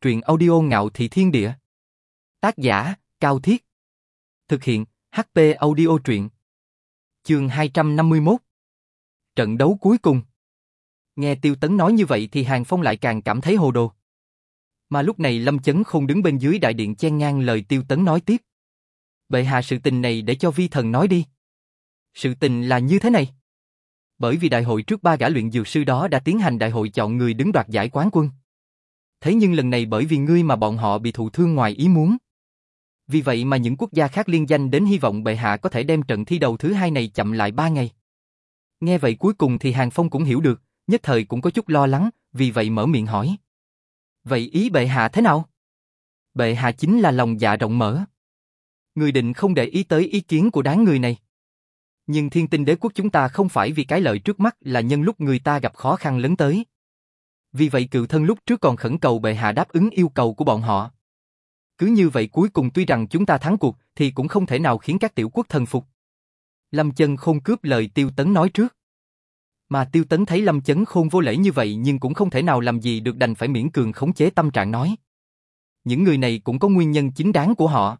truyện audio ngạo thị thiên địa. Tác giả, Cao Thiết. Thực hiện, HP audio truyện. Chương 251 Trận đấu cuối cùng Nghe Tiêu Tấn nói như vậy thì Hàng Phong lại càng cảm thấy hồ đồ. Mà lúc này Lâm Chấn không đứng bên dưới đại điện chen ngang lời Tiêu Tấn nói tiếp. Bệ hạ sự tình này để cho vi thần nói đi. Sự tình là như thế này. Bởi vì đại hội trước ba gã luyện dược sư đó đã tiến hành đại hội chọn người đứng đoạt giải quán quân. Thế nhưng lần này bởi vì ngươi mà bọn họ bị thụ thương ngoài ý muốn. Vì vậy mà những quốc gia khác liên danh đến hy vọng bệ hạ có thể đem trận thi đầu thứ hai này chậm lại ba ngày. Nghe vậy cuối cùng thì Hàng Phong cũng hiểu được, nhất thời cũng có chút lo lắng, vì vậy mở miệng hỏi. Vậy ý bệ hạ thế nào? Bệ hạ chính là lòng dạ rộng mở. Người định không để ý tới ý kiến của đáng người này. Nhưng thiên tinh đế quốc chúng ta không phải vì cái lợi trước mắt là nhân lúc người ta gặp khó khăn lớn tới. Vì vậy cựu thân lúc trước còn khẩn cầu bệ hạ đáp ứng yêu cầu của bọn họ. Cứ như vậy cuối cùng tuy rằng chúng ta thắng cuộc, thì cũng không thể nào khiến các tiểu quốc thần phục. Lâm chân khôn cướp lời tiêu tấn nói trước. Mà tiêu tấn thấy lâm chấn khôn vô lễ như vậy nhưng cũng không thể nào làm gì được đành phải miễn cường khống chế tâm trạng nói. Những người này cũng có nguyên nhân chính đáng của họ.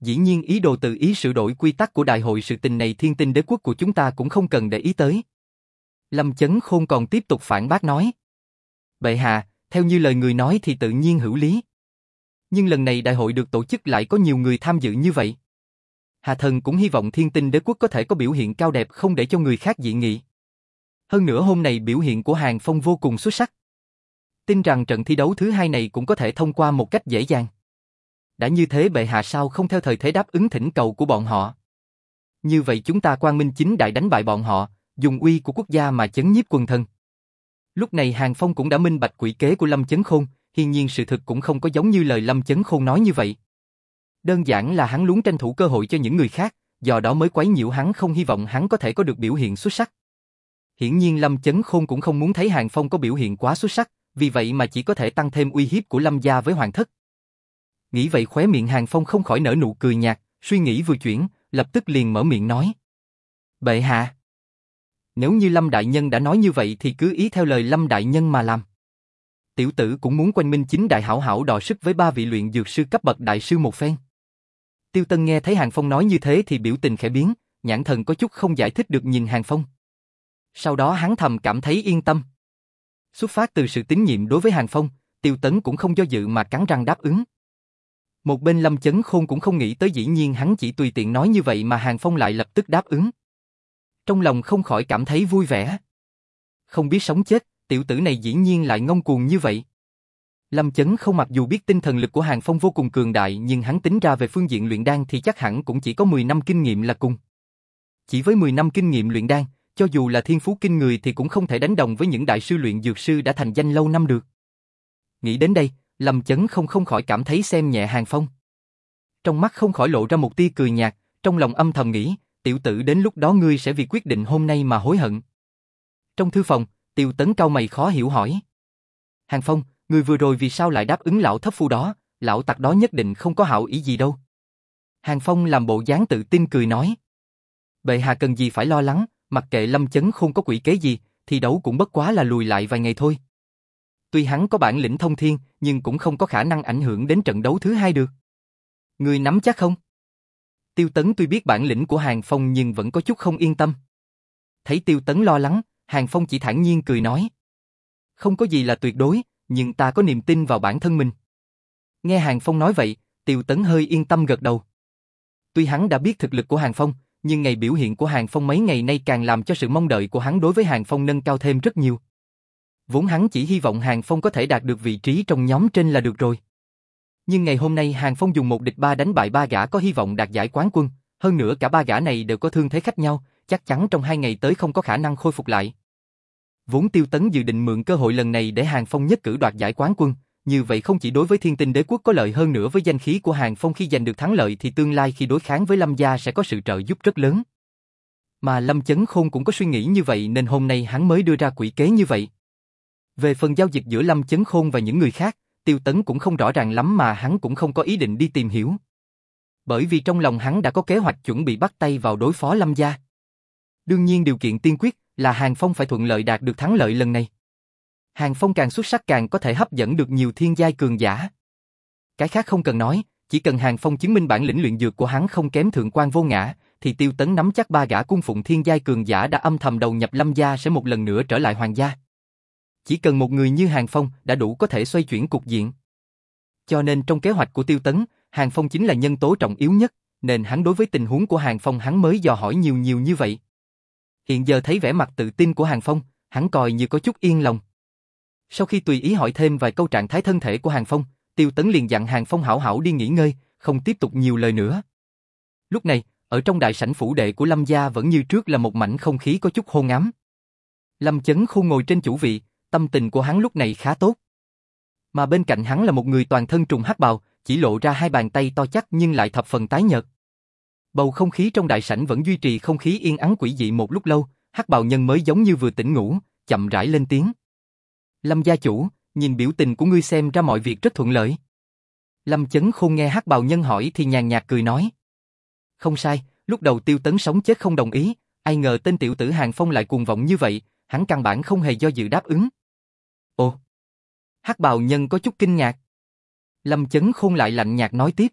Dĩ nhiên ý đồ tự ý sửa đổi quy tắc của đại hội sự tình này thiên tinh đế quốc của chúng ta cũng không cần để ý tới. Lâm chấn khôn còn tiếp tục phản bác nói. Bệ hạ, theo như lời người nói thì tự nhiên hữu lý. Nhưng lần này đại hội được tổ chức lại có nhiều người tham dự như vậy. Hà thần cũng hy vọng thiên tinh đế quốc có thể có biểu hiện cao đẹp không để cho người khác dị nghị. Hơn nữa hôm nay biểu hiện của Hàng Phong vô cùng xuất sắc. Tin rằng trận thi đấu thứ hai này cũng có thể thông qua một cách dễ dàng. Đã như thế bệ hạ sao không theo thời thế đáp ứng thỉnh cầu của bọn họ. Như vậy chúng ta quan minh chính đại đánh bại bọn họ, dùng uy của quốc gia mà chấn nhiếp quần thân. Lúc này Hàng Phong cũng đã minh bạch quỷ kế của Lâm Chấn Khôn, hiển nhiên sự thực cũng không có giống như lời Lâm Chấn Khôn nói như vậy. Đơn giản là hắn muốn tranh thủ cơ hội cho những người khác, do đó mới quấy nhiễu hắn không hy vọng hắn có thể có được biểu hiện xuất sắc. Hiển nhiên Lâm Chấn Khôn cũng không muốn thấy Hàng Phong có biểu hiện quá xuất sắc, vì vậy mà chỉ có thể tăng thêm uy hiếp của Lâm gia với Hoàng thất. Nghĩ vậy khóe miệng Hàng Phong không khỏi nở nụ cười nhạt, suy nghĩ vừa chuyển, lập tức liền mở miệng nói. Bệ hạ. Nếu như Lâm Đại Nhân đã nói như vậy thì cứ ý theo lời Lâm Đại Nhân mà làm. Tiểu tử cũng muốn quanh minh chính đại hảo hảo đò sức với ba vị luyện dược sư cấp bậc đại sư một phen. Tiêu Tân nghe thấy Hàng Phong nói như thế thì biểu tình khẽ biến, nhãn thần có chút không giải thích được nhìn Hàng Phong. Sau đó hắn thầm cảm thấy yên tâm. Xuất phát từ sự tín nhiệm đối với Hàng Phong, Tiêu Tấn cũng không do dự mà cắn răng đáp ứng. Một bên Lâm Chấn Khôn cũng không nghĩ tới dĩ nhiên hắn chỉ tùy tiện nói như vậy mà Hàng Phong lại lập tức đáp ứng. Trong lòng không khỏi cảm thấy vui vẻ. Không biết sống chết, tiểu tử này dĩ nhiên lại ngông cuồng như vậy. Lâm Chấn không mặc dù biết tinh thần lực của Hàng Phong vô cùng cường đại nhưng hắn tính ra về phương diện luyện đan thì chắc hẳn cũng chỉ có 10 năm kinh nghiệm là cùng. Chỉ với 10 năm kinh nghiệm luyện đan, cho dù là thiên phú kinh người thì cũng không thể đánh đồng với những đại sư luyện dược sư đã thành danh lâu năm được. Nghĩ đến đây, Lâm Chấn không không khỏi cảm thấy xem nhẹ Hàng Phong. Trong mắt không khỏi lộ ra một tia cười nhạt, trong lòng âm thầm nghĩ, tiểu tử đến lúc đó ngươi sẽ vì quyết định hôm nay mà hối hận. Trong thư phòng, tiêu tấn cao mày khó hiểu hỏi. Hàng Phong, ngươi vừa rồi vì sao lại đáp ứng lão thấp phu đó, lão tặc đó nhất định không có hảo ý gì đâu. Hàng Phong làm bộ dáng tự tin cười nói. Bệ hạ cần gì phải lo lắng, mặc kệ lâm chấn không có quỷ kế gì, thì đấu cũng bất quá là lùi lại vài ngày thôi. Tuy hắn có bản lĩnh thông thiên, nhưng cũng không có khả năng ảnh hưởng đến trận đấu thứ hai được. Người nắm chắc không? Tiêu Tấn tuy biết bản lĩnh của Hàng Phong nhưng vẫn có chút không yên tâm. Thấy Tiêu Tấn lo lắng, Hàng Phong chỉ thản nhiên cười nói. Không có gì là tuyệt đối, nhưng ta có niềm tin vào bản thân mình. Nghe Hàng Phong nói vậy, Tiêu Tấn hơi yên tâm gật đầu. Tuy hắn đã biết thực lực của Hàng Phong, nhưng ngày biểu hiện của Hàng Phong mấy ngày nay càng làm cho sự mong đợi của hắn đối với Hàng Phong nâng cao thêm rất nhiều. Vốn hắn chỉ hy vọng Hàng Phong có thể đạt được vị trí trong nhóm trên là được rồi. Nhưng ngày hôm nay Hàng Phong dùng một địch ba đánh bại ba gã có hy vọng đạt giải quán quân, hơn nữa cả ba gã này đều có thương thế khác nhau, chắc chắn trong hai ngày tới không có khả năng khôi phục lại. Vốn Tiêu Tấn dự định mượn cơ hội lần này để Hàng Phong nhất cử đoạt giải quán quân, như vậy không chỉ đối với thiên tinh đế quốc có lợi hơn nữa với danh khí của Hàng Phong khi giành được thắng lợi thì tương lai khi đối kháng với Lâm Gia sẽ có sự trợ giúp rất lớn. Mà Lâm Chấn Khôn cũng có suy nghĩ như vậy nên hôm nay hắn mới đưa ra quỷ kế như vậy. Về phần giao dịch giữa Lâm Chấn Khôn và những người khác, Tiêu Tấn cũng không rõ ràng lắm mà hắn cũng không có ý định đi tìm hiểu. Bởi vì trong lòng hắn đã có kế hoạch chuẩn bị bắt tay vào đối phó Lâm Gia. Đương nhiên điều kiện tiên quyết là Hàng Phong phải thuận lợi đạt được thắng lợi lần này. Hàng Phong càng xuất sắc càng có thể hấp dẫn được nhiều thiên giai cường giả. Cái khác không cần nói, chỉ cần Hàng Phong chứng minh bản lĩnh luyện dược của hắn không kém thượng quan vô ngã, thì Tiêu Tấn nắm chắc ba gã cung phụng thiên giai cường giả đã âm thầm đầu nhập Lâm gia sẽ một lần nữa trở lại hoàng gia. Chỉ cần một người như Hàng Phong đã đủ có thể xoay chuyển cục diện. Cho nên trong kế hoạch của Tiêu Tấn, Hàng Phong chính là nhân tố trọng yếu nhất, nên hắn đối với tình huống của Hàng Phong hắn mới dò hỏi nhiều nhiều như vậy. Hiện giờ thấy vẻ mặt tự tin của Hàng Phong, hắn coi như có chút yên lòng. Sau khi tùy ý hỏi thêm vài câu trạng thái thân thể của Hàng Phong, Tiêu Tấn liền dặn Hàng Phong hảo hảo đi nghỉ ngơi, không tiếp tục nhiều lời nữa. Lúc này, ở trong đại sảnh phủ đệ của Lâm gia vẫn như trước là một mảnh không khí có chút hôn ám. Lâm Chấn Khu ngồi trên chủ vị, tâm tình của hắn lúc này khá tốt. Mà bên cạnh hắn là một người toàn thân trùng hắc bào, chỉ lộ ra hai bàn tay to chắc nhưng lại thập phần tái nhợt. Bầu không khí trong đại sảnh vẫn duy trì không khí yên ắng quỷ dị một lúc lâu, hắc bào nhân mới giống như vừa tỉnh ngủ, chậm rãi lên tiếng. Lâm gia chủ, nhìn biểu tình của ngươi xem ra mọi việc rất thuận lợi. Lâm chấn khôn nghe hắc bào nhân hỏi thì nhàn nhạt cười nói. Không sai, lúc đầu tiêu tấn sống chết không đồng ý, ai ngờ tên tiểu tử Hàng Phong lại cuồng vọng như vậy, hắn căn bản không hề do dự đáp ứng. Ồ! hắc bào nhân có chút kinh ngạc. Lâm chấn khôn lại lạnh nhạt nói tiếp.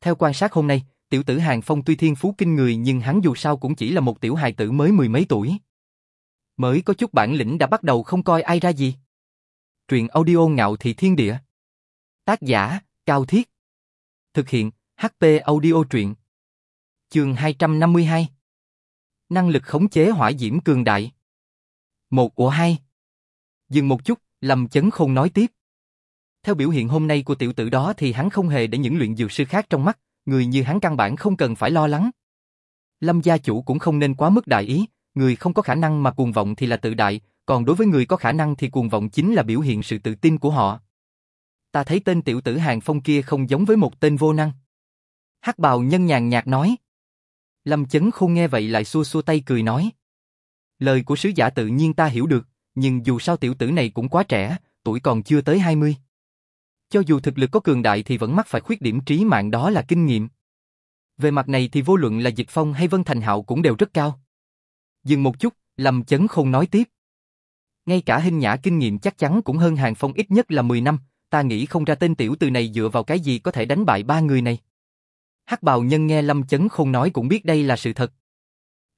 Theo quan sát hôm nay, tiểu tử Hàng Phong tuy thiên phú kinh người nhưng hắn dù sao cũng chỉ là một tiểu hài tử mới mười mấy tuổi. Mới có chút bản lĩnh đã bắt đầu không coi ai ra gì. Truyện audio ngạo thị thiên địa. Tác giả, Cao Thiết. Thực hiện, HP audio truyện. Trường 252. Năng lực khống chế hỏa diễm cường đại. Một của hai. Dừng một chút, Lâm Chấn Khôn nói tiếp. Theo biểu hiện hôm nay của tiểu tử đó thì hắn không hề để những luyện dược sư khác trong mắt, người như hắn căn bản không cần phải lo lắng. Lâm gia chủ cũng không nên quá mức đại ý, người không có khả năng mà cuồng vọng thì là tự đại, còn đối với người có khả năng thì cuồng vọng chính là biểu hiện sự tự tin của họ. Ta thấy tên tiểu tử Hàng Phong kia không giống với một tên vô năng. Hắc bào nhân nhàn nhạt nói. Lâm chấn không nghe vậy lại xua xua tay cười nói. Lời của sứ giả tự nhiên ta hiểu được, nhưng dù sao tiểu tử này cũng quá trẻ, tuổi còn chưa tới 20. Cho dù thực lực có cường đại thì vẫn mắc phải khuyết điểm trí mạng đó là kinh nghiệm. Về mặt này thì vô luận là Dịch Phong hay Vân Thành Hạo cũng đều rất cao. Dừng một chút, Lâm Chấn không nói tiếp. Ngay cả hình nhã kinh nghiệm chắc chắn cũng hơn Hàng Phong ít nhất là 10 năm, ta nghĩ không ra tên tiểu từ này dựa vào cái gì có thể đánh bại ba người này. Hắc bào nhân nghe Lâm Chấn không nói cũng biết đây là sự thật.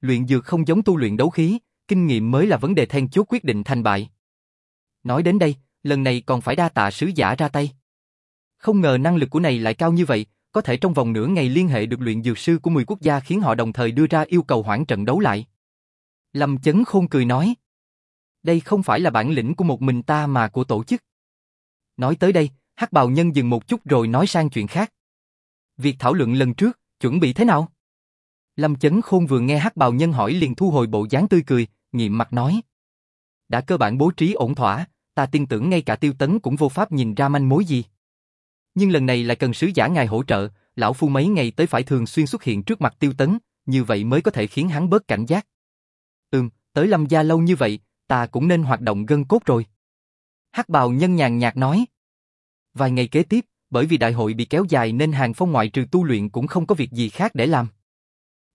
Luyện dược không giống tu luyện đấu khí, kinh nghiệm mới là vấn đề then chốt quyết định thành bại. Nói đến đây, lần này còn phải đa tạ sứ giả ra tay. Không ngờ năng lực của này lại cao như vậy, có thể trong vòng nửa ngày liên hệ được luyện dược sư của 10 quốc gia khiến họ đồng thời đưa ra yêu cầu hoãn trận đấu lại. Lâm Chấn Khôn cười nói. Đây không phải là bản lĩnh của một mình ta mà của tổ chức. Nói tới đây, Hắc Bào Nhân dừng một chút rồi nói sang chuyện khác. Việc thảo luận lần trước, chuẩn bị thế nào? Lâm Chấn Khôn vừa nghe Hắc Bào Nhân hỏi liền thu hồi bộ dáng tươi cười, nghiêm mặt nói. Đã cơ bản bố trí ổn thỏa, ta tin tưởng ngay cả tiêu tấn cũng vô pháp nhìn ra manh mối gì. Nhưng lần này lại cần sứ giả ngài hỗ trợ, lão phu mấy ngày tới phải thường xuyên xuất hiện trước mặt tiêu tấn, như vậy mới có thể khiến hắn bớt cảnh giác. Ừm, tới lâm gia lâu như vậy, ta cũng nên hoạt động gân cốt rồi. Hắc bào nhân nhàn nhạt nói. Vài ngày kế tiếp, bởi vì đại hội bị kéo dài nên hàng phong ngoại trừ tu luyện cũng không có việc gì khác để làm.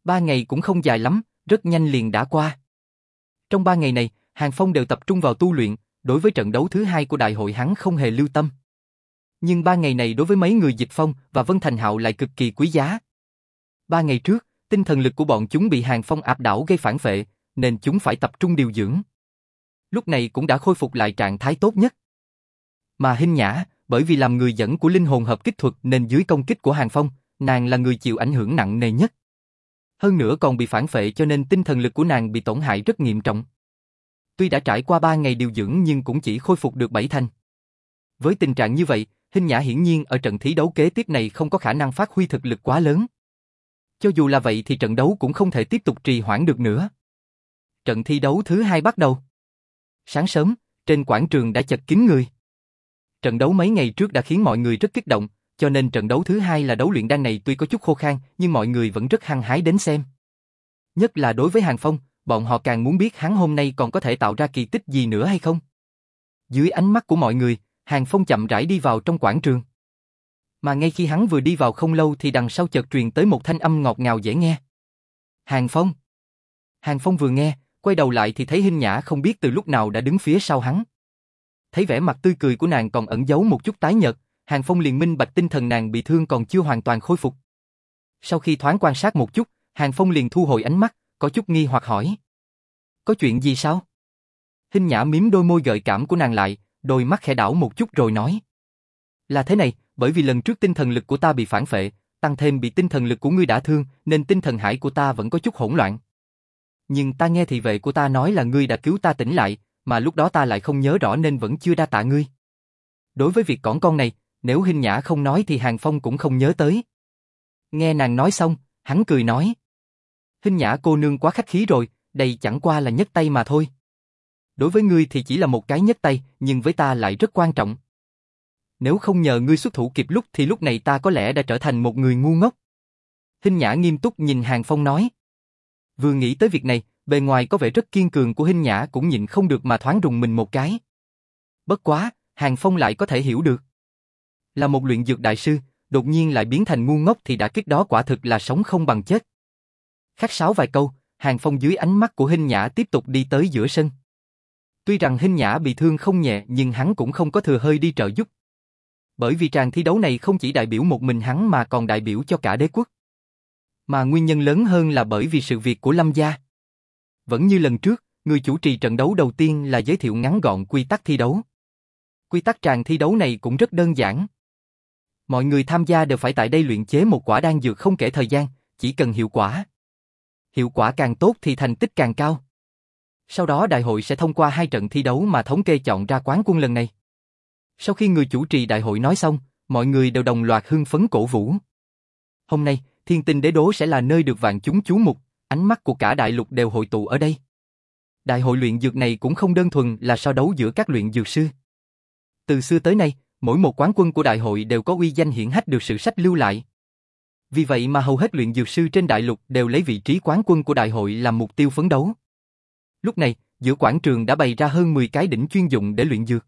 Ba ngày cũng không dài lắm, rất nhanh liền đã qua. Trong ba ngày này, hàng phong đều tập trung vào tu luyện, đối với trận đấu thứ hai của đại hội hắn không hề lưu tâm. Nhưng ba ngày này đối với mấy người dịch phong và Vân Thành Hạo lại cực kỳ quý giá. Ba ngày trước, tinh thần lực của bọn chúng bị hàng phong áp đảo gây phản phệ, nên chúng phải tập trung điều dưỡng. Lúc này cũng đã khôi phục lại trạng thái tốt nhất. Mà Hinh Nhã, bởi vì làm người dẫn của linh hồn hợp kích thuật nên dưới công kích của Hàng Phong, nàng là người chịu ảnh hưởng nặng nề nhất. Hơn nữa còn bị phản phệ cho nên tinh thần lực của nàng bị tổn hại rất nghiêm trọng. Tuy đã trải qua 3 ngày điều dưỡng nhưng cũng chỉ khôi phục được bảy thành. Với tình trạng như vậy, Hinh Nhã hiển nhiên ở trận thi đấu kế tiếp này không có khả năng phát huy thực lực quá lớn. Cho dù là vậy thì trận đấu cũng không thể tiếp tục trì hoãn được nữa. Trận thi đấu thứ hai bắt đầu. Sáng sớm, trên quảng trường đã chật kín người. Trận đấu mấy ngày trước đã khiến mọi người rất kích động, cho nên trận đấu thứ hai là đấu luyện đan này tuy có chút khô khan, nhưng mọi người vẫn rất hăng hái đến xem. Nhất là đối với Hàng Phong, bọn họ càng muốn biết hắn hôm nay còn có thể tạo ra kỳ tích gì nữa hay không. Dưới ánh mắt của mọi người, Hàng Phong chậm rãi đi vào trong quảng trường. Mà ngay khi hắn vừa đi vào không lâu thì đằng sau chợt truyền tới một thanh âm ngọt ngào dễ nghe. Hàng Phong. Hàng Phong vừa nghe, quay đầu lại thì thấy Hinh Nhã không biết từ lúc nào đã đứng phía sau hắn. thấy vẻ mặt tươi cười của nàng còn ẩn giấu một chút tái nhợt, Hàng Phong liền minh bạch tinh thần nàng bị thương còn chưa hoàn toàn khôi phục. Sau khi thoáng quan sát một chút, Hàng Phong liền thu hồi ánh mắt, có chút nghi hoặc hỏi. Có chuyện gì sao? Hinh Nhã miếm đôi môi gợi cảm của nàng lại, đôi mắt khẽ đảo một chút rồi nói. Là thế này, bởi vì lần trước tinh thần lực của ta bị phản phệ, tăng thêm bị tinh thần lực của ngươi đã thương, nên tinh thần hải của ta vẫn có chút hỗn loạn. Nhưng ta nghe thị vệ của ta nói là ngươi đã cứu ta tỉnh lại, mà lúc đó ta lại không nhớ rõ nên vẫn chưa đa tạ ngươi. Đối với việc cõng con này, nếu Hinh Nhã không nói thì Hàng Phong cũng không nhớ tới. Nghe nàng nói xong, hắn cười nói. Hinh Nhã cô nương quá khách khí rồi, đây chẳng qua là nhất tay mà thôi. Đối với ngươi thì chỉ là một cái nhất tay, nhưng với ta lại rất quan trọng. Nếu không nhờ ngươi xuất thủ kịp lúc thì lúc này ta có lẽ đã trở thành một người ngu ngốc. Hinh Nhã nghiêm túc nhìn Hàng Phong nói. Vừa nghĩ tới việc này, bề ngoài có vẻ rất kiên cường của Hinh Nhã cũng nhịn không được mà thoáng rùng mình một cái. Bất quá, Hàng Phong lại có thể hiểu được. Là một luyện dược đại sư, đột nhiên lại biến thành ngu ngốc thì đã kích đó quả thực là sống không bằng chết. Khắc sáo vài câu, Hàng Phong dưới ánh mắt của Hinh Nhã tiếp tục đi tới giữa sân. Tuy rằng Hinh Nhã bị thương không nhẹ nhưng hắn cũng không có thừa hơi đi trợ giúp. Bởi vì tràng thi đấu này không chỉ đại biểu một mình hắn mà còn đại biểu cho cả đế quốc. Mà nguyên nhân lớn hơn là bởi vì sự việc của Lâm Gia. Vẫn như lần trước, người chủ trì trận đấu đầu tiên là giới thiệu ngắn gọn quy tắc thi đấu. Quy tắc tràng thi đấu này cũng rất đơn giản. Mọi người tham gia đều phải tại đây luyện chế một quả đan dược không kể thời gian, chỉ cần hiệu quả. Hiệu quả càng tốt thì thành tích càng cao. Sau đó đại hội sẽ thông qua hai trận thi đấu mà thống kê chọn ra quán quân lần này. Sau khi người chủ trì đại hội nói xong, mọi người đều đồng loạt hưng phấn cổ vũ. Hôm nay, thiên tinh đế đố sẽ là nơi được vạn chúng chú mục, ánh mắt của cả đại lục đều hội tụ ở đây. Đại hội luyện dược này cũng không đơn thuần là so đấu giữa các luyện dược sư. Từ xưa tới nay, mỗi một quán quân của đại hội đều có uy danh hiển hách được sử sách lưu lại. Vì vậy mà hầu hết luyện dược sư trên đại lục đều lấy vị trí quán quân của đại hội làm mục tiêu phấn đấu. Lúc này, giữa quảng trường đã bày ra hơn 10 cái đỉnh chuyên dụng để luyện dược.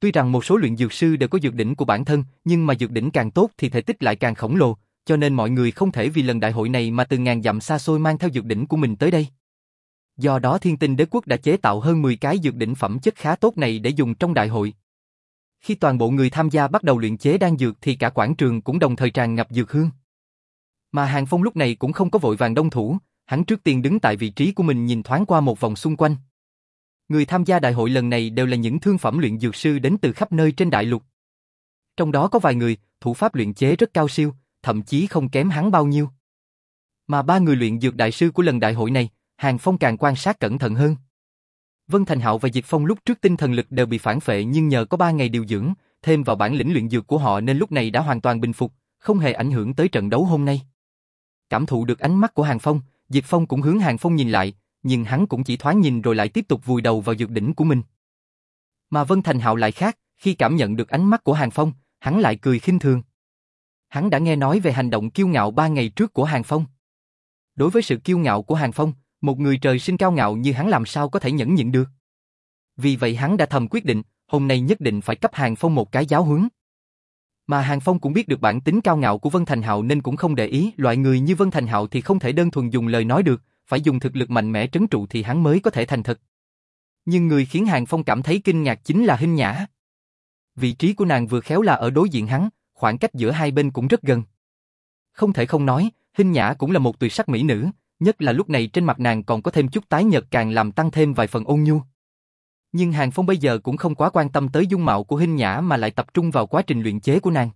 Tuy rằng một số luyện dược sư đều có dược đỉnh của bản thân, nhưng mà dược đỉnh càng tốt thì thể tích lại càng khổng lồ, cho nên mọi người không thể vì lần đại hội này mà từ ngàn dặm xa xôi mang theo dược đỉnh của mình tới đây. Do đó Thiên Tinh Đế quốc đã chế tạo hơn 10 cái dược đỉnh phẩm chất khá tốt này để dùng trong đại hội. Khi toàn bộ người tham gia bắt đầu luyện chế đan dược thì cả quảng trường cũng đồng thời tràn ngập dược hương. Mà Hàng Phong lúc này cũng không có vội vàng đông thủ, hắn trước tiên đứng tại vị trí của mình nhìn thoáng qua một vòng xung quanh. Người tham gia đại hội lần này đều là những thương phẩm luyện dược sư đến từ khắp nơi trên đại lục. Trong đó có vài người, thủ pháp luyện chế rất cao siêu, thậm chí không kém hắn bao nhiêu. Mà ba người luyện dược đại sư của lần đại hội này, Hàng Phong càng quan sát cẩn thận hơn. Vân Thành Hạo và Diệt Phong lúc trước tinh thần lực đều bị phản phệ nhưng nhờ có ba ngày điều dưỡng, thêm vào bản lĩnh luyện dược của họ nên lúc này đã hoàn toàn bình phục, không hề ảnh hưởng tới trận đấu hôm nay. Cảm thụ được ánh mắt của Hàng Phong, Diệt Phong cũng hướng Hàng Phong nhìn lại, nhưng hắn cũng chỉ thoáng nhìn rồi lại tiếp tục vùi đầu vào dược đỉnh của mình. Mà Vân Thành Hạo lại khác, khi cảm nhận được ánh mắt của Hàng Phong, hắn lại cười khinh thường. Hắn đã nghe nói về hành động kiêu ngạo ba ngày trước của Hàng Phong. Đối với sự kiêu ngạo của Hàng Phong, một người trời sinh cao ngạo như hắn làm sao có thể nhẫn nhịn được. Vì vậy hắn đã thầm quyết định, hôm nay nhất định phải cấp Hàng Phong một cái giáo huấn. Mà Hàng Phong cũng biết được bản tính cao ngạo của Vân Thành Hạo nên cũng không để ý, loại người như Vân Thành Hạo thì không thể đơn thuần dùng lời nói được, phải dùng thực lực mạnh mẽ trấn trụ thì hắn mới có thể thành thật. Nhưng người khiến Hàng Phong cảm thấy kinh ngạc chính là Hinh Nhã. Vị trí của nàng vừa khéo là ở đối diện hắn, khoảng cách giữa hai bên cũng rất gần. Không thể không nói, Hinh Nhã cũng là một tuyệt sắc mỹ nữ, nhất là lúc này trên mặt nàng còn có thêm chút tái nhợt càng làm tăng thêm vài phần ôn nhu. Nhưng Hàng Phong bây giờ cũng không quá quan tâm tới dung mạo của Hinh Nhã mà lại tập trung vào quá trình luyện chế của nàng.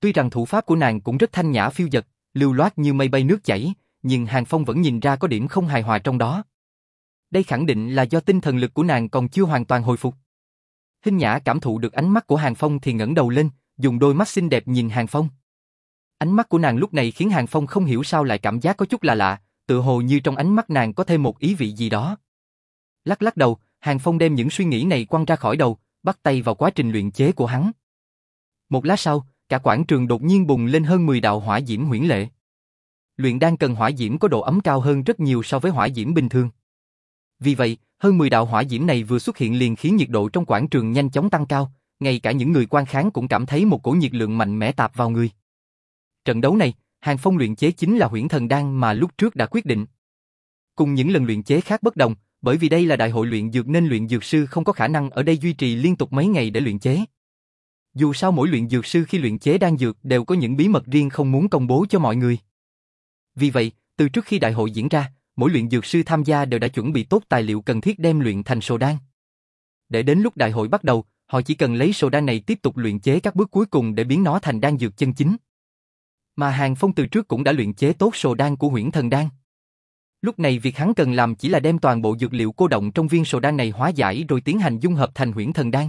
Tuy rằng thủ pháp của nàng cũng rất thanh nhã phiêu dật, lưu loát như mây bay nước chảy, nhưng Hàng Phong vẫn nhìn ra có điểm không hài hòa trong đó. Đây khẳng định là do tinh thần lực của nàng còn chưa hoàn toàn hồi phục. Hinh Nhã cảm thụ được ánh mắt của Hàng Phong thì ngẩng đầu lên, dùng đôi mắt xinh đẹp nhìn Hàng Phong. Ánh mắt của nàng lúc này khiến Hàng Phong không hiểu sao lại cảm giác có chút là lạ, tự hồ như trong ánh mắt nàng có thêm một ý vị gì đó. Lắc lắc đầu, Hàng Phong đem những suy nghĩ này quăng ra khỏi đầu, bắt tay vào quá trình luyện chế của hắn. Một lát sau, cả quảng trường đột nhiên bùng lên hơn 10 đạo hỏa diễm huyễn lệ. Luyện đan cần hỏa diễm có độ ấm cao hơn rất nhiều so với hỏa diễm bình thường. Vì vậy, hơn 10 đạo hỏa diễm này vừa xuất hiện liền khiến nhiệt độ trong quảng trường nhanh chóng tăng cao, ngay cả những người quan kháng cũng cảm thấy một cổ nhiệt lượng mạnh mẽ tạp vào người. Trận đấu này, Hàng Phong luyện chế chính là huyễn thần đan mà lúc trước đã quyết định. Cùng những lần luyện chế khác bất đồng, Bởi vì đây là đại hội luyện dược nên luyện dược sư không có khả năng ở đây duy trì liên tục mấy ngày để luyện chế. Dù sao mỗi luyện dược sư khi luyện chế đan dược đều có những bí mật riêng không muốn công bố cho mọi người. Vì vậy, từ trước khi đại hội diễn ra, mỗi luyện dược sư tham gia đều đã chuẩn bị tốt tài liệu cần thiết đem luyện thành sồ đan. Để đến lúc đại hội bắt đầu, họ chỉ cần lấy sồ đan này tiếp tục luyện chế các bước cuối cùng để biến nó thành đan dược chân chính. Mà Hàng Phong từ trước cũng đã luyện chế tốt sồ đan của huyễn thần đan. Lúc này việc hắn cần làm chỉ là đem toàn bộ dược liệu cô động trong viên sồ đan này hóa giải rồi tiến hành dung hợp thành huyễn thần đan.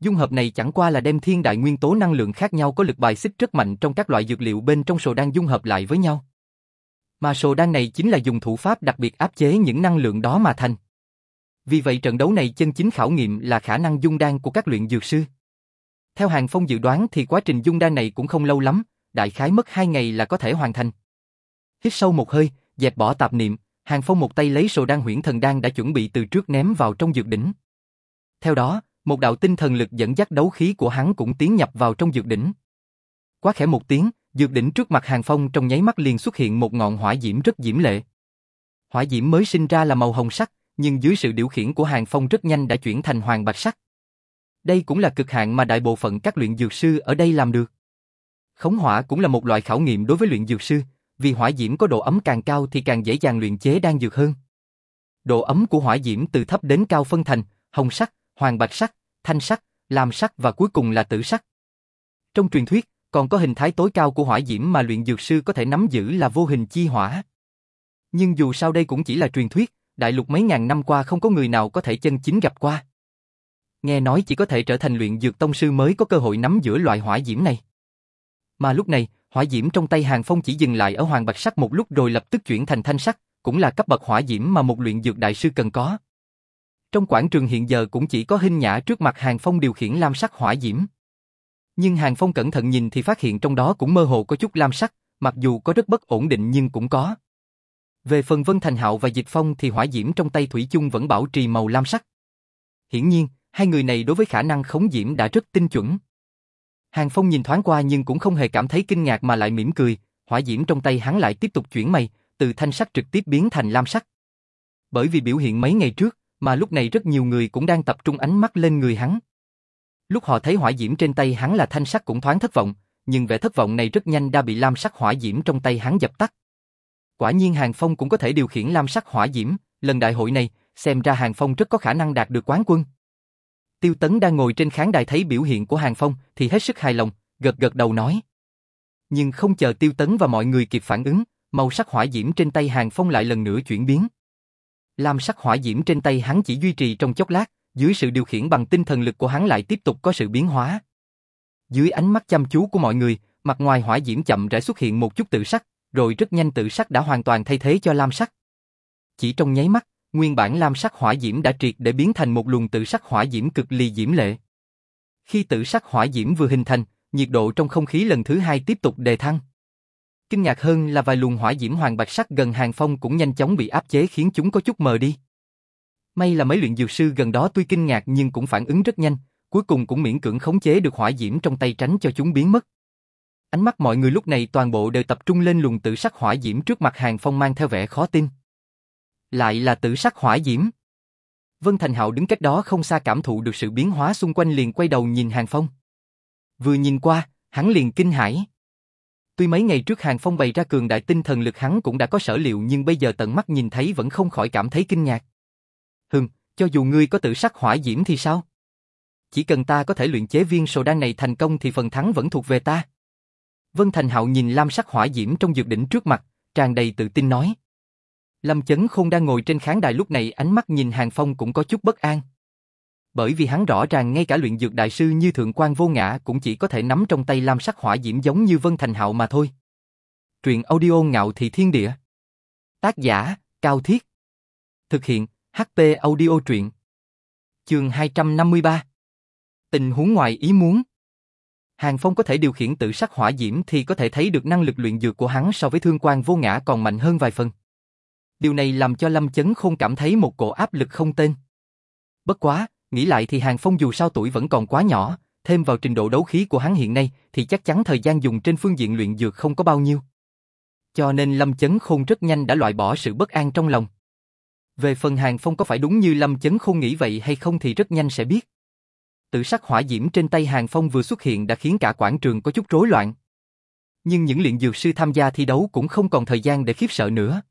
Dung hợp này chẳng qua là đem thiên đại nguyên tố năng lượng khác nhau có lực bài xích rất mạnh trong các loại dược liệu bên trong sồ đan dung hợp lại với nhau. Mà sồ đan này chính là dùng thủ pháp đặc biệt áp chế những năng lượng đó mà thành. Vì vậy trận đấu này chân chính khảo nghiệm là khả năng dung đan của các luyện dược sư. Theo Hàng Phong dự đoán thì quá trình dung đan này cũng không lâu lắm, đại khái mất 2 ngày là có thể hoàn thành. Hít sâu một hơi, dẹp bỏ tạp niệm, Hàng Phong một tay lấy sồ đan huyễn thần đan đã chuẩn bị từ trước ném vào trong dược đỉnh. Theo đó, một đạo tinh thần lực dẫn dắt đấu khí của hắn cũng tiến nhập vào trong dược đỉnh. Quá khẽ một tiếng, dược đỉnh trước mặt Hàng Phong trong nháy mắt liền xuất hiện một ngọn hỏa diễm rất diễm lệ. Hỏa diễm mới sinh ra là màu hồng sắc, nhưng dưới sự điều khiển của Hàng Phong rất nhanh đã chuyển thành hoàng bạch sắc. Đây cũng là cực hạn mà đại bộ phận các luyện dược sư ở đây làm được. Khống hỏa cũng là một loại khảo nghiệm đối với luyện dược sư, vì hỏa diễm có độ ấm càng cao thì càng dễ dàng luyện chế đan dược hơn. Độ ấm của hỏa diễm từ thấp đến cao phân thành hồng sắc, hoàng bạch sắc, thanh sắc, lam sắc và cuối cùng là tử sắc. Trong truyền thuyết, còn có hình thái tối cao của hỏa diễm mà luyện dược sư có thể nắm giữ là vô hình chi hỏa. Nhưng dù sao đây cũng chỉ là truyền thuyết, đại lục mấy ngàn năm qua không có người nào có thể chân chính gặp qua. Nghe nói chỉ có thể trở thành luyện dược tông sư mới có cơ hội nắm giữa loại hỏa diễm này. Mà lúc này, hỏa diễm trong tay Hàng Phong chỉ dừng lại ở hoàng bạch sắc một lúc rồi lập tức chuyển thành thanh sắc, cũng là cấp bậc hỏa diễm mà một luyện dược đại sư cần có. Trong quảng trường hiện giờ cũng chỉ có hình nhã trước mặt Hàng Phong điều khiển lam sắc hỏa diễm. Nhưng Hàng Phong cẩn thận nhìn thì phát hiện trong đó cũng mơ hồ có chút lam sắc, mặc dù có rất bất ổn định nhưng cũng có. Về phần Vân Thành Hạo và Dịch Phong thì hỏa diễm trong tay Thủy chung vẫn bảo trì màu lam sắc. Hiển nhiên, hai người này đối với khả năng khống diễm đã rất tinh chuẩn. Hàng Phong nhìn thoáng qua nhưng cũng không hề cảm thấy kinh ngạc mà lại mỉm cười, hỏa diễm trong tay hắn lại tiếp tục chuyển mây, từ thanh sắc trực tiếp biến thành lam sắc. Bởi vì biểu hiện mấy ngày trước, mà lúc này rất nhiều người cũng đang tập trung ánh mắt lên người hắn. Lúc họ thấy hỏa diễm trên tay hắn là thanh sắc cũng thoáng thất vọng, nhưng vẻ thất vọng này rất nhanh đã bị lam sắc hỏa diễm trong tay hắn dập tắt. Quả nhiên Hàng Phong cũng có thể điều khiển lam sắc hỏa diễm, lần đại hội này, xem ra Hàng Phong rất có khả năng đạt được quán quân. Tiêu Tấn đang ngồi trên khán đài thấy biểu hiện của Hàng Phong thì hết sức hài lòng, gật gật đầu nói. Nhưng không chờ Tiêu Tấn và mọi người kịp phản ứng, màu sắc hỏa diễm trên tay Hàng Phong lại lần nữa chuyển biến. Lam sắc hỏa diễm trên tay hắn chỉ duy trì trong chốc lát, dưới sự điều khiển bằng tinh thần lực của hắn lại tiếp tục có sự biến hóa. Dưới ánh mắt chăm chú của mọi người, mặt ngoài hỏa diễm chậm rãi xuất hiện một chút tự sắc, rồi rất nhanh tự sắc đã hoàn toàn thay thế cho lam sắc. Chỉ trong nháy mắt, nguyên bản lam sắc hỏa diễm đã triệt để biến thành một luồng tự sắc hỏa diễm cực ly diễm lệ. Khi tự sắc hỏa diễm vừa hình thành, nhiệt độ trong không khí lần thứ hai tiếp tục đề thăng. Kinh ngạc hơn là vài luồng hỏa diễm hoàng bạch sắc gần hàng phong cũng nhanh chóng bị áp chế khiến chúng có chút mờ đi. May là mấy luyện dược sư gần đó tuy kinh ngạc nhưng cũng phản ứng rất nhanh, cuối cùng cũng miễn cưỡng khống chế được hỏa diễm trong tay tránh cho chúng biến mất. Ánh mắt mọi người lúc này toàn bộ đều tập trung lên luồng tự sắc hỏa diễm trước mặt hàng phong mang theo vẻ khó tin. Lại là tử sắc hỏa diễm. Vân Thành Hạo đứng cách đó không xa cảm thụ được sự biến hóa xung quanh liền quay đầu nhìn hàng phong. Vừa nhìn qua, hắn liền kinh hãi. Tuy mấy ngày trước Hàng Phong bày ra cường đại tinh thần lực hắn cũng đã có sở liệu nhưng bây giờ tận mắt nhìn thấy vẫn không khỏi cảm thấy kinh ngạc. Hừm, cho dù ngươi có tử sắc hỏa diễm thì sao? Chỉ cần ta có thể luyện chế viên sồ đan này thành công thì phần thắng vẫn thuộc về ta. Vân Thành Hạo nhìn lam sắc hỏa diễm trong dược đỉnh trước mặt, tràn đầy tự tin nói. Lâm Chấn Khôn đang ngồi trên khán đài lúc này ánh mắt nhìn Hàng Phong cũng có chút bất an. Bởi vì hắn rõ ràng ngay cả luyện dược đại sư như Thượng quan Vô Ngã cũng chỉ có thể nắm trong tay lam sắc hỏa diễm giống như Vân Thành Hạo mà thôi. Truyện audio ngạo thị thiên địa. Tác giả, Cao Thiết. Thực hiện, HP audio truyện. Trường 253. Tình huống ngoài ý muốn. Hàng Phong có thể điều khiển tự sắc hỏa diễm thì có thể thấy được năng lực luyện dược của hắn so với thương quan vô ngã còn mạnh hơn vài phần. Điều này làm cho Lâm Chấn Khôn cảm thấy một cổ áp lực không tên. Bất quá, nghĩ lại thì Hàng Phong dù sao tuổi vẫn còn quá nhỏ, thêm vào trình độ đấu khí của hắn hiện nay thì chắc chắn thời gian dùng trên phương diện luyện dược không có bao nhiêu. Cho nên Lâm Chấn Khôn rất nhanh đã loại bỏ sự bất an trong lòng. Về phần Hàng Phong có phải đúng như Lâm Chấn Khôn nghĩ vậy hay không thì rất nhanh sẽ biết. Tự sắc hỏa diễm trên tay Hàng Phong vừa xuất hiện đã khiến cả quảng trường có chút rối loạn. Nhưng những luyện dược sư tham gia thi đấu cũng không còn thời gian để khiếp sợ nữa.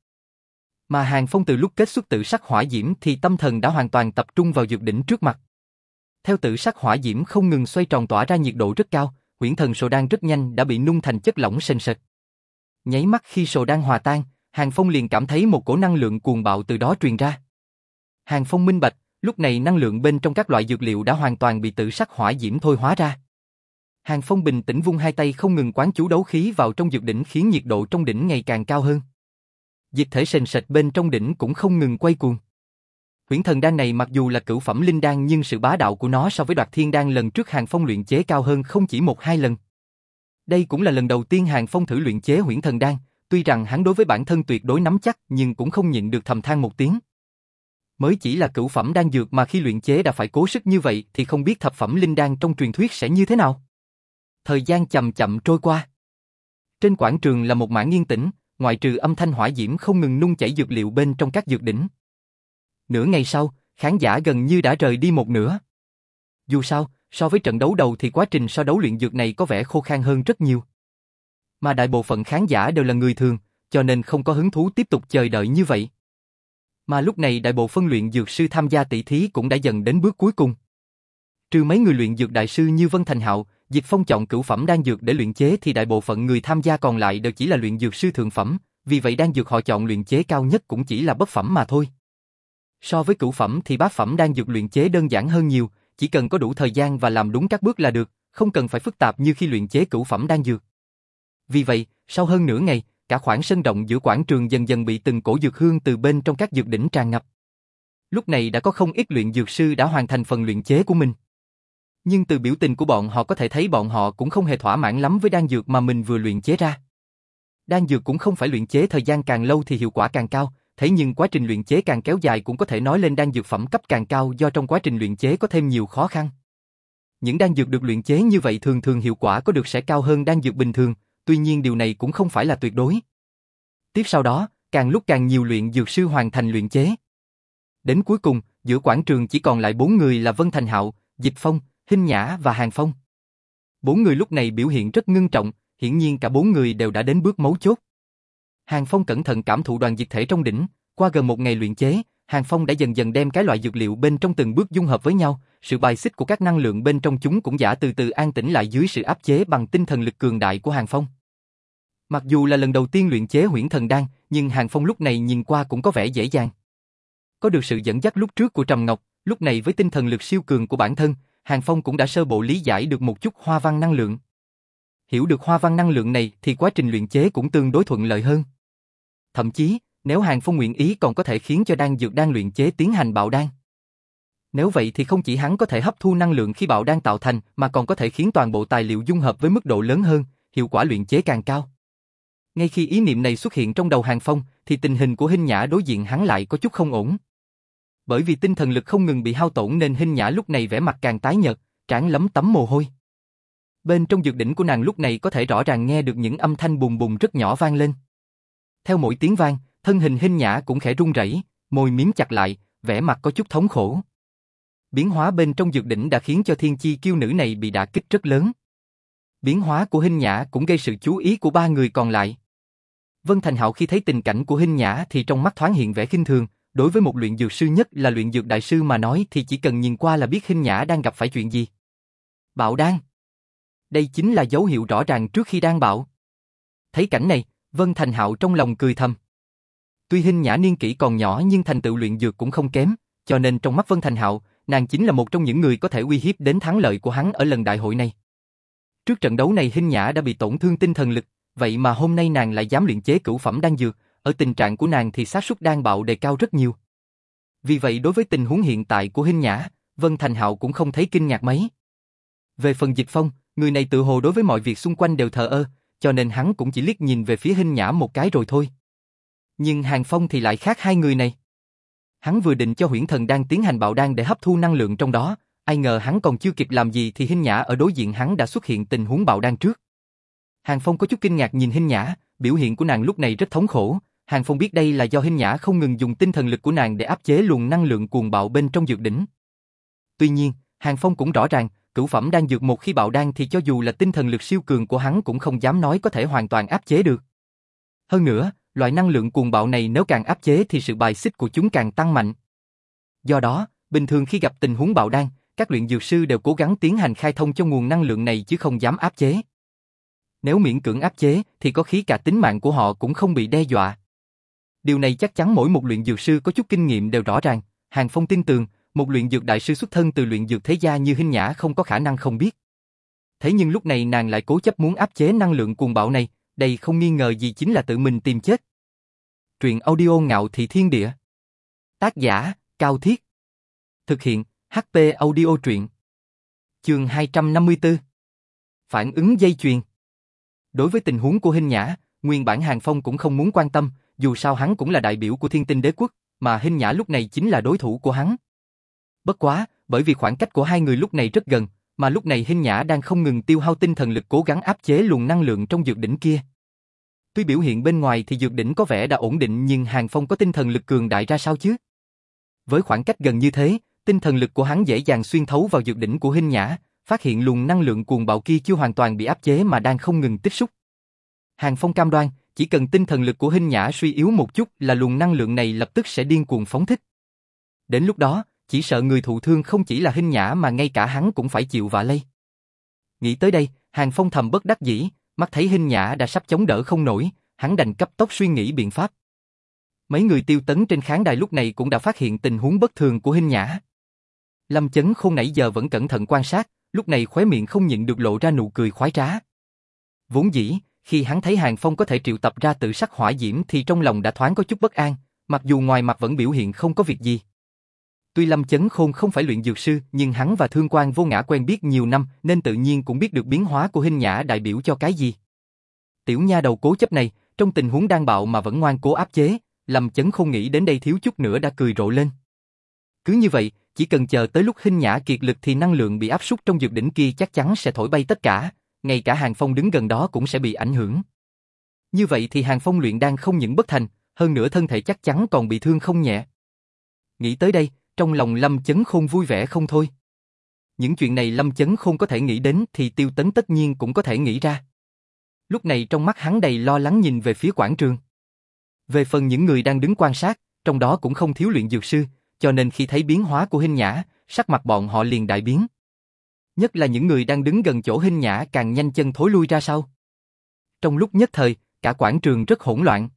Mà Hàng Phong từ lúc kết xuất tự sắc hỏa diễm thì tâm thần đã hoàn toàn tập trung vào dược đỉnh trước mặt. Theo tự sắc hỏa diễm không ngừng xoay tròn tỏa ra nhiệt độ rất cao, huyễn thần sồ đan rất nhanh đã bị nung thành chất lỏng sền sệt. Nháy mắt khi sồ đan hòa tan, Hàng Phong liền cảm thấy một cổ năng lượng cuồng bạo từ đó truyền ra. Hàng Phong minh bạch, lúc này năng lượng bên trong các loại dược liệu đã hoàn toàn bị tự sắc hỏa diễm thôi hóa ra. Hàng Phong bình tĩnh vung hai tay không ngừng quán chú đấu khí vào trong dược đỉnh khiến nhiệt độ trong đỉnh ngày càng cao hơn diệt thể sền sệt bên trong đỉnh cũng không ngừng quay cuồng. Huyễn thần đan này mặc dù là cửu phẩm linh đan nhưng sự bá đạo của nó so với đoạt thiên đan lần trước Hàng Phong luyện chế cao hơn không chỉ một hai lần. Đây cũng là lần đầu tiên Hàng Phong thử luyện chế huyễn thần đan, tuy rằng hắn đối với bản thân tuyệt đối nắm chắc nhưng cũng không nhịn được thầm than một tiếng. Mới chỉ là cửu phẩm đan dược mà khi luyện chế đã phải cố sức như vậy thì không biết thập phẩm linh đan trong truyền thuyết sẽ như thế nào. Thời gian chậm chậm trôi qua. Trên quảng trường là một mảng yên tĩnh, ngoại trừ âm thanh hỏa diễm không ngừng nung chảy dược liệu bên trong các dược đỉnh. Nửa ngày sau, khán giả gần như đã rời đi một nửa. Dù sao, so với trận đấu đầu thì quá trình so đấu luyện dược này có vẻ khô khan hơn rất nhiều. Mà đại bộ phận khán giả đều là người thường, cho nên không có hứng thú tiếp tục chờ đợi như vậy. Mà lúc này đại bộ phân luyện dược sư tham gia tỷ thí cũng đã dần đến bước cuối cùng. Trừ mấy người luyện dược đại sư như Vân Thành Hạo, Dịch Phong chọn cửu phẩm đan dược để luyện chế thì đại bộ phận người tham gia còn lại đều chỉ là luyện dược sư thượng phẩm, vì vậy đan dược họ chọn luyện chế cao nhất cũng chỉ là bất phẩm mà thôi. So với cửu phẩm thì bát phẩm đan dược luyện chế đơn giản hơn nhiều, chỉ cần có đủ thời gian và làm đúng các bước là được, không cần phải phức tạp như khi luyện chế cửu phẩm đan dược. Vì vậy, sau hơn nửa ngày, cả khoảng sân rộng giữa quảng trường dần dần bị từng cổ dược hương từ bên trong các dược đỉnh tràn ngập. Lúc này đã có không ít luyện dược sư đã hoàn thành phần luyện chế của mình. Nhưng từ biểu tình của bọn họ có thể thấy bọn họ cũng không hề thỏa mãn lắm với đan dược mà mình vừa luyện chế ra. Đan dược cũng không phải luyện chế thời gian càng lâu thì hiệu quả càng cao, thế nhưng quá trình luyện chế càng kéo dài cũng có thể nói lên đan dược phẩm cấp càng cao do trong quá trình luyện chế có thêm nhiều khó khăn. Những đan dược được luyện chế như vậy thường thường hiệu quả có được sẽ cao hơn đan dược bình thường, tuy nhiên điều này cũng không phải là tuyệt đối. Tiếp sau đó, càng lúc càng nhiều luyện dược sư hoàn thành luyện chế. Đến cuối cùng, giữa quảng trường chỉ còn lại bốn người là Vân Thành Hạo, Dịch Phong, Hinh Nhã và Hàng Phong. Bốn người lúc này biểu hiện rất ngưng trọng, hiển nhiên cả bốn người đều đã đến bước mấu chốt. Hàng Phong cẩn thận cảm thụ đoàn diệt thể trong đỉnh, qua gần một ngày luyện chế, Hàng Phong đã dần dần đem cái loại dược liệu bên trong từng bước dung hợp với nhau, sự bài xích của các năng lượng bên trong chúng cũng giả từ từ an tĩnh lại dưới sự áp chế bằng tinh thần lực cường đại của Hàng Phong. Mặc dù là lần đầu tiên luyện chế huyễn thần đan, nhưng Hàng Phong lúc này nhìn qua cũng có vẻ dễ dàng. Có được sự dẫn dắt lúc trước của Trầm Ngọc, lúc này với tinh thần lực siêu cường của bản thân, Hàng Phong cũng đã sơ bộ lý giải được một chút hoa văn năng lượng. Hiểu được hoa văn năng lượng này thì quá trình luyện chế cũng tương đối thuận lợi hơn. Thậm chí, nếu Hàng Phong nguyện ý còn có thể khiến cho đan dược đang luyện chế tiến hành bạo đan. Nếu vậy thì không chỉ hắn có thể hấp thu năng lượng khi bạo đan tạo thành mà còn có thể khiến toàn bộ tài liệu dung hợp với mức độ lớn hơn, hiệu quả luyện chế càng cao. Ngay khi ý niệm này xuất hiện trong đầu Hàng Phong, thì tình hình của Hinh Nhã đối diện hắn lại có chút không ổn. Bởi vì tinh thần lực không ngừng bị hao tổn nên Hinh Nhã lúc này vẻ mặt càng tái nhợt, trán lấm tấm mồ hôi. Bên trong dược đỉnh của nàng lúc này có thể rõ ràng nghe được những âm thanh bùng bùng rất nhỏ vang lên. Theo mỗi tiếng vang, thân hình Hinh Nhã cũng khẽ run rẩy, môi miếm chặt lại, vẻ mặt có chút thống khổ. Biến hóa bên trong dược đỉnh đã khiến cho thiên chi kiêu nữ này bị đả kích rất lớn. Biến hóa của Hinh Nhã cũng gây sự chú ý của ba người còn lại. Vân Thành Hạo khi thấy tình cảnh của Hinh Nhã thì trong mắt thoáng hiện vẻ khinh thường, đối với một luyện dược sư nhất là luyện dược đại sư mà nói thì chỉ cần nhìn qua là biết Hinh Nhã đang gặp phải chuyện gì. Bạo đan. Đây chính là dấu hiệu rõ ràng trước khi đang bạo. Thấy cảnh này, Vân Thành Hạo trong lòng cười thầm. Tuy Hinh Nhã niên kỷ còn nhỏ nhưng thành tựu luyện dược cũng không kém, cho nên trong mắt Vân Thành Hạo, nàng chính là một trong những người có thể uy hiếp đến thắng lợi của hắn ở lần đại hội này. Trước trận đấu này Hinh Nhã đã bị tổn thương tinh thần lực, vậy mà hôm nay nàng lại dám luyện chế cửu phẩm đan dược, ở tình trạng của nàng thì xác suất đan bạo đề cao rất nhiều. Vì vậy đối với tình huống hiện tại của Hinh Nhã, Vân Thành Hạo cũng không thấy kinh ngạc mấy. Về phần Dịch Phong, người này tự hồ đối với mọi việc xung quanh đều thờ ơ, cho nên hắn cũng chỉ liếc nhìn về phía Hinh Nhã một cái rồi thôi. Nhưng Hàng Phong thì lại khác hai người này. Hắn vừa định cho huyễn thần đang tiến hành bạo đan để hấp thu năng lượng trong đó, ai ngờ hắn còn chưa kịp làm gì thì Hinh Nhã ở đối diện hắn đã xuất hiện tình huống bạo đan trước. Hàng Phong có chút kinh ngạc nhìn Hinh Nhã, biểu hiện của nàng lúc này rất thống khổ, Hàng Phong biết đây là do Hinh nhã không ngừng dùng tinh thần lực của nàng để áp chế luồng năng lượng cuồng bạo bên trong dược đỉnh. Tuy nhiên, Hàng Phong cũng rõ ràng, cửu phẩm đang dược một khi bạo đan thì cho dù là tinh thần lực siêu cường của hắn cũng không dám nói có thể hoàn toàn áp chế được. Hơn nữa, loại năng lượng cuồng bạo này nếu càng áp chế thì sự bài xích của chúng càng tăng mạnh. Do đó, bình thường khi gặp tình huống bạo đan, các luyện dược sư đều cố gắng tiến hành khai thông cho nguồn năng lượng này chứ không dám áp chế. Nếu miễn cưỡng áp chế thì có khí cả tính mạng của họ cũng không bị đe dọa. Điều này chắc chắn mỗi một luyện dược sư có chút kinh nghiệm đều rõ ràng, Hàng Phong tin tường, một luyện dược đại sư xuất thân từ luyện dược thế gia như Hinh Nhã không có khả năng không biết. Thế nhưng lúc này nàng lại cố chấp muốn áp chế năng lượng cuồng bạo này, đây không nghi ngờ gì chính là tự mình tìm chết. Truyện audio ngạo thị thiên địa. Tác giả, Cao Thiết. Thực hiện, HP audio truyện. Trường 254. Phản ứng dây chuyền. Đối với tình huống của Hinh Nhã, nguyên bản Hàng Phong cũng không muốn quan tâm, dù sao hắn cũng là đại biểu của thiên tinh đế quốc, mà Hinh Nhã lúc này chính là đối thủ của hắn. Bất quá, bởi vì khoảng cách của hai người lúc này rất gần, mà lúc này Hinh Nhã đang không ngừng tiêu hao tinh thần lực cố gắng áp chế luồng năng lượng trong dược đỉnh kia. Tuy biểu hiện bên ngoài thì dược đỉnh có vẻ đã ổn định nhưng Hàng Phong có tinh thần lực cường đại ra sao chứ? Với khoảng cách gần như thế, tinh thần lực của hắn dễ dàng xuyên thấu vào dược đỉnh của Hinh Nhã, phát hiện luồng năng lượng cuồng bạo kia chưa hoàn toàn bị áp chế mà đang không ngừng tích xúc. Hàng Phong cam đoan, chỉ cần tinh thần lực của Hinh Nhã suy yếu một chút là luồng năng lượng này lập tức sẽ điên cuồng phóng thích. Đến lúc đó, chỉ sợ người thụ thương không chỉ là Hinh Nhã mà ngay cả hắn cũng phải chịu vạ lây. Nghĩ tới đây, Hàng Phong thầm bất đắc dĩ, mắt thấy Hinh Nhã đã sắp chống đỡ không nổi, hắn đành cấp tốc suy nghĩ biện pháp. Mấy người tiêu tấn trên khán đài lúc này cũng đã phát hiện tình huống bất thường của Hinh Nhã. Lâm Chấn không nãy giờ vẫn cẩn thận quan sát, lúc này khóe miệng không nhịn được lộ ra nụ cười khoái trá. Vốn dĩ, khi hắn thấy Hàng Phong có thể triệu tập ra tự sắc hỏa diễm thì trong lòng đã thoáng có chút bất an, mặc dù ngoài mặt vẫn biểu hiện không có việc gì. Tuy Lâm Chấn Khôn không phải luyện dược sư, nhưng hắn và Thương Quan Vô Ngã quen biết nhiều năm, nên tự nhiên cũng biết được biến hóa của hình nhã đại biểu cho cái gì. Tiểu nha đầu cố chấp này, trong tình huống đang bạo mà vẫn ngoan cố áp chế, Lâm Chấn Khôn nghĩ đến đây thiếu chút nữa đã cười rộ lên. Cứ như vậy, chỉ cần chờ tới lúc hình nhã kiệt lực thì năng lượng bị áp súc trong dược đỉnh kia chắc chắn sẽ thổi bay tất cả, ngay cả Hàng Phong đứng gần đó cũng sẽ bị ảnh hưởng. Như vậy thì Hàng Phong luyện đang không những bất thành, hơn nữa thân thể chắc chắn còn bị thương không nhẹ. Nghĩ tới đây, trong lòng Lâm Chấn Khôn vui vẻ không thôi. Những chuyện này Lâm Chấn Khôn có thể nghĩ đến thì Tiêu Tấn tất nhiên cũng có thể nghĩ ra. Lúc này trong mắt hắn đầy lo lắng nhìn về phía quảng trường. Về phần những người đang đứng quan sát, trong đó cũng không thiếu luyện dược sư, cho nên khi thấy biến hóa của hình nhã, sắc mặt bọn họ liền đại biến. Nhất là những người đang đứng gần chỗ hình nhã càng nhanh chân thối lui ra sau. Trong lúc nhất thời, cả quảng trường rất hỗn loạn.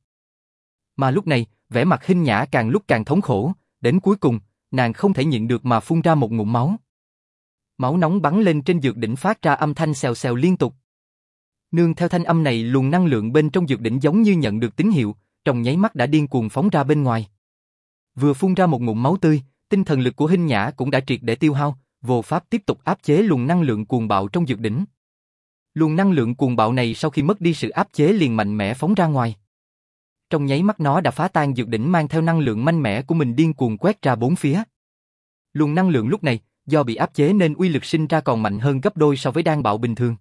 Mà lúc này, vẻ mặt hình nhã càng lúc càng thống khổ, đến cuối cùng, nàng không thể nhịn được mà phun ra một ngụm máu. Máu nóng bắn lên trên dược đỉnh phát ra âm thanh xèo xèo liên tục. Nương theo thanh âm này luồng năng lượng bên trong dược đỉnh giống như nhận được tín hiệu, trong nháy mắt đã điên cuồng phóng ra bên ngoài. Vừa phun ra một ngụm máu tươi, tinh thần lực của Hinh Nhã cũng đã triệt để tiêu hao, vô pháp tiếp tục áp chế luồng năng lượng cuồng bạo trong dược đỉnh. Luồng năng lượng cuồng bạo này sau khi mất đi sự áp chế liền mạnh mẽ phóng ra ngoài. Trong nháy mắt nó đã phá tan dược đỉnh mang theo năng lượng mạnh mẽ của mình điên cuồng quét ra bốn phía. Luồng năng lượng lúc này, do bị áp chế nên uy lực sinh ra còn mạnh hơn gấp đôi so với đan bạo bình thường.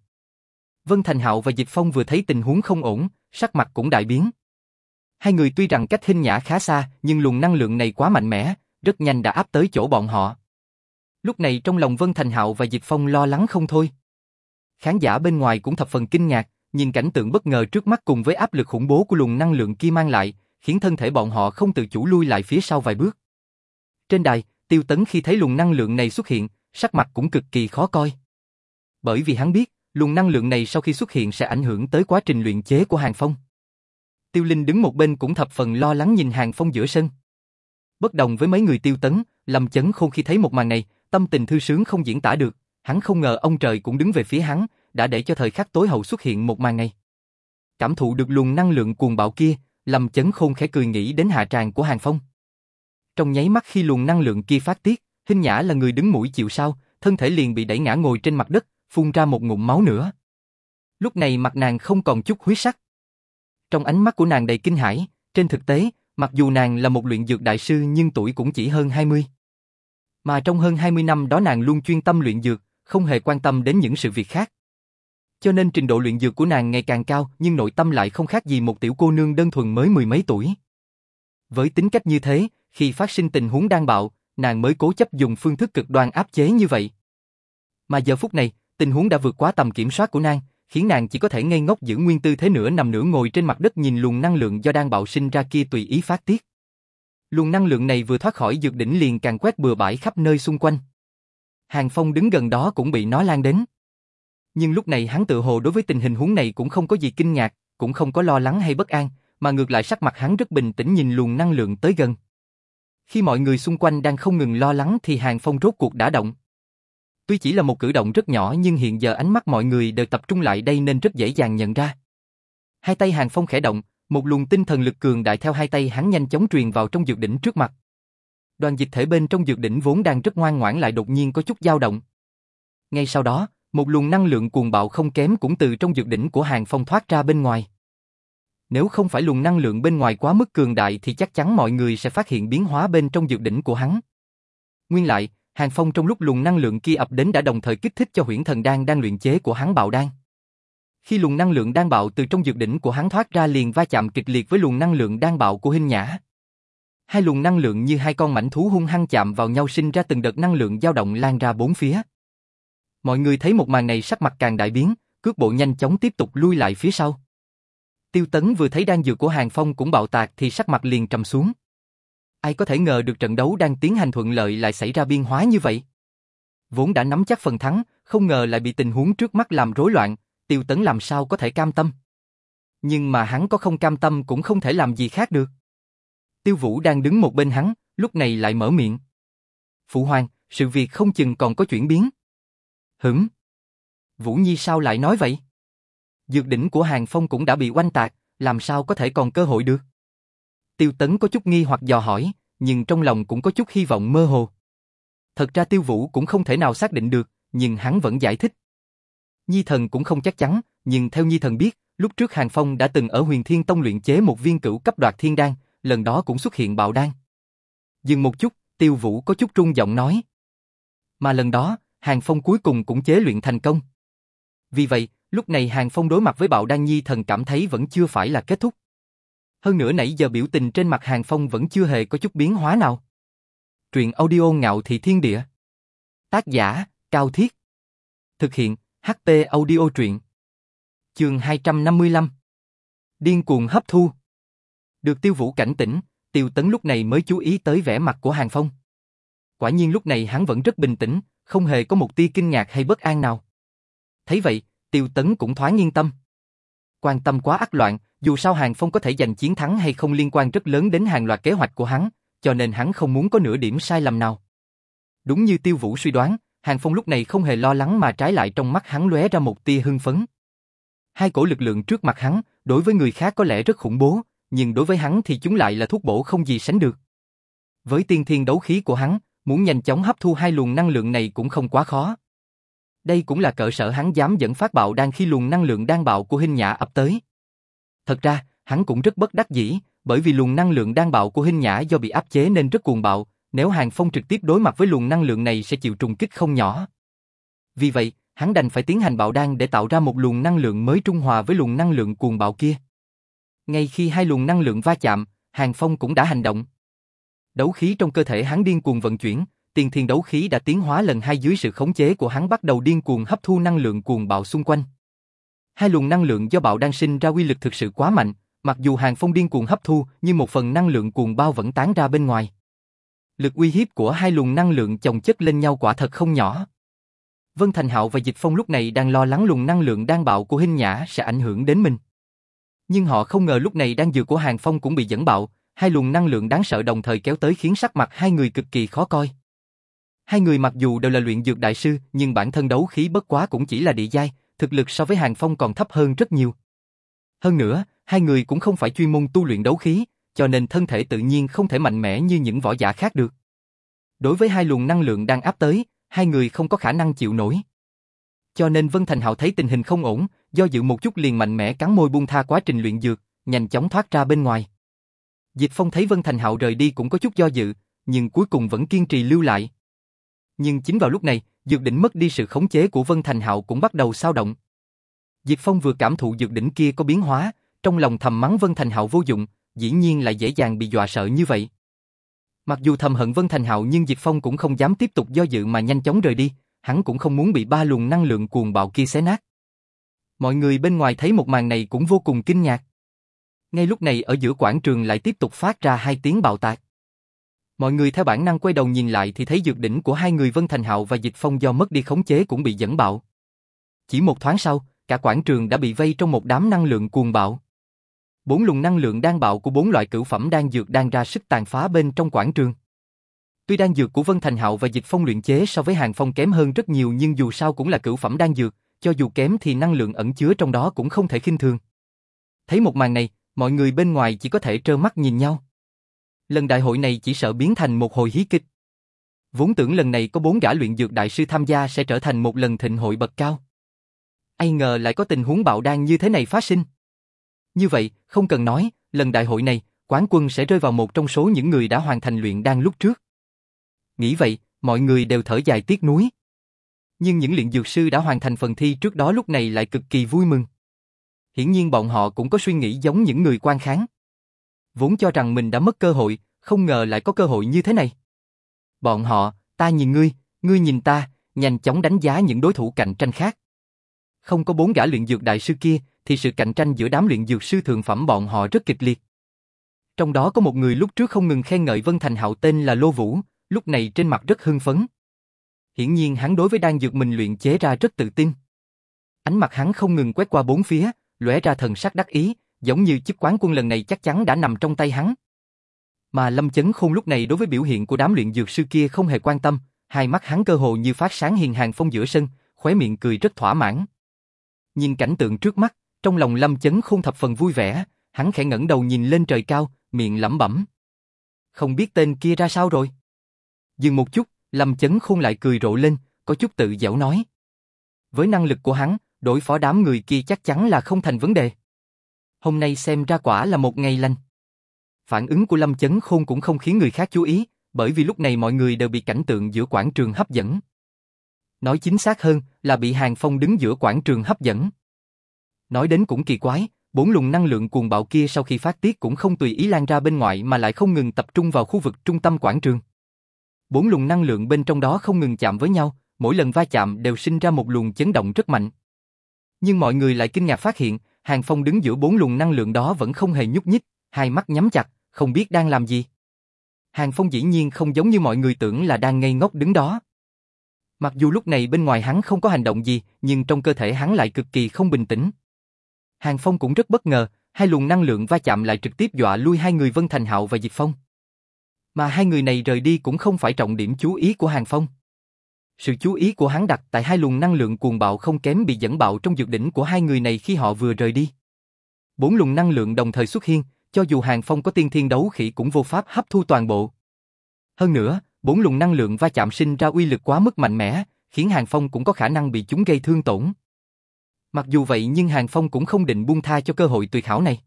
Vân Thành Hạo và Dịch Phong vừa thấy tình huống không ổn, sắc mặt cũng đại biến. Hai người tuy rằng cách hình nhã khá xa, nhưng luồng năng lượng này quá mạnh mẽ, rất nhanh đã áp tới chỗ bọn họ. Lúc này trong lòng Vân Thành Hạo và Dịch Phong lo lắng không thôi. Khán giả bên ngoài cũng thập phần kinh ngạc, nhìn cảnh tượng bất ngờ trước mắt cùng với áp lực khủng bố của luồng năng lượng kia mang lại, khiến thân thể bọn họ không tự chủ lui lại phía sau vài bước. Trên đài, Tiêu Tấn khi thấy luồng năng lượng này xuất hiện, sắc mặt cũng cực kỳ khó coi. Bởi vì hắn biết, luồng năng lượng này sau khi xuất hiện sẽ ảnh hưởng tới quá trình luyện chế của Hàng Phong. Tiêu Linh đứng một bên cũng thập phần lo lắng nhìn Hàng Phong giữa sân. Bất đồng với mấy người Tiêu Tấn, Lâm Chấn Khôn khi thấy một màn này, tâm tình thư sướng không diễn tả được, hắn không ngờ ông trời cũng đứng về phía hắn, đã để cho thời khắc tối hậu xuất hiện một màn này. Cảm thụ được luồng năng lượng cuồng bạo kia, Lâm Chấn Khôn khẽ cười nghĩ đến hạ tràng của Hàng Phong. Trong nháy mắt khi luồng năng lượng kia phát tiết, Hinh Nhã là người đứng mũi chịu sao, thân thể liền bị đẩy ngã ngồi trên mặt đất, phun ra một ngụm máu nữa. Lúc này mặt nàng không còn chút huyết sắc. Trong ánh mắt của nàng đầy kinh hãi, trên thực tế, mặc dù nàng là một luyện dược đại sư nhưng tuổi cũng chỉ hơn 20. Mà trong hơn 20 năm đó nàng luôn chuyên tâm luyện dược, không hề quan tâm đến những sự việc khác. Cho nên trình độ luyện dược của nàng ngày càng cao, nhưng nội tâm lại không khác gì một tiểu cô nương đơn thuần mới mười mấy tuổi. Với tính cách như thế, khi phát sinh tình huống đang bạo, nàng mới cố chấp dùng phương thức cực đoan áp chế như vậy. Mà giờ phút này, tình huống đã vượt quá tầm kiểm soát của nàng, khiến nàng chỉ có thể ngây ngốc giữ nguyên tư thế nửa nằm nửa ngồi trên mặt đất nhìn luồng năng lượng do đang bạo sinh ra kia tùy ý phát tiết. Luồng năng lượng này vừa thoát khỏi dược đỉnh liền càng quét bừa bãi khắp nơi xung quanh. Hàng Phong đứng gần đó cũng bị nó lan đến. Nhưng lúc này hắn tự hồ đối với tình hình huống này cũng không có gì kinh ngạc, cũng không có lo lắng hay bất an, mà ngược lại sắc mặt hắn rất bình tĩnh nhìn luồng năng lượng tới gần. Khi mọi người xung quanh đang không ngừng lo lắng thì Hàng Phong rốt cuộc đã động. Tuy chỉ là một cử động rất nhỏ nhưng hiện giờ ánh mắt mọi người đều tập trung lại đây nên rất dễ dàng nhận ra. Hai tay Hàng Phong khẽ động, một luồng tinh thần lực cường đại theo hai tay hắn nhanh chóng truyền vào trong dược đỉnh trước mặt. Đoàn dịch thể bên trong dược đỉnh vốn đang rất ngoan ngoãn lại đột nhiên có chút dao động. Ngay sau đó, một luồng năng lượng cuồng bạo không kém cũng từ trong dược đỉnh của Hàng Phong thoát ra bên ngoài. Nếu không phải luồng năng lượng bên ngoài quá mức cường đại thì chắc chắn mọi người sẽ phát hiện biến hóa bên trong dược đỉnh của hắn. Nguyên lại, Hàng Phong trong lúc luồng năng lượng kia ập đến đã đồng thời kích thích cho huyễn thần đan đang luyện chế của hắn bạo đan. Khi luồng năng lượng đang bạo từ trong dược đỉnh của hắn thoát ra liền va chạm kịch liệt với luồng năng lượng đang bạo của Hinh Nhã. Hai luồng năng lượng như hai con mảnh thú hung hăng chạm vào nhau sinh ra từng đợt năng lượng dao động lan ra bốn phía. Mọi người thấy một màn này sắc mặt càng đại biến, cước bộ nhanh chóng tiếp tục lui lại phía sau. Tiêu Tấn vừa thấy đan dược của Hàng Phong cũng bạo tạc thì sắc mặt liền trầm xuống. Ai có thể ngờ được trận đấu đang tiến hành thuận lợi lại xảy ra biên hóa như vậy? Vốn đã nắm chắc phần thắng, không ngờ lại bị tình huống trước mắt làm rối loạn, Tiêu Tấn làm sao có thể cam tâm? Nhưng mà hắn có không cam tâm cũng không thể làm gì khác được. Tiêu Vũ đang đứng một bên hắn, lúc này lại mở miệng. Phụ hoàng, sự việc không chừng còn có chuyển biến. Hửm? Vũ Nhi sao lại nói vậy? Dược đỉnh của Hàng Phong cũng đã bị oanh tạc, làm sao có thể còn cơ hội được? Tiêu Tấn có chút nghi hoặc dò hỏi, nhưng trong lòng cũng có chút hy vọng mơ hồ. Thật ra Tiêu Vũ cũng không thể nào xác định được, nhưng hắn vẫn giải thích. Nhi thần cũng không chắc chắn, nhưng theo Nhi thần biết, lúc trước Hàng Phong đã từng ở huyền thiên tông luyện chế một viên cửu cấp đoạt thiên đan, lần đó cũng xuất hiện bạo đan. Dừng một chút, Tiêu Vũ có chút trung giọng nói. Mà lần đó, Hàng Phong cuối cùng cũng chế luyện thành công. Vì vậy, lúc này Hàng Phong đối mặt với bạo đan Nhi thần cảm thấy vẫn chưa phải là kết thúc. Hơn nữa nãy giờ biểu tình trên mặt Hàng Phong vẫn chưa hề có chút biến hóa nào. Truyện audio ngạo thị thiên địa. Tác giả, Cao Thiết. Thực hiện, HP audio truyện. Trường 255. Điên cuồng hấp thu. Được tiêu vũ cảnh tỉnh, tiêu tấn lúc này mới chú ý tới vẻ mặt của Hàng Phong. Quả nhiên lúc này hắn vẫn rất bình tĩnh, không hề có một tia kinh ngạc hay bất an nào. Thấy vậy, tiêu tấn cũng thoáng yên tâm. Quan tâm quá ác loạn, dù sao Hàng Phong có thể giành chiến thắng hay không liên quan rất lớn đến hàng loạt kế hoạch của hắn, cho nên hắn không muốn có nửa điểm sai lầm nào. Đúng như Tiêu Vũ suy đoán, Hàng Phong lúc này không hề lo lắng mà trái lại trong mắt hắn lóe ra một tia hưng phấn. Hai cổ lực lượng trước mặt hắn, đối với người khác có lẽ rất khủng bố, nhưng đối với hắn thì chúng lại là thuốc bổ không gì sánh được. Với tiên thiên đấu khí của hắn, muốn nhanh chóng hấp thu hai luồng năng lượng này cũng không quá khó. Đây cũng là cỡ sở hắn dám dẫn phát bạo đang khi luồng năng lượng đang bạo của hình nhã ập tới. Thật ra, hắn cũng rất bất đắc dĩ, bởi vì luồng năng lượng đang bạo của hình nhã do bị áp chế nên rất cuồng bạo, nếu Hàng Phong trực tiếp đối mặt với luồng năng lượng này sẽ chịu trùng kích không nhỏ. Vì vậy, hắn đành phải tiến hành bạo đan để tạo ra một luồng năng lượng mới trung hòa với luồng năng lượng cuồng bạo kia. Ngay khi hai luồng năng lượng va chạm, Hàng Phong cũng đã hành động. Đấu khí trong cơ thể hắn điên cuồng vận chuyển, tiền thiên đấu khí đã tiến hóa lần hai dưới sự khống chế của hắn bắt đầu điên cuồng hấp thu năng lượng cuồng bạo xung quanh. Hai luồng năng lượng do bạo đang sinh ra uy lực thực sự quá mạnh, mặc dù Hàng Phong điên cuồng hấp thu, nhưng một phần năng lượng cuồng bao vẫn tán ra bên ngoài. Lực uy hiếp của hai luồng năng lượng chồng chất lên nhau quả thật không nhỏ. Vân Thành Hạo và Dịch Phong lúc này đang lo lắng luồng năng lượng đang bạo của Hinh Nhã sẽ ảnh hưởng đến mình. Nhưng họ không ngờ lúc này đang dừa của Hàng Phong cũng bị dẫn bạo, hai luồng năng lượng đáng sợ đồng thời kéo tới khiến sắc mặt hai người cực kỳ khó coi. Hai người mặc dù đều là luyện dược đại sư, nhưng bản thân đấu khí bất quá cũng chỉ là địa giai, thực lực so với Hàng Phong còn thấp hơn rất nhiều. Hơn nữa, hai người cũng không phải chuyên môn tu luyện đấu khí, cho nên thân thể tự nhiên không thể mạnh mẽ như những võ giả khác được. Đối với hai luồng năng lượng đang áp tới, hai người không có khả năng chịu nổi. Cho nên Vân Thành Hạo thấy tình hình không ổn, do dự một chút liền mạnh mẽ cắn môi buông tha quá trình luyện dược, nhanh chóng thoát ra bên ngoài. Dịch Phong thấy Vân Thành Hạo rời đi cũng có chút do dự, nhưng cuối cùng vẫn kiên trì lưu lại. Nhưng chính vào lúc này, dược đỉnh mất đi sự khống chế của Vân Thành Hạo cũng bắt đầu sao động. Diệp Phong vừa cảm thụ dược đỉnh kia có biến hóa, trong lòng thầm mắng Vân Thành Hạo vô dụng, dĩ nhiên lại dễ dàng bị dọa sợ như vậy. Mặc dù thầm hận Vân Thành Hạo nhưng Diệp Phong cũng không dám tiếp tục do dự mà nhanh chóng rời đi, hắn cũng không muốn bị ba luồng năng lượng cuồng bạo kia xé nát. Mọi người bên ngoài thấy một màn này cũng vô cùng kinh ngạc. Ngay lúc này ở giữa quảng trường lại tiếp tục phát ra hai tiếng bạo tạc. Mọi người theo bản năng quay đầu nhìn lại thì thấy dược đỉnh của hai người Vân Thành Hạo và Dịch Phong do mất đi khống chế cũng bị dẫn bạo. Chỉ một thoáng sau, cả quảng trường đã bị vây trong một đám năng lượng cuồng bạo. Bốn luồng năng lượng đang bạo của bốn loại cửu phẩm đang dược đang ra sức tàn phá bên trong quảng trường. Tuy đan dược của Vân Thành Hạo và Dịch Phong luyện chế so với Hàng Phong kém hơn rất nhiều nhưng dù sao cũng là cửu phẩm đan dược, cho dù kém thì năng lượng ẩn chứa trong đó cũng không thể khinh thường. Thấy một màn này, mọi người bên ngoài chỉ có thể trơ mắt nhìn nhau. Lần đại hội này chỉ sợ biến thành một hồi hí kịch. Vốn tưởng lần này có bốn gã luyện dược đại sư tham gia sẽ trở thành một lần thịnh hội bậc cao. Ai ngờ lại có tình huống bạo đan như thế này phát sinh. Như vậy, không cần nói, lần đại hội này, quán quân sẽ rơi vào một trong số những người đã hoàn thành luyện đan lúc trước. Nghĩ vậy, mọi người đều thở dài tiếc nuối. Nhưng những luyện dược sư đã hoàn thành phần thi trước đó lúc này lại cực kỳ vui mừng. Hiển nhiên bọn họ cũng có suy nghĩ giống những người quan kháng. Vốn cho rằng mình đã mất cơ hội, không ngờ lại có cơ hội như thế này. Bọn họ, ta nhìn ngươi, ngươi nhìn ta, nhanh chóng đánh giá những đối thủ cạnh tranh khác. Không có bốn gã luyện dược đại sư kia, thì sự cạnh tranh giữa đám luyện dược sư thượng phẩm bọn họ rất kịch liệt. Trong đó có một người lúc trước không ngừng khen ngợi Vân Thành Hạo tên là Lô Vũ, lúc này trên mặt rất hưng phấn. Hiển nhiên hắn đối với đan dược mình luyện chế ra rất tự tin. Ánh mặt hắn không ngừng quét qua bốn phía, lóe ra thần sắc đắc ý, giống như chức quán quân lần này chắc chắn đã nằm trong tay hắn. Mà Lâm Chấn Khôn lúc này đối với biểu hiện của đám luyện dược sư kia không hề quan tâm, hai mắt hắn cơ hồ như phát sáng hiền hàng phong giữa sân, khóe miệng cười rất thỏa mãn. Nhìn cảnh tượng trước mắt, trong lòng Lâm Chấn Khôn thập phần vui vẻ, hắn khẽ ngẩng đầu nhìn lên trời cao, miệng lẩm bẩm. Không biết tên kia ra sao rồi? Dừng một chút, Lâm Chấn Khôn lại cười rộ lên, có chút tự dẻo nói. Với năng lực của hắn, đối phó đám người kia chắc chắn là không thành vấn đề. Hôm nay xem ra quả là một ngày lành. Phản ứng của Lâm Chấn Khôn cũng không khiến người khác chú ý, bởi vì lúc này mọi người đều bị cảnh tượng giữa quảng trường hấp dẫn. Nói chính xác hơn là bị Hàng Phong đứng giữa quảng trường hấp dẫn. Nói đến cũng kỳ quái, bốn luồng năng lượng cuồng bạo kia sau khi phát tiết cũng không tùy ý lan ra bên ngoài mà lại không ngừng tập trung vào khu vực trung tâm quảng trường. Bốn luồng năng lượng bên trong đó không ngừng chạm với nhau, mỗi lần va chạm đều sinh ra một luồng chấn động rất mạnh. Nhưng mọi người lại kinh ngạc phát hiện, Hàng Phong đứng giữa bốn luồng năng lượng đó vẫn không hề nhúc nhích, hai mắt nhắm chặt, không biết đang làm gì. Hàng Phong dĩ nhiên không giống như mọi người tưởng là đang ngây ngốc đứng đó. Mặc dù lúc này bên ngoài hắn không có hành động gì, nhưng trong cơ thể hắn lại cực kỳ không bình tĩnh. Hàng Phong cũng rất bất ngờ, hai luồng năng lượng va chạm lại trực tiếp dọa lui hai người Vân Thành Hạo và Diệp Phong. Mà hai người này rời đi cũng không phải trọng điểm chú ý của Hàng Phong. Sự chú ý của hắn đặt tại hai luồng năng lượng cuồng bạo không kém bị dẫn bạo trong dược đỉnh của hai người này khi họ vừa rời đi. Bốn luồng năng lượng đồng thời xuất hiện, cho dù Hàng Phong có tiên thiên đấu khỉ cũng vô pháp hấp thu toàn bộ. Hơn nữa, bốn luồng năng lượng va chạm sinh ra uy lực quá mức mạnh mẽ, khiến Hàng Phong cũng có khả năng bị chúng gây thương tổn. Mặc dù vậy nhưng Hàng Phong cũng không định buông tha cho cơ hội tuyệt hảo này.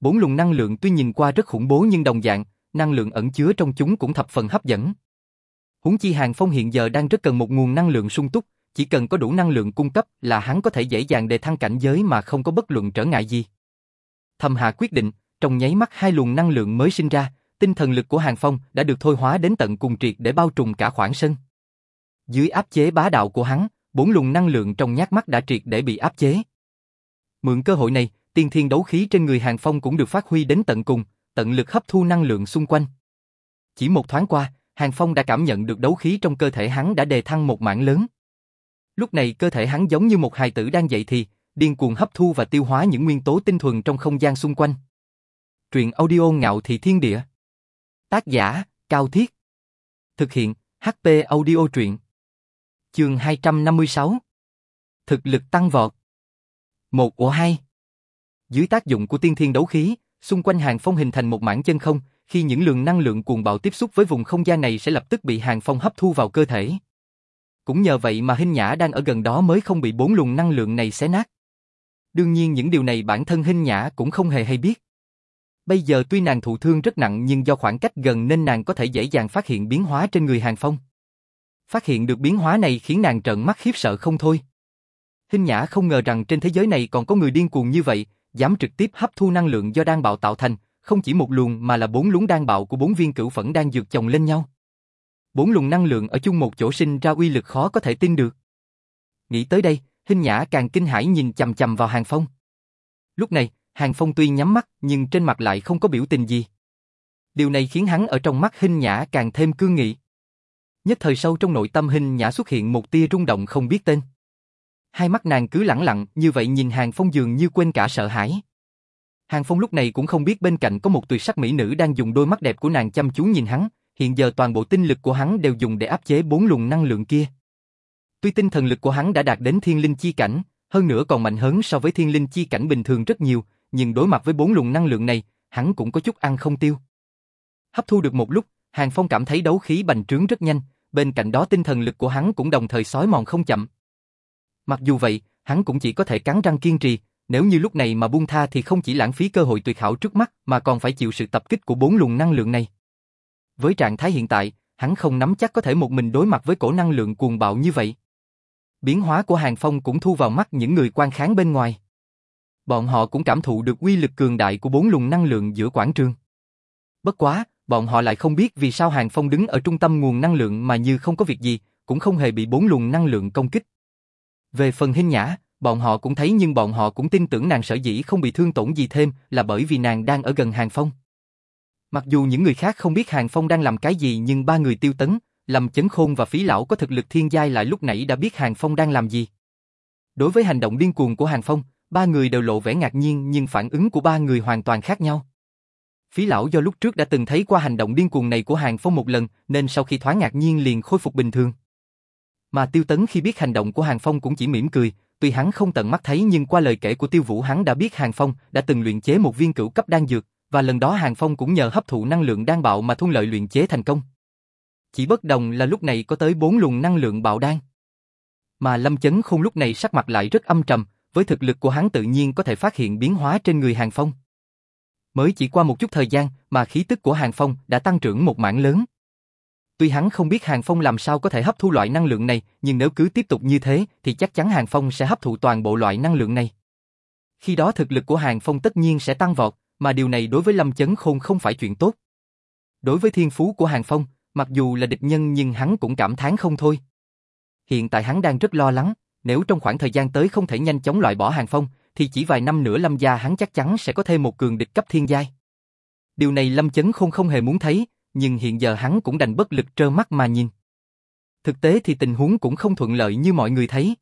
Bốn luồng năng lượng tuy nhìn qua rất khủng bố nhưng đồng dạng, năng lượng ẩn chứa trong chúng cũng thập phần hấp dẫn. Huống chi Hàng Phong hiện giờ đang rất cần một nguồn năng lượng sung túc, chỉ cần có đủ năng lượng cung cấp là hắn có thể dễ dàng đề thăng cảnh giới mà không có bất luận trở ngại gì. Thầm Hạ quyết định, trong nháy mắt hai luồng năng lượng mới sinh ra, tinh thần lực của Hàng Phong đã được thôi hóa đến tận cùng triệt để bao trùm cả khoảng sân. Dưới áp chế bá đạo của hắn, bốn luồng năng lượng trong nhát mắt đã triệt để bị áp chế. Mượn cơ hội này, tiên thiên đấu khí trên người Hàng Phong cũng được phát huy đến tận cùng, tận lực hấp thu năng lượng xung quanh. Chỉ một thoáng qua, Hàng Phong đã cảm nhận được đấu khí trong cơ thể hắn đã đề thăng một mảng lớn. Lúc này cơ thể hắn giống như một hài tử đang dậy thì, điên cuồng hấp thu và tiêu hóa những nguyên tố tinh thuần trong không gian xung quanh. Truyện audio ngạo thị thiên địa. Tác giả, Cao Thiết. Thực hiện, HP audio truyện. Chương 256. Thực lực tăng vọt. Một của hai. Dưới tác dụng của tiên thiên đấu khí, xung quanh hàng phong hình thành một mảng chân không, khi những lượng năng lượng cuồng bạo tiếp xúc với vùng không gian này sẽ lập tức bị hàng phong hấp thu vào cơ thể. Cũng nhờ vậy mà Hinh Nhã đang ở gần đó mới không bị bốn luồng năng lượng này xé nát. Đương nhiên những điều này bản thân Hinh Nhã cũng không hề hay biết. Bây giờ tuy nàng thụ thương rất nặng nhưng do khoảng cách gần nên nàng có thể dễ dàng phát hiện biến hóa trên người Hàng Phong. Phát hiện được biến hóa này khiến nàng trợn mắt khiếp sợ không thôi. Hình nhã không ngờ rằng trên thế giới này còn có người điên cuồng như vậy, dám trực tiếp hấp thu năng lượng do đan bạo tạo thành, không chỉ một luồng mà là bốn luống đan bạo của bốn viên cửu phẫn đang dược chồng lên nhau. Bốn luồng năng lượng ở chung một chỗ sinh ra uy lực khó có thể tin được. Nghĩ tới đây, Hình Nhã càng kinh hãi nhìn chầm chầm vào Hàng Phong. Lúc này, Hàng Phong tuy nhắm mắt nhưng trên mặt lại không có biểu tình gì. Điều này khiến hắn ở trong mắt Hình Nhã càng thêm cương nghị. Nhất thời sâu trong nội tâm Hình Nhã xuất hiện một tia rung động không biết tên. Hai mắt nàng cứ lẳng lặng như vậy nhìn Hàng Phong dường như quên cả sợ hãi. Hàng Phong lúc này cũng không biết bên cạnh có một tuyệt sắc mỹ nữ đang dùng đôi mắt đẹp của nàng chăm chú nhìn hắn, hiện giờ toàn bộ tinh lực của hắn đều dùng để áp chế bốn luồng năng lượng kia. Tuy tinh thần lực của hắn đã đạt đến thiên linh chi cảnh, hơn nữa còn mạnh hơn so với thiên linh chi cảnh bình thường rất nhiều, nhưng đối mặt với bốn luồng năng lượng này, hắn cũng có chút ăn không tiêu. Hấp thu được một lúc, Hàng Phong cảm thấy đấu khí bành trướng rất nhanh, bên cạnh đó tinh thần lực của hắn cũng đồng thời sói mòn không chậm. Mặc dù vậy, hắn cũng chỉ có thể cắn răng kiên trì, nếu như lúc này mà buông tha thì không chỉ lãng phí cơ hội tuyệt hảo trước mắt mà còn phải chịu sự tập kích của bốn luồng năng lượng này. Với trạng thái hiện tại, hắn không nắm chắc có thể một mình đối mặt với cổ năng lượng cuồng bạo như vậy. Biến hóa của Hàng Phong cũng thu vào mắt những người quan kháng bên ngoài. Bọn họ cũng cảm thụ được uy lực cường đại của bốn luồng năng lượng giữa quảng trường. Bất quá, bọn họ lại không biết vì sao Hàng Phong đứng ở trung tâm nguồn năng lượng mà như không có việc gì, cũng không hề bị bốn luồng năng lượng công kích. Về phần hình nhã, bọn họ cũng thấy nhưng bọn họ cũng tin tưởng nàng sở dĩ không bị thương tổn gì thêm là bởi vì nàng đang ở gần Hàng Phong. Mặc dù những người khác không biết Hàng Phong đang làm cái gì nhưng ba người tiêu tấn, Lâm Chấn Khôn và Phí Lão có thực lực thiên giai lại lúc nãy đã biết Hàng Phong đang làm gì. Đối với hành động điên cuồng của Hàng Phong, ba người đều lộ vẻ ngạc nhiên nhưng phản ứng của ba người hoàn toàn khác nhau. Phí Lão do lúc trước đã từng thấy qua hành động điên cuồng này của Hàng Phong một lần nên sau khi thoáng ngạc nhiên liền khôi phục bình thường. Mà Tiêu Tấn khi biết hành động của Hàng Phong cũng chỉ mỉm cười, tuy hắn không tận mắt thấy nhưng qua lời kể của Tiêu Vũ hắn đã biết Hàng Phong đã từng luyện chế một viên cửu cấp đan dược, và lần đó Hàng Phong cũng nhờ hấp thụ năng lượng đan bạo mà thuận lợi luyện chế thành công. Chỉ bất đồng là lúc này có tới bốn luồng năng lượng bạo đan. Mà Lâm Chấn Khôn lúc này sắc mặt lại rất âm trầm, với thực lực của hắn tự nhiên có thể phát hiện biến hóa trên người Hàng Phong. Mới chỉ qua một chút thời gian mà khí tức của Hàng Phong đã tăng trưởng một mảng lớn. Tuy hắn không biết Hàng Phong làm sao có thể hấp thu loại năng lượng này, nhưng nếu cứ tiếp tục như thế thì chắc chắn Hàng Phong sẽ hấp thụ toàn bộ loại năng lượng này. Khi đó thực lực của Hàng Phong tất nhiên sẽ tăng vọt, mà điều này đối với Lâm Chấn Khôn không phải chuyện tốt. Đối với thiên phú của Hàng Phong, mặc dù là địch nhân nhưng hắn cũng cảm thán không thôi. Hiện tại hắn đang rất lo lắng, nếu trong khoảng thời gian tới không thể nhanh chóng loại bỏ Hàng Phong, thì chỉ vài năm nữa Lâm gia hắn chắc chắn sẽ có thêm một cường địch cấp thiên giai. Điều này Lâm Chấn không không hề muốn thấy, nhưng hiện giờ hắn cũng đành bất lực trơ mắt mà nhìn. Thực tế thì tình huống cũng không thuận lợi như mọi người thấy.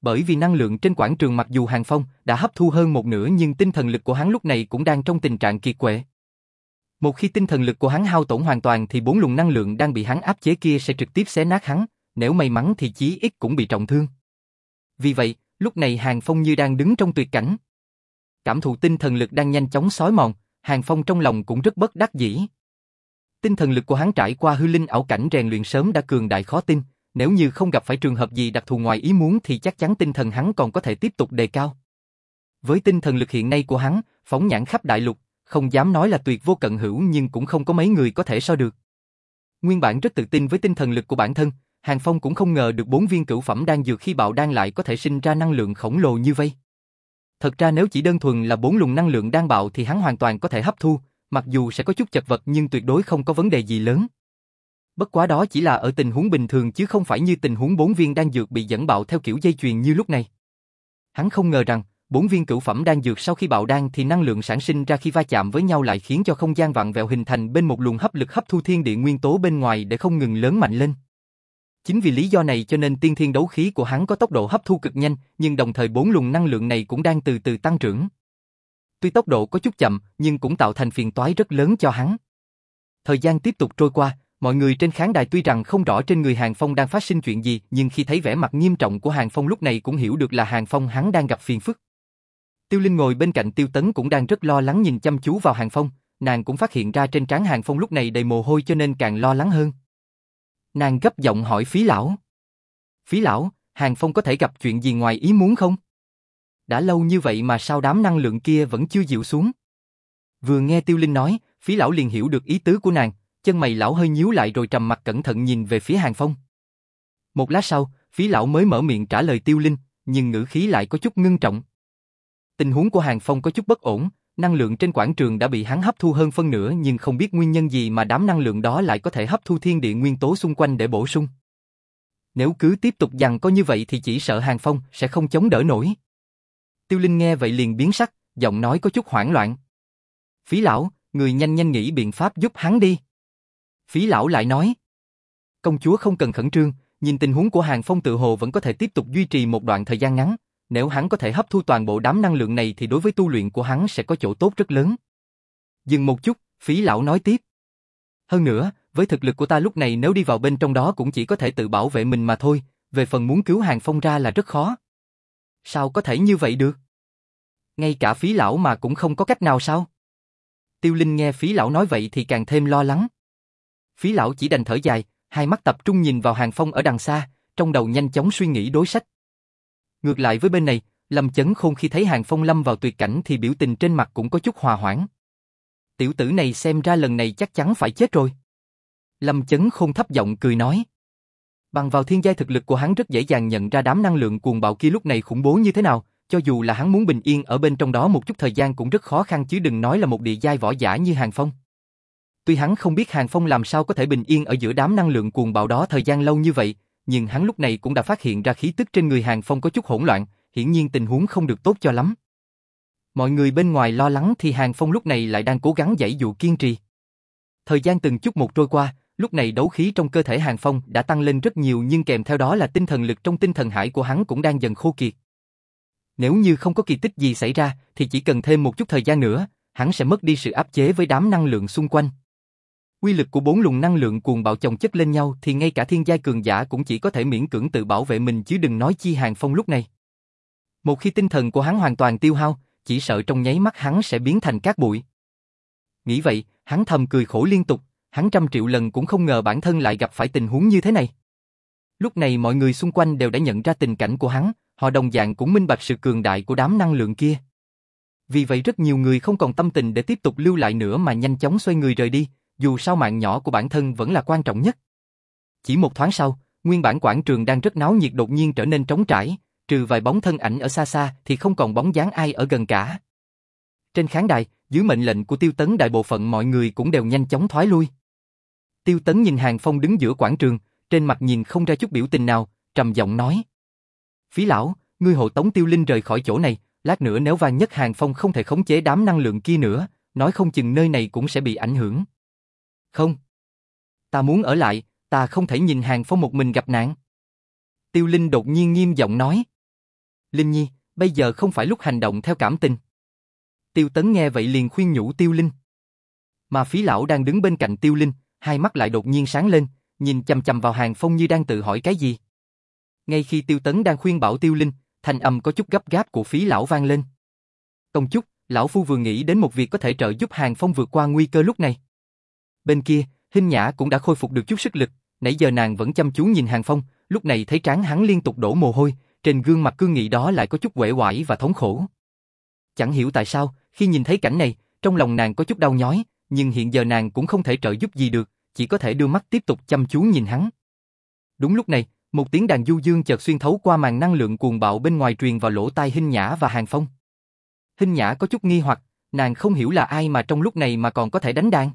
Bởi vì năng lượng trên quảng trường mặc dù Hàng Phong đã hấp thu hơn một nửa nhưng tinh thần lực của hắn lúc này cũng đang trong tình trạng kiệt quệ. Một khi tinh thần lực của hắn hao tổn hoàn toàn thì bốn luồng năng lượng đang bị hắn áp chế kia sẽ trực tiếp xé nát hắn, nếu may mắn thì chí ít cũng bị trọng thương. Vì vậy, lúc này Hàng Phong như đang đứng trong tuyệt cảnh. Cảm thụ tinh thần lực đang nhanh chóng sói mòn, Hàng Phong trong lòng cũng rất bất đắc dĩ. Tinh thần lực của hắn trải qua hư linh ảo cảnh rèn luyện sớm đã cường đại khó tin, nếu như không gặp phải trường hợp gì đặc thù ngoài ý muốn thì chắc chắn tinh thần hắn còn có thể tiếp tục đề cao. Với tinh thần lực hiện nay của hắn, phóng nhãn khắp đại lục, không dám nói là tuyệt vô cận hữu nhưng cũng không có mấy người có thể so được. Nguyên bản rất tự tin với tinh thần lực của bản thân, Hàng Phong cũng không ngờ được bốn viên cửu phẩm đang dược khi bạo đan lại có thể sinh ra năng lượng khổng lồ như vậy. Thật ra nếu chỉ đơn thuần là bốn luồng năng lượng đang bạo thì hắn hoàn toàn có thể hấp thu, mặc dù sẽ có chút chật vật nhưng tuyệt đối không có vấn đề gì lớn. Bất quá đó chỉ là ở tình huống bình thường chứ không phải như tình huống bốn viên đan dược bị dẫn bạo theo kiểu dây chuyền như lúc này. Hắn không ngờ rằng, bốn viên cửu phẩm đan dược sau khi bạo đan thì năng lượng sản sinh ra khi va chạm với nhau lại khiến cho không gian vặn vẹo hình thành bên một luồng hấp lực hấp thu thiên địa nguyên tố bên ngoài để không ngừng lớn mạnh lên. Chính vì lý do này cho nên tiên thiên đấu khí của hắn có tốc độ hấp thu cực nhanh, nhưng đồng thời bốn luồng năng lượng này cũng đang từ từ tăng trưởng. Tuy tốc độ có chút chậm, nhưng cũng tạo thành phiền toái rất lớn cho hắn. Thời gian tiếp tục trôi qua, mọi người trên khán đài tuy rằng không rõ trên người Hàng Phong đang phát sinh chuyện gì, nhưng khi thấy vẻ mặt nghiêm trọng của Hàng Phong lúc này cũng hiểu được là Hàng Phong hắn đang gặp phiền phức. Tiêu Linh ngồi bên cạnh Tiêu Tấn cũng đang rất lo lắng nhìn chăm chú vào Hàng Phong, nàng cũng phát hiện ra trên trán Hàng Phong lúc này đầy mồ hôi cho nên càng lo lắng hơn. Nàng gấp giọng hỏi phí lão. Phí lão, Hàng Phong có thể gặp chuyện gì ngoài ý muốn không? Đã lâu như vậy mà sao đám năng lượng kia vẫn chưa dịu xuống? Vừa nghe Tiêu Linh nói, phí lão liền hiểu được ý tứ của nàng, chân mày lão hơi nhíu lại rồi trầm mặt cẩn thận nhìn về phía Hàng Phong. Một lát sau, phí lão mới mở miệng trả lời Tiêu Linh, nhưng ngữ khí lại có chút ngưng trọng. Tình huống của Hàng Phong có chút bất ổn, năng lượng trên quảng trường đã bị hắn hấp thu hơn phân nửa nhưng không biết nguyên nhân gì mà đám năng lượng đó lại có thể hấp thu thiên địa nguyên tố xung quanh để bổ sung. Nếu cứ tiếp tục dằn có như vậy thì chỉ sợ Hàng Phong sẽ không chống đỡ nổi. Tiêu Linh nghe vậy liền biến sắc, giọng nói có chút hoảng loạn. Phí lão, người nhanh nhanh nghĩ biện pháp giúp hắn đi. Phí lão lại nói. Công chúa không cần khẩn trương, nhìn tình huống của Hàng Phong tự hồ vẫn có thể tiếp tục duy trì một đoạn thời gian ngắn. Nếu hắn có thể hấp thu toàn bộ đám năng lượng này thì đối với tu luyện của hắn sẽ có chỗ tốt rất lớn. Dừng một chút, phí lão nói tiếp. Hơn nữa, với thực lực của ta lúc này nếu đi vào bên trong đó cũng chỉ có thể tự bảo vệ mình mà thôi, về phần muốn cứu Hàng Phong ra là rất khó. Sao có thể như vậy được? Ngay cả phí lão mà cũng không có cách nào sao? Tiêu Linh nghe phí lão nói vậy thì càng thêm lo lắng. Phí lão chỉ đành thở dài, hai mắt tập trung nhìn vào Hàng Phong ở đằng xa, trong đầu nhanh chóng suy nghĩ đối sách. Ngược lại với bên này, Lâm Chấn Khôn khi thấy Hàng Phong lâm vào tuyệt cảnh thì biểu tình trên mặt cũng có chút hòa hoãn. Tiểu tử này xem ra lần này chắc chắn phải chết rồi. Lâm Chấn Khôn thấp giọng cười nói. Bằng vào thiên giai thực lực của hắn rất dễ dàng nhận ra đám năng lượng cuồng bạo kia lúc này khủng bố như thế nào, cho dù là hắn muốn bình yên ở bên trong đó một chút thời gian cũng rất khó khăn chứ đừng nói là một địa giai võ giả như Hàng Phong. Tuy hắn không biết Hàng Phong làm sao có thể bình yên ở giữa đám năng lượng cuồng bạo đó thời gian lâu như vậy, nhưng hắn lúc này cũng đã phát hiện ra khí tức trên người Hàng Phong có chút hỗn loạn, hiển nhiên tình huống không được tốt cho lắm. Mọi người bên ngoài lo lắng thì Hàng Phong lúc này lại đang cố gắng dãy dụ kiên trì. Thời gian từng chút một trôi qua, lúc này đấu khí trong cơ thể Hàng Phong đã tăng lên rất nhiều nhưng kèm theo đó là tinh thần lực trong tinh thần hải của hắn cũng đang dần khô kiệt. Nếu như không có kỳ tích gì xảy ra thì chỉ cần thêm một chút thời gian nữa, hắn sẽ mất đi sự áp chế với đám năng lượng xung quanh. Quy lực của bốn luồng năng lượng cuồng bạo chồng chất lên nhau thì ngay cả thiên giai cường giả cũng chỉ có thể miễn cưỡng tự bảo vệ mình chứ đừng nói chi hàng phong lúc này. Một khi tinh thần của hắn hoàn toàn tiêu hao, chỉ sợ trong nháy mắt hắn sẽ biến thành cát bụi. Nghĩ vậy, hắn thầm cười khổ liên tục, hắn trăm triệu lần cũng không ngờ bản thân lại gặp phải tình huống như thế này. Lúc này mọi người xung quanh đều đã nhận ra tình cảnh của hắn, họ đồng dạng cũng minh bạch sự cường đại của đám năng lượng kia. Vì vậy rất nhiều người không còn tâm tình để tiếp tục lưu lại nữa mà nhanh chóng xoay người rời đi, dù sao mạng nhỏ của bản thân vẫn là quan trọng nhất. Chỉ một thoáng sau, nguyên bản quảng trường đang rất náo nhiệt đột nhiên trở nên trống trải, trừ vài bóng thân ảnh ở xa xa thì không còn bóng dáng ai ở gần cả. Trên khán đài, dưới mệnh lệnh của Tiêu Tấn đại bộ phận mọi người cũng đều nhanh chóng thoái lui. Tiêu Tấn nhìn Hàng Phong đứng giữa quảng trường, trên mặt nhìn không ra chút biểu tình nào, trầm giọng nói. Phí lão, ngươi hộ tống Tiêu Linh rời khỏi chỗ này, lát nữa nếu vàng nhất Hàng Phong không thể khống chế đám năng lượng kia nữa, nói không chừng nơi này cũng sẽ bị ảnh hưởng. Không. Ta muốn ở lại, ta không thể nhìn Hàng Phong một mình gặp nạn. Tiêu Linh đột nhiên nghiêm giọng nói. Linh Nhi, bây giờ không phải lúc hành động theo cảm tình. Tiêu Tấn nghe vậy liền khuyên nhủ Tiêu Linh. Mà phí lão đang đứng bên cạnh Tiêu Linh, hai mắt lại đột nhiên sáng lên, nhìn chầm chầm vào Hàng Phong như đang tự hỏi cái gì. Ngay khi Tiêu Tấn đang khuyên bảo Tiêu Linh, thành âm có chút gấp gáp của phí lão vang lên. Công chúc, lão phu vừa nghĩ đến một việc có thể trợ giúp Hàng Phong vượt qua nguy cơ lúc này. Bên kia, Hinh Nhã cũng đã khôi phục được chút sức lực, nãy giờ nàng vẫn chăm chú nhìn Hàng Phong, lúc này thấy trán hắn liên tục đổ mồ hôi, trên gương mặt cương nghị đó lại có chút uể oải và thống khổ. Chẳng hiểu tại sao, khi nhìn thấy cảnh này, trong lòng nàng có chút đau nhói, nhưng hiện giờ nàng cũng không thể trợ giúp gì được, chỉ có thể đưa mắt tiếp tục chăm chú nhìn hắn. Đúng lúc này, một tiếng đàn du dương chợt xuyên thấu qua màn năng lượng cuồng bạo bên ngoài truyền vào lỗ tai Hinh Nhã và Hàng Phong. Hinh Nhã có chút nghi hoặc, nàng không hiểu là ai mà trong lúc này mà còn có thể đánh đàn.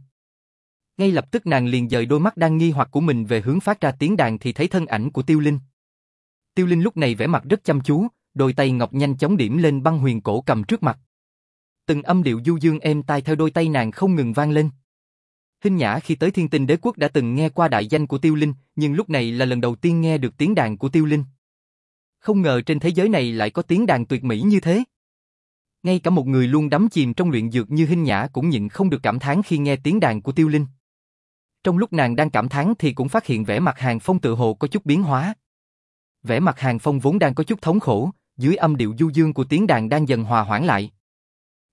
Ngay lập tức nàng liền dời đôi mắt đang nghi hoặc của mình về hướng phát ra tiếng đàn thì thấy thân ảnh của Tiêu Linh. Tiêu Linh lúc này vẻ mặt rất chăm chú, đôi tay ngọc nhanh chóng điểm lên băng huyền cổ cầm trước mặt. Từng âm điệu du dương êm tai theo đôi tay nàng không ngừng vang lên. Hinh Nhã khi tới Thiên Tinh Đế quốc đã từng nghe qua đại danh của Tiêu Linh, nhưng lúc này là lần đầu tiên nghe được tiếng đàn của Tiêu Linh. Không ngờ trên thế giới này lại có tiếng đàn tuyệt mỹ như thế. Ngay cả một người luôn đắm chìm trong luyện dược như Hinh Nhã cũng nhịn không được cảm thán khi nghe tiếng đàn của Tiêu Linh. Trong lúc nàng đang cảm thán thì cũng phát hiện vẻ mặt Hàng Phong tự hồ có chút biến hóa. Vẻ mặt Hàng Phong vốn đang có chút thống khổ, dưới âm điệu du dương của tiếng đàn đang dần hòa hoãn lại.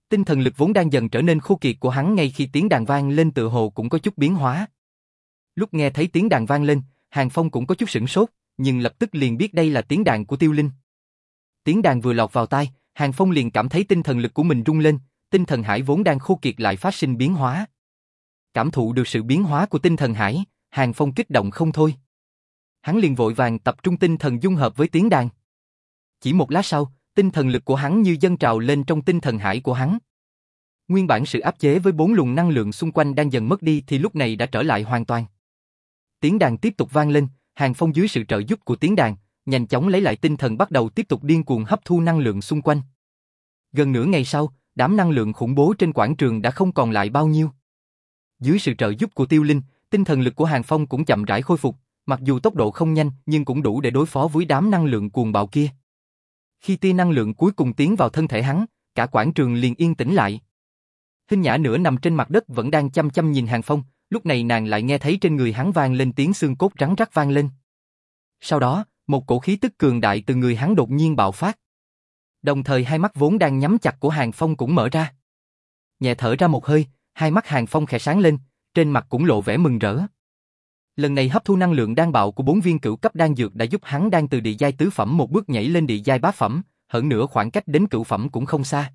Tinh thần lực vốn đang dần trở nên khô kiệt của hắn ngay khi tiếng đàn vang lên tự hồ cũng có chút biến hóa. Lúc nghe thấy tiếng đàn vang lên, Hàng Phong cũng có chút sửng sốt, nhưng lập tức liền biết đây là tiếng đàn của Tiêu Linh. Tiếng đàn vừa lọt vào tai, Hàng Phong liền cảm thấy tinh thần lực của mình rung lên, tinh thần hải vốn đang khô kiệt lại phát sinh biến hóa. Cảm thụ được sự biến hóa của tinh thần hải, Hàng Phong kích động không thôi. Hắn liền vội vàng tập trung tinh thần dung hợp với tiếng đàn. Chỉ một lát sau, tinh thần lực của hắn như dâng trào lên trong tinh thần hải của hắn. Nguyên bản sự áp chế với bốn luồng năng lượng xung quanh đang dần mất đi thì lúc này đã trở lại hoàn toàn. Tiếng đàn tiếp tục vang lên, Hàng Phong dưới sự trợ giúp của tiếng đàn, nhanh chóng lấy lại tinh thần bắt đầu tiếp tục điên cuồng hấp thu năng lượng xung quanh. Gần nửa ngày sau, đám năng lượng khủng bố trên quảng trường đã không còn lại bao nhiêu. Dưới sự trợ giúp của Tiêu Linh, tinh thần lực của Hàng Phong cũng chậm rãi khôi phục, mặc dù tốc độ không nhanh nhưng cũng đủ để đối phó với đám năng lượng cuồng bạo kia. Khi tia năng lượng cuối cùng tiến vào thân thể hắn, cả quảng trường liền yên tĩnh lại. Hình nhã nửa nằm trên mặt đất vẫn đang chăm chăm nhìn Hàng Phong, lúc này nàng lại nghe thấy trên người hắn vang lên tiếng xương cốt rắn rắc vang lên. Sau đó, một cổ khí tức cường đại từ người hắn đột nhiên bạo phát. Đồng thời hai mắt vốn đang nhắm chặt của Hàng Phong cũng mở ra. Nhẹ thở ra một hơi, hai mắt Hàng Phong khẽ sáng lên, trên mặt cũng lộ vẻ mừng rỡ. Lần này hấp thu năng lượng đan bạo của bốn viên cửu cấp đan dược đã giúp hắn đang từ địa giai tứ phẩm một bước nhảy lên địa giai bá phẩm, hơn nữa khoảng cách đến cửu phẩm cũng không xa.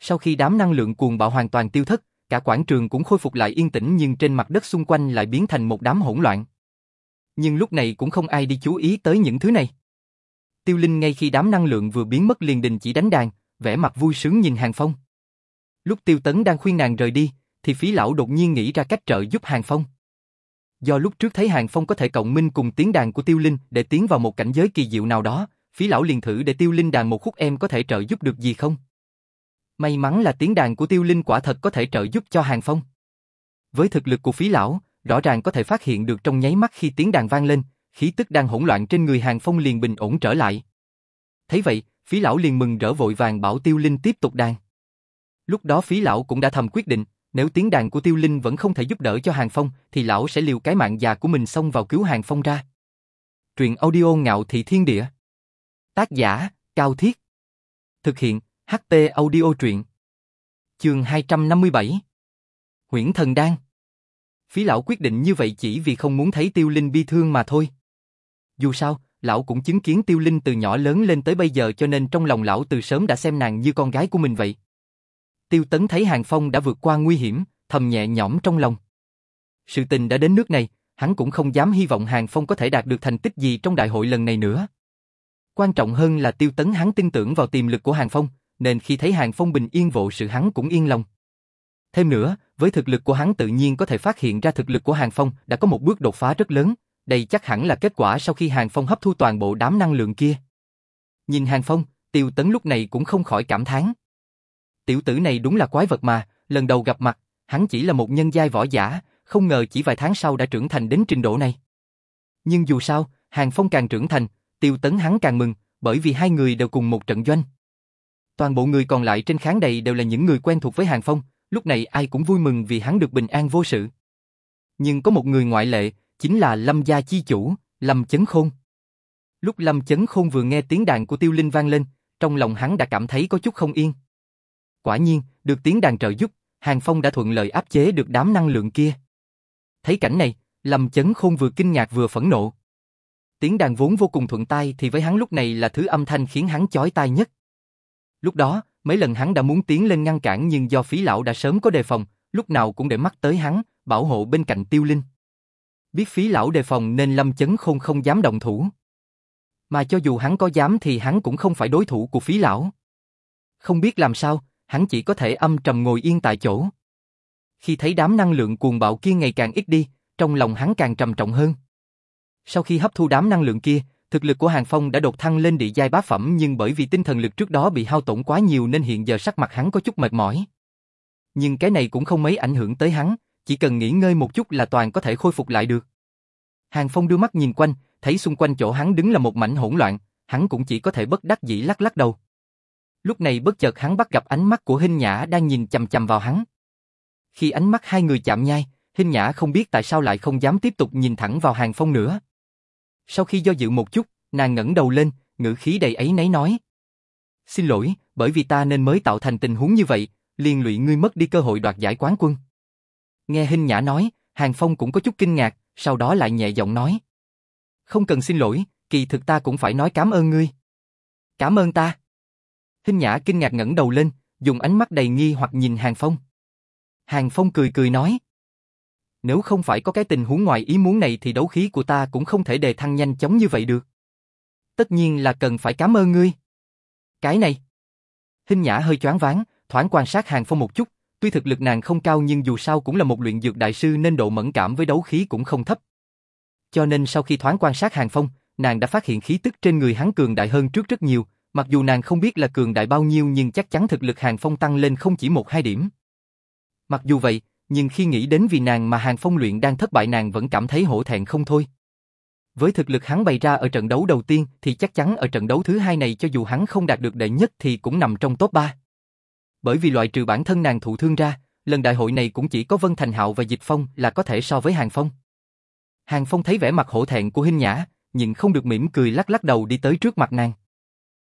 Sau khi đám năng lượng cuồng bạo hoàn toàn tiêu thất, cả quảng trường cũng khôi phục lại yên tĩnh nhưng trên mặt đất xung quanh lại biến thành một đám hỗn loạn. Nhưng lúc này cũng không ai đi chú ý tới những thứ này. Tiêu Linh ngay khi đám năng lượng vừa biến mất liền đình chỉ đánh đàn, vẻ mặt vui sướng nhìn Hàng Phong. Lúc Tiêu Tấn đang khuyên nàng rời đi, thì phí lão đột nhiên nghĩ ra cách trợ giúp Hàng Phong. Do lúc trước thấy Hàng Phong có thể cộng minh cùng tiếng đàn của Tiêu Linh để tiến vào một cảnh giới kỳ diệu nào đó, phí lão liền thử để Tiêu Linh đàn một khúc em có thể trợ giúp được gì không? May mắn là tiếng đàn của Tiêu Linh quả thật có thể trợ giúp cho Hàng Phong. Với thực lực của phí lão, rõ ràng có thể phát hiện được trong nháy mắt khi tiếng đàn vang lên, khí tức đang hỗn loạn trên người Hàng Phong liền bình ổn trở lại. Thấy vậy, phí lão liền mừng rỡ vội vàng bảo Tiêu Linh tiếp tục đàn. Lúc đó phí lão cũng đã thầm quyết định, nếu tiếng đàn của Tiêu Linh vẫn không thể giúp đỡ cho Hàng Phong, thì lão sẽ liều cái mạng già của mình xông vào cứu Hàng Phong ra. Truyện audio ngạo thị thiên địa. Tác giả, Cao Thiết. Thực hiện, HT audio truyện. Trường 257. Huyễn thần đan. Phí lão quyết định như vậy chỉ vì không muốn thấy Tiêu Linh bi thương mà thôi. Dù sao, lão cũng chứng kiến Tiêu Linh từ nhỏ lớn lên tới bây giờ cho nên trong lòng lão từ sớm đã xem nàng như con gái của mình vậy. Tiêu Tấn thấy Hàng Phong đã vượt qua nguy hiểm, thầm nhẹ nhõm trong lòng. Sự tình đã đến nước này, hắn cũng không dám hy vọng Hàng Phong có thể đạt được thành tích gì trong đại hội lần này nữa. Quan trọng hơn là Tiêu Tấn hắn tin tưởng vào tiềm lực của Hàng Phong, nên khi thấy Hàng Phong bình yên vội sự hắn cũng yên lòng. Thêm nữa, với thực lực của hắn tự nhiên có thể phát hiện ra thực lực của Hàng Phong đã có một bước đột phá rất lớn, đây chắc hẳn là kết quả sau khi Hàng Phong hấp thu toàn bộ đám năng lượng kia. Nhìn Hàng Phong, Tiêu Tấn lúc này cũng không khỏi cảm thán. Tiểu tử này đúng là quái vật mà, lần đầu gặp mặt, hắn chỉ là một nhân giai võ giả, không ngờ chỉ vài tháng sau đã trưởng thành đến trình độ này. Nhưng dù sao, Hàng Phong càng trưởng thành, Tiêu Tấn hắn càng mừng, bởi vì hai người đều cùng một trận doanh. Toàn bộ người còn lại trên khán đài đều là những người quen thuộc với Hàng Phong, lúc này ai cũng vui mừng vì hắn được bình an vô sự. Nhưng có một người ngoại lệ, chính là Lâm gia chi chủ, Lâm Chấn Khôn. Lúc Lâm Chấn Khôn vừa nghe tiếng đàn của Tiêu Linh vang lên, trong lòng hắn đã cảm thấy có chút không yên. Quả nhiên, được tiếng đàn trợ giúp, Hàng Phong đã thuận lợi áp chế được đám năng lượng kia. Thấy cảnh này, Lâm Chấn Khôn vừa kinh ngạc vừa phẫn nộ. Tiếng đàn vốn vô cùng thuận tai thì với hắn lúc này là thứ âm thanh khiến hắn chói tai nhất. Lúc đó, mấy lần hắn đã muốn tiến lên ngăn cản nhưng do phí lão đã sớm có đề phòng, lúc nào cũng để mắt tới hắn, bảo hộ bên cạnh tiêu linh. Biết phí lão đề phòng nên Lâm Chấn Khôn không dám động thủ. Mà cho dù hắn có dám thì hắn cũng không phải đối thủ của phí lão. Không biết làm sao, hắn chỉ có thể âm trầm ngồi yên tại chỗ. Khi thấy đám năng lượng cuồng bạo kia ngày càng ít đi, trong lòng hắn càng trầm trọng hơn. Sau khi hấp thu đám năng lượng kia, thực lực của Hàng Phong đã đột thăng lên địa giai bá phẩm nhưng bởi vì tinh thần lực trước đó bị hao tổn quá nhiều nên hiện giờ sắc mặt hắn có chút mệt mỏi. Nhưng cái này cũng không mấy ảnh hưởng tới hắn, chỉ cần nghỉ ngơi một chút là toàn có thể khôi phục lại được. Hàng Phong đưa mắt nhìn quanh, thấy xung quanh chỗ hắn đứng là một mảnh hỗn loạn, hắn cũng chỉ có thể bất đắc dĩ lắc lắc đầu. Lúc này bất chợt hắn bắt gặp ánh mắt của Hinh Nhã đang nhìn chằm chằm vào hắn. Khi ánh mắt hai người chạm nhai, Hinh Nhã không biết tại sao lại không dám tiếp tục nhìn thẳng vào Hàng Phong nữa. Sau khi do dự một chút, nàng ngẩng đầu lên, ngữ khí đầy ấy nấy nói. Xin lỗi, bởi vì ta nên mới tạo thành tình huống như vậy, liền lụy ngươi mất đi cơ hội đoạt giải quán quân. Nghe Hinh Nhã nói, Hàng Phong cũng có chút kinh ngạc, sau đó lại nhẹ giọng nói. Không cần xin lỗi, kỳ thực ta cũng phải nói cảm ơn ngươi. Cảm ơn ta. Hinh Nhã kinh ngạc ngẩng đầu lên, dùng ánh mắt đầy nghi hoặc nhìn Hàng Phong. Hàng Phong cười cười nói. Nếu không phải có cái tình huống ngoài ý muốn này thì đấu khí của ta cũng không thể đề thăng nhanh chóng như vậy được. tất nhiên là cần phải cảm ơn ngươi. Cái này. Hình nhã hơi choáng váng, thoáng quan sát Hàng Phong một chút, tuy thực lực nàng không cao nhưng dù sao cũng là một luyện dược đại sư nên độ mẫn cảm với đấu khí cũng không thấp. Cho nên sau khi thoáng quan sát Hàng Phong, nàng đã phát hiện khí tức trên người hắn cường đại hơn trước rất nhiều, mặc dù nàng không biết là cường đại bao nhiêu nhưng chắc chắn thực lực Hàng Phong tăng lên không chỉ một hai điểm. Mặc dù vậy, nhưng khi nghĩ đến vì nàng mà Hàng Phong luyện đang thất bại nàng vẫn cảm thấy hổ thẹn không thôi. Với thực lực hắn bày ra ở trận đấu đầu tiên thì chắc chắn ở trận đấu thứ hai này cho dù hắn không đạt được đệ nhất thì cũng nằm trong top 3. Bởi vì loại trừ bản thân nàng thụ thương ra, lần đại hội này cũng chỉ có Vân Thành Hạo và Dịch Phong là có thể so với Hàng Phong. Hàng Phong thấy vẻ mặt hổ thẹn của Hinh Nhã, nhưng không được mỉm cười lắc lắc đầu đi tới trước mặt nàng.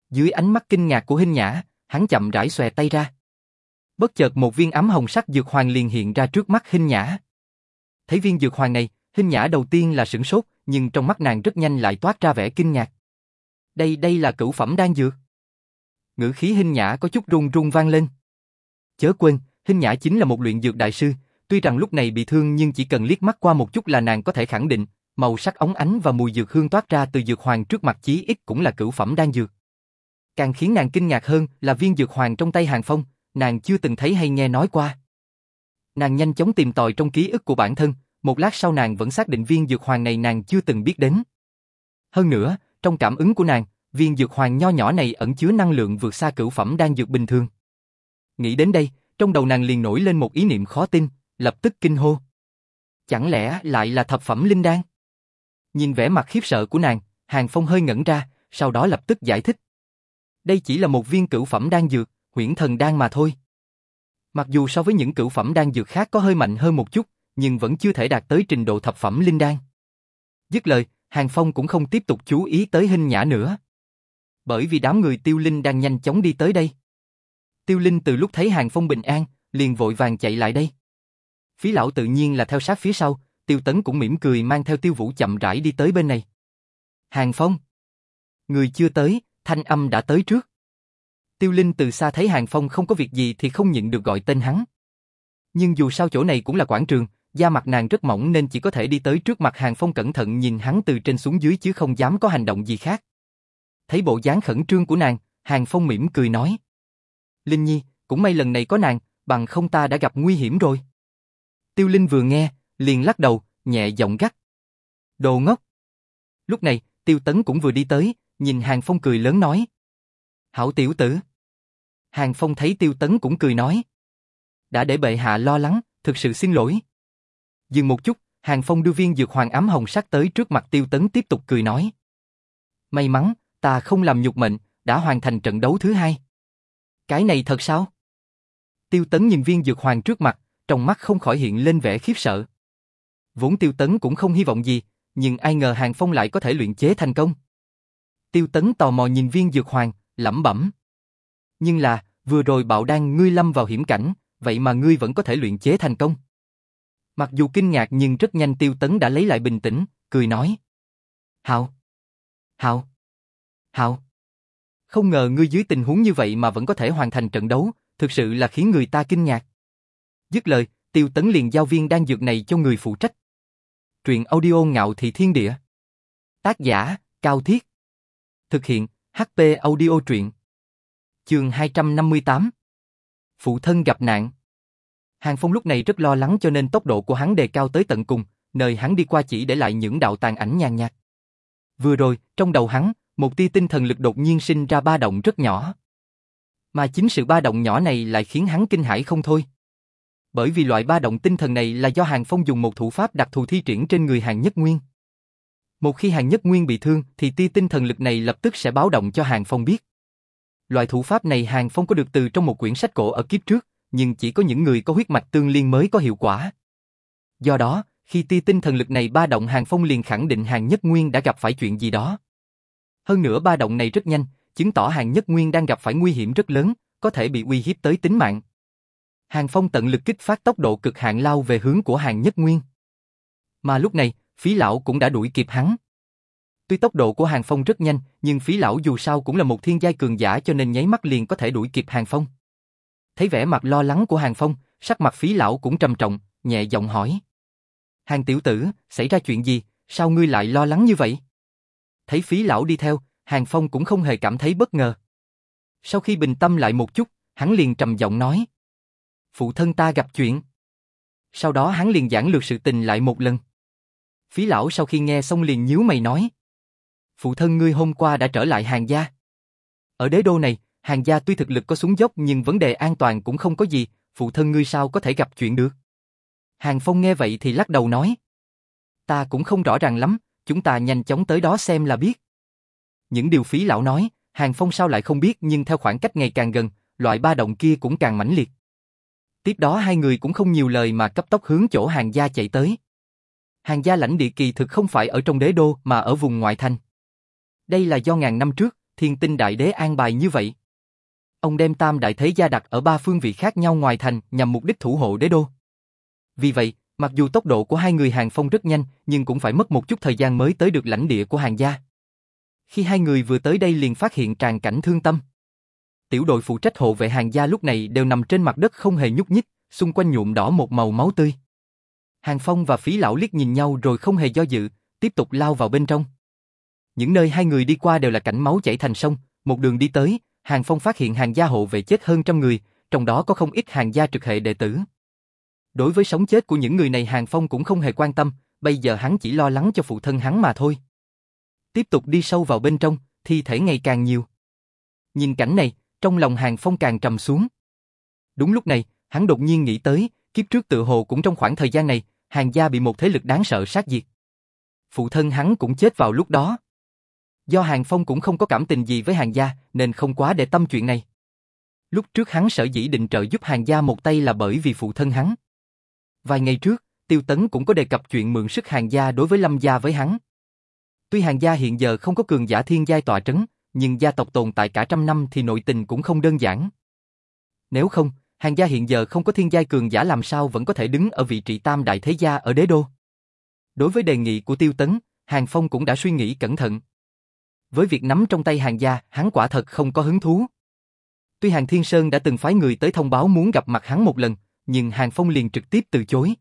Dưới ánh mắt kinh ngạc của Hinh Nhã, hắn chậm rãi xòe tay ra. Bất chợt một viên ấm hồng sắc dược hoàng liền hiện ra trước mắt Hinh Nhã. Thấy viên dược hoàng này, Hinh Nhã đầu tiên là sửng sốt, nhưng trong mắt nàng rất nhanh lại toát ra vẻ kinh ngạc. Đây đây là cửu phẩm đan dược. Ngữ khí Hinh Nhã có chút run run vang lên. Chớ quên, Hinh Nhã chính là một luyện dược đại sư, tuy rằng lúc này bị thương nhưng chỉ cần liếc mắt qua một chút là nàng có thể khẳng định, màu sắc óng ánh và mùi dược hương toát ra từ dược hoàng trước mặt chí ít cũng là cửu phẩm đan dược. Càng khiến nàng kinh ngạc hơn là viên dược hoàng trong tay Hàng Phong, nàng chưa từng thấy hay nghe nói qua. Nàng nhanh chóng tìm tòi trong ký ức của bản thân, một lát sau nàng vẫn xác định viên dược hoàng này nàng chưa từng biết đến. Hơn nữa, trong cảm ứng của nàng, viên dược hoàng nho nhỏ này ẩn chứa năng lượng vượt xa cửu phẩm đang dược bình thường. Nghĩ đến đây, trong đầu nàng liền nổi lên một ý niệm khó tin, lập tức kinh hô. Chẳng lẽ lại là thập phẩm linh đan? Nhìn vẻ mặt khiếp sợ của nàng, Hàng Phong hơi ngẩn ra, sau đó lập tức giải thích. Đây chỉ là một viên cửu phẩm đan dược, huyễn thần đan mà thôi. Mặc dù so với những cửu phẩm đan dược khác có hơi mạnh hơn một chút, nhưng vẫn chưa thể đạt tới trình độ thập phẩm linh đan. Dứt lời, Hàng Phong cũng không tiếp tục chú ý tới hình nhã nữa. Bởi vì đám người tiêu linh đang nhanh chóng đi tới đây. Tiêu linh từ lúc thấy Hàng Phong bình an, liền vội vàng chạy lại đây. Phí lão tự nhiên là theo sát phía sau, tiêu tấn cũng mỉm cười mang theo tiêu vũ chậm rãi đi tới bên này. Hàng Phong. Người chưa tới, thanh âm đã tới trước. Tiêu Linh từ xa thấy Hàng Phong không có việc gì thì không nhịn được gọi tên hắn. Nhưng dù sao chỗ này cũng là quảng trường, da mặt nàng rất mỏng nên chỉ có thể đi tới trước mặt Hàng Phong cẩn thận nhìn hắn từ trên xuống dưới chứ không dám có hành động gì khác. Thấy bộ dáng khẩn trương của nàng, Hàng Phong mỉm cười nói. Linh Nhi, cũng may lần này có nàng, bằng không ta đã gặp nguy hiểm rồi. Tiêu Linh vừa nghe, liền lắc đầu, nhẹ giọng gắt. Đồ ngốc. Lúc này, Tiêu Tấn cũng vừa đi tới, nhìn Hàng Phong cười lớn nói. Hảo tiểu tử. Hàng Phong thấy Tiêu Tấn cũng cười nói. Đã để bệ hạ lo lắng, thực sự xin lỗi. Dừng một chút, Hàng Phong đưa viên dược hoàng ám hồng sắc tới trước mặt Tiêu Tấn tiếp tục cười nói. May mắn, ta không làm nhục mệnh, đã hoàn thành trận đấu thứ hai. Cái này thật sao? Tiêu Tấn nhìn viên dược hoàng trước mặt, trong mắt không khỏi hiện lên vẻ khiếp sợ. Vốn Tiêu Tấn cũng không hy vọng gì, nhưng ai ngờ Hàng Phong lại có thể luyện chế thành công. Tiêu Tấn tò mò nhìn viên dược hoàng, lẩm bẩm. Nhưng là, vừa rồi bạo đan ngươi lâm vào hiểm cảnh, vậy mà ngươi vẫn có thể luyện chế thành công. Mặc dù kinh ngạc nhưng rất nhanh Tiêu Tấn đã lấy lại bình tĩnh, cười nói. Hào! Hào! Hào! Không ngờ ngươi dưới tình huống như vậy mà vẫn có thể hoàn thành trận đấu, thực sự là khiến người ta kinh ngạc. Dứt lời, Tiêu Tấn liền giao viên đan dược này cho người phụ trách. Truyện audio ngạo thị thiên địa. Tác giả, Cao Thiết. Thực hiện, HP audio truyện. Trường 258. Phụ thân gặp nạn. Hàng Phong lúc này rất lo lắng cho nên tốc độ của hắn đề cao tới tận cùng, nơi hắn đi qua chỉ để lại những đạo tàn ảnh nhàn nhạt. Vừa rồi, trong đầu hắn, một tia tinh thần lực đột nhiên sinh ra ba động rất nhỏ. Mà chính sự ba động nhỏ này lại khiến hắn kinh hãi không thôi. Bởi vì loại ba động tinh thần này là do Hàng Phong dùng một thủ pháp đặc thù thi triển trên người Hàng Nhất Nguyên. Một khi Hàng Nhất Nguyên bị thương thì tia tinh thần lực này lập tức sẽ báo động cho Hàng Phong biết. Loại thủ pháp này Hàng Phong có được từ trong một quyển sách cổ ở kiếp trước, nhưng chỉ có những người có huyết mạch tương liên mới có hiệu quả. Do đó, khi tia tinh thần lực này ba động Hàng Phong liền khẳng định Hàng Nhất Nguyên đã gặp phải chuyện gì đó. Hơn nữa ba động này rất nhanh, chứng tỏ Hàng Nhất Nguyên đang gặp phải nguy hiểm rất lớn, có thể bị uy hiếp tới tính mạng. Hàng Phong tận lực kích phát tốc độ cực hạn lao về hướng của Hàng Nhất Nguyên. Mà lúc này, phí lão cũng đã đuổi kịp hắn. Tuy tốc độ của Hàng Phong rất nhanh, nhưng phí lão dù sao cũng là một thiên giai cường giả cho nên nháy mắt liền có thể đuổi kịp Hàng Phong. Thấy vẻ mặt lo lắng của Hàng Phong, sắc mặt phí lão cũng trầm trọng, nhẹ giọng hỏi. Hàng tiểu tử, xảy ra chuyện gì, sao ngươi lại lo lắng như vậy? Thấy phí lão đi theo, Hàng Phong cũng không hề cảm thấy bất ngờ. Sau khi bình tâm lại một chút, hắn liền trầm giọng nói. Phụ thân ta gặp chuyện. Sau đó hắn liền giảng lược sự tình lại một lần. Phí lão sau khi nghe xong liền nhíu mày nói. Phụ thân ngươi hôm qua đã trở lại hàng gia. Ở đế đô này, hàng gia tuy thực lực có xuống dốc nhưng vấn đề an toàn cũng không có gì, phụ thân ngươi sao có thể gặp chuyện được. Hàng Phong nghe vậy thì lắc đầu nói. Ta cũng không rõ ràng lắm, chúng ta nhanh chóng tới đó xem là biết. Những điều phí lão nói, Hàng Phong sao lại không biết nhưng theo khoảng cách ngày càng gần, loại ba động kia cũng càng mãnh liệt. Tiếp đó hai người cũng không nhiều lời mà cấp tốc hướng chỗ hàng gia chạy tới. Hàng gia lãnh địa kỳ thực không phải ở trong đế đô mà ở vùng ngoại thành. Đây là do ngàn năm trước, thiên tinh đại đế an bài như vậy. Ông đem tam đại thế gia đặt ở ba phương vị khác nhau ngoài thành nhằm mục đích thủ hộ đế đô. Vì vậy, mặc dù tốc độ của hai người hàng phong rất nhanh, nhưng cũng phải mất một chút thời gian mới tới được lãnh địa của hàng gia. Khi hai người vừa tới đây liền phát hiện tràn cảnh thương tâm. Tiểu đội phụ trách hộ vệ hàng gia lúc này đều nằm trên mặt đất không hề nhúc nhích, xung quanh nhuộm đỏ một màu máu tươi. Hàng Phong và phí lão liếc nhìn nhau rồi không hề do dự, tiếp tục lao vào bên trong. Những nơi hai người đi qua đều là cảnh máu chảy thành sông, một đường đi tới, Hàng Phong phát hiện hàng gia hộ vệ chết hơn trăm người, trong đó có không ít hàng gia trực hệ đệ tử. Đối với sống chết của những người này Hàng Phong cũng không hề quan tâm, bây giờ hắn chỉ lo lắng cho phụ thân hắn mà thôi. Tiếp tục đi sâu vào bên trong, thi thể ngày càng nhiều. Nhìn cảnh này, trong lòng Hàng Phong càng trầm xuống. Đúng lúc này, hắn đột nhiên nghĩ tới, kiếp trước tự hồ cũng trong khoảng thời gian này, hàng gia bị một thế lực đáng sợ sát diệt. Phụ thân hắn cũng chết vào lúc đó. Do Hàng Phong cũng không có cảm tình gì với hàng gia, nên không quá để tâm chuyện này. Lúc trước hắn sở dĩ định trợ giúp hàng gia một tay là bởi vì phụ thân hắn. Vài ngày trước, Tiêu Tấn cũng có đề cập chuyện mượn sức hàng gia đối với Lâm gia với hắn. Tuy hàng gia hiện giờ không có cường giả thiên giai tọa trấn, nhưng gia tộc tồn tại cả trăm năm thì nội tình cũng không đơn giản. Nếu không, hàng gia hiện giờ không có thiên giai cường giả làm sao vẫn có thể đứng ở vị trí tam đại thế gia ở đế đô. Đối với đề nghị của Tiêu Tấn, Hàng Phong cũng đã suy nghĩ cẩn thận. Với việc nắm trong tay hàng gia, hắn quả thật không có hứng thú. Tuy Hàng Thiên Sơn đã từng phái người tới thông báo muốn gặp mặt hắn một lần, nhưng Hàng Phong liền trực tiếp từ chối.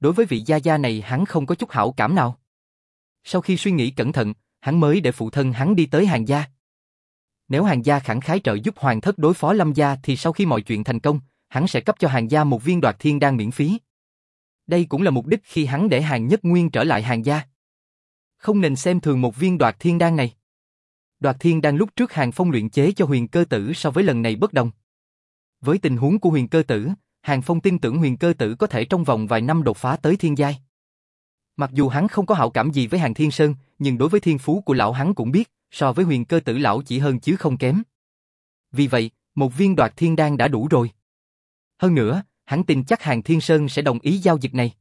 Đối với vị gia gia này hắn không có chút hảo cảm nào. Sau khi suy nghĩ cẩn thận, hắn mới để phụ thân hắn đi tới hàng gia. Nếu hàng gia khẳng khái trợ giúp hoàng thất đối phó lâm gia thì sau khi mọi chuyện thành công, hắn sẽ cấp cho hàng gia một viên đoạt thiên đan miễn phí. Đây cũng là mục đích khi hắn để hàng nhất nguyên trở lại hàng gia. Không nên xem thường một viên đoạt thiên đan này. Đoạt thiên đan lúc trước hàng phong luyện chế cho huyền cơ tử so với lần này bất đồng. Với tình huống của huyền cơ tử, hàng phong tin tưởng huyền cơ tử có thể trong vòng vài năm đột phá tới thiên giai. Mặc dù hắn không có hảo cảm gì với hàng thiên sơn, nhưng đối với thiên phú của lão hắn cũng biết, so với huyền cơ tử lão chỉ hơn chứ không kém. Vì vậy, một viên đoạt thiên đan đã đủ rồi. Hơn nữa, hắn tin chắc hàng thiên sơn sẽ đồng ý giao dịch này.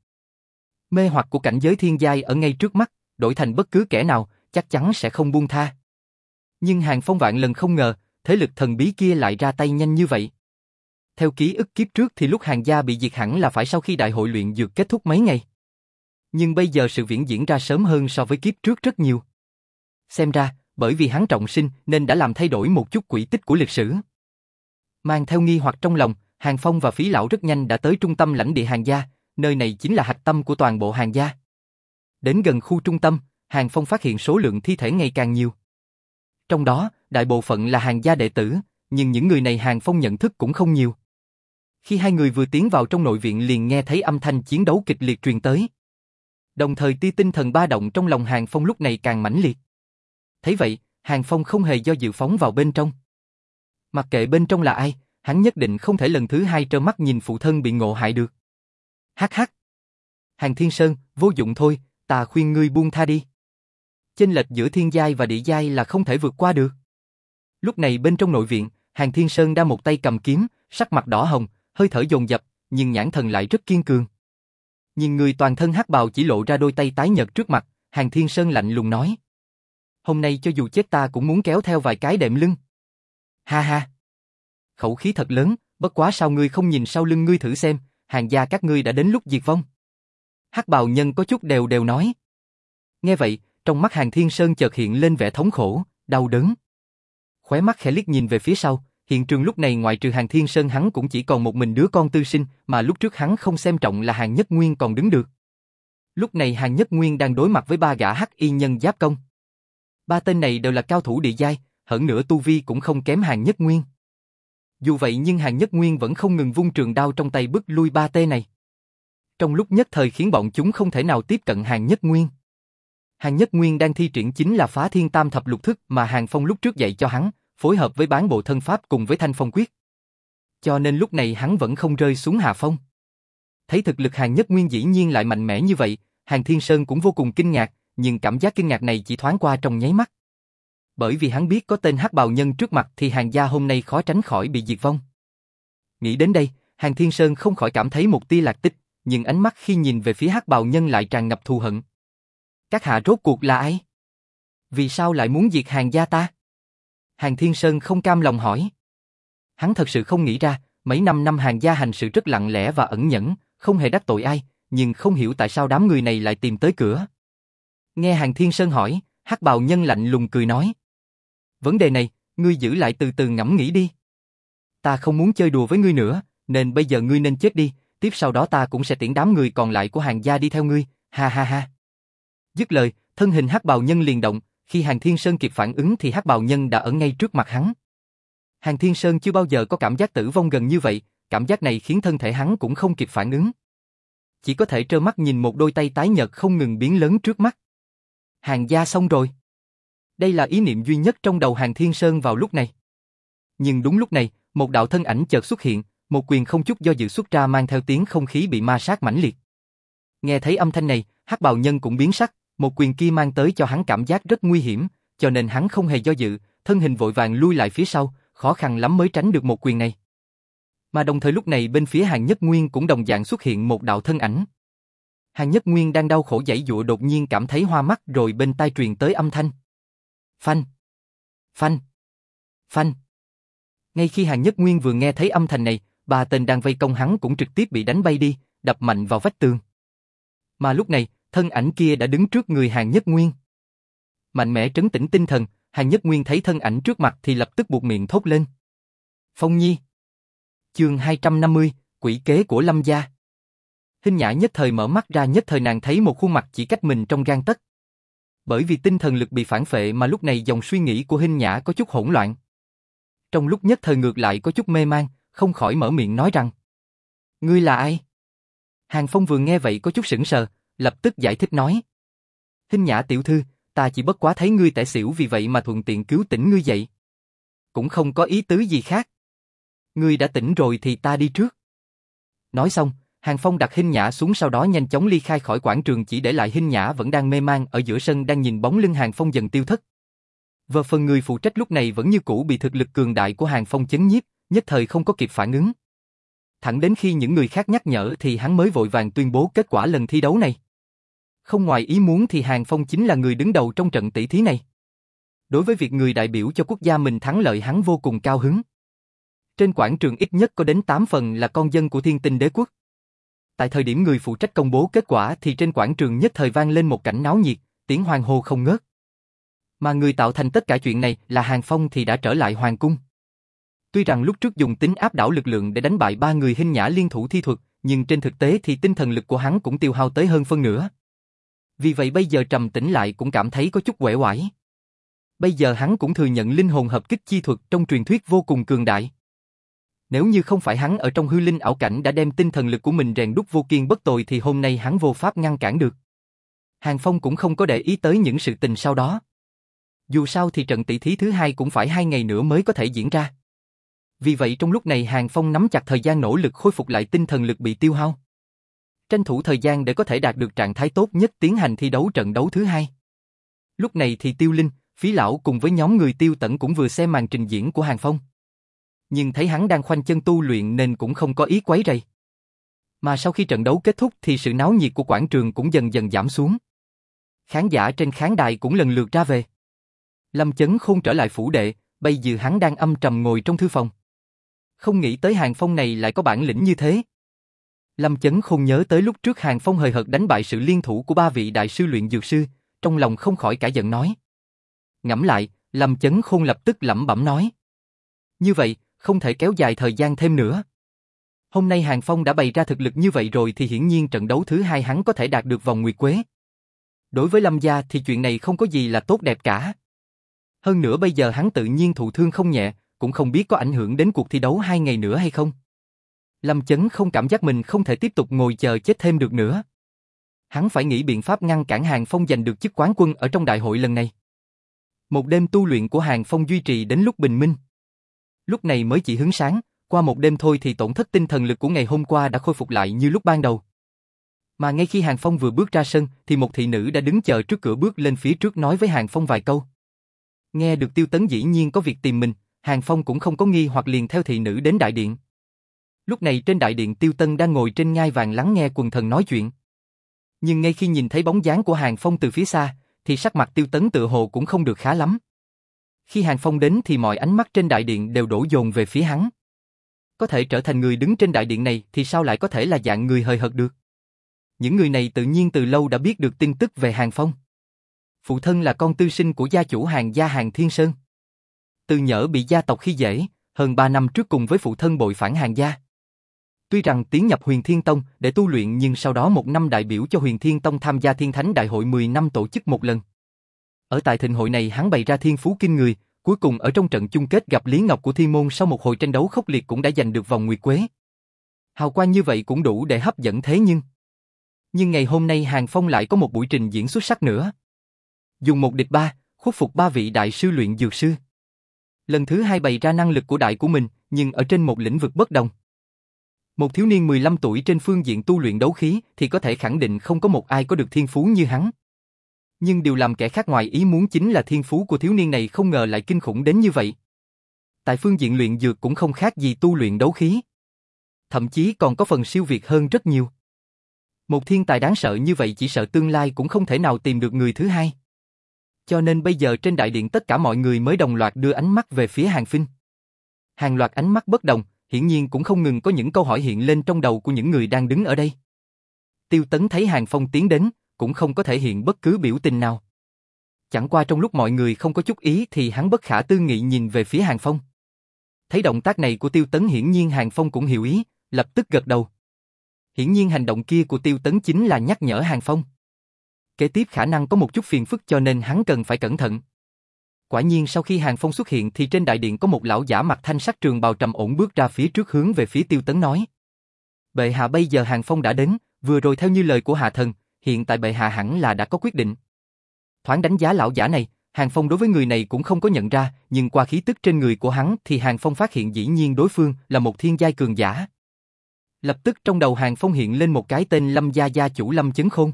Mê hoặc của cảnh giới thiên giai ở ngay trước mắt, đổi thành bất cứ kẻ nào, chắc chắn sẽ không buông tha. Nhưng hàng phong vạn lần không ngờ, thế lực thần bí kia lại ra tay nhanh như vậy. Theo ký ức kiếp trước thì lúc hàng gia bị diệt hẳn là phải sau khi đại hội luyện dược kết thúc mấy ngày. Nhưng bây giờ sự viễn diễn ra sớm hơn so với kiếp trước rất nhiều. Xem ra, bởi vì hắn trọng sinh nên đã làm thay đổi một chút quỹ tích của lịch sử. Mang theo nghi hoặc trong lòng, Hàng Phong và Phí Lão rất nhanh đã tới trung tâm lãnh địa hàng gia, nơi này chính là hạch tâm của toàn bộ hàng gia. Đến gần khu trung tâm, Hàng Phong phát hiện số lượng thi thể ngày càng nhiều. Trong đó, đại bộ phận là hàng gia đệ tử, nhưng những người này Hàng Phong nhận thức cũng không nhiều. Khi hai người vừa tiến vào trong nội viện liền nghe thấy âm thanh chiến đấu kịch liệt truyền tới. Đồng thời tia tinh thần ba động trong lòng Hàng Phong lúc này càng mãnh liệt. Thấy vậy, Hàng Phong không hề do dự phóng vào bên trong. Mặc kệ bên trong là ai, hắn nhất định không thể lần thứ hai trơ mắt nhìn phụ thân bị ngộ hại được. Hắc hắc. Hàng Thiên Sơn, vô dụng thôi, ta khuyên ngươi buông tha đi. Chênh lệch giữa thiên giai và địa giai là không thể vượt qua được. Lúc này bên trong nội viện, Hàng Thiên Sơn đang một tay cầm kiếm, sắc mặt đỏ hồng, hơi thở dồn dập, nhưng nhãn thần lại rất kiên cường. Nhìn người toàn thân hắc bào chỉ lộ ra đôi tay tái nhợt trước mặt, Hàng Thiên Sơn lạnh lùng nói. Hôm nay cho dù chết ta cũng muốn kéo theo vài cái đệm lưng. Ha ha. Khẩu khí thật lớn, bất quá sao ngươi không nhìn sau lưng ngươi thử xem, hàng gia các ngươi đã đến lúc diệt vong. Hắc bào nhân có chút đều đều nói. Nghe vậy, trong mắt hàng thiên sơn chợt hiện lên vẻ thống khổ, đau đớn. Khóe mắt khẽ liếc nhìn về phía sau, hiện trường lúc này ngoại trừ hàng thiên sơn hắn cũng chỉ còn một mình đứa con tư sinh mà lúc trước hắn không xem trọng là hàng nhất nguyên còn đứng được. Lúc này hàng nhất nguyên đang đối mặt với ba gã hắc y nhân giáp công. Ba tên này đều là cao thủ địa giai, hơn nữa tu vi cũng không kém hàng nhất nguyên. Dù vậy nhưng hàng nhất nguyên vẫn không ngừng vung trường đao trong tay bức lui ba tên này. Trong lúc nhất thời khiến bọn chúng không thể nào tiếp cận hàng nhất nguyên. Hàng nhất nguyên đang thi triển chính là phá thiên tam thập lục thức mà hàng phong lúc trước dạy cho hắn, phối hợp với bán bộ thân pháp cùng với thanh phong quyết. Cho nên lúc này hắn vẫn không rơi xuống hạ phong. Thấy thực lực hàng nhất nguyên dĩ nhiên lại mạnh mẽ như vậy, hàng thiên sơn cũng vô cùng kinh ngạc, nhưng cảm giác kinh ngạc này chỉ thoáng qua trong nháy mắt. Bởi vì hắn biết có tên hắc bào nhân trước mặt thì hàng gia hôm nay khó tránh khỏi bị diệt vong. Nghĩ đến đây, hàng thiên sơn không khỏi cảm thấy một tia lạc tích, nhưng ánh mắt khi nhìn về phía hắc bào nhân lại tràn ngập thù hận. Các hạ rốt cuộc là ai? Vì sao lại muốn diệt hàng gia ta? Hàng Thiên Sơn không cam lòng hỏi. Hắn thật sự không nghĩ ra, mấy năm năm hàng gia hành sự rất lặng lẽ và ẩn nhẫn, không hề đắc tội ai, nhưng không hiểu tại sao đám người này lại tìm tới cửa. Nghe Hàng Thiên Sơn hỏi, hắc bào nhân lạnh lùng cười nói. Vấn đề này, ngươi giữ lại từ từ ngẫm nghĩ đi. Ta không muốn chơi đùa với ngươi nữa, nên bây giờ ngươi nên chết đi, tiếp sau đó ta cũng sẽ tiễn đám người còn lại của hàng gia đi theo ngươi, ha ha ha. Dứt lời, thân hình hắc bào nhân liền động, khi Hàng Thiên Sơn kịp phản ứng thì hắc bào nhân đã ở ngay trước mặt hắn. Hàng Thiên Sơn chưa bao giờ có cảm giác tử vong gần như vậy, cảm giác này khiến thân thể hắn cũng không kịp phản ứng. Chỉ có thể trơ mắt nhìn một đôi tay tái nhợt không ngừng biến lớn trước mắt. Hàng gia xong rồi. Đây là ý niệm duy nhất trong đầu Hàng Thiên Sơn vào lúc này. Nhưng đúng lúc này, một đạo thân ảnh chợt xuất hiện, một quyền không chút do dự xuất ra mang theo tiếng không khí bị ma sát mãnh liệt. Nghe thấy âm thanh này, hắc bào nhân cũng biến sắc, một quyền kia mang tới cho hắn cảm giác rất nguy hiểm, cho nên hắn không hề do dự, thân hình vội vàng lui lại phía sau, khó khăn lắm mới tránh được một quyền này. Mà đồng thời lúc này bên phía Hàng Nhất Nguyên cũng đồng dạng xuất hiện một đạo thân ảnh. Hàng Nhất Nguyên đang đau khổ dãy dụa đột nhiên cảm thấy hoa mắt rồi bên tai truyền tới âm thanh. Phanh! Phanh! Phanh! Ngay khi Hàng Nhất Nguyên vừa nghe thấy âm thanh này, ba tên đang vây công hắn cũng trực tiếp bị đánh bay đi, đập mạnh vào vách tường. Mà lúc này, thân ảnh kia đã đứng trước người Hàng Nhất Nguyên. Mạnh mẽ trấn tĩnh tinh thần, Hàng Nhất Nguyên thấy thân ảnh trước mặt thì lập tức buộc miệng thốt lên. Phong Nhi Chương 250, Quỷ kế của Lâm Gia Hình nhã nhất thời mở mắt ra nhất thời nàng thấy một khuôn mặt chỉ cách mình trong gan tấc. Bởi vì tinh thần lực bị phản phệ mà lúc này dòng suy nghĩ của hình nhã có chút hỗn loạn. Trong lúc nhất thời ngược lại có chút mê mang, không khỏi mở miệng nói rằng Ngươi là ai? Hàng Phong vừa nghe vậy có chút sững sờ, lập tức giải thích nói. Hình nhã tiểu thư, ta chỉ bất quá thấy ngươi tẻ xỉu vì vậy mà thuận tiện cứu tỉnh ngươi dậy. Cũng không có ý tứ gì khác. Ngươi đã tỉnh rồi thì ta đi trước. Nói xong, Hàng Phong đặt Hinh Nhã xuống sau đó nhanh chóng ly khai khỏi quảng trường chỉ để lại Hinh Nhã vẫn đang mê man ở giữa sân đang nhìn bóng lưng Hàng Phong dần tiêu thất. Vợ phần người phụ trách lúc này vẫn như cũ bị thực lực cường đại của Hàng Phong chấn nhiếp, nhất thời không có kịp phản ứng. Thẳng đến khi những người khác nhắc nhở thì hắn mới vội vàng tuyên bố kết quả lần thi đấu này. Không ngoài ý muốn thì Hàng Phong chính là người đứng đầu trong trận tỷ thí này. Đối với việc người đại biểu cho quốc gia mình thắng lợi hắn vô cùng cao hứng. Trên quảng trường ít nhất có đến 8 phần là con dân của thiên tinh đế quốc. Tại thời điểm người phụ trách công bố kết quả thì trên quảng trường nhất thời vang lên một cảnh náo nhiệt, tiếng hoàng hô không ngớt. Mà người tạo thành tất cả chuyện này là Hàng Phong thì đã trở lại hoàng cung. Tuy rằng lúc trước dùng tính áp đảo lực lượng để đánh bại ba người hình nhã liên thủ thi thuật, nhưng trên thực tế thì tinh thần lực của hắn cũng tiêu hao tới hơn phân nửa. Vì vậy bây giờ trầm tĩnh lại cũng cảm thấy có chút quẻ quải. Bây giờ hắn cũng thừa nhận linh hồn hợp kích chi thuật trong truyền thuyết vô cùng cường đại. Nếu như không phải hắn ở trong hư linh ảo cảnh đã đem tinh thần lực của mình rèn đúc vô kiên bất tồi thì hôm nay hắn vô pháp ngăn cản được. Hàng Phong cũng không có để ý tới những sự tình sau đó. Dù sao thì trận tỷ thí thứ hai cũng phải hai ngày nữa mới có thể diễn ra. Vì vậy trong lúc này Hàng Phong nắm chặt thời gian nỗ lực khôi phục lại tinh thần lực bị tiêu hao. Tranh thủ thời gian để có thể đạt được trạng thái tốt nhất tiến hành thi đấu trận đấu thứ hai. Lúc này thì Tiêu Linh, Phí Lão cùng với nhóm người Tiêu Tẩn cũng vừa xem màn trình diễn của Hàng Phong. Nhưng thấy hắn đang khoanh chân tu luyện nên cũng không có ý quấy rầy. Mà sau khi trận đấu kết thúc thì sự náo nhiệt của quảng trường cũng dần dần giảm xuống. Khán giả trên khán đài cũng lần lượt ra về. Lâm Chấn không trở lại phủ đệ, bây giờ hắn đang âm trầm ngồi trong thư phòng. Không nghĩ tới Hàng Phong này lại có bản lĩnh như thế. Lâm Chấn không nhớ tới lúc trước Hàng Phong hời hợt đánh bại sự liên thủ của ba vị đại sư luyện dược sư, trong lòng không khỏi cả giận nói. Ngẫm lại, Lâm Chấn không lập tức lẩm bẩm nói. Như vậy, không thể kéo dài thời gian thêm nữa. Hôm nay Hàng Phong đã bày ra thực lực như vậy rồi thì hiển nhiên trận đấu thứ hai hắn có thể đạt được vòng nguyệt quế. Đối với Lâm gia thì chuyện này không có gì là tốt đẹp cả. Hơn nữa bây giờ hắn tự nhiên thụ thương không nhẹ, cũng không biết có ảnh hưởng đến cuộc thi đấu hai ngày nữa hay không. Lâm Chấn không cảm giác mình không thể tiếp tục ngồi chờ chết thêm được nữa. Hắn phải nghĩ biện pháp ngăn cản Hàng Phong giành được chức quán quân ở trong đại hội lần này. Một đêm tu luyện của Hàng Phong duy trì đến lúc bình minh. Lúc này mới chỉ hứng sáng, qua một đêm thôi thì tổn thất tinh thần lực của ngày hôm qua đã khôi phục lại như lúc ban đầu. Mà ngay khi Hàng Phong vừa bước ra sân thì một thị nữ đã đứng chờ trước cửa bước lên phía trước nói với Hàng Phong vài câu. Nghe được tiêu tấn dĩ nhiên có việc tìm mình, Hàng Phong cũng không có nghi hoặc liền theo thị nữ đến đại điện. Lúc này trên đại điện tiêu tân đang ngồi trên ngai vàng lắng nghe quần thần nói chuyện. Nhưng ngay khi nhìn thấy bóng dáng của Hàng Phong từ phía xa, thì sắc mặt tiêu tấn tự hồ cũng không được khá lắm. Khi Hàng Phong đến thì mọi ánh mắt trên đại điện đều đổ dồn về phía hắn. Có thể trở thành người đứng trên đại điện này thì sao lại có thể là dạng người hời hợt được? Những người này tự nhiên từ lâu đã biết được tin tức về Hàng Phong. Phụ thân là con tư sinh của gia chủ hàng gia hàng Thiên Sơn. Từ nhỡ bị gia tộc khi dễ, hơn 3 năm trước cùng với phụ thân bội phản hàng gia. Tuy rằng tiến nhập huyền Thiên Tông để tu luyện nhưng sau đó một năm đại biểu cho huyền Thiên Tông tham gia Thiên Thánh Đại hội 10 năm tổ chức một lần. Ở tại thịnh hội này hắn bày ra thiên phú kinh người, cuối cùng ở trong trận chung kết gặp Lý Ngọc của Thiên Môn sau một hồi tranh đấu khốc liệt cũng đã giành được vòng nguyệt quế. Hào quang như vậy cũng đủ để hấp dẫn thế nhưng... Nhưng ngày hôm nay Hàng Phong lại có một buổi trình diễn xuất sắc nữa. Dùng một địch ba, khuất phục ba vị đại sư luyện dược sư. Lần thứ hai bày ra năng lực của đại của mình, nhưng ở trên một lĩnh vực bất đồng. Một thiếu niên 15 tuổi trên phương diện tu luyện đấu khí thì có thể khẳng định không có một ai có được thiên phú như hắn. Nhưng điều làm kẻ khác ngoài ý muốn chính là thiên phú của thiếu niên này không ngờ lại kinh khủng đến như vậy. Tại phương diện luyện dược cũng không khác gì tu luyện đấu khí. Thậm chí còn có phần siêu việt hơn rất nhiều. Một thiên tài đáng sợ như vậy chỉ sợ tương lai cũng không thể nào tìm được người thứ hai. Cho nên bây giờ trên đại điện tất cả mọi người mới đồng loạt đưa ánh mắt về phía Hàng Phinh. Hàng loạt ánh mắt bất đồng, hiển nhiên cũng không ngừng có những câu hỏi hiện lên trong đầu của những người đang đứng ở đây. Tiêu Tấn thấy Hàng Phong tiến đến, cũng không có thể hiện bất cứ biểu tình nào. Chẳng qua trong lúc mọi người không có chút ý thì hắn bất khả tư nghị nhìn về phía Hàng Phong. Thấy động tác này của Tiêu Tấn hiển nhiên Hàng Phong cũng hiểu ý, lập tức gật đầu. Hiển nhiên hành động kia của Tiêu Tấn chính là nhắc nhở Hàng Phong. Kế tiếp khả năng có một chút phiền phức cho nên hắn cần phải cẩn thận. Quả nhiên sau khi Hàng Phong xuất hiện thì trên đại điện có một lão giả mặt thanh sắc trường bào trầm ổn bước ra phía trước hướng về phía Tiêu Tấn nói. Bệ hạ bây giờ Hàng Phong đã đến, vừa rồi theo như lời của hạ thần, hiện tại bệ hạ hẳn là đã có quyết định. Thoáng đánh giá lão giả này, Hàng Phong đối với người này cũng không có nhận ra, nhưng qua khí tức trên người của hắn thì Hàng Phong phát hiện dĩ nhiên đối phương là một thiên giai cường giả. Lập tức trong đầu Hàng Phong hiện lên một cái tên Lâm Gia Gia chủ Lâm Chấn Khôn.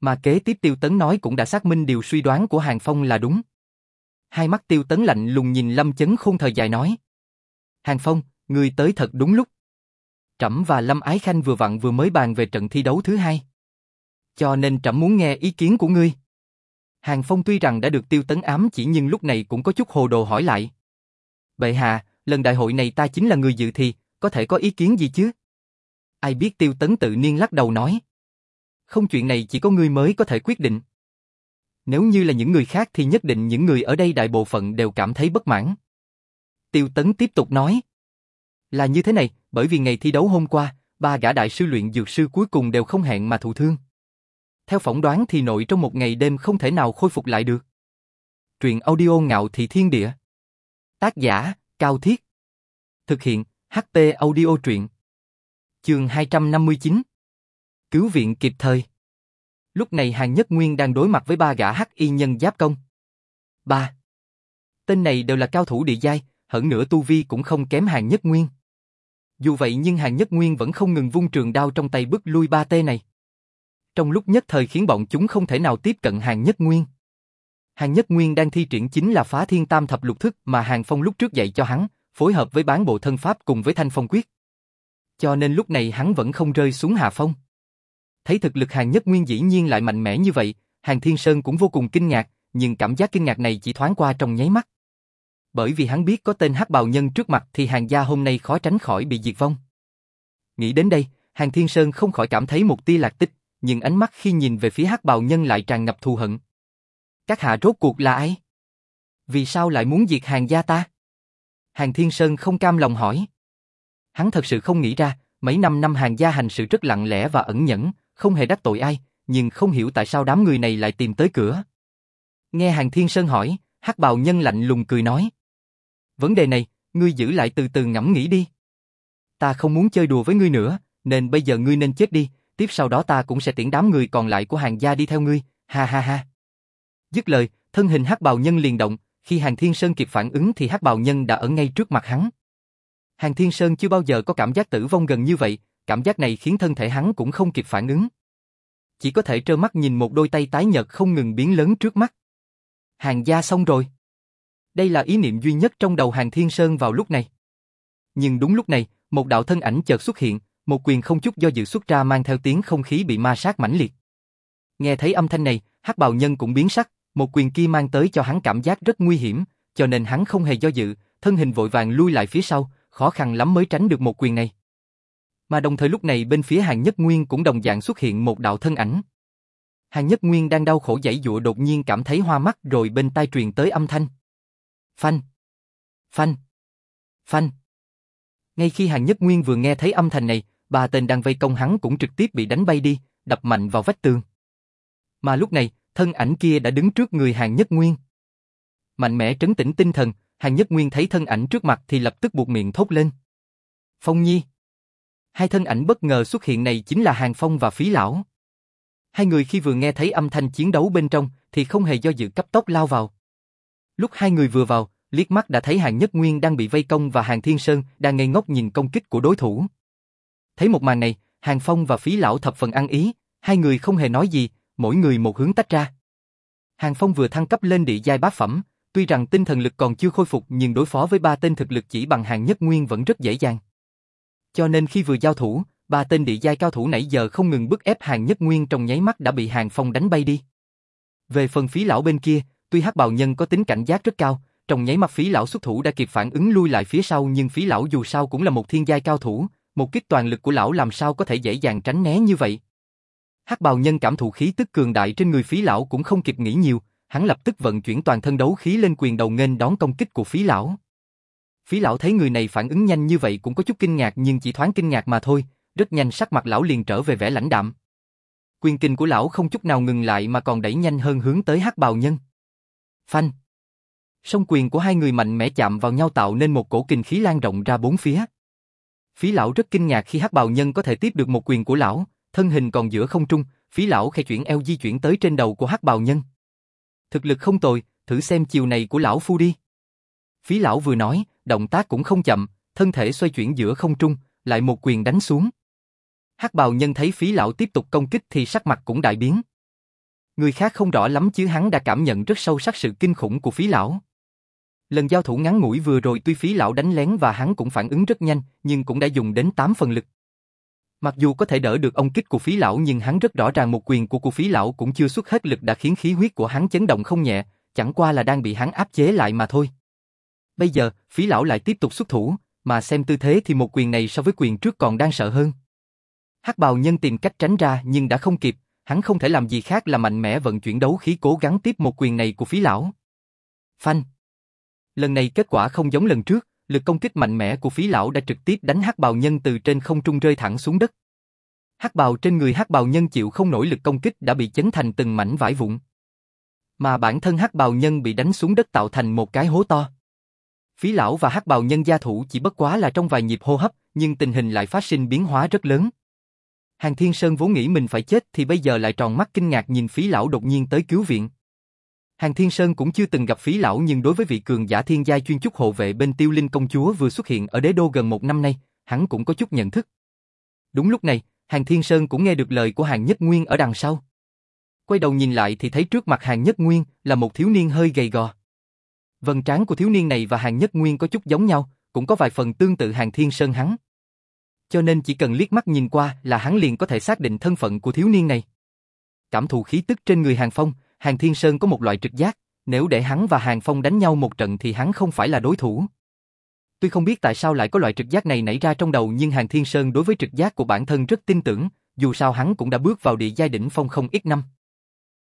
Mà kế tiếp Tiêu Tấn nói cũng đã xác minh điều suy đoán của Hàng Phong là đúng. Hai mắt Tiêu Tấn lạnh lùng nhìn Lâm Chấn Khôn thời dài nói. Hàng Phong, người tới thật đúng lúc. Trẫm và Lâm Ái Khanh vừa vặn vừa mới bàn về trận thi đấu thứ hai. Cho nên trẫm muốn nghe ý kiến của ngươi. Hàng Phong tuy rằng đã được Tiêu Tấn ám chỉ nhưng lúc này cũng có chút hồ đồ hỏi lại. Bệ hạ, lần đại hội này ta chính là người dự thì có thể có ý kiến gì chứ? Ai biết Tiêu Tấn tự nhiên lắc đầu nói. Không chuyện này chỉ có ngươi mới có thể quyết định. Nếu như là những người khác thì nhất định những người ở đây đại bộ phận đều cảm thấy bất mãn. Tiêu Tấn tiếp tục nói. Là như thế này, bởi vì ngày thi đấu hôm qua, ba gã đại sư luyện dược sư cuối cùng đều không hẹn mà thụ thương. Theo phỏng đoán thì nội trong một ngày đêm không thể nào khôi phục lại được. Truyện audio ngạo thị thiên địa. Tác giả, Cao Thiết. Thực hiện, HT audio truyện. Trường 259. Cứu viện kịp thời. Lúc này Hàng Nhất Nguyên đang đối mặt với ba gã hắc y nhân giáp công. Ba. Tên này đều là cao thủ địa giai, hẳn nữa tu vi cũng không kém Hàng Nhất Nguyên. Dù vậy nhưng Hàng Nhất Nguyên vẫn không ngừng vung trường đao trong tay bức lui ba tê này. Trong lúc nhất thời khiến bọn chúng không thể nào tiếp cận Hàng Nhất Nguyên. Hàng Nhất Nguyên đang thi triển chính là phá thiên tam thập lục thức mà Hàng Phong lúc trước dạy cho hắn, phối hợp với bán bộ thân pháp cùng với thanh phong quyết. Cho nên lúc này hắn vẫn không rơi xuống hạ phong. Thấy thực lực Hàng Nhất Nguyên dĩ nhiên lại mạnh mẽ như vậy, Hàng Thiên Sơn cũng vô cùng kinh ngạc, nhưng cảm giác kinh ngạc này chỉ thoáng qua trong nháy mắt. Bởi vì hắn biết có tên hắc bào nhân trước mặt thì hàng gia hôm nay khó tránh khỏi bị diệt vong. Nghĩ đến đây, Hàng Thiên Sơn không khỏi cảm thấy một tia lạc tích, nhưng ánh mắt khi nhìn về phía hắc bào nhân lại tràn ngập thù hận. Các hạ rốt cuộc là ai? Vì sao lại muốn diệt hàng gia ta? Hàng Thiên Sơn không cam lòng hỏi. Hắn thật sự không nghĩ ra, mấy năm năm hàng gia hành sự rất lặng lẽ và ẩn nhẫn, không hề đắc tội ai, nhưng không hiểu tại sao đám người này lại tìm tới cửa. Nghe Hàng Thiên Sơn hỏi, hắc bào nhân lạnh lùng cười nói. Vấn đề này, ngươi giữ lại từ từ ngẫm nghĩ đi. Ta không muốn chơi đùa với ngươi nữa, nên bây giờ ngươi nên chết đi, tiếp sau đó ta cũng sẽ tiễn đám người còn lại của hàng gia đi theo ngươi, ha ha ha. Dứt lời, thân hình hắc bào nhân liền động, khi hàng thiên sơn kịp phản ứng thì hắc bào nhân đã ở ngay trước mặt hắn. Hàng thiên sơn chưa bao giờ có cảm giác tử vong gần như vậy, cảm giác này khiến thân thể hắn cũng không kịp phản ứng. Chỉ có thể trơ mắt nhìn một đôi tay tái nhợt không ngừng biến lớn trước mắt. Hàng gia xong rồi. Đây là ý niệm duy nhất trong đầu hàng thiên sơn vào lúc này. Nhưng đúng lúc này, một đạo thân ảnh chợt xuất hiện, một quyền không chút do dự xuất ra mang theo tiếng không khí bị ma sát mãnh liệt. Nghe thấy âm thanh này, hắc bào nhân cũng biến sắc, một quyền kia mang tới cho hắn cảm giác rất nguy hiểm, cho nên hắn không hề do dự, thân hình vội vàng lui lại phía sau, khó khăn lắm mới tránh được một quyền này. Mà đồng thời lúc này bên phía hàng nhất nguyên cũng đồng dạng xuất hiện một đạo thân ảnh. Hàng nhất nguyên đang đau khổ giãy dụa đột nhiên cảm thấy hoa mắt rồi bên tai truyền tới âm thanh. Phanh! Phanh! Phanh! Ngay khi hàng nhất nguyên vừa nghe thấy âm thanh này, ba tên đang vây công hắn cũng trực tiếp bị đánh bay đi, đập mạnh vào vách tường. Mà lúc này, thân ảnh kia đã đứng trước người hàng nhất nguyên. Mạnh mẽ trấn tĩnh tinh thần, hàng nhất nguyên thấy thân ảnh trước mặt thì lập tức buộc miệng thốt lên. Phong Nhi. Hai thân ảnh bất ngờ xuất hiện này chính là Hàng Phong và Phí Lão. Hai người khi vừa nghe thấy âm thanh chiến đấu bên trong thì không hề do dự cấp tốc lao vào. Lúc hai người vừa vào, liếc mắt đã thấy Hàng Nhất Nguyên đang bị vây công và Hàng Thiên Sơn đang ngây ngốc nhìn công kích của đối thủ. Thấy một màn này, Hàng Phong và Phí Lão thập phần ăn ý, hai người không hề nói gì, mỗi người một hướng tách ra. Hàng Phong vừa thăng cấp lên địa giai bá phẩm, tuy rằng tinh thần lực còn chưa khôi phục nhưng đối phó với ba tên thực lực chỉ bằng Hàng Nhất Nguyên vẫn rất dễ dàng. Cho nên khi vừa giao thủ, ba tên địa giai cao thủ nãy giờ không ngừng bức ép Hàng Nhất Nguyên trong nháy mắt đã bị Hàng Phong đánh bay đi. Về phần phí lão bên kia, tuy hắc bào nhân có tính cảnh giác rất cao, trong nháy mắt phí lão xuất thủ đã kịp phản ứng lui lại phía sau nhưng phí lão dù sao cũng là một thiên giai cao thủ, một kích toàn lực của lão làm sao có thể dễ dàng tránh né như vậy. Hắc bào nhân cảm thụ khí tức cường đại trên người phí lão cũng không kịp nghĩ nhiều, hắn lập tức vận chuyển toàn thân đấu khí lên quyền đầu nghênh đón công kích của phí lão. Phí lão thấy người này phản ứng nhanh như vậy cũng có chút kinh ngạc nhưng chỉ thoáng kinh ngạc mà thôi, rất nhanh sắc mặt lão liền trở về vẻ lãnh đạm. Quyền kinh của lão không chút nào ngừng lại mà còn đẩy nhanh hơn hướng tới hắc bào nhân. Phanh. Song quyền của hai người mạnh mẽ chạm vào nhau tạo nên một cổ kinh khí lan rộng ra bốn phía. Phí lão rất kinh ngạc khi hắc bào nhân có thể tiếp được một quyền của lão, thân hình còn giữa không trung, phí lão khẽ chuyển eo di chuyển tới trên đầu của hắc bào nhân. Thực lực không tồi, thử xem chiều này của lão phu đi. Phí lão vừa nói, động tác cũng không chậm, thân thể xoay chuyển giữa không trung, lại một quyền đánh xuống. Hắc bào nhân thấy phí lão tiếp tục công kích thì sắc mặt cũng đại biến. Người khác không rõ lắm chứ hắn đã cảm nhận rất sâu sắc sự kinh khủng của phí lão. Lần giao thủ ngắn ngủi vừa rồi tuy phí lão đánh lén và hắn cũng phản ứng rất nhanh, nhưng cũng đã dùng đến 8 phần lực. Mặc dù có thể đỡ được ông kích của phí lão nhưng hắn rất rõ ràng một quyền của của phí lão cũng chưa xuất hết lực đã khiến khí huyết của hắn chấn động không nhẹ, chẳng qua là đang bị hắn áp chế lại mà thôi. Bây giờ, phí lão lại tiếp tục xuất thủ, mà xem tư thế thì một quyền này so với quyền trước còn đang sợ hơn. Hắc bào nhân tìm cách tránh ra nhưng đã không kịp, hắn không thể làm gì khác là mạnh mẽ vận chuyển đấu khí cố gắng tiếp một quyền này của phí lão. Phanh. Lần này kết quả không giống lần trước, lực công kích mạnh mẽ của phí lão đã trực tiếp đánh hắc bào nhân từ trên không trung rơi thẳng xuống đất. Hắc bào trên người hắc bào nhân chịu không nổi lực công kích đã bị chấn thành từng mảnh vải vụn. Mà bản thân hắc bào nhân bị đánh xuống đất tạo thành một cái hố to. Phí lão và hắc bào nhân gia thủ chỉ bất quá là trong vài nhịp hô hấp, nhưng tình hình lại phát sinh biến hóa rất lớn. Hàng Thiên Sơn vốn nghĩ mình phải chết thì bây giờ lại tròn mắt kinh ngạc nhìn phí lão đột nhiên tới cứu viện. Hàng Thiên Sơn cũng chưa từng gặp phí lão nhưng đối với vị cường giả thiên giai chuyên trúc hộ vệ bên tiêu linh công chúa vừa xuất hiện ở đế đô gần một năm nay, hắn cũng có chút nhận thức. Đúng lúc này, Hàng Thiên Sơn cũng nghe được lời của Hàng Nhất Nguyên ở đằng sau. Quay đầu nhìn lại thì thấy trước mặt Hàng Nhất Nguyên là một thiếu niên hơi gầy gò. Vân trán của thiếu niên này và Hàng Nhất Nguyên có chút giống nhau, cũng có vài phần tương tự Hàng Thiên Sơn hắn. Cho nên chỉ cần liếc mắt nhìn qua là hắn liền có thể xác định thân phận của thiếu niên này. Cảm thụ khí tức trên người Hàng Phong, Hàng Thiên Sơn có một loại trực giác, nếu để hắn và Hàng Phong đánh nhau một trận thì hắn không phải là đối thủ. Tuy không biết tại sao lại có loại trực giác này nảy ra trong đầu nhưng Hàng Thiên Sơn đối với trực giác của bản thân rất tin tưởng, dù sao hắn cũng đã bước vào địa giai đỉnh phong không ít năm.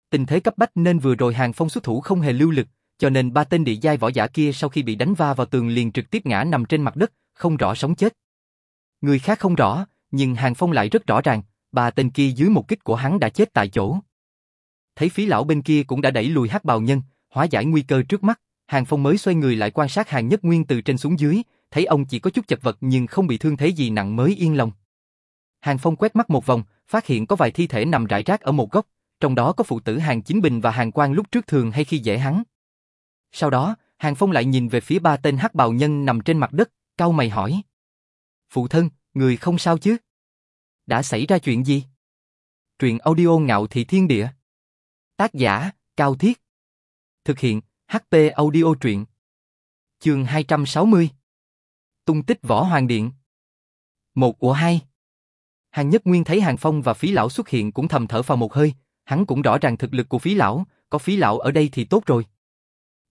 Tình thế cấp bách nên vừa rồi Hàng Phong xuất thủ không hề lưu lực, cho nên ba tên địa giai võ giả kia sau khi bị đánh va vào tường liền trực tiếp ngã nằm trên mặt đất, không rõ sống chết. Người khác không rõ, nhưng Hàng Phong lại rất rõ ràng, ba tên kia dưới một kích của hắn đã chết tại chỗ. Thấy phí lão bên kia cũng đã đẩy lùi hắc bào nhân, hóa giải nguy cơ trước mắt, Hàng Phong mới xoay người lại quan sát Hàng Nhất Nguyên từ trên xuống dưới, thấy ông chỉ có chút chật vật nhưng không bị thương thế gì nặng mới yên lòng. Hàng Phong quét mắt một vòng, phát hiện có vài thi thể nằm rải rác ở một góc, trong đó có phụ tử Hàng Chính Bình và Hàng Quang lúc trước thường hay khi dễ hắn. Sau đó, Hàng Phong lại nhìn về phía ba tên hắc bào nhân nằm trên mặt đất, cau mày hỏi. Phụ thân, người không sao chứ? Đã xảy ra chuyện gì? Truyện audio ngạo thị thiên địa. Tác giả, Cao Thiết. Thực hiện, HP audio truyện. Trường 260. Tung tích võ hoàng điện. Một của hai. Hàng Nhất Nguyên thấy Hàng Phong và Phí Lão xuất hiện cũng thầm thở vào một hơi, hắn cũng rõ ràng thực lực của Phí Lão, có Phí Lão ở đây thì tốt rồi.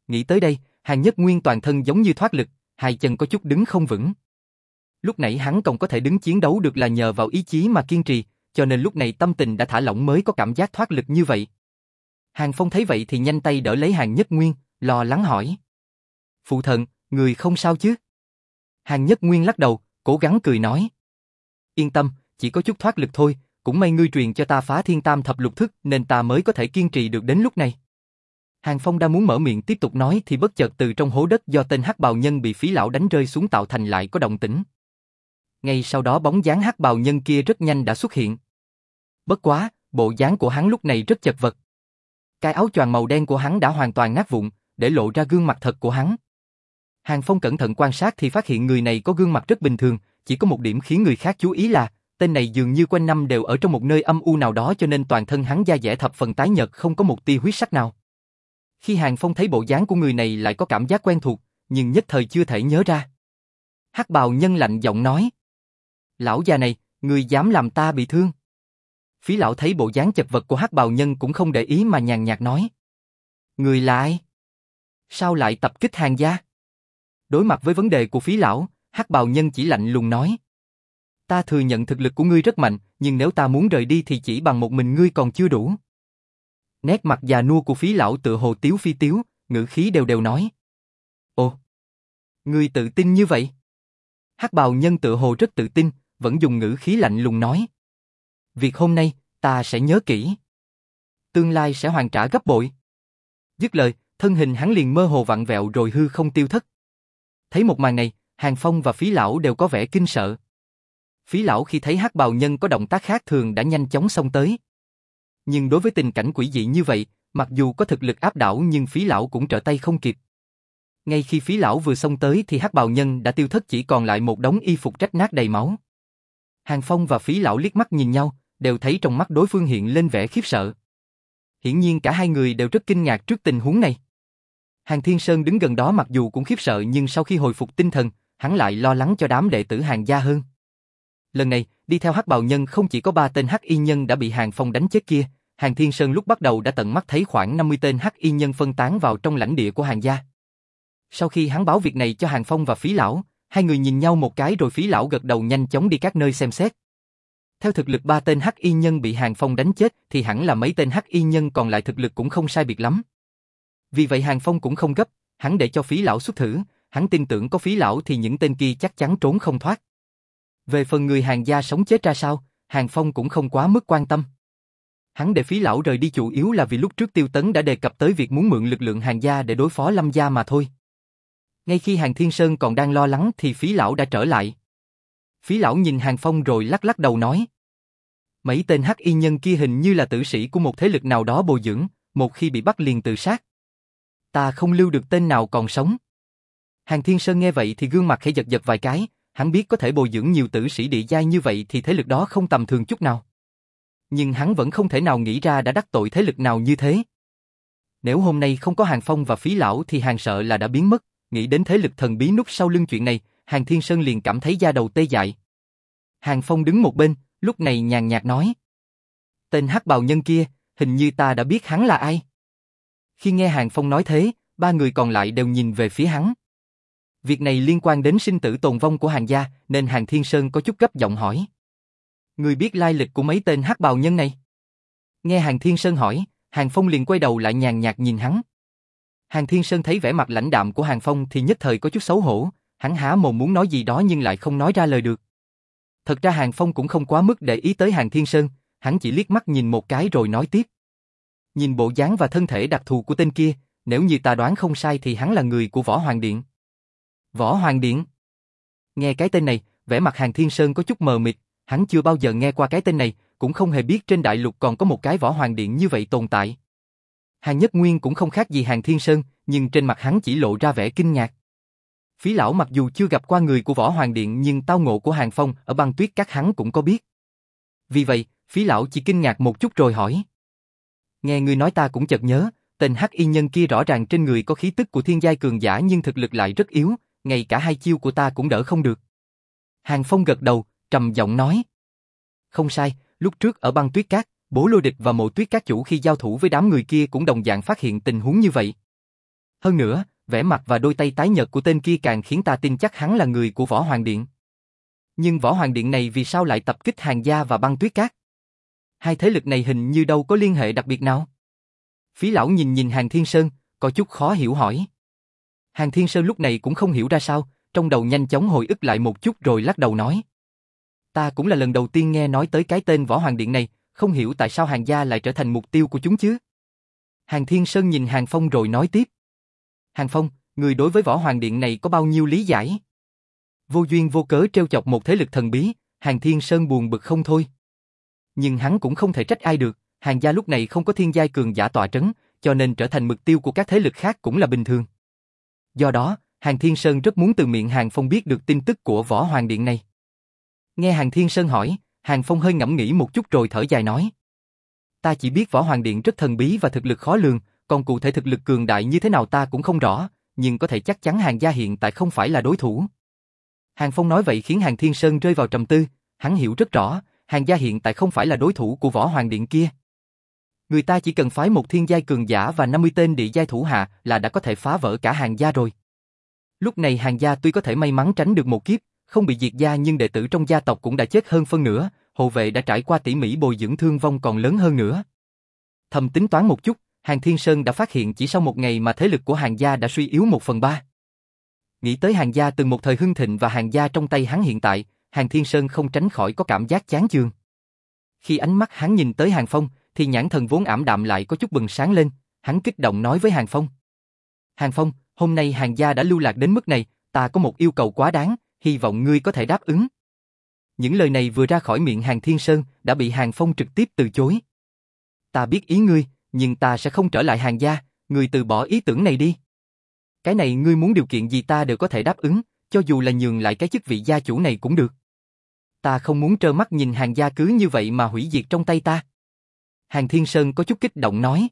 Nghĩ tới đây, Hàng Nhất Nguyên toàn thân giống như thoát lực, hai chân có chút đứng không vững. Lúc nãy hắn còn có thể đứng chiến đấu được là nhờ vào ý chí mà kiên trì, cho nên lúc này tâm tình đã thả lỏng mới có cảm giác thoát lực như vậy. Hàng Phong thấy vậy thì nhanh tay đỡ lấy Hàng Nhất Nguyên, lo lắng hỏi. Phụ thần, người không sao chứ? Hàng Nhất Nguyên lắc đầu, cố gắng cười nói. Yên tâm, chỉ có chút thoát lực thôi, cũng may ngươi truyền cho ta phá thiên tam thập lục thức nên ta mới có thể kiên trì được đến lúc này. Hàng Phong đang muốn mở miệng tiếp tục nói thì bất chợt từ trong hố đất do tên hắc bào nhân bị phí lão đánh rơi xuống tạo thành lại có động tĩnh. Ngay sau đó bóng dáng hắc bào nhân kia rất nhanh đã xuất hiện. Bất quá, bộ dáng của hắn lúc này rất chật vật. Cái áo choàng màu đen của hắn đã hoàn toàn nát vụn, để lộ ra gương mặt thật của hắn. Hàng Phong cẩn thận quan sát thì phát hiện người này có gương mặt rất bình thường, chỉ có một điểm khiến người khác chú ý là tên này dường như quanh năm đều ở trong một nơi âm u nào đó cho nên toàn thân hắn da dẻ thập phần tái nhợt không có một tia huyết sắc nào. Khi Hàng Phong thấy bộ dáng của người này lại có cảm giác quen thuộc, nhưng nhất thời chưa thể nhớ ra. Hắc bào nhân lạnh giọng nói. Lão già này, người dám làm ta bị thương. Phí lão thấy bộ dáng chật vật của hắc bào nhân cũng không để ý mà nhàn nhạt nói. Người là ai? Sao lại tập kích hàng gia? Đối mặt với vấn đề của phí lão, hắc bào nhân chỉ lạnh lùng nói. Ta thừa nhận thực lực của ngươi rất mạnh, nhưng nếu ta muốn rời đi thì chỉ bằng một mình ngươi còn chưa đủ. Nét mặt già nua của phí lão tự hồ tiếu phi tiếu, ngữ khí đều đều nói. Ồ, ngươi tự tin như vậy? Hắc bào nhân tự hồ rất tự tin, vẫn dùng ngữ khí lạnh lùng nói. Việc hôm nay, ta sẽ nhớ kỹ. Tương lai sẽ hoàn trả gấp bội. Dứt lời, thân hình hắn liền mơ hồ vặn vẹo rồi hư không tiêu thất. Thấy một màn này, Hàng Phong và Phí Lão đều có vẻ kinh sợ. Phí Lão khi thấy hắc bào nhân có động tác khác thường đã nhanh chóng xông tới. Nhưng đối với tình cảnh quỷ dị như vậy, mặc dù có thực lực áp đảo nhưng Phí Lão cũng trở tay không kịp. Ngay khi Phí Lão vừa xông tới thì hắc bào nhân đã tiêu thất chỉ còn lại một đống y phục rách nát đầy máu. Hàng Phong và Phí Lão liếc mắt nhìn nhau, đều thấy trong mắt đối phương hiện lên vẻ khiếp sợ. Hiển nhiên cả hai người đều rất kinh ngạc trước tình huống này. Hàng Thiên Sơn đứng gần đó mặc dù cũng khiếp sợ nhưng sau khi hồi phục tinh thần, hắn lại lo lắng cho đám đệ tử hàng gia hơn. Lần này, đi theo hắc bào nhân không chỉ có ba tên hắc y nhân đã bị Hàng Phong đánh chết kia, Hàng Thiên Sơn lúc bắt đầu đã tận mắt thấy khoảng 50 tên hắc y nhân phân tán vào trong lãnh địa của hàng gia. Sau khi hắn báo việc này cho Hàng Phong và Phí Lão, hai người nhìn nhau một cái rồi Phí Lão gật đầu nhanh chóng đi các nơi xem xét. Theo thực lực ba tên hắc y nhân bị Hàng Phong đánh chết thì hẳn là mấy tên hắc y nhân còn lại thực lực cũng không sai biệt lắm. Vì vậy Hàng Phong cũng không gấp, hắn để cho phí lão xuất thử, hắn tin tưởng có phí lão thì những tên kia chắc chắn trốn không thoát. Về phần người hàng gia sống chết ra sao, Hàng Phong cũng không quá mức quan tâm. Hắn để phí lão rời đi chủ yếu là vì lúc trước Tiêu Tấn đã đề cập tới việc muốn mượn lực lượng hàng gia để đối phó Lâm gia mà thôi. Ngay khi Hàng Thiên Sơn còn đang lo lắng thì phí lão đã trở lại. Phí lão nhìn Hàng Phong rồi lắc lắc đầu nói. Mấy tên hắc y nhân kia hình như là tử sĩ của một thế lực nào đó bồi dưỡng, một khi bị bắt liền tự sát. Ta không lưu được tên nào còn sống. Hàng Thiên Sơn nghe vậy thì gương mặt khẽ giật giật vài cái, hắn biết có thể bồi dưỡng nhiều tử sĩ địa giai như vậy thì thế lực đó không tầm thường chút nào. Nhưng hắn vẫn không thể nào nghĩ ra đã đắc tội thế lực nào như thế. Nếu hôm nay không có Hàng Phong và Phí Lão thì Hàng sợ là đã biến mất, nghĩ đến thế lực thần bí núp sau lưng chuyện này, Hàng Thiên Sơn liền cảm thấy da đầu tê dại. Hàng Phong đứng một bên, lúc này nhàn nhạt nói. Tên hắc bào nhân kia, hình như ta đã biết hắn là ai. Khi nghe Hàng Phong nói thế, ba người còn lại đều nhìn về phía hắn. Việc này liên quan đến sinh tử tồn vong của hàng gia, nên Hàng Thiên Sơn có chút gấp giọng hỏi. Người biết lai lịch của mấy tên hắc bào nhân này? Nghe Hàng Thiên Sơn hỏi, Hàng Phong liền quay đầu lại nhàn nhạt nhìn hắn. Hàng Thiên Sơn thấy vẻ mặt lãnh đạm của Hàng Phong thì nhất thời có chút xấu hổ, hắn há mồm muốn nói gì đó nhưng lại không nói ra lời được. Thật ra Hàng Phong cũng không quá mức để ý tới Hàng Thiên Sơn, hắn chỉ liếc mắt nhìn một cái rồi nói tiếp. Nhìn bộ dáng và thân thể đặc thù của tên kia, nếu như ta đoán không sai thì hắn là người của Võ Hoàng Điện. Võ Hoàng Điện? Nghe cái tên này, vẻ mặt Hàng Thiên Sơn có chút mờ mịt, hắn chưa bao giờ nghe qua cái tên này, cũng không hề biết trên đại lục còn có một cái Võ Hoàng Điện như vậy tồn tại. Hàng Nhất Nguyên cũng không khác gì Hàng Thiên Sơn, nhưng trên mặt hắn chỉ lộ ra vẻ kinh ngạc. Phí lão mặc dù chưa gặp qua người của Võ Hoàng Điện nhưng tao ngộ của Hàng Phong ở băng tuyết các hắn cũng có biết. Vì vậy, phí lão chỉ kinh ngạc một chút rồi hỏi. Nghe người nói ta cũng chợt nhớ, tên hắc y nhân kia rõ ràng trên người có khí tức của thiên giai cường giả nhưng thực lực lại rất yếu, ngay cả hai chiêu của ta cũng đỡ không được. Hàng Phong gật đầu, trầm giọng nói. Không sai, lúc trước ở băng tuyết cát, bố lôi địch và mộ tuyết các chủ khi giao thủ với đám người kia cũng đồng dạng phát hiện tình huống như vậy. Hơn nữa, vẻ mặt và đôi tay tái nhợt của tên kia càng khiến ta tin chắc hắn là người của Võ Hoàng Điện. Nhưng Võ Hoàng Điện này vì sao lại tập kích hàng gia và băng tuyết cát? Hai thế lực này hình như đâu có liên hệ đặc biệt nào? Phí lão nhìn nhìn Hàng Thiên Sơn, có chút khó hiểu hỏi. Hàng Thiên Sơn lúc này cũng không hiểu ra sao, trong đầu nhanh chóng hồi ức lại một chút rồi lắc đầu nói. Ta cũng là lần đầu tiên nghe nói tới cái tên Võ Hoàng Điện này, không hiểu tại sao hàng gia lại trở thành mục tiêu của chúng chứ. Hàng Thiên Sơn nhìn Hàng Phong rồi nói tiếp. Hàng Phong, người đối với Võ Hoàng Điện này có bao nhiêu lý giải? Vô duyên vô cớ treo chọc một thế lực thần bí, Hàng Thiên Sơn buồn bực không thôi. Nhưng hắn cũng không thể trách ai được, hàng gia lúc này không có thiên giai cường giả tọa trấn, cho nên trở thành mục tiêu của các thế lực khác cũng là bình thường. Do đó, Hàng Thiên Sơn rất muốn từ miệng Hàng Phong biết được tin tức của Võ Hoàng Điện này. Nghe Hàng Thiên Sơn hỏi, Hàng Phong hơi ngẫm nghĩ một chút rồi thở dài nói. Ta chỉ biết Võ Hoàng Điện rất thần bí và thực lực khó lường, còn cụ thể thực lực cường đại như thế nào ta cũng không rõ, nhưng có thể chắc chắn Hàng gia hiện tại không phải là đối thủ. Hàng Phong nói vậy khiến Hàng Thiên Sơn rơi vào trầm tư, hắn hiểu rất rõ, Hàng gia hiện tại không phải là đối thủ của Võ Hoàng Điện kia. Người ta chỉ cần phái một thiên giai cường giả và 50 tên địa giai thủ hạ là đã có thể phá vỡ cả hàng gia rồi. Lúc này hàng gia tuy có thể may mắn tránh được một kiếp, không bị diệt gia nhưng đệ tử trong gia tộc cũng đã chết hơn phân nửa, hộ vệ đã trải qua tỉ mỉ bồi dưỡng thương vong còn lớn hơn nữa. Thầm tính toán một chút, Hàng Thiên Sơn đã phát hiện chỉ sau một ngày mà thế lực của hàng gia đã suy yếu một phần ba. Nghĩ tới hàng gia từng một thời hưng thịnh và hàng gia trong tay hắn hiện tại, Hàng Thiên Sơn không tránh khỏi có cảm giác chán chường. Khi ánh mắt hắn nhìn tới Hàng Phong, thì nhãn thần vốn ảm đạm lại có chút bừng sáng lên, hắn kích động nói với Hàng Phong. Hàng Phong, hôm nay hàng gia đã lưu lạc đến mức này, ta có một yêu cầu quá đáng, hy vọng ngươi có thể đáp ứng. Những lời này vừa ra khỏi miệng Hàng Thiên Sơn đã bị Hàng Phong trực tiếp từ chối. Ta biết ý ngươi, nhưng ta sẽ không trở lại hàng gia, ngươi từ bỏ ý tưởng này đi. Cái này ngươi muốn điều kiện gì ta đều có thể đáp ứng, cho dù là nhường lại cái chức vị gia chủ này cũng được. Ta không muốn trơ mắt nhìn hàng gia cứ như vậy mà hủy diệt trong tay ta. Hàng Thiên Sơn có chút kích động nói.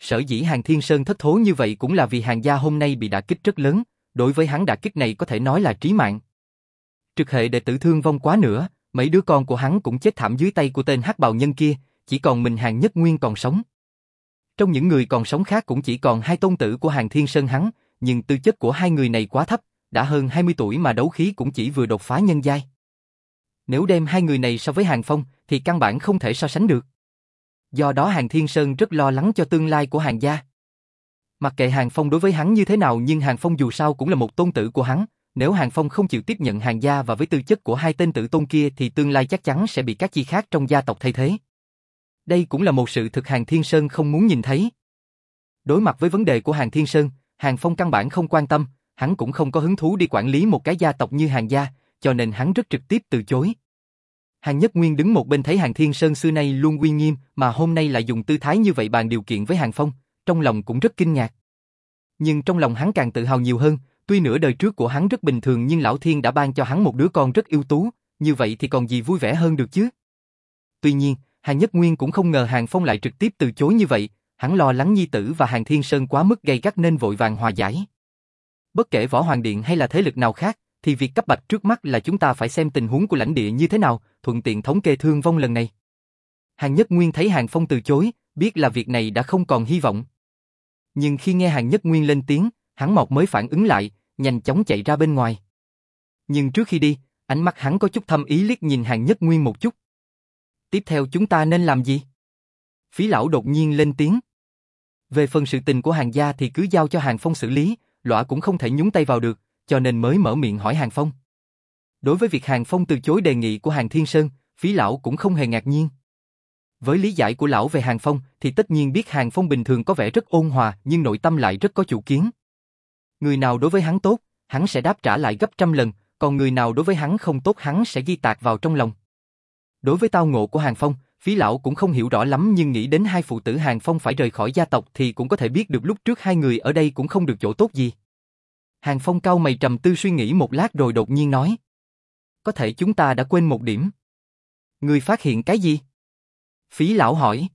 Sở dĩ Hàng Thiên Sơn thất thố như vậy cũng là vì hàng gia hôm nay bị đả kích rất lớn, đối với hắn đả kích này có thể nói là trí mạng. Trực hệ đệ tử thương vong quá nữa, mấy đứa con của hắn cũng chết thảm dưới tay của tên hắc bào nhân kia, chỉ còn mình Hàng Nhất Nguyên còn sống. Trong những người còn sống khác cũng chỉ còn hai tôn tử của Hàng Thiên Sơn hắn, nhưng tư chất của hai người này quá thấp, đã hơn 20 tuổi mà đấu khí cũng chỉ vừa đột phá nhân giai. Nếu đem hai người này so với Hàng Phong thì căn bản không thể so sánh được. Do đó Hàng Thiên Sơn rất lo lắng cho tương lai của Hàng gia. Mặc kệ Hàng Phong đối với hắn như thế nào nhưng Hàng Phong dù sao cũng là một tôn tử của hắn, nếu Hàng Phong không chịu tiếp nhận Hàng gia và với tư chất của hai tên tử tôn kia thì tương lai chắc chắn sẽ bị các chi khác trong gia tộc thay thế. Đây cũng là một sự thực Hàng Thiên Sơn không muốn nhìn thấy. Đối mặt với vấn đề của Hàng Thiên Sơn, Hàng Phong căn bản không quan tâm, hắn cũng không có hứng thú đi quản lý một cái gia tộc như Hàng gia, cho nên hắn rất trực tiếp từ chối. Hàng Nhất Nguyên đứng một bên thấy Hàng Thiên Sơn xưa nay luôn uy nghiêm, mà hôm nay lại dùng tư thái như vậy bàn điều kiện với Hàng Phong, trong lòng cũng rất kinh ngạc. Nhưng trong lòng hắn càng tự hào nhiều hơn, tuy nửa đời trước của hắn rất bình thường nhưng Lão Thiên đã ban cho hắn một đứa con rất ưu tú, như vậy thì còn gì vui vẻ hơn được chứ. Tuy nhiên, Hàng Nhất Nguyên cũng không ngờ Hàng Phong lại trực tiếp từ chối như vậy, hắn lo lắng Nhi Tử và Hàng Thiên Sơn quá mức gây gắt nên vội vàng hòa giải. Bất kể Võ Hoàng Điện hay là thế lực nào khác, thì việc cấp bạch trước mắt là chúng ta phải xem tình huống của lãnh địa như thế nào, thuận tiện thống kê thương vong lần này. Hàng Nhất Nguyên thấy Hàng Phong từ chối, biết là việc này đã không còn hy vọng. Nhưng khi nghe Hàng Nhất Nguyên lên tiếng, hắn mọc mới phản ứng lại, nhanh chóng chạy ra bên ngoài. Nhưng trước khi đi, ánh mắt hắn có chút thâm ý liếc nhìn Hàng Nhất Nguyên một chút. Tiếp theo chúng ta nên làm gì? Phí lão đột nhiên lên tiếng. Về phần sự tình của hàng gia thì cứ giao cho hàng phong xử lý, lõa cũng không thể nhúng tay vào được, cho nên mới mở miệng hỏi hàng phong. Đối với việc hàng phong từ chối đề nghị của hàng thiên sơn, phí lão cũng không hề ngạc nhiên. Với lý giải của lão về Hàng Phong thì tất nhiên biết Hàng Phong bình thường có vẻ rất ôn hòa nhưng nội tâm lại rất có chủ kiến. Người nào đối với hắn tốt, hắn sẽ đáp trả lại gấp trăm lần, còn người nào đối với hắn không tốt hắn sẽ ghi tạc vào trong lòng. Đối với tao ngộ của Hàng Phong, phí lão cũng không hiểu rõ lắm nhưng nghĩ đến hai phụ tử Hàng Phong phải rời khỏi gia tộc thì cũng có thể biết được lúc trước hai người ở đây cũng không được chỗ tốt gì. Hàng Phong cau mày trầm tư suy nghĩ một lát rồi đột nhiên nói. Có thể chúng ta đã quên một điểm. Người phát hiện cái gì? Phí lão hỏi.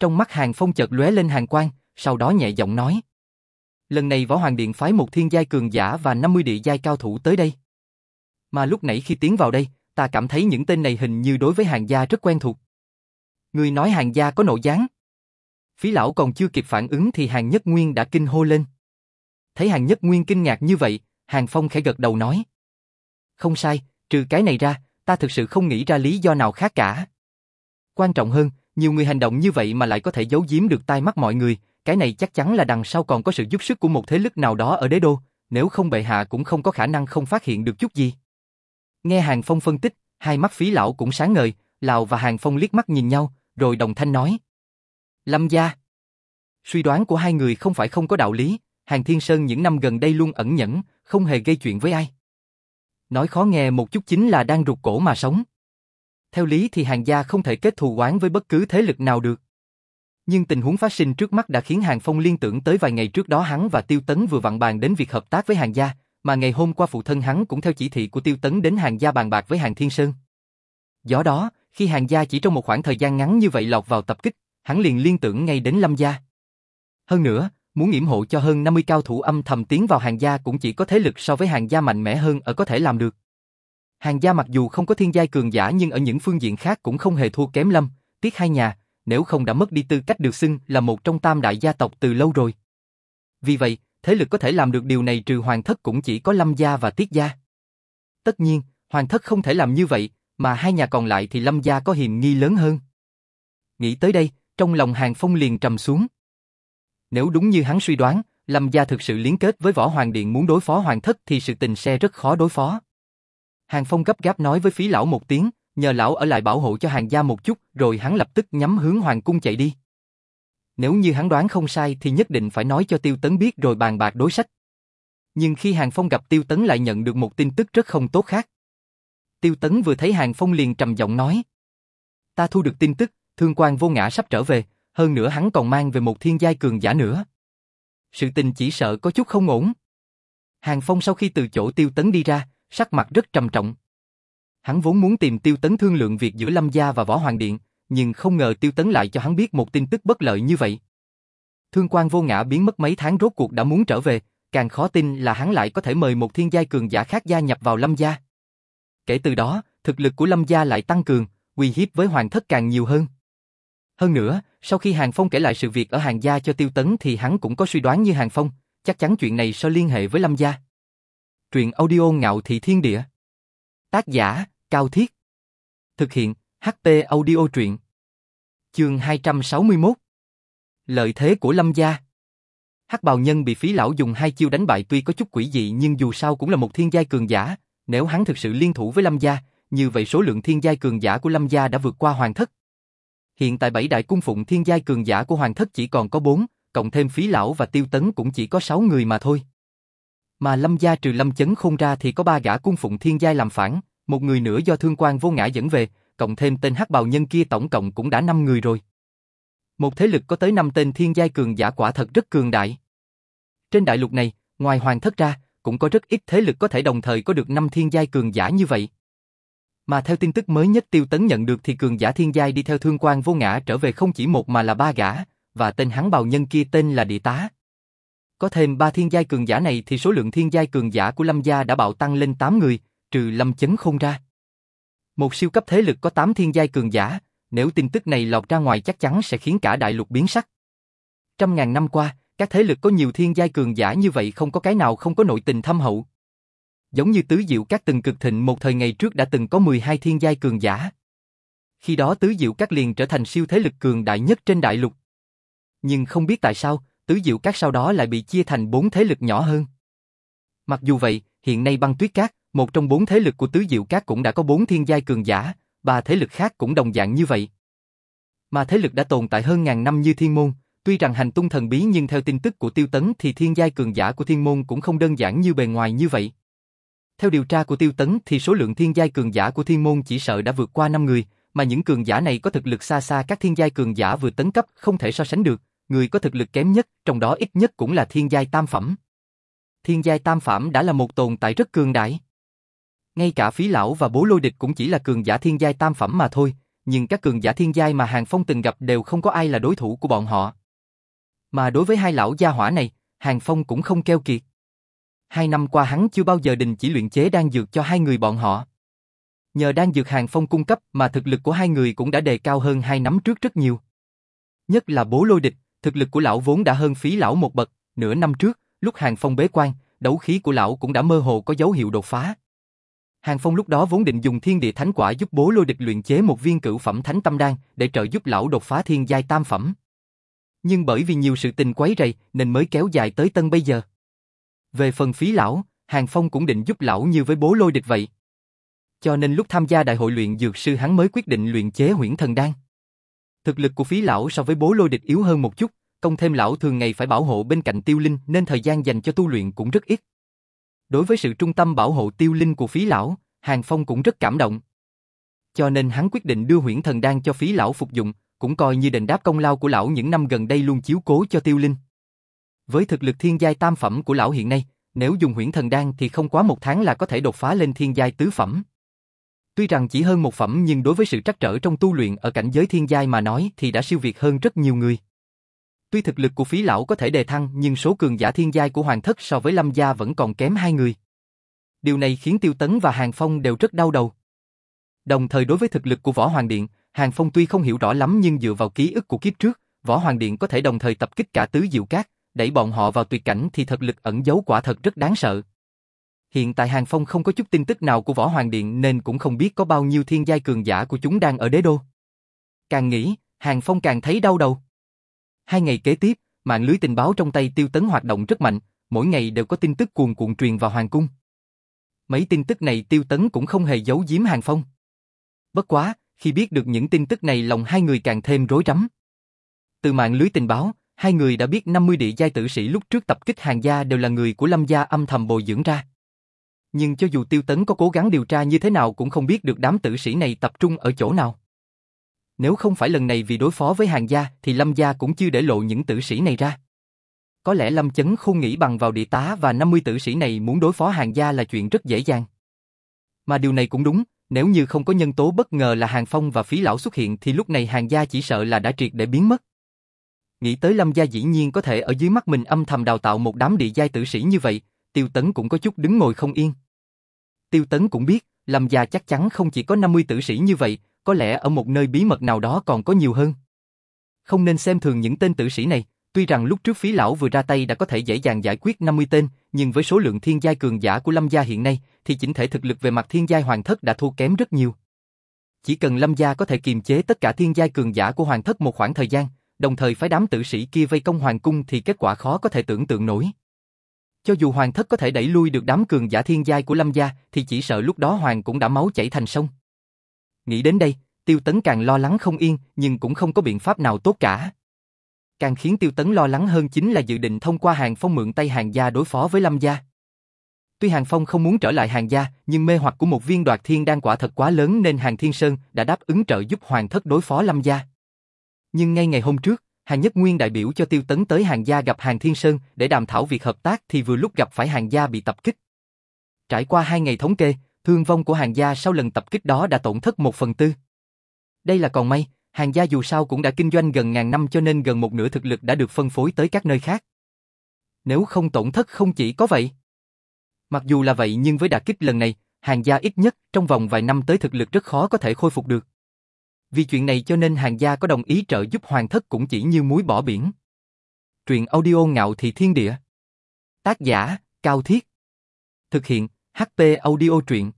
Trong mắt Hàng Phong chợt lóe lên hàng quang, sau đó nhẹ giọng nói. Lần này Võ Hoàng Điện phái một thiên giai cường giả và 50 địa giai cao thủ tới đây. Mà lúc nãy khi tiến vào đây, ta cảm thấy những tên này hình như đối với hàng gia rất quen thuộc. Người nói hàng gia có nội gián. Phí lão còn chưa kịp phản ứng thì hàng nhất nguyên đã kinh hô lên. Thấy hàng nhất nguyên kinh ngạc như vậy, hàng phong khẽ gật đầu nói. Không sai, trừ cái này ra, ta thực sự không nghĩ ra lý do nào khác cả. Quan trọng hơn, nhiều người hành động như vậy mà lại có thể giấu giếm được tai mắt mọi người, cái này chắc chắn là đằng sau còn có sự giúp sức của một thế lực nào đó ở đế đô, nếu không bệ hạ cũng không có khả năng không phát hiện được chút gì. Nghe Hàng Phong phân tích, hai mắt phí lão cũng sáng ngời, Lào và Hàng Phong liếc mắt nhìn nhau, rồi đồng thanh nói. Lâm gia. Suy đoán của hai người không phải không có đạo lý, Hàng Thiên Sơn những năm gần đây luôn ẩn nhẫn, không hề gây chuyện với ai. Nói khó nghe một chút chính là đang rụt cổ mà sống. Theo lý thì hàng gia không thể kết thù oán với bất cứ thế lực nào được. Nhưng tình huống phát sinh trước mắt đã khiến Hàng Phong liên tưởng tới vài ngày trước đó hắn và Tiêu Tấn vừa vặn bàn đến việc hợp tác với hàng gia, mà ngày hôm qua phụ thân hắn cũng theo chỉ thị của Tiêu Tấn đến hàng gia bàn bạc với hàng Thiên Sơn. Do đó, khi hàng gia chỉ trong một khoảng thời gian ngắn như vậy lọt vào tập kích, hắn liền liên tưởng ngay đến Lâm gia. Hơn nữa, muốn yểm hộ cho hơn 50 cao thủ âm thầm tiến vào hàng gia cũng chỉ có thế lực so với hàng gia mạnh mẽ hơn ở có thể làm được. Hàng gia mặc dù không có thiên giai cường giả nhưng ở những phương diện khác cũng không hề thua kém Lâm, tiếc hai nhà, nếu không đã mất đi tư cách được xưng là một trong tam đại gia tộc từ lâu rồi. Vì vậy, thế lực có thể làm được điều này trừ hoàng thất cũng chỉ có Lâm gia và Tiết gia. Tất nhiên, hoàng thất không thể làm như vậy, mà hai nhà còn lại thì Lâm gia có hiểm nghi lớn hơn. Nghĩ tới đây, trong lòng Hàng Phong liền trầm xuống. Nếu đúng như hắn suy đoán, Lâm gia thực sự liên kết với Võ Hoàng Điện muốn đối phó hoàng thất thì sự tình sẽ rất khó đối phó. Hàng Phong gấp gáp nói với phí lão một tiếng, nhờ lão ở lại bảo hộ cho hàng gia một chút, rồi hắn lập tức nhắm hướng hoàng cung chạy đi. Nếu như hắn đoán không sai thì nhất định phải nói cho Tiêu Tấn biết rồi bàn bạc đối sách. Nhưng khi Hàng Phong gặp Tiêu Tấn lại nhận được một tin tức rất không tốt khác. Tiêu Tấn vừa thấy Hàng Phong liền trầm giọng nói. Ta thu được tin tức, thương quan vô ngã sắp trở về, hơn nữa hắn còn mang về một thiên giai cường giả nữa. Sự tình chỉ sợ có chút không ổn. Hàng Phong sau khi từ chỗ Tiêu Tấn đi ra, sắc mặt rất trầm trọng. Hắn vốn muốn tìm Tiêu Tấn thương lượng việc giữa Lâm Gia và Võ Hoàng Điện, nhưng không ngờ Tiêu Tấn lại cho hắn biết một tin tức bất lợi như vậy. Thương quan vô ngã biến mất mấy tháng rốt cuộc đã muốn trở về, càng khó tin là hắn lại có thể mời một thiên giai cường giả khác gia nhập vào Lâm Gia. Kể từ đó, thực lực của Lâm Gia lại tăng cường, uy hiếp với Hoàng thất càng nhiều hơn. Hơn nữa, sau khi Hàng Phong kể lại sự việc ở Hàng Gia cho Tiêu Tấn thì hắn cũng có suy đoán như Hàng Phong, chắc chắn chuyện này sẽ liên hệ với Lâm Gia. Truyện audio ngạo thị thiên địa. Tác giả, Cao Thiết. Thực hiện, ht audio truyện. Chương 261. Lợi thế của Lâm Gia. Hắc bào nhân bị phí lão dùng hai chiêu đánh bại tuy có chút quỷ dị nhưng dù sao cũng là một thiên giai cường giả, nếu hắn thực sự liên thủ với Lâm Gia, như vậy số lượng thiên giai cường giả của Lâm Gia đã vượt qua hoàng thất. Hiện tại bảy đại cung phụng thiên giai cường giả của hoàng thất chỉ còn có bốn, cộng thêm phí lão và tiêu tấn cũng chỉ có sáu người mà thôi. Mà Lâm gia trừ Lâm chấn không ra thì có ba gã cung phụng thiên giai làm phản, một người nữa do thương quan vô ngã dẫn về, cộng thêm tên hắc bào nhân kia tổng cộng cũng đã năm người rồi. Một thế lực có tới năm tên thiên giai cường giả quả thật rất cường đại. Trên đại lục này, ngoài hoàng thất ra, cũng có rất ít thế lực có thể đồng thời có được năm thiên giai cường giả như vậy. Mà theo tin tức mới nhất Tiêu Tấn nhận được thì cường giả thiên giai đi theo thương quan vô ngã trở về không chỉ một mà là ba gã, và tên hắn bào nhân kia tên là Địa Tá. Có thêm ba thiên giai cường giả này thì số lượng thiên giai cường giả của Lâm gia đã bạo tăng lên 8 người, trừ Lâm chấn không ra. Một siêu cấp thế lực có 8 thiên giai cường giả, nếu tin tức này lọt ra ngoài chắc chắn sẽ khiến cả đại lục biến sắc. Trăm ngàn năm qua, các thế lực có nhiều thiên giai cường giả như vậy không có cái nào không có nội tình thâm hậu. Giống như Tứ Diệu Các từng cực thịnh một thời ngày trước đã từng có 12 thiên giai cường giả. Khi đó Tứ Diệu Các liền trở thành siêu thế lực cường đại nhất trên đại lục. Nhưng không biết tại sao, Tứ Diệu Các sau đó lại bị chia thành bốn thế lực nhỏ hơn. Mặc dù vậy, hiện nay băng tuyết các, một trong bốn thế lực của Tứ Diệu Các cũng đã có bốn thiên giai cường giả, ba thế lực khác cũng đồng dạng như vậy. Mà thế lực đã tồn tại hơn ngàn năm như thiên môn, tuy rằng hành tung thần bí nhưng theo tin tức của tiêu tấn thì thiên giai cường giả của thiên môn cũng không đơn giản như bề ngoài như vậy. Theo điều tra của tiêu tấn thì số lượng thiên giai cường giả của thiên môn chỉ sợ đã vượt qua 5 người, mà những cường giả này có thực lực xa xa các thiên giai cường giả vừa tấn cấp không thể so sánh được, người có thực lực kém nhất, trong đó ít nhất cũng là thiên giai tam phẩm. Thiên giai tam phẩm đã là một tồn tại rất cường đại. Ngay cả phí lão và bố lôi địch cũng chỉ là cường giả thiên giai tam phẩm mà thôi, nhưng các cường giả thiên giai mà Hàng Phong từng gặp đều không có ai là đối thủ của bọn họ. Mà đối với hai lão gia hỏa này, Hàng Phong cũng không keo kiệt. Hai năm qua hắn chưa bao giờ đình chỉ luyện chế đan dược cho hai người bọn họ. Nhờ đan dược Hàng Phong cung cấp mà thực lực của hai người cũng đã đề cao hơn hai năm trước rất nhiều. Nhất là bố lôi địch, thực lực của lão vốn đã hơn phí lão một bậc, nửa năm trước, lúc Hàng Phong bế quan, đấu khí của lão cũng đã mơ hồ có dấu hiệu đột phá. Hàng Phong lúc đó vốn định dùng thiên địa thánh quả giúp bố lôi địch luyện chế một viên cửu phẩm thánh tâm đan để trợ giúp lão đột phá thiên giai tam phẩm. Nhưng bởi vì nhiều sự tình quấy rầy nên mới kéo dài tới tân bây giờ. Về phần phí lão, Hàng Phong cũng định giúp lão như với bố lôi địch vậy. Cho nên lúc tham gia đại hội luyện dược sư hắn mới quyết định luyện chế huyễn thần đan. Thực lực của phí lão so với bố lôi địch yếu hơn một chút, công thêm lão thường ngày phải bảo hộ bên cạnh tiêu linh nên thời gian dành cho tu luyện cũng rất ít. Đối với sự trung tâm bảo hộ tiêu linh của phí lão, Hàng Phong cũng rất cảm động. Cho nên hắn quyết định đưa huyễn thần đan cho phí lão phục dụng, cũng coi như đền đáp công lao của lão những năm gần đây luôn chiếu cố cho tiêu linh. Với thực lực thiên giai tam phẩm của lão hiện nay, nếu dùng huyễn thần đan thì không quá một tháng là có thể đột phá lên thiên giai tứ phẩm. Tuy rằng chỉ hơn một phẩm nhưng đối với sự trắc trở trong tu luyện ở cảnh giới thiên giai mà nói thì đã siêu việt hơn rất nhiều người. Tuy thực lực của phí lão có thể đề thăng nhưng số cường giả thiên giai của hoàng thất so với lâm gia vẫn còn kém hai người. Điều này khiến Tiêu Tấn và Hàng Phong đều rất đau đầu. Đồng thời đối với thực lực của Võ Hoàng Điện, Hàng Phong tuy không hiểu rõ lắm nhưng dựa vào ký ức của kiếp trước, Võ Hoàng Điện có thể đồng thời tập kích cả tứ diệu cát, đẩy bọn họ vào tuyệt cảnh thì thực lực ẩn giấu quả thật rất đáng sợ. Hiện tại Hàng Phong không có chút tin tức nào của Võ Hoàng Điện nên cũng không biết có bao nhiêu thiên giai cường giả của chúng đang ở đế đô. Càng nghĩ, Hàng Phong càng thấy đau đầu. Hai ngày kế tiếp, mạng lưới tình báo trong tay Tiêu Tấn hoạt động rất mạnh, mỗi ngày đều có tin tức cuồn cuộn truyền vào Hoàng Cung. Mấy tin tức này Tiêu Tấn cũng không hề giấu giếm Hàng Phong. Bất quá, khi biết được những tin tức này lòng hai người càng thêm rối rắm. Từ mạng lưới tình báo, hai người đã biết 50 địa giai tử sĩ lúc trước tập kích hàng gia đều là người của Lâm gia âm thầm bồi dưỡng ra. Nhưng cho dù Tiêu Tấn có cố gắng điều tra như thế nào cũng không biết được đám tử sĩ này tập trung ở chỗ nào. Nếu không phải lần này vì đối phó với hàng gia thì Lâm gia cũng chưa để lộ những tử sĩ này ra. Có lẽ Lâm Chấn không nghĩ bằng vào địa tá và 50 tử sĩ này muốn đối phó hàng gia là chuyện rất dễ dàng. Mà điều này cũng đúng, nếu như không có nhân tố bất ngờ là hàng phong và phí lão xuất hiện thì lúc này hàng gia chỉ sợ là đã triệt để biến mất. Nghĩ tới Lâm gia dĩ nhiên có thể ở dưới mắt mình âm thầm đào tạo một đám địa giai tử sĩ như vậy, Tiêu Tấn cũng có chút đứng ngồi không yên. Tiêu Tấn cũng biết, Lâm gia chắc chắn không chỉ có 50 tử sĩ như vậy, có lẽ ở một nơi bí mật nào đó còn có nhiều hơn. Không nên xem thường những tên tử sĩ này, tuy rằng lúc trước phí lão vừa ra tay đã có thể dễ dàng giải quyết 50 tên, nhưng với số lượng thiên giai cường giả của Lâm gia hiện nay, thì chỉnh thể thực lực về mặt thiên giai hoàng thất đã thua kém rất nhiều. Chỉ cần Lâm gia có thể kiềm chế tất cả thiên giai cường giả của hoàng thất một khoảng thời gian, đồng thời phái đám tử sĩ kia vây công hoàng cung thì kết quả khó có thể tưởng tượng nổi. Cho dù hoàng thất có thể đẩy lui được đám cường giả thiên giai của Lâm gia, thì chỉ sợ lúc đó hoàng cũng đã máu chảy thành sông. Nghĩ đến đây, Tiêu Tấn càng lo lắng không yên, nhưng cũng không có biện pháp nào tốt cả. Càng khiến Tiêu Tấn lo lắng hơn chính là dự định thông qua Hàng Phong mượn tay Hàng gia đối phó với Lâm gia. Tuy Hàng Phong không muốn trở lại Hàng gia, nhưng mê hoặc của một viên đoạt thiên đang quả thật quá lớn nên Hàng Thiên Sơn đã đáp ứng trợ giúp Hoàng thất đối phó Lâm gia. Nhưng ngay ngày hôm trước, Hàng Nhất Nguyên đại biểu cho Tiêu Tấn tới Hàng gia gặp Hàng Thiên Sơn để đàm thảo việc hợp tác thì vừa lúc gặp phải Hàng gia bị tập kích. Trải qua hai ngày thống kê, thương vong của Hàng gia sau lần tập kích đó đã tổn thất một phần tư. Đây là còn may, Hàng gia dù sao cũng đã kinh doanh gần ngàn năm cho nên gần một nửa thực lực đã được phân phối tới các nơi khác. Nếu không tổn thất không chỉ có vậy. Mặc dù là vậy nhưng với đả kích lần này, hàng gia ít nhất trong vòng vài năm tới thực lực rất khó có thể khôi phục được. Vì chuyện này cho nên hàng gia có đồng ý trợ giúp hoàng thất cũng chỉ như muối bỏ biển. Truyện audio ngạo thị thiên địa. Tác giả, Cao Thiết. Thực hiện, HP audio truyện.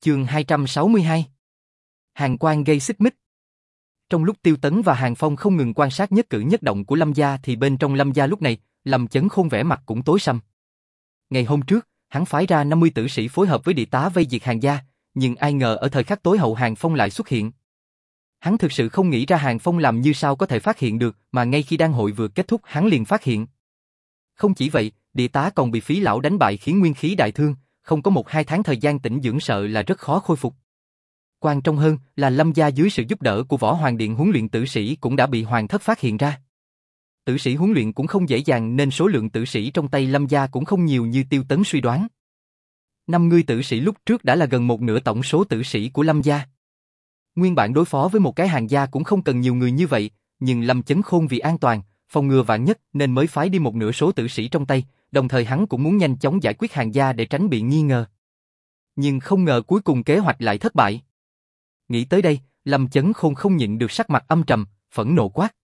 Trường 262. Hàng quan gây xích mích. Trong lúc Tiêu Tấn và Hàng Phong không ngừng quan sát nhất cử nhất động của Lâm gia thì bên trong Lâm gia lúc này, Lâm Chấn Khôn vẻ mặt cũng tối sầm. Ngày hôm trước, hắn phái ra 50 tử sĩ phối hợp với địa tá vây diệt Hàng gia, nhưng ai ngờ ở thời khắc tối hậu Hàng Phong lại xuất hiện. Hắn thực sự không nghĩ ra Hàng Phong làm như sao có thể phát hiện được, mà ngay khi đang hội vừa kết thúc hắn liền phát hiện. Không chỉ vậy, địa tá còn bị phí lão đánh bại khiến nguyên khí đại thương, không có một hai tháng thời gian tĩnh dưỡng sợ là rất khó khôi phục. Quan trọng hơn là Lâm gia dưới sự giúp đỡ của Võ Hoàng Điện huấn luyện tử sĩ cũng đã bị Hoàng thất phát hiện ra. Tử sĩ huấn luyện cũng không dễ dàng nên số lượng tử sĩ trong tay Lâm gia cũng không nhiều như Tiêu Tấn suy đoán. Năm người tử sĩ lúc trước đã là gần một nửa tổng số tử sĩ của Lâm gia. Nguyên bản đối phó với một cái hàng gia cũng không cần nhiều người như vậy, nhưng Lâm Chấn Khôn vì an toàn, phòng ngừa vạn nhất nên mới phái đi một nửa số tử sĩ trong tay, đồng thời hắn cũng muốn nhanh chóng giải quyết hàng gia để tránh bị nghi ngờ. Nhưng không ngờ cuối cùng kế hoạch lại thất bại. Nghĩ tới đây, Lâm Chấn Khôn không nhịn được sắc mặt âm trầm, phẫn nộ quát.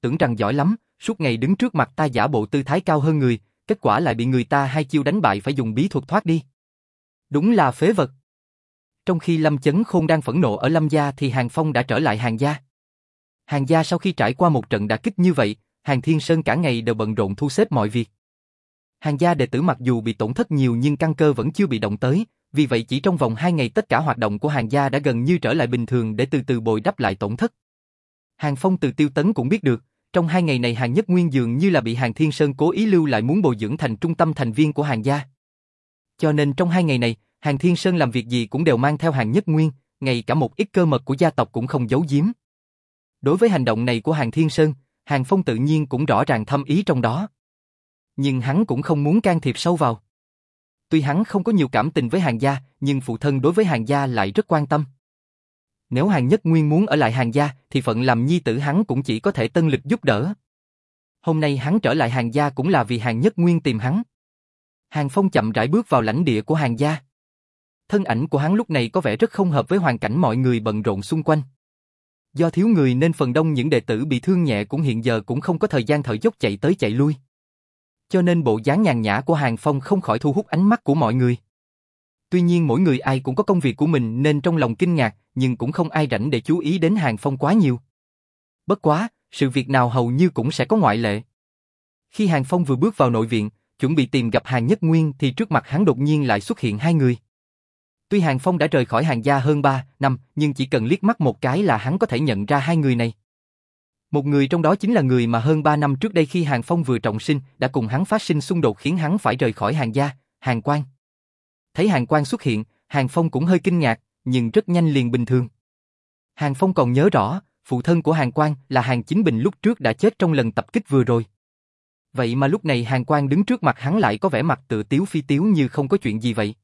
Tưởng rằng giỏi lắm, suốt ngày đứng trước mặt ta giả bộ tư thái cao hơn người, kết quả lại bị người ta hai chiêu đánh bại phải dùng bí thuật thoát đi. Đúng là phế vật. Trong khi Lâm Chấn Khôn đang phẫn nộ ở Lâm gia thì Hàng Phong đã trở lại Hàng gia. Hàng gia sau khi trải qua một trận đả kích như vậy, Hàng Thiên Sơn cả ngày đều bận rộn thu xếp mọi việc. Hàng gia đệ tử mặc dù bị tổn thất nhiều nhưng căn cơ vẫn chưa bị động tới, vì vậy chỉ trong vòng 2 ngày tất cả hoạt động của hàng gia đã gần như trở lại bình thường để từ từ bồi đắp lại tổn thất. Hàng Phong từ tiêu tấn cũng biết được, trong hai ngày này hàng nhất nguyên dường như là bị hàng thiên sơn cố ý lưu lại muốn bồi dưỡng thành trung tâm thành viên của hàng gia. Cho nên trong hai ngày này, hàng thiên sơn làm việc gì cũng đều mang theo hàng nhất nguyên, ngay cả một ít cơ mật của gia tộc cũng không giấu giếm. Đối với hành động này của hàng thiên sơn, hàng phong tự nhiên cũng rõ ràng thâm ý trong đó. Nhưng hắn cũng không muốn can thiệp sâu vào. Tuy hắn không có nhiều cảm tình với hàng gia, nhưng phụ thân đối với hàng gia lại rất quan tâm. Nếu hàng nhất nguyên muốn ở lại hàng gia, thì phận làm nhi tử hắn cũng chỉ có thể tân lực giúp đỡ. Hôm nay hắn trở lại hàng gia cũng là vì hàng nhất nguyên tìm hắn. Hàng Phong chậm rãi bước vào lãnh địa của hàng gia. Thân ảnh của hắn lúc này có vẻ rất không hợp với hoàn cảnh mọi người bận rộn xung quanh. Do thiếu người nên phần đông những đệ tử bị thương nhẹ cũng hiện giờ cũng không có thời gian thở dốc chạy tới chạy lui cho nên bộ dáng nhàn nhã của Hàng Phong không khỏi thu hút ánh mắt của mọi người. Tuy nhiên mỗi người ai cũng có công việc của mình nên trong lòng kinh ngạc, nhưng cũng không ai rảnh để chú ý đến Hàng Phong quá nhiều. Bất quá, sự việc nào hầu như cũng sẽ có ngoại lệ. Khi Hàng Phong vừa bước vào nội viện, chuẩn bị tìm gặp Hàng Nhất Nguyên thì trước mặt hắn đột nhiên lại xuất hiện hai người. Tuy Hàng Phong đã rời khỏi hàng gia hơn 3 năm, nhưng chỉ cần liếc mắt một cái là hắn có thể nhận ra hai người này. Một người trong đó chính là người mà hơn 3 năm trước đây khi Hàng Phong vừa trọng sinh đã cùng hắn phát sinh xung đột khiến hắn phải rời khỏi hàng gia, Hàng Quang. Thấy Hàng Quang xuất hiện, Hàng Phong cũng hơi kinh ngạc, nhưng rất nhanh liền bình thường. Hàng Phong còn nhớ rõ, phụ thân của Hàng Quang là Hàng Chính Bình lúc trước đã chết trong lần tập kích vừa rồi. Vậy mà lúc này Hàng Quang đứng trước mặt hắn lại có vẻ mặt tự tiếu phi tiếu như không có chuyện gì vậy.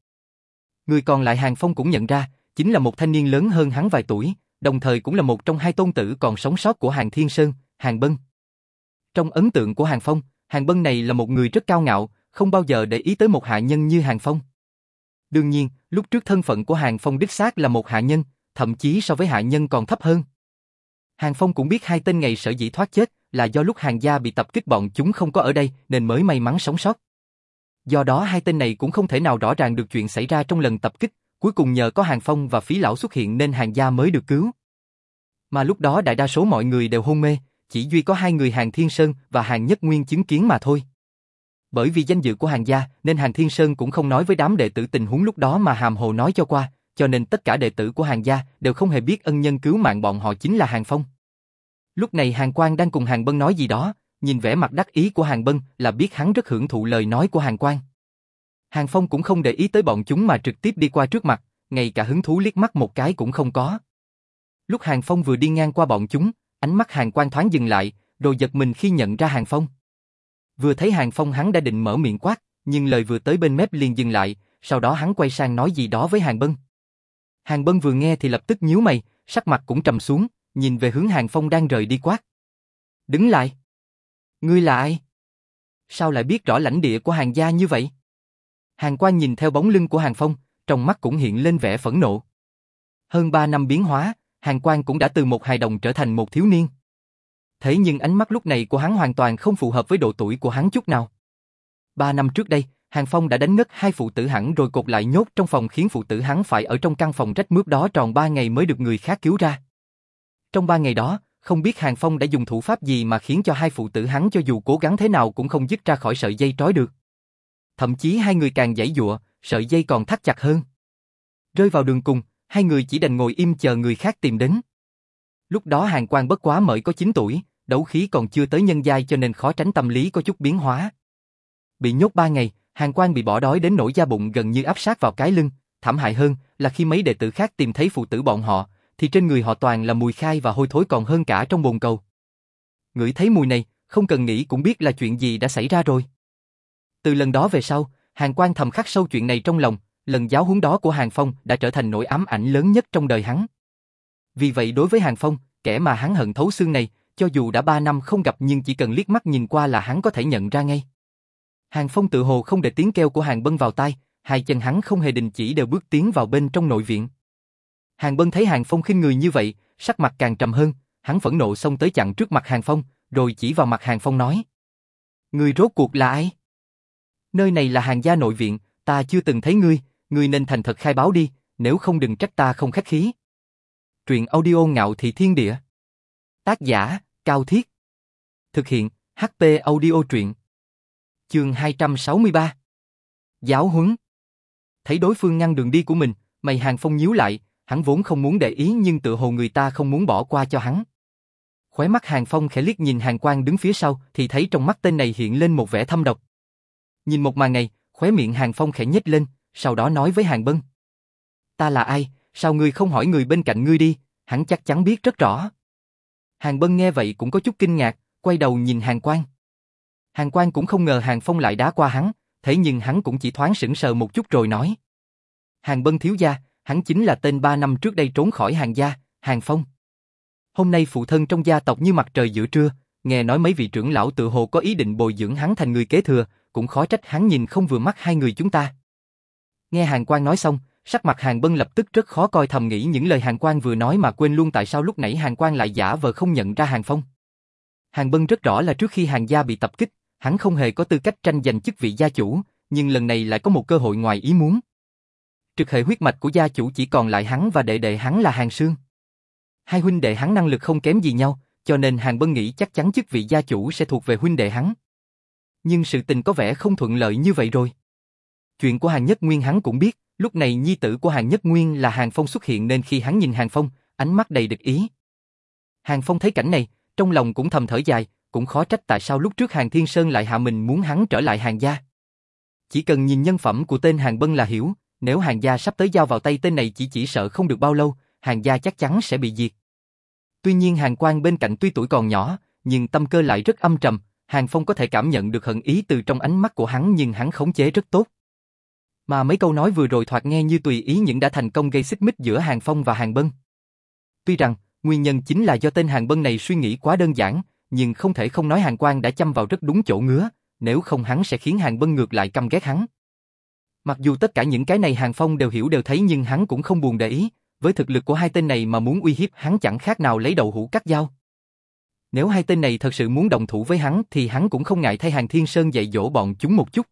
Người còn lại Hàng Phong cũng nhận ra, chính là một thanh niên lớn hơn hắn vài tuổi, đồng thời cũng là một trong hai tôn tử còn sống sót của Hàng Thiên Sơn, Hàng Bân. Trong ấn tượng của Hàng Phong, Hàng Bân này là một người rất cao ngạo, không bao giờ để ý tới một hạ nhân như Hàng Phong. Đương nhiên, lúc trước thân phận của Hàng Phong đích xác là một hạ nhân, thậm chí so với hạ nhân còn thấp hơn. Hàng Phong cũng biết hai tên ngày sở dĩ thoát chết là do lúc Hàng gia bị tập kích bọn chúng không có ở đây nên mới may mắn sống sót. Do đó hai tên này cũng không thể nào rõ ràng được chuyện xảy ra trong lần tập kích, Cuối cùng nhờ có Hàng Phong và Phí Lão xuất hiện nên Hàng gia mới được cứu. Mà lúc đó đại đa số mọi người đều hôn mê, chỉ duy có hai người Hàng Thiên Sơn và Hàng Nhất Nguyên chứng kiến mà thôi. Bởi vì danh dự của Hàng gia nên Hàng Thiên Sơn cũng không nói với đám đệ tử tình huống lúc đó mà hàm hồ nói cho qua, cho nên tất cả đệ tử của Hàng gia đều không hề biết ân nhân cứu mạng bọn họ chính là Hàng Phong. Lúc này Hàng Quang đang cùng Hàng Bân nói gì đó, nhìn vẻ mặt đắc ý của Hàng Bân là biết hắn rất hưởng thụ lời nói của Hàng Quang. Hàng Phong cũng không để ý tới bọn chúng mà trực tiếp đi qua trước mặt, ngay cả hứng thú liếc mắt một cái cũng không có. Lúc Hàng Phong vừa đi ngang qua bọn chúng, ánh mắt Hàng Quan thoáng dừng lại, rồi giật mình khi nhận ra Hàng Phong. Vừa thấy Hàng Phong hắn đã định mở miệng quát, nhưng lời vừa tới bên mép liền dừng lại, sau đó hắn quay sang nói gì đó với Hàng Bân. Hàng Bân vừa nghe thì lập tức nhíu mày, sắc mặt cũng trầm xuống, nhìn về hướng Hàng Phong đang rời đi quát. Đứng lại! Ngươi là ai? Sao lại biết rõ lãnh địa của Hàng gia như vậy? Hàng Quan nhìn theo bóng lưng của Hàng Phong, trong mắt cũng hiện lên vẻ phẫn nộ. Hơn 3 năm biến hóa, Hàng Quan cũng đã từ một hài đồng trở thành một thiếu niên. Thế nhưng ánh mắt lúc này của hắn hoàn toàn không phù hợp với độ tuổi của hắn chút nào. Ba năm trước đây, Hàng Phong đã đánh ngất hai phụ tử hắn rồi cột lại nhốt trong phòng khiến phụ tử hắn phải ở trong căn phòng rách mướp đó tròn ba ngày mới được người khác cứu ra. Trong ba ngày đó, không biết Hàng Phong đã dùng thủ pháp gì mà khiến cho hai phụ tử hắn cho dù cố gắng thế nào cũng không dứt ra khỏi sợi dây trói được. Thậm chí hai người càng giãy dụa, sợi dây còn thắt chặt hơn. Rơi vào đường cùng, hai người chỉ đành ngồi im chờ người khác tìm đến. Lúc đó hàng quan bất quá mới có 9 tuổi, đấu khí còn chưa tới nhân giai cho nên khó tránh tâm lý có chút biến hóa. Bị nhốt 3 ngày, hàng quan bị bỏ đói đến nỗi da bụng gần như áp sát vào cái lưng, thảm hại hơn là khi mấy đệ tử khác tìm thấy phụ tử bọn họ, thì trên người họ toàn là mùi khai và hôi thối còn hơn cả trong bồn cầu. Ngửi thấy mùi này, không cần nghĩ cũng biết là chuyện gì đã xảy ra rồi. Từ lần đó về sau, Hàng Quan thầm khắc sâu chuyện này trong lòng, lần giáo huấn đó của Hàng Phong đã trở thành nỗi ám ảnh lớn nhất trong đời hắn. Vì vậy đối với Hàng Phong, kẻ mà hắn hận thấu xương này, cho dù đã ba năm không gặp nhưng chỉ cần liếc mắt nhìn qua là hắn có thể nhận ra ngay. Hàng Phong tự hồ không để tiếng kêu của Hàng Bân vào tai, hai chân hắn không hề đình chỉ đều bước tiến vào bên trong nội viện. Hàng Bân thấy Hàng Phong khinh người như vậy, sắc mặt càng trầm hơn, hắn phẫn nộ xông tới chặn trước mặt Hàng Phong, rồi chỉ vào mặt Hàng Phong nói. Người rốt cuộc là ai? Nơi này là hàng gia nội viện, ta chưa từng thấy ngươi, ngươi nên thành thật khai báo đi, nếu không đừng trách ta không khách khí. Truyện audio ngạo thị thiên địa. Tác giả, Cao Thiết. Thực hiện, HP audio truyện. Chương 263. Giáo huấn. Thấy đối phương ngăn đường đi của mình, mày hàng phong nhíu lại, hắn vốn không muốn để ý nhưng tự hồ người ta không muốn bỏ qua cho hắn. Khóe mắt hàng phong khẽ liếc nhìn hàng quan đứng phía sau thì thấy trong mắt tên này hiện lên một vẻ thâm độc. Nhìn một màn này, khóe miệng hàng phong khẽ nhếch lên, sau đó nói với hàng bân. Ta là ai, sao ngươi không hỏi người bên cạnh ngươi đi, hắn chắc chắn biết rất rõ. Hàng bân nghe vậy cũng có chút kinh ngạc, quay đầu nhìn hàng Quang. Hàng Quang cũng không ngờ hàng phong lại đá qua hắn, thế nhưng hắn cũng chỉ thoáng sững sờ một chút rồi nói. Hàng bân thiếu gia, hắn chính là tên ba năm trước đây trốn khỏi hàng gia, hàng phong. Hôm nay phụ thân trong gia tộc như mặt trời giữa trưa, nghe nói mấy vị trưởng lão tự hồ có ý định bồi dưỡng hắn thành người kế thừa, cũng khó trách hắn nhìn không vừa mắt hai người chúng ta. Nghe Hàng Quan nói xong, sắc mặt Hàng Bân lập tức rất khó coi thầm nghĩ những lời Hàng Quan vừa nói mà quên luôn tại sao lúc nãy Hàng Quan lại giả vờ không nhận ra Hàng Phong. Hàng Bân rất rõ là trước khi Hàng gia bị tập kích, hắn không hề có tư cách tranh giành chức vị gia chủ, nhưng lần này lại có một cơ hội ngoài ý muốn. Trực hệ huyết mạch của gia chủ chỉ còn lại hắn và đệ đệ hắn là Hàng Sương. Hai huynh đệ hắn năng lực không kém gì nhau, cho nên Hàng Bân nghĩ chắc chắn chức vị gia chủ sẽ thuộc về huynh đệ hắn. Nhưng sự tình có vẻ không thuận lợi như vậy rồi. Chuyện của Hàng Nhất Nguyên hắn cũng biết, lúc này nhi tử của Hàng Nhất Nguyên là Hàng Phong xuất hiện nên khi hắn nhìn Hàng Phong, ánh mắt đầy địch ý. Hàng Phong thấy cảnh này, trong lòng cũng thầm thở dài, cũng khó trách tại sao lúc trước Hàng Thiên Sơn lại hạ mình muốn hắn trở lại Hàng gia. Chỉ cần nhìn nhân phẩm của tên Hàng Bân là hiểu, nếu Hàng gia sắp tới giao vào tay tên này chỉ chỉ sợ không được bao lâu, Hàng gia chắc chắn sẽ bị diệt. Tuy nhiên Hàng Quan bên cạnh tuy tuổi còn nhỏ, nhưng tâm cơ lại rất âm trầm, Hàng Phong có thể cảm nhận được hận ý từ trong ánh mắt của hắn nhưng hắn khống chế rất tốt. Mà mấy câu nói vừa rồi thoạt nghe như tùy ý những đã thành công gây xích mích giữa Hàng Phong và Hàng Bân. Tuy rằng, nguyên nhân chính là do tên Hàng Bân này suy nghĩ quá đơn giản, nhưng không thể không nói Hàng Quan đã chăm vào rất đúng chỗ ngứa, nếu không hắn sẽ khiến Hàng Bân ngược lại căm ghét hắn. Mặc dù tất cả những cái này Hàng Phong đều hiểu đều thấy nhưng hắn cũng không buồn để ý, với thực lực của hai tên này mà muốn uy hiếp hắn chẳng khác nào lấy đầu hũ cắt dao. Nếu hai tên này thật sự muốn đồng thủ với hắn thì hắn cũng không ngại thay Hàng Thiên Sơn dạy dỗ bọn chúng một chút.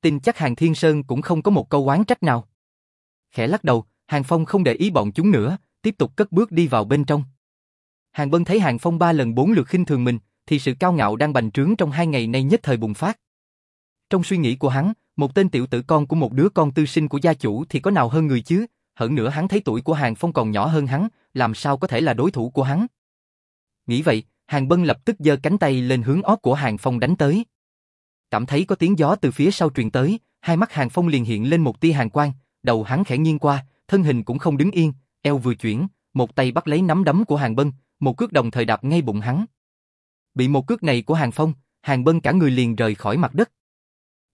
Tin chắc Hàng Thiên Sơn cũng không có một câu oán trách nào. Khẽ lắc đầu, Hàng Phong không để ý bọn chúng nữa, tiếp tục cất bước đi vào bên trong. Hàng Bân thấy Hàng Phong ba lần bốn lượt khinh thường mình, thì sự cao ngạo đang bành trướng trong hai ngày nay nhất thời bùng phát. Trong suy nghĩ của hắn, một tên tiểu tử con của một đứa con tư sinh của gia chủ thì có nào hơn người chứ, hơn nữa hắn thấy tuổi của Hàng Phong còn nhỏ hơn hắn, làm sao có thể là đối thủ của hắn. Nghĩ vậy, Hàng Bân lập tức giơ cánh tay lên hướng ót của Hàng Phong đánh tới. Cảm thấy có tiếng gió từ phía sau truyền tới, hai mắt Hàng Phong liền hiện lên một tia hàng quang, đầu hắn khẽ nghiêng qua, thân hình cũng không đứng yên, eo vừa chuyển, một tay bắt lấy nắm đấm của Hàng Bân, một cước đồng thời đạp ngay bụng hắn. Bị một cước này của Hàng Phong, Hàng Bân cả người liền rời khỏi mặt đất.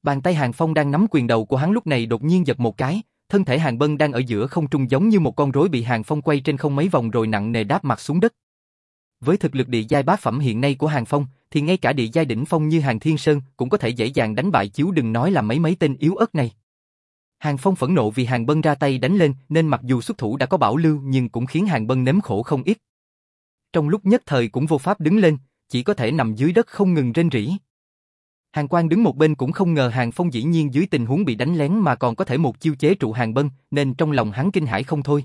Bàn tay Hàng Phong đang nắm quyền đầu của hắn lúc này đột nhiên giật một cái, thân thể Hàng Bân đang ở giữa không trung giống như một con rối bị Hàng Phong quay trên không mấy vòng rồi nặng nề đáp mặt xuống đất. Với thực lực địa giai bát phẩm hiện nay của Hàng Phong, thì ngay cả địa giai đỉnh phong như Hàng Thiên Sơn cũng có thể dễ dàng đánh bại chiếu đừng nói là mấy mấy tên yếu ớt này. Hàng Phong phẫn nộ vì Hàng Bân ra tay đánh lên nên mặc dù xuất thủ đã có bảo lưu nhưng cũng khiến Hàng Bân nếm khổ không ít. Trong lúc nhất thời cũng vô pháp đứng lên, chỉ có thể nằm dưới đất không ngừng rên rỉ. Hàng Quan đứng một bên cũng không ngờ Hàng Phong dĩ nhiên dưới tình huống bị đánh lén mà còn có thể một chiêu chế trụ Hàng Bân, nên trong lòng hắn kinh hãi không thôi.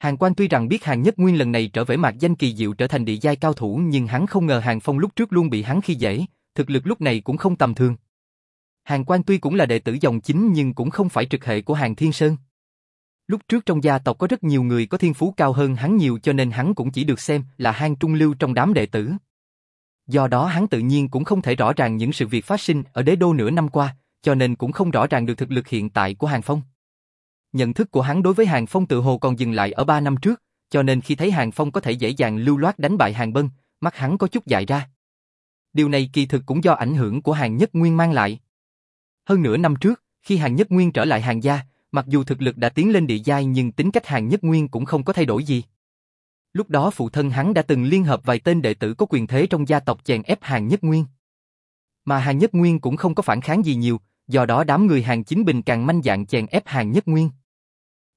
Hàng Quan tuy rằng biết Hàng Nhất Nguyên lần này trở về mặt danh kỳ diệu trở thành địa giai cao thủ nhưng hắn không ngờ Hàng Phong lúc trước luôn bị hắn khi dễ, thực lực lúc này cũng không tầm thường. Hàng Quan tuy cũng là đệ tử dòng chính nhưng cũng không phải trực hệ của Hàng Thiên Sơn. Lúc trước trong gia tộc có rất nhiều người có thiên phú cao hơn hắn nhiều cho nên hắn cũng chỉ được xem là hang trung lưu trong đám đệ tử. Do đó hắn tự nhiên cũng không thể rõ ràng những sự việc phát sinh ở đế đô nửa năm qua, cho nên cũng không rõ ràng được thực lực hiện tại của Hàng Phong. Nhận thức của hắn đối với Hàng Phong tự hồ còn dừng lại ở 3 năm trước, cho nên khi thấy Hàng Phong có thể dễ dàng lưu loát đánh bại Hàng Bân, mắt hắn có chút dại ra. Điều này kỳ thực cũng do ảnh hưởng của Hàng Nhất Nguyên mang lại. Hơn nửa năm trước, khi Hàng Nhất Nguyên trở lại Hàng gia, mặc dù thực lực đã tiến lên địa giai nhưng tính cách Hàng Nhất Nguyên cũng không có thay đổi gì. Lúc đó phụ thân hắn đã từng liên hợp vài tên đệ tử có quyền thế trong gia tộc chèn ép Hàng Nhất Nguyên. Mà Hàng Nhất Nguyên cũng không có phản kháng gì nhiều, do đó đám người Hàng Chính Bình càng manh dạng chèn ép Hàng Nhất Nguyên.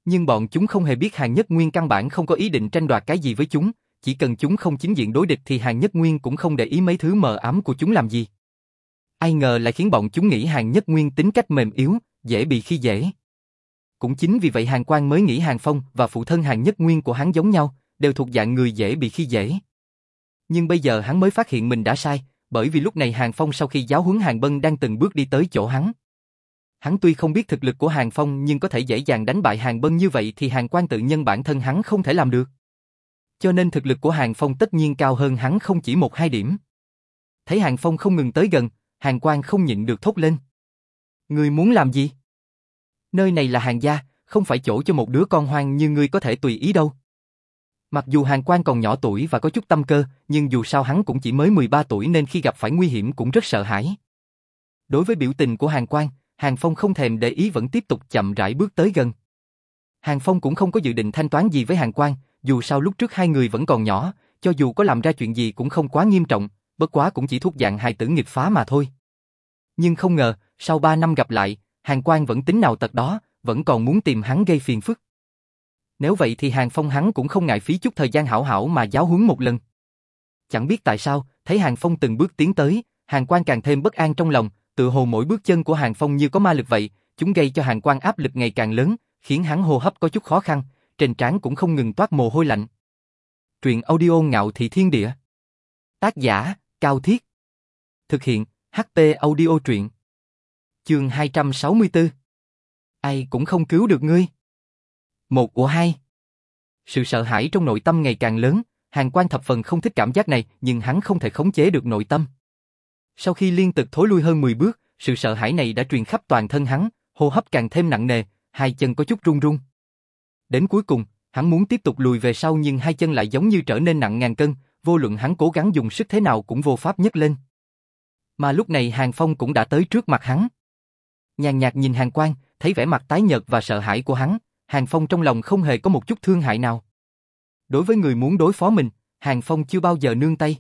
Nhưng bọn chúng không hề biết Hàng Nhất Nguyên căn bản không có ý định tranh đoạt cái gì với chúng, chỉ cần chúng không chính diện đối địch thì Hàng Nhất Nguyên cũng không để ý mấy thứ mờ ám của chúng làm gì. Ai ngờ lại khiến bọn chúng nghĩ Hàng Nhất Nguyên tính cách mềm yếu, dễ bị khi dễ. Cũng chính vì vậy Hàng Quang mới nghĩ Hàng Phong và phụ thân Hàng Nhất Nguyên của hắn giống nhau, đều thuộc dạng người dễ bị khi dễ. Nhưng bây giờ hắn mới phát hiện mình đã sai, bởi vì lúc này Hàng Phong sau khi giáo huấn Hàng Bân đang từng bước đi tới chỗ hắn. Hắn tuy không biết thực lực của Hàng Phong nhưng có thể dễ dàng đánh bại Hàng Bân như vậy thì Hàng Quan tự nhân bản thân hắn không thể làm được. Cho nên thực lực của Hàng Phong tất nhiên cao hơn hắn không chỉ một hai điểm. Thấy Hàng Phong không ngừng tới gần, Hàng Quan không nhịn được thốt lên. Ngươi muốn làm gì? Nơi này là hàng gia, không phải chỗ cho một đứa con hoang như ngươi có thể tùy ý đâu. Mặc dù Hàng Quan còn nhỏ tuổi và có chút tâm cơ, nhưng dù sao hắn cũng chỉ mới 13 tuổi nên khi gặp phải nguy hiểm cũng rất sợ hãi. Đối với biểu tình của Hàng Quan, Hàng Phong không thèm để ý vẫn tiếp tục chậm rãi bước tới gần. Hàng Phong cũng không có dự định thanh toán gì với Hàng Quan, dù sao lúc trước hai người vẫn còn nhỏ, cho dù có làm ra chuyện gì cũng không quá nghiêm trọng, bất quá cũng chỉ thuộc dạng hài tử nghịch phá mà thôi. Nhưng không ngờ, sau ba năm gặp lại, Hàng Quan vẫn tính nào tật đó, vẫn còn muốn tìm hắn gây phiền phức. Nếu vậy thì Hàng Phong hắn cũng không ngại phí chút thời gian hảo hảo mà giáo huấn một lần. Chẳng biết tại sao, thấy Hàng Phong từng bước tiến tới, Hàng Quan càng thêm bất an trong lòng, tự hồ mỗi bước chân của Hàng Phong như có ma lực vậy, chúng gây cho Hàng Quan áp lực ngày càng lớn, khiến hắn hô hấp có chút khó khăn, trên trán cũng không ngừng toát mồ hôi lạnh. Truyện audio ngạo thị thiên địa. Tác giả, Cao Thiết. Thực hiện, HT audio truyện. Chương 264. Ai cũng không cứu được ngươi. Một của hai. Sự sợ hãi trong nội tâm ngày càng lớn, Hàng Quan thập phần không thích cảm giác này, nhưng hắn không thể khống chế được nội tâm. Sau khi liên tục thối lui hơn 10 bước, sự sợ hãi này đã truyền khắp toàn thân hắn, hô hấp càng thêm nặng nề, hai chân có chút run run. Đến cuối cùng, hắn muốn tiếp tục lùi về sau nhưng hai chân lại giống như trở nên nặng ngàn cân, vô luận hắn cố gắng dùng sức thế nào cũng vô pháp nhấc lên. Mà lúc này Hàng Phong cũng đã tới trước mặt hắn. Nhàn nhạt nhìn Hàng Quang, thấy vẻ mặt tái nhợt và sợ hãi của hắn, Hàng Phong trong lòng không hề có một chút thương hại nào. Đối với người muốn đối phó mình, Hàng Phong chưa bao giờ nương tay.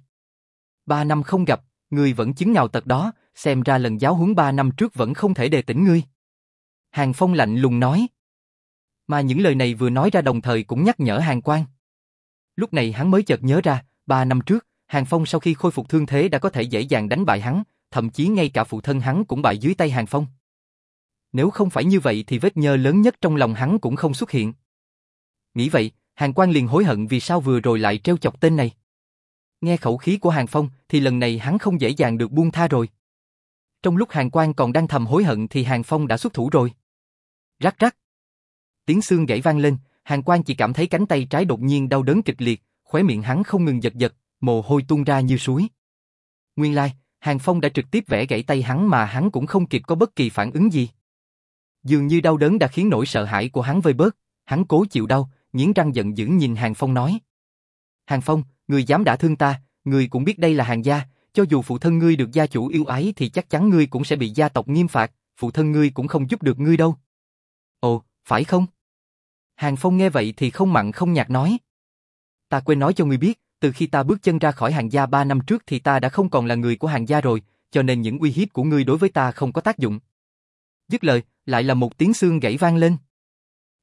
Ba năm không gặp, người vẫn chứng nhào tật đó, xem ra lần giáo huấn ba năm trước vẫn không thể đề tỉnh ngươi. Hàng Phong lạnh lùng nói. Mà những lời này vừa nói ra đồng thời cũng nhắc nhở Hàng Quan. Lúc này hắn mới chợt nhớ ra, ba năm trước, Hàng Phong sau khi khôi phục thương thế đã có thể dễ dàng đánh bại hắn, thậm chí ngay cả phụ thân hắn cũng bại dưới tay Hàng Phong. Nếu không phải như vậy thì vết nhơ lớn nhất trong lòng hắn cũng không xuất hiện. Nghĩ vậy, Hàng Quan liền hối hận vì sao vừa rồi lại treo chọc tên này. Nghe khẩu khí của Hàng Phong thì lần này hắn không dễ dàng được buông tha rồi. Trong lúc Hàng Quang còn đang thầm hối hận thì Hàng Phong đã xuất thủ rồi. Rắc rắc. Tiếng xương gãy vang lên, Hàng Quang chỉ cảm thấy cánh tay trái đột nhiên đau đớn kịch liệt, khóe miệng hắn không ngừng giật giật, mồ hôi tuôn ra như suối. Nguyên lai, Hàng Phong đã trực tiếp vẽ gãy tay hắn mà hắn cũng không kịp có bất kỳ phản ứng gì. Dường như đau đớn đã khiến nỗi sợ hãi của hắn vơi bớt, hắn cố chịu đau, nghiến răng giận dữ nhìn Hàng Phong nói. Hàng Phong, ngươi dám đả thương ta, ngươi cũng biết đây là hàng gia, cho dù phụ thân ngươi được gia chủ yêu ái thì chắc chắn ngươi cũng sẽ bị gia tộc nghiêm phạt, phụ thân ngươi cũng không giúp được ngươi đâu. Ồ, phải không? Hàng Phong nghe vậy thì không mặn không nhạt nói. Ta quên nói cho ngươi biết, từ khi ta bước chân ra khỏi hàng gia ba năm trước thì ta đã không còn là người của hàng gia rồi, cho nên những uy hiếp của ngươi đối với ta không có tác dụng. Dứt lời, lại là một tiếng xương gãy vang lên.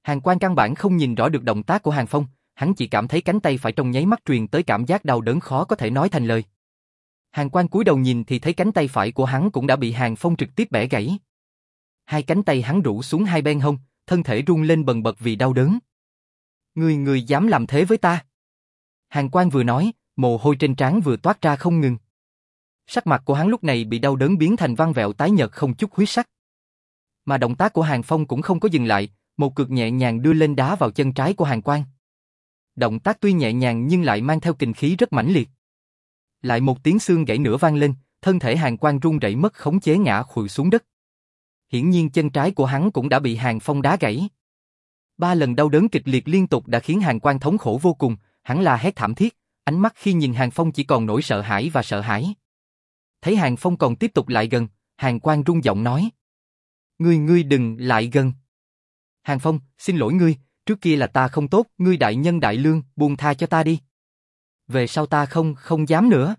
Hàng quan căn bản không nhìn rõ được động tác của Hàng Phong, hắn chỉ cảm thấy cánh tay phải trong nháy mắt truyền tới cảm giác đau đớn khó có thể nói thành lời. Hàng quan cúi đầu nhìn thì thấy cánh tay phải của hắn cũng đã bị Hàng Phong trực tiếp bẻ gãy. Hai cánh tay hắn rũ xuống hai bên hông, thân thể rung lên bần bật vì đau đớn. Người người dám làm thế với ta? Hàng quan vừa nói, mồ hôi trên trán vừa toát ra không ngừng. Sắc mặt của hắn lúc này bị đau đớn biến thành văn vẹo tái nhợt không chút huyết sắc. Mà động tác của Hàng Phong cũng không có dừng lại, một cực nhẹ nhàng đưa lên đá vào chân trái của Hàng Quang. Động tác tuy nhẹ nhàng nhưng lại mang theo kình khí rất mãnh liệt. Lại một tiếng xương gãy nửa vang lên, thân thể Hàng Quang rung rẩy mất khống chế ngã khuỵu xuống đất. Hiển nhiên chân trái của hắn cũng đã bị Hàng Phong đá gãy. Ba lần đau đớn kịch liệt liên tục đã khiến Hàng Quang thống khổ vô cùng, hắn là hét thảm thiết, ánh mắt khi nhìn Hàng Phong chỉ còn nỗi sợ hãi và sợ hãi. Thấy Hàng Phong còn tiếp tục lại gần, Hàng Quang rung giọng nói. Ngươi ngươi đừng lại gần. Hàng Phong, xin lỗi ngươi, trước kia là ta không tốt, ngươi đại nhân đại lương, buông tha cho ta đi. Về sau ta không, không dám nữa.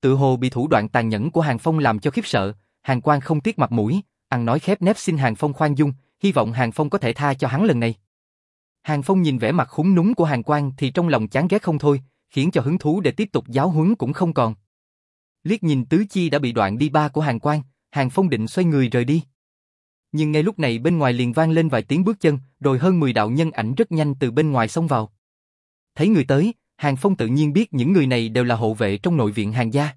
Tự hồ bị thủ đoạn tàn nhẫn của Hàng Phong làm cho khiếp sợ, Hàng Quang không tiếc mặt mũi, ăn nói khép nép xin Hàng Phong khoan dung, hy vọng Hàng Phong có thể tha cho hắn lần này. Hàng Phong nhìn vẻ mặt khúng núng của Hàng Quang thì trong lòng chán ghét không thôi, khiến cho hứng thú để tiếp tục giáo huấn cũng không còn. Liếc nhìn tứ chi đã bị đoạn đi ba của Hàng Quang, Hàng Phong định xoay người rời đi. Nhưng ngay lúc này bên ngoài liền vang lên vài tiếng bước chân, rồi hơn 10 đạo nhân ảnh rất nhanh từ bên ngoài xông vào. Thấy người tới, Hàng Phong tự nhiên biết những người này đều là hộ vệ trong nội viện Hàng gia.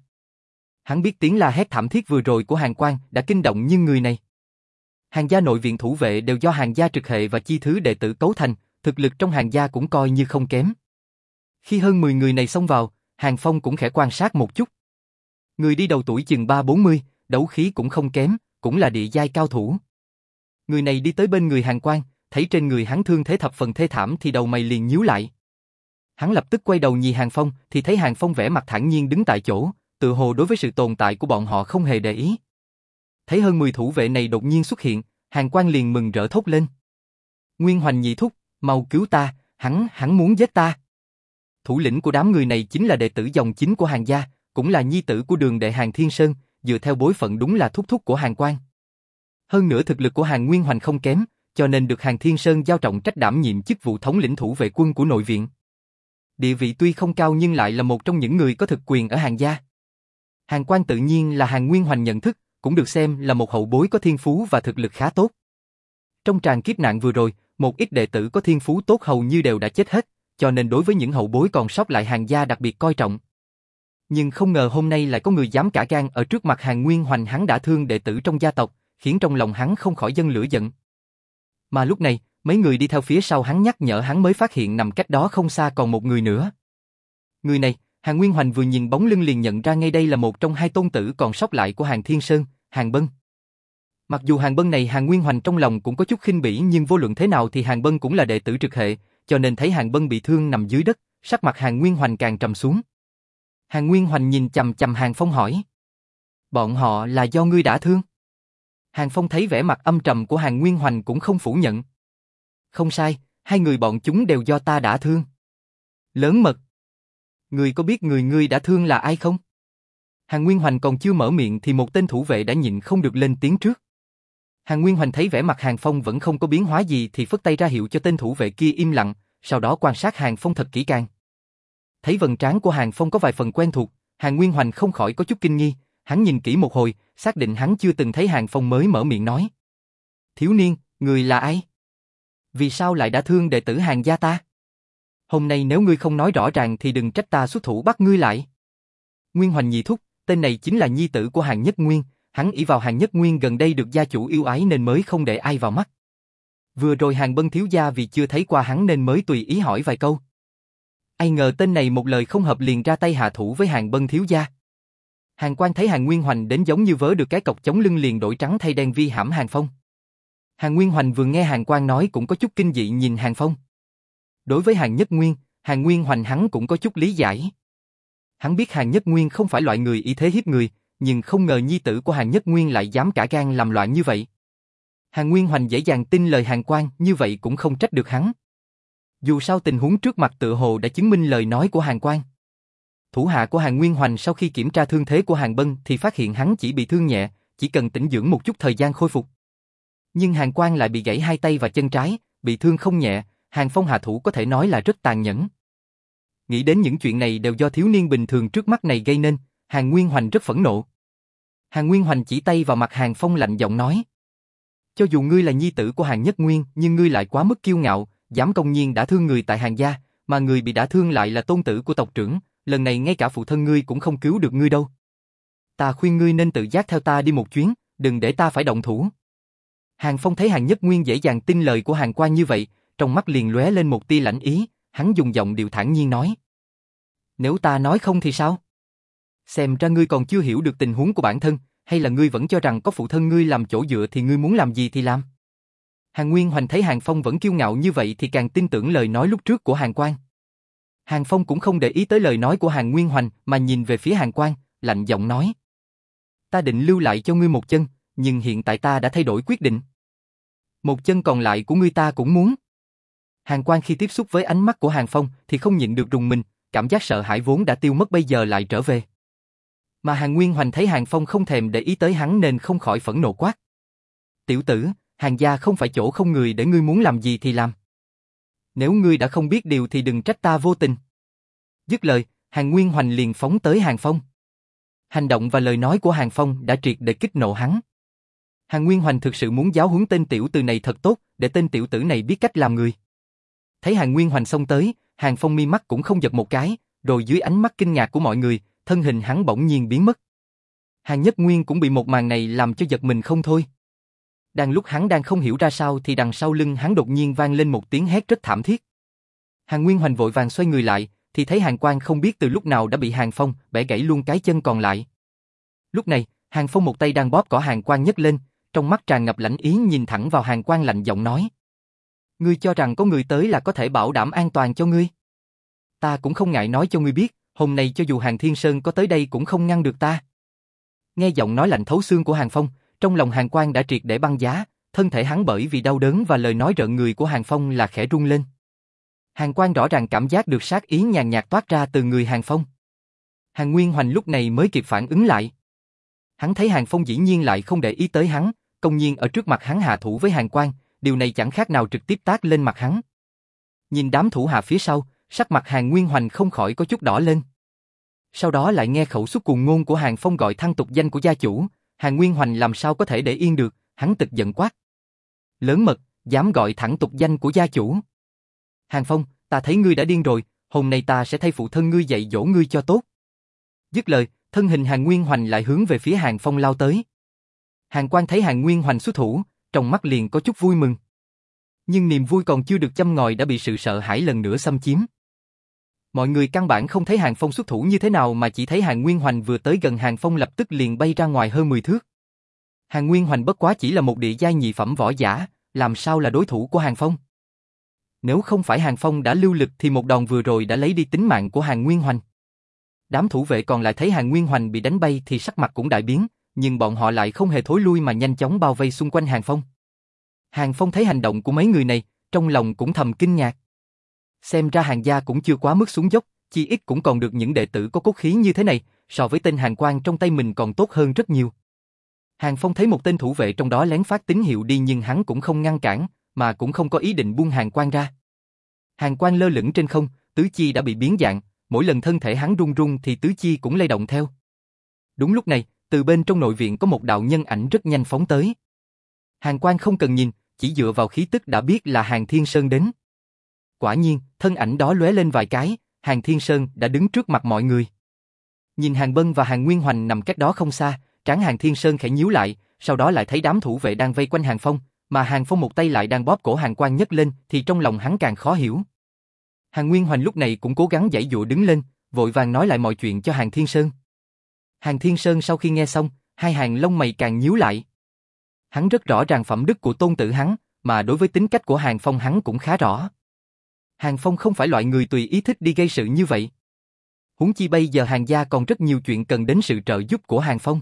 Hắn biết tiếng la hét thảm thiết vừa rồi của Hàng Quang đã kinh động nhưng người này. Hàng gia nội viện thủ vệ đều do Hàng gia trực hệ và chi thứ đệ tử cấu thành, thực lực trong Hàng gia cũng coi như không kém. Khi hơn 10 người này xông vào, Hàng Phong cũng khẽ quan sát một chút. Người đi đầu tuổi chừng 3-40, đấu khí cũng không kém, cũng là địa giai cao thủ. Người này đi tới bên người Hàng quan, thấy trên người hắn thương thế thập phần thê thảm thì đầu mày liền nhíu lại. Hắn lập tức quay đầu nhìn Hàng Phong thì thấy Hàng Phong vẻ mặt thản nhiên đứng tại chỗ, tự hồ đối với sự tồn tại của bọn họ không hề để ý. Thấy hơn 10 thủ vệ này đột nhiên xuất hiện, Hàng quan liền mừng rỡ thốt lên. Nguyên Hoành nhị thúc, mau cứu ta, hắn, hắn muốn giết ta. Thủ lĩnh của đám người này chính là đệ tử dòng chính của Hàng gia, cũng là nhi tử của đường đệ Hàng Thiên Sơn, dựa theo bối phận đúng là thúc thúc của Hàng quan." Hơn nữa thực lực của Hàng Nguyên Hoành không kém, cho nên được Hàng Thiên Sơn giao trọng trách đảm nhiệm chức vụ thống lĩnh thủ vệ quân của nội viện. Địa vị tuy không cao nhưng lại là một trong những người có thực quyền ở Hàng gia. Hàng Quang tự nhiên là Hàng Nguyên Hoành nhận thức, cũng được xem là một hậu bối có thiên phú và thực lực khá tốt. Trong tràn kiếp nạn vừa rồi, một ít đệ tử có thiên phú tốt hầu như đều đã chết hết, cho nên đối với những hậu bối còn sót lại Hàng gia đặc biệt coi trọng. Nhưng không ngờ hôm nay lại có người dám cả gan ở trước mặt Hàng Nguyên Hoành hắn đã thương đệ tử trong gia tộc, khiến trong lòng hắn không khỏi dân lửa giận. Mà lúc này, mấy người đi theo phía sau hắn nhắc nhở hắn mới phát hiện nằm cách đó không xa còn một người nữa. Người này, Hàng Nguyên Hoành vừa nhìn bóng lưng liền nhận ra ngay đây là một trong hai tôn tử còn sót lại của Hàng Thiên Sơn, Hàng Bân. Mặc dù Hàng Bân này Hàng Nguyên Hoành trong lòng cũng có chút khinh bỉ nhưng vô luận thế nào thì Hàng Bân cũng là đệ tử trực hệ, cho nên thấy Hàng Bân bị thương nằm dưới đất, sắc mặt Hàng Nguyên Hoành càng trầm xuống. Hàng Nguyên Hoành nhìn chầm chầm Hàng Phong hỏi. Bọn họ là do ngươi đã thương? Hàng Phong thấy vẻ mặt âm trầm của Hàng Nguyên Hoành cũng không phủ nhận. Không sai, hai người bọn chúng đều do ta đã thương. Lớn mật. Người có biết người ngươi đã thương là ai không? Hàng Nguyên Hoành còn chưa mở miệng thì một tên thủ vệ đã nhịn không được lên tiếng trước. Hàng Nguyên Hoành thấy vẻ mặt Hàng Phong vẫn không có biến hóa gì thì phất tay ra hiệu cho tên thủ vệ kia im lặng, sau đó quan sát Hàng Phong thật kỹ càng. Thấy vần trán của Hàng Phong có vài phần quen thuộc, Hàng Nguyên Hoành không khỏi có chút kinh nghi, hắn nhìn kỹ một hồi, xác định hắn chưa từng thấy Hàng Phong mới mở miệng nói. Thiếu niên, người là ai? Vì sao lại đã thương đệ tử Hàng gia ta? Hôm nay nếu ngươi không nói rõ ràng thì đừng trách ta xuất thủ bắt ngươi lại. Nguyên Hoành nhị thúc, tên này chính là nhi tử của Hàng Nhất Nguyên, hắn ỷ vào Hàng Nhất Nguyên gần đây được gia chủ yêu ái nên mới không để ai vào mắt. Vừa rồi Hàng Bân thiếu gia vì chưa thấy qua hắn nên mới tùy ý hỏi vài câu. Ai ngờ tên này một lời không hợp liền ra tay hạ thủ với Hàng Bân thiếu gia. Hàng Quan thấy Hàng Nguyên Hoành đến giống như vớ được cái cọc chống lưng liền đổi trắng thay đen vi hãm Hàng Phong. Hàng Nguyên Hoành vừa nghe Hàng Quan nói cũng có chút kinh dị nhìn Hàng Phong. Đối với Hàng Nhất Nguyên, Hàng Nguyên Hoành hắn cũng có chút lý giải. Hắn biết Hàng Nhất Nguyên không phải loại người ý thế hiếp người, nhưng không ngờ nhi tử của Hàng Nhất Nguyên lại dám cả gan làm loạn như vậy. Hàng Nguyên Hoành dễ dàng tin lời Hàng Quan, như vậy cũng không trách được hắn. Dù sao tình huống trước mặt tự hồ đã chứng minh lời nói của Hàng Quan. Thủ hạ của Hàng Nguyên Hoành sau khi kiểm tra thương thế của Hàng Bân thì phát hiện hắn chỉ bị thương nhẹ, chỉ cần tĩnh dưỡng một chút thời gian khôi phục. Nhưng Hàng quang lại bị gãy hai tay và chân trái, bị thương không nhẹ, Hàng Phong hạ thủ có thể nói là rất tàn nhẫn. Nghĩ đến những chuyện này đều do thiếu niên bình thường trước mắt này gây nên, Hàng Nguyên Hoành rất phẫn nộ. Hàng Nguyên Hoành chỉ tay vào mặt Hàng Phong lạnh giọng nói. Cho dù ngươi là nhi tử của Hàng Nhất Nguyên, nhưng ngươi lại quá mức kiêu ngạo, dám công nhiên đã thương người tại Hàng gia, mà người bị đã thương lại là tôn tử của tộc trưởng, lần này ngay cả phụ thân ngươi cũng không cứu được ngươi đâu. Ta khuyên ngươi nên tự giác theo ta đi một chuyến, đừng để ta phải động thủ. Hàng Phong thấy Hàng Nhất Nguyên dễ dàng tin lời của Hàng Quan như vậy, trong mắt liền lóe lên một tia lãnh ý, hắn dùng giọng điệu thản nhiên nói. Nếu ta nói không thì sao? Xem ra ngươi còn chưa hiểu được tình huống của bản thân, hay là ngươi vẫn cho rằng có phụ thân ngươi làm chỗ dựa thì ngươi muốn làm gì thì làm? Hàng Nguyên Hoành thấy Hàng Phong vẫn kiêu ngạo như vậy thì càng tin tưởng lời nói lúc trước của Hàng Quan. Hàng Phong cũng không để ý tới lời nói của Hàng Nguyên Hoành mà nhìn về phía Hàng Quan, lạnh giọng nói. Ta định lưu lại cho ngươi một chân, nhưng hiện tại ta đã thay đổi quyết định. Một chân còn lại của ngươi ta cũng muốn. Hàng Quan khi tiếp xúc với ánh mắt của Hàng Phong thì không nhịn được rùng mình, cảm giác sợ hãi vốn đã tiêu mất bây giờ lại trở về. Mà Hàng Nguyên Hoành thấy Hàng Phong không thèm để ý tới hắn nên không khỏi phẫn nộ quát. Tiểu tử, Hàng gia không phải chỗ không người để ngươi muốn làm gì thì làm. Nếu ngươi đã không biết điều thì đừng trách ta vô tình. Dứt lời, Hàng Nguyên Hoành liền phóng tới Hàng Phong. Hành động và lời nói của Hàng Phong đã triệt để kích nộ hắn. Hàng Nguyên Hoành thực sự muốn giáo huấn tên tiểu tử này thật tốt, để tên tiểu tử này biết cách làm người. Thấy Hàng Nguyên Hoành xông tới, Hàng Phong mi mắt cũng không giật một cái, rồi dưới ánh mắt kinh ngạc của mọi người, thân hình hắn bỗng nhiên biến mất. Hàng Nhất Nguyên cũng bị một màn này làm cho giật mình không thôi. Đang lúc hắn đang không hiểu ra sao thì đằng sau lưng hắn đột nhiên vang lên một tiếng hét rất thảm thiết. Hàng Nguyên Hoành vội vàng xoay người lại, thì thấy Hàng Quang không biết từ lúc nào đã bị Hàng Phong bẻ gãy luôn cái chân còn lại. Lúc này, Hàng Phong một tay đang bóp cỏ Hàng Quang nhấc lên, trong mắt tràn ngập lãnh ý nhìn thẳng vào Hàng Quang lạnh giọng nói. Ngươi cho rằng có người tới là có thể bảo đảm an toàn cho ngươi. Ta cũng không ngại nói cho ngươi biết, hôm nay cho dù Hàng Thiên Sơn có tới đây cũng không ngăn được ta. Nghe giọng nói lạnh thấu xương của Hàng Phong, trong lòng Hàng Quang đã triệt để băng giá, thân thể hắn bởi vì đau đớn và lời nói rợn người của Hàng Phong là khẽ rung lên. Hàng Quang rõ ràng cảm giác được sát ý nhàn nhạt toát ra từ người Hàng Phong. Hàng Nguyên Hoành lúc này mới kịp phản ứng lại. Hắn thấy Hàng Phong dĩ nhiên lại không để ý tới hắn, công nhiên ở trước mặt hắn hạ thủ với Hàng Quang, điều này chẳng khác nào trực tiếp tác lên mặt hắn. Nhìn đám thủ hạ phía sau, sắc mặt Hàng Nguyên Hoành không khỏi có chút đỏ lên. Sau đó lại nghe khẩu xúc cuồng ngôn của Hàng Phong gọi thăng tục danh của gia chủ, Hàng Nguyên Hoành làm sao có thể để yên được, hắn tức giận quát. Lớn mật, dám gọi thẳng tục danh của gia chủ. Hàng Phong, ta thấy ngươi đã điên rồi, hôm nay ta sẽ thay phụ thân ngươi dạy dỗ ngươi cho tốt. Dứt lời, thân hình Hàng Nguyên Hoành lại hướng về phía Hàng Phong lao tới. Hàng Quan thấy Hàng Nguyên Hoành xuất thủ, trong mắt liền có chút vui mừng. Nhưng niềm vui còn chưa được châm ngòi đã bị sự sợ hãi lần nữa xâm chiếm. Mọi người căn bản không thấy Hàng Phong xuất thủ như thế nào mà chỉ thấy Hàng Nguyên Hoành vừa tới gần Hàng Phong lập tức liền bay ra ngoài hơn 10 thước. Hàng Nguyên Hoành bất quá chỉ là một địa giai nhị phẩm võ giả, làm sao là đối thủ của Hàng Phong? Nếu không phải Hàng Phong đã lưu lực thì một đòn vừa rồi đã lấy đi tính mạng của Hàng Nguyên Hoành. Đám thủ vệ còn lại thấy Hàng Nguyên Hoành bị đánh bay thì sắc mặt cũng đại biến, nhưng bọn họ lại không hề thối lui mà nhanh chóng bao vây xung quanh Hàng Phong. Hàng Phong thấy hành động của mấy người này, trong lòng cũng thầm kinh ngạc. Xem ra hàng gia cũng chưa quá mức xuống dốc, chi ít cũng còn được những đệ tử có cốt khí như thế này, so với tên hàng quan trong tay mình còn tốt hơn rất nhiều. Hàng Phong thấy một tên thủ vệ trong đó lén phát tín hiệu đi nhưng hắn cũng không ngăn cản, mà cũng không có ý định buông hàng quan ra. Hàng quan lơ lửng trên không, tứ chi đã bị biến dạng, mỗi lần thân thể hắn run run thì tứ chi cũng lay động theo. Đúng lúc này, từ bên trong nội viện có một đạo nhân ảnh rất nhanh phóng tới. Hàng quan không cần nhìn, chỉ dựa vào khí tức đã biết là Hàng Thiên Sơn đến. Quả nhiên, thân ảnh đó lóe lên vài cái, Hàng Thiên Sơn đã đứng trước mặt mọi người. Nhìn Hàng Bân và Hàng Nguyên Hoành nằm cách đó không xa, trán Hàng Thiên Sơn khẽ nhíu lại, sau đó lại thấy đám thủ vệ đang vây quanh Hàng Phong, mà Hàng Phong một tay lại đang bóp cổ Hàng Quan nhấc lên, thì trong lòng hắn càng khó hiểu. Hàng Nguyên Hoành lúc này cũng cố gắng giải dụa đứng lên, vội vàng nói lại mọi chuyện cho Hàng Thiên Sơn. Hàng Thiên Sơn sau khi nghe xong, hai hàng lông mày càng nhíu lại. Hắn rất rõ ràng phẩm đức của tôn tử hắn, mà đối với tính cách của Hàng Phong hắn cũng khá rõ. Hàng Phong không phải loại người tùy ý thích đi gây sự như vậy. Huống chi bây giờ Hàng gia còn rất nhiều chuyện cần đến sự trợ giúp của Hàng Phong.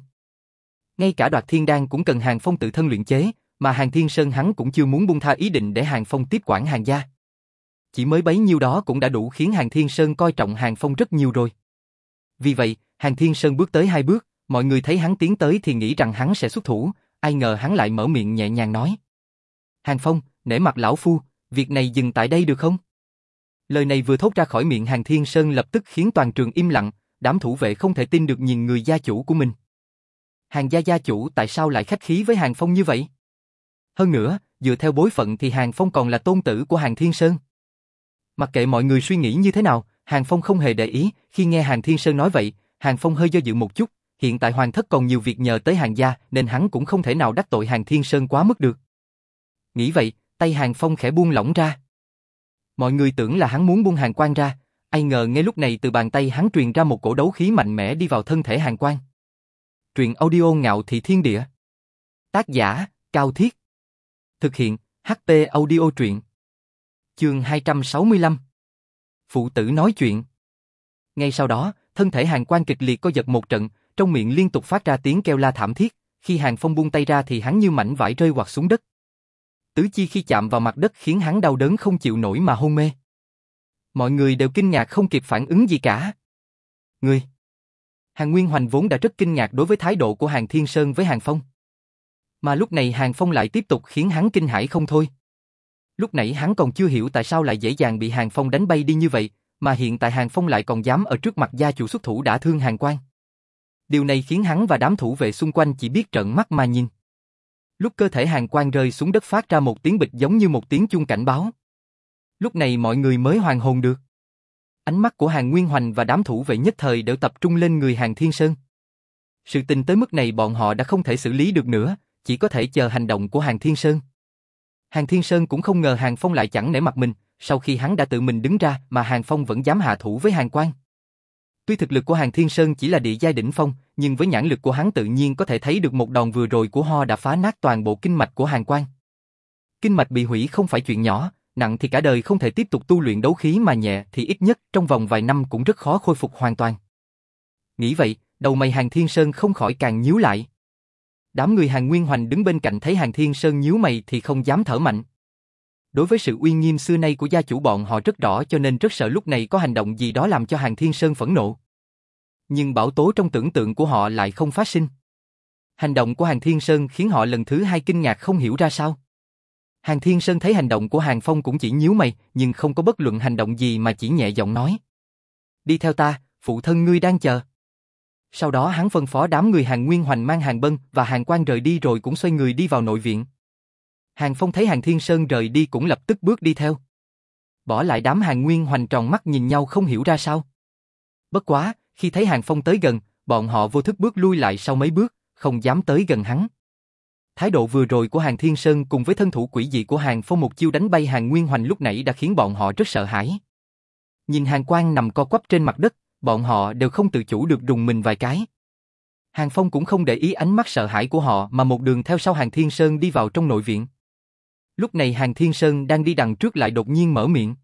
Ngay cả đoạt thiên đan cũng cần Hàng Phong tự thân luyện chế, mà Hàng Thiên Sơn hắn cũng chưa muốn buông tha ý định để Hàng Phong tiếp quản Hàng gia. Chỉ mới bấy nhiêu đó cũng đã đủ khiến Hàng Thiên Sơn coi trọng Hàng Phong rất nhiều rồi. Vì vậy, Hàng Thiên Sơn bước tới hai bước, mọi người thấy hắn tiến tới thì nghĩ rằng hắn sẽ xuất thủ, ai ngờ hắn lại mở miệng nhẹ nhàng nói. Hàng Phong, nể mặt lão phu, việc này dừng tại đây được không? Lời này vừa thốt ra khỏi miệng Hàng Thiên Sơn lập tức khiến toàn trường im lặng, đám thủ vệ không thể tin được nhìn người gia chủ của mình. Hàng gia gia chủ tại sao lại khách khí với Hàng Phong như vậy? Hơn nữa, dựa theo bối phận thì Hàng Phong còn là tôn tử của Hàng Thiên Sơn. Mặc kệ mọi người suy nghĩ như thế nào, Hàng Phong không hề để ý, khi nghe Hàng Thiên Sơn nói vậy, Hàng Phong hơi do dự một chút, hiện tại Hoàng thất còn nhiều việc nhờ tới Hàng gia nên hắn cũng không thể nào đắc tội Hàng Thiên Sơn quá mức được. Nghĩ vậy, tay Hàng Phong khẽ buông lỏng ra. Mọi người tưởng là hắn muốn buông Hàng Quan ra, ai ngờ ngay lúc này từ bàn tay hắn truyền ra một cổ đấu khí mạnh mẽ đi vào thân thể Hàng Quan. Truyện audio ngạo thị thiên địa. Tác giả, Cao Thiết. Thực hiện, ht audio truyện. Chương 265 Phụ tử nói chuyện. Ngay sau đó, thân thể Hàng Quan kịch liệt co giật một trận, trong miệng liên tục phát ra tiếng kêu la thảm thiết, khi Hàng Phong buông tay ra thì hắn như mảnh vải rơi hoặc xuống đất. Tứ chi khi chạm vào mặt đất khiến hắn đau đớn không chịu nổi mà hôn mê. Mọi người đều kinh ngạc không kịp phản ứng gì cả. Ngươi! Hàng Nguyên Hoành vốn đã rất kinh ngạc đối với thái độ của Hàng Thiên Sơn với Hàng Phong. Mà lúc này Hàng Phong lại tiếp tục khiến hắn kinh hãi không thôi. Lúc nãy hắn còn chưa hiểu tại sao lại dễ dàng bị Hàng Phong đánh bay đi như vậy, mà hiện tại Hàng Phong lại còn dám ở trước mặt gia chủ xuất thủ đã thương Hàng Quan. Điều này khiến hắn và đám thủ vệ xung quanh chỉ biết trợn mắt mà nhìn. Lúc cơ thể Hàng Quan rơi xuống đất phát ra một tiếng bịch giống như một tiếng chuông cảnh báo. Lúc này mọi người mới hoàn hồn được. Ánh mắt của Hàng Nguyên Hoành và đám thủ vệ nhất thời đều tập trung lên người Hàng Thiên Sơn. Sự tình tới mức này bọn họ đã không thể xử lý được nữa, chỉ có thể chờ hành động của Hàng Thiên Sơn. Hàng Thiên Sơn cũng không ngờ Hàng Phong lại chẳng nể mặt mình, sau khi hắn đã tự mình đứng ra mà Hàng Phong vẫn dám hạ thủ với Hàng Quan. Tuy thực lực của Hàng Thiên Sơn chỉ là địa giai đỉnh phong, nhưng với nhãn lực của hắn tự nhiên có thể thấy được một đòn vừa rồi của Ho đã phá nát toàn bộ kinh mạch của Hàng Quan. Kinh mạch bị hủy không phải chuyện nhỏ, nặng thì cả đời không thể tiếp tục tu luyện đấu khí mà nhẹ thì ít nhất trong vòng vài năm cũng rất khó khôi phục hoàn toàn. Nghĩ vậy, đầu mày Hàng Thiên Sơn không khỏi càng nhíu lại. Đám người Hàng Nguyên Hoành đứng bên cạnh thấy Hàng Thiên Sơn nhíu mày thì không dám thở mạnh. Đối với sự uy nghiêm xưa nay của gia chủ bọn họ rất rõ cho nên rất sợ lúc này có hành động gì đó làm cho Hàng Thiên Sơn phẫn nộ. Nhưng bảo tố trong tưởng tượng của họ lại không phát sinh. Hành động của Hàng Thiên Sơn khiến họ lần thứ hai kinh ngạc không hiểu ra sao. Hàng Thiên Sơn thấy hành động của Hàng Phong cũng chỉ nhíu mày, nhưng không có bất luận hành động gì mà chỉ nhẹ giọng nói. Đi theo ta, phụ thân ngươi đang chờ. Sau đó hắn phân phó đám người Hàng Nguyên Hoành mang Hàng Bân và Hàng Quan rời đi rồi cũng xoay người đi vào nội viện. Hàng Phong thấy Hàng Thiên Sơn rời đi cũng lập tức bước đi theo. Bỏ lại đám Hàng Nguyên Hoành tròn mắt nhìn nhau không hiểu ra sao. Bất quá, khi thấy Hàng Phong tới gần, bọn họ vô thức bước lui lại sau mấy bước, không dám tới gần hắn. Thái độ vừa rồi của Hàng Thiên Sơn cùng với thân thủ quỷ dị của Hàng Phong một chiêu đánh bay Hàng Nguyên Hoành lúc nãy đã khiến bọn họ rất sợ hãi. Nhìn Hàng Quang nằm co quắp trên mặt đất, bọn họ đều không tự chủ được đùng mình vài cái. Hàng Phong cũng không để ý ánh mắt sợ hãi của họ mà một đường theo sau Hàng Thiên Sơn đi vào trong nội viện. Lúc này Hàng Thiên Sơn đang đi đằng trước lại đột nhiên mở miệng.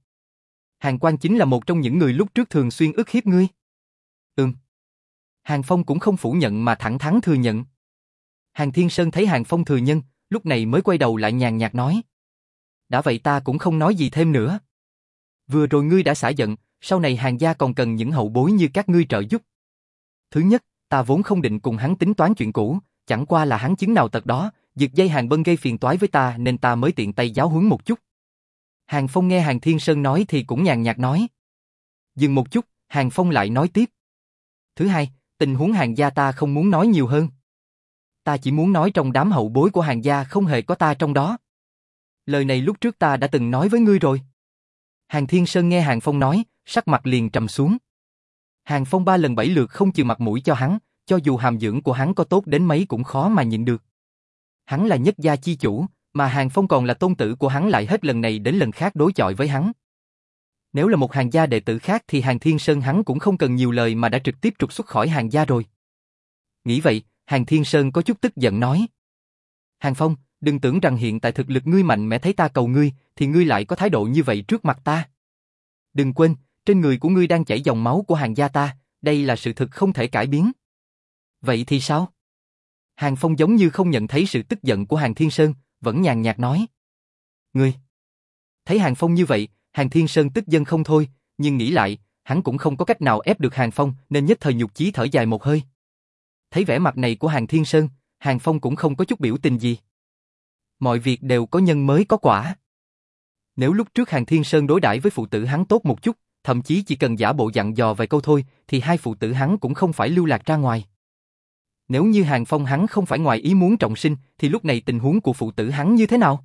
Hàng Quang chính là một trong những người lúc trước thường xuyên ức hiếp ngươi. Ừm. Hàng Phong cũng không phủ nhận mà thẳng thắn thừa nhận. Hàng Thiên Sơn thấy Hàng Phong thừa nhân, lúc này mới quay đầu lại nhàn nhạt nói. Đã vậy ta cũng không nói gì thêm nữa. Vừa rồi ngươi đã xả giận, sau này hàng gia còn cần những hậu bối như các ngươi trợ giúp. Thứ nhất, ta vốn không định cùng hắn tính toán chuyện cũ, chẳng qua là hắn chứng nào tật đó, Dược dây hàng bân gây phiền toái với ta nên ta mới tiện tay giáo huấn một chút. Hàng Phong nghe Hàng Thiên Sơn nói thì cũng nhàn nhạt nói. Dừng một chút, Hàng Phong lại nói tiếp. Thứ hai, tình huống hàng gia ta không muốn nói nhiều hơn. Ta chỉ muốn nói trong đám hậu bối của hàng gia không hề có ta trong đó. Lời này lúc trước ta đã từng nói với ngươi rồi. Hàng Thiên Sơn nghe Hàng Phong nói, sắc mặt liền trầm xuống. Hàng Phong ba lần bảy lượt không chịu mặt mũi cho hắn, cho dù hàm dưỡng của hắn có tốt đến mấy cũng khó mà nhịn được. Hắn là nhất gia chi chủ, mà Hàng Phong còn là tôn tử của hắn lại hết lần này đến lần khác đối chọi với hắn. Nếu là một hàng gia đệ tử khác thì Hàng Thiên Sơn hắn cũng không cần nhiều lời mà đã trực tiếp trục xuất khỏi hàng gia rồi. Nghĩ vậy, Hàng Thiên Sơn có chút tức giận nói. Hàng Phong, đừng tưởng rằng hiện tại thực lực ngươi mạnh mẽ thấy ta cầu ngươi, thì ngươi lại có thái độ như vậy trước mặt ta. Đừng quên, trên người của ngươi đang chảy dòng máu của hàng gia ta, đây là sự thực không thể cải biến. Vậy thì sao? Hàng Phong giống như không nhận thấy sự tức giận của Hàng Thiên Sơn, vẫn nhàn nhạt nói. Ngươi! Thấy Hàng Phong như vậy, Hàng Thiên Sơn tức giận không thôi, nhưng nghĩ lại, hắn cũng không có cách nào ép được Hàng Phong nên nhất thời nhục chí thở dài một hơi. Thấy vẻ mặt này của Hàng Thiên Sơn, Hàng Phong cũng không có chút biểu tình gì. Mọi việc đều có nhân mới có quả. Nếu lúc trước Hàng Thiên Sơn đối đãi với phụ tử hắn tốt một chút, thậm chí chỉ cần giả bộ dặn dò vài câu thôi, thì hai phụ tử hắn cũng không phải lưu lạc ra ngoài. Nếu như Hàng Phong hắn không phải ngoài ý muốn trọng sinh, thì lúc này tình huống của phụ tử hắn như thế nào?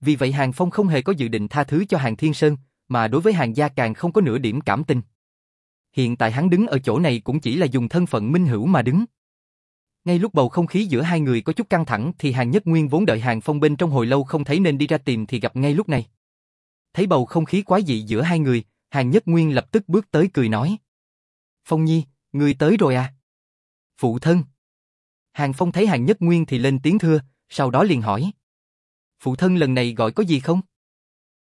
Vì vậy Hàng Phong không hề có dự định tha thứ cho Hàng Thiên Sơn, mà đối với Hàng gia càng không có nửa điểm cảm tình. Hiện tại hắn đứng ở chỗ này cũng chỉ là dùng thân phận minh hữu mà đứng. Ngay lúc bầu không khí giữa hai người có chút căng thẳng thì Hàng Nhất Nguyên vốn đợi Hàng Phong bên trong hồi lâu không thấy nên đi ra tìm thì gặp ngay lúc này. Thấy bầu không khí quái dị giữa hai người, Hàng Nhất Nguyên lập tức bước tới cười nói. Phong Nhi, người tới rồi à? Phụ thân. Hàng Phong thấy Hàng Nhất Nguyên thì lên tiếng thưa, sau đó liền hỏi. Phụ thân lần này gọi có gì không?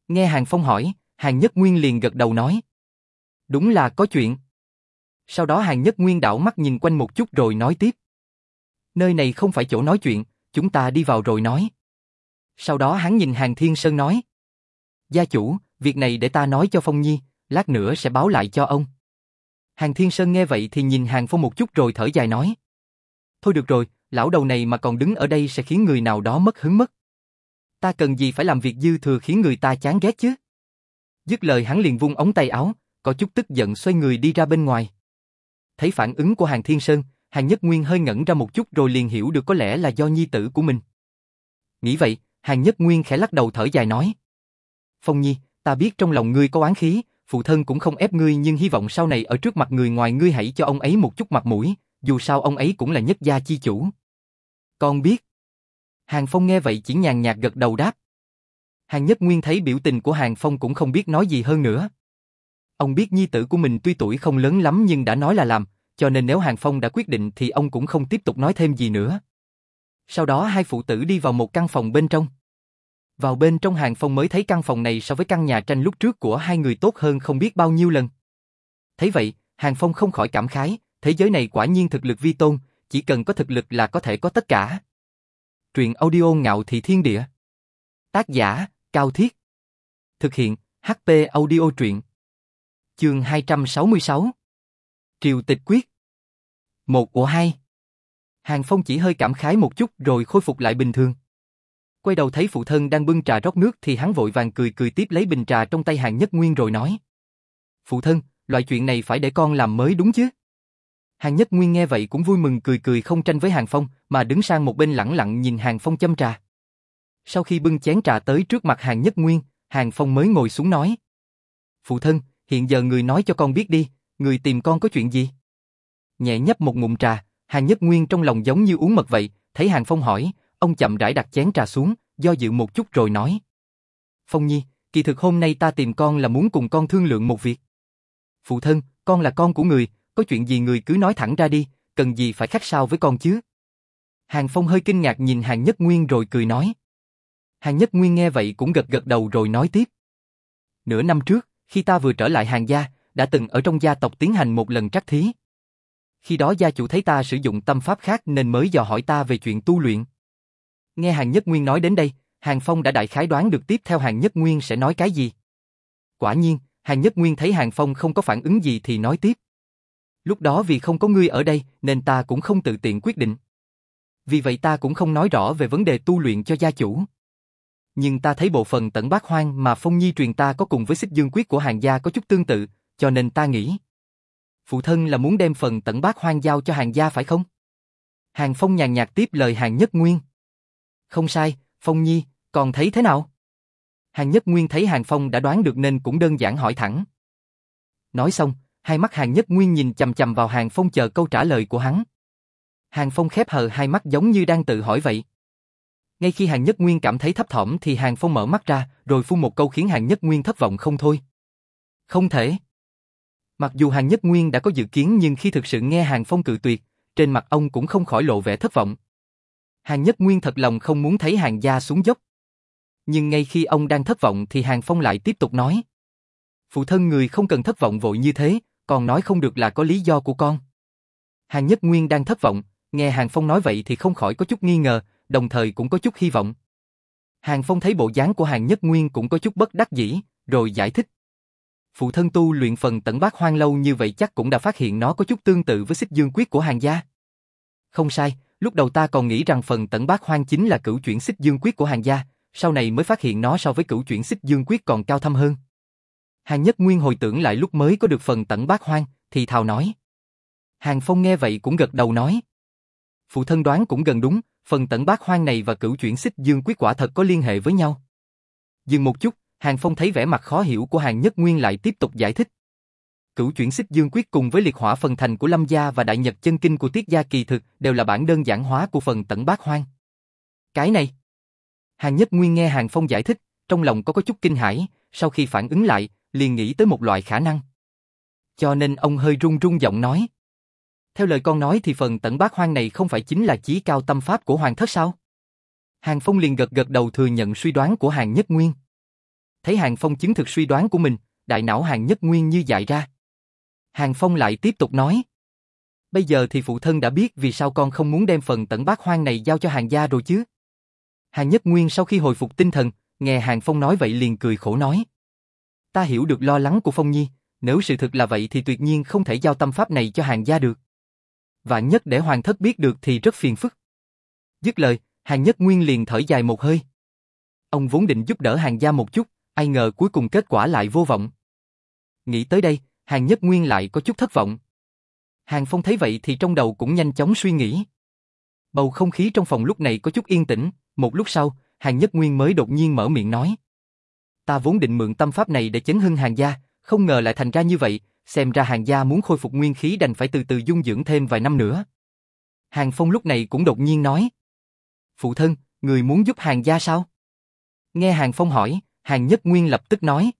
Nghe Hàng Phong hỏi, Hàng Nhất Nguyên liền gật đầu nói. Đúng là có chuyện. Sau đó Hàng Nhất Nguyên đảo mắt nhìn quanh một chút rồi nói tiếp. Nơi này không phải chỗ nói chuyện, chúng ta đi vào rồi nói. Sau đó hắn nhìn Hàng Thiên Sơn nói. Gia chủ, việc này để ta nói cho Phong Nhi, lát nữa sẽ báo lại cho ông. Hàng Thiên Sơn nghe vậy thì nhìn Hàng Phong một chút rồi thở dài nói. Thôi được rồi, lão đầu này mà còn đứng ở đây sẽ khiến người nào đó mất hứng mất. Ta cần gì phải làm việc dư thừa khiến người ta chán ghét chứ? Dứt lời hắn liền vung ống tay áo, có chút tức giận xoay người đi ra bên ngoài. Thấy phản ứng của Hàng Thiên Sơn, Hàng Nhất Nguyên hơi ngẩn ra một chút rồi liền hiểu được có lẽ là do nhi tử của mình. Nghĩ vậy, Hàng Nhất Nguyên khẽ lắc đầu thở dài nói. Phong Nhi, ta biết trong lòng ngươi có oán khí, phụ thân cũng không ép ngươi nhưng hy vọng sau này ở trước mặt người ngoài ngươi hãy cho ông ấy một chút mặt mũi, dù sao ông ấy cũng là nhất gia chi chủ. Con biết. Hàng Phong nghe vậy chỉ nhàn nhạt gật đầu đáp. Hàng Nhất Nguyên thấy biểu tình của Hàng Phong cũng không biết nói gì hơn nữa. Ông biết nhi tử của mình tuy tuổi không lớn lắm nhưng đã nói là làm, cho nên nếu Hàng Phong đã quyết định thì ông cũng không tiếp tục nói thêm gì nữa. Sau đó hai phụ tử đi vào một căn phòng bên trong. Vào bên trong Hàng Phong mới thấy căn phòng này so với căn nhà tranh lúc trước của hai người tốt hơn không biết bao nhiêu lần. Thấy vậy, Hàng Phong không khỏi cảm khái, thế giới này quả nhiên thực lực vi tôn, chỉ cần có thực lực là có thể có tất cả. Truyện audio ngạo thị thiên địa. Tác giả, Cao Thiết. Thực hiện, HP audio truyện. Chương 266 Triều tịch quyết Một của hai Hàng Phong chỉ hơi cảm khái một chút rồi khôi phục lại bình thường. Quay đầu thấy phụ thân đang bưng trà rót nước thì hắn vội vàng cười cười tiếp lấy bình trà trong tay Hàng Nhất Nguyên rồi nói. Phụ thân, loại chuyện này phải để con làm mới đúng chứ? Hàng Nhất Nguyên nghe vậy cũng vui mừng cười cười không tranh với Hàng Phong, mà đứng sang một bên lặng lặng nhìn Hàng Phong châm trà. Sau khi bưng chén trà tới trước mặt Hàng Nhất Nguyên, Hàng Phong mới ngồi xuống nói. Phụ thân, hiện giờ người nói cho con biết đi, người tìm con có chuyện gì? Nhẹ nhấp một ngụm trà, Hàng Nhất Nguyên trong lòng giống như uống mật vậy, thấy Hàng Phong hỏi, ông chậm rãi đặt chén trà xuống, do dự một chút rồi nói. Phong Nhi, kỳ thực hôm nay ta tìm con là muốn cùng con thương lượng một việc. Phụ thân, con là con của người, có chuyện gì người cứ nói thẳng ra đi, cần gì phải khách sao với con chứ? Hàng Phong hơi kinh ngạc nhìn Hàng Nhất Nguyên rồi cười nói. Hàng Nhất Nguyên nghe vậy cũng gật gật đầu rồi nói tiếp. Nửa năm trước, khi ta vừa trở lại hàng gia, đã từng ở trong gia tộc tiến hành một lần trắc thí. Khi đó gia chủ thấy ta sử dụng tâm pháp khác nên mới dò hỏi ta về chuyện tu luyện. Nghe Hàng Nhất Nguyên nói đến đây, Hàng Phong đã đại khái đoán được tiếp theo Hàng Nhất Nguyên sẽ nói cái gì. Quả nhiên, Hàng Nhất Nguyên thấy Hàng Phong không có phản ứng gì thì nói tiếp. Lúc đó vì không có ngươi ở đây nên ta cũng không tự tiện quyết định. Vì vậy ta cũng không nói rõ về vấn đề tu luyện cho gia chủ. Nhưng ta thấy bộ phận tận bát hoang mà Phong Nhi truyền ta có cùng với xích dương quyết của hàng gia có chút tương tự, cho nên ta nghĩ. Phụ thân là muốn đem phần tận bát hoang giao cho hàng gia phải không? Hàng Phong nhàn nhạt tiếp lời hàng nhất nguyên. Không sai, Phong Nhi, còn thấy thế nào? Hàng nhất nguyên thấy hàng Phong đã đoán được nên cũng đơn giản hỏi thẳng. Nói xong, hai mắt hàng nhất nguyên nhìn chầm chầm vào hàng Phong chờ câu trả lời của hắn. Hàng Phong khép hờ hai mắt giống như đang tự hỏi vậy. Ngay khi hàng nhất nguyên cảm thấy thấp thỏm thì hàng Phong mở mắt ra, rồi phun một câu khiến hàng nhất nguyên thất vọng không thôi. Không thể. Mặc dù hàng nhất nguyên đã có dự kiến nhưng khi thực sự nghe hàng Phong cự tuyệt, trên mặt ông cũng không khỏi lộ vẻ thất vọng. Hàng Nhất Nguyên thật lòng không muốn thấy hàng gia xuống dốc. Nhưng ngay khi ông đang thất vọng thì hàng Phong lại tiếp tục nói. Phụ thân người không cần thất vọng vội như thế, còn nói không được là có lý do của con. Hàng Nhất Nguyên đang thất vọng, nghe Hàng Phong nói vậy thì không khỏi có chút nghi ngờ, đồng thời cũng có chút hy vọng. Hàng Phong thấy bộ dáng của Hàng Nhất Nguyên cũng có chút bất đắc dĩ, rồi giải thích. Phụ thân tu luyện phần tận bát hoang lâu như vậy chắc cũng đã phát hiện nó có chút tương tự với xích dương quyết của hàng gia. Không sai, Lúc đầu ta còn nghĩ rằng phần tận bát hoang chính là cửu chuyển xích dương quyết của hàng gia, sau này mới phát hiện nó so với cửu chuyển xích dương quyết còn cao thâm hơn. Hàng nhất nguyên hồi tưởng lại lúc mới có được phần tận bát hoang, thì thào nói. Hàng Phong nghe vậy cũng gật đầu nói. Phụ thân đoán cũng gần đúng, phần tận bát hoang này và cửu chuyển xích dương quyết quả thật có liên hệ với nhau. Dừng một chút, Hàng Phong thấy vẻ mặt khó hiểu của Hàng Nhất Nguyên lại tiếp tục giải thích. cửu chuyển xích dương quyết cùng với liệt hỏa phần thành của Lâm Gia và đại nhật chân kinh của Tiết Gia kỳ thực đều là bản đơn giản hóa của phần tận bát hoang. Cái này. Hàng Nhất Nguyên nghe Hàng Phong giải thích, trong lòng có có chút kinh hãi, sau khi phản ứng lại, liền nghĩ tới một loại khả năng. Cho nên ông hơi run run giọng nói. Theo lời con nói thì phần tận bát hoang này không phải chính là chí cao tâm pháp của Hoàng thất sao? Hàng Phong liền gật gật đầu thừa nhận suy đoán của Hàng Nhất Nguyên. Thấy Hàng Phong chứng thực suy đoán của mình, đại não Hàng Nhất Nguyên như dại ra. Hàng Phong lại tiếp tục nói. Bây giờ thì phụ thân đã biết vì sao con không muốn đem phần tận bát hoang này giao cho hàng gia rồi chứ. Hàng Nhất Nguyên sau khi hồi phục tinh thần, nghe Hàng Phong nói vậy liền cười khổ nói. Ta hiểu được lo lắng của Phong Nhi, nếu sự thực là vậy thì tuyệt nhiên không thể giao tâm pháp này cho hàng gia được. Và nhất để hoàng thất biết được thì rất phiền phức. Dứt lời, Hàng Nhất Nguyên liền thở dài một hơi. Ông vốn định giúp đỡ hàng gia một chút, ai ngờ cuối cùng kết quả lại vô vọng. Nghĩ tới đây, Hàng Nhất Nguyên lại có chút thất vọng. Hàng Phong thấy vậy thì trong đầu cũng nhanh chóng suy nghĩ. Bầu không khí trong phòng lúc này có chút yên tĩnh, một lúc sau, Hàng Nhất Nguyên mới đột nhiên mở miệng nói. Ta vốn định mượn tâm pháp này để chấn hưng hàng gia, không ngờ lại thành ra như vậy, xem ra hàng gia muốn khôi phục nguyên khí đành phải từ từ dung dưỡng thêm vài năm nữa. Hàng Phong lúc này cũng đột nhiên nói. Phụ thân, người muốn giúp hàng gia sao? Nghe Hàng Phong hỏi, Hàng Nhất Nguyên lập tức nói.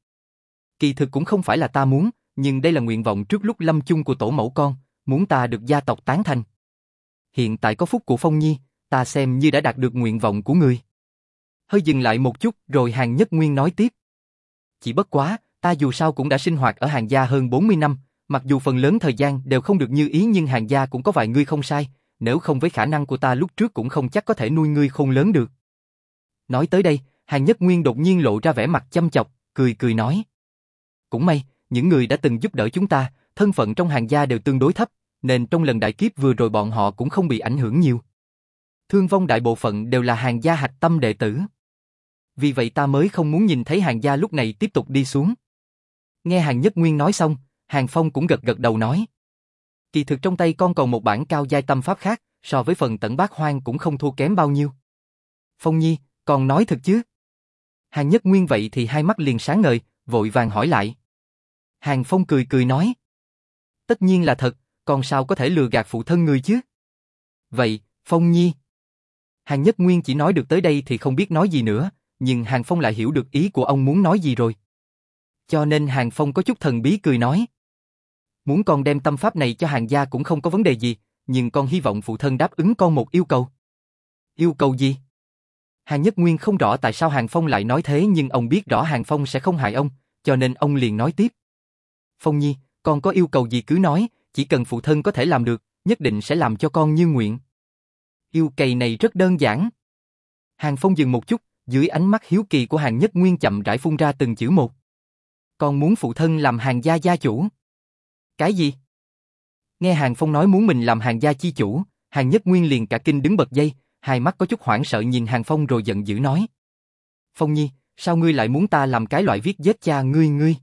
Kỳ thực cũng không phải là ta muốn, nhưng đây là nguyện vọng trước lúc lâm chung của tổ mẫu con, muốn ta được gia tộc tán thành. Hiện tại có phúc của Phong Nhi, ta xem như đã đạt được nguyện vọng của người. Hơi dừng lại một chút rồi Hàng Nhất Nguyên nói tiếp. Chỉ bất quá, ta dù sao cũng đã sinh hoạt ở hàng gia hơn 40 năm, mặc dù phần lớn thời gian đều không được như ý nhưng hàng gia cũng có vài người không sai, nếu không với khả năng của ta lúc trước cũng không chắc có thể nuôi ngươi khôn lớn được. Nói tới đây, Hàng Nhất Nguyên đột nhiên lộ ra vẻ mặt chăm chọc, cười cười nói. Cũng may, những người đã từng giúp đỡ chúng ta, thân phận trong hàng gia đều tương đối thấp, nên trong lần đại kiếp vừa rồi bọn họ cũng không bị ảnh hưởng nhiều. Thương vong đại bộ phận đều là hàng gia hạch tâm đệ tử. Vì vậy ta mới không muốn nhìn thấy hàng gia lúc này tiếp tục đi xuống. Nghe hàng nhất nguyên nói xong, hàng phong cũng gật gật đầu nói. Kỳ thực trong tay con còn một bản cao giai tâm pháp khác, so với phần tận bát hoang cũng không thua kém bao nhiêu. Phong Nhi, còn nói thật chứ? Hàng nhất nguyên vậy thì hai mắt liền sáng ngời, vội vàng hỏi lại. Hàng Phong cười cười nói. Tất nhiên là thật, còn sao có thể lừa gạt phụ thân người chứ? Vậy, Phong Nhi. Hàng Nhất Nguyên chỉ nói được tới đây thì không biết nói gì nữa, nhưng Hàng Phong lại hiểu được ý của ông muốn nói gì rồi. Cho nên Hàng Phong có chút thần bí cười nói. Muốn con đem tâm pháp này cho hàng gia cũng không có vấn đề gì, nhưng con hy vọng phụ thân đáp ứng con một yêu cầu. Yêu cầu gì? Hàng Nhất Nguyên không rõ tại sao Hàng Phong lại nói thế nhưng ông biết rõ Hàng Phong sẽ không hại ông, cho nên ông liền nói tiếp. Phong Nhi, con có yêu cầu gì cứ nói, chỉ cần phụ thân có thể làm được, nhất định sẽ làm cho con như nguyện. Yêu cầu này rất đơn giản. Hàng Phong dừng một chút, dưới ánh mắt hiếu kỳ của Hàng Nhất Nguyên chậm rãi phun ra từng chữ một. Con muốn phụ thân làm hàng gia gia chủ. Cái gì? Nghe Hàng Phong nói muốn mình làm hàng gia chi chủ, Hàng Nhất Nguyên liền cả kinh đứng bật dây, hai mắt có chút hoảng sợ nhìn Hàng Phong rồi giận dữ nói. Phong Nhi, sao ngươi lại muốn ta làm cái loại viết giết cha ngươi ngươi?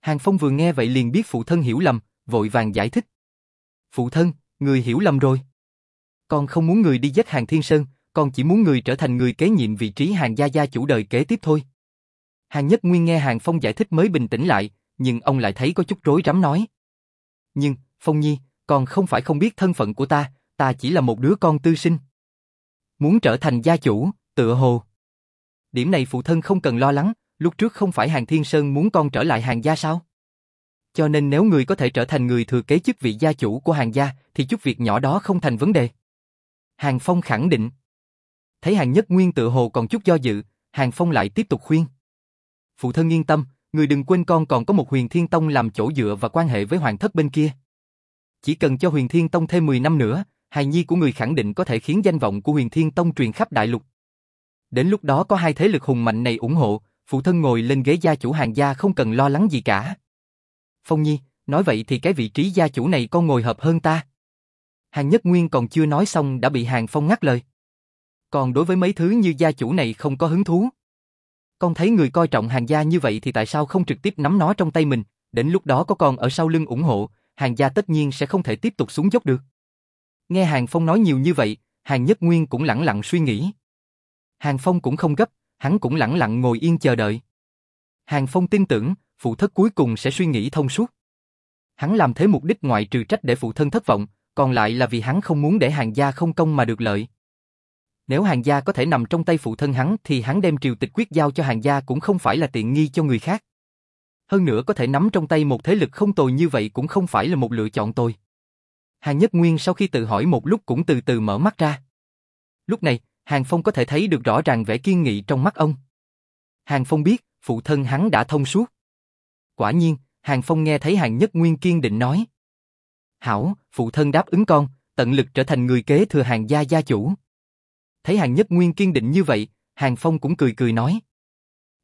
Hàng Phong vừa nghe vậy liền biết phụ thân hiểu lầm, vội vàng giải thích. Phụ thân, người hiểu lầm rồi. Con không muốn người đi giết Hàng Thiên Sơn, con chỉ muốn người trở thành người kế nhiệm vị trí Hàng gia gia chủ đời kế tiếp thôi. Hàng Nhất Nguyên nghe Hàng Phong giải thích mới bình tĩnh lại, nhưng ông lại thấy có chút rối rắm nói. Nhưng, Phong Nhi, con không phải không biết thân phận của ta, ta chỉ là một đứa con tư sinh. Muốn trở thành gia chủ, tựa hồ. Điểm này phụ thân không cần lo lắng, lúc trước không phải Hàng Thiên Sơn muốn con trở lại hàng gia sao? Cho nên nếu người có thể trở thành người thừa kế chức vị gia chủ của hàng gia, thì chút việc nhỏ đó không thành vấn đề. Hàng Phong khẳng định. Thấy Hàng Nhất Nguyên tự hồ còn chút do dự, Hàng Phong lại tiếp tục khuyên. Phụ thân yên tâm, người đừng quên con còn có một huyền thiên tông làm chỗ dựa và quan hệ với hoàng thất bên kia. Chỉ cần cho huyền thiên tông thêm 10 năm nữa, hài nhi của người khẳng định có thể khiến danh vọng của huyền thiên tông truyền khắp đại lục. Đến lúc đó có hai thế lực hùng mạnh này ủng hộ, phụ thân ngồi lên ghế gia chủ hàng gia không cần lo lắng gì cả. Phong Nhi, nói vậy thì cái vị trí gia chủ này con ngồi hợp hơn ta. Hàng Nhất Nguyên còn chưa nói xong đã bị Hàng Phong ngắt lời. Còn đối với mấy thứ như gia chủ này không có hứng thú. Con thấy người coi trọng hàng gia như vậy thì tại sao không trực tiếp nắm nó trong tay mình, đến lúc đó có con ở sau lưng ủng hộ, hàng gia tất nhiên sẽ không thể tiếp tục xuống dốc được. Nghe Hàng Phong nói nhiều như vậy, Hàng Nhất Nguyên cũng lặng lặng suy nghĩ. Hàng Phong cũng không gấp, hắn cũng lặng lặng ngồi yên chờ đợi. Hàng Phong tin tưởng, phụ thất cuối cùng sẽ suy nghĩ thông suốt. Hắn làm thế mục đích ngoại trừ trách để phụ thân thất vọng, còn lại là vì hắn không muốn để hàng gia không công mà được lợi. Nếu hàng gia có thể nằm trong tay phụ thân hắn thì hắn đem triều tịch quyết giao cho hàng gia cũng không phải là tiện nghi cho người khác. Hơn nữa có thể nắm trong tay một thế lực không tồi như vậy cũng không phải là một lựa chọn tồi. Hàng Nhất Nguyên sau khi tự hỏi một lúc cũng từ từ mở mắt ra. Lúc này, Hàng Phong có thể thấy được rõ ràng vẻ kiên nghị trong mắt ông. Hàng Phong biết, phụ thân hắn đã thông suốt. Quả nhiên, Hàng Phong nghe thấy Hàng Nhất Nguyên kiên định nói. Hảo, phụ thân đáp ứng con, tận lực trở thành người kế thừa hàng gia gia chủ. Thấy Hàng Nhất Nguyên kiên định như vậy, Hàng Phong cũng cười cười nói.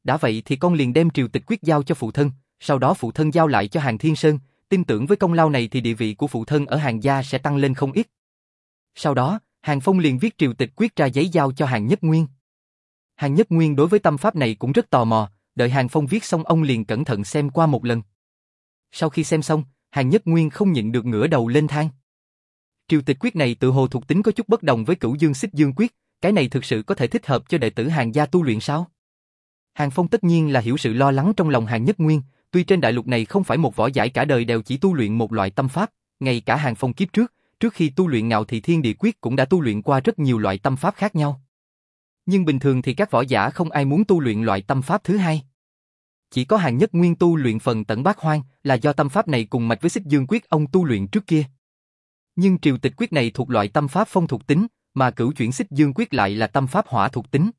Đã vậy thì con liền đem triều tịch quyết giao cho phụ thân, sau đó phụ thân giao lại cho Hàng Thiên Sơn, tin tưởng với công lao này thì địa vị của phụ thân ở Hàng gia sẽ tăng lên không ít. Sau đó, Hàng Phong liền viết triều tịch quyết ra giấy giao cho Hàng Nhất Nguyên. Hàng Nhất Nguyên đối với tâm pháp này cũng rất tò mò, đợi Hàng Phong viết xong ông liền cẩn thận xem qua một lần. Sau khi xem xong, Hàng Nhất Nguyên không nhịn được ngửa đầu lên thang. Triều tịch quyết này tự hồ thuộc tính có chút bất đồng với cửu dương xích dương quyết, cái này thực sự có thể thích hợp cho đệ tử Hàng gia tu luyện sao? Hàng Phong tất nhiên là hiểu sự lo lắng trong lòng Hàng Nhất Nguyên, tuy trên đại lục này không phải một võ giải cả đời đều chỉ tu luyện một loại tâm pháp, ngay cả Hàng Phong kiếp trước, trước khi tu luyện ngạo thị thiên địa quyết cũng đã tu luyện qua rất nhiều loại tâm pháp khác nhau. Nhưng bình thường thì các võ giả không ai muốn tu luyện loại tâm pháp thứ hai. Chỉ có hàng nhất nguyên tu luyện phần tận bát hoang là do tâm pháp này cùng mạch với xích dương quyết ông tu luyện trước kia. Nhưng triều tịch quyết này thuộc loại tâm pháp phong thuộc tính, mà cửu chuyển xích dương quyết lại là tâm pháp hỏa thuộc tính.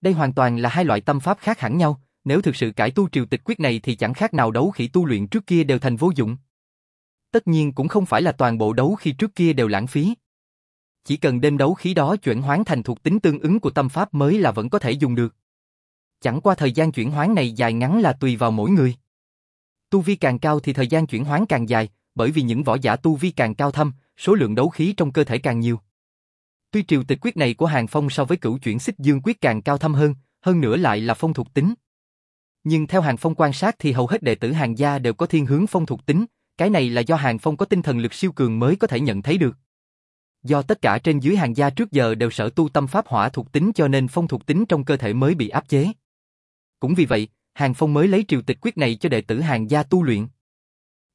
Đây hoàn toàn là hai loại tâm pháp khác hẳn nhau, nếu thực sự cải tu triều tịch quyết này thì chẳng khác nào đấu khí tu luyện trước kia đều thành vô dụng. Tất nhiên cũng không phải là toàn bộ đấu khí trước kia đều lãng phí. Chỉ cần đem đấu khí đó chuyển hóa thành thuộc tính tương ứng của tâm pháp mới là vẫn có thể dùng được. Chẳng qua thời gian chuyển hóa này dài ngắn là tùy vào mỗi người. Tu vi càng cao thì thời gian chuyển hóa càng dài, bởi vì những võ giả tu vi càng cao thâm, số lượng đấu khí trong cơ thể càng nhiều. Tuy triều tịch quyết này của Hàng Phong so với cửu chuyển xích dương quyết càng cao thâm hơn, hơn nữa lại là phong thuộc tính. Nhưng theo Hàng Phong quan sát thì hầu hết đệ tử Hàng gia đều có thiên hướng phong thuộc tính, cái này là do Hàng Phong có tinh thần lực siêu cường mới có thể nhận thấy được. Do tất cả trên dưới hàng gia trước giờ đều sở tu tâm pháp hỏa thuộc tính cho nên phong thuộc tính trong cơ thể mới bị áp chế. Cũng vì vậy, Hàng Phong mới lấy triều tịch quyết này cho đệ tử hàng gia tu luyện.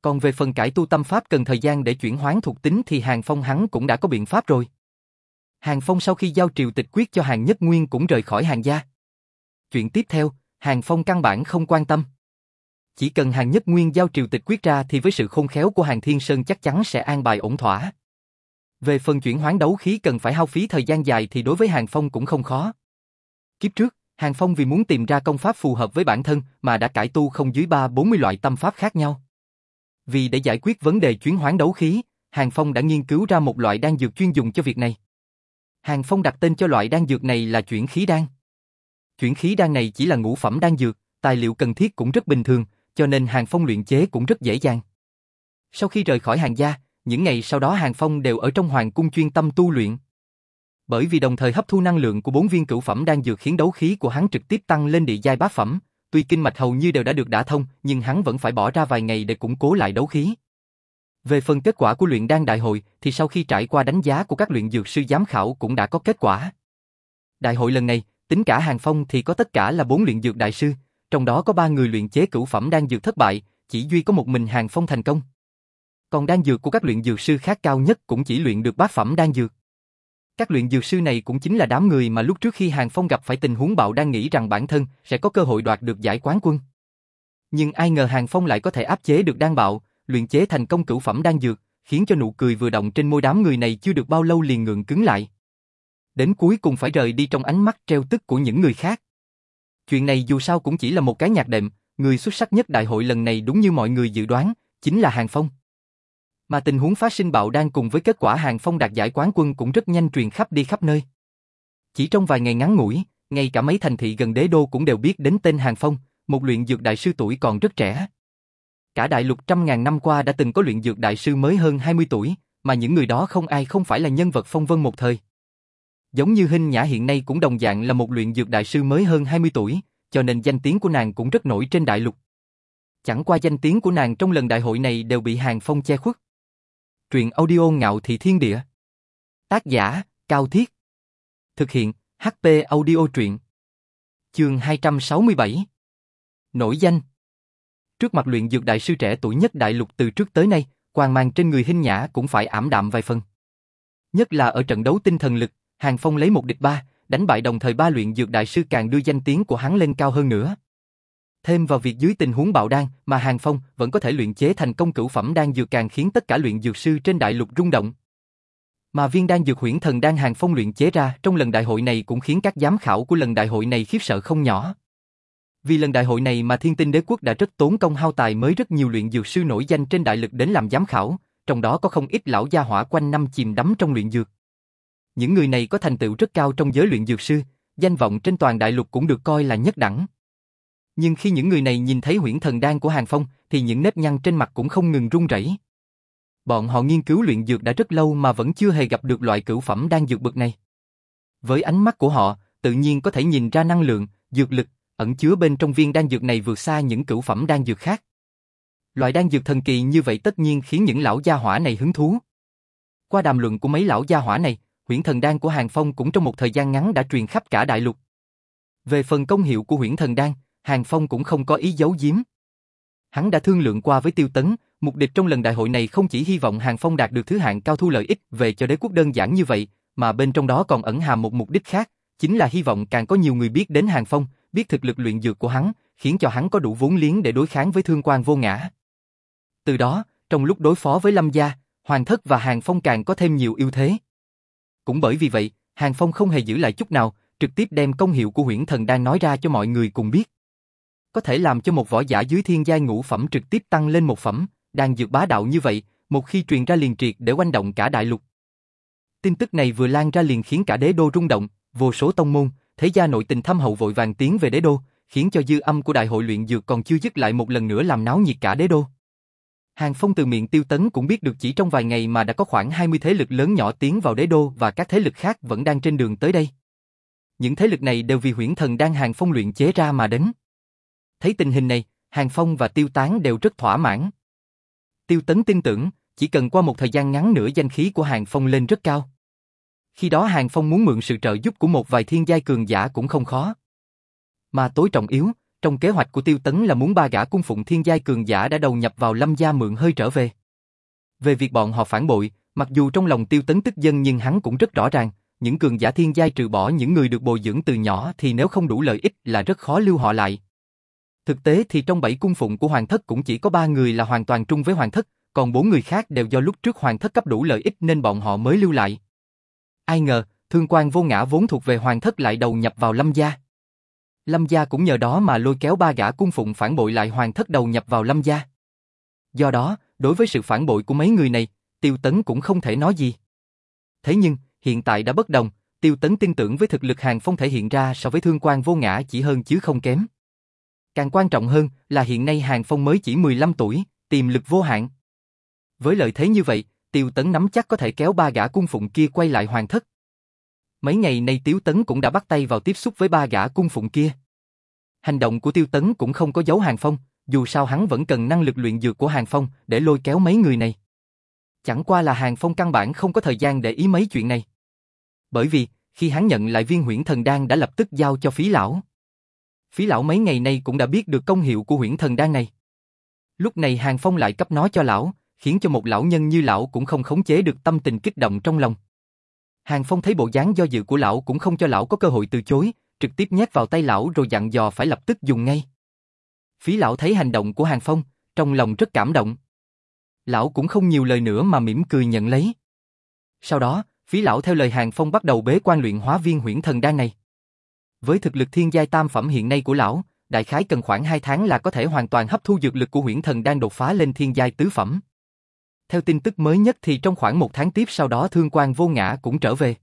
Còn về phần cải tu tâm pháp cần thời gian để chuyển hoán thuộc tính thì Hàng Phong hắn cũng đã có biện pháp rồi. Hàng Phong sau khi giao triều tịch quyết cho Hàng Nhất Nguyên cũng rời khỏi hàng gia. Chuyện tiếp theo, Hàng Phong căn bản không quan tâm. Chỉ cần Hàng Nhất Nguyên giao triều tịch quyết ra thì với sự khôn khéo của Hàng Thiên Sơn chắc chắn sẽ an bài ổn thỏa. Về phần chuyển hoán đấu khí cần phải hao phí thời gian dài thì đối với Hàng Phong cũng không khó. Kiếp trước, Hàng Phong vì muốn tìm ra công pháp phù hợp với bản thân mà đã cải tu không dưới 3-40 loại tâm pháp khác nhau. Vì để giải quyết vấn đề chuyển hoán đấu khí, Hàng Phong đã nghiên cứu ra một loại đan dược chuyên dùng cho việc này. Hàng Phong đặt tên cho loại đan dược này là chuyển khí đan. Chuyển khí đan này chỉ là ngũ phẩm đan dược, tài liệu cần thiết cũng rất bình thường, cho nên Hàng Phong luyện chế cũng rất dễ dàng. Sau khi rời khỏi hàng gia, những ngày sau đó Hàng Phong đều ở trong hoàng cung chuyên tâm tu luyện. Bởi vì đồng thời hấp thu năng lượng của bốn viên cửu phẩm đang dược khiến đấu khí của hắn trực tiếp tăng lên địa giai bát phẩm, tuy kinh mạch hầu như đều đã được đả thông, nhưng hắn vẫn phải bỏ ra vài ngày để củng cố lại đấu khí. Về phần kết quả của luyện đan đại hội thì sau khi trải qua đánh giá của các luyện dược sư giám khảo cũng đã có kết quả. Đại hội lần này, tính cả Hàng Phong thì có tất cả là bốn luyện dược đại sư, trong đó có ba người luyện chế cửu phẩm đan dược thất bại, chỉ duy có một mình Hàng Phong thành công. Còn đan dược của các luyện dược sư khác cao nhất cũng chỉ luyện được bát phẩm đan dược. Các luyện dược sư này cũng chính là đám người mà lúc trước khi Hàng Phong gặp phải tình huống bạo đang nghĩ rằng bản thân sẽ có cơ hội đoạt được giải quán quân. Nhưng ai ngờ Hàng Phong lại có thể áp chế được đan bạo, luyện chế thành công cửu phẩm đan dược, khiến cho nụ cười vừa động trên môi đám người này chưa được bao lâu liền ngượng cứng lại. Đến cuối cùng phải rời đi trong ánh mắt treo tức của những người khác. Chuyện này dù sao cũng chỉ là một cái nhạc đệm, người xuất sắc nhất đại hội lần này đúng như mọi người dự đoán, chính là Hàng Phong. Mà tình huống phát sinh bạo đang cùng với kết quả Hàng Phong đạt giải quán quân cũng rất nhanh truyền khắp đi khắp nơi. Chỉ trong vài ngày ngắn ngủi, ngay cả mấy thành thị gần đế đô cũng đều biết đến tên Hàng Phong, một luyện dược đại sư tuổi còn rất trẻ. Cả đại lục trăm ngàn năm qua đã từng có luyện dược đại sư mới hơn 20 tuổi, mà những người đó không ai không phải là nhân vật phong vân một thời. Giống như Hinh Nhã hiện nay cũng đồng dạng là một luyện dược đại sư mới hơn 20 tuổi, cho nên danh tiếng của nàng cũng rất nổi trên đại lục. Chẳng qua danh tiếng của nàng trong lần đại hội này đều bị Hàng Phong che khuất. Truyện audio ngạo thị thiên địa. Tác giả, Cao Thiết. Thực hiện, HP audio truyện. Chương 267. Nổi danh. Trước mặt luyện dược đại sư trẻ tuổi nhất đại lục từ trước tới nay, quang mang trên người hình nhã cũng phải ảm đạm vài phần. Nhất là ở trận đấu tinh thần lực, Hàng Phong lấy một địch ba, đánh bại đồng thời ba luyện dược đại sư càng đưa danh tiếng của hắn lên cao hơn nữa. Thêm vào việc dưới tình huống bạo đan mà Hàng Phong vẫn có thể luyện chế thành công cửu phẩm đan dược càng khiến tất cả luyện dược sư trên đại lục rung động. Mà viên đan dược huyễn thần đan Hàng Phong luyện chế ra trong lần đại hội này cũng khiến các giám khảo của lần đại hội này khiếp sợ không nhỏ. Vì lần đại hội này mà Thiên Tinh Đế Quốc đã rất tốn công hao tài mới rất nhiều luyện dược sư nổi danh trên đại lực đến làm giám khảo, trong đó có không ít lão gia hỏa quanh năm chìm đắm trong luyện dược. Những người này có thành tựu rất cao trong giới luyện dược sư, danh vọng trên toàn đại lục cũng được coi là nhất đẳng. Nhưng khi những người này nhìn thấy huyễn thần đan của Hàng Phong, thì những nếp nhăn trên mặt cũng không ngừng run rẩy. Bọn họ nghiên cứu luyện dược đã rất lâu mà vẫn chưa hề gặp được loại cửu phẩm đan dược bậc này. Với ánh mắt của họ, tự nhiên có thể nhìn ra năng lượng, dược lực, ẩn chứa bên trong viên đan dược này vượt xa những cửu phẩm đan dược khác. Loại đan dược thần kỳ như vậy tất nhiên khiến những lão gia hỏa này hứng thú. Qua đàm luận của mấy lão gia hỏa này, huyễn thần đan của Hàng Phong cũng trong một thời gian ngắn đã truyền khắp cả đại lục. Về phần công hiệu của huyễn thần đan, Hàng Phong cũng không có ý giấu giếm. Hắn đã thương lượng qua với Tiêu Tấn, mục đích trong lần đại hội này không chỉ hy vọng Hàng Phong đạt được thứ hạng cao thu lợi ích về cho đế quốc đơn giản như vậy, mà bên trong đó còn ẩn hàm một mục đích khác, chính là hy vọng càng có nhiều người biết đến Hàng Phong, biết thực lực luyện dược của hắn, khiến cho hắn có đủ vốn liếng để đối kháng với thương quan vô ngã. Từ đó, trong lúc đối phó với Lâm Gia, Hoàng Thất và Hàng Phong càng có thêm nhiều ưu thế. Cũng bởi vì vậy, Hàng Phong không hề giữ lại chút nào, trực tiếp đem công hiệu của huyễn thần đang nói ra cho mọi người cùng biết. Có thể làm cho một võ giả dưới thiên giai ngũ phẩm trực tiếp tăng lên một phẩm, đang dược bá đạo như vậy, một khi truyền ra liền triệt để oanh động cả đại lục. Tin tức này vừa lan ra liền khiến cả đế đô rung động, vô số tông môn, thế gia nội tình thâm hậu vội vàng tiến về đế đô, khiến cho dư âm của đại hội luyện dược còn chưa dứt lại một lần nữa làm náo nhiệt cả đế đô. Hàng Phong từ miệng tiêu tấn cũng biết được chỉ trong vài ngày mà đã có khoảng 20 thế lực lớn nhỏ tiến vào đế đô và các thế lực khác vẫn đang trên đường tới đây. Những thế lực này đều vì huyễn thần đang Hàng Phong luyện chế ra mà đến. Thấy tình hình này, Hàng Phong và Tiêu Tán đều rất thỏa mãn. Tiêu Tấn tin tưởng, chỉ cần qua một thời gian ngắn nữa danh khí của Hàng Phong lên rất cao. Khi đó Hàng Phong muốn mượn sự trợ giúp của một vài thiên giai cường giả cũng không khó. Mà tối trọng yếu, trong kế hoạch của Tiêu Tấn là muốn ba gã cung phụng thiên giai cường giả đã đầu nhập vào Lâm gia mượn hơi trở về. Về việc bọn họ phản bội, mặc dù trong lòng Tiêu Tấn tức dân nhưng hắn cũng rất rõ ràng, những cường giả thiên giai trừ bỏ những người được bồi dưỡng từ nhỏ thì nếu không đủ lợi ích là rất khó lưu họ lại. Thực tế thì trong bảy cung phụng của Hoàng thất cũng chỉ có ba người là hoàn toàn trung với Hoàng thất, còn bốn người khác đều do lúc trước Hoàng thất cấp đủ lợi ích nên bọn họ mới lưu lại. Ai ngờ, thương quan vô ngã vốn thuộc về Hoàng thất lại đầu nhập vào Lâm gia. Lâm gia cũng nhờ đó mà lôi kéo ba gã cung phụng phản bội lại Hoàng thất đầu nhập vào Lâm gia. Do đó, đối với sự phản bội của mấy người này, Tiêu Tấn cũng không thể nói gì. Thế nhưng, hiện tại đã bất đồng, Tiêu Tấn tin tưởng với thực lực Hàng Phong thể hiện ra so với thương quan vô ngã chỉ hơn chứ không kém. Càng quan trọng hơn là hiện nay Hàng Phong mới chỉ 15 tuổi, tiềm lực vô hạn. Với lợi thế như vậy, Tiêu Tấn nắm chắc có thể kéo ba gã cung phụng kia quay lại hoàng thất. Mấy ngày nay Tiêu Tấn cũng đã bắt tay vào tiếp xúc với ba gã cung phụng kia. Hành động của Tiêu Tấn cũng không có dấu Hàng Phong, dù sao hắn vẫn cần năng lực luyện dược của Hàng Phong để lôi kéo mấy người này. Chẳng qua là Hàng Phong căn bản không có thời gian để ý mấy chuyện này. Bởi vì, khi hắn nhận lại viên huyễn thần đan đã lập tức giao cho phí lão. Phí lão mấy ngày nay cũng đã biết được công hiệu của huyễn thần đan này. Lúc này Hàng Phong lại cấp nó cho lão, khiến cho một lão nhân như lão cũng không khống chế được tâm tình kích động trong lòng. Hàng Phong thấy bộ dáng do dự của lão cũng không cho lão có cơ hội từ chối, trực tiếp nhét vào tay lão rồi dặn dò phải lập tức dùng ngay. Phí lão thấy hành động của Hàng Phong, trong lòng rất cảm động. Lão cũng không nhiều lời nữa mà mỉm cười nhận lấy. Sau đó, phí lão theo lời Hàng Phong bắt đầu bế quan luyện hóa viên huyễn thần đan này. Với thực lực thiên giai tam phẩm hiện nay của lão, đại khái cần khoảng 2 tháng là có thể hoàn toàn hấp thu dược lực của huyễn thần đan đột phá lên thiên giai tứ phẩm. Theo tin tức mới nhất thì trong khoảng một tháng tiếp sau đó thương quan vô ngã cũng trở về.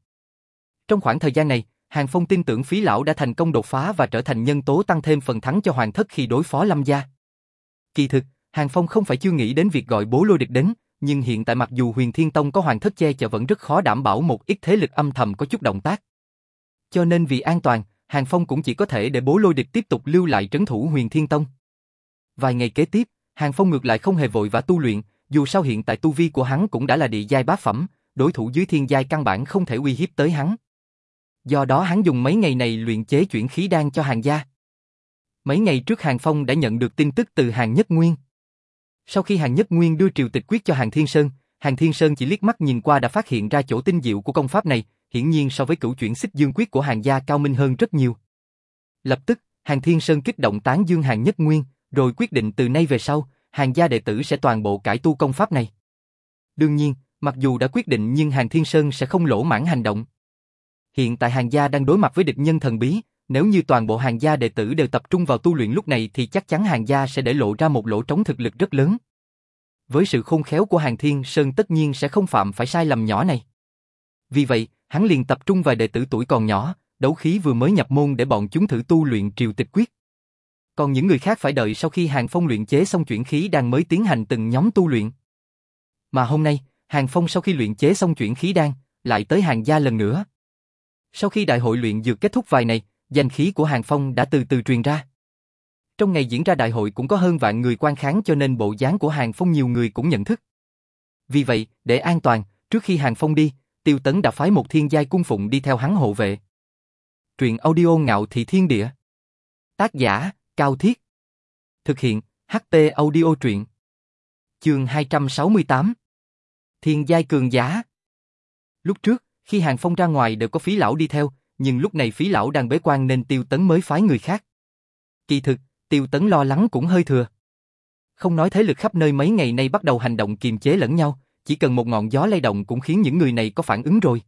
Trong khoảng thời gian này, Hàng Phong tin tưởng phí lão đã thành công đột phá và trở thành nhân tố tăng thêm phần thắng cho hoàng thất khi đối phó lâm gia. Kỳ thực, Hàng Phong không phải chưa nghĩ đến việc gọi bố lôi địch đến, nhưng hiện tại mặc dù huyền thiên tông có hoàng thất che chở vẫn rất khó đảm bảo một ít thế lực âm thầm có chút động tác. Cho nên vì an toàn, Hàng Phong cũng chỉ có thể để bố lôi địch tiếp tục lưu lại trấn thủ huyền thiên tông. Vài ngày kế tiếp, Hàng Phong ngược lại không hề vội và tu luyện, dù sao hiện tại tu vi của hắn cũng đã là địa giai bá phẩm, đối thủ dưới thiên giai căn bản không thể uy hiếp tới hắn. Do đó hắn dùng mấy ngày này luyện chế chuyển khí đan cho hàng gia. Mấy ngày trước Hàng Phong đã nhận được tin tức từ Hàng Nhất Nguyên. Sau khi Hàng Nhất Nguyên đưa triều tịch quyết cho Hàng Thiên Sơn, Hàng Thiên Sơn chỉ liếc mắt nhìn qua đã phát hiện ra chỗ tinh diệu của công pháp này, hiển nhiên so với cửu chuyển xích dương quyết của Hàng gia cao minh hơn rất nhiều. Lập tức, Hàng Thiên Sơn kích động tán dương Hàng Nhất Nguyên, rồi quyết định từ nay về sau, Hàng gia đệ tử sẽ toàn bộ cải tu công pháp này. Đương nhiên, mặc dù đã quyết định nhưng Hàng Thiên Sơn sẽ không lỗ mãn hành động. Hiện tại Hàng gia đang đối mặt với địch nhân thần bí, nếu như toàn bộ Hàng gia đệ tử đều tập trung vào tu luyện lúc này thì chắc chắn Hàng gia sẽ để lộ ra một lỗ trống thực lực rất lớn. Với sự khôn khéo của Hàng Thiên Sơn tất nhiên sẽ không phạm phải sai lầm nhỏ này. Vì vậy, hắn liền tập trung vài đệ tử tuổi còn nhỏ, đấu khí vừa mới nhập môn để bọn chúng thử tu luyện triều tịch quyết. Còn những người khác phải đợi sau khi Hàng Phong luyện chế xong chuyển khí đan mới tiến hành từng nhóm tu luyện. Mà hôm nay, Hàng Phong sau khi luyện chế xong chuyển khí đan, lại tới Hàng gia lần nữa. Sau khi đại hội luyện dược kết thúc vài này danh khí của Hàng Phong đã từ từ truyền ra. Trong ngày diễn ra đại hội cũng có hơn vạn người quan kháng cho nên bộ dáng của Hàng Phong nhiều người cũng nhận thức. Vì vậy, để an toàn, trước khi Hàng Phong đi, Tiêu Tấn đã phái một thiên giai cung phụng đi theo hắn hộ vệ. Truyện audio ngạo thị thiên địa. Tác giả, Cao Thiết. Thực hiện, HT audio truyện. Chương 268. Thiên giai cường giả. Lúc trước, khi Hàng Phong ra ngoài đều có phí lão đi theo, nhưng lúc này phí lão đang bế quan nên Tiêu Tấn mới phái người khác. Kỳ thực, Tiêu Tấn lo lắng cũng hơi thừa. Không nói thế lực khắp nơi mấy ngày nay bắt đầu hành động kiềm chế lẫn nhau, chỉ cần một ngọn gió lay động cũng khiến những người này có phản ứng rồi.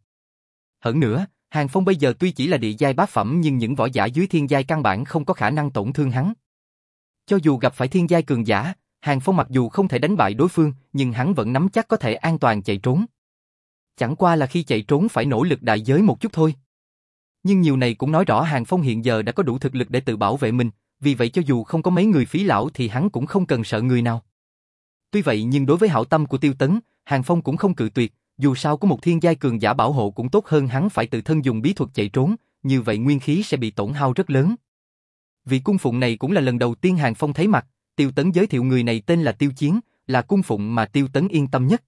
Hơn nữa, Hàng Phong bây giờ tuy chỉ là địa giai bát phẩm nhưng những võ giả dưới thiên giai căn bản không có khả năng tổn thương hắn. Cho dù gặp phải thiên giai cường giả, Hàng Phong mặc dù không thể đánh bại đối phương, nhưng hắn vẫn nắm chắc có thể an toàn chạy trốn. Chẳng qua là khi chạy trốn phải nỗ lực đại giới một chút thôi. Nhưng nhiều này cũng nói rõ Hàng Phong hiện giờ đã có đủ thực lực để tự bảo vệ mình, vì vậy cho dù không có mấy người phí lão thì hắn cũng không cần sợ người nào. Tuy vậy nhưng đối với hảo tâm của Tiêu Tấn, Hàng Phong cũng không cự tuyệt, dù sao có một thiên giai cường giả bảo hộ cũng tốt hơn hắn phải tự thân dùng bí thuật chạy trốn, như vậy nguyên khí sẽ bị tổn hao rất lớn. Vị cung phụng này cũng là lần đầu tiên Hàng Phong thấy mặt, Tiêu Tấn giới thiệu người này tên là Tiêu Chiến, là cung phụng mà Tiêu Tấn yên tâm nhất.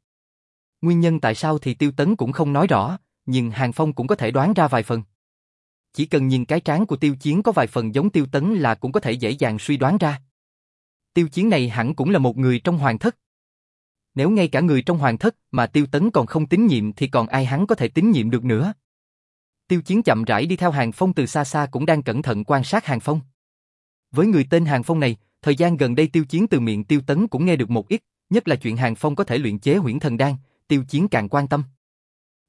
Nguyên nhân tại sao thì Tiêu Tấn cũng không nói rõ, nhưng Hàng Phong cũng có thể đoán ra vài phần. Chỉ cần nhìn cái trán của Tiêu Chiến có vài phần giống Tiêu Tấn là cũng có thể dễ dàng suy đoán ra. Tiêu Chiến này hẳn cũng là một người trong hoàng thất. Nếu ngay cả người trong hoàng thất mà Tiêu Tấn còn không tín nhiệm thì còn ai hắn có thể tín nhiệm được nữa. Tiêu Chiến chậm rãi đi theo Hàng Phong từ xa xa cũng đang cẩn thận quan sát Hàng Phong. Với người tên Hàng Phong này, thời gian gần đây Tiêu Chiến từ miệng Tiêu Tấn cũng nghe được một ít, nhất là chuyện Hàng Phong có thể luyện chế huyễn thần đan, Tiêu Chiến càng quan tâm.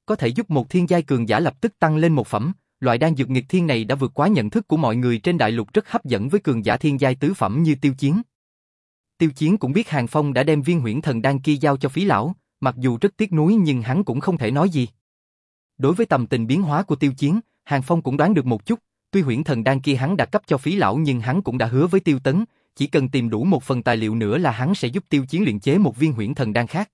Có thể giúp một thiên giai cường giả lập tức tăng lên một phẩm, loại đan dược nghịch thiên này đã vượt quá nhận thức của mọi người trên đại lục rất hấp dẫn với cường giả thiên giai tứ phẩm như Tiêu Chiến. Tiêu Chiến cũng biết Hàng Phong đã đem viên huyễn thần đan kia giao cho phí lão, mặc dù rất tiếc nuối nhưng hắn cũng không thể nói gì. Đối với tầm tình biến hóa của Tiêu Chiến, Hàng Phong cũng đoán được một chút, tuy huyễn thần đan kia hắn đã cấp cho phí lão nhưng hắn cũng đã hứa với Tiêu Tấn, chỉ cần tìm đủ một phần tài liệu nữa là hắn sẽ giúp Tiêu Chiến luyện chế một viên huyễn thần đan khác.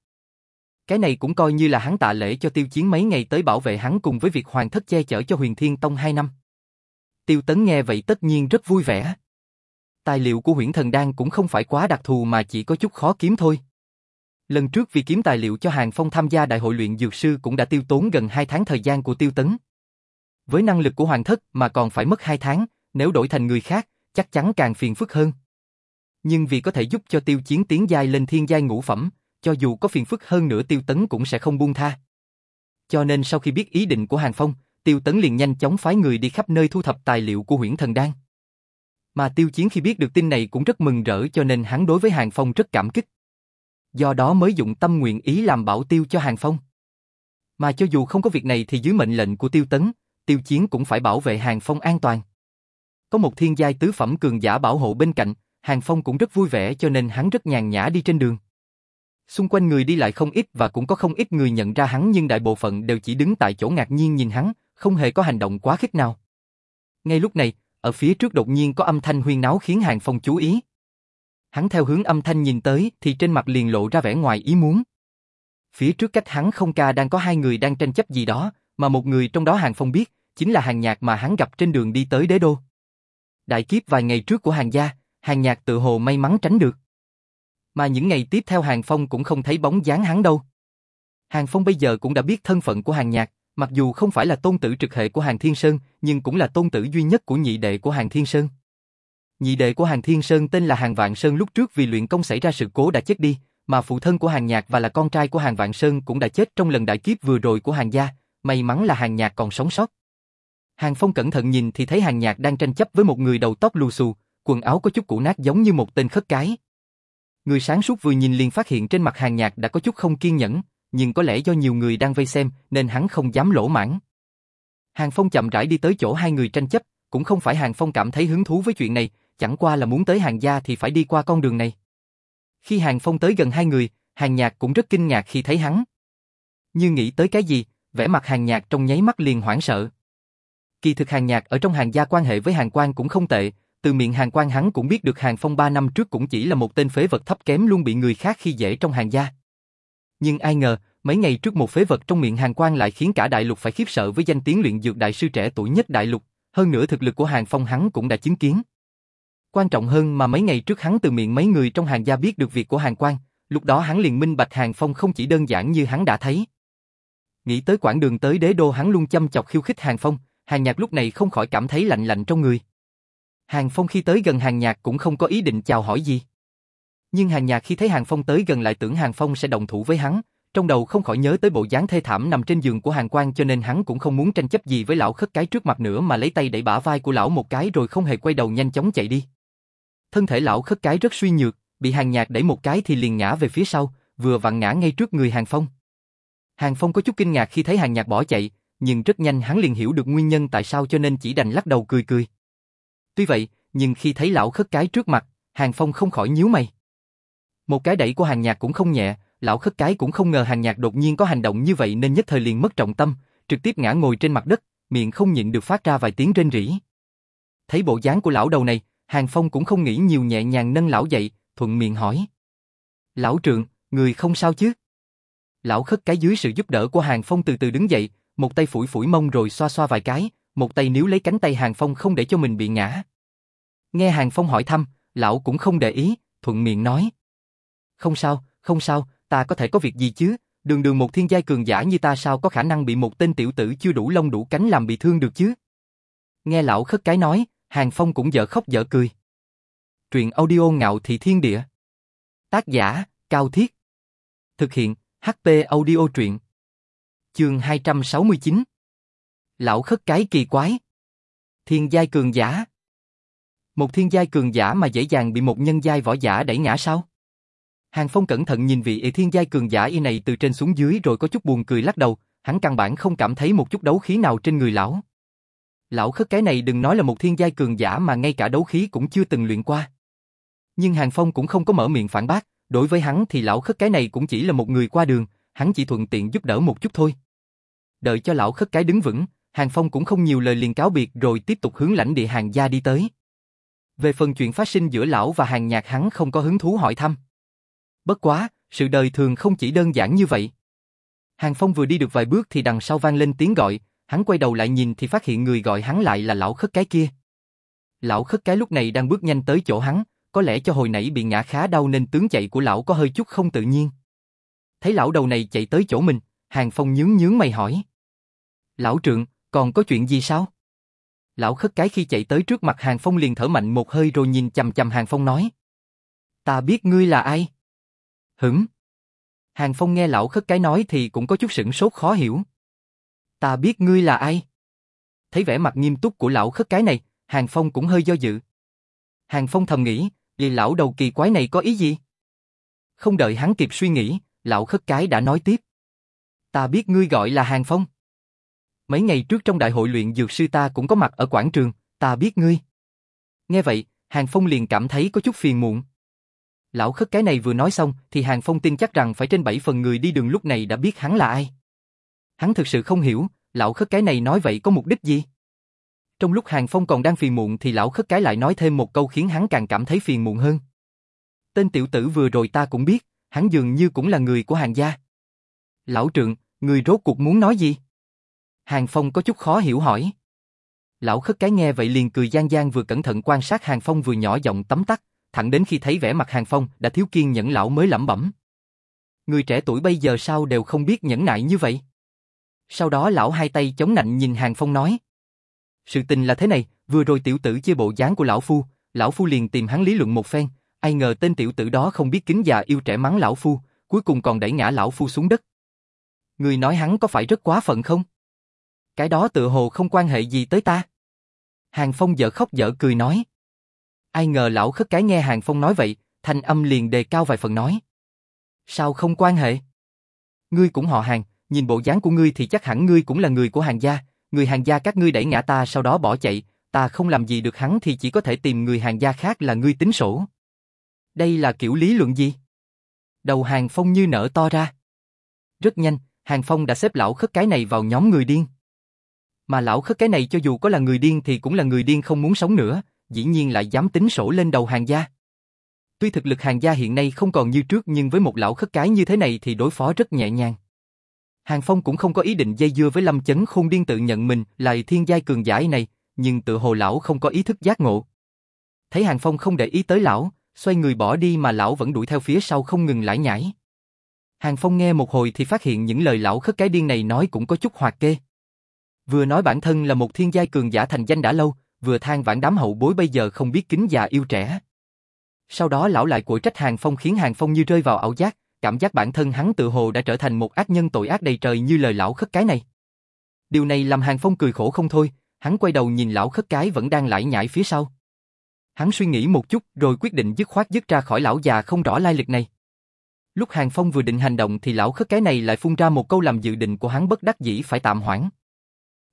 Cái này cũng coi như là hắn tạ lễ cho Tiêu Chiến mấy ngày tới bảo vệ hắn cùng với việc hoàng thất che chở cho Huyền Thiên Tông 2 năm. Tiêu Tấn nghe vậy tất nhiên rất vui vẻ. Tài liệu của huyễn thần đan cũng không phải quá đặc thù mà chỉ có chút khó kiếm thôi. Lần trước vì kiếm tài liệu cho Hàng Phong tham gia đại hội luyện dược sư cũng đã tiêu tốn gần 2 tháng thời gian của Tiêu Tấn. Với năng lực của hoàng thất mà còn phải mất 2 tháng, nếu đổi thành người khác, chắc chắn càng phiền phức hơn. Nhưng vì có thể giúp cho tiêu chiến tiến giai lên thiên giai ngũ phẩm, cho dù có phiền phức hơn nữa Tiêu Tấn cũng sẽ không buông tha. Cho nên sau khi biết ý định của Hàng Phong, Tiêu Tấn liền nhanh chóng phái người đi khắp nơi thu thập tài liệu của huyễn thần đan. Mà Tiêu Chiến khi biết được tin này cũng rất mừng rỡ cho nên hắn đối với Hàng Phong rất cảm kích. Do đó mới dụng tâm nguyện ý làm bảo tiêu cho Hàng Phong. Mà cho dù không có việc này thì dưới mệnh lệnh của Tiêu Tấn, Tiêu Chiến cũng phải bảo vệ Hàng Phong an toàn. Có một thiên giai tứ phẩm cường giả bảo hộ bên cạnh, Hàng Phong cũng rất vui vẻ cho nên hắn rất nhàn nhã đi trên đường. Xung quanh người đi lại không ít và cũng có không ít người nhận ra hắn nhưng đại bộ phận đều chỉ đứng tại chỗ ngạc nhiên nhìn hắn, không hề có hành động quá khích nào. Ngay lúc này, ở phía trước đột nhiên có âm thanh huyên náo khiến Hàng Phong chú ý. Hắn theo hướng âm thanh nhìn tới thì trên mặt liền lộ ra vẻ ngoài ý muốn. Phía trước cách hắn không ca đang có hai người đang tranh chấp gì đó, mà một người trong đó Hàng Phong biết, chính là hàng nhạc mà hắn gặp trên đường đi tới đế đô. Đại kiếp vài ngày trước của hàng gia, hàng nhạc tự hồ may mắn tránh được. Mà những ngày tiếp theo Hàng Phong cũng không thấy bóng dáng hắn đâu. Hàng Phong bây giờ cũng đã biết thân phận của hàng nhạc, mặc dù không phải là tôn tử trực hệ của hàng Thiên Sơn, nhưng cũng là tôn tử duy nhất của nhị đệ của hàng Thiên Sơn. Nhị đệ của Hàng Thiên Sơn tên là Hàng Vạn Sơn lúc trước vì luyện công xảy ra sự cố đã chết đi, mà phụ thân của Hàng Nhạc và là con trai của Hàng Vạn Sơn cũng đã chết trong lần đại kiếp vừa rồi của Hàng gia, may mắn là Hàng Nhạc còn sống sót. Hàng Phong cẩn thận nhìn thì thấy Hàng Nhạc đang tranh chấp với một người đầu tóc lù xù, quần áo có chút cũ nát giống như một tên khất cái. Người sáng suốt vừa nhìn liền phát hiện trên mặt Hàng Nhạc đã có chút không kiên nhẫn, nhưng có lẽ do nhiều người đang vây xem nên hắn không dám lỗ mãng. Hàng Phong chậm rãi đi tới chỗ hai người tranh chấp, cũng không phải Hàng Phong cảm thấy hứng thú với chuyện này, chẳng qua là muốn tới Hàng gia thì phải đi qua con đường này. Khi Hàng Phong tới gần hai người, Hàng Nhạc cũng rất kinh ngạc khi thấy hắn. Như nghĩ tới cái gì, vẻ mặt Hàng Nhạc trong nháy mắt liền hoảng sợ. Kỳ thực Hàng Nhạc ở trong Hàng gia quan hệ với Hàng Quan cũng không tệ, từ miệng Hàng Quan hắn cũng biết được Hàng Phong ba năm trước cũng chỉ là một tên phế vật thấp kém luôn bị người khác khi dễ trong Hàng gia. Nhưng ai ngờ, mấy ngày trước một phế vật trong miệng Hàng Quan lại khiến cả đại lục phải khiếp sợ với danh tiếng luyện dược đại sư trẻ tuổi nhất đại lục, hơn nữa thực lực của Hàng Phong hắn cũng đã chứng kiến. Quan trọng hơn mà mấy ngày trước hắn từ miệng mấy người trong hàng gia biết được việc của Hàng Quan, lúc đó hắn liền minh bạch Hàng Phong không chỉ đơn giản như hắn đã thấy. Nghĩ tới quãng đường tới đế đô hắn luôn chăm chọc khiêu khích Hàng Phong, Hàng Nhạc lúc này không khỏi cảm thấy lạnh lạnh trong người. Hàng Phong khi tới gần Hàng Nhạc cũng không có ý định chào hỏi gì. Nhưng Hàng Nhạc khi thấy Hàng Phong tới gần lại tưởng Hàng Phong sẽ đồng thủ với hắn, trong đầu không khỏi nhớ tới bộ dáng thê thảm nằm trên giường của Hàng Quan cho nên hắn cũng không muốn tranh chấp gì với lão khất cái trước mặt nữa mà lấy tay đẩy bả vai của lão một cái rồi không hề quay đầu nhanh chóng chạy đi. Thân thể lão khất cái rất suy nhược, bị Hàng Nhạc đẩy một cái thì liền ngã về phía sau, vừa vặn ngã ngay trước người Hàng Phong. Hàng Phong có chút kinh ngạc khi thấy Hàng Nhạc bỏ chạy, nhưng rất nhanh hắn liền hiểu được nguyên nhân tại sao cho nên chỉ đành lắc đầu cười cười. Tuy vậy, nhưng khi thấy lão khất cái trước mặt, Hàng Phong không khỏi nhíu mày. Một cái đẩy của Hàng Nhạc cũng không nhẹ, lão khất cái cũng không ngờ Hàng Nhạc đột nhiên có hành động như vậy nên nhất thời liền mất trọng tâm, trực tiếp ngã ngồi trên mặt đất, miệng không nhịn được phát ra vài tiếng rên rỉ. Thấy bộ dáng của lão đầu này, Hàng Phong cũng không nghĩ nhiều nhẹ nhàng nâng lão dậy, thuận miệng hỏi. Lão trượng, người không sao chứ? Lão khất cái dưới sự giúp đỡ của Hàng Phong từ từ đứng dậy, một tay phủi phủi mông rồi xoa xoa vài cái, một tay níu lấy cánh tay Hàng Phong không để cho mình bị ngã. Nghe Hàng Phong hỏi thăm, lão cũng không để ý, thuận miệng nói. Không sao, không sao, ta có thể có việc gì chứ, đường đường một thiên giai cường giả như ta sao có khả năng bị một tên tiểu tử chưa đủ lông đủ cánh làm bị thương được chứ. Nghe lão khất cái nói, Hàng Phong cũng dở khóc dở cười. Truyện audio ngạo thị thiên địa. Tác giả, Cao Thiết. Thực hiện, HP audio truyện. Chương 269. Lão khất cái kỳ quái. Thiên giai cường giả. Một thiên giai cường giả mà dễ dàng bị một nhân giai võ giả đẩy ngã sao? Hàng Phong cẩn thận nhìn vị thiên giai cường giả y này từ trên xuống dưới rồi có chút buồn cười lắc đầu, hắn căn bản không cảm thấy một chút đấu khí nào trên người lão. Lão khất cái này đừng nói là một thiên giai cường giả mà ngay cả đấu khí cũng chưa từng luyện qua. Nhưng Hàng Phong cũng không có mở miệng phản bác, đối với hắn thì lão khất cái này cũng chỉ là một người qua đường, hắn chỉ thuận tiện giúp đỡ một chút thôi. Đợi cho lão khất cái đứng vững, Hàng Phong cũng không nhiều lời liền cáo biệt rồi tiếp tục hướng lãnh địa hàng gia đi tới. Về phần chuyện phát sinh giữa lão và hàng nhạc hắn không có hứng thú hỏi thăm. Bất quá, sự đời thường không chỉ đơn giản như vậy. Hàng Phong vừa đi được vài bước thì đằng sau vang lên tiếng gọi, hắn quay đầu lại nhìn thì phát hiện người gọi hắn lại là lão khất cái kia. Lão khất cái lúc này đang bước nhanh tới chỗ hắn, có lẽ cho hồi nãy bị ngã khá đau nên tướng chạy của lão có hơi chút không tự nhiên. Thấy lão đầu này chạy tới chỗ mình, Hàng Phong nhướng nhướng mày hỏi. Lão trượng, còn có chuyện gì sao? Lão khất cái khi chạy tới trước mặt Hàng Phong liền thở mạnh một hơi rồi nhìn chầm chầm Hàng Phong nói. Ta biết ngươi là ai? Hửng. Hàng Phong nghe lão khất cái nói thì cũng có chút sửng sốt khó hiểu. Ta biết ngươi là ai? Thấy vẻ mặt nghiêm túc của lão khất cái này, Hàng Phong cũng hơi do dự. Hàng Phong thầm nghĩ, vì lão đầu kỳ quái này có ý gì? Không đợi hắn kịp suy nghĩ, lão khất cái đã nói tiếp. Ta biết ngươi gọi là Hàng Phong. Mấy ngày trước trong đại hội luyện dược sư ta cũng có mặt ở quảng trường, ta biết ngươi. Nghe vậy, Hàng Phong liền cảm thấy có chút phiền muộn. Lão khất cái này vừa nói xong thì Hàng Phong tin chắc rằng phải trên bảy phần người đi đường lúc này đã biết hắn là ai. Hắn thực sự không hiểu, lão khất cái này nói vậy có mục đích gì? Trong lúc Hàng Phong còn đang phiền muộn thì lão khất cái lại nói thêm một câu khiến hắn càng cảm thấy phiền muộn hơn. Tên tiểu tử vừa rồi ta cũng biết, hắn dường như cũng là người của hàng gia. Lão trượng, người rốt cuộc muốn nói gì? Hàng Phong có chút khó hiểu hỏi. Lão khất cái nghe vậy liền cười gian gian vừa cẩn thận quan sát Hàng Phong vừa nhỏ giọng tấm tắc, thẳng đến khi thấy vẻ mặt Hàng Phong đã thiếu kiên nhẫn lão mới lẩm bẩm. Người trẻ tuổi bây giờ sao đều không biết nhẫn nại như vậy? Sau đó lão hai tay chống nạnh nhìn Hàng Phong nói. Sự tình là thế này, vừa rồi tiểu tử chia bộ dáng của lão phu, lão phu liền tìm hắn lý luận một phen, ai ngờ tên tiểu tử đó không biết kính già yêu trẻ mắng lão phu, cuối cùng còn đẩy ngã lão phu xuống đất. Người nói hắn có phải rất quá phận không? Cái đó tự hồ không quan hệ gì tới ta. Hàng Phong dở khóc dở cười nói. Ai ngờ lão khất cái nghe Hàng Phong nói vậy, thanh âm liền đề cao vài phần nói. Sao không quan hệ? Ngươi cũng họ hàng, nhìn bộ dáng của ngươi thì chắc hẳn ngươi cũng là người của hàng gia, người hàng gia các ngươi đẩy ngã ta sau đó bỏ chạy, ta không làm gì được hắn thì chỉ có thể tìm người hàng gia khác là ngươi tính sổ. Đây là kiểu lý luận gì? Đầu hàng phong như nở to ra. Rất nhanh, hàng phong đã xếp lão khất cái này vào nhóm người điên. Mà lão khất cái này cho dù có là người điên thì cũng là người điên không muốn sống nữa, dĩ nhiên lại dám tính sổ lên đầu hàng gia. Tuy thực lực hàng gia hiện nay không còn như trước nhưng với một lão khất cái như thế này thì đối phó rất nhẹ nhàng. Hàng Phong cũng không có ý định dây dưa với Lâm Chấn Khôn điên tự nhận mình là thiên giai cường giải này, nhưng tự hồ lão không có ý thức giác ngộ. Thấy Hàng Phong không để ý tới lão, xoay người bỏ đi mà lão vẫn đuổi theo phía sau không ngừng lải nhải. Hàng Phong nghe một hồi thì phát hiện những lời lão khất cái điên này nói cũng có chút hoạt kê. Vừa nói bản thân là một thiên giai cường giả thành danh đã lâu, vừa than vãn đám hậu bối bây giờ không biết kính già yêu trẻ. Sau đó lão lại của trách Hàng Phong khiến Hàng Phong như rơi vào ảo giác, cảm giác bản thân hắn tự hồ đã trở thành một ác nhân tội ác đầy trời như lời lão khất cái này. Điều này làm Hàng Phong cười khổ không thôi, hắn quay đầu nhìn lão khất cái vẫn đang lải nhải phía sau. Hắn suy nghĩ một chút rồi quyết định dứt khoát dứt ra khỏi lão già không rõ lai lịch này. Lúc Hàng Phong vừa định hành động thì lão khất cái này lại phun ra một câu làm dự định của hắn bất đắc dĩ phải tạm hoãn.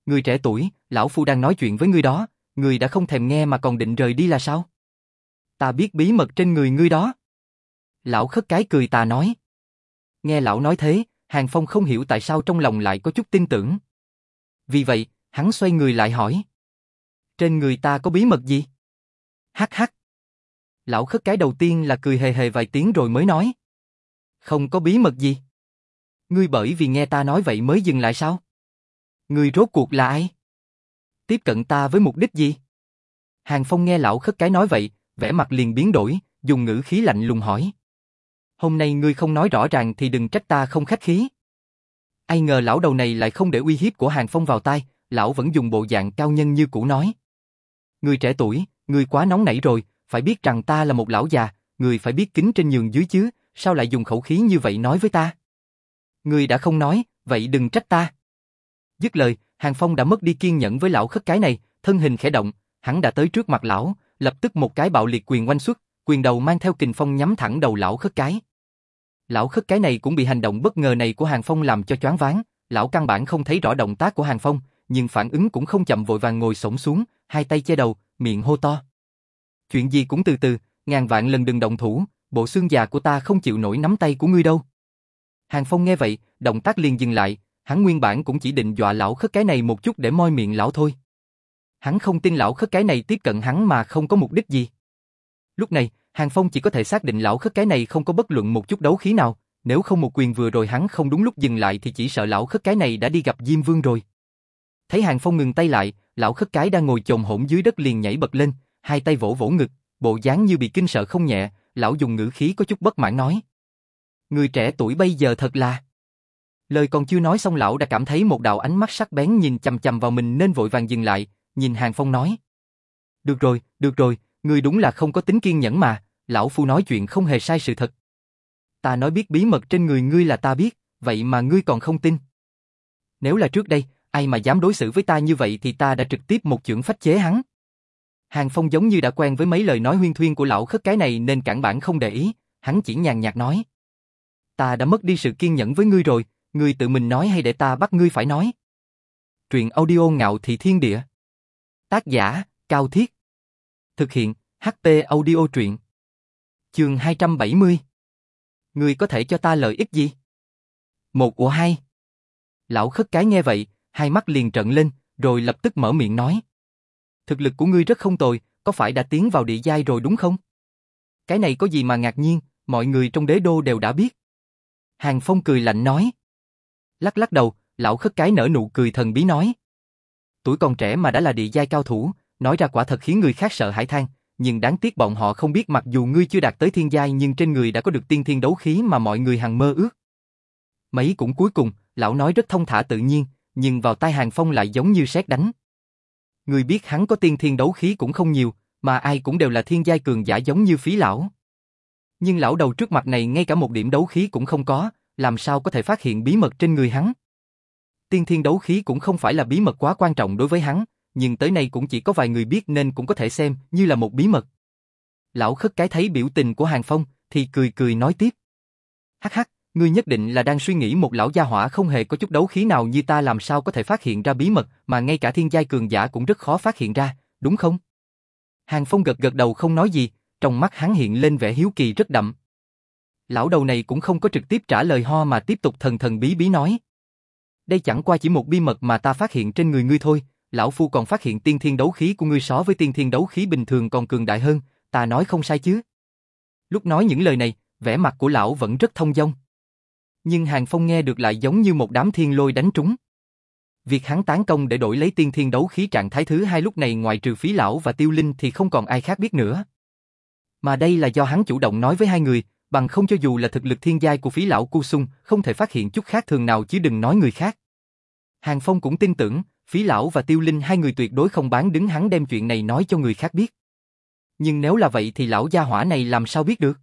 Người trẻ tuổi, lão phu đang nói chuyện với ngươi đó, người đã không thèm nghe mà còn định rời đi là sao? Ta biết bí mật trên người ngươi đó. Lão khất cái cười ta nói. Nghe lão nói thế, Hàng Phong không hiểu tại sao trong lòng lại có chút tin tưởng. Vì vậy, hắn xoay người lại hỏi. Trên người ta có bí mật gì? Hắc hắc. Lão khất cái đầu tiên là cười hề hề vài tiếng rồi mới nói. Không có bí mật gì. Ngươi bởi vì nghe ta nói vậy mới dừng lại sao? Ngươi rốt cuộc là ai? Tiếp cận ta với mục đích gì? Hàng Phong nghe lão khất cái nói vậy, vẻ mặt liền biến đổi, dùng ngữ khí lạnh lùng hỏi. Hôm nay ngươi không nói rõ ràng thì đừng trách ta không khách khí. Ai ngờ lão đầu này lại không để uy hiếp của Hàng Phong vào tai, lão vẫn dùng bộ dạng cao nhân như cũ nói. Người trẻ tuổi, người quá nóng nảy rồi, phải biết rằng ta là một lão già, người phải biết kính trên nhường dưới chứ, sao lại dùng khẩu khí như vậy nói với ta? Người đã không nói, vậy đừng trách ta. Dứt lời, Hàng Phong đã mất đi kiên nhẫn với lão khất cái này, thân hình khẽ động, hắn đã tới trước mặt lão, lập tức một cái bạo liệt quyền oanh xuất, quyền đầu mang theo kình phong nhắm thẳng đầu lão khất cái. Lão khất cái này cũng bị hành động bất ngờ này của Hàng Phong làm cho choáng váng, lão căn bản không thấy rõ động tác của Hàng Phong, nhưng phản ứng cũng không chậm vội vàng ngồi xổm xuống, hai tay che đầu, miệng hô to. Chuyện gì cũng từ từ, ngàn vạn lần đừng động thủ, bộ xương già của ta không chịu nổi nắm tay của ngươi đâu. Hàng Phong nghe vậy, động tác liền dừng lại, hắn nguyên bản cũng chỉ định dọa lão khất cái này một chút để moi miệng lão thôi. Hắn không tin lão khất cái này tiếp cận hắn mà không có mục đích gì. Lúc này, Hàng Phong chỉ có thể xác định lão khất cái này không có bất luận một chút đấu khí nào, nếu không một quyền vừa rồi hắn không đúng lúc dừng lại thì chỉ sợ lão khất cái này đã đi gặp Diêm Vương rồi. Thấy Hàng Phong ngừng tay lại, lão khất cái đang ngồi chồm hổm dưới đất liền nhảy bật lên, hai tay vỗ vỗ ngực, bộ dáng như bị kinh sợ không nhẹ, lão dùng ngữ khí có chút bất mãn nói. Người trẻ tuổi bây giờ thật là... Lời còn chưa nói xong lão đã cảm thấy một đạo ánh mắt sắc bén nhìn chầm chầm vào mình nên vội vàng dừng lại, nhìn Hàng Phong nói. Được rồi, được rồi, người đúng là không có tính kiên nhẫn mà, lão phu nói chuyện không hề sai sự thật. Ta nói biết bí mật trên người ngươi là ta biết, vậy mà ngươi còn không tin. Nếu là trước đây, ai mà dám đối xử với ta như vậy thì ta đã trực tiếp một chưởng phách chế hắn. Hàng Phong giống như đã quen với mấy lời nói huyên thuyên của lão khất cái này nên cản bản không để ý, hắn chỉ nhàn nhạt nói. Ta đã mất đi sự kiên nhẫn với ngươi rồi, ngươi tự mình nói hay để ta bắt ngươi phải nói. Truyện audio ngạo thị thiên địa. Tác giả, Cao Thiết. Thực hiện, HT audio truyện. Trường 270. Ngươi có thể cho ta lợi ích gì? Một của hai. Lão khất cái nghe vậy, hai mắt liền trợn lên, rồi lập tức mở miệng nói. Thực lực của ngươi rất không tồi, có phải đã tiến vào địa giai rồi đúng không? Cái này có gì mà ngạc nhiên, mọi người trong đế đô đều đã biết. Hàng Phong cười lạnh nói. Lắc lắc đầu, lão khất cái nở nụ cười thần bí nói. Tuổi còn trẻ mà đã là địa giai cao thủ, nói ra quả thật khiến người khác sợ hãi than, nhưng đáng tiếc bọn họ không biết mặc dù ngươi chưa đạt tới thiên giai nhưng trên người đã có được tiên thiên đấu khí mà mọi người hằng mơ ước. Mấy cũng cuối cùng, lão nói rất thông thả tự nhiên, nhưng vào tai Hàng Phong lại giống như sét đánh. Người biết hắn có tiên thiên đấu khí cũng không nhiều, mà ai cũng đều là thiên giai cường giả giống như phí lão. Nhưng lão đầu trước mặt này ngay cả một điểm đấu khí cũng không có, làm sao có thể phát hiện bí mật trên người hắn. Tiên thiên đấu khí cũng không phải là bí mật quá quan trọng đối với hắn, nhưng tới nay cũng chỉ có vài người biết nên cũng có thể xem như là một bí mật. Lão khất cái thấy biểu tình của Hàng Phong, thì cười cười nói tiếp. Hắc hắc, ngươi nhất định là đang suy nghĩ một lão gia hỏa không hề có chút đấu khí nào như ta làm sao có thể phát hiện ra bí mật mà ngay cả thiên giai cường giả cũng rất khó phát hiện ra, đúng không? Hàng Phong gật gật đầu không nói gì, trong mắt hắn hiện lên vẻ hiếu kỳ rất đậm. Lão đầu này cũng không có trực tiếp trả lời ho mà tiếp tục thần thần bí bí nói. Đây chẳng qua chỉ một bí mật mà ta phát hiện trên người ngươi thôi, lão phu còn phát hiện tiên thiên đấu khí của ngươi so với tiên thiên đấu khí bình thường còn cường đại hơn, ta nói không sai chứ. Lúc nói những lời này, vẻ mặt của lão vẫn rất thông dong. Nhưng Hàng Phong nghe được lại giống như một đám thiên lôi đánh trúng. Việc hắn tán công để đổi lấy tiên thiên đấu khí trạng thái thứ hai lúc này ngoài trừ phí lão và tiêu linh thì không còn ai khác biết nữa. Mà đây là do hắn chủ động nói với hai người, bằng không cho dù là thực lực thiên giai của phí lão cu sung, không thể phát hiện chút khác thường nào chứ đừng nói người khác. Hàng Phong cũng tin tưởng, phí lão và tiêu linh hai người tuyệt đối không bán đứng hắn đem chuyện này nói cho người khác biết. Nhưng nếu là vậy thì lão gia hỏa này làm sao biết được?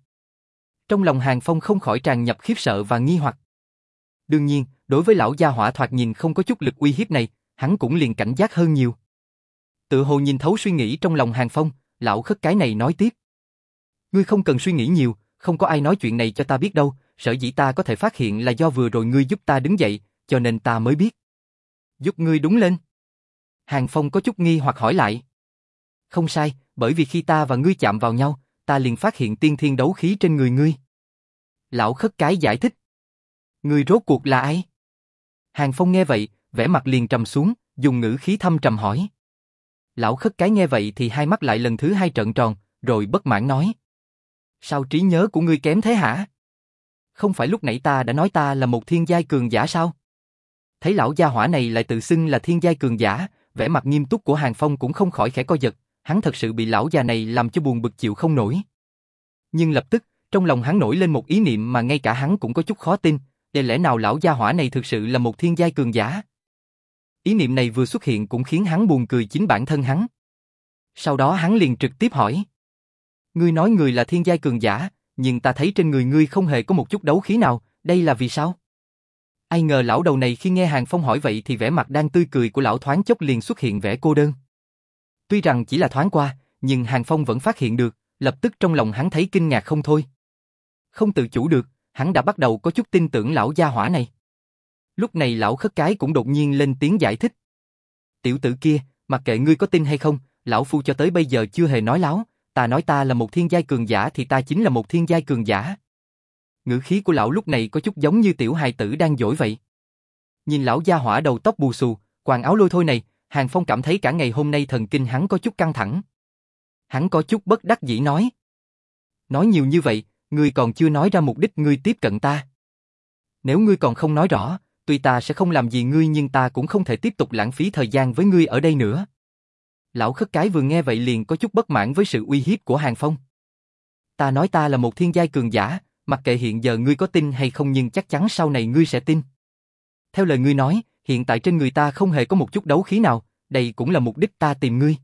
Trong lòng Hàng Phong không khỏi tràn nhập khiếp sợ và nghi hoặc. Đương nhiên, đối với lão gia hỏa thoạt nhìn không có chút lực uy hiếp này, hắn cũng liền cảnh giác hơn nhiều. Tự hồ nhìn thấu suy nghĩ trong lòng Hàng Phong, lão khất cái này nói tiếp. Ngươi không cần suy nghĩ nhiều, không có ai nói chuyện này cho ta biết đâu, sở dĩ ta có thể phát hiện là do vừa rồi ngươi giúp ta đứng dậy, cho nên ta mới biết. Giúp ngươi đúng lên. Hàng Phong có chút nghi hoặc hỏi lại. Không sai, bởi vì khi ta và ngươi chạm vào nhau, ta liền phát hiện tiên thiên đấu khí trên người ngươi. Lão khất cái giải thích. Ngươi rốt cuộc là ai? Hàng Phong nghe vậy, vẻ mặt liền trầm xuống, dùng ngữ khí thâm trầm hỏi. Lão khất cái nghe vậy thì hai mắt lại lần thứ hai trợn tròn, rồi bất mãn nói. Sao trí nhớ của ngươi kém thế hả? Không phải lúc nãy ta đã nói ta là một thiên giai cường giả sao? Thấy lão gia hỏa này lại tự xưng là thiên giai cường giả, vẻ mặt nghiêm túc của Hàng Phong cũng không khỏi khẽ co giật, hắn thật sự bị lão già này làm cho buồn bực chịu không nổi. Nhưng lập tức, trong lòng hắn nổi lên một ý niệm mà ngay cả hắn cũng có chút khó tin, để lẽ nào lão gia hỏa này thực sự là một thiên giai cường giả? Ý niệm này vừa xuất hiện cũng khiến hắn buồn cười chính bản thân hắn. Sau đó hắn liền trực tiếp hỏi. Ngươi nói người là thiên giai cường giả, nhưng ta thấy trên người ngươi không hề có một chút đấu khí nào, đây là vì sao? Ai ngờ lão đầu này khi nghe Hàng Phong hỏi vậy thì vẻ mặt đang tươi cười của lão thoáng chốc liền xuất hiện vẻ cô đơn. Tuy rằng chỉ là thoáng qua, nhưng Hàng Phong vẫn phát hiện được, lập tức trong lòng hắn thấy kinh ngạc không thôi. Không tự chủ được, hắn đã bắt đầu có chút tin tưởng lão gia hỏa này. Lúc này lão khất cái cũng đột nhiên lên tiếng giải thích. Tiểu tử kia, mặc kệ ngươi có tin hay không, lão phu cho tới bây giờ chưa hề nói láo, ta nói ta là một thiên giai cường giả thì ta chính là một thiên giai cường giả. Ngữ khí của lão lúc này có chút giống như tiểu hài tử đang dỗi vậy. Nhìn lão gia hỏa đầu tóc bù xù, quàng áo lôi thôi này, Hàng Phong cảm thấy cả ngày hôm nay thần kinh hắn có chút căng thẳng. Hắn có chút bất đắc dĩ nói. Nói nhiều như vậy, ngươi còn chưa nói ra mục đích ngươi tiếp cận ta. Nếu ngươi còn không nói rõ, tuy ta sẽ không làm gì ngươi nhưng ta cũng không thể tiếp tục lãng phí thời gian với ngươi ở đây nữa. Lão khất cái vừa nghe vậy liền có chút bất mãn với sự uy hiếp của Hàng Phong. Ta nói ta là một thiên giai cường giả, mặc kệ hiện giờ ngươi có tin hay không nhưng chắc chắn sau này ngươi sẽ tin. Theo lời ngươi nói, hiện tại trên người ta không hề có một chút đấu khí nào, đây cũng là mục đích ta tìm ngươi.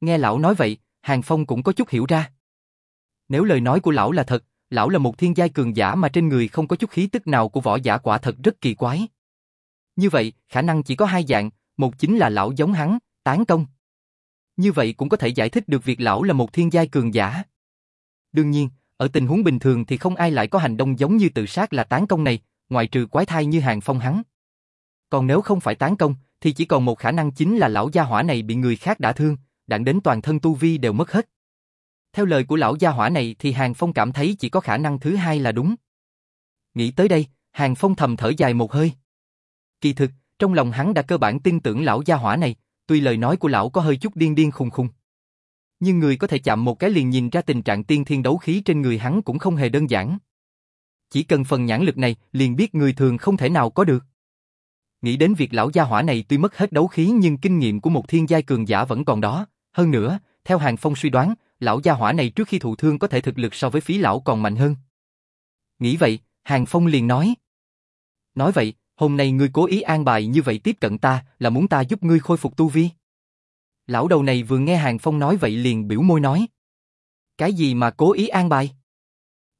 Nghe lão nói vậy, Hàng Phong cũng có chút hiểu ra. Nếu lời nói của lão là thật, lão là một thiên giai cường giả mà trên người không có chút khí tức nào của võ giả quả thật rất kỳ quái. Như vậy, khả năng chỉ có hai dạng, một chính là lão giống hắn, tán công. Như vậy cũng có thể giải thích được việc lão là một thiên giai cường giả. Đương nhiên, ở tình huống bình thường thì không ai lại có hành động giống như tự sát là tán công này, ngoại trừ quái thai như hàng phong hắn. Còn nếu không phải tán công, thì chỉ còn một khả năng chính là lão gia hỏa này bị người khác đả thương, đạn đến toàn thân tu vi đều mất hết. Theo lời của lão gia hỏa này thì Hàng Phong cảm thấy chỉ có khả năng thứ hai là đúng. Nghĩ tới đây, Hàng Phong thầm thở dài một hơi. Kỳ thực, trong lòng hắn đã cơ bản tin tưởng lão gia hỏa này, tuy lời nói của lão có hơi chút điên điên khùng khùng. Nhưng người có thể chạm một cái liền nhìn ra tình trạng tiên thiên đấu khí trên người hắn cũng không hề đơn giản. Chỉ cần phần nhãn lực này liền biết người thường không thể nào có được. Nghĩ đến việc lão gia hỏa này tuy mất hết đấu khí nhưng kinh nghiệm của một thiên giai cường giả vẫn còn đó. Hơn nữa, theo Hàng Phong suy đoán, lão gia hỏa này trước khi thụ thương có thể thực lực so với phí lão còn mạnh hơn. Nghĩ vậy, Hàng Phong liền nói. Nói vậy, hôm nay ngươi cố ý an bài như vậy tiếp cận ta là muốn ta giúp ngươi khôi phục tu vi. Lão đầu này vừa nghe Hàng Phong nói vậy liền biểu môi nói. Cái gì mà cố ý an bài?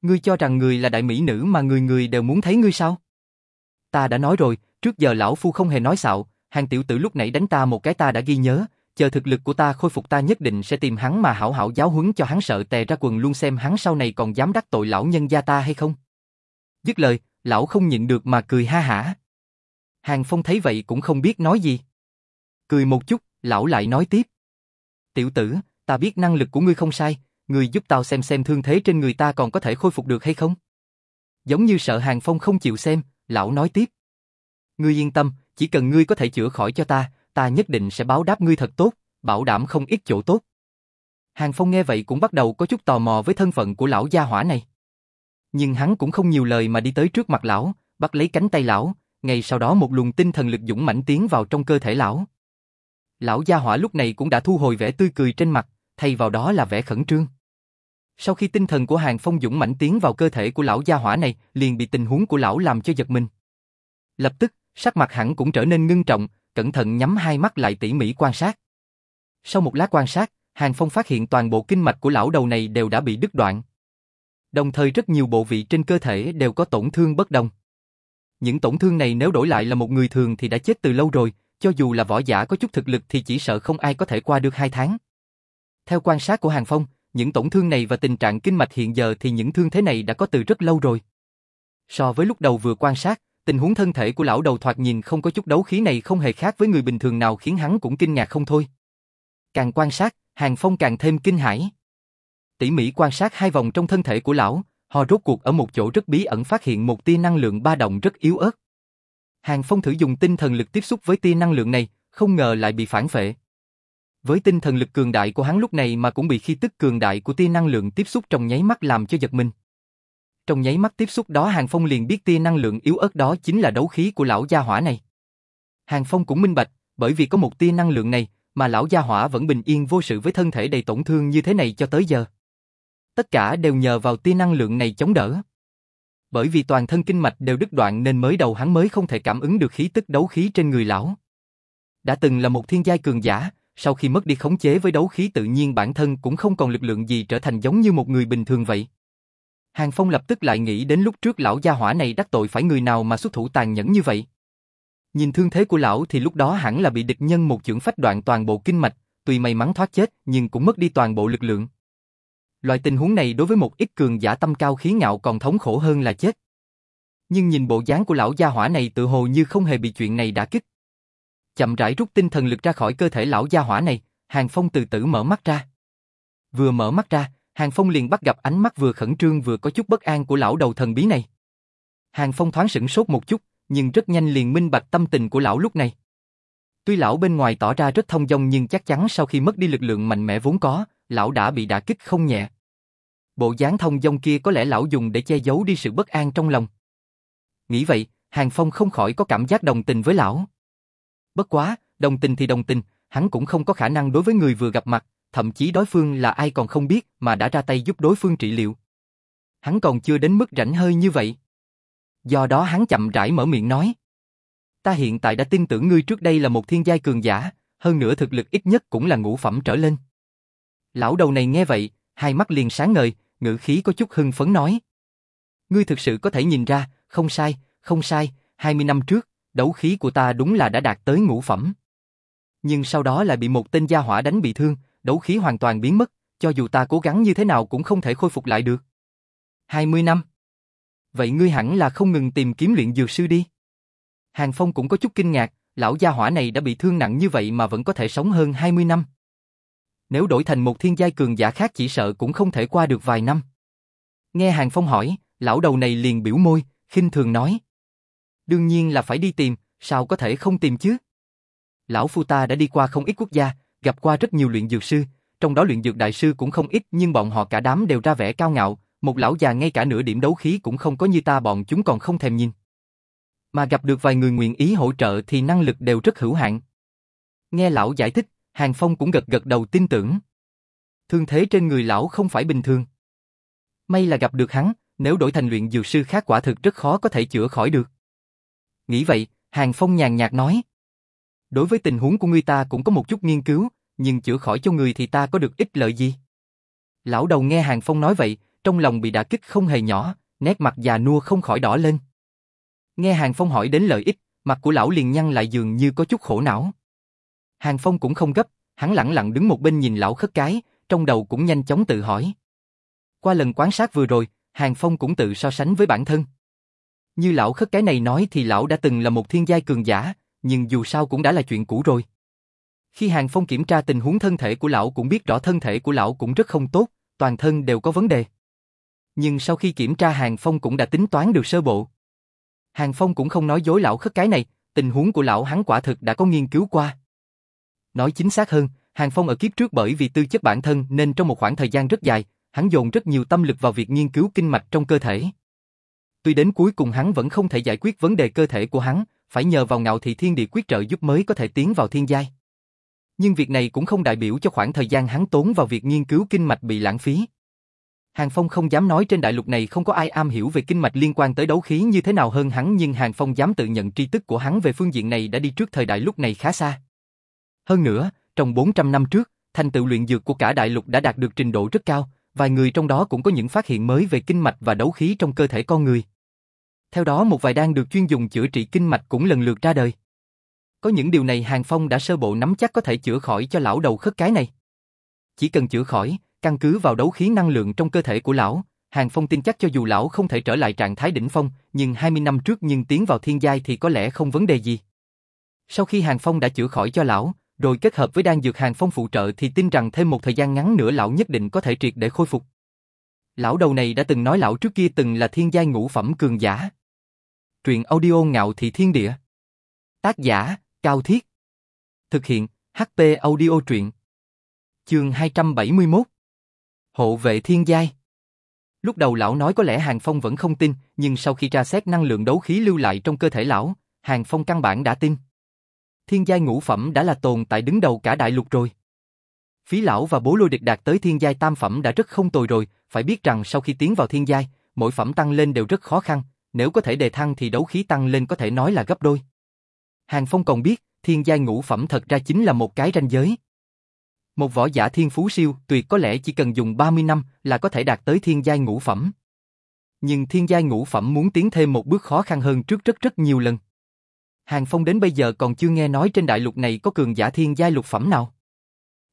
Ngươi cho rằng người là đại mỹ nữ mà người người đều muốn thấy ngươi sao? Ta đã nói rồi, trước giờ lão phu không hề nói xạo, hàng tiểu tử lúc nãy đánh ta một cái ta đã ghi nhớ, chờ thực lực của ta khôi phục ta nhất định sẽ tìm hắn mà hảo hảo giáo huấn cho hắn sợ tè ra quần luôn xem hắn sau này còn dám đắc tội lão nhân gia ta hay không. Dứt lời, lão không nhịn được mà cười ha hả. Hàng Phong thấy vậy cũng không biết nói gì. Cười một chút, lão lại nói tiếp. Tiểu tử, ta biết năng lực của ngươi không sai, ngươi giúp tao xem xem thương thế trên người ta còn có thể khôi phục được hay không? Giống như sợ Hàng Phong không chịu xem, lão nói tiếp. Ngươi yên tâm, chỉ cần ngươi có thể chữa khỏi cho ta, ta nhất định sẽ báo đáp ngươi thật tốt, bảo đảm không ít chỗ tốt. Hàng Phong nghe vậy cũng bắt đầu có chút tò mò với thân phận của lão gia hỏa này. Nhưng hắn cũng không nhiều lời mà đi tới trước mặt lão, bắt lấy cánh tay lão, ngay sau đó một luồng tinh thần lực dũng mãnh tiến vào trong cơ thể lão. Lão gia hỏa lúc này cũng đã thu hồi vẻ tươi cười trên mặt, thay vào đó là vẻ khẩn trương. Sau khi tinh thần của Hàng Phong dũng mãnh tiến vào cơ thể của lão gia hỏa này, liền bị tình huống của lão làm cho giật mình. Lập tức, sắc mặt hẳn cũng trở nên ngưng trọng, cẩn thận nhắm hai mắt lại tỉ mỉ quan sát. Sau một lát quan sát, Hàng Phong phát hiện toàn bộ kinh mạch của lão đầu này đều đã bị đứt đoạn. Đồng thời rất nhiều bộ vị trên cơ thể đều có tổn thương bất đồng. Những tổn thương này nếu đổi lại là một người thường thì đã chết từ lâu rồi, cho dù là võ giả có chút thực lực thì chỉ sợ không ai có thể qua được hai tháng. Theo quan sát của Hàng Phong, những tổn thương này và tình trạng kinh mạch hiện giờ thì những thương thế này đã có từ rất lâu rồi. So với lúc đầu vừa quan sát, tình huống thân thể của lão đầu thoạt nhìn không có chút đấu khí này không hề khác với người bình thường nào khiến hắn cũng kinh ngạc không thôi. Càng quan sát, Hàng Phong càng thêm kinh hãi. Tỉ mỉ quan sát hai vòng trong thân thể của lão, họ rốt cuộc ở một chỗ rất bí ẩn phát hiện một tia năng lượng ba động rất yếu ớt. Hàng Phong thử dùng tinh thần lực tiếp xúc với tia năng lượng này, không ngờ lại bị phản phệ. Với tinh thần lực cường đại của hắn lúc này mà cũng bị khi tức cường đại của tia năng lượng tiếp xúc trong nháy mắt làm cho giật mình. Trong nháy mắt tiếp xúc đó Hàng Phong liền biết tia năng lượng yếu ớt đó chính là đấu khí của lão gia hỏa này. Hàng Phong cũng minh bạch, bởi vì có một tia năng lượng này, mà lão gia hỏa vẫn bình yên vô sự với thân thể đầy tổn thương như thế này cho tới giờ. Tất cả đều nhờ vào tia năng lượng này chống đỡ. Bởi vì toàn thân kinh mạch đều đứt đoạn nên mới đầu hắn mới không thể cảm ứng được khí tức đấu khí trên người lão. Đã từng là một thiên giai cường giả, sau khi mất đi khống chế với đấu khí tự nhiên bản thân cũng không còn lực lượng gì trở thành giống như một người bình thường vậy. Hàng Phong lập tức lại nghĩ đến lúc trước lão gia hỏa này đắc tội phải người nào mà xuất thủ tàn nhẫn như vậy. Nhìn thương thế của lão thì lúc đó hẳn là bị địch nhân một chưởng phách đoạn toàn bộ kinh mạch, tuy may mắn thoát chết nhưng cũng mất đi toàn bộ lực lượng. Loại tình huống này đối với một ít cường giả tâm cao khí ngạo còn thống khổ hơn là chết. Nhưng nhìn bộ dáng của lão gia hỏa này tự hồ như không hề bị chuyện này đã kích. Chậm rãi rút tinh thần lực ra khỏi cơ thể lão gia hỏa này, Hàng Phong từ từ mở mắt ra. Vừa mở mắt ra, Hàng Phong liền bắt gặp ánh mắt vừa khẩn trương vừa có chút bất an của lão đầu thần bí này. Hàng Phong thoáng sửng sốt một chút, nhưng rất nhanh liền minh bạch tâm tình của lão lúc này. Tuy lão bên ngoài tỏ ra rất thông dong nhưng chắc chắn sau khi mất đi lực lượng mạnh mẽ vốn có, lão đã bị đả kích không nhẹ. Bộ dáng thông dong kia có lẽ lão dùng để che giấu đi sự bất an trong lòng. Nghĩ vậy, Hàng Phong không khỏi có cảm giác đồng tình với lão. Bất quá, đồng tình thì đồng tình, hắn cũng không có khả năng đối với người vừa gặp mặt, thậm chí đối phương là ai còn không biết mà đã ra tay giúp đối phương trị liệu. Hắn còn chưa đến mức rảnh hơi như vậy. Do đó hắn chậm rãi mở miệng nói. Ta hiện tại đã tin tưởng ngươi trước đây là một thiên giai cường giả, hơn nữa thực lực ít nhất cũng là ngũ phẩm trở lên. Lão đầu này nghe vậy, hai mắt liền sáng ngời, ngữ khí có chút hưng phấn nói. Ngươi thực sự có thể nhìn ra, không sai, không sai, 20 năm trước, đấu khí của ta đúng là đã đạt tới ngũ phẩm. Nhưng sau đó lại bị một tên gia hỏa đánh bị thương, đấu khí hoàn toàn biến mất, cho dù ta cố gắng như thế nào cũng không thể khôi phục lại được. 20 năm. Vậy ngươi hẳn là không ngừng tìm kiếm luyện dược sư đi. Hàng Phong cũng có chút kinh ngạc, lão gia hỏa này đã bị thương nặng như vậy mà vẫn có thể sống hơn 20 năm. Nếu đổi thành một thiên giai cường giả khác chỉ sợ cũng không thể qua được vài năm. Nghe Hàng Phong hỏi, lão đầu này liền biểu môi, khinh thường nói. Đương nhiên là phải đi tìm, sao có thể không tìm chứ? Lão phu ta đã đi qua không ít quốc gia, gặp qua rất nhiều luyện dược sư, trong đó luyện dược đại sư cũng không ít nhưng bọn họ cả đám đều ra vẻ cao ngạo, một lão già ngay cả nửa điểm đấu khí cũng không có như ta bọn chúng còn không thèm nhìn. Mà gặp được vài người nguyện ý hỗ trợ thì năng lực đều rất hữu hạn. Nghe lão giải thích, Hàng Phong cũng gật gật đầu tin tưởng. Thương thế trên người lão không phải bình thường. May là gặp được hắn, nếu đổi thành luyện dược sư khác quả thực rất khó có thể chữa khỏi được. Nghĩ vậy, Hàng Phong nhàn nhạt nói. Đối với tình huống của ngươi ta cũng có một chút nghiên cứu, nhưng chữa khỏi cho người thì ta có được ích lợi gì? Lão đầu nghe Hàng Phong nói vậy, trong lòng bị đả kích không hề nhỏ, nét mặt già nua không khỏi đỏ lên. Nghe Hàng Phong hỏi đến lợi ích, mặt của lão liền nhăn lại dường như có chút khổ não. Hàng Phong cũng không gấp, hắn lặng lặng đứng một bên nhìn lão khất cái, trong đầu cũng nhanh chóng tự hỏi. Qua lần quan sát vừa rồi, Hàng Phong cũng tự so sánh với bản thân. Như lão khất cái này nói thì lão đã từng là một thiên giai cường giả, nhưng dù sao cũng đã là chuyện cũ rồi. Khi Hàng Phong kiểm tra tình huống thân thể của lão cũng biết rõ thân thể của lão cũng rất không tốt, toàn thân đều có vấn đề. Nhưng sau khi kiểm tra Hàng Phong cũng đã tính toán được sơ bộ. Hàng Phong cũng không nói dối lão khất cái này, tình huống của lão hắn quả thực đã có nghiên cứu qua. Nói chính xác hơn, Hàng Phong ở kiếp trước bởi vì tư chất bản thân nên trong một khoảng thời gian rất dài, hắn dồn rất nhiều tâm lực vào việc nghiên cứu kinh mạch trong cơ thể. Tuy đến cuối cùng hắn vẫn không thể giải quyết vấn đề cơ thể của hắn, phải nhờ vào ngạo thị thiên địa quyết trợ giúp mới có thể tiến vào thiên giai. Nhưng việc này cũng không đại biểu cho khoảng thời gian hắn tốn vào việc nghiên cứu kinh mạch bị lãng phí. Hàng Phong không dám nói trên đại lục này không có ai am hiểu về kinh mạch liên quan tới đấu khí như thế nào hơn hắn nhưng Hàng Phong dám tự nhận tri thức của hắn về phương diện này đã đi trước thời đại lúc này khá xa. Hơn nữa, trong 400 năm trước, thành tựu luyện dược của cả đại lục đã đạt được trình độ rất cao, vài người trong đó cũng có những phát hiện mới về kinh mạch và đấu khí trong cơ thể con người. Theo đó một vài đan được chuyên dùng chữa trị kinh mạch cũng lần lượt ra đời. Có những điều này Hàng Phong đã sơ bộ nắm chắc có thể chữa khỏi cho lão đầu khất cái này. Chỉ cần chữa khỏi, căn cứ vào đấu khí năng lượng trong cơ thể của lão, Hàng Phong tin chắc cho dù lão không thể trở lại trạng thái đỉnh phong, nhưng 20 năm trước nhưng tiến vào thiên giai thì có lẽ không vấn đề gì. Sau khi Hàng Phong đã chữa khỏi cho lão, rồi kết hợp với đan dược Hàng Phong phụ trợ thì tin rằng thêm một thời gian ngắn nữa lão nhất định có thể triệt để khôi phục. Lão đầu này đã từng nói lão trước kia từng là thiên giai ngũ phẩm cường giả. Truyện audio ngạo thị thiên địa. Tác giả, Cao Thiết. Thực hiện, HP audio truyện. Chương 271. Hộ vệ thiên giai. Lúc đầu lão nói có lẽ Hàng Phong vẫn không tin, nhưng sau khi tra xét năng lượng đấu khí lưu lại trong cơ thể lão, Hàng Phong căn bản đã tin. Thiên giai ngũ phẩm đã là tồn tại đứng đầu cả đại lục rồi. Phí lão và bố lôi địch đạt tới thiên giai tam phẩm đã rất không tồi rồi, phải biết rằng sau khi tiến vào thiên giai, mỗi phẩm tăng lên đều rất khó khăn, nếu có thể đề thăng thì đấu khí tăng lên có thể nói là gấp đôi. Hàng Phong còn biết, thiên giai ngũ phẩm thật ra chính là một cái ranh giới. Một võ giả thiên phú siêu tuyệt có lẽ chỉ cần dùng 30 năm là có thể đạt tới thiên giai ngũ phẩm. Nhưng thiên giai ngũ phẩm muốn tiến thêm một bước khó khăn hơn trước rất rất nhiều lần. Hàng Phong đến bây giờ còn chưa nghe nói trên đại lục này có cường giả thiên giai lục phẩm nào.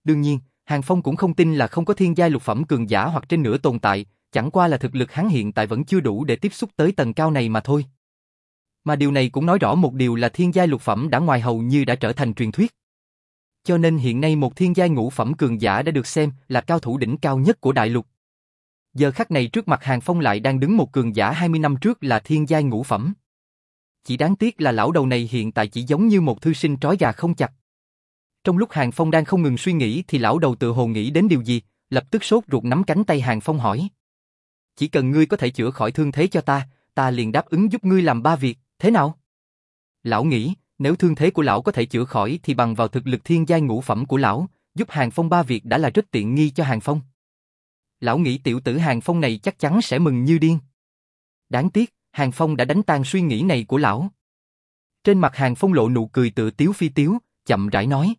Đương nhiên, Hàng Phong cũng không tin là không có thiên giai lục phẩm cường giả hoặc trên nửa tồn tại, chẳng qua là thực lực hắn hiện tại vẫn chưa đủ để tiếp xúc tới tầng cao này mà thôi. Mà điều này cũng nói rõ một điều là thiên giai lục phẩm đã ngoài hầu như đã trở thành truyền thuyết. Cho nên hiện nay một thiên giai ngũ phẩm cường giả đã được xem là cao thủ đỉnh cao nhất của đại lục. Giờ khắc này trước mặt Hàng Phong lại đang đứng một cường giả 20 năm trước là thiên giai ngũ phẩm. Chỉ đáng tiếc là lão đầu này hiện tại chỉ giống như một thư sinh trói gà không chặt. Trong lúc Hàng Phong đang không ngừng suy nghĩ thì lão đầu tự hồ nghĩ đến điều gì, lập tức sốt ruột nắm cánh tay Hàng Phong hỏi. Chỉ cần ngươi có thể chữa khỏi thương thế cho ta, ta liền đáp ứng giúp ngươi làm ba việc, thế nào? Lão nghĩ, nếu thương thế của lão có thể chữa khỏi thì bằng vào thực lực thiên giai ngũ phẩm của lão, giúp Hàng Phong ba việc đã là rất tiện nghi cho Hàng Phong. Lão nghĩ tiểu tử Hàng Phong này chắc chắn sẽ mừng như điên. Đáng tiếc, Hàng Phong đã đánh tan suy nghĩ này của lão. Trên mặt Hàng Phong lộ nụ cười tự tiếu phi tiếu, chậm rãi nói.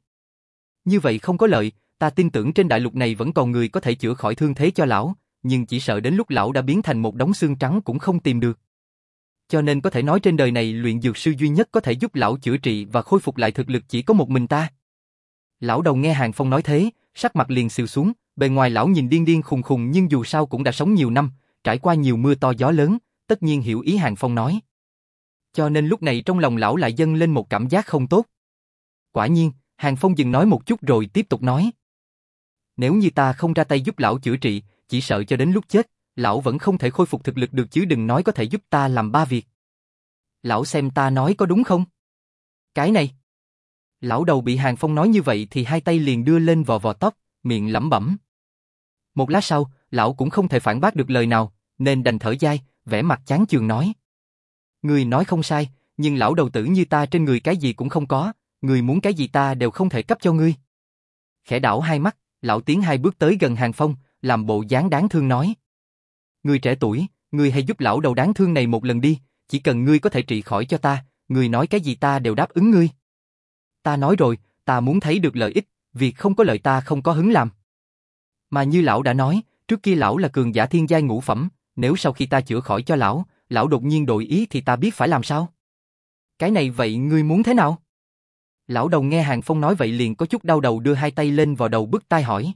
Như vậy không có lợi, ta tin tưởng trên đại lục này vẫn còn người có thể chữa khỏi thương thế cho lão, nhưng chỉ sợ đến lúc lão đã biến thành một đống xương trắng cũng không tìm được. Cho nên có thể nói trên đời này luyện dược sư duy nhất có thể giúp lão chữa trị và khôi phục lại thực lực chỉ có một mình ta. Lão đầu nghe Hàng Phong nói thế, sắc mặt liền xìu xuống, bề ngoài lão nhìn điên điên khùng khùng nhưng dù sao cũng đã sống nhiều năm, trải qua nhiều mưa to gió lớn, tất nhiên hiểu ý Hàng Phong nói. Cho nên lúc này trong lòng lão lại dâng lên một cảm giác không tốt. Quả nhiên, Hàng Phong dừng nói một chút rồi tiếp tục nói. Nếu như ta không ra tay giúp lão chữa trị, chỉ sợ cho đến lúc chết, lão vẫn không thể khôi phục thực lực được chứ đừng nói có thể giúp ta làm ba việc. Lão xem ta nói có đúng không? Cái này. Lão đầu bị Hàng Phong nói như vậy thì hai tay liền đưa lên vò vò tóc, miệng lẩm bẩm. Một lát sau, lão cũng không thể phản bác được lời nào, nên đành thở dài, vẻ mặt chán chường nói. Người nói không sai, nhưng lão đầu tử như ta trên người cái gì cũng không có, người muốn cái gì ta đều không thể cấp cho ngươi. Khẽ đảo hai mắt, lão tiến hai bước tới gần Hàng Phong, làm bộ dáng đáng thương nói. Người trẻ tuổi, người hãy giúp lão đầu đáng thương này một lần đi, chỉ cần ngươi có thể trị khỏi cho ta, người nói cái gì ta đều đáp ứng ngươi. Ta nói rồi, ta muốn thấy được lợi ích, việc không có lợi ta không có hứng làm. Mà như lão đã nói, trước kia lão là cường giả thiên giai ngũ phẩm, nếu sau khi ta chữa khỏi cho lão, lão đột nhiên đổi ý thì ta biết phải làm sao. Cái này vậy ngươi muốn thế nào? Lão đầu nghe Hàng Phong nói vậy liền có chút đau đầu đưa hai tay lên vào đầu bức tai hỏi.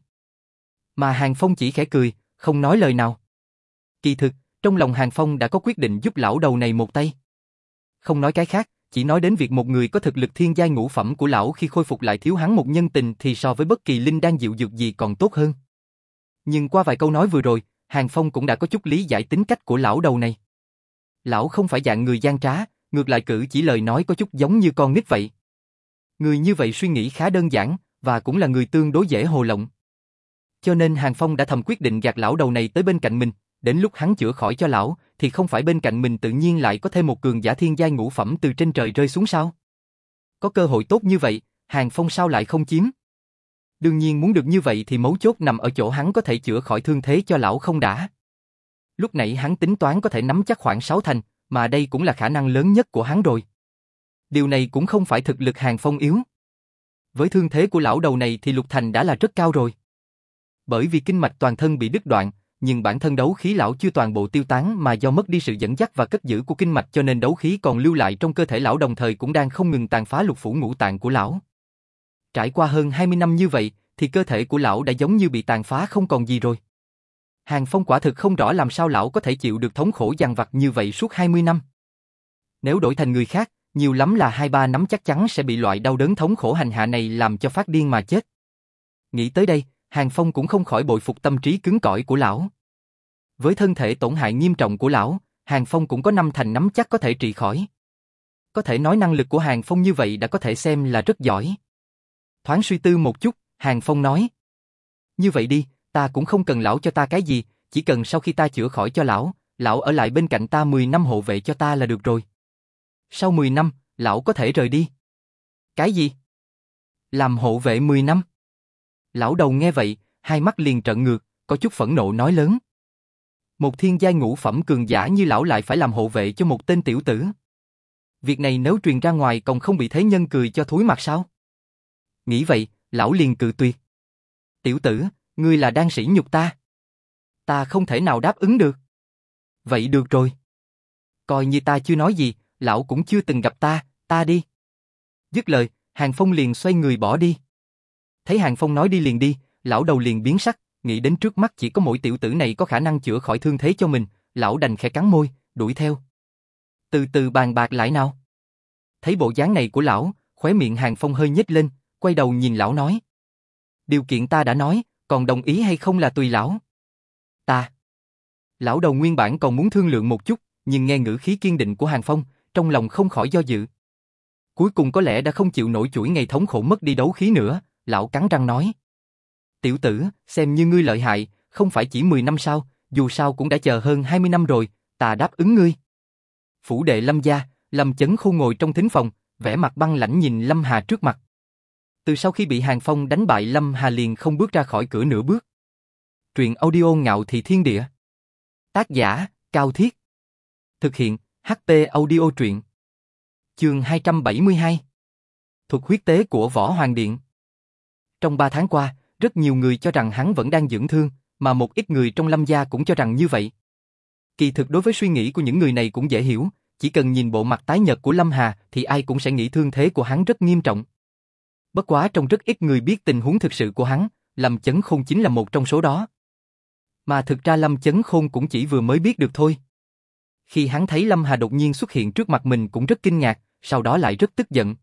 Mà Hàng Phong chỉ khẽ cười, không nói lời nào. Kỳ thực, trong lòng Hàng Phong đã có quyết định giúp lão đầu này một tay. Không nói cái khác, chỉ nói đến việc một người có thực lực thiên giai ngũ phẩm của lão khi khôi phục lại thiếu hắn một nhân tình thì so với bất kỳ linh đan dịu dược gì còn tốt hơn. Nhưng qua vài câu nói vừa rồi, Hàng Phong cũng đã có chút lý giải tính cách của lão đầu này. Lão không phải dạng người gian trá, ngược lại cử chỉ lời nói có chút giống như con nít vậy. Người như vậy suy nghĩ khá đơn giản, và cũng là người tương đối dễ hồ lộng. Cho nên Hàng Phong đã thầm quyết định gạt lão đầu này tới bên cạnh mình, đến lúc hắn chữa khỏi cho lão, thì không phải bên cạnh mình tự nhiên lại có thêm một cường giả thiên giai ngũ phẩm từ trên trời rơi xuống sao? Có cơ hội tốt như vậy, Hàng Phong sao lại không chiếm? Đương nhiên muốn được như vậy thì mấu chốt nằm ở chỗ hắn có thể chữa khỏi thương thế cho lão không đã. Lúc nãy hắn tính toán có thể nắm chắc khoảng 6 thành, mà đây cũng là khả năng lớn nhất của hắn rồi. Điều này cũng không phải thực lực Hàng Phong yếu. Với thương thế của lão đầu này thì lục thành đã là rất cao rồi. Bởi vì kinh mạch toàn thân bị đứt đoạn, nhưng bản thân đấu khí lão chưa toàn bộ tiêu tán mà do mất đi sự dẫn dắt và cất giữ của kinh mạch cho nên đấu khí còn lưu lại trong cơ thể lão đồng thời cũng đang không ngừng tàn phá lục phủ ngũ tạng của lão. Trải qua hơn 20 năm như vậy, thì cơ thể của lão đã giống như bị tàn phá không còn gì rồi. Hàng Phong quả thực không rõ làm sao lão có thể chịu được thống khổ dằn vặt như vậy suốt 20 năm. Nếu đổi thành người khác, nhiều lắm là hai ba nắm chắc chắn sẽ bị loại đau đớn thống khổ hành hạ này làm cho phát điên mà chết. Nghĩ tới đây, Hàng Phong cũng không khỏi bội phục tâm trí cứng cỏi của lão. Với thân thể tổn hại nghiêm trọng của lão, Hàng Phong cũng có năm thành nắm chắc có thể trị khỏi. Có thể nói năng lực của Hàng Phong như vậy đã có thể xem là rất giỏi. Thoáng suy tư một chút, Hàng Phong nói. Như vậy đi, ta cũng không cần lão cho ta cái gì, chỉ cần sau khi ta chữa khỏi cho lão, lão ở lại bên cạnh ta 10 năm hộ vệ cho ta là được rồi. Sau 10 năm, lão có thể rời đi. Cái gì? Làm hộ vệ 10 năm? Lão đầu nghe vậy, hai mắt liền trợn ngược, có chút phẫn nộ nói lớn. Một thiên giai ngũ phẩm cường giả như lão lại phải làm hộ vệ cho một tên tiểu tử. Việc này nếu truyền ra ngoài còn không bị thế nhân cười cho thúi mặt sao? Nghĩ vậy, lão liền cự tuyệt. Tiểu tử, ngươi là đang sỉ nhục ta. Ta không thể nào đáp ứng được. Vậy được rồi. Coi như ta chưa nói gì, lão cũng chưa từng gặp ta, ta đi. Dứt lời, Hàng Phong liền xoay người bỏ đi. Thấy Hàng Phong nói đi liền đi, lão đầu liền biến sắc, nghĩ đến trước mắt chỉ có mỗi tiểu tử này có khả năng chữa khỏi thương thế cho mình, lão đành khẽ cắn môi, đuổi theo. Từ từ bàn bạc lại nào. Thấy bộ dáng này của lão, khóe miệng Hàng Phong hơi nhếch lên, quay đầu nhìn lão nói. Điều kiện ta đã nói, còn đồng ý hay không là tùy lão. Ta. Lão đầu nguyên bản còn muốn thương lượng một chút, nhưng nghe ngữ khí kiên định của Hàng Phong, trong lòng không khỏi do dự. Cuối cùng có lẽ đã không chịu nổi chuỗi ngày thống khổ mất đi đấu khí nữa, lão cắn răng nói. Tiểu tử, xem như ngươi lợi hại, không phải chỉ 10 năm sau, dù sao cũng đã chờ hơn 20 năm rồi, ta đáp ứng ngươi. Phủ đệ Lâm gia, Lâm Chấn Khôn ngồi trong thính phòng, vẻ mặt băng lãnh nhìn Lâm Hà trước mặt. Từ sau khi bị Hàng Phong đánh bại Lâm Hà liền không bước ra khỏi cửa nửa bước. Truyện audio ngạo thị thiên địa. Tác giả, Cao Thiết. Thực hiện, HP audio truyện. Chương 272. Thuật huyết tế của Võ Hoàng Điện. Trong 3 tháng qua, rất nhiều người cho rằng hắn vẫn đang dưỡng thương, mà một ít người trong lâm gia cũng cho rằng như vậy. Kỳ thực đối với suy nghĩ của những người này cũng dễ hiểu, chỉ cần nhìn bộ mặt tái nhợt của Lâm Hà thì ai cũng sẽ nghĩ thương thế của hắn rất nghiêm trọng. Bất quá trong rất ít người biết tình huống thực sự của hắn, Lâm Chấn Khôn chính là một trong số đó. Mà thực ra Lâm Chấn Khôn cũng chỉ vừa mới biết được thôi. Khi hắn thấy Lâm Hà đột nhiên xuất hiện trước mặt mình cũng rất kinh ngạc, sau đó lại rất tức giận.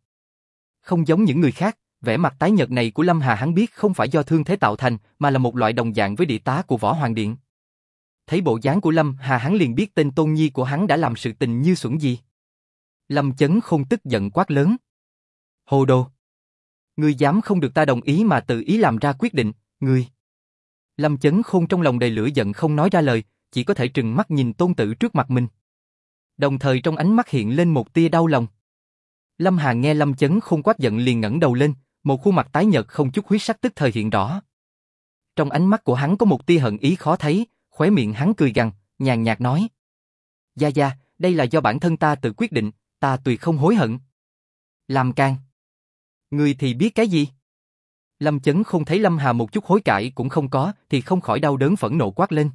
Không giống những người khác, vẻ mặt tái nhợt này của Lâm Hà hắn biết không phải do thương thế tạo thành, mà là một loại đồng dạng với địa tá của Võ Hoàng Điện. Thấy bộ dáng của Lâm Hà hắn liền biết tên tôn nhi của hắn đã làm sự tình như xuẩn gì. Lâm Chấn khôn tức giận quát lớn. Hồ đồ! Ngươi dám không được ta đồng ý mà tự ý làm ra quyết định, ngươi. Lâm Chấn Khôn trong lòng đầy lửa giận không nói ra lời, chỉ có thể trừng mắt nhìn tôn tử trước mặt mình. Đồng thời trong ánh mắt hiện lên một tia đau lòng. Lâm Hà nghe Lâm Chấn Khôn quát giận liền ngẩng đầu lên, một khuôn mặt tái nhợt không chút huyết sắc tức thời hiện rõ. Trong ánh mắt của hắn có một tia hận ý khó thấy, khóe miệng hắn cười gằn, nhàn nhạt nói: "Gia gia, đây là do bản thân ta tự quyết định, ta tùy không hối hận." Làm can. Ngươi thì biết cái gì? Lâm Chấn không thấy Lâm Hà một chút hối cải cũng không có, thì không khỏi đau đớn phẫn nộ quát lên.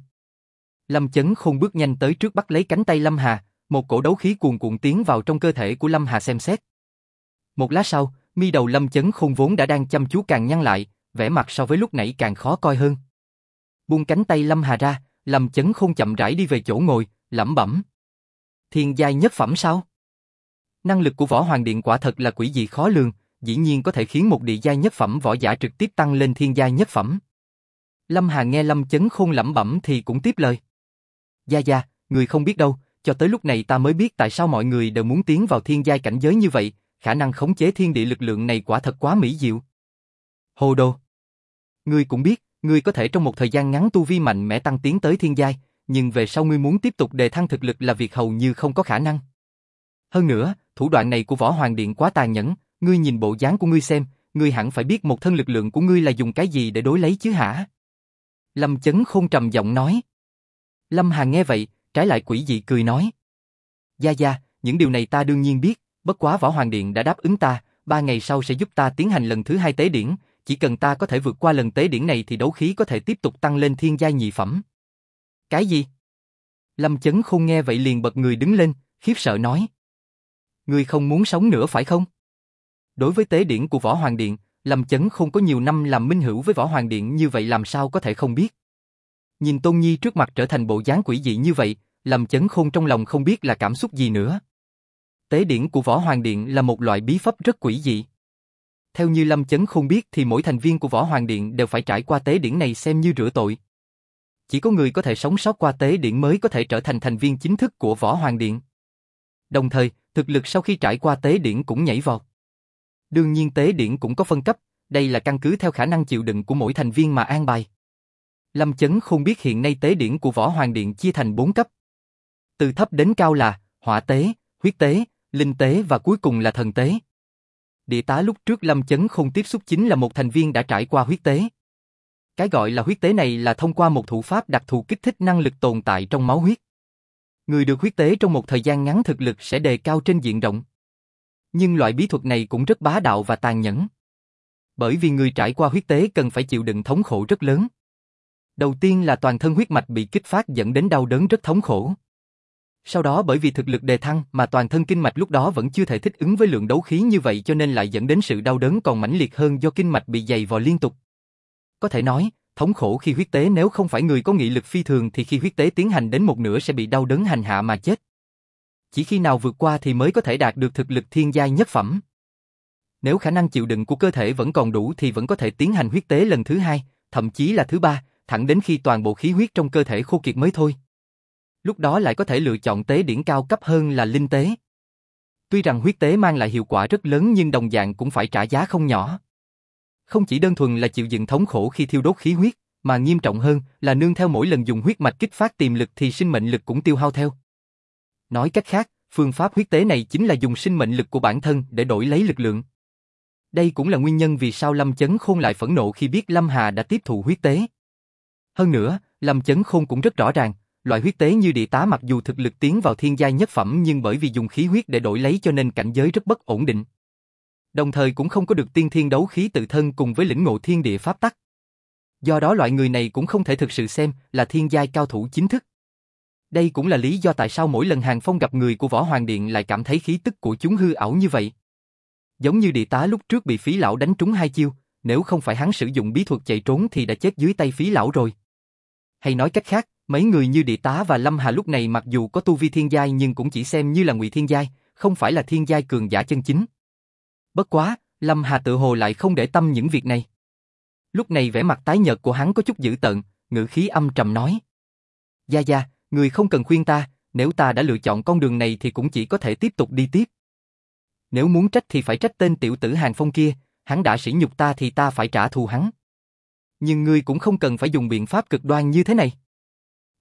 Lâm Chấn không bước nhanh tới trước bắt lấy cánh tay Lâm Hà, một cổ đấu khí cuồn cuộn tiến vào trong cơ thể của Lâm Hà xem xét. Một lát sau, mi đầu Lâm Chấn khôn vốn đã đang chăm chú càng nhăn lại, vẻ mặt so với lúc nãy càng khó coi hơn. Buông cánh tay Lâm Hà ra, Lâm Chấn khôn chậm rãi đi về chỗ ngồi, lẩm bẩm. Thiên giai nhất phẩm sao? Năng lực của Võ Hoàng Điện quả thật là quỷ dị khó lường, dĩ nhiên có thể khiến một địa giai nhất phẩm võ giả trực tiếp tăng lên thiên giai nhất phẩm. Lâm Hà nghe Lâm Chấn Khôn lẩm bẩm thì cũng tiếp lời. Gia Gia, người không biết đâu, cho tới lúc này ta mới biết tại sao mọi người đều muốn tiến vào thiên giai cảnh giới như vậy, khả năng khống chế thiên địa lực lượng này quả thật quá mỹ diệu. Hồ đồ. Ngươi cũng biết, ngươi có thể trong một thời gian ngắn tu vi mạnh mẽ tăng tiến tới thiên giai, nhưng về sau ngươi muốn tiếp tục đề thăng thực lực là việc hầu như không có khả năng. Hơn nữa, thủ đoạn này của Võ Hoàng Điện quá tàn nhẫn, ngươi nhìn bộ dáng của ngươi xem, ngươi hẳn phải biết một thân lực lượng của ngươi là dùng cái gì để đối lấy chứ hả? Lâm Chấn Khôn trầm giọng nói. Lâm Hà nghe vậy, trái lại quỷ dị cười nói. Gia Gia, những điều này ta đương nhiên biết, bất quá Võ Hoàng Điện đã đáp ứng ta, ba ngày sau sẽ giúp ta tiến hành lần thứ hai tế điển, chỉ cần ta có thể vượt qua lần tế điển này thì đấu khí có thể tiếp tục tăng lên thiên giai nhị phẩm. Cái gì? Lâm Chấn Khôn nghe vậy liền bật người đứng lên, khiếp sợ nói. Ngươi không muốn sống nữa phải không? Đối với tế điển của Võ Hoàng Điện, Lâm Chấn không có nhiều năm làm minh hữu với Võ Hoàng Điện như vậy làm sao có thể không biết. Nhìn Tôn Nhi trước mặt trở thành bộ dáng quỷ dị như vậy, Lâm Chấn Khôn trong lòng không biết là cảm xúc gì nữa. Tế điển của Võ Hoàng Điện là một loại bí pháp rất quỷ dị. Theo như Lâm Chấn Khôn biết thì mỗi thành viên của Võ Hoàng Điện đều phải trải qua tế điển này xem như rửa tội. Chỉ có người có thể sống sót qua tế điển mới có thể trở thành thành viên chính thức của Võ Hoàng Điện. Đồng thời, thực lực sau khi trải qua tế điển cũng nhảy vọt. Đương nhiên tế điển cũng có phân cấp, đây là căn cứ theo khả năng chịu đựng của mỗi thành viên mà an bài. Lâm Chấn không biết hiện nay tế điển của Võ Hoàng Điện chia thành 4 cấp. Từ thấp đến cao là hỏa tế, huyết tế, linh tế và cuối cùng là thần tế. Địa tá lúc trước Lâm Chấn không tiếp xúc chính là một thành viên đã trải qua huyết tế. Cái gọi là huyết tế này là thông qua một thủ pháp đặc thù kích thích năng lực tồn tại trong máu huyết. Người được huyết tế trong một thời gian ngắn thực lực sẽ đề cao trên diện rộng. Nhưng loại bí thuật này cũng rất bá đạo và tàn nhẫn. Bởi vì người trải qua huyết tế cần phải chịu đựng thống khổ rất lớn. Đầu tiên là toàn thân huyết mạch bị kích phát dẫn đến đau đớn rất thống khổ. Sau đó bởi vì thực lực đề thăng mà toàn thân kinh mạch lúc đó vẫn chưa thể thích ứng với lượng đấu khí như vậy cho nên lại dẫn đến sự đau đớn còn mãnh liệt hơn do kinh mạch bị dày vò liên tục. Có thể nói, thống khổ khi huyết tế nếu không phải người có nghị lực phi thường thì khi huyết tế tiến hành đến một nửa sẽ bị đau đớn hành hạ mà chết. Chỉ khi nào vượt qua thì mới có thể đạt được thực lực thiên giai nhất phẩm. Nếu khả năng chịu đựng của cơ thể vẫn còn đủ thì vẫn có thể tiến hành huyết tế lần thứ hai, thậm chí là thứ ba, thẳng đến khi toàn bộ khí huyết trong cơ thể khô kiệt mới thôi. Lúc đó lại có thể lựa chọn tế điển cao cấp hơn là linh tế. Tuy rằng huyết tế mang lại hiệu quả rất lớn nhưng đồng dạng cũng phải trả giá không nhỏ. Không chỉ đơn thuần là chịu đựng thống khổ khi thiêu đốt khí huyết, mà nghiêm trọng hơn là nương theo mỗi lần dùng huyết mạch kích phát tiềm lực thì sinh mệnh lực cũng tiêu hao theo. Nói cách khác, phương pháp huyết tế này chính là dùng sinh mệnh lực của bản thân để đổi lấy lực lượng. Đây cũng là nguyên nhân vì sao Lâm Chấn Khôn lại phẫn nộ khi biết Lâm Hà đã tiếp thụ huyết tế. Hơn nữa, Lâm Chấn Khôn cũng rất rõ ràng, loại huyết tế như địa tá mặc dù thực lực tiến vào thiên giai nhất phẩm nhưng bởi vì dùng khí huyết để đổi lấy cho nên cảnh giới rất bất ổn định. Đồng thời cũng không có được tiên thiên đấu khí tự thân cùng với lĩnh ngộ thiên địa pháp tắc. Do đó loại người này cũng không thể thực sự xem là thiên giai cao thủ chính thức. Đây cũng là lý do tại sao mỗi lần Hàng Phong gặp người của Võ Hoàng Điện lại cảm thấy khí tức của chúng hư ảo như vậy. Giống như địa tá lúc trước bị phí lão đánh trúng hai chiêu, nếu không phải hắn sử dụng bí thuật chạy trốn thì đã chết dưới tay phí lão rồi. Hay nói cách khác, mấy người như địa tá và Lâm Hà lúc này mặc dù có tu vi thiên giai nhưng cũng chỉ xem như là ngụy thiên giai, không phải là thiên giai cường giả chân chính. Bất quá, Lâm Hà tự hồ lại không để tâm những việc này. Lúc này vẻ mặt tái nhợt của hắn có chút dữ tợn, ngữ khí âm trầm nói. Gia Gia, người không cần khuyên ta, nếu ta đã lựa chọn con đường này thì cũng chỉ có thể tiếp tục đi tiếp. Nếu muốn trách thì phải trách tên tiểu tử hàng phong kia, hắn đã sỉ nhục ta thì ta phải trả thù hắn. Nhưng ngươi cũng không cần phải dùng biện pháp cực đoan như thế này.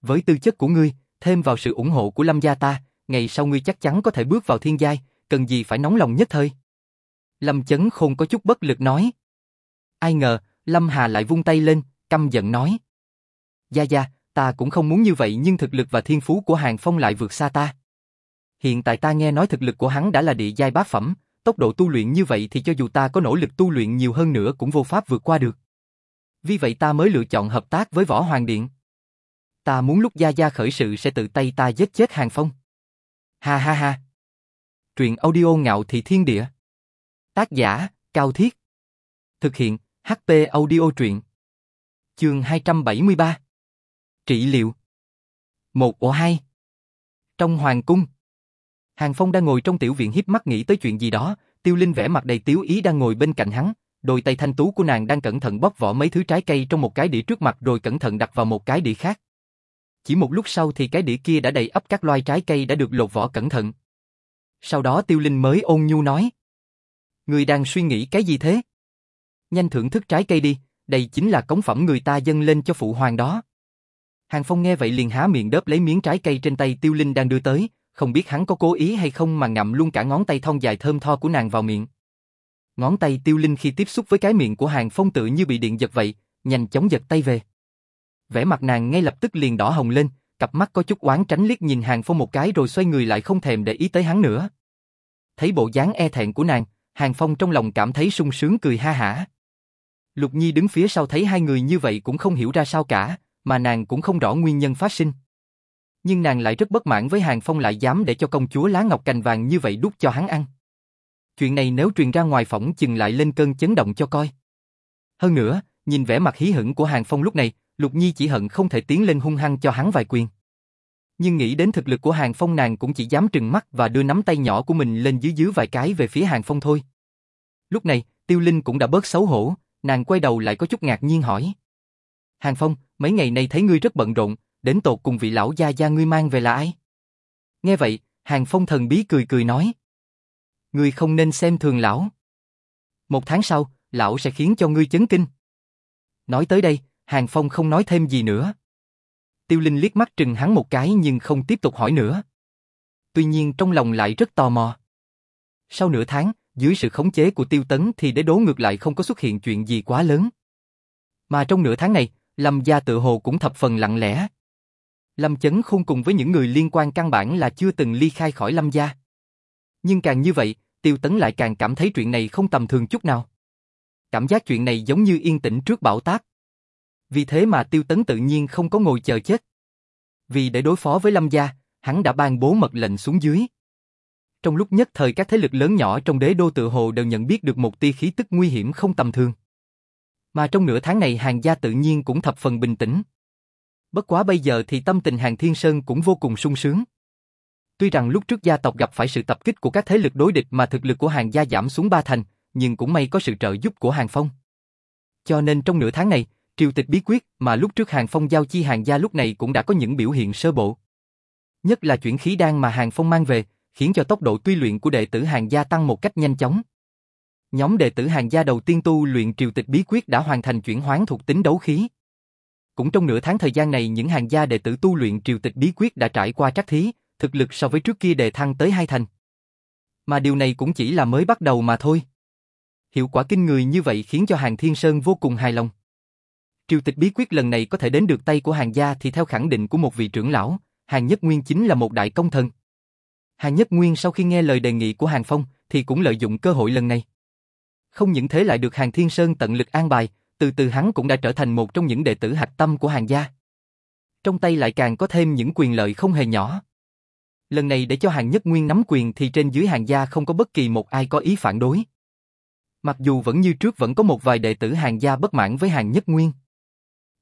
Với tư chất của ngươi, thêm vào sự ủng hộ của Lâm gia ta, ngày sau ngươi chắc chắn có thể bước vào thiên giai, cần gì phải nóng lòng nhất thời. Lâm Chấn Khôn có chút bất lực nói. Ai ngờ, Lâm Hà lại vung tay lên, căm giận nói. Gia Gia, ta cũng không muốn như vậy nhưng thực lực và thiên phú của Hàng Phong lại vượt xa ta. Hiện tại ta nghe nói thực lực của hắn đã là địa giai bát phẩm, tốc độ tu luyện như vậy thì cho dù ta có nỗ lực tu luyện nhiều hơn nữa cũng vô pháp vượt qua được. Vì vậy ta mới lựa chọn hợp tác với Võ Hoàng Điện. Ta muốn lúc Gia Gia khởi sự sẽ tự tay ta giết chết Hàng Phong. Ha ha ha. Truyện audio ngạo thị thiên địa. Tác giả, Cao Thiết. Thực hiện, HP audio truyện. Chương 273. Trị liệu. Một ổ hai. Trong hoàng cung. Hàng Phong đang ngồi trong tiểu viện hiếp mắt nghĩ tới chuyện gì đó, Tiêu Linh vẻ mặt đầy tiếu ý đang ngồi bên cạnh hắn, đôi tay thanh tú của nàng đang cẩn thận bóc vỏ mấy thứ trái cây trong một cái đĩa trước mặt rồi cẩn thận đặt vào một cái đĩa khác. Chỉ một lúc sau thì cái đĩa kia đã đầy ắp các loài trái cây đã được lột vỏ cẩn thận. Sau đó Tiêu Linh mới ôn nhu nói. Người đang suy nghĩ cái gì thế? Nhanh thưởng thức trái cây đi, đây chính là cống phẩm người ta dâng lên cho phụ hoàng đó. Hàng Phong nghe vậy liền há miệng đớp lấy miếng trái cây trên tay Tiêu Linh đang đưa tới, không biết hắn có cố ý hay không mà ngậm luôn cả ngón tay thon dài thơm tho của nàng vào miệng. Ngón tay Tiêu Linh khi tiếp xúc với cái miệng của Hàng Phong tự như bị điện giật vậy, nhanh chóng giật tay về. Vẻ mặt nàng ngay lập tức liền đỏ hồng lên, cặp mắt có chút oán tránh liếc nhìn Hàng Phong một cái rồi xoay người lại không thèm để ý tới hắn nữa. Thấy bộ dáng e thẹn của nàng, Hàng Phong trong lòng cảm thấy sung sướng cười ha hả. Lục Nhi đứng phía sau thấy hai người như vậy cũng không hiểu ra sao cả, mà nàng cũng không rõ nguyên nhân phát sinh. Nhưng nàng lại rất bất mãn với Hàng Phong lại dám để cho công chúa lá ngọc cành vàng như vậy đút cho hắn ăn. Chuyện này nếu truyền ra ngoài phỏng chừng lại lên cơn chấn động cho coi. Hơn nữa, nhìn vẻ mặt hí hửng của Hàng Phong lúc này, Lục Nhi chỉ hận không thể tiến lên hung hăng cho hắn vài quyền. Nhưng nghĩ đến thực lực của Hàng Phong nàng cũng chỉ dám trừng mắt và đưa nắm tay nhỏ của mình lên dưới dưới vài cái về phía Hàng Phong thôi. Lúc này, Tiêu Linh cũng đã bớt xấu hổ, nàng quay đầu lại có chút ngạc nhiên hỏi. Hàng Phong, mấy ngày nay thấy ngươi rất bận rộn, đến tột cùng vị lão gia gia ngươi mang về là ai? Nghe vậy, Hàng Phong thần bí cười cười nói. Ngươi không nên xem thường lão. Một tháng sau, lão sẽ khiến cho ngươi chấn kinh. Nói tới đây, Hàng Phong không nói thêm gì nữa. Tiêu Linh liếc mắt trừng hắn một cái nhưng không tiếp tục hỏi nữa. Tuy nhiên trong lòng lại rất tò mò. Sau nửa tháng, dưới sự khống chế của Tiêu Tấn thì đế đố ngược lại không có xuất hiện chuyện gì quá lớn. Mà trong nửa tháng này, Lâm gia tự hồ cũng thập phần lặng lẽ. Lâm Chấn Khôn cùng với những người liên quan căn bản là chưa từng ly khai khỏi Lâm gia. Nhưng càng như vậy, Tiêu Tấn lại càng cảm thấy chuyện này không tầm thường chút nào. Cảm giác chuyện này giống như yên tĩnh trước bão táp. Vì thế mà Tiêu Tấn tự nhiên không có ngồi chờ chết. Vì để đối phó với Lâm gia, hắn đã ban bố mật lệnh xuống dưới. Trong lúc nhất thời các thế lực lớn nhỏ trong đế đô tự hồ đều nhận biết được một tia khí tức nguy hiểm không tầm thường. Mà trong nửa tháng này hàng gia tự nhiên cũng thập phần bình tĩnh. Bất quá bây giờ thì tâm tình hàng thiên sơn cũng vô cùng sung sướng. Tuy rằng lúc trước gia tộc gặp phải sự tập kích của các thế lực đối địch mà thực lực của hàng gia giảm xuống ba thành, nhưng cũng may có sự trợ giúp của hàng phong. Cho nên trong nửa tháng này, triều tịch bí quyết mà lúc trước hàng phong giao chi hàng gia lúc này cũng đã có những biểu hiện sơ bộ. Nhất là chuyển khí đan mà hàng phong mang về, khiến cho tốc độ tuy luyện của đệ tử hàng gia tăng một cách nhanh chóng. Nhóm đệ tử hàng gia đầu tiên tu luyện triều tịch bí quyết đã hoàn thành chuyển hoán thuộc tính đấu khí. Cũng trong nửa tháng thời gian này những hàng gia đệ tử tu luyện triều tịch bí quyết đã trải qua trắc thí, thực lực so với trước kia đề thăng tới hai thành. Mà điều này cũng chỉ là mới bắt đầu mà thôi. Hiệu quả kinh người như vậy khiến cho hàng thiên sơn vô cùng hài lòng. Triều tịch bí quyết lần này có thể đến được tay của hàng gia thì theo khẳng định của một vị trưởng lão, hàng nhất nguyên chính là một đại công thần. Hàng nhất nguyên sau khi nghe lời đề nghị của hàng phong thì cũng lợi dụng cơ hội lần này. Không những thế lại được hàng thiên sơn tận lực an bài, từ từ hắn cũng đã trở thành một trong những đệ tử hạch tâm của hàng gia. Trong tay lại càng có thêm những quyền lợi không hề nhỏ. Lần này để cho hàng nhất nguyên nắm quyền thì trên dưới hàng gia không có bất kỳ một ai có ý phản đối. Mặc dù vẫn như trước vẫn có một vài đệ tử hàng gia bất mãn với hàng nhất nguyên.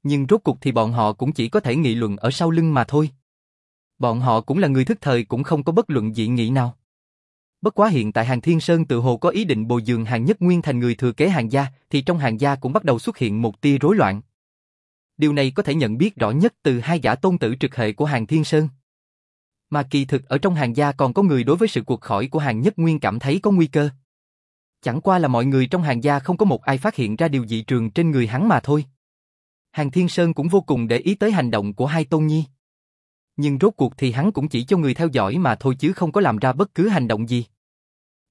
Nhưng rốt cuộc thì bọn họ cũng chỉ có thể nghị luận ở sau lưng mà thôi. Bọn họ cũng là người thức thời cũng không có bất luận dị nghị nào. Bất quá hiện tại hàng Thiên Sơn tự hồ có ý định bồi dưỡng hàng nhất nguyên thành người thừa kế hàng gia, thì trong hàng gia cũng bắt đầu xuất hiện một tia rối loạn. Điều này có thể nhận biết rõ nhất từ hai gã tôn tử trực hệ của hàng Thiên Sơn. Mà kỳ thực ở trong hàng gia còn có người đối với sự cuộc khỏi của hàng nhất nguyên cảm thấy có nguy cơ. Chẳng qua là mọi người trong hàng gia không có một ai phát hiện ra điều dị trường trên người hắn mà thôi. Hàng Thiên Sơn cũng vô cùng để ý tới hành động của hai tôn nhi. Nhưng rốt cuộc thì hắn cũng chỉ cho người theo dõi mà thôi chứ không có làm ra bất cứ hành động gì.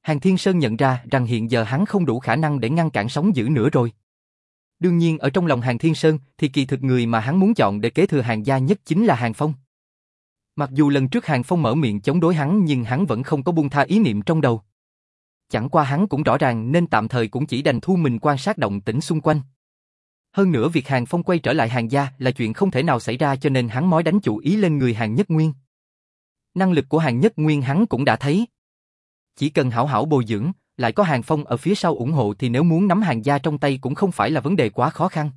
Hàng Thiên Sơn nhận ra rằng hiện giờ hắn không đủ khả năng để ngăn cản sóng dữ nữa rồi. Đương nhiên, ở trong lòng Hàng Thiên Sơn thì kỳ thực người mà hắn muốn chọn để kế thừa hàng gia nhất chính là Hàng Phong. Mặc dù lần trước Hàng Phong mở miệng chống đối hắn nhưng hắn vẫn không có buông tha ý niệm trong đầu. Chẳng qua hắn cũng rõ ràng nên tạm thời cũng chỉ đành thu mình quan sát động tĩnh xung quanh. Hơn nữa việc Hàng Phong quay trở lại hàng gia là chuyện không thể nào xảy ra cho nên hắn mới đánh chủ ý lên người hàng nhất nguyên. Năng lực của hàng nhất nguyên hắn cũng đã thấy. Chỉ cần hảo hảo bồi dưỡng, lại có hàng phong ở phía sau ủng hộ thì nếu muốn nắm hàng gia trong tay cũng không phải là vấn đề quá khó khăn.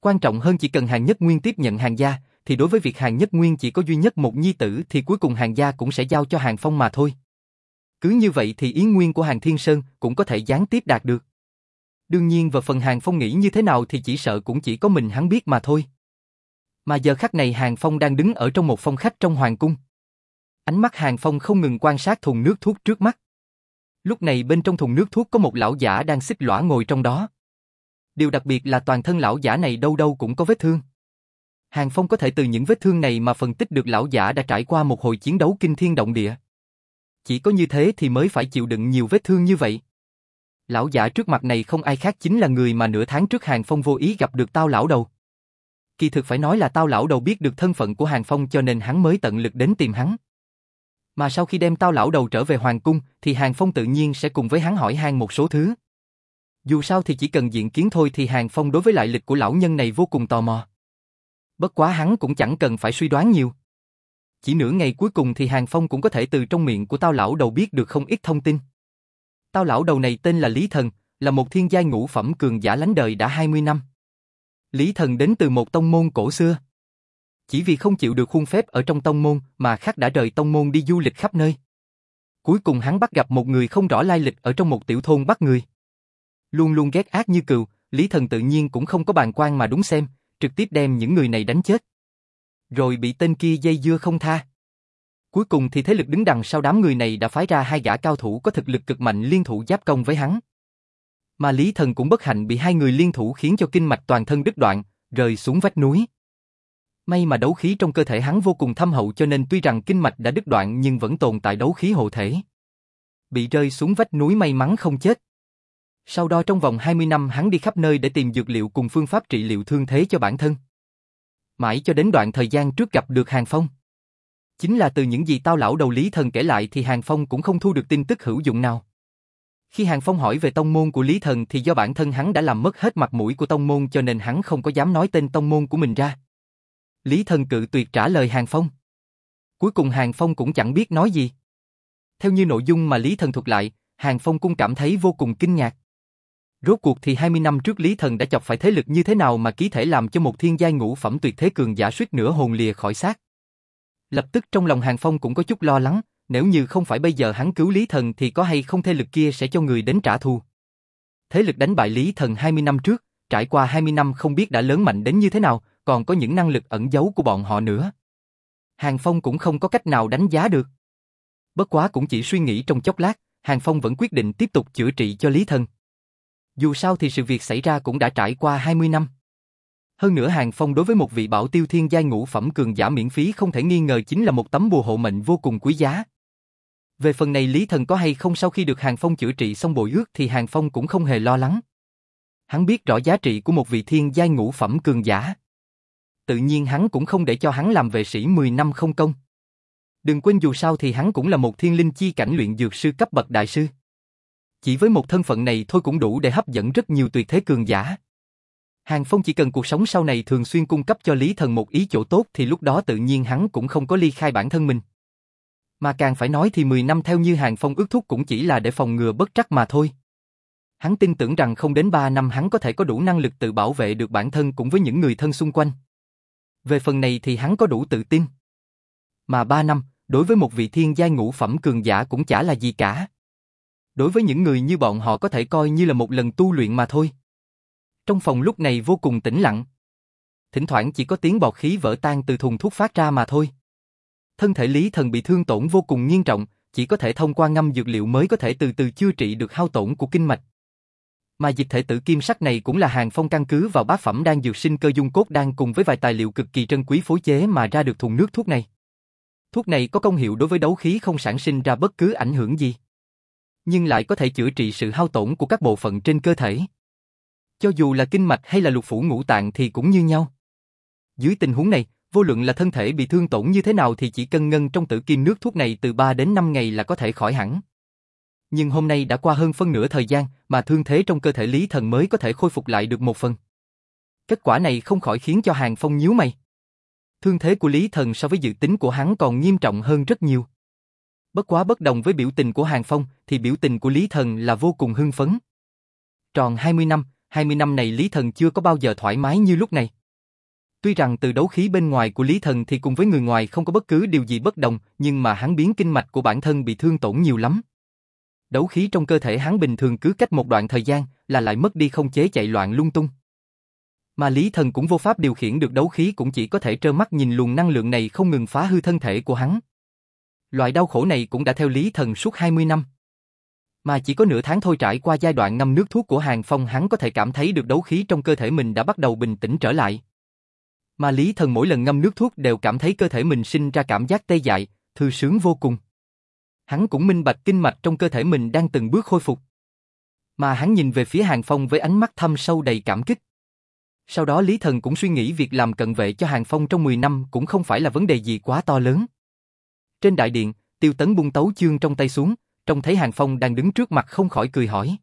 Quan trọng hơn chỉ cần hàng nhất nguyên tiếp nhận hàng gia, thì đối với việc hàng nhất nguyên chỉ có duy nhất một nhi tử thì cuối cùng hàng gia cũng sẽ giao cho hàng phong mà thôi. Cứ như vậy thì ý nguyên của hàng thiên sơn cũng có thể gián tiếp đạt được. Đương nhiên và phần hàng phong nghĩ như thế nào thì chỉ sợ cũng chỉ có mình hắn biết mà thôi. Mà giờ khắc này hàng phong đang đứng ở trong một phòng khách trong hoàng cung. Ánh mắt hàng phong không ngừng quan sát thùng nước thuốc trước mắt. Lúc này bên trong thùng nước thuốc có một lão giả đang xích lõa ngồi trong đó. Điều đặc biệt là toàn thân lão giả này đâu đâu cũng có vết thương. Hàng Phong có thể từ những vết thương này mà phân tích được lão giả đã trải qua một hồi chiến đấu kinh thiên động địa. Chỉ có như thế thì mới phải chịu đựng nhiều vết thương như vậy. Lão giả trước mặt này không ai khác chính là người mà nửa tháng trước Hàng Phong vô ý gặp được tao lão đầu. Kỳ thực phải nói là tao lão đầu biết được thân phận của Hàng Phong cho nên hắn mới tận lực đến tìm hắn. Mà sau khi đem tao lão đầu trở về Hoàng Cung, thì Hàng Phong tự nhiên sẽ cùng với hắn hỏi han một số thứ. Dù sao thì chỉ cần diện kiến thôi thì Hàng Phong đối với lại lịch của lão nhân này vô cùng tò mò. Bất quá hắn cũng chẳng cần phải suy đoán nhiều. Chỉ nửa ngày cuối cùng thì Hàng Phong cũng có thể từ trong miệng của tao lão đầu biết được không ít thông tin. Tao lão đầu này tên là Lý Thần, là một thiên giai ngũ phẩm cường giả lánh đời đã 20 năm. Lý Thần đến từ một tông môn cổ xưa. Chỉ vì không chịu được khuôn phép ở trong tông môn mà khắc đã rời tông môn đi du lịch khắp nơi. Cuối cùng hắn bắt gặp một người không rõ lai lịch ở trong một tiểu thôn bắt người. Luôn luôn ghét ác như cừu, Lý Thần tự nhiên cũng không có bàn quan mà đúng xem, trực tiếp đem những người này đánh chết. Rồi bị tên kia dây dưa không tha. Cuối cùng thì thế lực đứng đằng sau đám người này đã phái ra hai gã cao thủ có thực lực cực mạnh liên thủ giáp công với hắn. Mà Lý Thần cũng bất hạnh bị hai người liên thủ khiến cho kinh mạch toàn thân đứt đoạn, rơi xuống vách núi. May mà đấu khí trong cơ thể hắn vô cùng thâm hậu cho nên tuy rằng kinh mạch đã đứt đoạn nhưng vẫn tồn tại đấu khí hộ thể. Bị rơi xuống vách núi may mắn không chết. Sau đó trong vòng 20 năm hắn đi khắp nơi để tìm dược liệu cùng phương pháp trị liệu thương thế cho bản thân. Mãi cho đến đoạn thời gian trước gặp được Hàng Phong. Chính là từ những gì tao lão đầu Lý Thần kể lại thì Hàng Phong cũng không thu được tin tức hữu dụng nào. Khi Hàng Phong hỏi về tông môn của Lý Thần thì do bản thân hắn đã làm mất hết mặt mũi của tông môn cho nên hắn không có dám nói tên tông môn của mình ra. Lý Thần cự tuyệt trả lời Hàng Phong. Cuối cùng Hàng Phong cũng chẳng biết nói gì. Theo như nội dung mà Lý Thần thuật lại, Hàng Phong cũng cảm thấy vô cùng kinh ngạc. Rốt cuộc thì 20 năm trước Lý Thần đã chọc phải thế lực như thế nào mà ký thể làm cho một thiên giai ngũ phẩm tuyệt thế cường giả suýt nửa hồn lìa khỏi xác. Lập tức trong lòng Hàng Phong cũng có chút lo lắng, nếu như không phải bây giờ hắn cứu Lý Thần thì có hay không thế lực kia sẽ cho người đến trả thù. Thế lực đánh bại Lý Thần 20 năm trước, trải qua 20 năm không biết đã lớn mạnh đến như thế nào, còn có những năng lực ẩn giấu của bọn họ nữa. Hàng Phong cũng không có cách nào đánh giá được. Bất quá cũng chỉ suy nghĩ trong chốc lát, Hàng Phong vẫn quyết định tiếp tục chữa trị cho Lý Thần. Dù sao thì sự việc xảy ra cũng đã trải qua 20 năm. Hơn nữa Hàng Phong đối với một vị bảo tiêu thiên giai ngũ phẩm cường giả miễn phí không thể nghi ngờ chính là một tấm bùa hộ mệnh vô cùng quý giá. Về phần này Lý Thần có hay không sau khi được Hàng Phong chữa trị xong bội ước thì Hàng Phong cũng không hề lo lắng. Hắn biết rõ giá trị của một vị thiên giai ngũ phẩm cường giả. Tự nhiên hắn cũng không để cho hắn làm vệ sĩ 10 năm không công. Đừng quên dù sao thì hắn cũng là một thiên linh chi cảnh luyện dược sư cấp bậc đại sư. Chỉ với một thân phận này thôi cũng đủ để hấp dẫn rất nhiều tuyệt thế cường giả. Hàng Phong chỉ cần cuộc sống sau này thường xuyên cung cấp cho Lý Thần một ý chỗ tốt thì lúc đó tự nhiên hắn cũng không có ly khai bản thân mình. Mà càng phải nói thì 10 năm theo như Hàng Phong ước thúc cũng chỉ là để phòng ngừa bất trắc mà thôi. Hắn tin tưởng rằng không đến 3 năm hắn có thể có đủ năng lực tự bảo vệ được bản thân cũng với những người thân xung quanh. Về phần này thì hắn có đủ tự tin. Mà 3 năm, đối với một vị thiên giai ngũ phẩm cường giả cũng chả là gì cả. Đối với những người như bọn họ có thể coi như là một lần tu luyện mà thôi. Trong phòng lúc này vô cùng tĩnh lặng. Thỉnh thoảng chỉ có tiếng bọt khí vỡ tan từ thùng thuốc phát ra mà thôi. Thân thể Lý Thần bị thương tổn vô cùng nghiêm trọng, chỉ có thể thông qua ngâm dược liệu mới có thể từ từ chữa trị được hao tổn của kinh mạch. Mà dịch thể tử kim sắc này cũng là hàng phong căn cứ vào bát phẩm đang dược sinh cơ dung cốt đang cùng với vài tài liệu cực kỳ trân quý phối chế mà ra được thùng nước thuốc này. Thuốc này có công hiệu đối với đấu khí không sản sinh ra bất cứ ảnh hưởng gì. Nhưng lại có thể chữa trị sự hao tổn của các bộ phận trên cơ thể. Cho dù là kinh mạch hay là lục phủ ngũ tạng thì cũng như nhau. Dưới tình huống này, vô luận là thân thể bị thương tổn như thế nào thì chỉ cần ngân trong tử kim nước thuốc này từ 3 đến 5 ngày là có thể khỏi hẳn. Nhưng hôm nay đã qua hơn phân nửa thời gian mà thương thế trong cơ thể Lý Thần mới có thể khôi phục lại được một phần. Kết quả này không khỏi khiến cho Hàng Phong nhíu mày. Thương thế của Lý Thần so với dự tính của hắn còn nghiêm trọng hơn rất nhiều. Bất quá bất đồng với biểu tình của Hàng Phong thì biểu tình của Lý Thần là vô cùng hưng phấn. Tròn 20 năm, 20 năm này Lý Thần chưa có bao giờ thoải mái như lúc này. Tuy rằng từ đấu khí bên ngoài của Lý Thần thì cùng với người ngoài không có bất cứ điều gì bất đồng, nhưng mà hắn biến kinh mạch của bản thân bị thương tổn nhiều lắm. Đấu khí trong cơ thể hắn bình thường cứ cách một đoạn thời gian là lại mất đi không chế chạy loạn lung tung. Mà Lý Thần cũng vô pháp điều khiển được đấu khí cũng chỉ có thể trơ mắt nhìn luồng năng lượng này không ngừng phá hư thân thể của hắn. Loại đau khổ này cũng đã theo Lý Thần suốt 20 năm. Mà chỉ có nửa tháng thôi trải qua giai đoạn ngâm nước thuốc của Hàng Phong hắn có thể cảm thấy được đấu khí trong cơ thể mình đã bắt đầu bình tĩnh trở lại. Mà Lý Thần mỗi lần ngâm nước thuốc đều cảm thấy cơ thể mình sinh ra cảm giác tê dại, thư sướng vô cùng. Hắn cũng minh bạch kinh mạch trong cơ thể mình đang từng bước khôi phục. Mà hắn nhìn về phía Hàng Phong với ánh mắt thâm sâu đầy cảm kích. Sau đó Lý Thần cũng suy nghĩ việc làm cận vệ cho Hàng Phong trong 10 năm cũng không phải là vấn đề gì quá to lớn. Trên đại điện, Tiêu Tấn bung tấu chương trong tay xuống, trông thấy Hàng Phong đang đứng trước mặt không khỏi cười hỏi.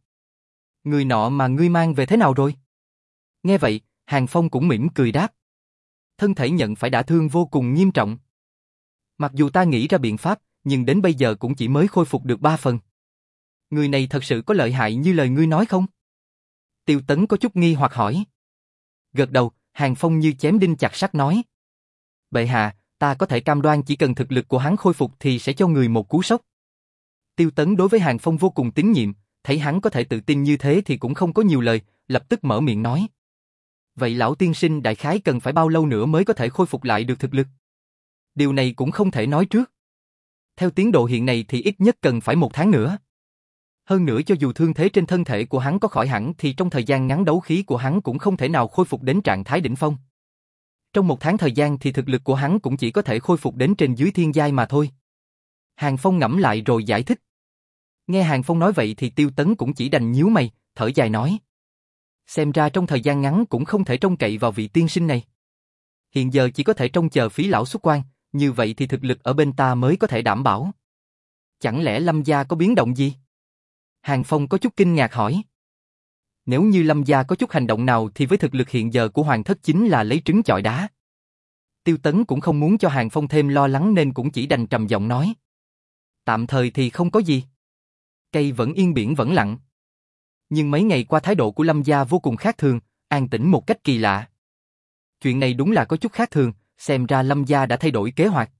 Người nọ mà ngươi mang về thế nào rồi? Nghe vậy, Hàng Phong cũng mỉm cười đáp. Thân thể nhận phải đã thương vô cùng nghiêm trọng. Mặc dù ta nghĩ ra biện pháp, nhưng đến bây giờ cũng chỉ mới khôi phục được ba phần. Người này thật sự có lợi hại như lời ngươi nói không? Tiêu Tấn có chút nghi hoặc hỏi. Gật đầu, Hàng Phong như chém đinh chặt sắt nói. Bệ hạ, ta có thể cam đoan chỉ cần thực lực của hắn khôi phục thì sẽ cho người một cú sốc. Tiêu Tấn đối với Hàng Phong vô cùng tín nhiệm, thấy hắn có thể tự tin như thế thì cũng không có nhiều lời, lập tức mở miệng nói. Vậy lão tiên sinh đại khái cần phải bao lâu nữa mới có thể khôi phục lại được thực lực? Điều này cũng không thể nói trước. Theo tiến độ hiện nay thì ít nhất cần phải một tháng nữa. Hơn nữa cho dù thương thế trên thân thể của hắn có khỏi hẳn thì trong thời gian ngắn đấu khí của hắn cũng không thể nào khôi phục đến trạng thái đỉnh phong. Trong một tháng thời gian thì thực lực của hắn cũng chỉ có thể khôi phục đến trên dưới thiên giai mà thôi. Hàng Phong ngẫm lại rồi giải thích. Nghe Hàng Phong nói vậy thì Tiêu Tấn cũng chỉ đành nhíu mày, thở dài nói. Xem ra trong thời gian ngắn cũng không thể trông cậy vào vị tiên sinh này. Hiện giờ chỉ có thể trông chờ phí lão xuất quan, như vậy thì thực lực ở bên ta mới có thể đảm bảo. Chẳng lẽ Lâm Gia có biến động gì? Hàng Phong có chút kinh ngạc hỏi. Nếu như Lâm Gia có chút hành động nào thì với thực lực hiện giờ của Hoàng thất chính là lấy trứng chọi đá. Tiêu Tấn cũng không muốn cho Hàng Phong thêm lo lắng nên cũng chỉ đành trầm giọng nói. Tạm thời thì không có gì. Cây vẫn yên biển vẫn lặng. Nhưng mấy ngày qua thái độ của Lâm Gia vô cùng khác thường, an tĩnh một cách kỳ lạ. Chuyện này đúng là có chút khác thường, xem ra Lâm Gia đã thay đổi kế hoạch.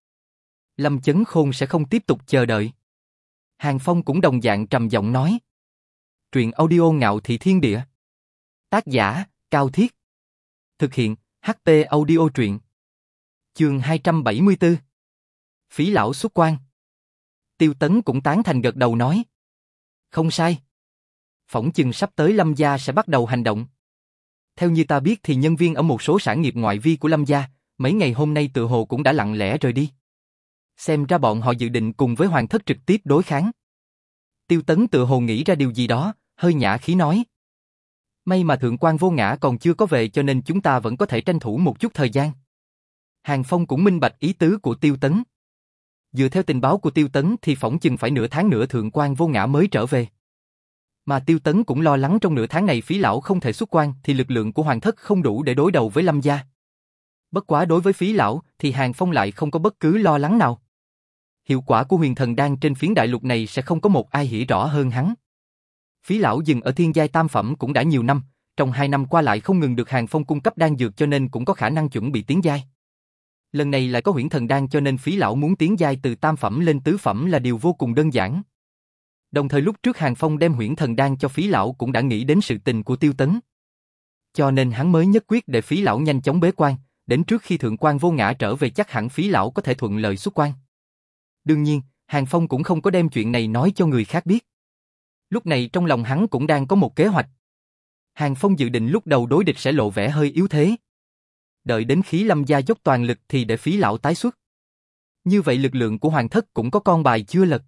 Lâm Chấn Khôn sẽ không tiếp tục chờ đợi. Hàng Phong cũng đồng dạng trầm giọng nói. Truyện audio ngạo thị thiên địa. Tác giả, Cao Thiết. Thực hiện, HT audio truyện. Chương 274. Phí lão xuất quan. Tiêu Tấn cũng tán thành gật đầu nói. Không sai. Phỏng chừng sắp tới Lâm Gia sẽ bắt đầu hành động. Theo như ta biết thì nhân viên ở một số sản nghiệp ngoại vi của Lâm Gia, mấy ngày hôm nay tự hồ cũng đã lặng lẽ rời đi. Xem ra bọn họ dự định cùng với hoàng thất trực tiếp đối kháng. Tiêu Tấn tự hồ nghĩ ra điều gì đó, hơi nhã khí nói. May mà thượng quan vô ngã còn chưa có về cho nên chúng ta vẫn có thể tranh thủ một chút thời gian. Hàng Phong cũng minh bạch ý tứ của Tiêu Tấn. Dựa theo tình báo của Tiêu Tấn thì phỏng chừng phải nửa tháng nữa thượng quan vô ngã mới trở về. Mà Tiêu Tấn cũng lo lắng trong nửa tháng này phí lão không thể xuất quan thì lực lượng của hoàng thất không đủ để đối đầu với Lâm gia. Bất quá đối với phí lão thì Hàng Phong lại không có bất cứ lo lắng nào. Hiệu quả của huyền thần đan trên phiến đại lục này sẽ không có một ai hiểu rõ hơn hắn. Phí lão dừng ở thiên giai tam phẩm cũng đã nhiều năm, trong hai năm qua lại không ngừng được Hàng Phong cung cấp đan dược cho nên cũng có khả năng chuẩn bị tiến giai. Lần này lại có huyễn thần đan cho nên phí lão muốn tiến giai từ tam phẩm lên tứ phẩm là điều vô cùng đơn giản. Đồng thời lúc trước Hàng Phong đem huyễn thần đan cho phí lão cũng đã nghĩ đến sự tình của tiêu tấn. Cho nên hắn mới nhất quyết để phí lão nhanh chóng bế quan, đến trước khi thượng quan vô ngã trở về chắc hẳn phí lão có thể thuận lợi xuất quan. Đương nhiên, Hàng Phong cũng không có đem chuyện này nói cho người khác biết. Lúc này trong lòng hắn cũng đang có một kế hoạch. Hàng Phong dự định lúc đầu đối địch sẽ lộ vẻ hơi yếu thế. Đợi đến khí lâm gia dốc toàn lực thì để phí lão tái xuất. Như vậy lực lượng của hoàng thất cũng có con bài chưa lật.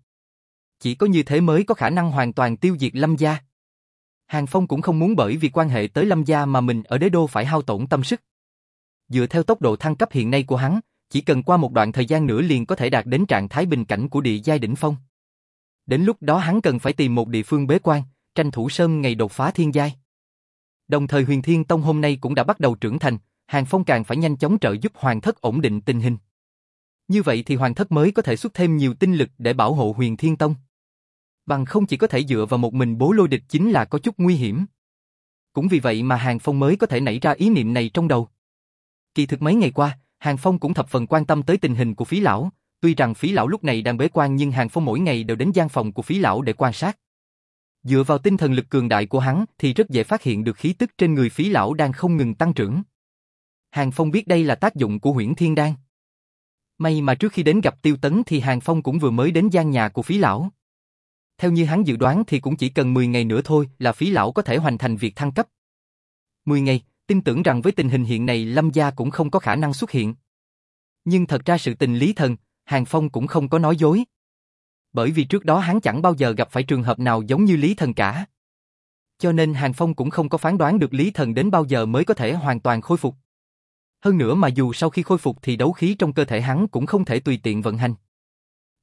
Chỉ có như thế mới có khả năng hoàn toàn tiêu diệt lâm gia. Hàng Phong cũng không muốn bởi vì quan hệ tới lâm gia mà mình ở đế đô phải hao tổn tâm sức. Dựa theo tốc độ thăng cấp hiện nay của hắn, chỉ cần qua một đoạn thời gian nữa liền có thể đạt đến trạng thái bình cảnh của địa giai đỉnh phong. Đến lúc đó hắn cần phải tìm một địa phương bế quan, tranh thủ sớm ngày đột phá thiên giai. Đồng thời huyền thiên tông hôm nay cũng đã bắt đầu trưởng thành, Hàng Phong càng phải nhanh chóng trợ giúp hoàng thất ổn định tình hình. Như vậy thì hoàng thất mới có thể xuất thêm nhiều tinh lực để bảo hộ huyền thiên tông. Bằng không chỉ có thể dựa vào một mình bố lôi địch chính là có chút nguy hiểm. Cũng vì vậy mà Hàng Phong mới có thể nảy ra ý niệm này trong đầu. Kỳ thực mấy ngày qua, Hàng Phong cũng thập phần quan tâm tới tình hình của phí lão, tuy rằng phí lão lúc này đang bế quan nhưng Hàng Phong mỗi ngày đều đến gian phòng của phí lão để quan sát. Dựa vào tinh thần lực cường đại của hắn thì rất dễ phát hiện được khí tức trên người phí lão đang không ngừng tăng trưởng. Hàng Phong biết đây là tác dụng của huyễn thiên đan. May mà trước khi đến gặp tiêu tấn thì Hàng Phong cũng vừa mới đến gian nhà của phí lão. Theo như hắn dự đoán thì cũng chỉ cần 10 ngày nữa thôi là phí lão có thể hoàn thành việc thăng cấp. 10 ngày, tin tưởng rằng với tình hình hiện này Lâm Gia cũng không có khả năng xuất hiện. Nhưng thật ra sự tình Lý Thần, Hàng Phong cũng không có nói dối. Bởi vì trước đó hắn chẳng bao giờ gặp phải trường hợp nào giống như Lý Thần cả. Cho nên Hàng Phong cũng không có phán đoán được Lý Thần đến bao giờ mới có thể hoàn toàn khôi phục. Hơn nữa mà dù sau khi khôi phục thì đấu khí trong cơ thể hắn cũng không thể tùy tiện vận hành.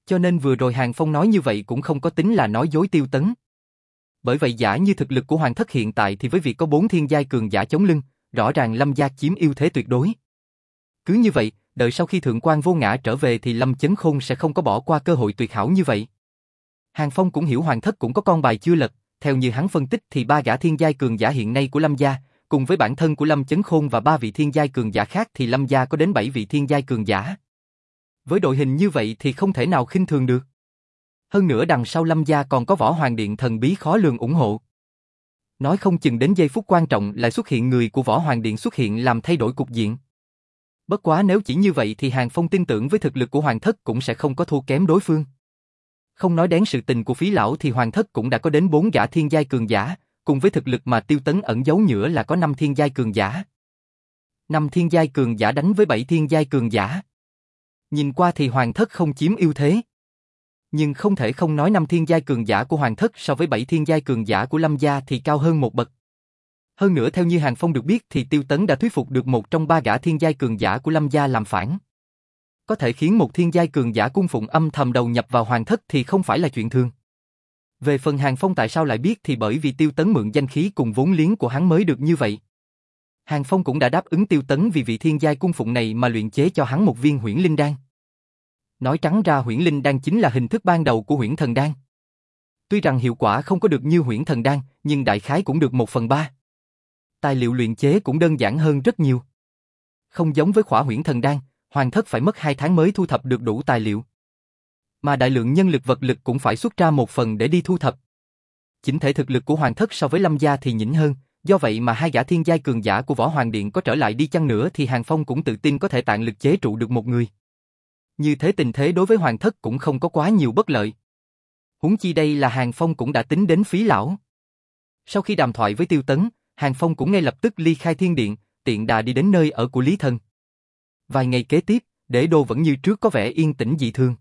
Cho nên vừa rồi Hàng Phong nói như vậy cũng không có tính là nói dối tiêu tấn. Bởi vậy giả như thực lực của Hoàng thất hiện tại thì với việc có bốn thiên giai cường giả chống lưng, rõ ràng Lâm gia chiếm ưu thế tuyệt đối. Cứ như vậy, đợi sau khi thượng quan vô ngã trở về thì Lâm Chấn Khôn sẽ không có bỏ qua cơ hội tuyệt hảo như vậy. Hàng Phong cũng hiểu Hoàng thất cũng có con bài chưa lật, theo như hắn phân tích thì ba gã thiên giai cường giả hiện nay của Lâm gia, cùng với bản thân của Lâm Chấn Khôn và ba vị thiên giai cường giả khác thì Lâm gia có đến bảy vị thiên giai cường giả. Với đội hình như vậy thì không thể nào khinh thường được. Hơn nữa đằng sau Lâm gia còn có võ hoàng điện thần bí khó lường ủng hộ. Nói không chừng đến giây phút quan trọng lại xuất hiện người của võ hoàng điện xuất hiện làm thay đổi cục diện. Bất quá nếu chỉ như vậy thì Hàng Phong tin tưởng với thực lực của hoàng thất cũng sẽ không có thua kém đối phương. Không nói đến sự tình của phí lão thì hoàng thất cũng đã có đến bốn gã thiên giai cường giả, cùng với thực lực mà tiêu tấn ẩn giấu nữa là có năm thiên giai cường giả. Năm thiên giai cường giả đánh với bảy thiên giai cường giả. Nhìn qua thì hoàng thất không chiếm ưu thế. Nhưng không thể không nói năm thiên giai cường giả của hoàng thất so với bảy thiên giai cường giả của lâm gia thì cao hơn một bậc. Hơn nữa theo như Hàng Phong được biết thì Tiêu Tấn đã thuyết phục được một trong ba gã thiên giai cường giả của lâm gia làm phản. Có thể khiến một thiên giai cường giả cung phụng âm thầm đầu nhập vào hoàng thất thì không phải là chuyện thường. Về phần Hàng Phong tại sao lại biết thì bởi vì Tiêu Tấn mượn danh khí cùng vốn liếng của hắn mới được như vậy. Hàng Phong cũng đã đáp ứng Tiêu Tấn vì vị thiên giai cung phụng này mà luyện chế cho hắn một viên huyễn linh đan. Nói trắng ra huyễn linh đan chính là hình thức ban đầu của huyễn thần đan. Tuy rằng hiệu quả không có được như huyễn thần đan, nhưng đại khái cũng được một phần ba. Tài liệu luyện chế cũng đơn giản hơn rất nhiều. Không giống với khỏa huyễn thần đan, hoàng thất phải mất hai tháng mới thu thập được đủ tài liệu. Mà đại lượng nhân lực vật lực cũng phải xuất ra một phần để đi thu thập. chính thể thực lực của hoàng thất so với lâm gia thì nhỉnh hơn, Do vậy mà hai gã thiên giai cường giả của Võ Hoàng Điện có trở lại đi chăng nữa thì Hàng Phong cũng tự tin có thể tạng lực chế trụ được một người. Như thế tình thế đối với Hoàng Thất cũng không có quá nhiều bất lợi. Huống chi đây là Hàng Phong cũng đã tính đến phí lão. Sau khi đàm thoại với Tiêu Tấn, Hàng Phong cũng ngay lập tức ly khai thiên điện, tiện đà đi đến nơi ở của Lý Thân. Vài ngày kế tiếp, để đô vẫn như trước có vẻ yên tĩnh dị thường.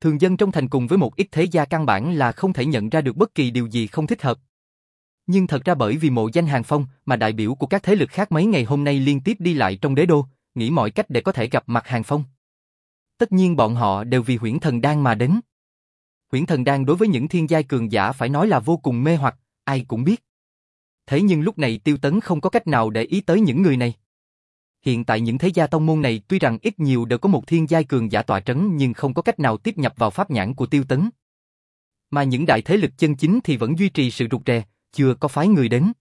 Thường dân trong thành cùng với một ít thế gia căn bản là không thể nhận ra được bất kỳ điều gì không thích hợp. Nhưng thật ra bởi vì mộ danh Hàng Phong mà đại biểu của các thế lực khác mấy ngày hôm nay liên tiếp đi lại trong đế đô, nghĩ mọi cách để có thể gặp mặt Hàng Phong. Tất nhiên bọn họ đều vì huyễn thần đan mà đến. Huyễn thần đan đối với những thiên giai cường giả phải nói là vô cùng mê hoặc, ai cũng biết. Thế nhưng lúc này tiêu tấn không có cách nào để ý tới những người này. Hiện tại những thế gia tông môn này tuy rằng ít nhiều đều có một thiên giai cường giả tọa trấn nhưng không có cách nào tiếp nhập vào pháp nhãn của tiêu tấn. Mà những đại thế lực chân chính thì vẫn duy trì sự rụt rè, chưa có phái người đến.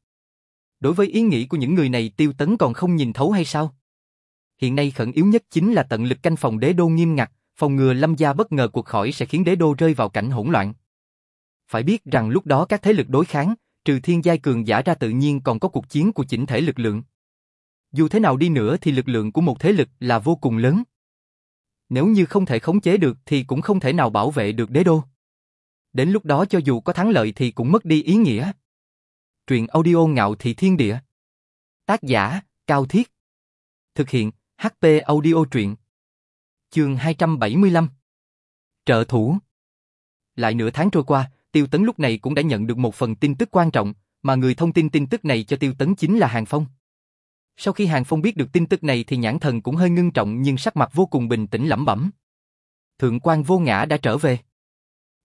Đối với ý nghĩ của những người này tiêu tấn còn không nhìn thấu hay sao? Hiện nay khẩn yếu nhất chính là tận lực canh phòng đế đô nghiêm ngặt, phòng ngừa lâm gia bất ngờ cuộc khỏi sẽ khiến đế đô rơi vào cảnh hỗn loạn. Phải biết rằng lúc đó các thế lực đối kháng, trừ thiên giai cường giả ra tự nhiên còn có cuộc chiến của chỉnh thể lực lượng. Dù thế nào đi nữa thì lực lượng của một thế lực là vô cùng lớn. Nếu như không thể khống chế được thì cũng không thể nào bảo vệ được đế đô. Đến lúc đó cho dù có thắng lợi thì cũng mất đi ý nghĩa. Truyện audio ngạo thị thiên địa. Tác giả, Cao Thiết. Thực hiện, HP audio truyện. Chương 275. Trợ thủ. Lại nửa tháng trôi qua, Tiêu Tấn lúc này cũng đã nhận được một phần tin tức quan trọng, mà người thông tin tin tức này cho Tiêu Tấn chính là Hàng Phong. Sau khi Hàng Phong biết được tin tức này thì nhãn thần cũng hơi ngưng trọng nhưng sắc mặt vô cùng bình tĩnh lẩm bẩm. Thượng quan vô ngã đã trở về.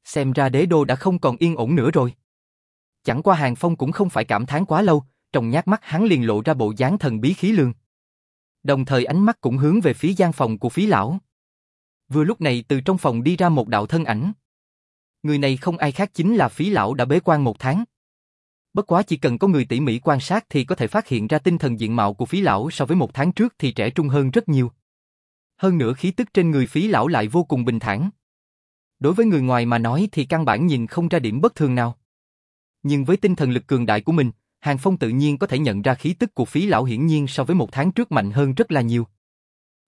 Xem ra đế đô đã không còn yên ổn nữa rồi. Chẳng qua Hàng Phong cũng không phải cảm thán quá lâu, trong nhát mắt hắn liền lộ ra bộ dáng thần bí khí lương. Đồng thời ánh mắt cũng hướng về phía gian phòng của phí lão. Vừa lúc này từ trong phòng đi ra một đạo thân ảnh. Người này không ai khác chính là phí lão đã bế quan một tháng. Bất quá chỉ cần có người tỉ mỉ quan sát thì có thể phát hiện ra tinh thần diện mạo của phí lão so với một tháng trước thì trẻ trung hơn rất nhiều. Hơn nữa khí tức trên người phí lão lại vô cùng bình thản. Đối với người ngoài mà nói thì căn bản nhìn không ra điểm bất thường nào. Nhưng với tinh thần lực cường đại của mình, Hàng Phong tự nhiên có thể nhận ra khí tức của phí lão hiển nhiên so với một tháng trước mạnh hơn rất là nhiều.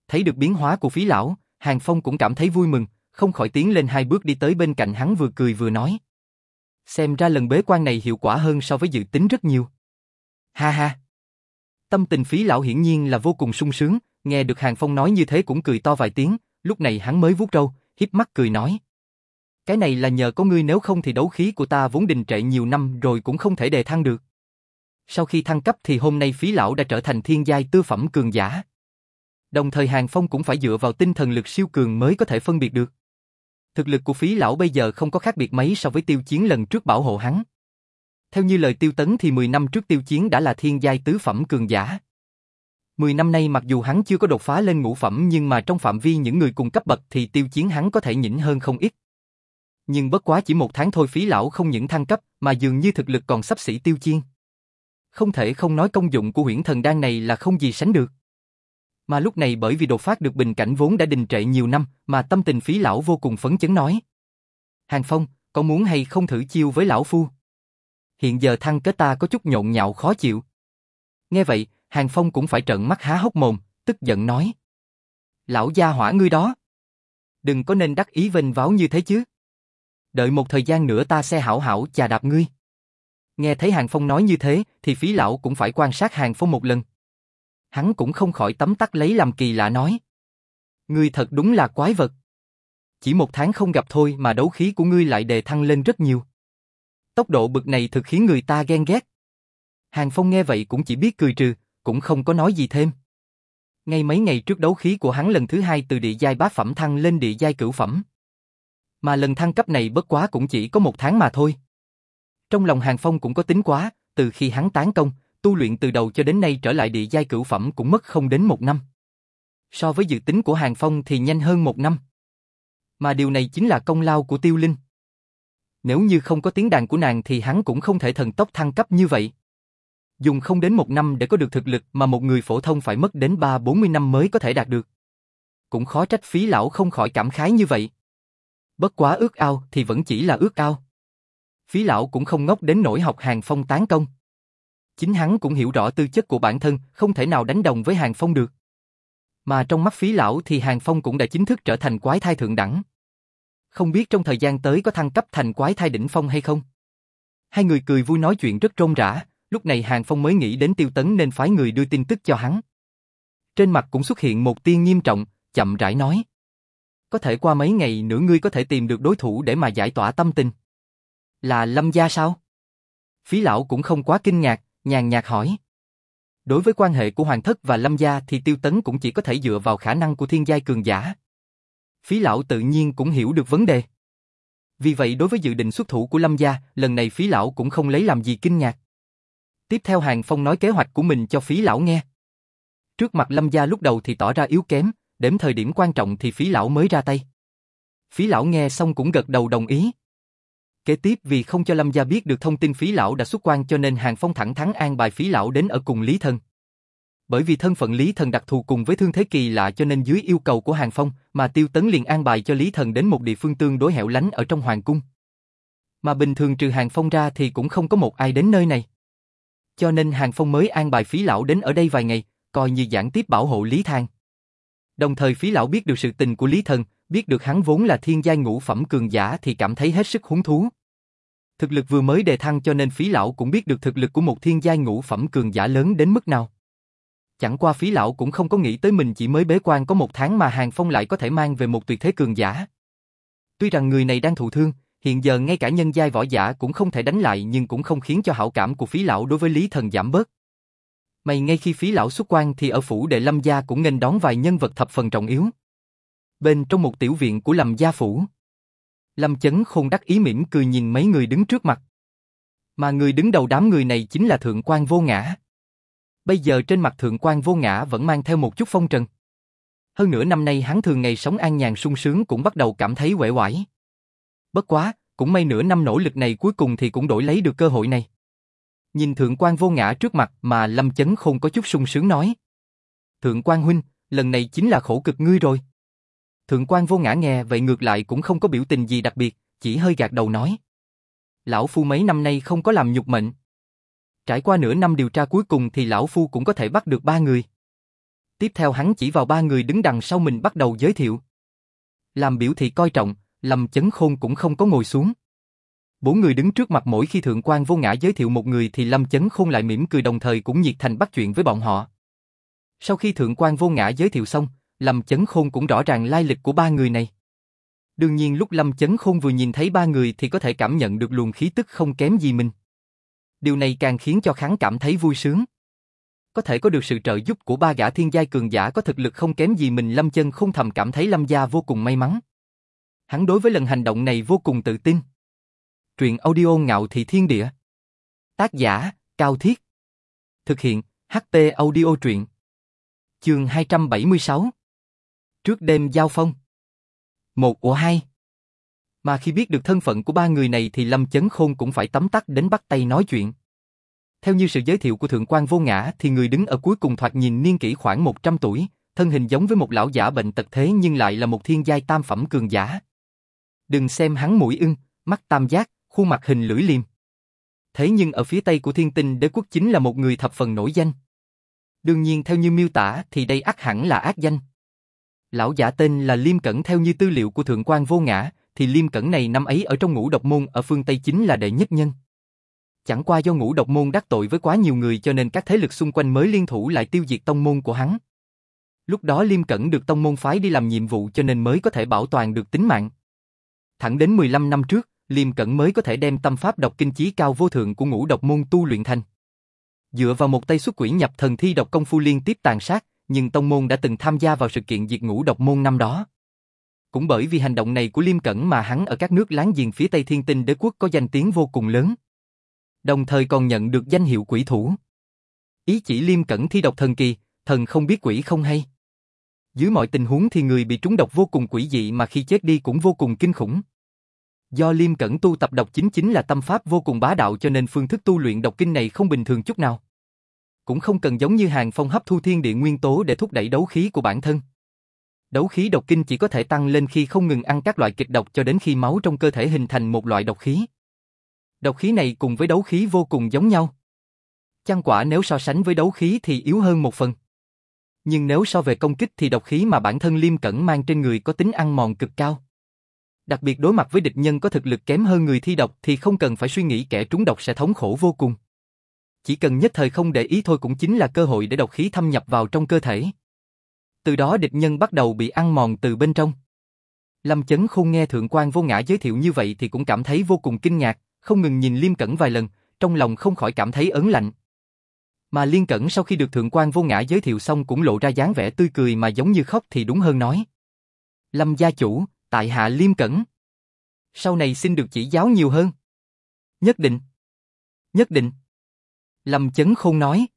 Thấy được biến hóa của phí lão, Hàng Phong cũng cảm thấy vui mừng, không khỏi tiến lên hai bước đi tới bên cạnh hắn vừa cười vừa nói. Xem ra lần bế quan này hiệu quả hơn so với dự tính rất nhiều. Ha ha! Tâm tình phí lão hiển nhiên là vô cùng sung sướng, nghe được Hàng Phong nói như thế cũng cười to vài tiếng, lúc này hắn mới vuốt râu, hiếp mắt cười nói. Cái này là nhờ có ngươi nếu không thì đấu khí của ta vốn đình trệ nhiều năm rồi cũng không thể đề thăng được. Sau khi thăng cấp thì hôm nay phí lão đã trở thành thiên giai tư phẩm cường giả. Đồng thời Hàng Phong cũng phải dựa vào tinh thần lực siêu cường mới có thể phân biệt được. Thực lực của phí lão bây giờ không có khác biệt mấy so với tiêu chiến lần trước bảo hộ hắn. Theo như lời tiêu tấn thì 10 năm trước tiêu chiến đã là thiên giai tứ phẩm cường giả. 10 năm nay mặc dù hắn chưa có đột phá lên ngũ phẩm nhưng mà trong phạm vi những người cùng cấp bậc thì tiêu chiến hắn có thể nhỉnh hơn không ít. Nhưng bất quá chỉ một tháng thôi phí lão không những thăng cấp mà dường như thực lực còn sắp xỉ tiêu chiến. Không thể không nói công dụng của huyễn thần đan này là không gì sánh được. Mà lúc này bởi vì đột phát được bình cảnh vốn đã đình trệ nhiều năm mà tâm tình phí lão vô cùng phấn chấn nói. Hàng Phong, có muốn hay không thử chiêu với lão phu? Hiện giờ thăng kết ta có chút nhộn nhạo khó chịu. Nghe vậy, Hàng Phong cũng phải trợn mắt há hốc mồm, tức giận nói. Lão gia hỏa ngươi đó. Đừng có nên đắc ý vênh váo như thế chứ. Đợi một thời gian nữa ta sẽ hảo hảo chà đạp ngươi. Nghe thấy Hàng Phong nói như thế, thì phí lão cũng phải quan sát Hàng Phong một lần. Hắn cũng không khỏi tấm tắc lấy làm kỳ lạ nói. Ngươi thật đúng là quái vật. Chỉ một tháng không gặp thôi mà đấu khí của ngươi lại đề thăng lên rất nhiều. Tốc độ bực này thực khiến người ta ghen ghét. Hàng Phong nghe vậy cũng chỉ biết cười trừ, cũng không có nói gì thêm. Ngay mấy ngày trước đấu khí của hắn lần thứ hai từ địa giai bá phẩm thăng lên địa giai cửu phẩm. Mà lần thăng cấp này bất quá cũng chỉ có một tháng mà thôi. Trong lòng Hàng Phong cũng có tính quá, từ khi hắn tán công, tu luyện từ đầu cho đến nay trở lại địa giai cửu phẩm cũng mất không đến một năm. So với dự tính của Hàng Phong thì nhanh hơn một năm. Mà điều này chính là công lao của Tiêu Linh. Nếu như không có tiếng đàn của nàng thì hắn cũng không thể thần tốc thăng cấp như vậy. Dùng không đến một năm để có được thực lực mà một người phổ thông phải mất đến 3-40 năm mới có thể đạt được. Cũng khó trách phí lão không khỏi cảm khái như vậy. Bất quá ước ao thì vẫn chỉ là ước ao. Phí lão cũng không ngốc đến nỗi học hàng phong tán công. Chính hắn cũng hiểu rõ tư chất của bản thân, không thể nào đánh đồng với hàng phong được. Mà trong mắt phí lão thì hàng phong cũng đã chính thức trở thành quái thai thượng đẳng. Không biết trong thời gian tới có thăng cấp thành quái thai đỉnh phong hay không? Hai người cười vui nói chuyện rất rôm rã, lúc này hàng phong mới nghĩ đến tiêu tấn nên phái người đưa tin tức cho hắn. Trên mặt cũng xuất hiện một tiên nghiêm trọng, chậm rãi nói. Có thể qua mấy ngày nữa ngươi có thể tìm được đối thủ để mà giải tỏa tâm tình. Là Lâm Gia sao? Phí lão cũng không quá kinh ngạc, nhàn nhạt hỏi. Đối với quan hệ của Hoàng Thất và Lâm Gia thì Tiêu Tấn cũng chỉ có thể dựa vào khả năng của thiên giai cường giả. Phí lão tự nhiên cũng hiểu được vấn đề. Vì vậy đối với dự định xuất thủ của Lâm Gia, lần này phí lão cũng không lấy làm gì kinh ngạc. Tiếp theo Hàng Phong nói kế hoạch của mình cho phí lão nghe. Trước mặt Lâm Gia lúc đầu thì tỏ ra yếu kém, đến thời điểm quan trọng thì phí lão mới ra tay. Phí lão nghe xong cũng gật đầu đồng ý. Kế tiếp vì không cho Lâm Gia biết được thông tin phí lão đã xuất quan cho nên Hàng Phong thẳng thắn an bài phí lão đến ở cùng Lý Thần. Bởi vì thân phận Lý Thần đặc thù cùng với Thương Thế Kỳ lạ cho nên dưới yêu cầu của Hàng Phong mà Tiêu Tấn liền an bài cho Lý Thần đến một địa phương tương đối hẻo lánh ở trong Hoàng Cung. Mà bình thường trừ Hàng Phong ra thì cũng không có một ai đến nơi này. Cho nên Hàng Phong mới an bài phí lão đến ở đây vài ngày, coi như giảng tiếp bảo hộ Lý Thang. Đồng thời phí lão biết được sự tình của Lý Thần, biết được hắn vốn là thiên giai ngũ phẩm cường giả thì cảm thấy hết sức hứng thú. Thực lực vừa mới đề thăng cho nên phí lão cũng biết được thực lực của một thiên giai ngũ phẩm cường giả lớn đến mức nào. Chẳng qua phí lão cũng không có nghĩ tới mình chỉ mới bế quan có một tháng mà Hàng Phong lại có thể mang về một tuyệt thế cường giả. Tuy rằng người này đang thụ thương, hiện giờ ngay cả nhân giai võ giả cũng không thể đánh lại nhưng cũng không khiến cho hảo cảm của phí lão đối với Lý Thần giảm bớt. mày ngay khi phí lão xuất quan thì ở phủ đệ Lâm gia cũng nghênh đón vài nhân vật thập phần trọng yếu. Bên trong một tiểu viện của Lâm gia phủ, Lâm Chấn Khôn đắc ý mỉm cười nhìn mấy người đứng trước mặt. Mà người đứng đầu đám người này chính là Thượng quan Vô Ngã. Bây giờ trên mặt Thượng quan Vô Ngã vẫn mang theo một chút phong trần. Hơn nữa năm nay hắn thường ngày sống an nhàn sung sướng cũng bắt đầu cảm thấy uể oải. Bất quá, cũng may nửa năm nỗ lực này cuối cùng thì cũng đổi lấy được cơ hội này. Nhìn Thượng quan Vô Ngã trước mặt mà Lâm Chấn Khôn có chút sung sướng nói. Thượng quan huynh, lần này chính là khổ cực ngươi rồi. Thượng quan Vô Ngã nghe vậy ngược lại cũng không có biểu tình gì đặc biệt, chỉ hơi gạt đầu nói. Lão Phu mấy năm nay không có làm nhục mệnh. Trải qua nửa năm điều tra cuối cùng thì Lão Phu cũng có thể bắt được ba người. Tiếp theo hắn chỉ vào ba người đứng đằng sau mình bắt đầu giới thiệu. Làm biểu thị coi trọng, Lâm Chấn Khôn cũng không có ngồi xuống. Bốn người đứng trước mặt mỗi khi Thượng quan Vô Ngã giới thiệu một người thì Lâm Chấn Khôn lại mỉm cười đồng thời cũng nhiệt thành bắt chuyện với bọn họ. Sau khi Thượng quan Vô Ngã giới thiệu xong, Lâm Chấn Khôn cũng rõ ràng lai lịch của ba người này. Đương nhiên lúc Lâm Chấn Khôn vừa nhìn thấy ba người thì có thể cảm nhận được luồng khí tức không kém gì mình. Điều này càng khiến cho hắn cảm thấy vui sướng. Có thể có được sự trợ giúp của ba gã thiên giai cường giả có thực lực không kém gì mình Lâm Chân không thầm cảm thấy Lâm gia vô cùng may mắn. Hắn đối với lần hành động này vô cùng tự tin. Truyện audio ngạo thị thiên địa. Tác giả, Cao Thiết. Thực hiện, ht audio truyện. Chương 276 Trước đêm giao phong Một của hai Mà khi biết được thân phận của ba người này thì Lâm Chấn Khôn cũng phải tấm tắc đến bắt tay nói chuyện. Theo như sự giới thiệu của Thượng quan Vô Ngã thì người đứng ở cuối cùng thoạt nhìn niên kỷ khoảng 100 tuổi, thân hình giống với một lão giả bệnh tật thế nhưng lại là một thiên giai tam phẩm cường giả. Đừng xem hắn mũi ưng, mắt tam giác, khuôn mặt hình lưỡi liềm. Thế nhưng ở phía tây của thiên tinh đế quốc chính là một người thập phần nổi danh. Đương nhiên theo như miêu tả thì đây ác hẳn là ác danh. Lão giả tên là Liêm Cẩn theo như tư liệu của Thượng quan Vô Ngã, thì Liêm Cẩn này năm ấy ở trong ngũ độc môn ở phương Tây chính là đệ nhất nhân. Chẳng qua do ngũ độc môn đắc tội với quá nhiều người cho nên các thế lực xung quanh mới liên thủ lại tiêu diệt tông môn của hắn. Lúc đó Liêm Cẩn được tông môn phái đi làm nhiệm vụ cho nên mới có thể bảo toàn được tính mạng. Thẳng đến 15 năm trước, Liêm Cẩn mới có thể đem tâm pháp độc kinh chí cao vô thượng của ngũ độc môn tu luyện thành. Dựa vào một tay xuất quỷ nhập thần thi độc công phu liên tiếp tàn sát, nhưng tông môn đã từng tham gia vào sự kiện diệt ngũ độc môn năm đó. Cũng bởi vì hành động này của Liêm Cẩn mà hắn ở các nước láng giềng phía Tây Thiên Tinh đế quốc có danh tiếng vô cùng lớn. Đồng thời còn nhận được danh hiệu quỷ thủ. Ý chỉ Liêm Cẩn thi độc thần kỳ, thần không biết quỷ không hay. Dưới mọi tình huống thì người bị trúng độc vô cùng quỷ dị mà khi chết đi cũng vô cùng kinh khủng. Do Liêm Cẩn tu tập độc chính chính là tâm pháp vô cùng bá đạo cho nên phương thức tu luyện độc kinh này không bình thường chút nào. Cũng không cần giống như hàng phong hấp thu thiên địa nguyên tố để thúc đẩy đấu khí của bản thân. Đấu khí độc kinh chỉ có thể tăng lên khi không ngừng ăn các loại kịch độc cho đến khi máu trong cơ thể hình thành một loại độc khí. Độc khí này cùng với đấu khí vô cùng giống nhau. Chăng quả nếu so sánh với đấu khí thì yếu hơn một phần. Nhưng nếu so về công kích thì độc khí mà bản thân Liêm Cẩn mang trên người có tính ăn mòn cực cao. Đặc biệt đối mặt với địch nhân có thực lực kém hơn người thi độc thì không cần phải suy nghĩ kẻ trúng độc sẽ thống khổ vô cùng. Chỉ cần nhất thời không để ý thôi cũng chính là cơ hội để độc khí thâm nhập vào trong cơ thể. Từ đó địch nhân bắt đầu bị ăn mòn từ bên trong. Lâm Chấn Khôn nghe Thượng quan Vô Ngã giới thiệu như vậy thì cũng cảm thấy vô cùng kinh ngạc, không ngừng nhìn Liêm Cẩn vài lần, trong lòng không khỏi cảm thấy ớn lạnh. Mà Liên Cẩn sau khi được Thượng quan Vô Ngã giới thiệu xong cũng lộ ra dáng vẻ tươi cười mà giống như khóc thì đúng hơn nói. Lâm gia chủ, tại hạ Liêm Cẩn. Sau này xin được chỉ giáo nhiều hơn. Nhất định. Nhất định. Lâm Chấn Khôn nói.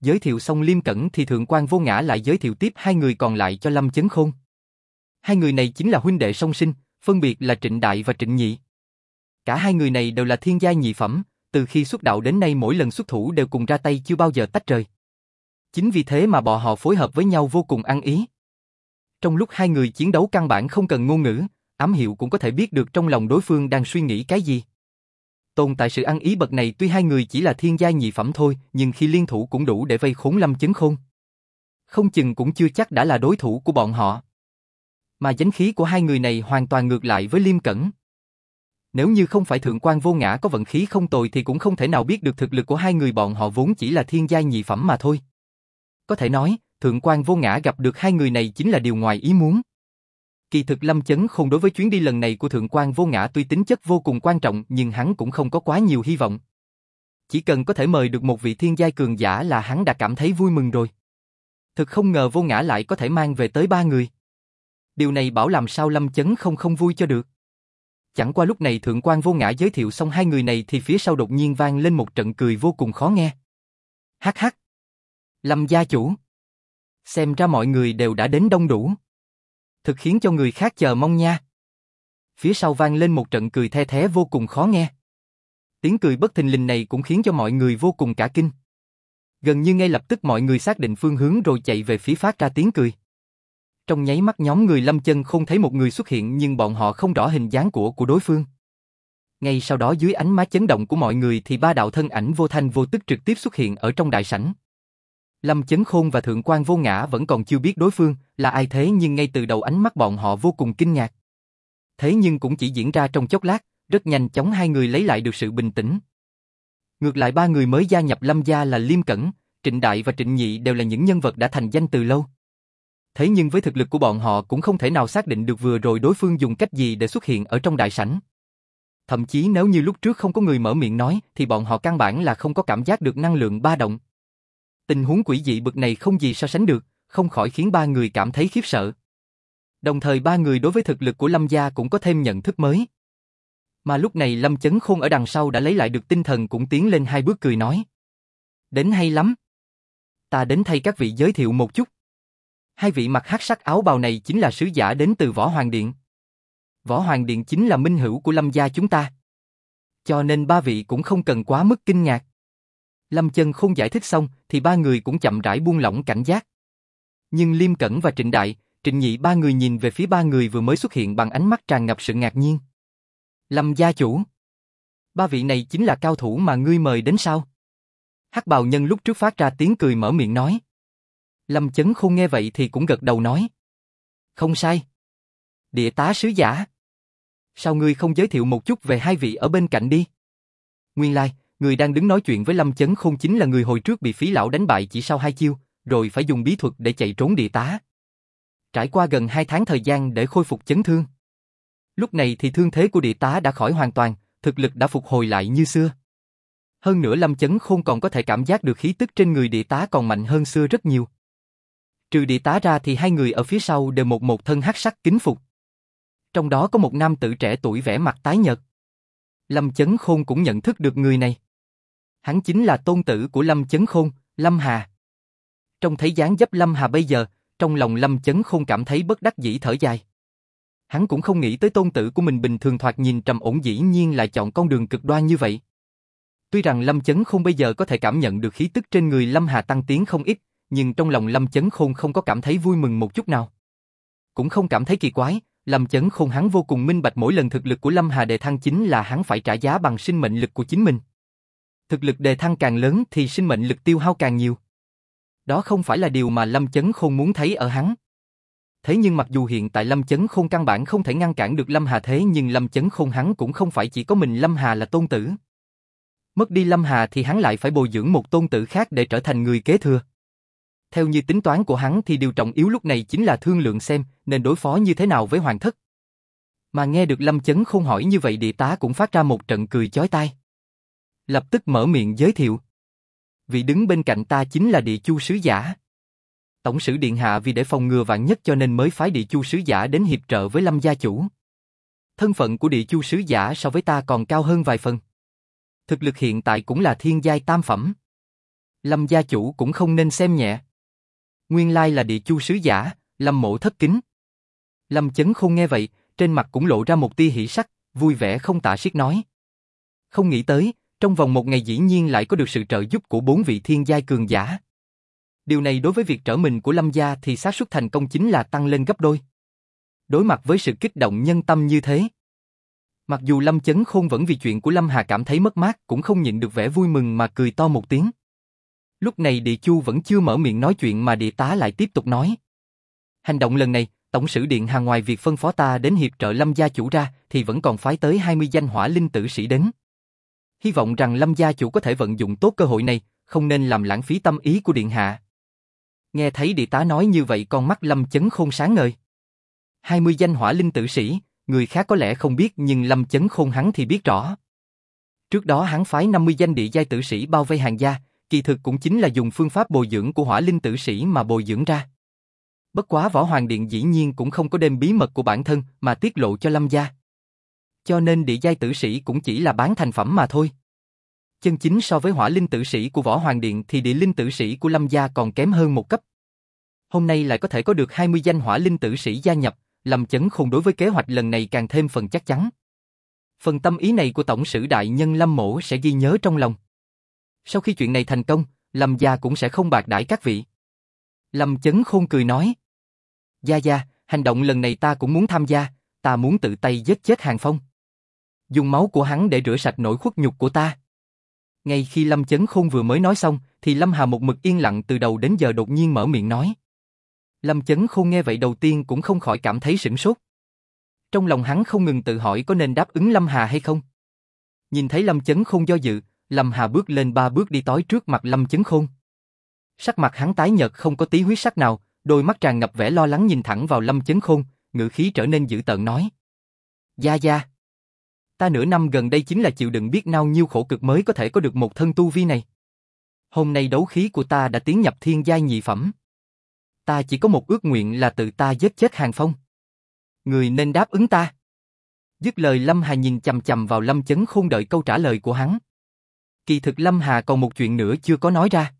Giới thiệu xong Liêm Cẩn thì Thượng quan Vô Ngã lại giới thiệu tiếp hai người còn lại cho Lâm Chấn Khôn. Hai người này chính là huynh đệ song sinh, phân biệt là Trịnh Đại và Trịnh Nhị. Cả hai người này đều là thiên gia nhị phẩm, từ khi xuất đạo đến nay mỗi lần xuất thủ đều cùng ra tay chưa bao giờ tách rời. Chính vì thế mà bọn họ phối hợp với nhau vô cùng ăn ý. Trong lúc hai người chiến đấu căn bản không cần ngôn ngữ, ám hiệu cũng có thể biết được trong lòng đối phương đang suy nghĩ cái gì. Tồn tại sự ăn ý bậc này tuy hai người chỉ là thiên gia nhị phẩm thôi, nhưng khi liên thủ cũng đủ để vây khốn lâm chấn khôn. Không chừng cũng chưa chắc đã là đối thủ của bọn họ. Mà dánh khí của hai người này hoàn toàn ngược lại với Liêm Cẩn. Nếu như không phải thượng quan vô ngã có vận khí không tồi thì cũng không thể nào biết được thực lực của hai người bọn họ vốn chỉ là thiên gia nhị phẩm mà thôi. Có thể nói, thượng quan vô ngã gặp được hai người này chính là điều ngoài ý muốn. Kỳ thực Lâm Chấn Khôn đối với chuyến đi lần này của Thượng quan Vô Ngã tuy tính chất vô cùng quan trọng, nhưng hắn cũng không có quá nhiều hy vọng. Chỉ cần có thể mời được một vị thiên giai cường giả là hắn đã cảm thấy vui mừng rồi. Thực không ngờ Vô Ngã lại có thể mang về tới ba người. Điều này bảo làm sao Lâm Chấn không không vui cho được. Chẳng qua lúc này Thượng quan Vô Ngã giới thiệu xong hai người này thì phía sau đột nhiên vang lên một trận cười vô cùng khó nghe. Hắc hắc. Lâm gia chủ. Xem ra mọi người đều đã đến đông đủ. Thực khiến cho người khác chờ mong nha. Phía sau vang lên một trận cười the thế vô cùng khó nghe. Tiếng cười bất thình lình này cũng khiến cho mọi người vô cùng cả kinh. Gần như ngay lập tức mọi người xác định phương hướng rồi chạy về phía phát ra tiếng cười. Trong nháy mắt nhóm người lâm chân không thấy một người xuất hiện nhưng bọn họ không rõ hình dáng của của đối phương. Ngay sau đó dưới ánh má chấn động của mọi người thì ba đạo thân ảnh vô thanh vô tức trực tiếp xuất hiện ở trong đại sảnh. Lâm Chấn Khôn và Thượng quan Vô Ngã vẫn còn chưa biết đối phương là ai thế nhưng ngay từ đầu ánh mắt bọn họ vô cùng kinh ngạc. Thế nhưng cũng chỉ diễn ra trong chốc lát, rất nhanh chóng hai người lấy lại được sự bình tĩnh. Ngược lại ba người mới gia nhập Lâm gia là Liêm Cẩn, Trịnh Đại và Trịnh Nhị đều là những nhân vật đã thành danh từ lâu. Thế nhưng với thực lực của bọn họ cũng không thể nào xác định được vừa rồi đối phương dùng cách gì để xuất hiện ở trong đại sảnh. Thậm chí nếu như lúc trước không có người mở miệng nói thì bọn họ căn bản là không có cảm giác được năng lượng ba động. Tình huống quỷ dị bực này không gì so sánh được, không khỏi khiến ba người cảm thấy khiếp sợ. Đồng thời ba người đối với thực lực của Lâm gia cũng có thêm nhận thức mới. Mà lúc này Lâm Chấn Khôn ở đằng sau đã lấy lại được tinh thần cũng tiến lên hai bước cười nói. Đến hay lắm. Ta đến thay các vị giới thiệu một chút. Hai vị mặc hắc sắc áo bào này chính là sứ giả đến từ Võ Hoàng Điện. Võ Hoàng Điện chính là minh hữu của Lâm gia chúng ta. Cho nên ba vị cũng không cần quá mức kinh ngạc. Lâm Chân không giải thích xong thì ba người cũng chậm rãi buông lỏng cảnh giác. Nhưng Liêm Cẩn và Trịnh Đại, Trịnh Nhị ba người nhìn về phía ba người vừa mới xuất hiện bằng ánh mắt tràn ngập sự ngạc nhiên. Lâm gia chủ. Ba vị này chính là cao thủ mà ngươi mời đến sao? Hắc bào nhân lúc trước phát ra tiếng cười mở miệng nói. Lâm chấn không nghe vậy thì cũng gật đầu nói. Không sai. Địa tá sứ giả. Sao ngươi không giới thiệu một chút về hai vị ở bên cạnh đi? Nguyên lai, like, người đang đứng nói chuyện với Lâm chấn không chính là người hồi trước bị phí lão đánh bại chỉ sau hai chiêu, rồi phải dùng bí thuật để chạy trốn địa tá. Trải qua gần hai tháng thời gian để khôi phục chấn thương. Lúc này thì thương thế của địa tá đã khỏi hoàn toàn, thực lực đã phục hồi lại như xưa. Hơn nữa Lâm Chấn Khôn còn có thể cảm giác được khí tức trên người địa tá còn mạnh hơn xưa rất nhiều. Trừ địa tá ra thì hai người ở phía sau đều một một thân hắc sắc kính phục. Trong đó có một nam tử trẻ tuổi vẻ mặt tái nhợt. Lâm Chấn Khôn cũng nhận thức được người này. Hắn chính là tôn tử của Lâm Chấn Khôn, Lâm Hà. Trong thấy dáng dấp Lâm Hà bây giờ, trong lòng Lâm Chấn Khôn cảm thấy bất đắc dĩ thở dài. Hắn cũng không nghĩ tới tôn tử của mình bình thường thoạt nhìn trầm ổn dĩ nhiên lại chọn con đường cực đoan như vậy. Tuy rằng Lâm Chấn Khôn bây giờ có thể cảm nhận được khí tức trên người Lâm Hà tăng tiến không ít, nhưng trong lòng Lâm Chấn Khôn không có cảm thấy vui mừng một chút nào. Cũng không cảm thấy kỳ quái, Lâm Chấn Khôn hắn vô cùng minh bạch mỗi lần thực lực của Lâm Hà đề thăng chính là hắn phải trả giá bằng sinh mệnh lực của chính mình. Thực lực đề thăng càng lớn thì sinh mệnh lực tiêu hao càng nhiều. Đó không phải là điều mà Lâm Chấn Khôn muốn thấy ở hắn. Thế nhưng mặc dù hiện tại Lâm Chấn Khôn căn bản không thể ngăn cản được Lâm Hà thế nhưng Lâm Chấn Khôn hắn cũng không phải chỉ có mình Lâm Hà là tôn tử. Mất đi Lâm Hà thì hắn lại phải bồi dưỡng một tôn tử khác để trở thành người kế thừa. Theo như tính toán của hắn thì điều trọng yếu lúc này chính là thương lượng xem nên đối phó như thế nào với hoàng thất. Mà nghe được Lâm Chấn Khôn hỏi như vậy địa tá cũng phát ra một trận cười chói tai. Lập tức mở miệng giới thiệu. Vị đứng bên cạnh ta chính là địa chu sứ giả. Tổng sử điện hạ vì để phòng ngừa vạn nhất cho nên mới phái địa chu sứ giả đến hiệp trợ với Lâm gia chủ. Thân phận của địa chu sứ giả so với ta còn cao hơn vài phần. Thực lực hiện tại cũng là thiên giai tam phẩm. Lâm gia chủ cũng không nên xem nhẹ. Nguyên lai là địa chu sứ giả, Lâm mộ thất kính. Lâm chấn không nghe vậy, trên mặt cũng lộ ra một tia hỉ sắc, vui vẻ không tả xiết nói. Không nghĩ tới, trong vòng một ngày dĩ nhiên lại có được sự trợ giúp của bốn vị thiên giai cường giả. Điều này đối với việc trở mình của Lâm gia thì xác suất thành công chính là tăng lên gấp đôi. Đối mặt với sự kích động nhân tâm như thế, mặc dù Lâm Chấn Khôn vẫn vì chuyện của Lâm Hà cảm thấy mất mát, cũng không nhịn được vẻ vui mừng mà cười to một tiếng. Lúc này Địa Chu vẫn chưa mở miệng nói chuyện mà Địa Tá lại tiếp tục nói. Hành động lần này, Tổng sử Điện Hà ngoài việc phân phó ta đến hiệp trợ Lâm gia chủ ra, thì vẫn còn phái tới 20 danh hỏa linh tử sĩ đến. Hy vọng rằng Lâm gia chủ có thể vận dụng tốt cơ hội này, không nên làm lãng phí tâm ý của Điện Hạ. Nghe thấy địa tá nói như vậy con mắt Lâm Chấn Khôn sáng ngời. 20 danh hỏa linh tử sĩ, người khác có lẽ không biết nhưng Lâm Chấn Khôn hắn thì biết rõ. Trước đó hắn phái 50 danh địa giai tử sĩ bao vây hàng gia, kỳ thực cũng chính là dùng phương pháp bồi dưỡng của hỏa linh tử sĩ mà bồi dưỡng ra. Bất quá Võ Hoàng Điện dĩ nhiên cũng không có đem bí mật của bản thân mà tiết lộ cho Lâm gia. Cho nên địa giai tử sĩ cũng chỉ là bán thành phẩm mà thôi. Chân chính so với hỏa linh tử sĩ của Võ Hoàng Điện thì địa linh tử sĩ của Lâm Gia còn kém hơn một cấp. Hôm nay lại có thể có được 20 danh hỏa linh tử sĩ gia nhập, Lâm Chấn Khôn đối với kế hoạch lần này càng thêm phần chắc chắn. Phần tâm ý này của Tổng sử Đại Nhân Lâm Mổ sẽ ghi nhớ trong lòng. Sau khi chuyện này thành công, Lâm Gia cũng sẽ không bạc đãi các vị. Lâm Chấn Khôn cười nói. Gia Gia, hành động lần này ta cũng muốn tham gia, ta muốn tự tay giết chết Hàng Phong. Dùng máu của hắn để rửa sạch nỗi khuất nhục của ta. Ngay khi Lâm Chấn Khôn vừa mới nói xong, thì Lâm Hà một mực yên lặng từ đầu đến giờ đột nhiên mở miệng nói. Lâm Chấn Khôn nghe vậy đầu tiên cũng không khỏi cảm thấy sửng sốt. Trong lòng hắn không ngừng tự hỏi có nên đáp ứng Lâm Hà hay không. Nhìn thấy Lâm Chấn Khôn do dự, Lâm Hà bước lên ba bước đi tối trước mặt Lâm Chấn Khôn. Sắc mặt hắn tái nhợt không có tí huyết sắc nào, đôi mắt tràn ngập vẻ lo lắng nhìn thẳng vào Lâm Chấn Khôn, ngữ khí trở nên dữ tợn nói. Gia Gia, ta nửa năm gần đây chính là chịu đựng biết nao nhiêu khổ cực mới có thể có được một thân tu vi này. Hôm nay đấu khí của ta đã tiến nhập thiên giai nhị phẩm. Ta chỉ có một ước nguyện là tự ta giết chết Hàng Phong. Người nên đáp ứng ta. Dứt lời Lâm Hà nhìn chầm chầm vào Lâm Chấn Khôn đợi câu trả lời của hắn. Kỳ thực Lâm Hà còn một chuyện nữa chưa có nói ra.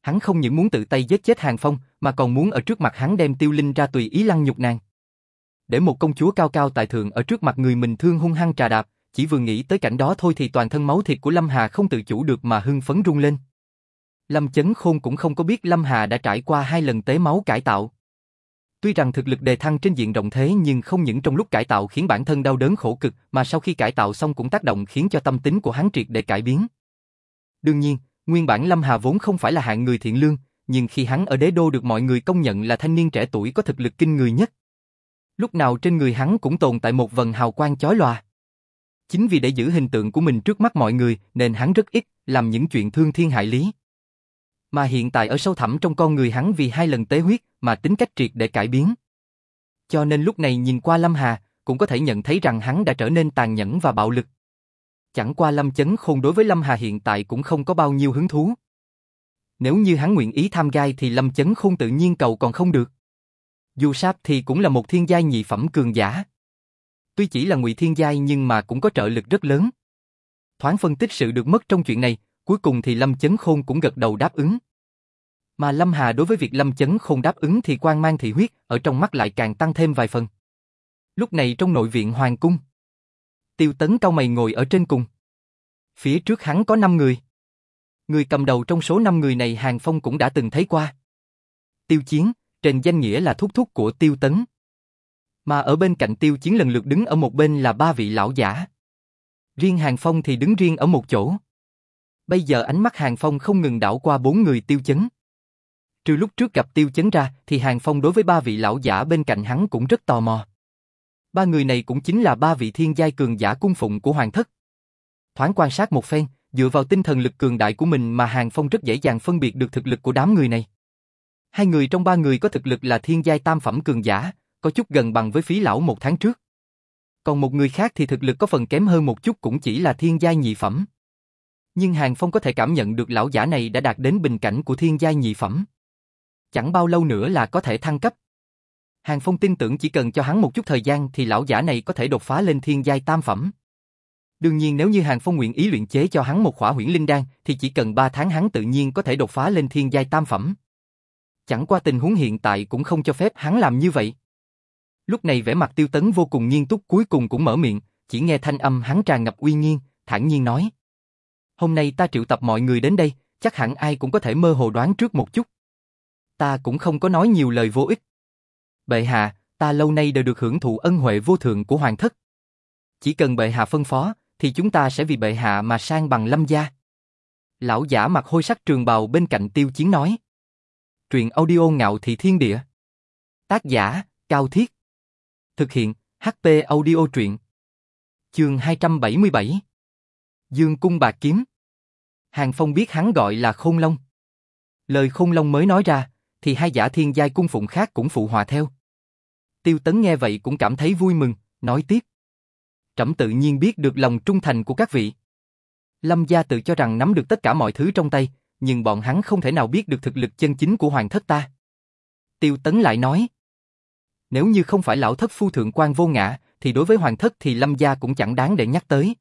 Hắn không những muốn tự tay giết chết Hàng Phong, mà còn muốn ở trước mặt hắn đem tiêu linh ra tùy ý lăng nhục nàng. Để một công chúa cao cao tại thượng ở trước mặt người mình thương hung hăng trà đạp, chỉ vừa nghĩ tới cảnh đó thôi thì toàn thân máu thịt của Lâm Hà không tự chủ được mà hưng phấn rung lên. Lâm Chấn Khôn cũng không có biết Lâm Hà đã trải qua hai lần tế máu cải tạo. Tuy rằng thực lực đề thăng trên diện rộng thế nhưng không những trong lúc cải tạo khiến bản thân đau đớn khổ cực mà sau khi cải tạo xong cũng tác động khiến cho tâm tính của hắn triệt để cải biến. Đương nhiên, nguyên bản Lâm Hà vốn không phải là hạng người thiện lương, nhưng khi hắn ở đế đô được mọi người công nhận là thanh niên trẻ tuổi có thực lực kinh người nhất. Lúc nào trên người hắn cũng tồn tại một vần hào quang chói lòa. Chính vì để giữ hình tượng của mình trước mắt mọi người nên hắn rất ít làm những chuyện thương thiên hại lý. Mà hiện tại ở sâu thẳm trong con người hắn vì hai lần tế huyết mà tính cách triệt để cải biến. Cho nên lúc này nhìn qua Lâm Hà, cũng có thể nhận thấy rằng hắn đã trở nên tàn nhẫn và bạo lực. Chẳng qua Lâm Chấn Khôn đối với Lâm Hà hiện tại cũng không có bao nhiêu hứng thú. Nếu như hắn nguyện ý tham gai thì Lâm Chấn Khôn tự nhiên cầu còn không được. Dù Sáp thì cũng là một thiên giai nhị phẩm cường giả. Tuy chỉ là ngụy thiên giai nhưng mà cũng có trợ lực rất lớn. Thoáng phân tích sự được mất trong chuyện này, cuối cùng thì Lâm Chấn Khôn cũng gật đầu đáp ứng. Mà Lâm Hà đối với việc Lâm Chấn Khôn đáp ứng thì quan mang thị huyết ở trong mắt lại càng tăng thêm vài phần. Lúc này trong nội viện Hoàng Cung, Tiêu Tấn cao mày ngồi ở trên cùng. Phía trước hắn có 5 người. Người cầm đầu trong số 5 người này Hàng Phong cũng đã từng thấy qua. Tiêu Chiến, trên danh nghĩa là thúc thúc của Tiêu Tấn. Mà ở bên cạnh Tiêu Chiến lần lượt đứng ở một bên là ba vị lão giả. Riêng Hàng Phong thì đứng riêng ở một chỗ. Bây giờ ánh mắt Hàng Phong không ngừng đảo qua bốn người Tiêu Chấn. Trừ lúc trước gặp Tiêu Chấn ra thì Hàng Phong đối với ba vị lão giả bên cạnh hắn cũng rất tò mò. Ba người này cũng chính là ba vị thiên giai cường giả cung phụng của Hoàng thất. Thoáng quan sát một phen, dựa vào tinh thần lực cường đại của mình mà Hàng Phong rất dễ dàng phân biệt được thực lực của đám người này. Hai người trong ba người có thực lực là thiên giai tam phẩm cường giả, có chút gần bằng với phí lão một tháng trước. Còn một người khác thì thực lực có phần kém hơn một chút cũng chỉ là thiên giai nhị phẩm. Nhưng Hàng Phong có thể cảm nhận được lão giả này đã đạt đến bình cảnh của thiên giai nhị phẩm. Chẳng bao lâu nữa là có thể thăng cấp. Hàng Phong tin tưởng chỉ cần cho hắn một chút thời gian thì lão giả này có thể đột phá lên thiên giai tam phẩm. Đương nhiên nếu như Hàng Phong nguyện ý luyện chế cho hắn một khỏa huyễn linh đan thì chỉ cần 3 tháng hắn tự nhiên có thể đột phá lên thiên giai tam phẩm. Chẳng qua tình huống hiện tại cũng không cho phép hắn làm như vậy. Lúc này vẻ mặt tiêu tấn vô cùng nghiêm túc cuối cùng cũng mở miệng, chỉ nghe thanh âm hắn tràn ngập uy nghiêm, thản nhiên nói. Hôm nay ta triệu tập mọi người đến đây, chắc hẳn ai cũng có thể mơ hồ đoán trước một chút. Ta cũng không có nói nhiều lời vô ích. Bệ hạ, ta lâu nay đều được hưởng thụ ân huệ vô thượng của hoàng thất. Chỉ cần bệ hạ phân phó, thì chúng ta sẽ vì bệ hạ mà sang bằng lâm gia. Lão giả mặt hôi sắc trường bào bên cạnh tiêu chiến nói. Truyện audio ngạo thị thiên địa. Tác giả, Cao Thiết. Thực hiện, HP audio truyện. Trường 277. Dương cung bạc kiếm. Hàng Phong biết hắn gọi là Khôn Long. Lời Khôn Long mới nói ra, thì hai giả thiên giai cung phụng khác cũng phụ hòa theo. Tiêu Tấn nghe vậy cũng cảm thấy vui mừng, nói tiếp. Trẫm tự nhiên biết được lòng trung thành của các vị. Lâm gia tự cho rằng nắm được tất cả mọi thứ trong tay, nhưng bọn hắn không thể nào biết được thực lực chân chính của hoàng thất ta. Tiêu Tấn lại nói. Nếu như không phải lão thất phu thượng quan vô ngã, thì đối với hoàng thất thì lâm gia cũng chẳng đáng để nhắc tới.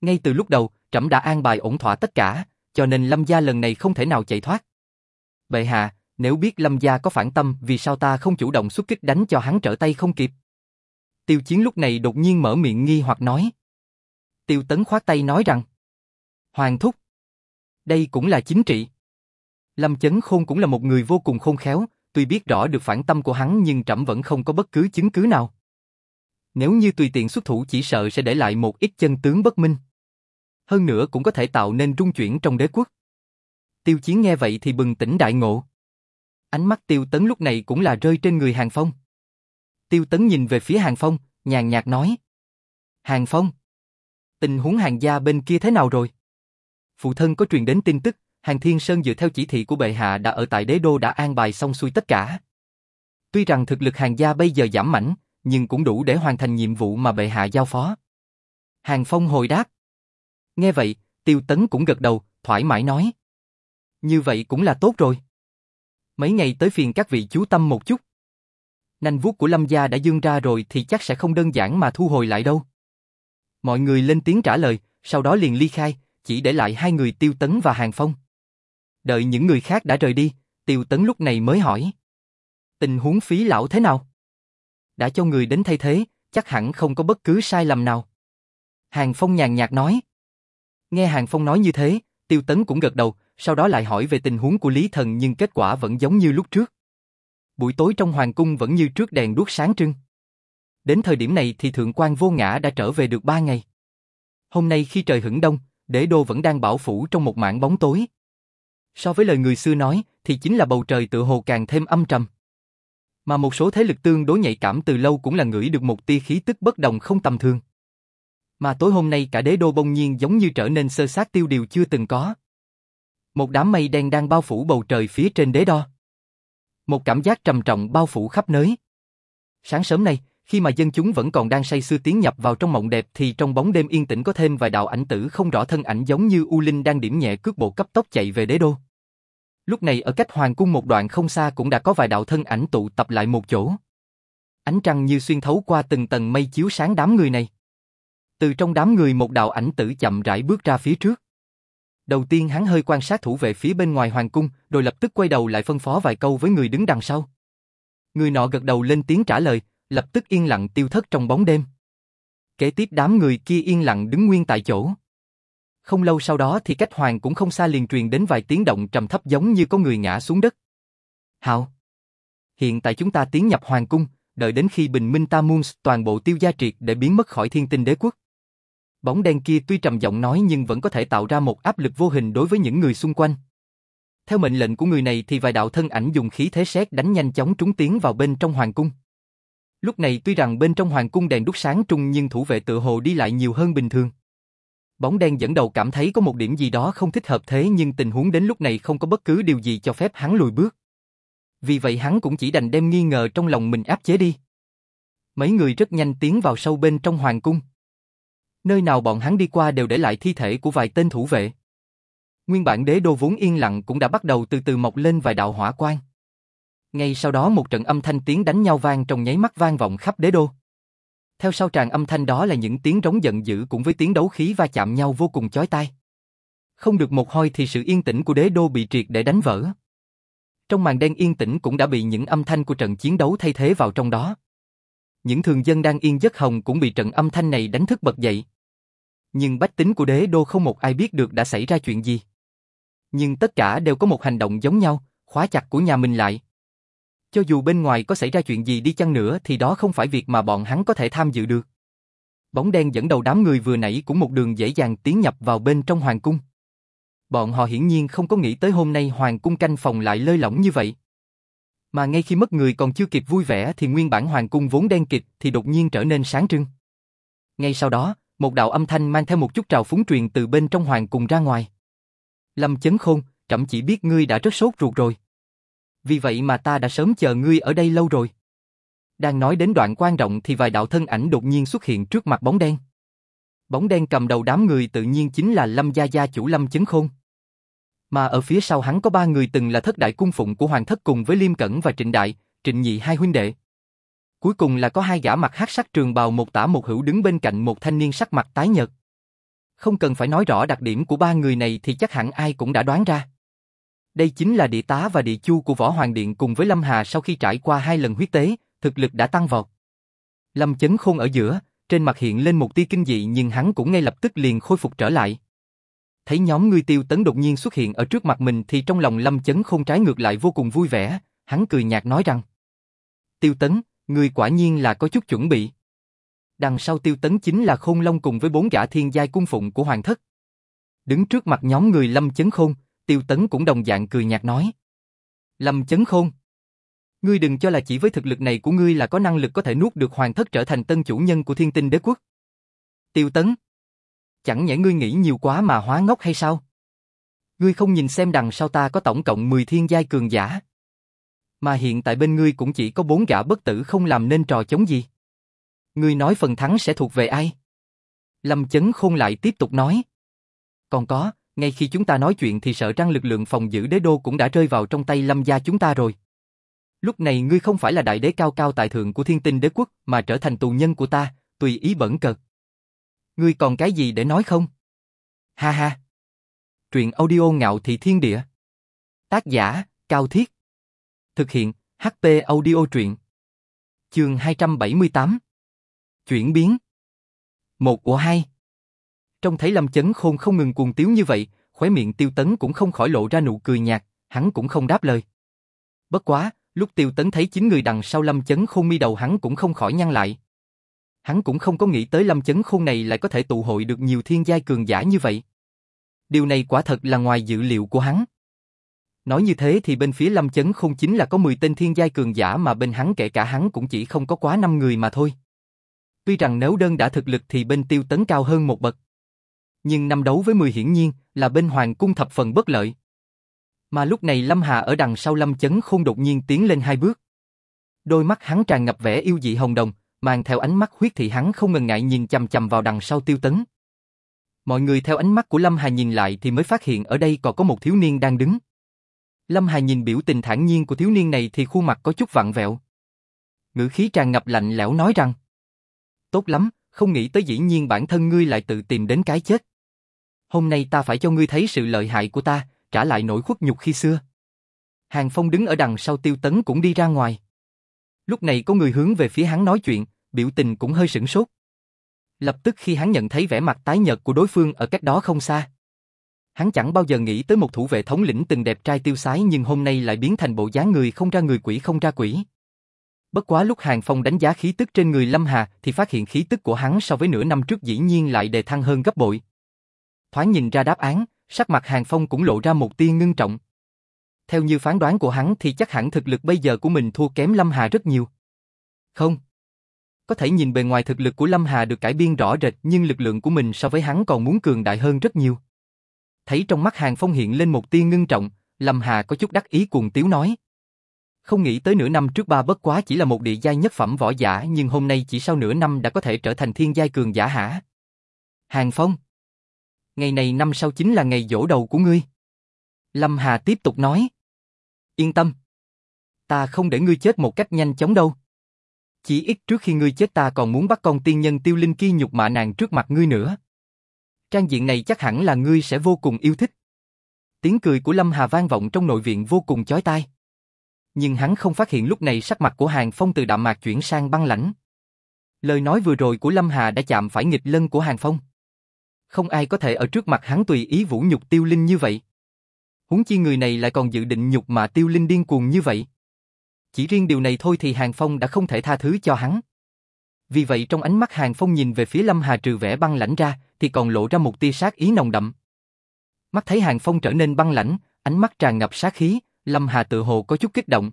Ngay từ lúc đầu, trẫm đã an bài ổn thỏa tất cả, cho nên lâm gia lần này không thể nào chạy thoát. Bệ hạ, nếu biết lâm gia có phản tâm vì sao ta không chủ động xuất kích đánh cho hắn trở tay không kịp. Tiêu chiến lúc này đột nhiên mở miệng nghi hoặc nói. Tiêu tấn khoát tay nói rằng. Hoàng thúc. Đây cũng là chính trị. Lâm chấn khôn cũng là một người vô cùng khôn khéo, tuy biết rõ được phản tâm của hắn nhưng trẫm vẫn không có bất cứ chứng cứ nào. Nếu như tùy tiện xuất thủ chỉ sợ sẽ để lại một ít chân tướng bất minh. Hơn nữa cũng có thể tạo nên rung chuyển trong đế quốc. Tiêu chiến nghe vậy thì bừng tỉnh đại ngộ. Ánh mắt tiêu tấn lúc này cũng là rơi trên người Hàng Phong. Tiêu tấn nhìn về phía Hàng Phong, nhàn nhạt nói. Hàng Phong, tình huống hàng gia bên kia thế nào rồi? Phụ thân có truyền đến tin tức, Hàng Thiên Sơn dựa theo chỉ thị của bệ hạ đã ở tại đế đô đã an bài xong xuôi tất cả. Tuy rằng thực lực hàng gia bây giờ giảm mảnh, nhưng cũng đủ để hoàn thành nhiệm vụ mà bệ hạ giao phó. Hàng Phong hồi đáp. Nghe vậy, Tiêu Tấn cũng gật đầu, thoải mái nói. Như vậy cũng là tốt rồi. Mấy ngày tới phiền các vị chú tâm một chút. Nanh vuốt của Lâm gia đã dương ra rồi thì chắc sẽ không đơn giản mà thu hồi lại đâu. Mọi người lên tiếng trả lời, sau đó liền ly khai, chỉ để lại hai người Tiêu Tấn và Hàng Phong. Đợi những người khác đã rời đi, Tiêu Tấn lúc này mới hỏi. Tình huống phí lão thế nào? Đã cho người đến thay thế, chắc hẳn không có bất cứ sai lầm nào. Hàng Phong nhàn nhạt nói. Nghe Hàng Phong nói như thế, Tiêu Tấn cũng gật đầu, sau đó lại hỏi về tình huống của Lý Thần nhưng kết quả vẫn giống như lúc trước. Buổi tối trong hoàng cung vẫn như trước đèn đuốc sáng trưng. Đến thời điểm này thì Thượng quan Vô Ngã đã trở về được ba ngày. Hôm nay khi trời hửng đông, đế đô vẫn đang bảo phủ trong một mảng bóng tối. So với lời người xưa nói, thì chính là bầu trời tự hồ càng thêm âm trầm. Mà một số thế lực tương đối nhạy cảm từ lâu cũng là ngửi được một tia khí tức bất đồng không tầm thường. Mà tối hôm nay cả đế đô bỗng nhiên giống như trở nên sơ sát tiêu điều chưa từng có. Một đám mây đen đang bao phủ bầu trời phía trên đế đo. Một cảm giác trầm trọng bao phủ khắp nơi. Sáng sớm nay, khi mà dân chúng vẫn còn đang say sưa tiến nhập vào trong mộng đẹp thì trong bóng đêm yên tĩnh có thêm vài đạo ảnh tử không rõ thân ảnh giống như U Linh đang điểm nhẹ cước bộ cấp tốc chạy về đế đô. Lúc này ở cách hoàng cung một đoạn không xa cũng đã có vài đạo thân ảnh tụ tập lại một chỗ. Ánh trăng như xuyên thấu qua từng tầng mây chiếu sáng đám người này. Từ trong đám người một đạo ảnh tử chậm rãi bước ra phía trước. Đầu tiên hắn hơi quan sát thủ vệ phía bên ngoài hoàng cung, rồi lập tức quay đầu lại phân phó vài câu với người đứng đằng sau. Người nọ gật đầu lên tiếng trả lời, lập tức yên lặng tiêu thất trong bóng đêm. Kế tiếp đám người kia yên lặng đứng nguyên tại chỗ. Không lâu sau đó thì cách hoàng cũng không xa liền truyền đến vài tiếng động trầm thấp giống như có người ngã xuống đất. Hạo, hiện tại chúng ta tiến nhập hoàng cung, đợi đến khi bình minh ta muôn toàn bộ tiêu gia triệt để biến mất khỏi thiên tinh đế quốc. Bóng đen kia tuy trầm giọng nói nhưng vẫn có thể tạo ra một áp lực vô hình đối với những người xung quanh. Theo mệnh lệnh của người này thì vài đạo thân ảnh dùng khí thế sét đánh nhanh chóng trúng tiến vào bên trong hoàng cung. Lúc này tuy rằng bên trong hoàng cung đèn đúc sáng trung nhưng thủ vệ tự hồ đi lại nhiều hơn bình thường. Bóng đen dẫn đầu cảm thấy có một điểm gì đó không thích hợp thế nhưng tình huống đến lúc này không có bất cứ điều gì cho phép hắn lùi bước. Vì vậy hắn cũng chỉ đành đem nghi ngờ trong lòng mình áp chế đi. Mấy người rất nhanh tiến vào sâu bên trong hoàng cung. Nơi nào bọn hắn đi qua đều để lại thi thể của vài tên thủ vệ. Nguyên bản đế đô vốn yên lặng cũng đã bắt đầu từ từ mọc lên vài đạo hỏa quang. Ngay sau đó một trận âm thanh tiếng đánh nhau vang trong nháy mắt vang vọng khắp đế đô. Theo sau tràn âm thanh đó là những tiếng rống giận dữ cũng với tiếng đấu khí va chạm nhau vô cùng chói tai. Không được một hoi thì sự yên tĩnh của đế đô bị triệt để đánh vỡ. Trong màn đen yên tĩnh cũng đã bị những âm thanh của trận chiến đấu thay thế vào trong đó. Những thường dân đang yên giấc hồng cũng bị trận âm thanh này đánh thức bật dậy. Nhưng bách tính của đế đô không một ai biết được đã xảy ra chuyện gì. Nhưng tất cả đều có một hành động giống nhau, khóa chặt của nhà mình lại. Cho dù bên ngoài có xảy ra chuyện gì đi chăng nữa thì đó không phải việc mà bọn hắn có thể tham dự được. Bóng đen dẫn đầu đám người vừa nãy cũng một đường dễ dàng tiến nhập vào bên trong hoàng cung. Bọn họ hiển nhiên không có nghĩ tới hôm nay hoàng cung canh phòng lại lơi lỏng như vậy. Mà ngay khi mất người còn chưa kịp vui vẻ thì nguyên bản hoàng cung vốn đen kịt thì đột nhiên trở nên sáng trưng. Ngay sau đó, một đạo âm thanh mang theo một chút trào phúng truyền từ bên trong hoàng cung ra ngoài. Lâm chấn khôn, trẫm chỉ biết ngươi đã rất sốt ruột rồi. Vì vậy mà ta đã sớm chờ ngươi ở đây lâu rồi. Đang nói đến đoạn quan trọng thì vài đạo thân ảnh đột nhiên xuất hiện trước mặt bóng đen. Bóng đen cầm đầu đám người tự nhiên chính là Lâm Gia Gia chủ Lâm Chấn Khôn. Mà ở phía sau hắn có ba người từng là thất đại cung phụng của Hoàng thất cùng với Liêm Cẩn và Trịnh Đại, Trịnh Nhị hai huynh đệ. Cuối cùng là có hai gã mặt hắc sắc trường bào một tả một hữu đứng bên cạnh một thanh niên sắc mặt tái nhợt. Không cần phải nói rõ đặc điểm của ba người này thì chắc hẳn ai cũng đã đoán ra. Đây chính là địa tá và địa chu của Võ Hoàng Điện cùng với Lâm Hà sau khi trải qua hai lần huyết tế, thực lực đã tăng vọt. Lâm Chấn Khôn ở giữa, trên mặt hiện lên một tia kinh dị nhưng hắn cũng ngay lập tức liền khôi phục trở lại. Thấy nhóm người tiêu tấn đột nhiên xuất hiện ở trước mặt mình thì trong lòng Lâm Chấn Khôn trái ngược lại vô cùng vui vẻ, hắn cười nhạt nói rằng Tiêu tấn, người quả nhiên là có chút chuẩn bị. Đằng sau tiêu tấn chính là Khôn Long cùng với bốn gã thiên giai cung phụng của Hoàng thất. Đứng trước mặt nhóm người Lâm Chấn Khôn, tiêu tấn cũng đồng dạng cười nhạt nói. Lâm Chấn Khôn Ngươi đừng cho là chỉ với thực lực này của ngươi là có năng lực có thể nuốt được hoàng thất trở thành tân chủ nhân của thiên tinh đế quốc. Tiêu tấn. Chẳng nhẽ ngươi nghĩ nhiều quá mà hóa ngốc hay sao? Ngươi không nhìn xem đằng sau ta có tổng cộng 10 thiên giai cường giả. Mà hiện tại bên ngươi cũng chỉ có bốn gã bất tử không làm nên trò chống gì. Ngươi nói phần thắng sẽ thuộc về ai? Lâm chấn khôn lại tiếp tục nói. Còn có, ngay khi chúng ta nói chuyện thì sợ rằng lực lượng phòng giữ đế đô cũng đã rơi vào trong tay lâm gia chúng ta rồi. Lúc này ngươi không phải là đại đế cao cao tại thượng của thiên tinh đế quốc mà trở thành tù nhân của ta, tùy ý bẩn cợt. Ngươi còn cái gì để nói không? Ha ha. Truyện audio ngạo thị thiên địa. Tác giả, Cao Thiết. Thực hiện, HP audio truyện. Chương 278. Chuyển biến. Một của hai. Trong thấy Lâm Chấn Khôn không ngừng cuồng tiếu như vậy, khóe miệng tiêu tấn cũng không khỏi lộ ra nụ cười nhạt, hắn cũng không đáp lời. Bất quá, Lúc tiêu tấn thấy chín người đằng sau lâm chấn khôn mi đầu hắn cũng không khỏi nhăn lại. Hắn cũng không có nghĩ tới lâm chấn khôn này lại có thể tụ hội được nhiều thiên giai cường giả như vậy. Điều này quả thật là ngoài dự liệu của hắn. Nói như thế thì bên phía lâm chấn khôn chính là có 10 tên thiên giai cường giả mà bên hắn kể cả hắn cũng chỉ không có quá 5 người mà thôi. Tuy rằng nếu đơn đã thực lực thì bên tiêu tấn cao hơn một bậc. Nhưng năm đấu với 10 hiển nhiên là bên hoàng cung thập phần bất lợi. Mà lúc này Lâm Hà ở đằng sau Lâm Chấn Khôn đột nhiên tiến lên hai bước. Đôi mắt hắn tràn ngập vẻ yêu dị hồng đồng, mang theo ánh mắt huyết thị hắn không ngần ngại nhìn chầm chầm vào đằng sau tiêu tấn. Mọi người theo ánh mắt của Lâm Hà nhìn lại thì mới phát hiện ở đây còn có một thiếu niên đang đứng. Lâm Hà nhìn biểu tình thản nhiên của thiếu niên này thì khuôn mặt có chút vặn vẹo. Ngữ khí tràn ngập lạnh lẽo nói rằng Tốt lắm, không nghĩ tới dĩ nhiên bản thân ngươi lại tự tìm đến cái chết. Hôm nay ta phải cho ngươi thấy sự lợi hại của ta, trả lại nỗi khuất nhục khi xưa. Hàng Phong đứng ở đằng sau tiêu tấn cũng đi ra ngoài. Lúc này có người hướng về phía hắn nói chuyện, biểu tình cũng hơi sửng sốt. Lập tức khi hắn nhận thấy vẻ mặt tái nhợt của đối phương ở cách đó không xa. Hắn chẳng bao giờ nghĩ tới một thủ vệ thống lĩnh từng đẹp trai tiêu sái nhưng hôm nay lại biến thành bộ dáng người không ra người quỷ không ra quỷ. Bất quá lúc Hàng Phong đánh giá khí tức trên người Lâm Hà thì phát hiện khí tức của hắn so với nửa năm trước dĩ nhiên lại đề thăng hơn gấp bội. Thoáng nhìn ra đáp án, sắc mặt Hàng Phong cũng lộ ra một tia ngưng trọng. Theo như phán đoán của hắn thì chắc hẳn thực lực bây giờ của mình thua kém Lâm Hà rất nhiều. Không. Có thể nhìn bề ngoài thực lực của Lâm Hà được cải biên rõ rệt nhưng lực lượng của mình so với hắn còn muốn cường đại hơn rất nhiều. Thấy trong mắt Hàng Phong hiện lên một tia ngưng trọng, Lâm Hà có chút đắc ý cuồng tiếu nói. Không nghĩ tới nửa năm trước ba bất quá chỉ là một địa giai nhất phẩm võ giả nhưng hôm nay chỉ sau nửa năm đã có thể trở thành thiên giai cường giả hả? Hàng Phong ngày này năm sau chính là ngày dỗ đầu của ngươi. Lâm Hà tiếp tục nói. Yên tâm. Ta không để ngươi chết một cách nhanh chóng đâu. Chỉ ít trước khi ngươi chết ta còn muốn bắt con tiên nhân tiêu linh kia nhục mạ nàng trước mặt ngươi nữa. Trang diện này chắc hẳn là ngươi sẽ vô cùng yêu thích. Tiếng cười của Lâm Hà vang vọng trong nội viện vô cùng chói tai. Nhưng hắn không phát hiện lúc này sắc mặt của Hàng Phong từ đạm mạc chuyển sang băng lãnh. Lời nói vừa rồi của Lâm Hà đã chạm phải nghịch lân của Hàng Phong. Không ai có thể ở trước mặt hắn tùy ý vũ nhục tiêu linh như vậy. Huống chi người này lại còn dự định nhục mà tiêu linh điên cuồng như vậy. Chỉ riêng điều này thôi thì Hàng Phong đã không thể tha thứ cho hắn. Vì vậy trong ánh mắt Hàng Phong nhìn về phía Lâm Hà trừ vẻ băng lãnh ra, thì còn lộ ra một tia sát ý nồng đậm. Mắt thấy Hàng Phong trở nên băng lãnh, ánh mắt tràn ngập sát khí, Lâm Hà tự hồ có chút kích động.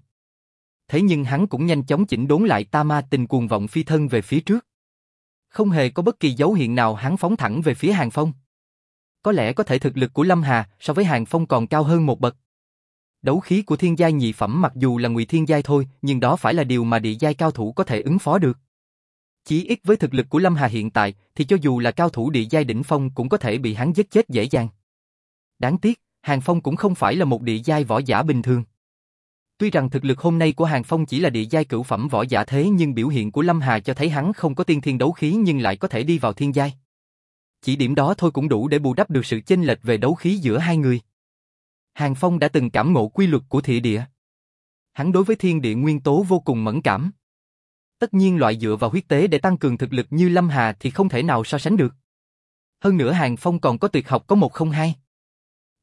Thế nhưng hắn cũng nhanh chóng chỉnh đốn lại ta ma tình cuồng vọng phi thân về phía trước. Không hề có bất kỳ dấu hiện nào hắn phóng thẳng về phía Hàng Phong. Có lẽ có thể thực lực của Lâm Hà so với Hàng Phong còn cao hơn một bậc. Đấu khí của thiên giai nhị phẩm mặc dù là ngụy thiên giai thôi, nhưng đó phải là điều mà địa giai cao thủ có thể ứng phó được. Chỉ ít với thực lực của Lâm Hà hiện tại, thì cho dù là cao thủ địa giai đỉnh phong cũng có thể bị hắn giết chết dễ dàng. Đáng tiếc, Hàng Phong cũng không phải là một địa giai võ giả bình thường. Tuy rằng thực lực hôm nay của Hàng Phong chỉ là địa giai cửu phẩm võ giả thế nhưng biểu hiện của Lâm Hà cho thấy hắn không có tiên thiên đấu khí nhưng lại có thể đi vào thiên giai. Chỉ điểm đó thôi cũng đủ để bù đắp được sự chênh lệch về đấu khí giữa hai người. Hàng Phong đã từng cảm ngộ quy luật của thị địa. Hắn đối với thiên địa nguyên tố vô cùng mẫn cảm. Tất nhiên loại dựa vào huyết tế để tăng cường thực lực như Lâm Hà thì không thể nào so sánh được. Hơn nữa Hàng Phong còn có tuyệt học có một không hai.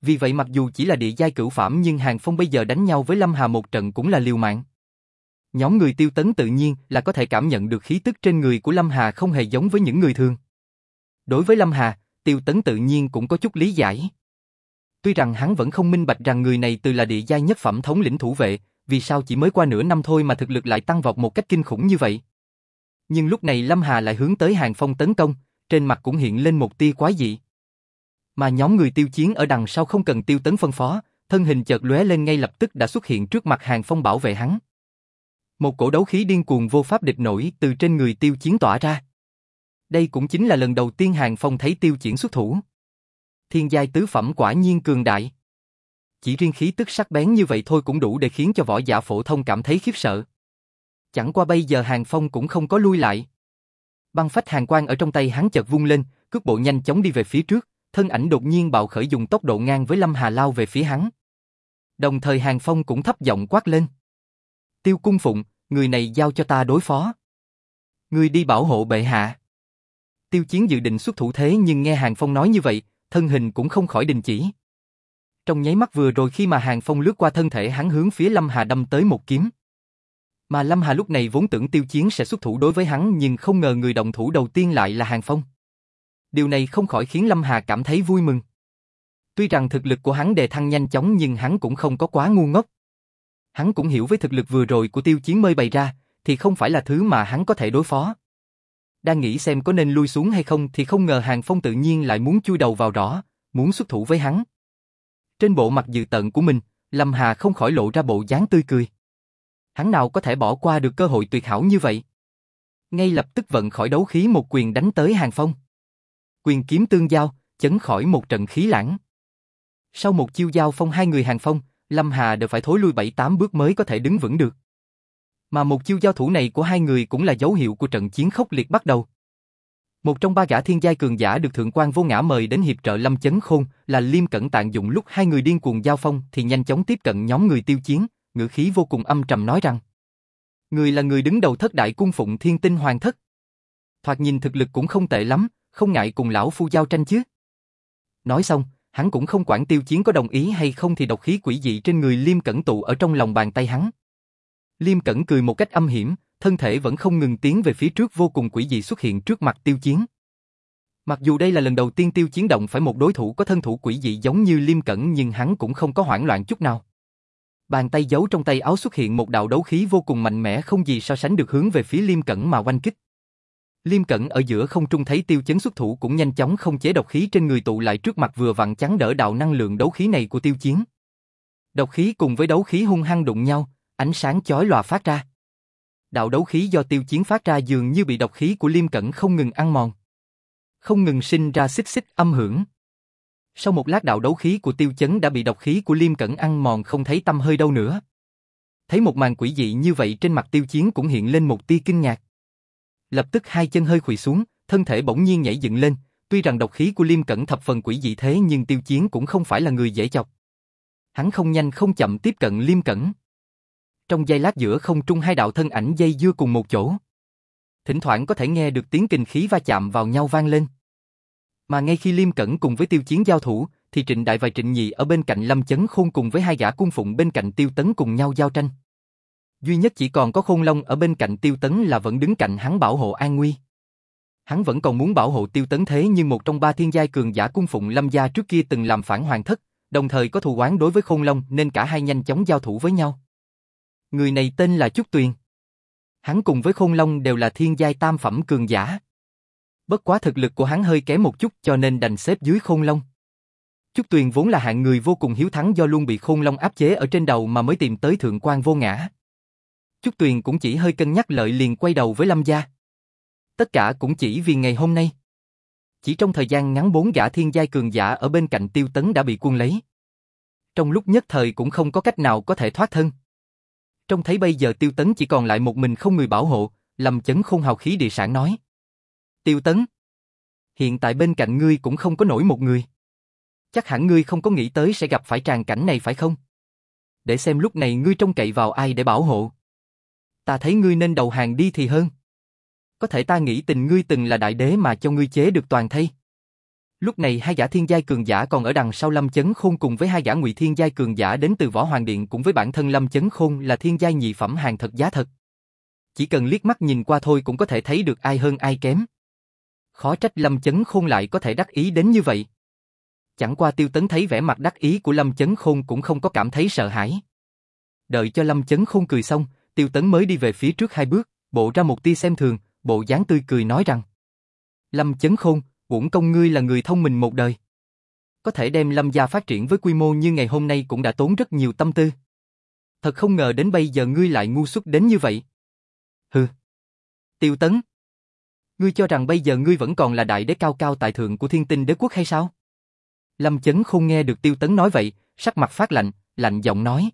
Vì vậy mặc dù chỉ là địa giai cửu phẩm nhưng Hàng Phong bây giờ đánh nhau với Lâm Hà một trận cũng là liều mạng. Nhóm người tiêu tấn tự nhiên là có thể cảm nhận được khí tức trên người của Lâm Hà không hề giống với những người thường. Đối với Lâm Hà, tiêu tấn tự nhiên cũng có chút lý giải. Tuy rằng hắn vẫn không minh bạch rằng người này từ là địa giai nhất phẩm thống lĩnh thủ vệ, vì sao chỉ mới qua nửa năm thôi mà thực lực lại tăng vọt một cách kinh khủng như vậy. Nhưng lúc này Lâm Hà lại hướng tới Hàng Phong tấn công, trên mặt cũng hiện lên một tia quái dị. Mà nhóm người tiêu chiến ở đằng sau không cần tiêu tấn phân phó, thân hình chợt lóe lên ngay lập tức đã xuất hiện trước mặt Hàng Phong bảo vệ hắn. Một cổ đấu khí điên cuồng vô pháp địch nổi từ trên người tiêu chiến tỏa ra. Đây cũng chính là lần đầu tiên Hàng Phong thấy tiêu chiến xuất thủ. Thiên giai tứ phẩm quả nhiên cường đại. Chỉ riêng khí tức sắc bén như vậy thôi cũng đủ để khiến cho võ giả phổ thông cảm thấy khiếp sợ. Chẳng qua bây giờ Hàng Phong cũng không có lui lại. Băng phách hàng quang ở trong tay hắn chợt vung lên, cước bộ nhanh chóng đi về phía trước, thân ảnh đột nhiên bạo khởi dùng tốc độ ngang với Lâm Hà lao về phía hắn. Đồng thời Hàng Phong cũng thấp giọng quát lên. Tiêu cung phụng, người này giao cho ta đối phó. Người đi bảo hộ bệ hạ. Tiêu chiến dự định xuất thủ thế nhưng nghe Hàng Phong nói như vậy, thân hình cũng không khỏi đình chỉ. Trong nháy mắt vừa rồi khi mà Hàng Phong lướt qua thân thể hắn hướng phía Lâm Hà đâm tới một kiếm. Mà Lâm Hà lúc này vốn tưởng tiêu chiến sẽ xuất thủ đối với hắn nhưng không ngờ người động thủ đầu tiên lại là Hàng Phong. Điều này không khỏi khiến Lâm Hà cảm thấy vui mừng. Tuy rằng thực lực của hắn đề thăng nhanh chóng nhưng hắn cũng không có quá ngu ngốc. Hắn cũng hiểu với thực lực vừa rồi của tiêu chiến mơi bày ra, thì không phải là thứ mà hắn có thể đối phó. Đang nghĩ xem có nên lui xuống hay không thì không ngờ Hàng Phong tự nhiên lại muốn chui đầu vào rõ, muốn xuất thủ với hắn. Trên bộ mặt dự tận của mình, Lâm Hà không khỏi lộ ra bộ dáng tươi cười. Hắn nào có thể bỏ qua được cơ hội tuyệt hảo như vậy. Ngay lập tức vận khỏi đấu khí một quyền đánh tới Hàng Phong. Quyền kiếm tương giao, chấn khỏi một trận khí lãng. Sau một chiêu giao phong hai người Hàng Phong, Lâm Hà đều phải thối lui bảy tám bước mới có thể đứng vững được. Mà một chiêu giao thủ này của hai người cũng là dấu hiệu của trận chiến khốc liệt bắt đầu. Một trong ba gã thiên giai cường giả được thượng quan vô ngã mời đến hiệp trợ Lâm Chấn Khôn là Liêm Cẩn Tạng dụng lúc hai người điên cuồng giao phong thì nhanh chóng tiếp cận nhóm người tiêu chiến, ngữ khí vô cùng âm trầm nói rằng Người là người đứng đầu thất đại cung phụng thiên tinh hoàng thất. Thoạt nhìn thực lực cũng không tệ lắm, không ngại cùng lão phu giao tranh chứ. Nói xong, hắn cũng không quản tiêu chiến có đồng ý hay không thì độc khí quỷ dị trên người Liêm Cẩn tụ ở trong lòng bàn tay hắn. Liêm Cẩn cười một cách âm hiểm, thân thể vẫn không ngừng tiến về phía trước vô cùng quỷ dị xuất hiện trước mặt tiêu chiến. Mặc dù đây là lần đầu tiên tiêu chiến động phải một đối thủ có thân thủ quỷ dị giống như Liêm Cẩn nhưng hắn cũng không có hoảng loạn chút nào. Bàn tay giấu trong tay áo xuất hiện một đạo đấu khí vô cùng mạnh mẽ không gì so sánh được hướng về phía Liêm Cẩn mà oanh kích. Liêm Cẩn ở giữa không trung thấy tiêu chấn xuất thủ cũng nhanh chóng không chế độc khí trên người tụ lại trước mặt vừa vặn chắn đỡ đạo năng lượng đấu khí này của tiêu chiến. Độc khí cùng với đấu khí hung hăng đụng nhau, ánh sáng chói lòa phát ra. Đạo đấu khí do tiêu chiến phát ra dường như bị độc khí của Liêm Cẩn không ngừng ăn mòn. Không ngừng sinh ra xích xích âm hưởng. Sau một lát đạo đấu khí của tiêu chấn đã bị độc khí của Liêm Cẩn ăn mòn không thấy tâm hơi đâu nữa. Thấy một màn quỷ dị như vậy trên mặt tiêu chiến cũng hiện lên một tia kinh ngạc. Lập tức hai chân hơi khuỵu xuống, thân thể bỗng nhiên nhảy dựng lên, tuy rằng độc khí của Liêm Cẩn thập phần quỷ dị thế nhưng tiêu chiến cũng không phải là người dễ chọc. Hắn không nhanh không chậm tiếp cận Liêm Cẩn. Trong giây lát giữa không trung hai đạo thân ảnh dây dưa cùng một chỗ. Thỉnh thoảng có thể nghe được tiếng kinh khí va chạm vào nhau vang lên. Mà ngay khi Liêm Cẩn cùng với tiêu chiến giao thủ, thì Trịnh Đại và Trịnh Nhị ở bên cạnh Lâm Chấn Khôn cùng với hai gã cung phụng bên cạnh Tiêu Tấn cùng nhau giao tranh. Duy nhất chỉ còn có Khôn Long ở bên cạnh Tiêu Tấn là vẫn đứng cạnh hắn bảo hộ an nguy. Hắn vẫn còn muốn bảo hộ Tiêu Tấn thế nhưng một trong ba thiên giai cường giả cung phụng Lâm gia trước kia từng làm phản hoàng thất, đồng thời có thù oán đối với Khôn Long nên cả hai nhanh chóng giao thủ với nhau. Người này tên là Trúc Tuyền. Hắn cùng với Khôn Long đều là thiên giai tam phẩm cường giả. Bất quá thực lực của hắn hơi kém một chút cho nên đành xếp dưới Khôn Long. Trúc Tuyền vốn là hạng người vô cùng hiếu thắng do luôn bị Khôn Long áp chế ở trên đầu mà mới tìm tới thượng quan vô ngã. Chúc Tuyền cũng chỉ hơi cân nhắc lợi liền quay đầu với Lâm gia. Tất cả cũng chỉ vì ngày hôm nay. Chỉ trong thời gian ngắn bốn gã thiên giai cường giả ở bên cạnh tiêu tấn đã bị quân lấy. Trong lúc nhất thời cũng không có cách nào có thể thoát thân. Trong thấy bây giờ Tiêu Tấn chỉ còn lại một mình không người bảo hộ, Lâm Chấn Khôn hào khí địa sản nói. Tiêu Tấn, hiện tại bên cạnh ngươi cũng không có nổi một người. Chắc hẳn ngươi không có nghĩ tới sẽ gặp phải tràn cảnh này phải không? Để xem lúc này ngươi trông cậy vào ai để bảo hộ. Ta thấy ngươi nên đầu hàng đi thì hơn. Có thể ta nghĩ tình ngươi từng là đại đế mà cho ngươi chế được toàn thây. Lúc này hai giả thiên giai cường giả còn ở đằng sau Lâm Chấn Khôn cùng với hai giả ngụy thiên giai cường giả đến từ Võ Hoàng Điện cũng với bản thân Lâm Chấn Khôn là thiên giai nhị phẩm hàng thật giá thật. Chỉ cần liếc mắt nhìn qua thôi cũng có thể thấy được ai hơn ai kém. Khó trách Lâm Chấn Khôn lại có thể đắc ý đến như vậy. Chẳng qua Tiêu Tấn thấy vẻ mặt đắc ý của Lâm Chấn Khôn cũng không có cảm thấy sợ hãi. Đợi cho Lâm Chấn Khôn cười xong, Tiêu Tấn mới đi về phía trước hai bước, bộ ra một tia xem thường, bộ dáng tươi cười nói rằng Lâm Chấn Khôn, uổng công ngươi là người thông minh một đời. Có thể đem Lâm gia phát triển với quy mô như ngày hôm nay cũng đã tốn rất nhiều tâm tư. Thật không ngờ đến bây giờ ngươi lại ngu xuất đến như vậy. Hừ. Tiêu Tấn. Ngươi cho rằng bây giờ ngươi vẫn còn là đại đế cao cao tại thượng của thiên tinh đế quốc hay sao? Lâm Chấn không nghe được Tiêu Tấn nói vậy, sắc mặt phát lạnh, lạnh giọng nói.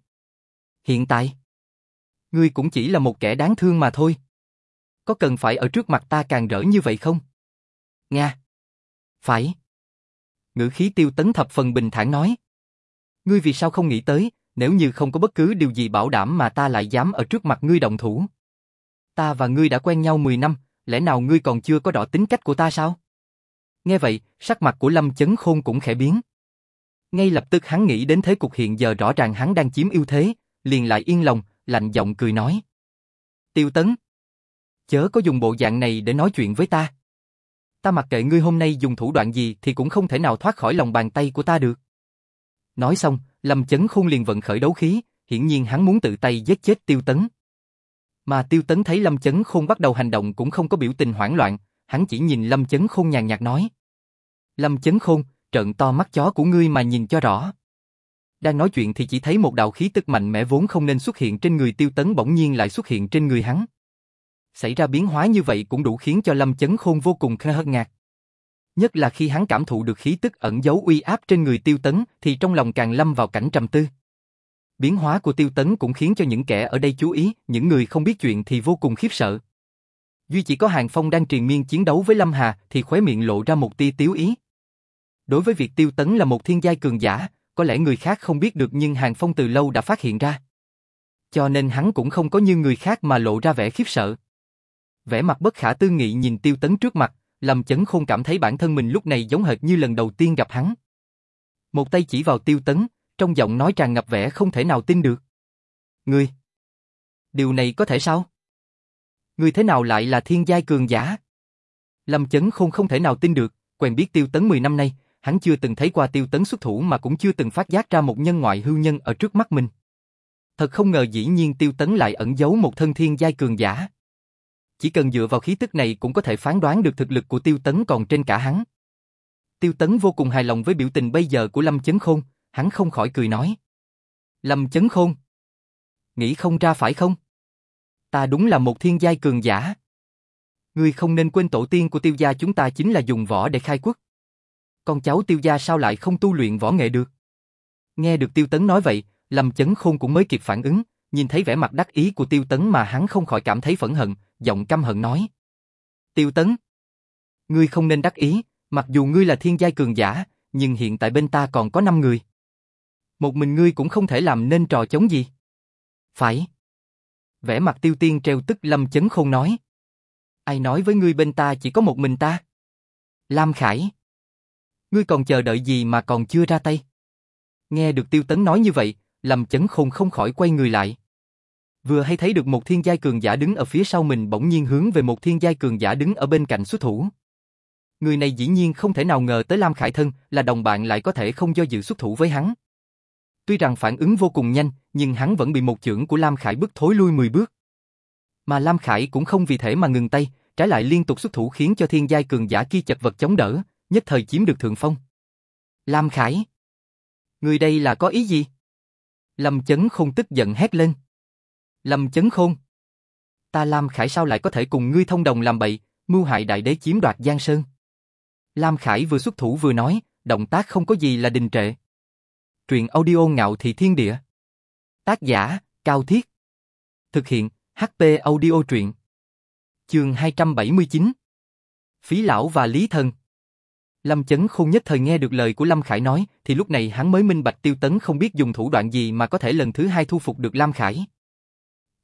Hiện tại, ngươi cũng chỉ là một kẻ đáng thương mà thôi. Có cần phải ở trước mặt ta càng rỡ như vậy không? Nga. Phải. Ngữ khí Tiêu Tấn thập phần bình thản nói. Ngươi vì sao không nghĩ tới, nếu như không có bất cứ điều gì bảo đảm mà ta lại dám ở trước mặt ngươi động thủ? Ta và ngươi đã quen nhau 10 năm, lẽ nào ngươi còn chưa có rõ tính cách của ta sao? Nghe vậy, sắc mặt của Lâm Chấn Khôn cũng khẽ biến. Ngay lập tức hắn nghĩ đến thế cục hiện giờ rõ ràng hắn đang chiếm ưu thế, liền lại yên lòng, lạnh giọng cười nói. Tiêu Tấn, chớ có dùng bộ dạng này để nói chuyện với ta. Ta mặc kệ ngươi hôm nay dùng thủ đoạn gì thì cũng không thể nào thoát khỏi lòng bàn tay của ta được. Nói xong, Lâm Chấn Khôn liền vận khởi đấu khí, hiển nhiên hắn muốn tự tay giết chết Tiêu Tấn. Mà Tiêu Tấn thấy Lâm Chấn Khôn bắt đầu hành động cũng không có biểu tình hoảng loạn, hắn chỉ nhìn Lâm Chấn Khôn nhàn nhạt nói. Lâm Chấn Khôn, trợn to mắt chó của ngươi mà nhìn cho rõ. Đang nói chuyện thì chỉ thấy một đạo khí tức mạnh mẽ vốn không nên xuất hiện trên người Tiêu Tấn bỗng nhiên lại xuất hiện trên người hắn. Xảy ra biến hóa như vậy cũng đủ khiến cho Lâm Chấn Khôn vô cùng khơ ngạc. Nhất là khi hắn cảm thụ được khí tức ẩn giấu uy áp trên người Tiêu Tấn thì trong lòng càng lâm vào cảnh trầm tư. Biến hóa của Tiêu Tấn cũng khiến cho những kẻ ở đây chú ý, những người không biết chuyện thì vô cùng khiếp sợ. Duy chỉ có Hàng Phong đang triền miên chiến đấu với Lâm Hà thì khóe miệng lộ ra một tia tiếu ý. Đối với việc Tiêu Tấn là một thiên giai cường giả, có lẽ người khác không biết được nhưng Hàng Phong từ lâu đã phát hiện ra. Cho nên hắn cũng không có như người khác mà lộ ra vẻ khiếp sợ. Vẻ mặt bất khả tư nghị nhìn Tiêu Tấn trước mặt, làm chấn khôn cảm thấy bản thân mình lúc này giống hệt như lần đầu tiên gặp hắn. Một tay chỉ vào Tiêu Tấn, trong giọng nói tràn ngập vẻ không thể nào tin được. Ngươi! Điều này có thể sao? Ngươi thế nào lại là thiên giai cường giả? Lâm Chấn Khôn không thể nào tin được, quen biết Tiêu Tấn 10 năm nay, hắn chưa từng thấy qua Tiêu Tấn xuất thủ mà cũng chưa từng phát giác ra một nhân ngoại hưu nhân ở trước mắt mình. Thật không ngờ dĩ nhiên Tiêu Tấn lại ẩn giấu một thân thiên giai cường giả. Chỉ cần dựa vào khí tức này cũng có thể phán đoán được thực lực của Tiêu Tấn còn trên cả hắn. Tiêu Tấn vô cùng hài lòng với biểu tình bây giờ của Lâm Chấn Khôn, hắn không khỏi cười nói. Lâm Chấn Khôn. Nghĩ không ra phải không? Ta đúng là một thiên giai cường giả. Ngươi không nên quên tổ tiên của tiêu gia chúng ta chính là dùng võ để khai quốc. Con cháu tiêu gia sao lại không tu luyện võ nghệ được? Nghe được tiêu tấn nói vậy, Lâm Chấn Khôn cũng mới kịp phản ứng, nhìn thấy vẻ mặt đắc ý của tiêu tấn mà hắn không khỏi cảm thấy phẫn hận, giọng căm hận nói. Tiêu tấn, ngươi không nên đắc ý, mặc dù ngươi là thiên giai cường giả, nhưng hiện tại bên ta còn có 5 người. Một mình ngươi cũng không thể làm nên trò chống gì. Phải. Vẻ mặt tiêu tiên treo tức lâm chấn khôn nói. Ai nói với ngươi bên ta chỉ có một mình ta? Lam Khải. Ngươi còn chờ đợi gì mà còn chưa ra tay? Nghe được tiêu tấn nói như vậy, lâm chấn khôn không khỏi quay người lại. Vừa hay thấy được một thiên giai cường giả đứng ở phía sau mình bỗng nhiên hướng về một thiên giai cường giả đứng ở bên cạnh xuất thủ. Người này dĩ nhiên không thể nào ngờ tới Lam Khải thân là đồng bạn lại có thể không do dự xuất thủ với hắn. Tuy rằng phản ứng vô cùng nhanh, nhưng hắn vẫn bị một chưởng của Lam Khải bức thối lui 10 bước. Mà Lam Khải cũng không vì thế mà ngừng tay, trái lại liên tục xuất thủ khiến cho thiên giai cường giả kia chật vật chống đỡ, nhất thời chiếm được thượng phong. Lam Khải! Người đây là có ý gì? Lâm Chấn Khôn tức giận hét lên. Lâm Chấn Khôn! Ta Lam Khải sao lại có thể cùng ngươi thông đồng làm bậy, mưu hại đại đế chiếm đoạt Giang Sơn? Lam Khải vừa xuất thủ vừa nói, động tác không có gì là đình trệ. Truyện audio ngạo thị thiên địa. Tác giả, Cao Thiết. Thực hiện, HP audio truyện. Chương 279 Phí lão và Lý Thần Lâm Chấn khôn nhất thời nghe được lời của Lâm Khải nói, thì lúc này hắn mới minh bạch Tiêu Tấn không biết dùng thủ đoạn gì mà có thể lần thứ hai thu phục được Lam Khải.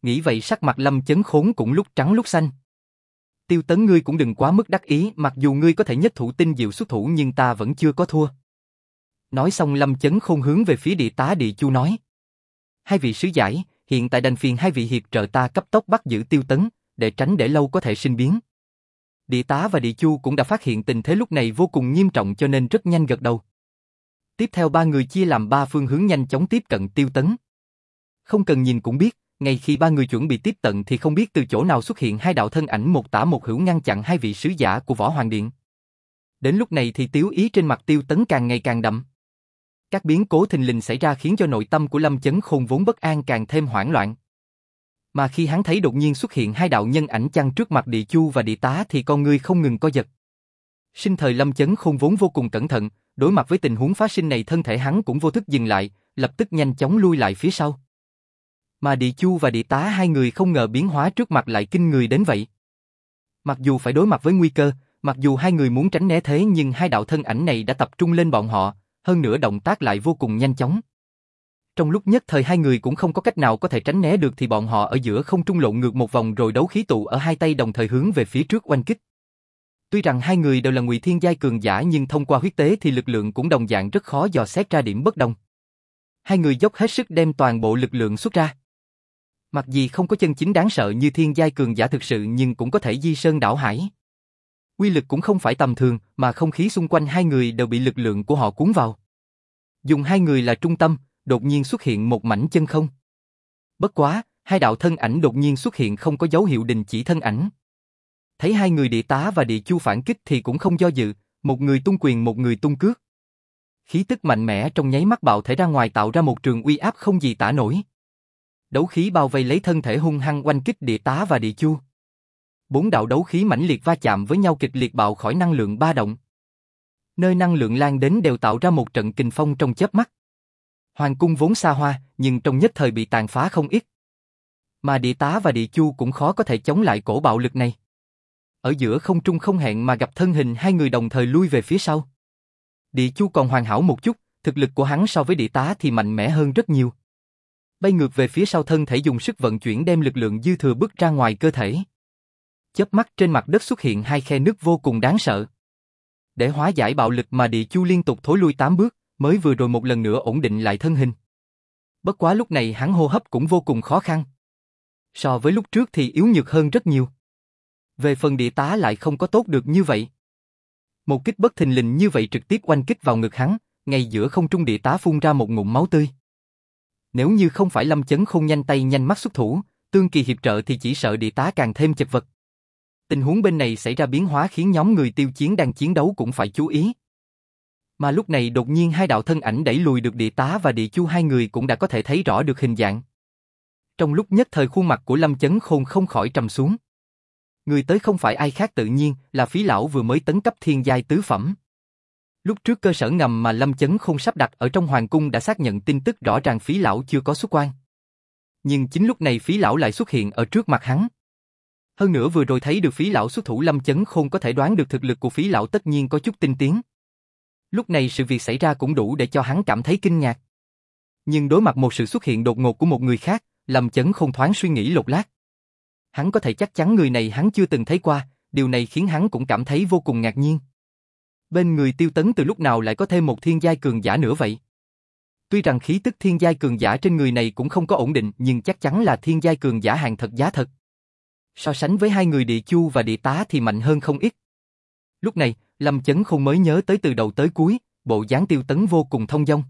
Nghĩ vậy sắc mặt Lâm Chấn khốn cũng lúc trắng lúc xanh. Tiêu Tấn ngươi cũng đừng quá mức đắc ý, mặc dù ngươi có thể nhất thủ tinh diệu xuất thủ nhưng ta vẫn chưa có thua. Nói xong Lâm Chấn khôn hướng về phía địa tá địa chu nói. Hai vị sứ giải, hiện tại đành phiền hai vị hiệp trợ ta cấp tốc bắt giữ Tiêu Tấn, để tránh để lâu có thể sinh biến. Địa tá và địa chu cũng đã phát hiện tình thế lúc này vô cùng nghiêm trọng cho nên rất nhanh gật đầu. Tiếp theo ba người chia làm ba phương hướng nhanh chóng tiếp cận tiêu tấn. Không cần nhìn cũng biết, ngay khi ba người chuẩn bị tiếp cận thì không biết từ chỗ nào xuất hiện hai đạo thân ảnh một tả một hữu ngăn chặn hai vị sứ giả của Võ Hoàng Điện. Đến lúc này thì tiếu ý trên mặt tiêu tấn càng ngày càng đậm. Các biến cố thình lình xảy ra khiến cho nội tâm của Lâm Chấn Khôn vốn bất an càng thêm hoảng loạn. Mà khi hắn thấy đột nhiên xuất hiện hai đạo nhân ảnh chăn trước mặt địa chu và địa tá thì con người không ngừng co giật. Sinh thời lâm chấn khôn vốn vô cùng cẩn thận, đối mặt với tình huống phá sinh này thân thể hắn cũng vô thức dừng lại, lập tức nhanh chóng lui lại phía sau. Mà địa chu và địa tá hai người không ngờ biến hóa trước mặt lại kinh người đến vậy. Mặc dù phải đối mặt với nguy cơ, mặc dù hai người muốn tránh né thế nhưng hai đạo thân ảnh này đã tập trung lên bọn họ, hơn nữa động tác lại vô cùng nhanh chóng. Trong lúc nhất thời hai người cũng không có cách nào có thể tránh né được thì bọn họ ở giữa không trung lộn ngược một vòng rồi đấu khí tụ ở hai tay đồng thời hướng về phía trước oanh kích. Tuy rằng hai người đều là ngụy thiên giai cường giả nhưng thông qua huyết tế thì lực lượng cũng đồng dạng rất khó dò xét ra điểm bất đồng. Hai người dốc hết sức đem toàn bộ lực lượng xuất ra. Mặc dù không có chân chính đáng sợ như thiên giai cường giả thực sự nhưng cũng có thể di sơn đảo hải. Quy lực cũng không phải tầm thường mà không khí xung quanh hai người đều bị lực lượng của họ cuốn vào. Dùng hai người là trung tâm, đột nhiên xuất hiện một mảnh chân không. Bất quá, hai đạo thân ảnh đột nhiên xuất hiện không có dấu hiệu đình chỉ thân ảnh. Thấy hai người địa tá và địa chu phản kích thì cũng không do dự, một người tung quyền một người tung cước. Khí tức mạnh mẽ trong nháy mắt bạo thể ra ngoài tạo ra một trường uy áp không gì tả nổi. Đấu khí bao vây lấy thân thể hung hăng quanh kích địa tá và địa chu. Bốn đạo đấu khí mãnh liệt va chạm với nhau kịch liệt bạo khỏi năng lượng ba động. Nơi năng lượng lan đến đều tạo ra một trận kình phong trong chớp mắt. Hoàng cung vốn xa hoa, nhưng trong nhất thời bị tàn phá không ít. Mà địa tá và địa chu cũng khó có thể chống lại cổ bạo lực này. Ở giữa không trung không hẹn mà gặp thân hình hai người đồng thời lui về phía sau. Địa chu còn hoàn hảo một chút, thực lực của hắn so với địa tá thì mạnh mẽ hơn rất nhiều. Bay ngược về phía sau thân thể dùng sức vận chuyển đem lực lượng dư thừa bước ra ngoài cơ thể. Chớp mắt trên mặt đất xuất hiện hai khe nước vô cùng đáng sợ. Để hóa giải bạo lực mà địa chu liên tục thối lui tám bước, mới vừa rồi một lần nữa ổn định lại thân hình. Bất quá lúc này hắn hô hấp cũng vô cùng khó khăn. So với lúc trước thì yếu nhược hơn rất nhiều. Về phần địa tá lại không có tốt được như vậy. Một kích bất thình lình như vậy trực tiếp oanh kích vào ngực hắn, ngay giữa không trung địa tá phun ra một ngụm máu tươi. Nếu như không phải lâm chấn không nhanh tay nhanh mắt xuất thủ, tương kỳ hiệp trợ thì chỉ sợ địa tá càng thêm chật vật. Tình huống bên này xảy ra biến hóa khiến nhóm người tiêu chiến đang chiến đấu cũng phải chú ý. Mà lúc này đột nhiên hai đạo thân ảnh đẩy lùi được địa tá và địa chu hai người cũng đã có thể thấy rõ được hình dạng. Trong lúc nhất thời khuôn mặt của Lâm Chấn Khôn không khỏi trầm xuống. Người tới không phải ai khác tự nhiên là phí lão vừa mới tấn cấp thiên giai tứ phẩm. Lúc trước cơ sở ngầm mà Lâm Chấn Khôn sắp đặt ở trong hoàng cung đã xác nhận tin tức rõ ràng phí lão chưa có xuất quan. Nhưng chính lúc này phí lão lại xuất hiện ở trước mặt hắn. Hơn nữa vừa rồi thấy được phí lão xuất thủ Lâm Chấn Khôn có thể đoán được thực lực của phí lão tất nhiên có chút tinh tiến. Lúc này sự việc xảy ra cũng đủ để cho hắn cảm thấy kinh ngạc. Nhưng đối mặt một sự xuất hiện đột ngột của một người khác, Lâm Chấn không thoáng suy nghĩ lột lát. Hắn có thể chắc chắn người này hắn chưa từng thấy qua, điều này khiến hắn cũng cảm thấy vô cùng ngạc nhiên. Bên người tiêu tấn từ lúc nào lại có thêm một thiên giai cường giả nữa vậy? Tuy rằng khí tức thiên giai cường giả trên người này cũng không có ổn định nhưng chắc chắn là thiên giai cường giả hàng thật giá thật. So sánh với hai người địa chu và địa tá thì mạnh hơn không ít. Lúc này, Lâm Chấn không mới nhớ tới từ đầu tới cuối, bộ dáng tiêu tấn vô cùng thông dong.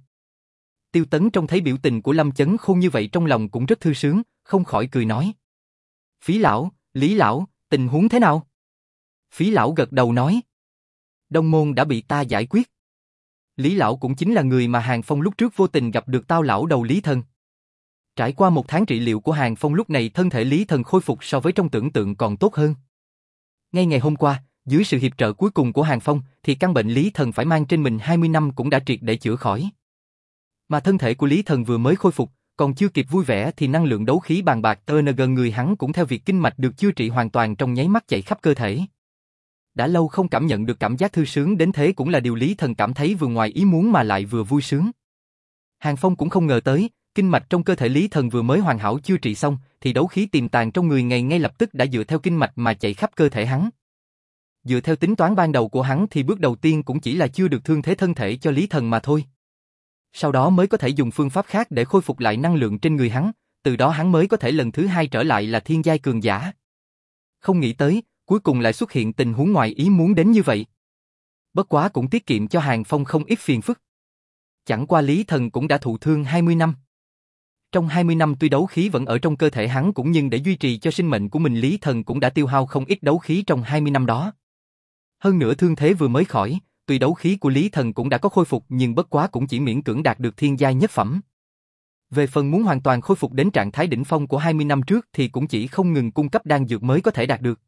Tiêu tấn trông thấy biểu tình của Lâm Chấn không như vậy trong lòng cũng rất thư sướng, không khỏi cười nói. Phí lão, Lý lão, tình huống thế nào? Phí lão gật đầu nói. Đông môn đã bị ta giải quyết. Lý lão cũng chính là người mà Hàng Phong lúc trước vô tình gặp được tao lão đầu Lý Thần. Trải qua một tháng trị liệu của Hàng Phong lúc này thân thể Lý Thần khôi phục so với trong tưởng tượng còn tốt hơn. Ngay ngày hôm qua, dưới sự hiệp trợ cuối cùng của Hàng Phong, thì căn bệnh Lý Thần phải mang trên mình 20 năm cũng đã triệt để chữa khỏi. Mà thân thể của Lý Thần vừa mới khôi phục, còn chưa kịp vui vẻ thì năng lượng đấu khí bàn bạc tơ gần người hắn cũng theo việc kinh mạch được chữa trị hoàn toàn trong nháy mắt chạy khắp cơ thể. Đã lâu không cảm nhận được cảm giác thư sướng đến thế cũng là điều Lý Thần cảm thấy vừa ngoài ý muốn mà lại vừa vui sướng. Hàng Phong cũng không ngờ tới, kinh mạch trong cơ thể Lý Thần vừa mới hoàn hảo chữa trị xong, thì đấu khí tiềm tàng trong người ngay ngay lập tức đã dựa theo kinh mạch mà chạy khắp cơ thể hắn. Dựa theo tính toán ban đầu của hắn thì bước đầu tiên cũng chỉ là chưa được thương thế thân thể cho Lý Thần mà thôi. Sau đó mới có thể dùng phương pháp khác để khôi phục lại năng lượng trên người hắn, từ đó hắn mới có thể lần thứ hai trở lại là thiên giai cường giả. Không nghĩ tới, cuối cùng lại xuất hiện tình huống ngoài ý muốn đến như vậy. Bất quá cũng tiết kiệm cho Hàng Phong không ít phiền phức. Chẳng qua Lý Thần cũng đã thụ thương 20 năm. Trong 20 năm tuy đấu khí vẫn ở trong cơ thể hắn cũng nhưng để duy trì cho sinh mệnh của mình Lý Thần cũng đã tiêu hao không ít đấu khí trong 20 năm đó. Hơn nữa thương thế vừa mới khỏi, tuy đấu khí của Lý Thần cũng đã có khôi phục nhưng bất quá cũng chỉ miễn cưỡng đạt được thiên giai nhất phẩm. Về phần muốn hoàn toàn khôi phục đến trạng thái đỉnh phong của 20 năm trước thì cũng chỉ không ngừng cung cấp đan dược mới có thể đạt được.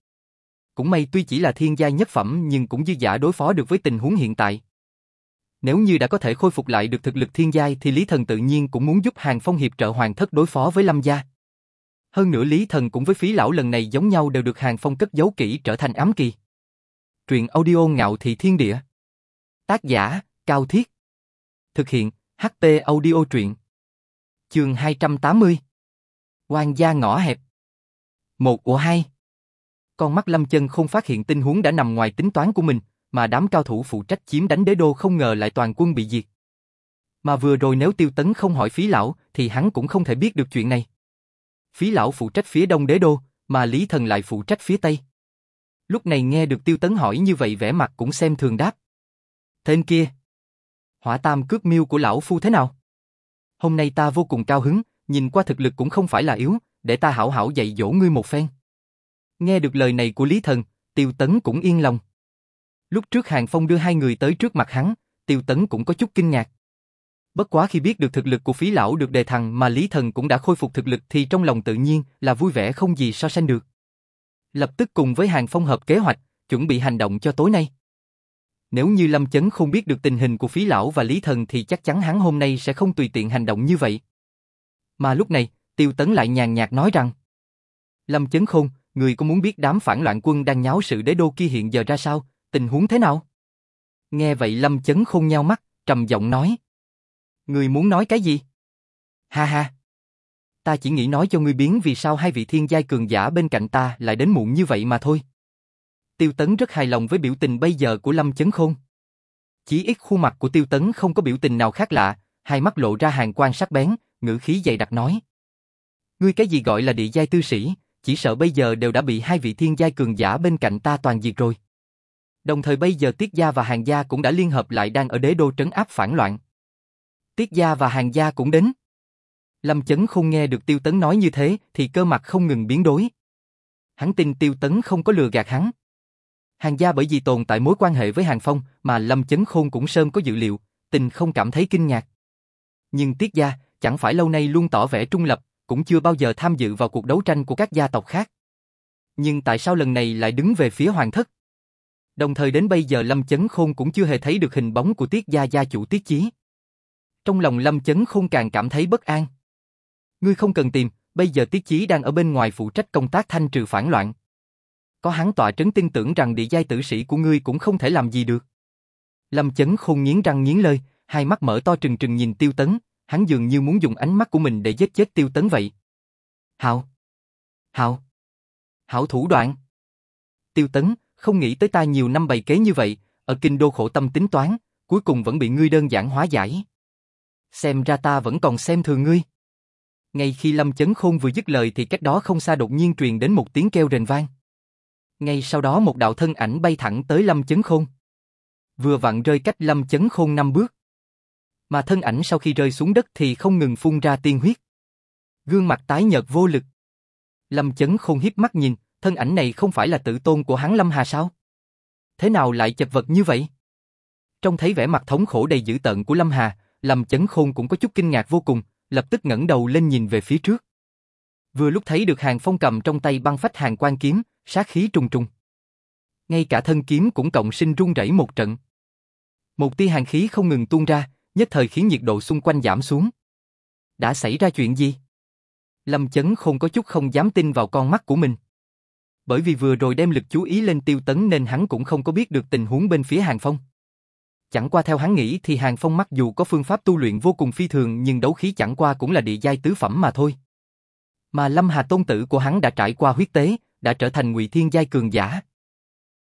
Cũng may tuy chỉ là thiên giai nhất phẩm nhưng cũng dư giả đối phó được với tình huống hiện tại. Nếu như đã có thể khôi phục lại được thực lực thiên giai thì Lý Thần tự nhiên cũng muốn giúp Hàng Phong hiệp trợ hoàng thất đối phó với Lâm gia. Hơn nữa Lý Thần cũng với phí lão lần này giống nhau đều được Hàng Phong cất giấu kỹ trở thành ám kỳ. Truyện audio ngạo thị thiên địa. Tác giả, Cao Thiết. Thực hiện, ht audio truyện. Trường 280. Quan gia ngõ hẹp. Một của hai. Con mắt Lâm Chân không phát hiện tình huống đã nằm ngoài tính toán của mình, mà đám cao thủ phụ trách chiếm đánh đế đô không ngờ lại toàn quân bị diệt. Mà vừa rồi nếu tiêu tấn không hỏi phí lão, thì hắn cũng không thể biết được chuyện này. Phí lão phụ trách phía đông đế đô, mà Lý Thần lại phụ trách phía tây. Lúc này nghe được tiêu tấn hỏi như vậy vẻ mặt cũng xem thường đáp. Tên kia, hỏa tam cước miêu của lão phu thế nào? Hôm nay ta vô cùng cao hứng, nhìn qua thực lực cũng không phải là yếu, để ta hảo hảo dạy dỗ ngươi một phen. Nghe được lời này của Lý Thần, tiêu tấn cũng yên lòng. Lúc trước Hàng Phong đưa hai người tới trước mặt hắn, Tiêu Tấn cũng có chút kinh ngạc. Bất quá khi biết được thực lực của phí lão được đề thằng mà Lý Thần cũng đã khôi phục thực lực thì trong lòng tự nhiên là vui vẻ không gì so sánh được. Lập tức cùng với Hàng Phong hợp kế hoạch, chuẩn bị hành động cho tối nay. Nếu như Lâm Chấn không biết được tình hình của phí lão và Lý Thần thì chắc chắn hắn hôm nay sẽ không tùy tiện hành động như vậy. Mà lúc này, Tiêu Tấn lại nhàn nhạt nói rằng Lâm Chấn Khôn, người có muốn biết đám phản loạn quân đang nháo sự đế đô kia hiện giờ ra sao, tình huống thế nào? Nghe vậy Lâm Chấn khôn nhao mắt, trầm giọng nói. Người muốn nói cái gì? Ha ha. Ta chỉ nghĩ nói cho ngươi biến vì sao hai vị thiên giai cường giả bên cạnh ta lại đến muộn như vậy mà thôi. Tiêu Tấn rất hài lòng với biểu tình bây giờ của Lâm Chấn Khôn. Chỉ ít khuôn mặt của Tiêu Tấn không có biểu tình nào khác lạ, hai mắt lộ ra hàng quan sắc bén, ngữ khí dày đặc nói. Ngươi cái gì gọi là địa giai tư sĩ, chỉ sợ bây giờ đều đã bị hai vị thiên giai cường giả bên cạnh ta toàn diệt rồi. Đồng thời bây giờ Tiết Gia và Hàng Gia cũng đã liên hợp lại đang ở đế đô trấn áp phản loạn. Tiết Gia và Hàng Gia cũng đến. Lâm Chấn không nghe được Tiêu Tấn nói như thế thì cơ mặt không ngừng biến đổi. Hắn tin Tiêu Tấn không có lừa gạt hắn. Hàng Gia bởi vì tồn tại mối quan hệ với Hàng Phong mà Lâm Chấn Khôn cũng sớm có dự liệu, tình không cảm thấy kinh ngạc. Nhưng Tiết Gia chẳng phải lâu nay luôn tỏ vẻ trung lập, cũng chưa bao giờ tham dự vào cuộc đấu tranh của các gia tộc khác. Nhưng tại sao lần này lại đứng về phía Hoàng thất? Đồng thời đến bây giờ Lâm Chấn Khôn cũng chưa hề thấy được hình bóng của Tiết Gia gia chủ Tiết Chí. Trong lòng Lâm Chấn Khôn càng cảm thấy bất an. Ngươi không cần tìm, bây giờ Tiết Chí đang ở bên ngoài phụ trách công tác thanh trừ phản loạn. Có hắn tọa trấn tin tưởng rằng địa giai tử sĩ của ngươi cũng không thể làm gì được. Lâm Chấn Khôn nghiến răng nghiến lợi, hai mắt mở to trừng trừng nhìn Tiêu Tấn, hắn dường như muốn dùng ánh mắt của mình để giết chết Tiêu Tấn vậy. Hạo! Hạo! Hảo thủ đoạn! Tiêu Tấn, không nghĩ tới ta nhiều năm bày kế như vậy, ở kinh đô khổ tâm tính toán, cuối cùng vẫn bị ngươi đơn giản hóa giải. Xem ra ta vẫn còn xem thường ngươi. Ngay khi Lâm Chấn Khôn vừa dứt lời thì cách đó không xa đột nhiên truyền đến một tiếng kêu rền vang. Ngay sau đó một đạo thân ảnh bay thẳng tới Lâm Chấn Khôn. Vừa vặn rơi cách Lâm Chấn Khôn năm bước. Mà thân ảnh sau khi rơi xuống đất thì không ngừng phun ra tiên huyết. Gương mặt tái nhợt vô lực. Lâm Chấn Khôn hiếp mắt nhìn, thân ảnh này không phải là tự tôn của hắn Lâm Hà sao? Thế nào lại chật vật như vậy? Trong thấy vẻ mặt thống khổ đầy dữ tợn của Lâm Hà, Lâm Chấn Khôn cũng có chút kinh ngạc vô cùng, lập tức ngẩng đầu lên nhìn về phía trước. Vừa lúc thấy được Hàng Phong cầm trong tay băng phách hàng quan kiếm, sát khí trùng trùng. Ngay cả thân kiếm cũng cộng sinh rung rẩy một trận. Một tia hàng khí không ngừng tuôn ra, nhất thời khiến nhiệt độ xung quanh giảm xuống. Đã xảy ra chuyện gì? Lâm Chấn không có chút không dám tin vào con mắt của mình. Bởi vì vừa rồi đem lực chú ý lên tiêu tấn nên hắn cũng không có biết được tình huống bên phía Hàng Phong. Chẳng qua theo hắn nghĩ thì Hàng Phong mặc dù có phương pháp tu luyện vô cùng phi thường nhưng đấu khí chẳng qua cũng là địa giai tứ phẩm mà thôi. Mà Lâm Hà tôn tử của hắn đã trải qua huyết tế, đã trở thành ngụy thiên giai cường giả.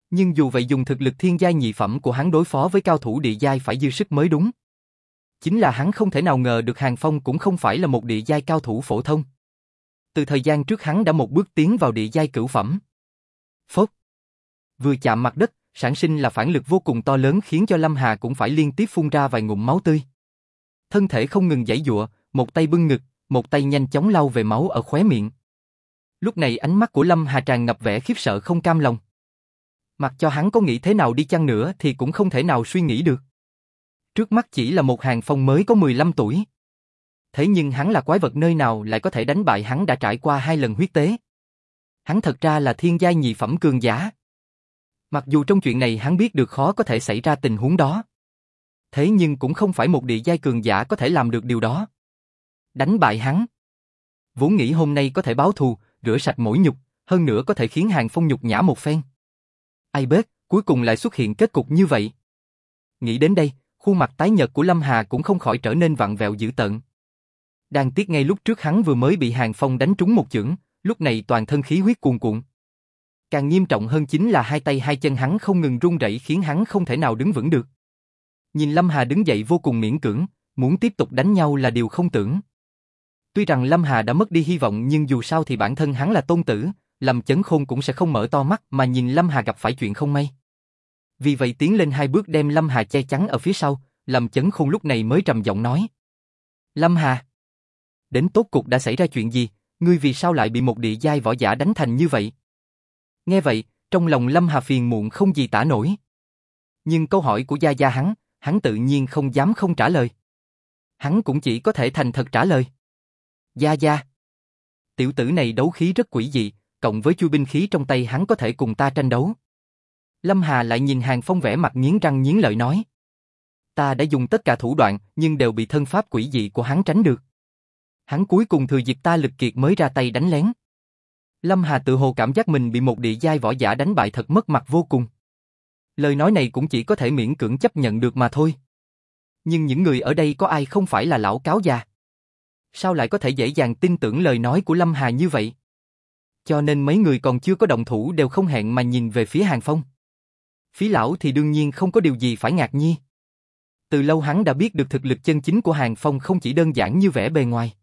Nhưng dù vậy dùng thực lực thiên giai nhị phẩm của hắn đối phó với cao thủ địa giai phải dư sức mới đúng. Chính là hắn không thể nào ngờ được Hàng Phong cũng không phải là một địa giai cao thủ phổ thông. Từ thời gian trước hắn đã một bước tiến vào địa giai cửu phẩm. Phốt. Vừa chạm mặt đất, sản sinh là phản lực vô cùng to lớn khiến cho Lâm Hà cũng phải liên tiếp phun ra vài ngụm máu tươi. Thân thể không ngừng giãy giụa, một tay bưng ngực, một tay nhanh chóng lau về máu ở khóe miệng. Lúc này ánh mắt của Lâm Hà tràn ngập vẻ khiếp sợ không cam lòng. Mặc cho hắn có nghĩ thế nào đi chăng nữa thì cũng không thể nào suy nghĩ được. Trước mắt chỉ là một hàng phong mới có 15 tuổi. Thế nhưng hắn là quái vật nơi nào lại có thể đánh bại hắn đã trải qua hai lần huyết tế. Hắn thật ra là thiên giai nhị phẩm cường giả. Mặc dù trong chuyện này hắn biết được khó có thể xảy ra tình huống đó. Thế nhưng cũng không phải một địa giai cường giả có thể làm được điều đó. Đánh bại hắn. Vốn nghĩ hôm nay có thể báo thù, rửa sạch mỗi nhục, hơn nữa có thể khiến hàng phong nhục nhã một phen. Ai biết, cuối cùng lại xuất hiện kết cục như vậy. Nghĩ đến đây, khuôn mặt tái nhợt của Lâm Hà cũng không khỏi trở nên vặn vẹo dữ tợn. Đang tiếc ngay lúc trước hắn vừa mới bị Hàng Phong đánh trúng một chưởng, lúc này toàn thân khí huyết cuồn cuộn. Càng nghiêm trọng hơn chính là hai tay hai chân hắn không ngừng run rẩy khiến hắn không thể nào đứng vững được. Nhìn Lâm Hà đứng dậy vô cùng miễn cưỡng, muốn tiếp tục đánh nhau là điều không tưởng. Tuy rằng Lâm Hà đã mất đi hy vọng nhưng dù sao thì bản thân hắn là tôn tử, Lâm Chấn Khôn cũng sẽ không mở to mắt mà nhìn Lâm Hà gặp phải chuyện không may. Vì vậy tiến lên hai bước đem Lâm Hà che chắn ở phía sau, Lâm Chấn Khôn lúc này mới trầm giọng nói. Lâm Hà! Đến tốt cục đã xảy ra chuyện gì, ngươi vì sao lại bị một địa giai võ giả đánh thành như vậy? Nghe vậy, trong lòng Lâm Hà phiền muộn không gì tả nổi. Nhưng câu hỏi của Gia Gia hắn, hắn tự nhiên không dám không trả lời. Hắn cũng chỉ có thể thành thật trả lời. Gia Gia. Tiểu tử này đấu khí rất quỷ dị, cộng với chu binh khí trong tay hắn có thể cùng ta tranh đấu. Lâm Hà lại nhìn Hàng Phong vẻ mặt nghiến răng nghiến lợi nói. Ta đã dùng tất cả thủ đoạn, nhưng đều bị thân pháp quỷ dị của hắn tránh được. Hắn cuối cùng thừa dịp ta lực kiệt mới ra tay đánh lén. Lâm Hà tự hồ cảm giác mình bị một địa giai võ giả đánh bại thật mất mặt vô cùng. Lời nói này cũng chỉ có thể miễn cưỡng chấp nhận được mà thôi. Nhưng những người ở đây có ai không phải là lão cáo già? Sao lại có thể dễ dàng tin tưởng lời nói của Lâm Hà như vậy? Cho nên mấy người còn chưa có động thủ đều không hẹn mà nhìn về phía Hàng Phong. Phí lão thì đương nhiên không có điều gì phải ngạc nhiên. Từ lâu hắn đã biết được thực lực chân chính của Hàng Phong không chỉ đơn giản như vẻ bề ngoài.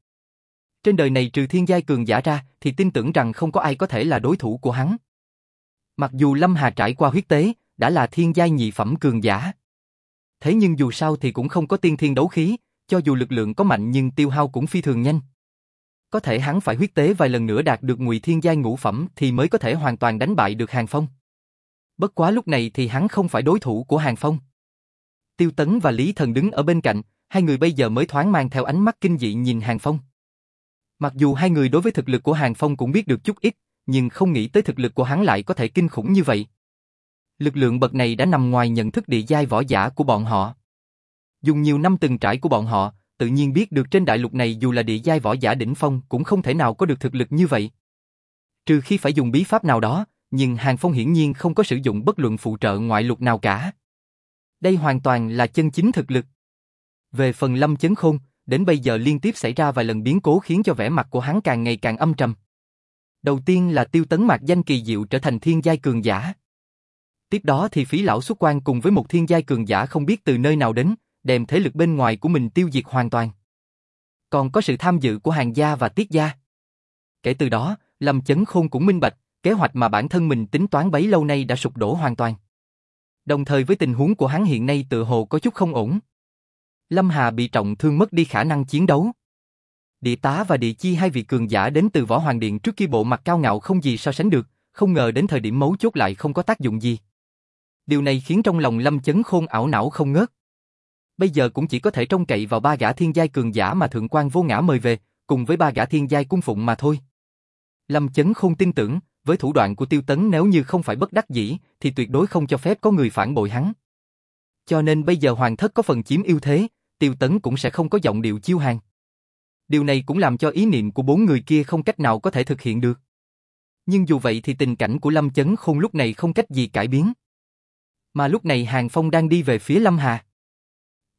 Trên đời này trừ thiên giai cường giả ra thì tin tưởng rằng không có ai có thể là đối thủ của hắn. Mặc dù Lâm Hà trải qua huyết tế, đã là thiên giai nhị phẩm cường giả. Thế nhưng dù sao thì cũng không có tiên thiên đấu khí, cho dù lực lượng có mạnh nhưng tiêu hao cũng phi thường nhanh. Có thể hắn phải huyết tế vài lần nữa đạt được ngụy thiên giai ngũ phẩm thì mới có thể hoàn toàn đánh bại được Hàng Phong. Bất quá lúc này thì hắn không phải đối thủ của Hàng Phong. Tiêu Tấn và Lý Thần đứng ở bên cạnh, hai người bây giờ mới thoáng mang theo ánh mắt kinh dị nhìn Hàng Phong. Mặc dù hai người đối với thực lực của Hàng Phong cũng biết được chút ít, nhưng không nghĩ tới thực lực của hắn lại có thể kinh khủng như vậy. Lực lượng bậc này đã nằm ngoài nhận thức địa giai võ giả của bọn họ. Dùng nhiều năm từng trải của bọn họ, tự nhiên biết được trên đại lục này dù là địa giai võ giả đỉnh phong cũng không thể nào có được thực lực như vậy. Trừ khi phải dùng bí pháp nào đó, nhưng Hàng Phong hiển nhiên không có sử dụng bất luận phụ trợ ngoại lục nào cả. Đây hoàn toàn là chân chính thực lực. Về phần Lâm Chấn Khôn, đến bây giờ liên tiếp xảy ra vài lần biến cố khiến cho vẻ mặt của hắn càng ngày càng âm trầm. Đầu tiên là tiêu tấn mạc danh kỳ diệu trở thành thiên giai cường giả. Tiếp đó thì phí lão xuất quan cùng với một thiên giai cường giả không biết từ nơi nào đến, đem thế lực bên ngoài của mình tiêu diệt hoàn toàn. Còn có sự tham dự của hàng gia và tiết gia. Kể từ đó, Lâm Chấn Khôn cũng minh bạch, kế hoạch mà bản thân mình tính toán bấy lâu nay đã sụp đổ hoàn toàn. Đồng thời với tình huống của hắn hiện nay tự hồ có chút không ổn. Lâm Hà bị trọng thương mất đi khả năng chiến đấu. Địa tá và địa chi hai vị cường giả đến từ Võ Hoàng Điện trước khi bộ mặt cao ngạo không gì so sánh được, không ngờ đến thời điểm mấu chốt lại không có tác dụng gì. Điều này khiến trong lòng Lâm Chấn Khôn ảo não không ngớt. Bây giờ cũng chỉ có thể trông cậy vào ba gã thiên giai cường giả mà thượng quan vô ngã mời về, cùng với ba gã thiên giai cung phụng mà thôi. Lâm Chấn Khôn tin tưởng, với thủ đoạn của Tiêu Tấn nếu như không phải bất đắc dĩ, thì tuyệt đối không cho phép có người phản bội hắn. Cho nên bây giờ hoàng thất có phần chiếm ưu thế, Tiêu Tấn cũng sẽ không có giọng điệu chiêu hàng. Điều này cũng làm cho ý niệm của bốn người kia không cách nào có thể thực hiện được. Nhưng dù vậy thì tình cảnh của Lâm Chấn Khôn lúc này không cách gì cải biến. Mà lúc này Hàng Phong đang đi về phía Lâm Hà.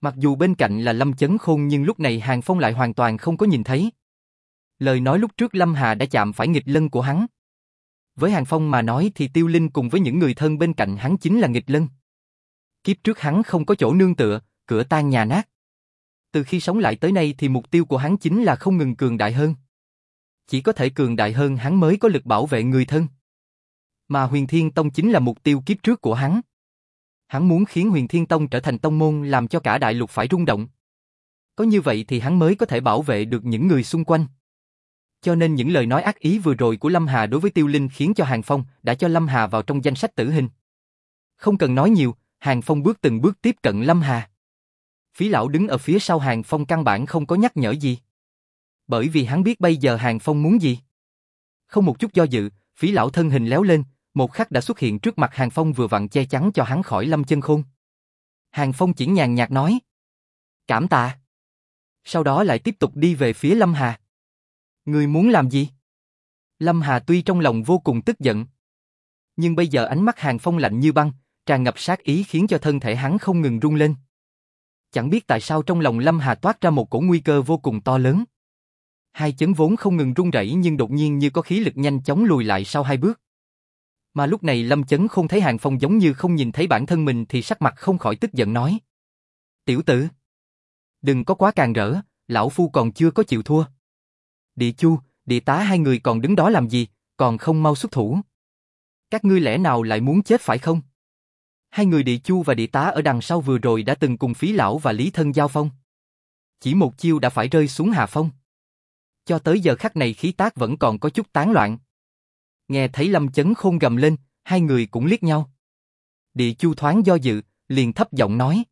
Mặc dù bên cạnh là Lâm Chấn Khôn nhưng lúc này Hàng Phong lại hoàn toàn không có nhìn thấy. Lời nói lúc trước Lâm Hà đã chạm phải nghịch lân của hắn. Với Hàng Phong mà nói thì Tiêu Linh cùng với những người thân bên cạnh hắn chính là nghịch lân. Kiếp trước hắn không có chỗ nương tựa, cửa tan nhà nát. Từ khi sống lại tới nay thì mục tiêu của hắn chính là không ngừng cường đại hơn. Chỉ có thể cường đại hơn hắn mới có lực bảo vệ người thân. Mà huyền thiên tông chính là mục tiêu kiếp trước của hắn. Hắn muốn khiến huyền thiên tông trở thành tông môn làm cho cả đại lục phải rung động. Có như vậy thì hắn mới có thể bảo vệ được những người xung quanh. Cho nên những lời nói ác ý vừa rồi của Lâm Hà đối với Tiêu Linh khiến cho Hàng Phong đã cho Lâm Hà vào trong danh sách tử hình. Không cần nói nhiều, Hàng Phong bước từng bước tiếp cận Lâm Hà. Phí lão đứng ở phía sau Hàng Phong căn bản không có nhắc nhở gì. Bởi vì hắn biết bây giờ Hàng Phong muốn gì. Không một chút do dự, phí lão thân hình léo lên, một khắc đã xuất hiện trước mặt Hàng Phong vừa vặn che chắn cho hắn khỏi lâm chân khôn. Hàng Phong chỉ nhàn nhạt nói. Cảm tạ. Sau đó lại tiếp tục đi về phía Lâm Hà. Người muốn làm gì? Lâm Hà tuy trong lòng vô cùng tức giận. Nhưng bây giờ ánh mắt Hàng Phong lạnh như băng, tràn ngập sát ý khiến cho thân thể hắn không ngừng rung lên. Chẳng biết tại sao trong lòng Lâm Hà toát ra một cổ nguy cơ vô cùng to lớn. Hai chấn vốn không ngừng rung rẩy nhưng đột nhiên như có khí lực nhanh chóng lùi lại sau hai bước. Mà lúc này Lâm Chấn không thấy Hàng Phong giống như không nhìn thấy bản thân mình thì sắc mặt không khỏi tức giận nói. Tiểu tử! Đừng có quá càng rỡ, lão phu còn chưa có chịu thua. Địa chu, địa tá hai người còn đứng đó làm gì, còn không mau xuất thủ. Các ngươi lẽ nào lại muốn chết phải không? Hai người địa chu và địa tá ở đằng sau vừa rồi đã từng cùng phí lão và lý thân giao phong. Chỉ một chiêu đã phải rơi xuống hạ phong. Cho tới giờ khắc này khí tác vẫn còn có chút tán loạn. Nghe thấy lâm chấn khôn gầm lên, hai người cũng liếc nhau. Địa chu thoáng do dự, liền thấp giọng nói.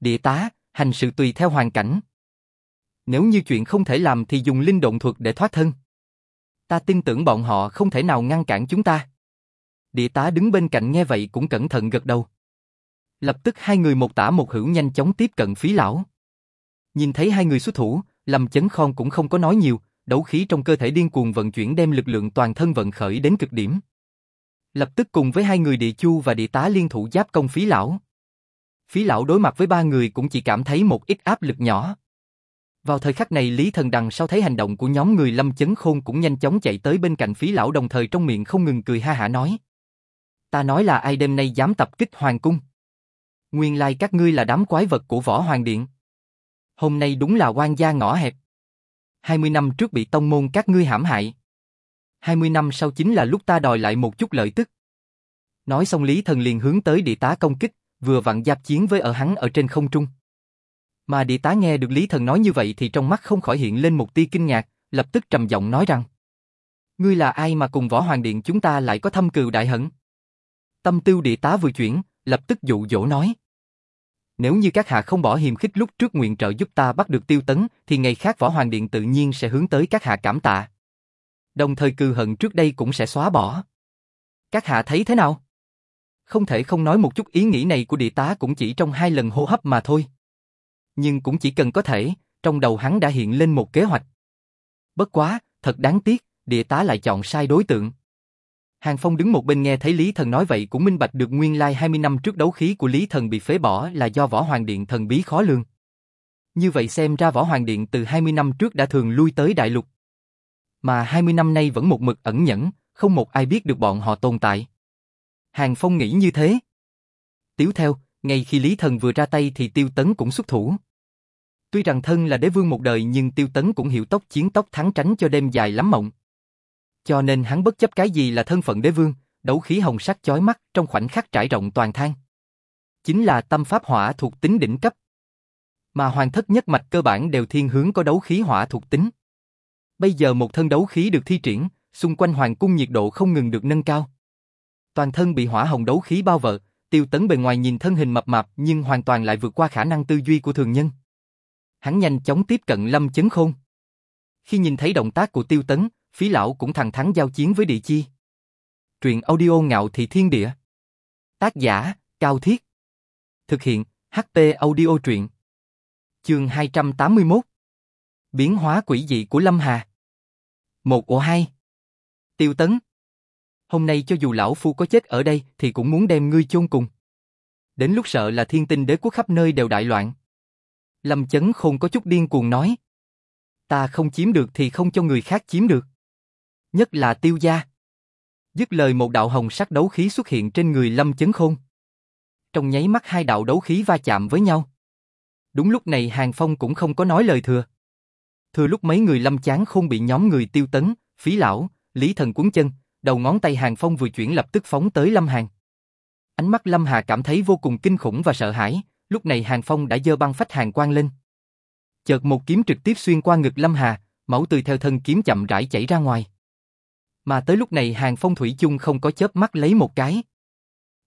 Địa tá, hành sự tùy theo hoàn cảnh. Nếu như chuyện không thể làm thì dùng linh động thuật để thoát thân. Ta tin tưởng bọn họ không thể nào ngăn cản chúng ta. Địa tá đứng bên cạnh nghe vậy cũng cẩn thận gật đầu. Lập tức hai người một tả một hữu nhanh chóng tiếp cận phí lão. Nhìn thấy hai người xuất thủ, Lâm Chấn Khôn cũng không có nói nhiều, đấu khí trong cơ thể điên cuồng vận chuyển đem lực lượng toàn thân vận khởi đến cực điểm. Lập tức cùng với hai người địa chu và địa tá liên thủ giáp công phí lão. Phí lão đối mặt với ba người cũng chỉ cảm thấy một ít áp lực nhỏ. Vào thời khắc này Lý Thần Đằng sau thấy hành động của nhóm người Lâm Chấn Khôn cũng nhanh chóng chạy tới bên cạnh phí lão đồng thời trong miệng không ngừng cười ha hả nói. Ta nói là ai đêm nay dám tập kích Hoàng Cung? Nguyên lai các ngươi là đám quái vật của Võ Hoàng Điện. Hôm nay đúng là quan gia ngõ hẹp. 20 năm trước bị tông môn các ngươi hãm hại. 20 năm sau chính là lúc ta đòi lại một chút lợi tức. Nói xong Lý Thần liền hướng tới địa tá công kích, vừa vặn giáp chiến với ở hắn ở trên không trung. Mà địa tá nghe được Lý Thần nói như vậy thì trong mắt không khỏi hiện lên một tia kinh ngạc, lập tức trầm giọng nói rằng Ngươi là ai mà cùng Võ Hoàng Điện chúng ta lại có thâm cừu đại hận? Tâm tư địa tá vừa chuyển, lập tức dụ dỗ nói. Nếu như các hạ không bỏ hiềm khích lúc trước nguyện trợ giúp ta bắt được tiêu tấn, thì ngày khác Võ Hoàng Điện tự nhiên sẽ hướng tới các hạ cảm tạ. Đồng thời cư hận trước đây cũng sẽ xóa bỏ. Các hạ thấy thế nào? Không thể không nói một chút ý nghĩ này của địa tá cũng chỉ trong hai lần hô hấp mà thôi. Nhưng cũng chỉ cần có thể, trong đầu hắn đã hiện lên một kế hoạch. Bất quá, thật đáng tiếc, địa tá lại chọn sai đối tượng. Hàng Phong đứng một bên nghe thấy Lý Thần nói vậy cũng minh bạch được nguyên lai 20 năm trước đấu khí của Lý Thần bị phế bỏ là do Võ Hoàng Điện thần bí khó lường. Như vậy xem ra Võ Hoàng Điện từ 20 năm trước đã thường lui tới đại lục. Mà 20 năm nay vẫn một mực ẩn nhẫn, không một ai biết được bọn họ tồn tại. Hàng Phong nghĩ như thế. Tiếu theo, ngay khi Lý Thần vừa ra tay thì Tiêu Tấn cũng xuất thủ. Tuy rằng thân là đế vương một đời nhưng Tiêu Tấn cũng hiểu tốc chiến tốc thắng tránh cho đêm dài lắm mộng. Cho nên hắn bất chấp cái gì là thân phận đế vương, đấu khí hồng sắc chói mắt trong khoảnh khắc trải rộng toàn thang. Chính là tâm pháp hỏa thuộc tính đỉnh cấp. Mà hoàng thất nhất mạch cơ bản đều thiên hướng có đấu khí hỏa thuộc tính. Bây giờ một thân đấu khí được thi triển, xung quanh hoàng cung nhiệt độ không ngừng được nâng cao. Toàn thân bị hỏa hồng đấu khí bao vợ, tiêu tấn bề ngoài nhìn thân hình mập mạp nhưng hoàn toàn lại vượt qua khả năng tư duy của thường nhân. Hắn nhanh chóng tiếp cận lâm chấn khôn. Khi nhìn thấy động tác của tiêu tấn, phí lão cũng thằng thắng giao chiến với địa chi. Truyện audio ngạo thị thiên địa. Tác giả, Cao Thiết. Thực hiện, ht audio truyện. Chương 281. Biến hóa quỷ dị của Lâm Hà. Một ổ hai. Tiêu tấn. Hôm nay cho dù lão phu có chết ở đây thì cũng muốn đem ngươi chôn cùng. Đến lúc sợ là thiên tinh đế quốc khắp nơi đều đại loạn. Lâm chấn khôn có chút điên cuồng nói. Ta không chiếm được thì không cho người khác chiếm được. Nhất là tiêu gia. Dứt lời một đạo hồng sắc đấu khí xuất hiện trên người Lâm chấn khôn. Trong nháy mắt hai đạo đấu khí va chạm với nhau. Đúng lúc này Hàng Phong cũng không có nói lời thừa. Thừa lúc mấy người lâm chán khôn bị nhóm người tiêu tấn, phí lão, lý thần cuốn chân, đầu ngón tay Hàng Phong vừa chuyển lập tức phóng tới Lâm hàng Ánh mắt Lâm Hà cảm thấy vô cùng kinh khủng và sợ hãi, lúc này Hàng Phong đã dơ băng phách hàng quang lên. Chợt một kiếm trực tiếp xuyên qua ngực Lâm Hà, máu tươi theo thân kiếm chậm rãi chảy ra ngoài. Mà tới lúc này Hàng Phong Thủy chung không có chớp mắt lấy một cái.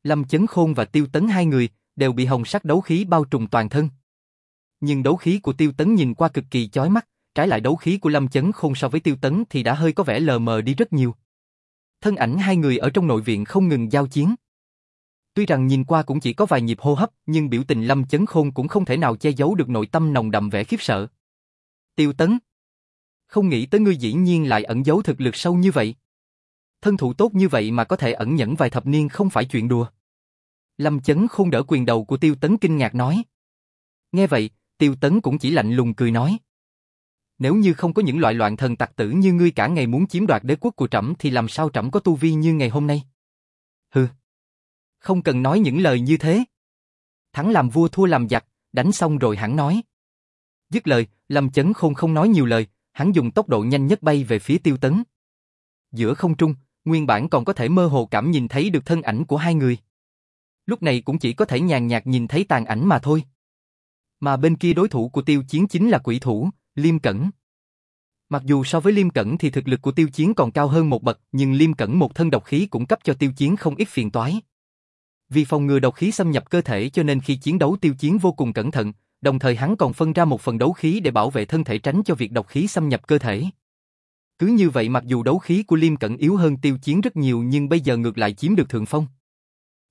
Lâm Chấn Khôn và Tiêu Tấn hai người đều bị hồng sắc đấu khí bao trùm toàn thân. Nhưng đấu khí của Tiêu Tấn nhìn qua cực kỳ chói mắt, trái lại đấu khí của Lâm Chấn Khôn so với Tiêu Tấn thì đã hơi có vẻ lờ mờ đi rất nhiều. Thân ảnh hai người ở trong nội viện không ngừng giao chiến. Tuy rằng nhìn qua cũng chỉ có vài nhịp hô hấp, nhưng biểu tình Lâm Chấn Khôn cũng không thể nào che giấu được nội tâm nồng đậm vẻ khiếp sợ. Tiêu Tấn Không nghĩ tới ngươi dĩ nhiên lại ẩn giấu thực lực sâu như vậy. Thân thủ tốt như vậy mà có thể ẩn nhẫn vài thập niên không phải chuyện đùa. Lâm Chấn Khôn đỡ quyền đầu của Tiêu Tấn kinh ngạc nói. Nghe vậy, Tiêu Tấn cũng chỉ lạnh lùng cười nói. Nếu như không có những loại loạn thần tặc tử như ngươi cả ngày muốn chiếm đoạt đế quốc của trẫm thì làm sao trẫm có tu vi như ngày hôm nay? Hừ. Không cần nói những lời như thế. Thắng làm vua thua làm giặc, đánh xong rồi hẳn nói. Dứt lời, Lâm Chấn Khôn không nói nhiều lời, hắn dùng tốc độ nhanh nhất bay về phía Tiêu Tấn. Giữa không trung, nguyên bản còn có thể mơ hồ cảm nhìn thấy được thân ảnh của hai người. Lúc này cũng chỉ có thể nhàn nhạt nhìn thấy tàn ảnh mà thôi. Mà bên kia đối thủ của tiêu chiến chính là quỷ thủ, Liêm Cẩn. Mặc dù so với Liêm Cẩn thì thực lực của tiêu chiến còn cao hơn một bậc, nhưng Liêm Cẩn một thân độc khí cũng cấp cho tiêu chiến không ít phiền toái. Vì phòng ngừa độc khí xâm nhập cơ thể cho nên khi chiến đấu tiêu chiến vô cùng cẩn thận, đồng thời hắn còn phân ra một phần đấu khí để bảo vệ thân thể tránh cho việc độc khí xâm nhập cơ thể. Cứ như vậy mặc dù đấu khí của Liêm Cẩn yếu hơn tiêu chiến rất nhiều nhưng bây giờ ngược lại chiếm được thượng phong.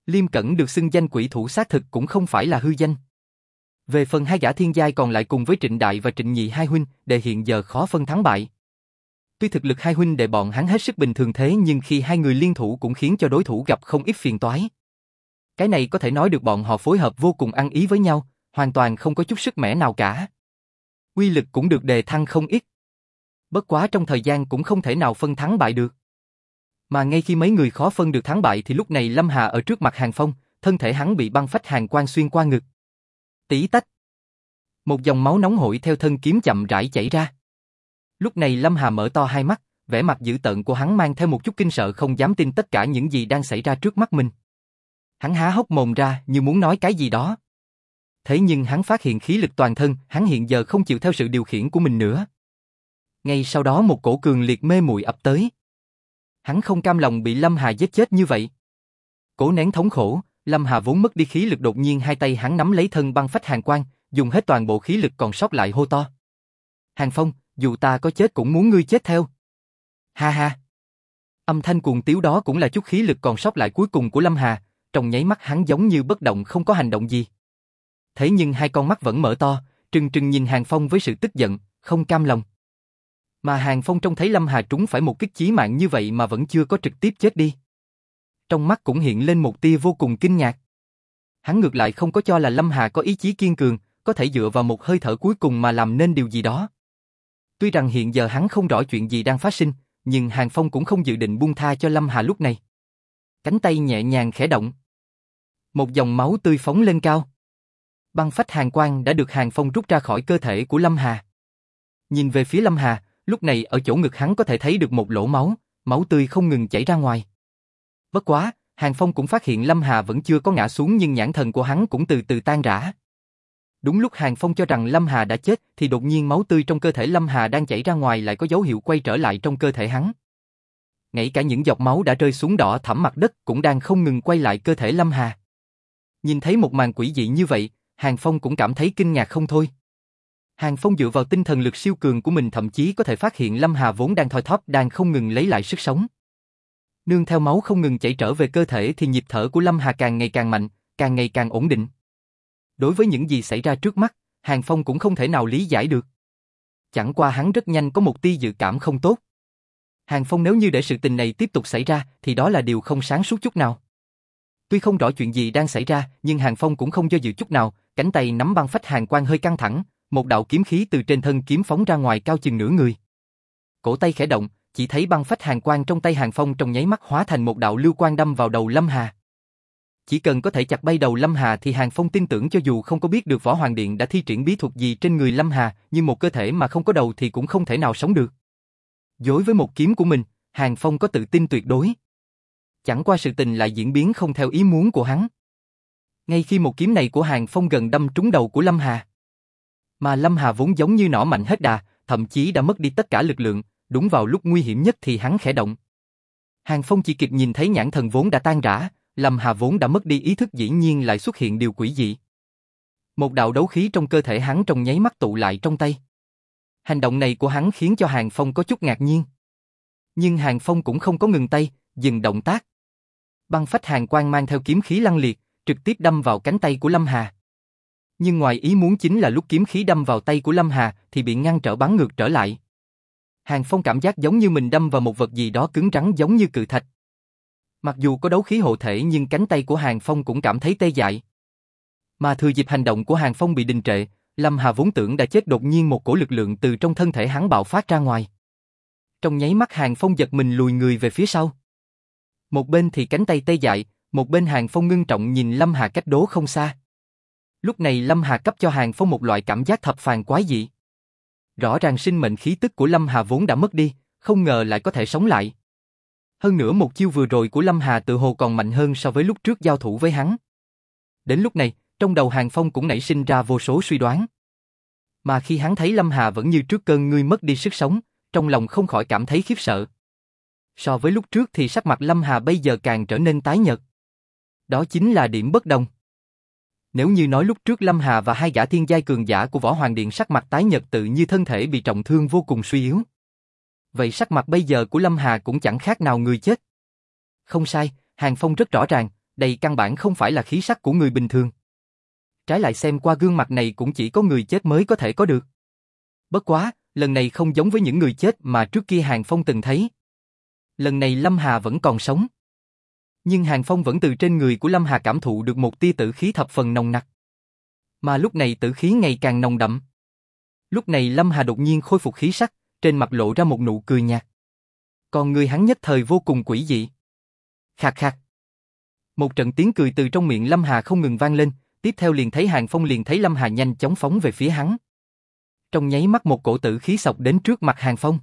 Liêm Cẩn được xưng danh quỷ thủ xác thực cũng không phải là hư danh. Về phần hai gã thiên giai còn lại cùng với Trịnh Đại và Trịnh Nhị hai huynh, đệ hiện giờ khó phân thắng bại. Tuy thực lực hai huynh đệ bọn hắn hết sức bình thường thế nhưng khi hai người liên thủ cũng khiến cho đối thủ gặp không ít phiền toái. Cái này có thể nói được bọn họ phối hợp vô cùng ăn ý với nhau, hoàn toàn không có chút sức mẻ nào cả. Quy lực cũng được đề thăng không ít. Bất quá trong thời gian cũng không thể nào phân thắng bại được. Mà ngay khi mấy người khó phân được thắng bại thì lúc này Lâm Hà ở trước mặt Hàng Phong, thân thể hắn bị băng phách hàng quang xuyên qua ngực. Tí tách. Một dòng máu nóng hổi theo thân kiếm chậm rãi chảy ra. Lúc này Lâm Hà mở to hai mắt, vẻ mặt dữ tợn của hắn mang theo một chút kinh sợ không dám tin tất cả những gì đang xảy ra trước mắt mình. Hắn há hốc mồm ra như muốn nói cái gì đó. Thế nhưng hắn phát hiện khí lực toàn thân, hắn hiện giờ không chịu theo sự điều khiển của mình nữa. Ngay sau đó một cổ cường liệt mê muội ập tới. Hắn không cam lòng bị Lâm Hà giết chết như vậy. Cố nén thống khổ, Lâm Hà vốn mất đi khí lực đột nhiên hai tay hắn nắm lấy thân băng phách hàng quang, dùng hết toàn bộ khí lực còn sót lại hô to. Hàng Phong, dù ta có chết cũng muốn ngươi chết theo. Ha ha. Âm thanh cuồng tiếu đó cũng là chút khí lực còn sót lại cuối cùng của Lâm Hà, trong nháy mắt hắn giống như bất động không có hành động gì. Thế nhưng hai con mắt vẫn mở to, trừng trừng nhìn Hàng Phong với sự tức giận, không cam lòng. Mà Hàng Phong trông thấy Lâm Hà trúng phải một kích chí mạng như vậy mà vẫn chưa có trực tiếp chết đi. Trong mắt cũng hiện lên một tia vô cùng kinh ngạc. Hắn ngược lại không có cho là Lâm Hà có ý chí kiên cường, có thể dựa vào một hơi thở cuối cùng mà làm nên điều gì đó. Tuy rằng hiện giờ hắn không rõ chuyện gì đang phát sinh, nhưng Hàng Phong cũng không dự định buông tha cho Lâm Hà lúc này. Cánh tay nhẹ nhàng khẽ động. Một dòng máu tươi phóng lên cao. Băng phách hàng quang đã được Hàng Phong rút ra khỏi cơ thể của Lâm Hà. Nhìn về phía Lâm Hà, lúc này ở chỗ ngực hắn có thể thấy được một lỗ máu, máu tươi không ngừng chảy ra ngoài. Bất quá, Hàng Phong cũng phát hiện Lâm Hà vẫn chưa có ngã xuống nhưng nhãn thần của hắn cũng từ từ tan rã. Đúng lúc Hàng Phong cho rằng Lâm Hà đã chết thì đột nhiên máu tươi trong cơ thể Lâm Hà đang chảy ra ngoài lại có dấu hiệu quay trở lại trong cơ thể hắn. Ngay cả những giọt máu đã rơi xuống đỏ thẳm mặt đất cũng đang không ngừng quay lại cơ thể Lâm Hà. Nhìn thấy một màn quỷ dị như vậy, Hàng Phong cũng cảm thấy kinh ngạc không thôi. Hàng Phong dựa vào tinh thần lực siêu cường của mình thậm chí có thể phát hiện Lâm Hà vốn đang thoi thóp đang không ngừng lấy lại sức sống. Nương theo máu không ngừng chảy trở về cơ thể thì nhịp thở của Lâm Hà càng ngày càng mạnh, càng ngày càng ổn định. Đối với những gì xảy ra trước mắt, Hàng Phong cũng không thể nào lý giải được. chẳng qua hắn rất nhanh có một tia dự cảm không tốt. Hàng Phong nếu như để sự tình này tiếp tục xảy ra thì đó là điều không sáng suốt chút nào. Tuy không rõ chuyện gì đang xảy ra, nhưng Hàng Phong cũng không do dự chút nào, cánh tay nắm băng phách hàng quang hơi căng thẳng, một đạo kiếm khí từ trên thân kiếm phóng ra ngoài cao chừng nửa người. Cổ tay khẽ động, chỉ thấy băng phách hàng quang trong tay Hàng Phong trong nháy mắt hóa thành một đạo lưu quang đâm vào đầu Lâm Hà. Chỉ cần có thể chặt bay đầu Lâm Hà thì Hàng Phong tin tưởng cho dù không có biết được Võ Hoàng Điện đã thi triển bí thuật gì trên người Lâm Hà, nhưng một cơ thể mà không có đầu thì cũng không thể nào sống được. Dối với một kiếm của mình, Hàng Phong có tự tin tuyệt đối. Chẳng qua sự tình lại diễn biến không theo ý muốn của hắn. Ngay khi một kiếm này của Hàng Phong gần đâm trúng đầu của Lâm Hà. Mà Lâm Hà vốn giống như nỏ mạnh hết đà, thậm chí đã mất đi tất cả lực lượng, đúng vào lúc nguy hiểm nhất thì hắn khẽ động. Hàng Phong chỉ kịp nhìn thấy nhãn thần vốn đã tan rã, Lâm Hà vốn đã mất đi ý thức dĩ nhiên lại xuất hiện điều quỷ dị. Một đạo đấu khí trong cơ thể hắn trong nháy mắt tụ lại trong tay. Hành động này của hắn khiến cho Hàng Phong có chút ngạc nhiên. Nhưng Hàng Phong cũng không có ngừng tay, dừng động tác. Băng phách hàng quang mang theo kiếm khí lăng liệt, trực tiếp đâm vào cánh tay của Lâm Hà. Nhưng ngoài ý muốn chính là lúc kiếm khí đâm vào tay của Lâm Hà thì bị ngăn trở bắn ngược trở lại. Hàng Phong cảm giác giống như mình đâm vào một vật gì đó cứng rắn giống như cự thạch. Mặc dù có đấu khí hộ thể nhưng cánh tay của Hàng Phong cũng cảm thấy tê dại. Mà thừa dịp hành động của Hàng Phong bị đình trệ, Lâm Hà vốn tưởng đã chết đột nhiên một cổ lực lượng từ trong thân thể hắn bạo phát ra ngoài. Trong nháy mắt Hàng Phong giật mình lùi người về phía sau. Một bên thì cánh tay tê dại, một bên Hàng Phong ngưng trọng nhìn Lâm Hà cách đố không xa. Lúc này Lâm Hà cấp cho Hàng Phong một loại cảm giác thập phàn quái dị. Rõ ràng sinh mệnh khí tức của Lâm Hà vốn đã mất đi, không ngờ lại có thể sống lại. Hơn nữa một chiêu vừa rồi của Lâm Hà tự hồ còn mạnh hơn so với lúc trước giao thủ với hắn. Đến lúc này, trong đầu Hàng Phong cũng nảy sinh ra vô số suy đoán. Mà khi hắn thấy Lâm Hà vẫn như trước cơn ngươi mất đi sức sống, trong lòng không khỏi cảm thấy khiếp sợ. So với lúc trước thì sắc mặt Lâm Hà bây giờ càng trở nên tái nhợt. Đó chính là điểm bất đồng. Nếu như nói lúc trước Lâm Hà và hai gã thiên giai cường giả của Võ Hoàng Điện sắc mặt tái nhợt tự như thân thể bị trọng thương vô cùng suy yếu. Vậy sắc mặt bây giờ của Lâm Hà cũng chẳng khác nào người chết. Không sai, Hàng Phong rất rõ ràng, đây căn bản không phải là khí sắc của người bình thường. Trái lại xem qua gương mặt này cũng chỉ có người chết mới có thể có được. Bất quá, lần này không giống với những người chết mà trước kia Hàng Phong từng thấy. Lần này Lâm Hà vẫn còn sống. Nhưng Hàng Phong vẫn từ trên người của Lâm Hà cảm thụ được một tia tử khí thập phần nồng nặc. Mà lúc này tử khí ngày càng nồng đậm. Lúc này Lâm Hà đột nhiên khôi phục khí sắc, trên mặt lộ ra một nụ cười nhạt. Còn người hắn nhất thời vô cùng quỷ dị. Khạc khạc. Một trận tiếng cười từ trong miệng Lâm Hà không ngừng vang lên, tiếp theo liền thấy Hàng Phong liền thấy Lâm Hà nhanh chóng phóng về phía hắn. Trong nháy mắt một cổ tử khí sọc đến trước mặt Hàng Phong.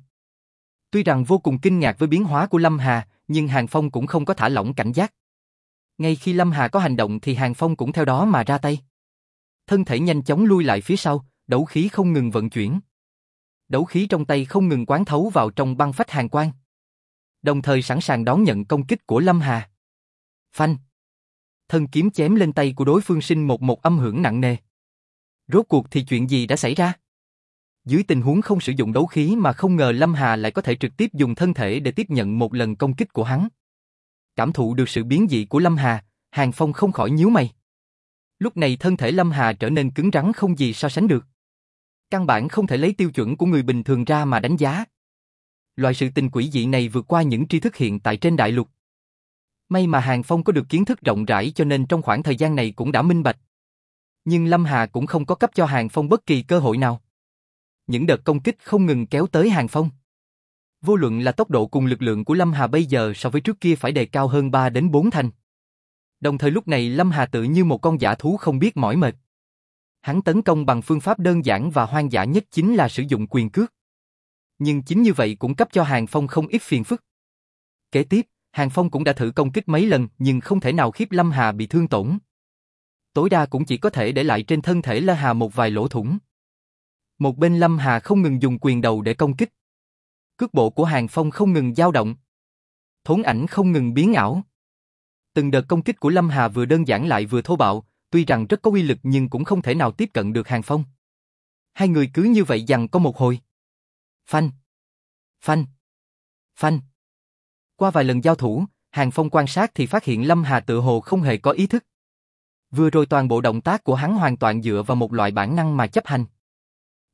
Tuy rằng vô cùng kinh ngạc với biến hóa của Lâm Hà, nhưng Hàng Phong cũng không có thả lỏng cảnh giác. Ngay khi Lâm Hà có hành động thì Hàng Phong cũng theo đó mà ra tay. Thân thể nhanh chóng lui lại phía sau, đấu khí không ngừng vận chuyển. Đấu khí trong tay không ngừng quán thấu vào trong băng phách hàng quang. Đồng thời sẵn sàng đón nhận công kích của Lâm Hà. Phanh. Thân kiếm chém lên tay của đối phương sinh một một âm hưởng nặng nề. Rốt cuộc thì chuyện gì đã xảy ra? Dưới tình huống không sử dụng đấu khí mà không ngờ Lâm Hà lại có thể trực tiếp dùng thân thể để tiếp nhận một lần công kích của hắn. Cảm thụ được sự biến dị của Lâm Hà, Hàng Phong không khỏi nhíu mày. Lúc này thân thể Lâm Hà trở nên cứng rắn không gì so sánh được. Căn bản không thể lấy tiêu chuẩn của người bình thường ra mà đánh giá. Loại sự tình quỷ dị này vượt qua những tri thức hiện tại trên đại lục. May mà Hàng Phong có được kiến thức rộng rãi cho nên trong khoảng thời gian này cũng đã minh bạch. Nhưng Lâm Hà cũng không có cấp cho Hàng Phong bất kỳ cơ hội nào. Những đợt công kích không ngừng kéo tới Hàng Phong. Vô luận là tốc độ cùng lực lượng của Lâm Hà bây giờ so với trước kia phải đề cao hơn 3 đến 4 thành. Đồng thời lúc này Lâm Hà tự như một con giả thú không biết mỏi mệt. Hắn tấn công bằng phương pháp đơn giản và hoang dã nhất chính là sử dụng quyền cước. Nhưng chính như vậy cũng cấp cho Hàng Phong không ít phiền phức. Kế tiếp, Hàng Phong cũng đã thử công kích mấy lần nhưng không thể nào khiếp Lâm Hà bị thương tổn. Tối đa cũng chỉ có thể để lại trên thân thể Lâm Hà một vài lỗ thủng. Một bên Lâm Hà không ngừng dùng quyền đầu để công kích. Cước bộ của Hàng Phong không ngừng dao động. Thốn ảnh không ngừng biến ảo. Từng đợt công kích của Lâm Hà vừa đơn giản lại vừa thô bạo, tuy rằng rất có uy lực nhưng cũng không thể nào tiếp cận được Hàng Phong. Hai người cứ như vậy dằn có một hồi. Phanh. Phanh. Phanh. Qua vài lần giao thủ, Hàng Phong quan sát thì phát hiện Lâm Hà tự hồ không hề có ý thức. Vừa rồi toàn bộ động tác của hắn hoàn toàn dựa vào một loại bản năng mà chấp hành.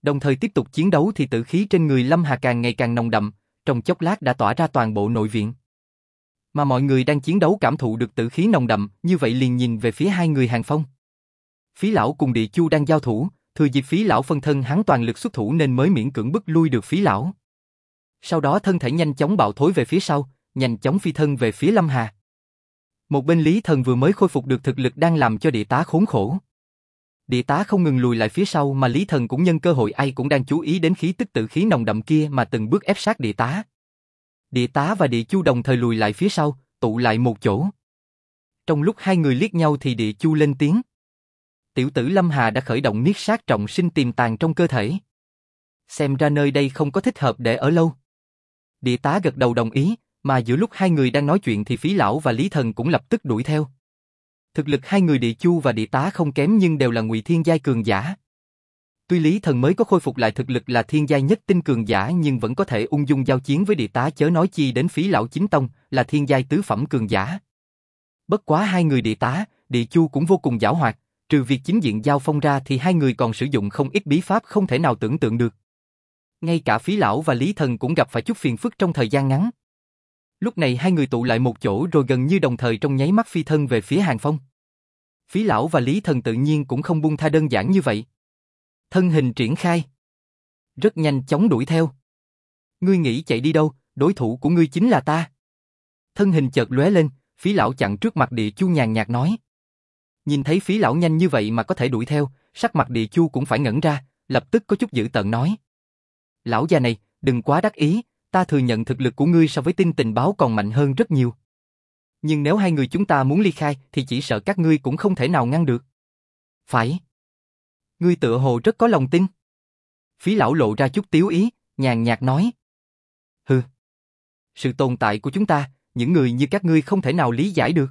Đồng thời tiếp tục chiến đấu thì tử khí trên người Lâm Hà càng ngày càng nồng đậm, trong chốc lát đã tỏa ra toàn bộ nội viện. Mà mọi người đang chiến đấu cảm thụ được tử khí nồng đậm, như vậy liền nhìn về phía hai người hàng phong. Phí lão cùng địa chu đang giao thủ, thừa dịp phí lão phân thân hắn toàn lực xuất thủ nên mới miễn cưỡng bức lui được phí lão. Sau đó thân thể nhanh chóng bạo thối về phía sau, nhanh chóng phi thân về phía Lâm Hà. Một bên Lý Thần vừa mới khôi phục được thực lực đang làm cho địa tá khốn khổ. Địa tá không ngừng lùi lại phía sau mà Lý Thần cũng nhân cơ hội ai cũng đang chú ý đến khí tức tự khí nồng đậm kia mà từng bước ép sát địa tá. Địa tá và địa chu đồng thời lùi lại phía sau, tụ lại một chỗ. Trong lúc hai người liếc nhau thì địa chu lên tiếng. Tiểu tử Lâm Hà đã khởi động niết sát trọng sinh tiềm tàng trong cơ thể. Xem ra nơi đây không có thích hợp để ở lâu. Địa tá gật đầu đồng ý, mà giữa lúc hai người đang nói chuyện thì phí lão và Lý Thần cũng lập tức đuổi theo. Thực lực hai người địa chu và địa tá không kém nhưng đều là ngụy thiên giai cường giả. Tuy Lý Thần mới có khôi phục lại thực lực là thiên giai nhất tinh cường giả nhưng vẫn có thể ung dung giao chiến với địa tá chớ nói chi đến phí lão chính tông là thiên giai tứ phẩm cường giả. Bất quá hai người địa tá, địa chu cũng vô cùng giảo hoạt, trừ việc chính diện giao phong ra thì hai người còn sử dụng không ít bí pháp không thể nào tưởng tượng được. Ngay cả phí lão và Lý Thần cũng gặp phải chút phiền phức trong thời gian ngắn. Lúc này hai người tụ lại một chỗ rồi gần như đồng thời trong nháy mắt phi thân về phía Hàng Phong. Phí lão và Lý Thần tự nhiên cũng không buông tha đơn giản như vậy. Thân hình triển khai. Rất nhanh chóng đuổi theo. Ngươi nghĩ chạy đi đâu, đối thủ của ngươi chính là ta. Thân hình chợt lóe lên, phí lão chặn trước mặt địa chu nhàn nhạt nói. Nhìn thấy phí lão nhanh như vậy mà có thể đuổi theo, sắc mặt địa chu cũng phải ngẩn ra, lập tức có chút dữ tợn nói. Lão già này, đừng quá đắc ý, ta thừa nhận thực lực của ngươi so với tin tình báo còn mạnh hơn rất nhiều. Nhưng nếu hai người chúng ta muốn ly khai thì chỉ sợ các ngươi cũng không thể nào ngăn được. Phải. Ngươi tựa hồ rất có lòng tin. Phí lão lộ ra chút tiếu ý, nhàn nhạt nói. Hừ. Sự tồn tại của chúng ta, những người như các ngươi không thể nào lý giải được.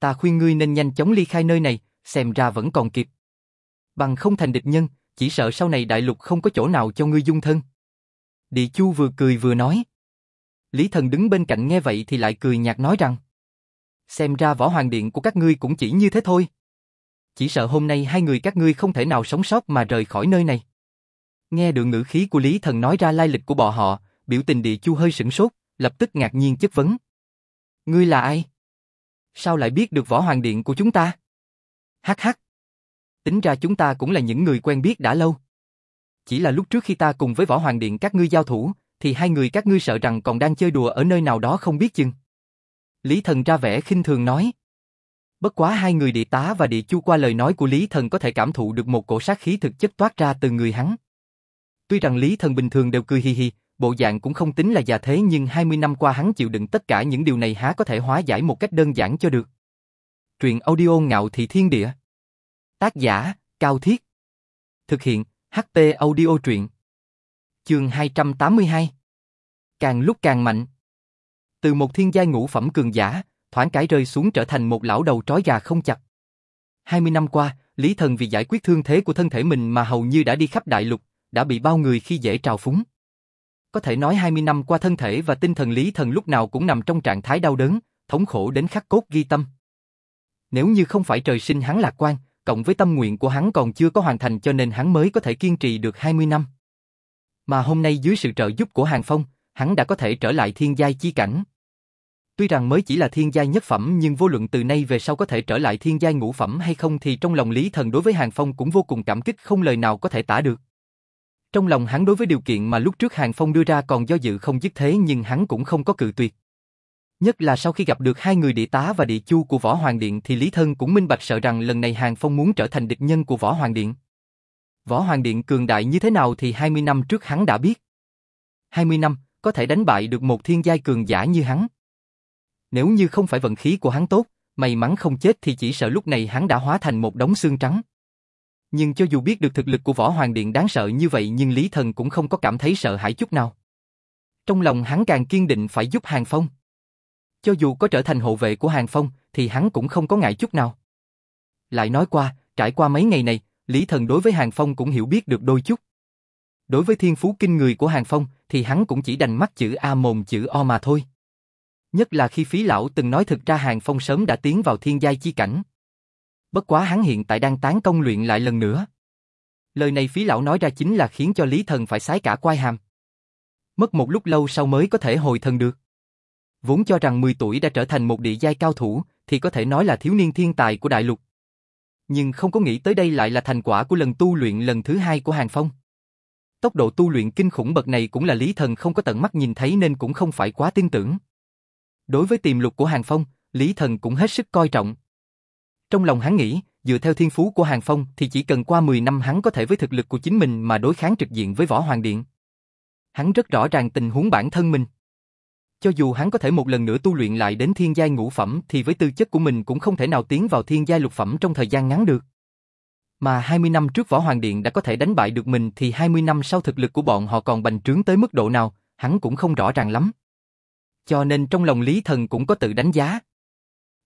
Ta khuyên ngươi nên nhanh chóng ly khai nơi này, xem ra vẫn còn kịp. Bằng không thành địch nhân, chỉ sợ sau này đại lục không có chỗ nào cho ngươi dung thân. Địa Chu vừa cười vừa nói. Lý Thần đứng bên cạnh nghe vậy thì lại cười nhạt nói rằng Xem ra võ hoàng điện của các ngươi cũng chỉ như thế thôi. Chỉ sợ hôm nay hai người các ngươi không thể nào sống sót mà rời khỏi nơi này. Nghe được ngữ khí của Lý Thần nói ra lai lịch của bọn họ, biểu tình địa chu hơi sửng sốt, lập tức ngạc nhiên chất vấn. Ngươi là ai? Sao lại biết được võ hoàng điện của chúng ta? Hắc hắc. Tính ra chúng ta cũng là những người quen biết đã lâu. Chỉ là lúc trước khi ta cùng với võ hoàng điện các ngươi giao thủ, thì hai người các ngươi sợ rằng còn đang chơi đùa ở nơi nào đó không biết chừng. Lý Thần ra vẻ khinh thường nói. Bất quá hai người địa tá và địa chu qua lời nói của Lý Thần có thể cảm thụ được một cổ sát khí thực chất toát ra từ người hắn. Tuy rằng Lý Thần bình thường đều cười hi hi, bộ dạng cũng không tính là già thế nhưng 20 năm qua hắn chịu đựng tất cả những điều này há có thể hóa giải một cách đơn giản cho được. Truyện audio ngạo thị thiên địa. Tác giả, Cao Thiết. Thực hiện, HT audio truyện. Chương 282. Càng lúc càng mạnh. Từ một thiên giai ngũ phẩm cường giả, thoáng cái rơi xuống trở thành một lão đầu trói gà không chặt. 20 năm qua, Lý Thần vì giải quyết thương thế của thân thể mình mà hầu như đã đi khắp đại lục, đã bị bao người khi dễ trào phúng. Có thể nói 20 năm qua thân thể và tinh thần Lý Thần lúc nào cũng nằm trong trạng thái đau đớn, thống khổ đến khắc cốt ghi tâm. Nếu như không phải trời sinh hắn lạc quan, cộng với tâm nguyện của hắn còn chưa có hoàn thành cho nên hắn mới có thể kiên trì được 20 năm. Mà hôm nay dưới sự trợ giúp của Hàng Phong, hắn đã có thể trở lại thiên giai chi cảnh. Tuy rằng mới chỉ là thiên giai nhất phẩm nhưng vô luận từ nay về sau có thể trở lại thiên giai ngũ phẩm hay không thì trong lòng Lý Thần đối với Hàng Phong cũng vô cùng cảm kích không lời nào có thể tả được. Trong lòng hắn đối với điều kiện mà lúc trước Hàng Phong đưa ra còn do dự không dứt thế nhưng hắn cũng không có cự tuyệt. Nhất là sau khi gặp được hai người địa tá và địa chu của Võ Hoàng Điện thì Lý Thân cũng minh bạch sợ rằng lần này Hàng Phong muốn trở thành địch nhân của Võ Hoàng Điện. Võ Hoàng Điện cường đại như thế nào thì 20 năm trước hắn đã biết. 20 năm, có thể đánh bại được một thiên giai cường giả như hắn. Nếu như không phải vận khí của hắn tốt, may mắn không chết thì chỉ sợ lúc này hắn đã hóa thành một đống xương trắng. Nhưng cho dù biết được thực lực của Võ Hoàng Điện đáng sợ như vậy nhưng Lý Thần cũng không có cảm thấy sợ hãi chút nào. Trong lòng hắn càng kiên định phải giúp Hàng Phong. Cho dù có trở thành hộ vệ của Hàng Phong, thì hắn cũng không có ngại chút nào. Lại nói qua, trải qua mấy ngày này, Lý Thần đối với Hàng Phong cũng hiểu biết được đôi chút. Đối với thiên phú kinh người của Hàng Phong, thì hắn cũng chỉ đành mắt chữ A mồm chữ O mà thôi. Nhất là khi phí lão từng nói thực ra Hàng Phong sớm đã tiến vào thiên giai chi cảnh. Bất quá hắn hiện tại đang tán công luyện lại lần nữa. Lời này phí lão nói ra chính là khiến cho Lý Thần phải sái cả quai hàm. Mất một lúc lâu sau mới có thể hồi thần được. Vốn cho rằng 10 tuổi đã trở thành một địa giai cao thủ, thì có thể nói là thiếu niên thiên tài của đại lục. Nhưng không có nghĩ tới đây lại là thành quả của lần tu luyện lần thứ hai của Hàng Phong. Tốc độ tu luyện kinh khủng bậc này cũng là Lý Thần không có tận mắt nhìn thấy nên cũng không phải quá tin tưởng. Đối với tiềm lục của Hàng Phong, Lý Thần cũng hết sức coi trọng. Trong lòng hắn nghĩ, dựa theo thiên phú của Hàng Phong thì chỉ cần qua 10 năm hắn có thể với thực lực của chính mình mà đối kháng trực diện với Võ Hoàng Điện. Hắn rất rõ ràng tình huống bản thân mình. Cho dù hắn có thể một lần nữa tu luyện lại đến thiên giai ngũ phẩm thì với tư chất của mình cũng không thể nào tiến vào thiên giai lục phẩm trong thời gian ngắn được. Mà 20 năm trước Võ Hoàng Điện đã có thể đánh bại được mình thì 20 năm sau thực lực của bọn họ còn bành trướng tới mức độ nào, hắn cũng không rõ ràng lắm. Cho nên trong lòng Lý Thần cũng có tự đánh giá.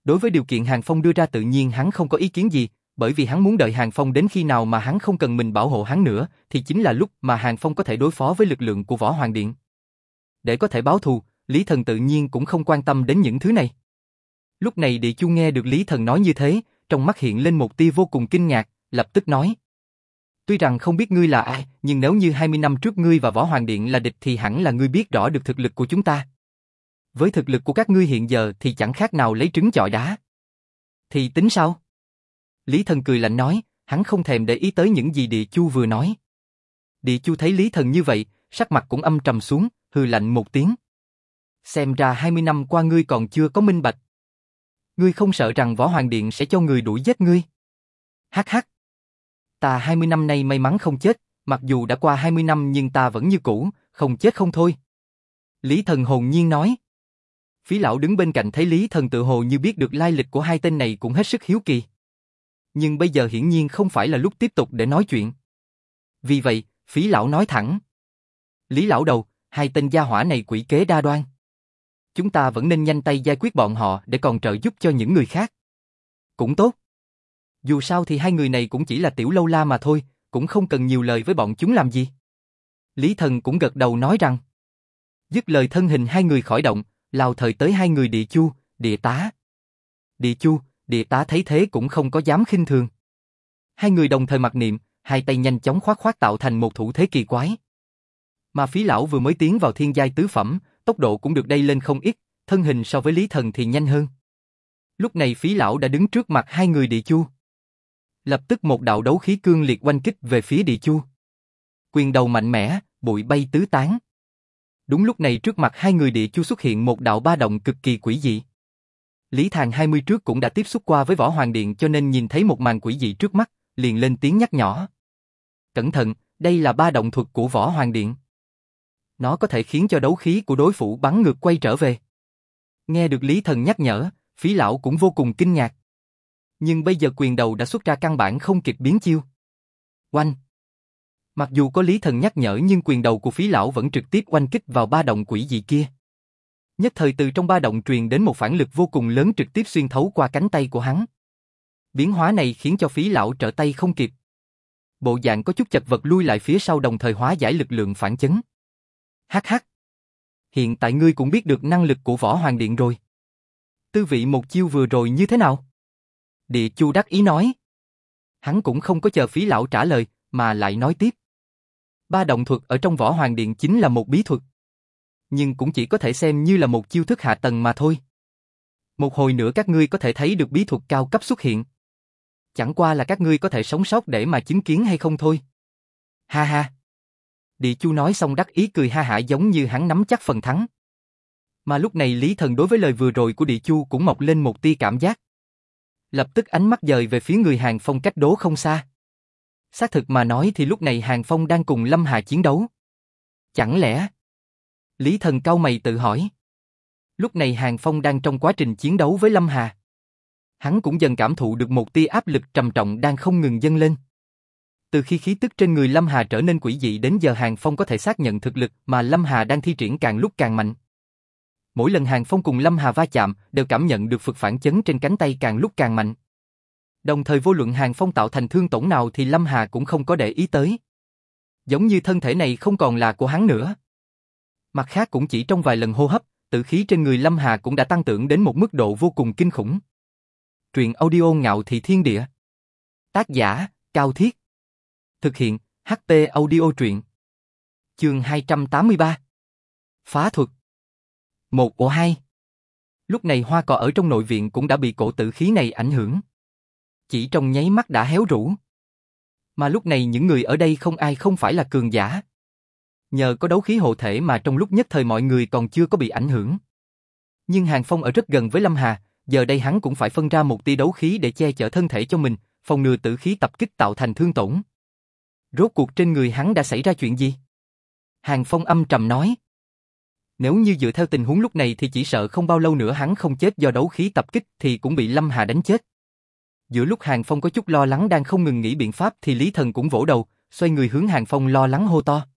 Đối với điều kiện Hàng Phong đưa ra tự nhiên hắn không có ý kiến gì, bởi vì hắn muốn đợi Hàng Phong đến khi nào mà hắn không cần mình bảo hộ hắn nữa, thì chính là lúc mà Hàng Phong có thể đối phó với lực lượng của Võ Hoàng Điện. Để có thể báo thù, Lý Thần tự nhiên cũng không quan tâm đến những thứ này. Lúc này Địa Chu nghe được Lý Thần nói như thế, trong mắt hiện lên một tia vô cùng kinh ngạc, lập tức nói. Tuy rằng không biết ngươi là ai, nhưng nếu như 20 năm trước ngươi và Võ Hoàng Điện là địch thì hẳn là ngươi biết rõ được thực lực của chúng ta. Với thực lực của các ngươi hiện giờ thì chẳng khác nào lấy trứng chọi đá. Thì tính sao? Lý Thần cười lạnh nói, hắn không thèm để ý tới những gì Địa Chu vừa nói. Địa Chu thấy Lý Thần như vậy, sắc mặt cũng âm trầm xuống, hừ lạnh một tiếng. Xem ra 20 năm qua ngươi còn chưa có minh bạch. Ngươi không sợ rằng Võ Hoàng Điện sẽ cho người đuổi giết ngươi. Hắc hắc. Ta 20 năm nay may mắn không chết, mặc dù đã qua 20 năm nhưng ta vẫn như cũ, không chết không thôi. Lý Thần hồn nhiên nói. Phí lão đứng bên cạnh thấy Lý Thần tự hồ như biết được lai lịch của hai tên này cũng hết sức hiếu kỳ. Nhưng bây giờ hiển nhiên không phải là lúc tiếp tục để nói chuyện. Vì vậy, phí lão nói thẳng. Lý lão đầu, hai tên gia hỏa này quỷ kế đa đoan. Chúng ta vẫn nên nhanh tay giải quyết bọn họ để còn trợ giúp cho những người khác. Cũng tốt. Dù sao thì hai người này cũng chỉ là tiểu lâu la mà thôi, cũng không cần nhiều lời với bọn chúng làm gì. Lý thần cũng gật đầu nói rằng. Dứt lời thân hình hai người khỏi động, lao thời tới hai người địa chu, địa tá. Địa chu, địa tá thấy thế cũng không có dám khinh thường. Hai người đồng thời mặc niệm, hai tay nhanh chóng khoát khoát tạo thành một thủ thế kỳ quái. Mà phí lão vừa mới tiến vào thiên giai tứ phẩm, tốc độ cũng được đây lên không ít, thân hình so với Lý Thần thì nhanh hơn. Lúc này phí lão đã đứng trước mặt hai người địa chu. Lập tức một đạo đấu khí cương liệt quanh kích về phía địa chu. Quyền đầu mạnh mẽ, bụi bay tứ tán. Đúng lúc này trước mặt hai người địa chu xuất hiện một đạo ba động cực kỳ quỷ dị. Lý Thàng 20 trước cũng đã tiếp xúc qua với Võ Hoàng Điện cho nên nhìn thấy một màn quỷ dị trước mắt, liền lên tiếng nhắc nhỏ. Cẩn thận, đây là ba động thuật của Võ Hoàng Điện. Nó có thể khiến cho đấu khí của đối thủ bắn ngược quay trở về. Nghe được Lý Thần nhắc nhở, phí lão cũng vô cùng kinh ngạc. Nhưng bây giờ quyền đầu đã xuất ra căn bản không kịp biến chiêu. Oanh! Mặc dù có Lý Thần nhắc nhở nhưng quyền đầu của phí lão vẫn trực tiếp oanh kích vào ba động quỷ dị kia. Nhất thời từ trong ba động truyền đến một phản lực vô cùng lớn trực tiếp xuyên thấu qua cánh tay của hắn. Biến hóa này khiến cho phí lão trở tay không kịp. Bộ dạng có chút chật vật lui lại phía sau đồng thời hóa giải lực lượng phản chấn. Hắc hắc. Hiện tại ngươi cũng biết được năng lực của Võ Hoàng Điện rồi. Tư vị một chiêu vừa rồi như thế nào? Địa Chu đắc ý nói. Hắn cũng không có chờ phí lão trả lời, mà lại nói tiếp. Ba động thuật ở trong Võ Hoàng Điện chính là một bí thuật. Nhưng cũng chỉ có thể xem như là một chiêu thức hạ tầng mà thôi. Một hồi nữa các ngươi có thể thấy được bí thuật cao cấp xuất hiện. Chẳng qua là các ngươi có thể sống sót để mà chứng kiến hay không thôi. Ha ha. Địa Chu nói xong đắc ý cười ha hả giống như hắn nắm chắc phần thắng. Mà lúc này Lý Thần đối với lời vừa rồi của Địa Chu cũng mọc lên một tia cảm giác. Lập tức ánh mắt dời về phía người Hàng Phong cách đố không xa. Xác thực mà nói thì lúc này Hàng Phong đang cùng Lâm Hà chiến đấu. Chẳng lẽ... Lý Thần cau mày tự hỏi. Lúc này Hàng Phong đang trong quá trình chiến đấu với Lâm Hà. Hắn cũng dần cảm thụ được một tia áp lực trầm trọng đang không ngừng dâng lên. Từ khi khí tức trên người Lâm Hà trở nên quỷ dị đến giờ Hàng Phong có thể xác nhận thực lực mà Lâm Hà đang thi triển càng lúc càng mạnh. Mỗi lần Hàng Phong cùng Lâm Hà va chạm đều cảm nhận được phực phản chấn trên cánh tay càng lúc càng mạnh. Đồng thời vô luận Hàng Phong tạo thành thương tổn nào thì Lâm Hà cũng không có để ý tới. Giống như thân thể này không còn là của hắn nữa. Mặt khác cũng chỉ trong vài lần hô hấp, tử khí trên người Lâm Hà cũng đã tăng trưởng đến một mức độ vô cùng kinh khủng. Truyện audio ngạo thị thiên địa. Tác giả, Cao Thiết. Thực hiện, HT audio truyện. Chương 283 Phá thuật Một ổ hai Lúc này hoa cỏ ở trong nội viện cũng đã bị cổ tử khí này ảnh hưởng. Chỉ trong nháy mắt đã héo rũ. Mà lúc này những người ở đây không ai không phải là cường giả. Nhờ có đấu khí hộ thể mà trong lúc nhất thời mọi người còn chưa có bị ảnh hưởng. Nhưng Hàng Phong ở rất gần với Lâm Hà, giờ đây hắn cũng phải phân ra một tia đấu khí để che chở thân thể cho mình, phòng ngừa tử khí tập kích tạo thành thương tổn. Rốt cuộc trên người hắn đã xảy ra chuyện gì? Hàng Phong âm trầm nói. Nếu như dựa theo tình huống lúc này thì chỉ sợ không bao lâu nữa hắn không chết do đấu khí tập kích thì cũng bị Lâm Hà đánh chết. Giữa lúc Hàng Phong có chút lo lắng đang không ngừng nghĩ biện pháp thì Lý Thần cũng vỗ đầu, xoay người hướng Hàng Phong lo lắng hô to.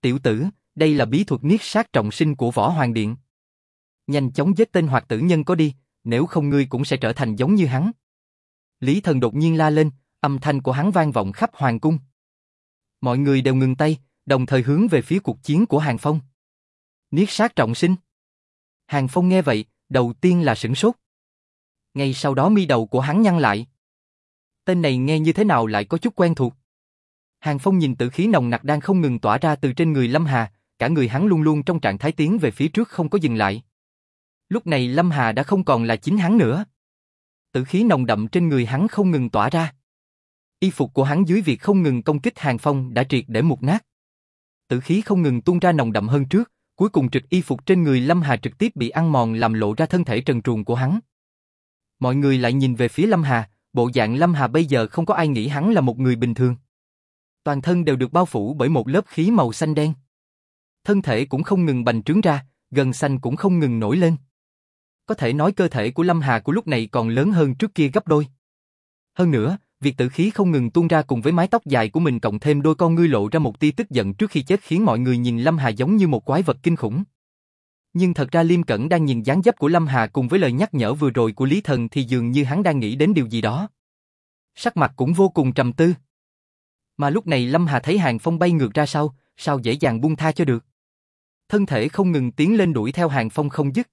Tiểu tử, đây là bí thuật niết sát trọng sinh của Võ Hoàng Điện. Nhanh chóng giết tên hoạt tử nhân có đi, nếu không ngươi cũng sẽ trở thành giống như hắn. Lý Thần đột nhiên la lên, âm thanh của hắn vang vọng khắp hoàng cung. Mọi người đều ngừng tay, đồng thời hướng về phía cuộc chiến của Hàng Phong. Niết sát trọng sinh. Hàng Phong nghe vậy, đầu tiên là sửng sốt. Ngay sau đó mi đầu của hắn nhăn lại. Tên này nghe như thế nào lại có chút quen thuộc. Hàng Phong nhìn tử khí nồng nặc đang không ngừng tỏa ra từ trên người Lâm Hà, cả người hắn luôn luôn trong trạng thái tiến về phía trước không có dừng lại. Lúc này Lâm Hà đã không còn là chính hắn nữa. Tử khí nồng đậm trên người hắn không ngừng tỏa ra. Y phục của hắn dưới việc không ngừng công kích Hàng Phong đã triệt để mục nát. Tử khí không ngừng tuôn ra nồng đậm hơn trước, cuối cùng trực y phục trên người Lâm Hà trực tiếp bị ăn mòn làm lộ ra thân thể trần truồng của hắn. Mọi người lại nhìn về phía Lâm Hà, bộ dạng Lâm Hà bây giờ không có ai nghĩ hắn là một người bình thường. Toàn thân đều được bao phủ bởi một lớp khí màu xanh đen. Thân thể cũng không ngừng bành trướng ra, gần xanh cũng không ngừng nổi lên. Có thể nói cơ thể của Lâm Hà của lúc này còn lớn hơn trước kia gấp đôi. Hơn nữa, việc tử khí không ngừng tuôn ra cùng với mái tóc dài của mình cộng thêm đôi con ngươi lộ ra một tia tức giận trước khi chết khiến mọi người nhìn Lâm Hà giống như một quái vật kinh khủng. Nhưng thật ra Liêm Cẩn đang nhìn dáng dấp của Lâm Hà cùng với lời nhắc nhở vừa rồi của Lý Thần thì dường như hắn đang nghĩ đến điều gì đó. Sắc mặt cũng vô cùng trầm tư. Mà lúc này Lâm Hà thấy Hàng Phong bay ngược ra sau, sao dễ dàng buông tha cho được. Thân thể không ngừng tiến lên đuổi theo Hàng Phong không dứt.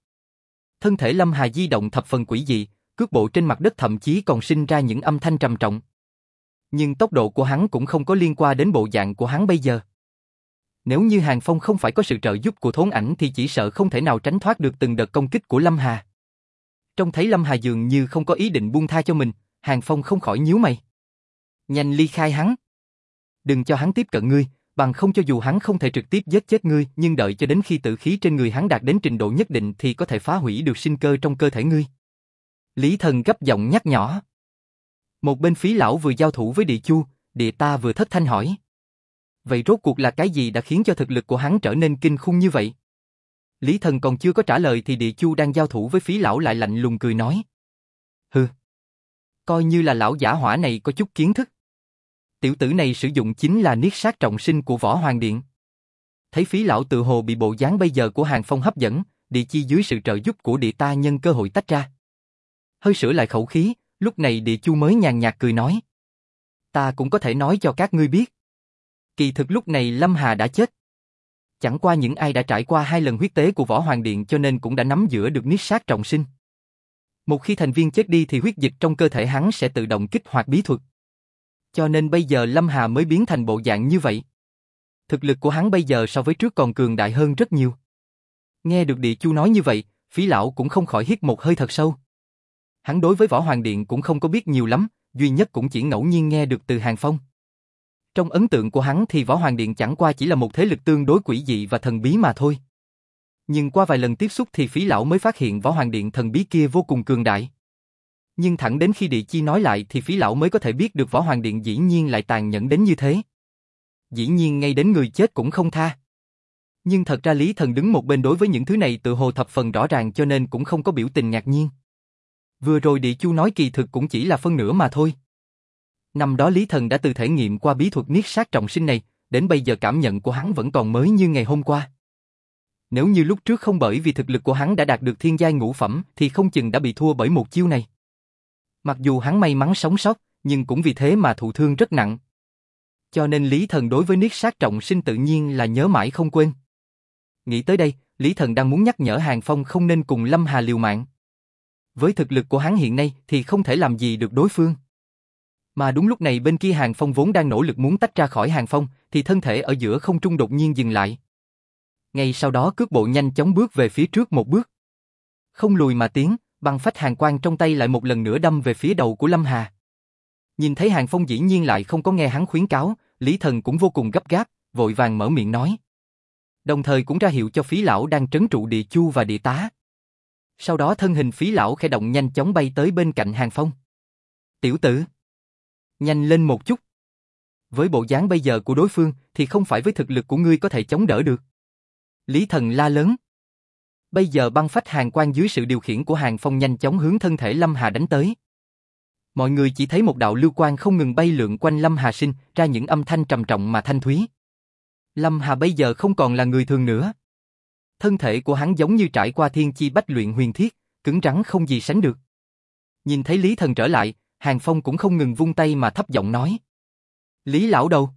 Thân thể Lâm Hà di động thập phần quỷ dị, cước bộ trên mặt đất thậm chí còn sinh ra những âm thanh trầm trọng. Nhưng tốc độ của hắn cũng không có liên quan đến bộ dạng của hắn bây giờ. Nếu như Hàng Phong không phải có sự trợ giúp của thốn ảnh thì chỉ sợ không thể nào tránh thoát được từng đợt công kích của Lâm Hà. Trông thấy Lâm Hà dường như không có ý định buông tha cho mình, Hàng Phong không khỏi nhíu mày. Nhanh ly khai hắn. Đừng cho hắn tiếp cận ngươi, bằng không cho dù hắn không thể trực tiếp giết chết ngươi, nhưng đợi cho đến khi tử khí trên người hắn đạt đến trình độ nhất định thì có thể phá hủy được sinh cơ trong cơ thể ngươi. Lý Thần gấp giọng nhắc nhỏ. Một bên phí lão vừa giao thủ với địa chu, địa ta vừa thất thanh hỏi. Vậy rốt cuộc là cái gì đã khiến cho thực lực của hắn trở nên kinh khủng như vậy? Lý Thần còn chưa có trả lời thì địa chu đang giao thủ với phí lão lại lạnh lùng cười nói. Hừ. Coi như là lão giả hỏa này có chút kiến thức. Tiểu tử này sử dụng chính là niết sát trọng sinh của Võ Hoàng Điện. Thấy phí lão tự hồ bị bộ dáng bây giờ của Hàng Phong hấp dẫn, địa chi dưới sự trợ giúp của địa ta nhân cơ hội tách ra. Hơi sửa lại khẩu khí, lúc này địa chu mới nhàn nhạt cười nói. Ta cũng có thể nói cho các ngươi biết. Kỳ thực lúc này Lâm Hà đã chết. Chẳng qua những ai đã trải qua hai lần huyết tế của Võ Hoàng Điện cho nên cũng đã nắm giữ được niết sát trọng sinh. Một khi thành viên chết đi thì huyết dịch trong cơ thể hắn sẽ tự động kích hoạt bí thuật. Cho nên bây giờ Lâm Hà mới biến thành bộ dạng như vậy. Thực lực của hắn bây giờ so với trước còn cường đại hơn rất nhiều. Nghe được địa chu nói như vậy, phí lão cũng không khỏi hít một hơi thật sâu. Hắn đối với Võ Hoàng Điện cũng không có biết nhiều lắm, duy nhất cũng chỉ ngẫu nhiên nghe được từ Hàng Phong. Trong ấn tượng của hắn thì Võ Hoàng Điện chẳng qua chỉ là một thế lực tương đối quỷ dị và thần bí mà thôi. Nhưng qua vài lần tiếp xúc thì phí lão mới phát hiện Võ Hoàng Điện thần bí kia vô cùng cường đại. Nhưng thẳng đến khi địa chi nói lại thì phí lão mới có thể biết được Võ Hoàng Điện dĩ nhiên lại tàn nhẫn đến như thế. Dĩ nhiên ngay đến người chết cũng không tha. Nhưng thật ra Lý Thần đứng một bên đối với những thứ này tự hồ thập phần rõ ràng cho nên cũng không có biểu tình ngạc nhiên. Vừa rồi địa chu nói kỳ thực cũng chỉ là phân nửa mà thôi. Năm đó Lý Thần đã từ thể nghiệm qua bí thuật niết sát trọng sinh này, đến bây giờ cảm nhận của hắn vẫn còn mới như ngày hôm qua. Nếu như lúc trước không bởi vì thực lực của hắn đã đạt được thiên giai ngũ phẩm thì không chừng đã bị thua bởi một chiêu này. Mặc dù hắn may mắn sống sót, nhưng cũng vì thế mà thụ thương rất nặng. Cho nên Lý Thần đối với niết sát trọng sinh tự nhiên là nhớ mãi không quên. Nghĩ tới đây, Lý Thần đang muốn nhắc nhở Hàng Phong không nên cùng Lâm Hà liều mạng. Với thực lực của hắn hiện nay thì không thể làm gì được đối phương. Mà đúng lúc này bên kia Hàng Phong vốn đang nỗ lực muốn tách ra khỏi Hàng Phong, thì thân thể ở giữa không trung đột nhiên dừng lại. Ngay sau đó cước bộ nhanh chóng bước về phía trước một bước. Không lùi mà tiến, băng phách hàng quang trong tay lại một lần nữa đâm về phía đầu của Lâm Hà. Nhìn thấy Hàng Phong dĩ nhiên lại không có nghe hắn khuyến cáo, Lý Thần cũng vô cùng gấp gáp, vội vàng mở miệng nói. Đồng thời cũng ra hiệu cho phí lão đang trấn trụ địa chu và địa tá. Sau đó thân hình phí lão khẽ động nhanh chóng bay tới bên cạnh Hàng Phong. Tiểu tử! Nhanh lên một chút! Với bộ dáng bây giờ của đối phương thì không phải với thực lực của ngươi có thể chống đỡ được. Lý Thần la lớn. Bây giờ băng phách hàng quan dưới sự điều khiển của Hàng Phong nhanh chóng hướng thân thể Lâm Hà đánh tới. Mọi người chỉ thấy một đạo lưu quang không ngừng bay lượn quanh Lâm Hà sinh, ra những âm thanh trầm trọng mà thanh thúy. Lâm Hà bây giờ không còn là người thường nữa. Thân thể của hắn giống như trải qua thiên chi bách luyện huyền thiết, cứng rắn không gì sánh được. Nhìn thấy Lý Thần trở lại, Hàng Phong cũng không ngừng vung tay mà thấp giọng nói. Lý lão đâu?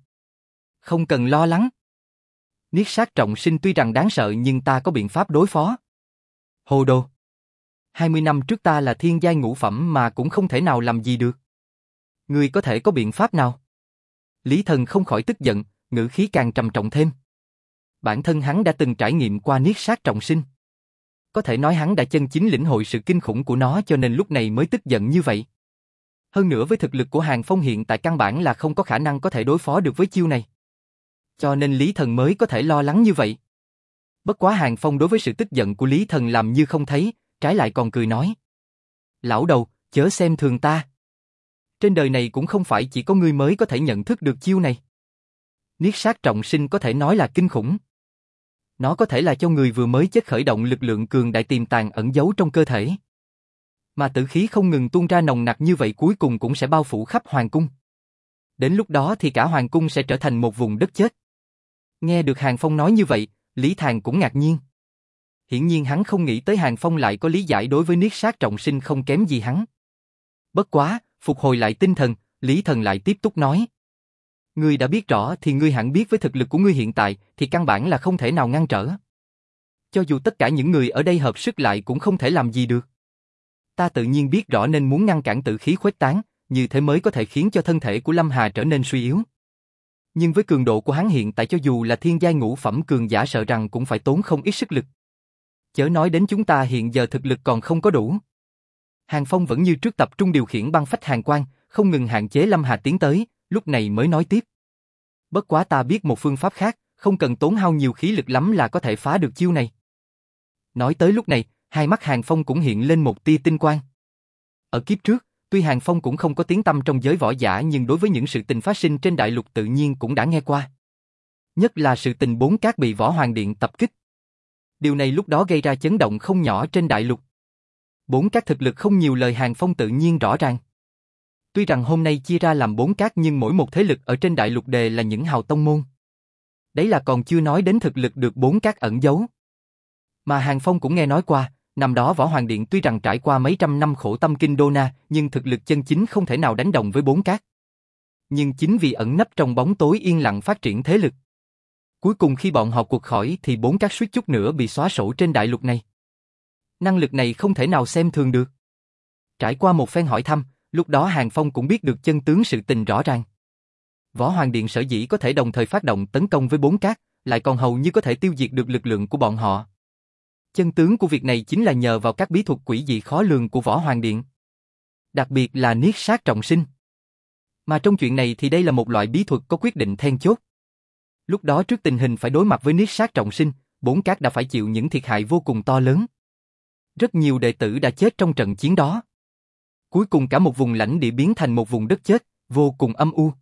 Không cần lo lắng. Niết sát trọng sinh tuy rằng đáng sợ nhưng ta có biện pháp đối phó. Hồ đồ. 20 năm trước ta là thiên giai ngũ phẩm mà cũng không thể nào làm gì được. người có thể có biện pháp nào? Lý thần không khỏi tức giận, ngữ khí càng trầm trọng thêm. Bản thân hắn đã từng trải nghiệm qua niết sát trọng sinh. Có thể nói hắn đã chân chính lĩnh hội sự kinh khủng của nó cho nên lúc này mới tức giận như vậy. Hơn nữa với thực lực của Hàng Phong hiện tại căn bản là không có khả năng có thể đối phó được với chiêu này. Cho nên Lý Thần mới có thể lo lắng như vậy. Bất quá Hàng Phong đối với sự tức giận của Lý Thần làm như không thấy, trái lại còn cười nói. Lão đầu, chớ xem thường ta. Trên đời này cũng không phải chỉ có ngươi mới có thể nhận thức được chiêu này. Niết sát trọng sinh có thể nói là kinh khủng. Nó có thể là cho người vừa mới chết khởi động lực lượng cường đại tiềm tàng ẩn giấu trong cơ thể. Mà tử khí không ngừng tuôn ra nồng nặc như vậy cuối cùng cũng sẽ bao phủ khắp hoàng cung. Đến lúc đó thì cả hoàng cung sẽ trở thành một vùng đất chết. Nghe được Hàng Phong nói như vậy, Lý Thàng cũng ngạc nhiên. Hiển nhiên hắn không nghĩ tới Hàng Phong lại có lý giải đối với niết sát trọng sinh không kém gì hắn. Bất quá, phục hồi lại tinh thần, Lý Thần lại tiếp tục nói. Ngươi đã biết rõ thì ngươi hẳn biết với thực lực của ngươi hiện tại thì căn bản là không thể nào ngăn trở. Cho dù tất cả những người ở đây hợp sức lại cũng không thể làm gì được. Ta tự nhiên biết rõ nên muốn ngăn cản tự khí khuếch tán, như thế mới có thể khiến cho thân thể của Lâm Hà trở nên suy yếu. Nhưng với cường độ của hắn hiện tại cho dù là thiên giai ngũ phẩm cường giả sợ rằng cũng phải tốn không ít sức lực. Chớ nói đến chúng ta hiện giờ thực lực còn không có đủ. Hàng Phong vẫn như trước tập trung điều khiển băng phách hàng quan, không ngừng hạn chế Lâm Hà tiến tới, lúc này mới nói tiếp. Bất quá ta biết một phương pháp khác, không cần tốn hao nhiều khí lực lắm là có thể phá được chiêu này. Nói tới lúc này, hai mắt Hàng Phong cũng hiện lên một tia tinh quang. Ở kiếp trước, tuy Hàng Phong cũng không có tiếng tâm trong giới võ giả nhưng đối với những sự tình phát sinh trên đại lục tự nhiên cũng đã nghe qua. Nhất là sự tình bốn cát bị võ hoàng điện tập kích. Điều này lúc đó gây ra chấn động không nhỏ trên đại lục. Bốn các thực lực không nhiều lời Hàng Phong tự nhiên rõ ràng. Tuy rằng hôm nay chia ra làm bốn cát nhưng mỗi một thế lực ở trên đại lục đề là những hào tông môn. Đấy là còn chưa nói đến thực lực được bốn cát ẩn giấu. Mà Hàng Phong cũng nghe nói qua, năm đó Võ Hoàng Điện tuy rằng trải qua mấy trăm năm khổ tâm kinh đô na, nhưng thực lực chân chính không thể nào đánh đồng với bốn cát. Nhưng chính vì ẩn nấp trong bóng tối yên lặng phát triển thế lực. Cuối cùng khi bọn họ cuộc khỏi thì bốn cát suýt chút nữa bị xóa sổ trên đại lục này. Năng lực này không thể nào xem thường được. Trải qua một phen hỏi thăm, lúc đó Hàng Phong cũng biết được chân tướng sự tình rõ ràng. Võ Hoàng Điện sở dĩ có thể đồng thời phát động tấn công với bốn cát, lại còn hầu như có thể tiêu diệt được lực lượng của bọn họ. Chân tướng của việc này chính là nhờ vào các bí thuật quỷ dị khó lường của Võ Hoàng Điện. Đặc biệt là niết sát trọng sinh. Mà trong chuyện này thì đây là một loại bí thuật có quyết định then chốt. Lúc đó trước tình hình phải đối mặt với niết sát trọng sinh, bốn cát đã phải chịu những thiệt hại vô cùng to lớn. Rất nhiều đệ tử đã chết trong trận chiến đó. Cuối cùng cả một vùng lãnh địa biến thành một vùng đất chết, vô cùng âm u.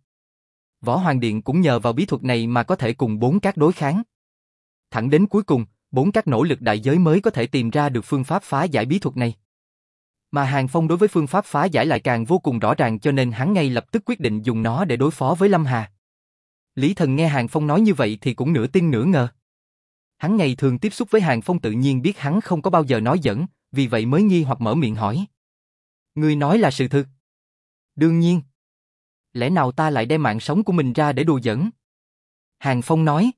Võ Hoàng Điện cũng nhờ vào bí thuật này mà có thể cùng bốn cát đối kháng. Thẳng đến cuối cùng, bốn các nỗ lực đại giới mới có thể tìm ra được phương pháp phá giải bí thuật này. Mà Hàng Phong đối với phương pháp phá giải lại càng vô cùng rõ ràng cho nên hắn ngay lập tức quyết định dùng nó để đối phó với Lâm Hà. Lý Thần nghe Hàng Phong nói như vậy thì cũng nửa tin nửa ngờ. Hắn ngày thường tiếp xúc với Hàng Phong tự nhiên biết hắn không có bao giờ nói giỡn, vì vậy mới nghi hoặc mở miệng hỏi ngươi nói là sự thực. Đương nhiên. Lẽ nào ta lại đem mạng sống của mình ra để đùa giỡn? Hàng Phong nói.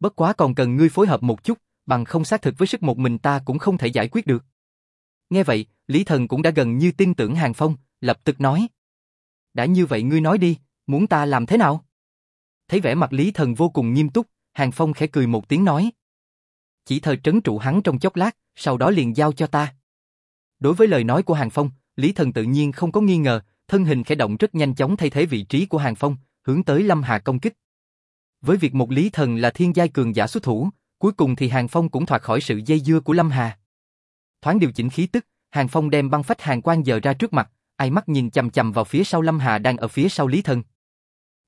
Bất quá còn cần ngươi phối hợp một chút, bằng không xác thực với sức một mình ta cũng không thể giải quyết được. Nghe vậy, Lý Thần cũng đã gần như tin tưởng Hàng Phong, lập tức nói. Đã như vậy ngươi nói đi, muốn ta làm thế nào? Thấy vẻ mặt Lý Thần vô cùng nghiêm túc, Hàng Phong khẽ cười một tiếng nói. Chỉ thờ trấn trụ hắn trong chốc lát, sau đó liền giao cho ta. Đối với lời nói của Hàng Phong, Lý Thần tự nhiên không có nghi ngờ, thân hình khẽ động rất nhanh chóng thay thế vị trí của Hàng Phong, hướng tới Lâm Hà công kích. Với việc một Lý Thần là thiên giai cường giả xuất thủ, cuối cùng thì Hàng Phong cũng thoát khỏi sự dây dưa của Lâm Hà. Thoáng điều chỉnh khí tức, Hàng Phong đem băng phách hàng quan giờ ra trước mặt, ai mắt nhìn chầm chầm vào phía sau Lâm Hà đang ở phía sau Lý Thần.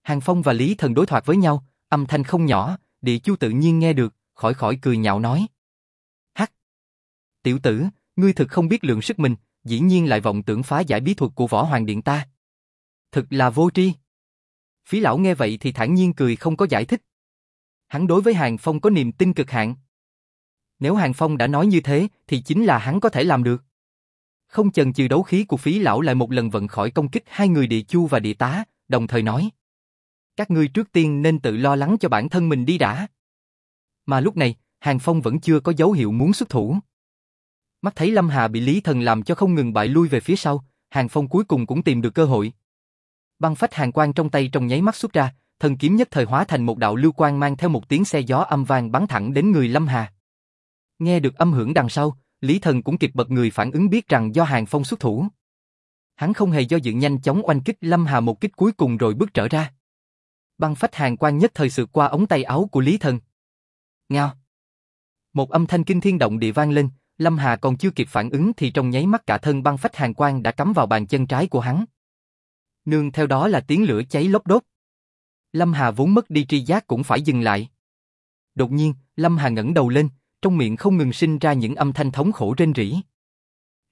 Hàng Phong và Lý Thần đối thoại với nhau, âm thanh không nhỏ, địa chu tự nhiên nghe được, khỏi khỏi cười nhạo nói. Hắc! Tiểu tử, ngươi thực không biết lượng sức mình, dĩ nhiên lại vọng tưởng phá giải bí thuật của võ hoàng điện ta. Thực là vô tri. Phí lão nghe vậy thì thản nhiên cười không có giải thích. Hắn đối với Hàng Phong có niềm tin cực hạn. Nếu Hàng Phong đã nói như thế thì chính là hắn có thể làm được. Không chần chừ đấu khí của phí lão lại một lần vận khỏi công kích hai người địa chu và địa tá, đồng thời nói. Các ngươi trước tiên nên tự lo lắng cho bản thân mình đi đã. Mà lúc này, Hàng Phong vẫn chưa có dấu hiệu muốn xuất thủ. Mắt thấy Lâm Hà bị Lý Thần làm cho không ngừng bại lui về phía sau, Hàng Phong cuối cùng cũng tìm được cơ hội. Băng phách hàng quang trong tay trong nháy mắt xuất ra, thần kiếm nhất thời hóa thành một đạo lưu quang mang theo một tiếng xe gió âm vang bắn thẳng đến người Lâm Hà. Nghe được âm hưởng đằng sau, Lý Thần cũng kịp bật người phản ứng biết rằng do Hàng Phong xuất thủ. Hắn không hề do dự nhanh chóng oanh kích Lâm Hà một kích cuối cùng rồi bước trở ra. Băng phách hàng quang nhất thời sượt qua ống tay áo của Lý Thần. Ngao. Một âm thanh kinh thiên động địa vang lên, Lâm Hà còn chưa kịp phản ứng thì trong nháy mắt cả thân băng phách hàng quang đã cắm vào bàn chân trái của hắn. Nương theo đó là tiếng lửa cháy lốc đốt. Lâm Hà vốn mất đi tri giác cũng phải dừng lại. Đột nhiên, Lâm Hà ngẩng đầu lên, trong miệng không ngừng sinh ra những âm thanh thống khổ rên rỉ.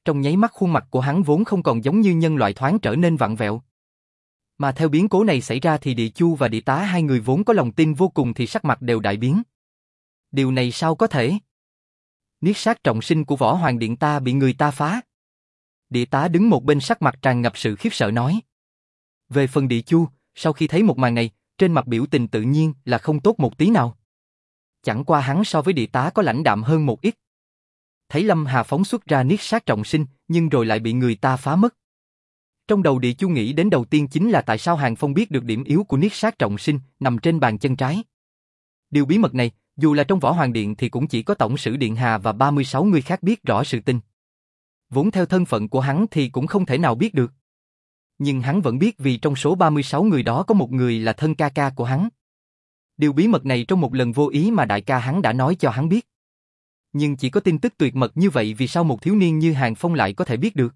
Trong nháy mắt khuôn mặt của hắn vốn không còn giống như nhân loại thoáng trở nên vặn vẹo. Mà theo biến cố này xảy ra thì địa chu và địa tá hai người vốn có lòng tin vô cùng thì sắc mặt đều đại biến. Điều này sao có thể? Niết sát trọng sinh của võ hoàng điện ta bị người ta phá. Địa tá đứng một bên sắc mặt tràn ngập sự khiếp sợ nói. Về phần địa chu, sau khi thấy một màn này, trên mặt biểu tình tự nhiên là không tốt một tí nào. Chẳng qua hắn so với địa tá có lãnh đạm hơn một ít. Thấy Lâm Hà phóng xuất ra niết sát trọng sinh, nhưng rồi lại bị người ta phá mất. Trong đầu địa chu nghĩ đến đầu tiên chính là tại sao Hàng Phong biết được điểm yếu của niết sát trọng sinh nằm trên bàn chân trái. Điều bí mật này, dù là trong võ hoàng điện thì cũng chỉ có tổng sử điện Hà và 36 người khác biết rõ sự tình. Vốn theo thân phận của hắn thì cũng không thể nào biết được. Nhưng hắn vẫn biết vì trong số 36 người đó có một người là thân ca ca của hắn. Điều bí mật này trong một lần vô ý mà đại ca hắn đã nói cho hắn biết. Nhưng chỉ có tin tức tuyệt mật như vậy vì sao một thiếu niên như Hàng Phong lại có thể biết được.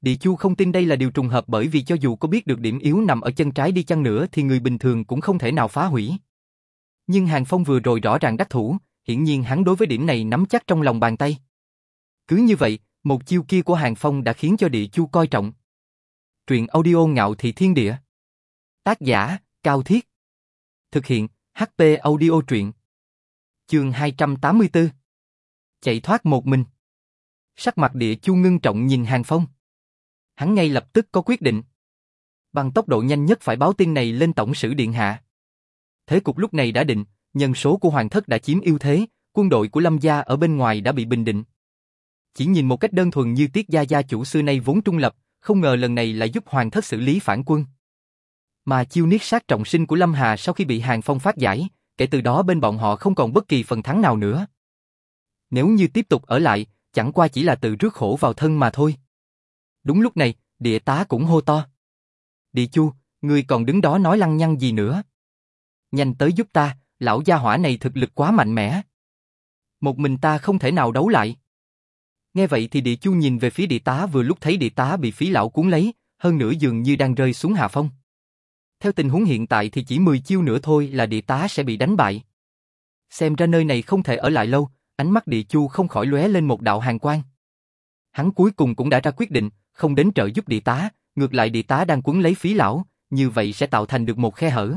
Địa Chu không tin đây là điều trùng hợp bởi vì cho dù có biết được điểm yếu nằm ở chân trái đi chăng nữa thì người bình thường cũng không thể nào phá hủy. Nhưng Hàng Phong vừa rồi rõ ràng đắc thủ, hiển nhiên hắn đối với điểm này nắm chắc trong lòng bàn tay. Cứ như vậy, một chiêu kia của Hàng Phong đã khiến cho địa chu coi trọng. Truyện audio ngạo thị thiên địa. Tác giả, Cao Thiết. Thực hiện, HP audio truyện. Chương 284. Chạy thoát một mình. Sắc mặt địa chu ngưng trọng nhìn Hàng Phong. Hắn ngay lập tức có quyết định. Bằng tốc độ nhanh nhất phải báo tin này lên tổng sử điện hạ. Thế cục lúc này đã định, nhân số của hoàng thất đã chiếm ưu thế, quân đội của Lâm gia ở bên ngoài đã bị bình định. Chỉ nhìn một cách đơn thuần như Tiết gia gia chủ xưa nay vốn trung lập, không ngờ lần này lại giúp hoàng thất xử lý phản quân. Mà chiêu niết sát trọng sinh của Lâm Hà sau khi bị Hàng Phong phát giải, kể từ đó bên bọn họ không còn bất kỳ phần thắng nào nữa. Nếu như tiếp tục ở lại, chẳng qua chỉ là tự rước khổ vào thân mà thôi. Đúng lúc này, địa tá cũng hô to. Địa chu, ngươi còn đứng đó nói lăng nhăng gì nữa? Nhanh tới giúp ta, lão gia hỏa này thực lực quá mạnh mẽ. Một mình ta không thể nào đấu lại. Nghe vậy thì địa chu nhìn về phía địa tá vừa lúc thấy địa tá bị phí lão cuốn lấy, hơn nữa dường như đang rơi xuống hạ phong. Theo tình huống hiện tại thì chỉ 10 chiêu nữa thôi là địa tá sẽ bị đánh bại. Xem ra nơi này không thể ở lại lâu, ánh mắt địa chu không khỏi lóe lên một đạo hàng quang. Hắn cuối cùng cũng đã ra quyết định, không đến trợ giúp địa tá, ngược lại địa tá đang cuốn lấy phí lão, như vậy sẽ tạo thành được một khe hở.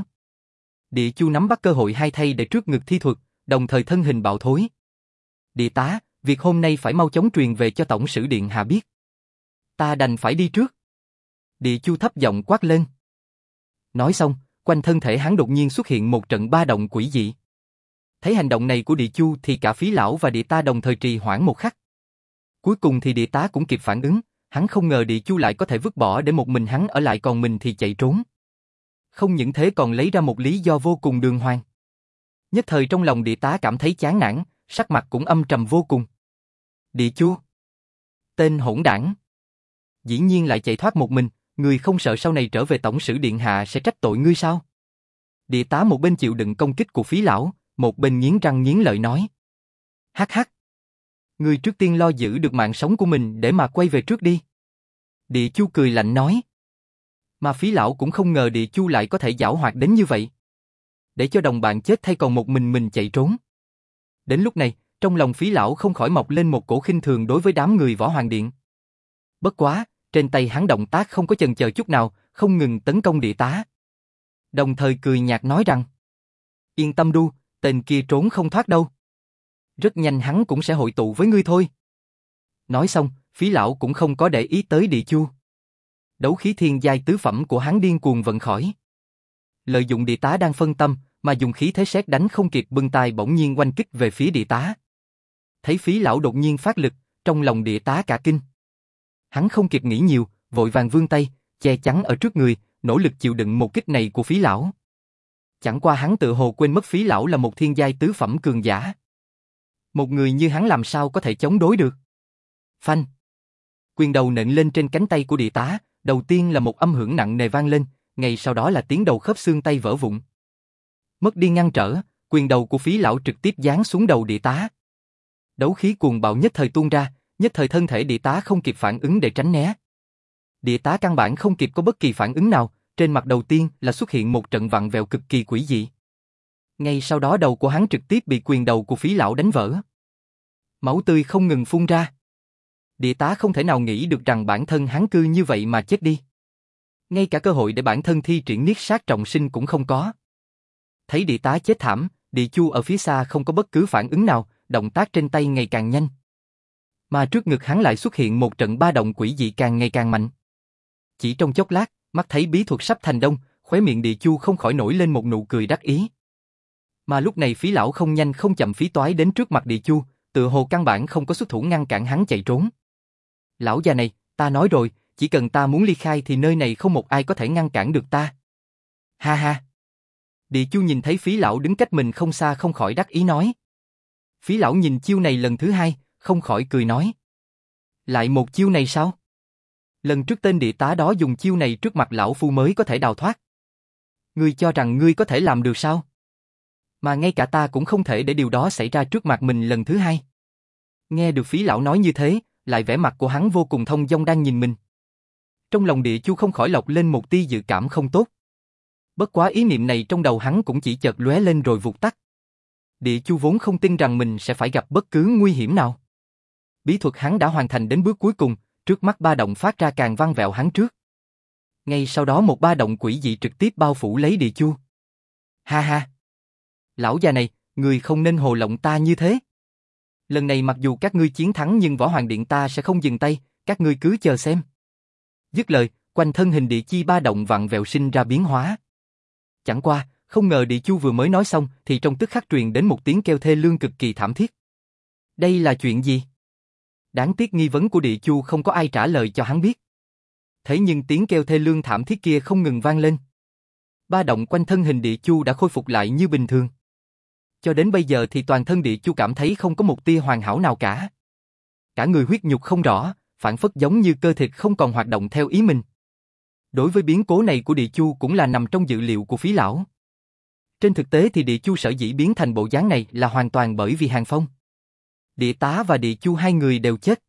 Địa chu nắm bắt cơ hội hai thay để trước ngực thi thuật, đồng thời thân hình bạo thối. Địa tá, việc hôm nay phải mau chóng truyền về cho tổng sử điện hạ biết. Ta đành phải đi trước. Địa chu thấp giọng quát lên. Nói xong, quanh thân thể hắn đột nhiên xuất hiện một trận ba động quỷ dị. Thấy hành động này của địa chu thì cả phí lão và địa ta đồng thời trì hoãn một khắc. Cuối cùng thì địa tá cũng kịp phản ứng, hắn không ngờ địa chu lại có thể vứt bỏ để một mình hắn ở lại còn mình thì chạy trốn. Không những thế còn lấy ra một lý do vô cùng đường hoàng. Nhất thời trong lòng địa tá cảm thấy chán nản, sắc mặt cũng âm trầm vô cùng. Địa chúa Tên hỗn đảng. Dĩ nhiên lại chạy thoát một mình, người không sợ sau này trở về tổng sử điện hạ sẽ trách tội ngươi sao? Địa tá một bên chịu đựng công kích của phí lão, một bên nghiến răng nghiến lợi nói. Hắc hắc. Ngươi trước tiên lo giữ được mạng sống của mình để mà quay về trước đi. Địa chu cười lạnh nói. Mà phí lão cũng không ngờ địa chu lại có thể giảo hoạt đến như vậy. Để cho đồng bạn chết thay còn một mình mình chạy trốn. Đến lúc này, trong lòng phí lão không khỏi mọc lên một cổ khinh thường đối với đám người võ hoàng điện. Bất quá, trên tay hắn động tác không có chần chờ chút nào, không ngừng tấn công địa tá. Đồng thời cười nhạt nói rằng, yên tâm đu, tên kia trốn không thoát đâu. Rất nhanh hắn cũng sẽ hội tụ với ngươi thôi. Nói xong, phí lão cũng không có để ý tới địa chu. Đấu khí thiên giai tứ phẩm của hắn điên cuồng vận khỏi. Lợi dụng địa tá đang phân tâm, mà dùng khí thế xét đánh không kịp bưng tay bỗng nhiên quanh kích về phía địa tá. Thấy phí lão đột nhiên phát lực, trong lòng địa tá cả kinh. Hắn không kịp nghĩ nhiều, vội vàng vươn tay, che chắn ở trước người, nỗ lực chịu đựng một kích này của phí lão. Chẳng qua hắn tự hồ quên mất phí lão là một thiên giai tứ phẩm cường giả. Một người như hắn làm sao có thể chống đối được? Phanh. Quyền đầu nện lên trên cánh tay của địa tá, đầu tiên là một âm hưởng nặng nề vang lên, ngay sau đó là tiếng đầu khớp xương tay vỡ vụn. Mất đi ngăn trở, quyền đầu của phí lão trực tiếp giáng xuống đầu địa tá. Đấu khí cuồng bạo nhất thời tuôn ra, nhất thời thân thể địa tá không kịp phản ứng để tránh né. Địa tá căn bản không kịp có bất kỳ phản ứng nào, trên mặt đầu tiên là xuất hiện một trận vặn vẹo cực kỳ quỷ dị. Ngay sau đó đầu của hắn trực tiếp bị quyền đầu của phí lão đánh vỡ. Máu tươi không ngừng phun ra. Địa tá không thể nào nghĩ được rằng bản thân hắn cư như vậy mà chết đi. Ngay cả cơ hội để bản thân thi triển niết sát trọng sinh cũng không có. Thấy địa tá chết thảm, địa chu ở phía xa không có bất cứ phản ứng nào, động tác trên tay ngày càng nhanh. Mà trước ngực hắn lại xuất hiện một trận ba động quỷ dị càng ngày càng mạnh. Chỉ trong chốc lát, mắt thấy bí thuật sắp thành đông, khóe miệng địa chu không khỏi nổi lên một nụ cười đắc ý. Mà lúc này phí lão không nhanh không chậm phí toái đến trước mặt địa chu, tựa hồ căn bản không có xuất thủ ngăn cản hắn chạy trốn. Lão già này, ta nói rồi, chỉ cần ta muốn ly khai thì nơi này không một ai có thể ngăn cản được ta. Ha ha. Địa chu nhìn thấy phí lão đứng cách mình không xa không khỏi đắc ý nói. Phí lão nhìn chiêu này lần thứ hai, không khỏi cười nói. Lại một chiêu này sao? Lần trước tên địa tá đó dùng chiêu này trước mặt lão phu mới có thể đào thoát. Ngươi cho rằng ngươi có thể làm được sao? Mà ngay cả ta cũng không thể để điều đó xảy ra trước mặt mình lần thứ hai. Nghe được phí lão nói như thế, lại vẻ mặt của hắn vô cùng thông dong đang nhìn mình. Trong lòng địa chu không khỏi lọc lên một tia dự cảm không tốt. Bất quá ý niệm này trong đầu hắn cũng chỉ chợt lóe lên rồi vụt tắt. Địa chu vốn không tin rằng mình sẽ phải gặp bất cứ nguy hiểm nào. Bí thuật hắn đã hoàn thành đến bước cuối cùng, trước mắt ba động phát ra càng vang vẹo hắn trước. Ngay sau đó một ba động quỷ dị trực tiếp bao phủ lấy địa chu. Ha ha! Lão già này, người không nên hồ lộng ta như thế. Lần này mặc dù các ngươi chiến thắng nhưng võ hoàng điện ta sẽ không dừng tay, các ngươi cứ chờ xem. Dứt lời, quanh thân hình địa chi ba động vặn vẹo sinh ra biến hóa. Chẳng qua, không ngờ địa chu vừa mới nói xong thì trong tức khắc truyền đến một tiếng kêu thê lương cực kỳ thảm thiết. Đây là chuyện gì? Đáng tiếc nghi vấn của địa chu không có ai trả lời cho hắn biết. Thế nhưng tiếng kêu thê lương thảm thiết kia không ngừng vang lên. Ba động quanh thân hình địa chu đã khôi phục lại như bình thường. Cho đến bây giờ thì toàn thân địa chu cảm thấy không có một tia hoàn hảo nào cả. Cả người huyết nhục không rõ, phản phất giống như cơ thịt không còn hoạt động theo ý mình. Đối với biến cố này của địa chu cũng là nằm trong dự liệu của phí lão. Trên thực tế thì địa chu sở dĩ biến thành bộ dáng này là hoàn toàn bởi vì hàng phong. Địa tá và địa chu hai người đều chết.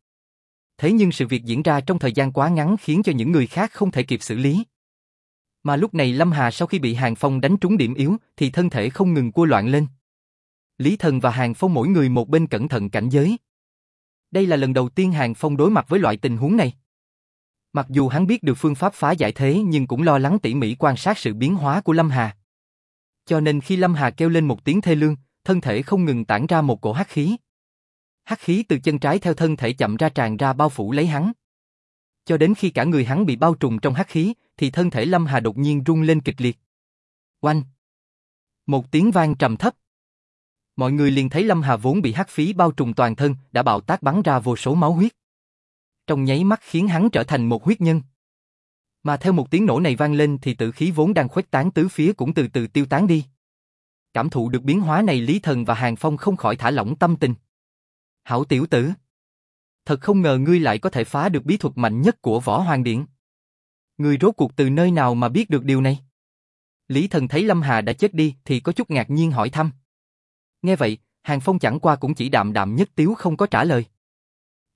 Thế nhưng sự việc diễn ra trong thời gian quá ngắn khiến cho những người khác không thể kịp xử lý. Mà lúc này Lâm Hà sau khi bị Hàng Phong đánh trúng điểm yếu thì thân thể không ngừng cua loạn lên. Lý Thần và Hàng Phong mỗi người một bên cẩn thận cảnh giới. Đây là lần đầu tiên Hàng Phong đối mặt với loại tình huống này. Mặc dù hắn biết được phương pháp phá giải thế nhưng cũng lo lắng tỉ mỉ quan sát sự biến hóa của Lâm Hà. Cho nên khi Lâm Hà kêu lên một tiếng thê lương, thân thể không ngừng tản ra một cổ hắc khí. Hắc khí từ chân trái theo thân thể chậm ra tràn ra bao phủ lấy hắn. Cho đến khi cả người hắn bị bao trùm trong hắc khí, thì thân thể Lâm Hà đột nhiên rung lên kịch liệt. Oanh! Một tiếng vang trầm thấp. Mọi người liền thấy Lâm Hà vốn bị hắc phí bao trùm toàn thân, đã bạo tác bắn ra vô số máu huyết. trong nháy mắt khiến hắn trở thành một huyết nhân. Mà theo một tiếng nổ này vang lên thì tự khí vốn đang khuếch tán tứ phía cũng từ từ tiêu tán đi. Cảm thụ được biến hóa này Lý Thần và Hàng Phong không khỏi thả lỏng tâm tình. Hảo tiểu tử! Thật không ngờ ngươi lại có thể phá được bí thuật mạnh nhất của Võ Hoàng Điện. Ngươi rốt cuộc từ nơi nào mà biết được điều này? Lý Thần thấy Lâm Hà đã chết đi thì có chút ngạc nhiên hỏi thăm. Nghe vậy, Hàng Phong chẳng qua cũng chỉ đạm đạm nhất tiếu không có trả lời.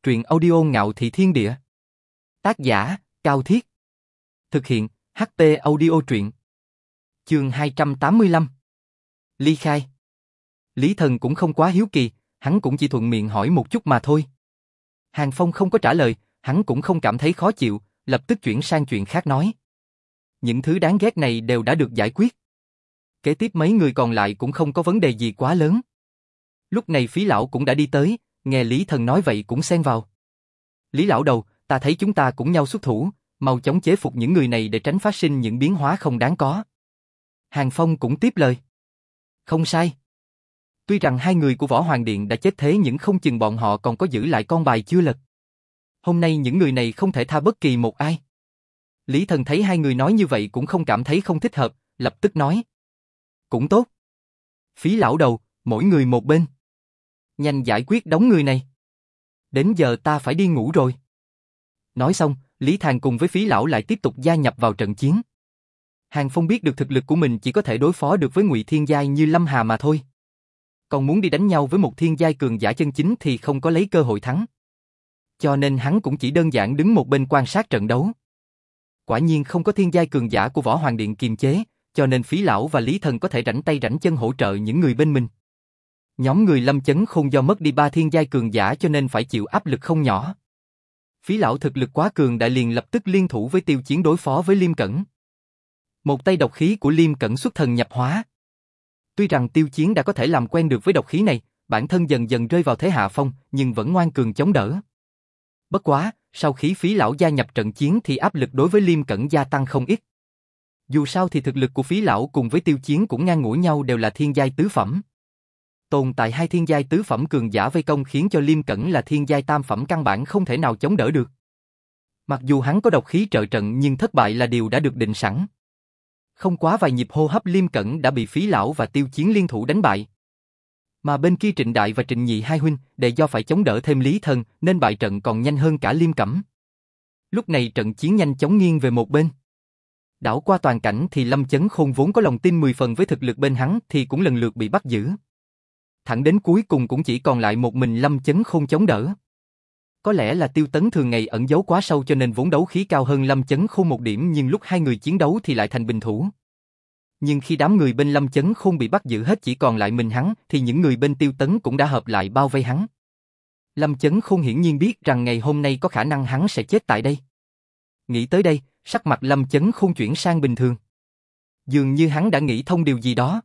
Truyện audio ngạo thị thiên địa. Tác giả, Cao Thiết. Thực hiện, ht audio truyện. Chương 285. Ly khai. Lý Thần cũng không quá hiếu kỳ, hắn cũng chỉ thuận miệng hỏi một chút mà thôi. Hàng Phong không có trả lời, hắn cũng không cảm thấy khó chịu, lập tức chuyển sang chuyện khác nói. Những thứ đáng ghét này đều đã được giải quyết. Kế tiếp mấy người còn lại cũng không có vấn đề gì quá lớn. Lúc này phí lão cũng đã đi tới, nghe Lý Thần nói vậy cũng xen vào. Lý lão đầu, ta thấy chúng ta cũng nhau xuất thủ, mau chóng chế phục những người này để tránh phát sinh những biến hóa không đáng có. Hàng Phong cũng tiếp lời. Không sai. Tuy rằng hai người của Võ Hoàng Điện đã chết thế nhưng không chừng bọn họ còn có giữ lại con bài chưa lật. Hôm nay những người này không thể tha bất kỳ một ai. Lý Thần thấy hai người nói như vậy cũng không cảm thấy không thích hợp, lập tức nói. Cũng tốt. Phí lão đầu, mỗi người một bên. Nhanh giải quyết đóng người này. Đến giờ ta phải đi ngủ rồi. Nói xong, Lý thàng cùng với phí lão lại tiếp tục gia nhập vào trận chiến. Hàng Phong biết được thực lực của mình chỉ có thể đối phó được với ngụy thiên giai như Lâm Hà mà thôi. Còn muốn đi đánh nhau với một thiên giai cường giả chân chính thì không có lấy cơ hội thắng. Cho nên hắn cũng chỉ đơn giản đứng một bên quan sát trận đấu. Quả nhiên không có thiên giai cường giả của Võ Hoàng Điện kiềm chế, cho nên phí lão và Lý Thần có thể rảnh tay rảnh chân hỗ trợ những người bên mình. Nhóm người lâm chấn không do mất đi ba thiên giai cường giả cho nên phải chịu áp lực không nhỏ. Phí lão thực lực quá cường đã liền lập tức liên thủ với tiêu chiến đối phó với Liêm Cẩn. Một tay độc khí của Liêm Cẩn xuất thần nhập hóa. Tuy rằng tiêu chiến đã có thể làm quen được với độc khí này, bản thân dần dần rơi vào thế hạ phong, nhưng vẫn ngoan cường chống đỡ. Bất quá, sau khi phí lão gia nhập trận chiến thì áp lực đối với Liêm Cẩn gia tăng không ít. Dù sao thì thực lực của phí lão cùng với tiêu chiến cũng ngang ngũ nhau đều là thiên giai tứ phẩm. Tồn tại hai thiên giai tứ phẩm cường giả vây công khiến cho Liêm Cẩn là thiên giai tam phẩm căn bản không thể nào chống đỡ được. Mặc dù hắn có độc khí trợ trận nhưng thất bại là điều đã được định sẵn. Không quá vài nhịp hô hấp Liêm Cẩn đã bị phí lão và tiêu chiến liên thủ đánh bại. Mà bên kia Trịnh Đại và Trịnh Nhị hai huynh, để do phải chống đỡ thêm Lý Thân, nên bại trận còn nhanh hơn cả Liêm Cẩm. Lúc này trận chiến nhanh chóng nghiêng về một bên. Đảo qua toàn cảnh thì Lâm Chấn Khôn vốn có lòng tin 10 phần với thực lực bên hắn thì cũng lần lượt bị bắt giữ. Thẳng đến cuối cùng cũng chỉ còn lại một mình Lâm Chấn Khôn chống đỡ. Có lẽ là tiêu tấn thường ngày ẩn giấu quá sâu cho nên vốn đấu khí cao hơn Lâm Chấn Khôn một điểm nhưng lúc hai người chiến đấu thì lại thành bình thủ. Nhưng khi đám người bên Lâm Chấn Khôn bị bắt giữ hết chỉ còn lại mình hắn, thì những người bên Tiêu Tấn cũng đã hợp lại bao vây hắn. Lâm Chấn Khôn hiển nhiên biết rằng ngày hôm nay có khả năng hắn sẽ chết tại đây. Nghĩ tới đây, sắc mặt Lâm Chấn Khôn chuyển sang bình thường. Dường như hắn đã nghĩ thông điều gì đó.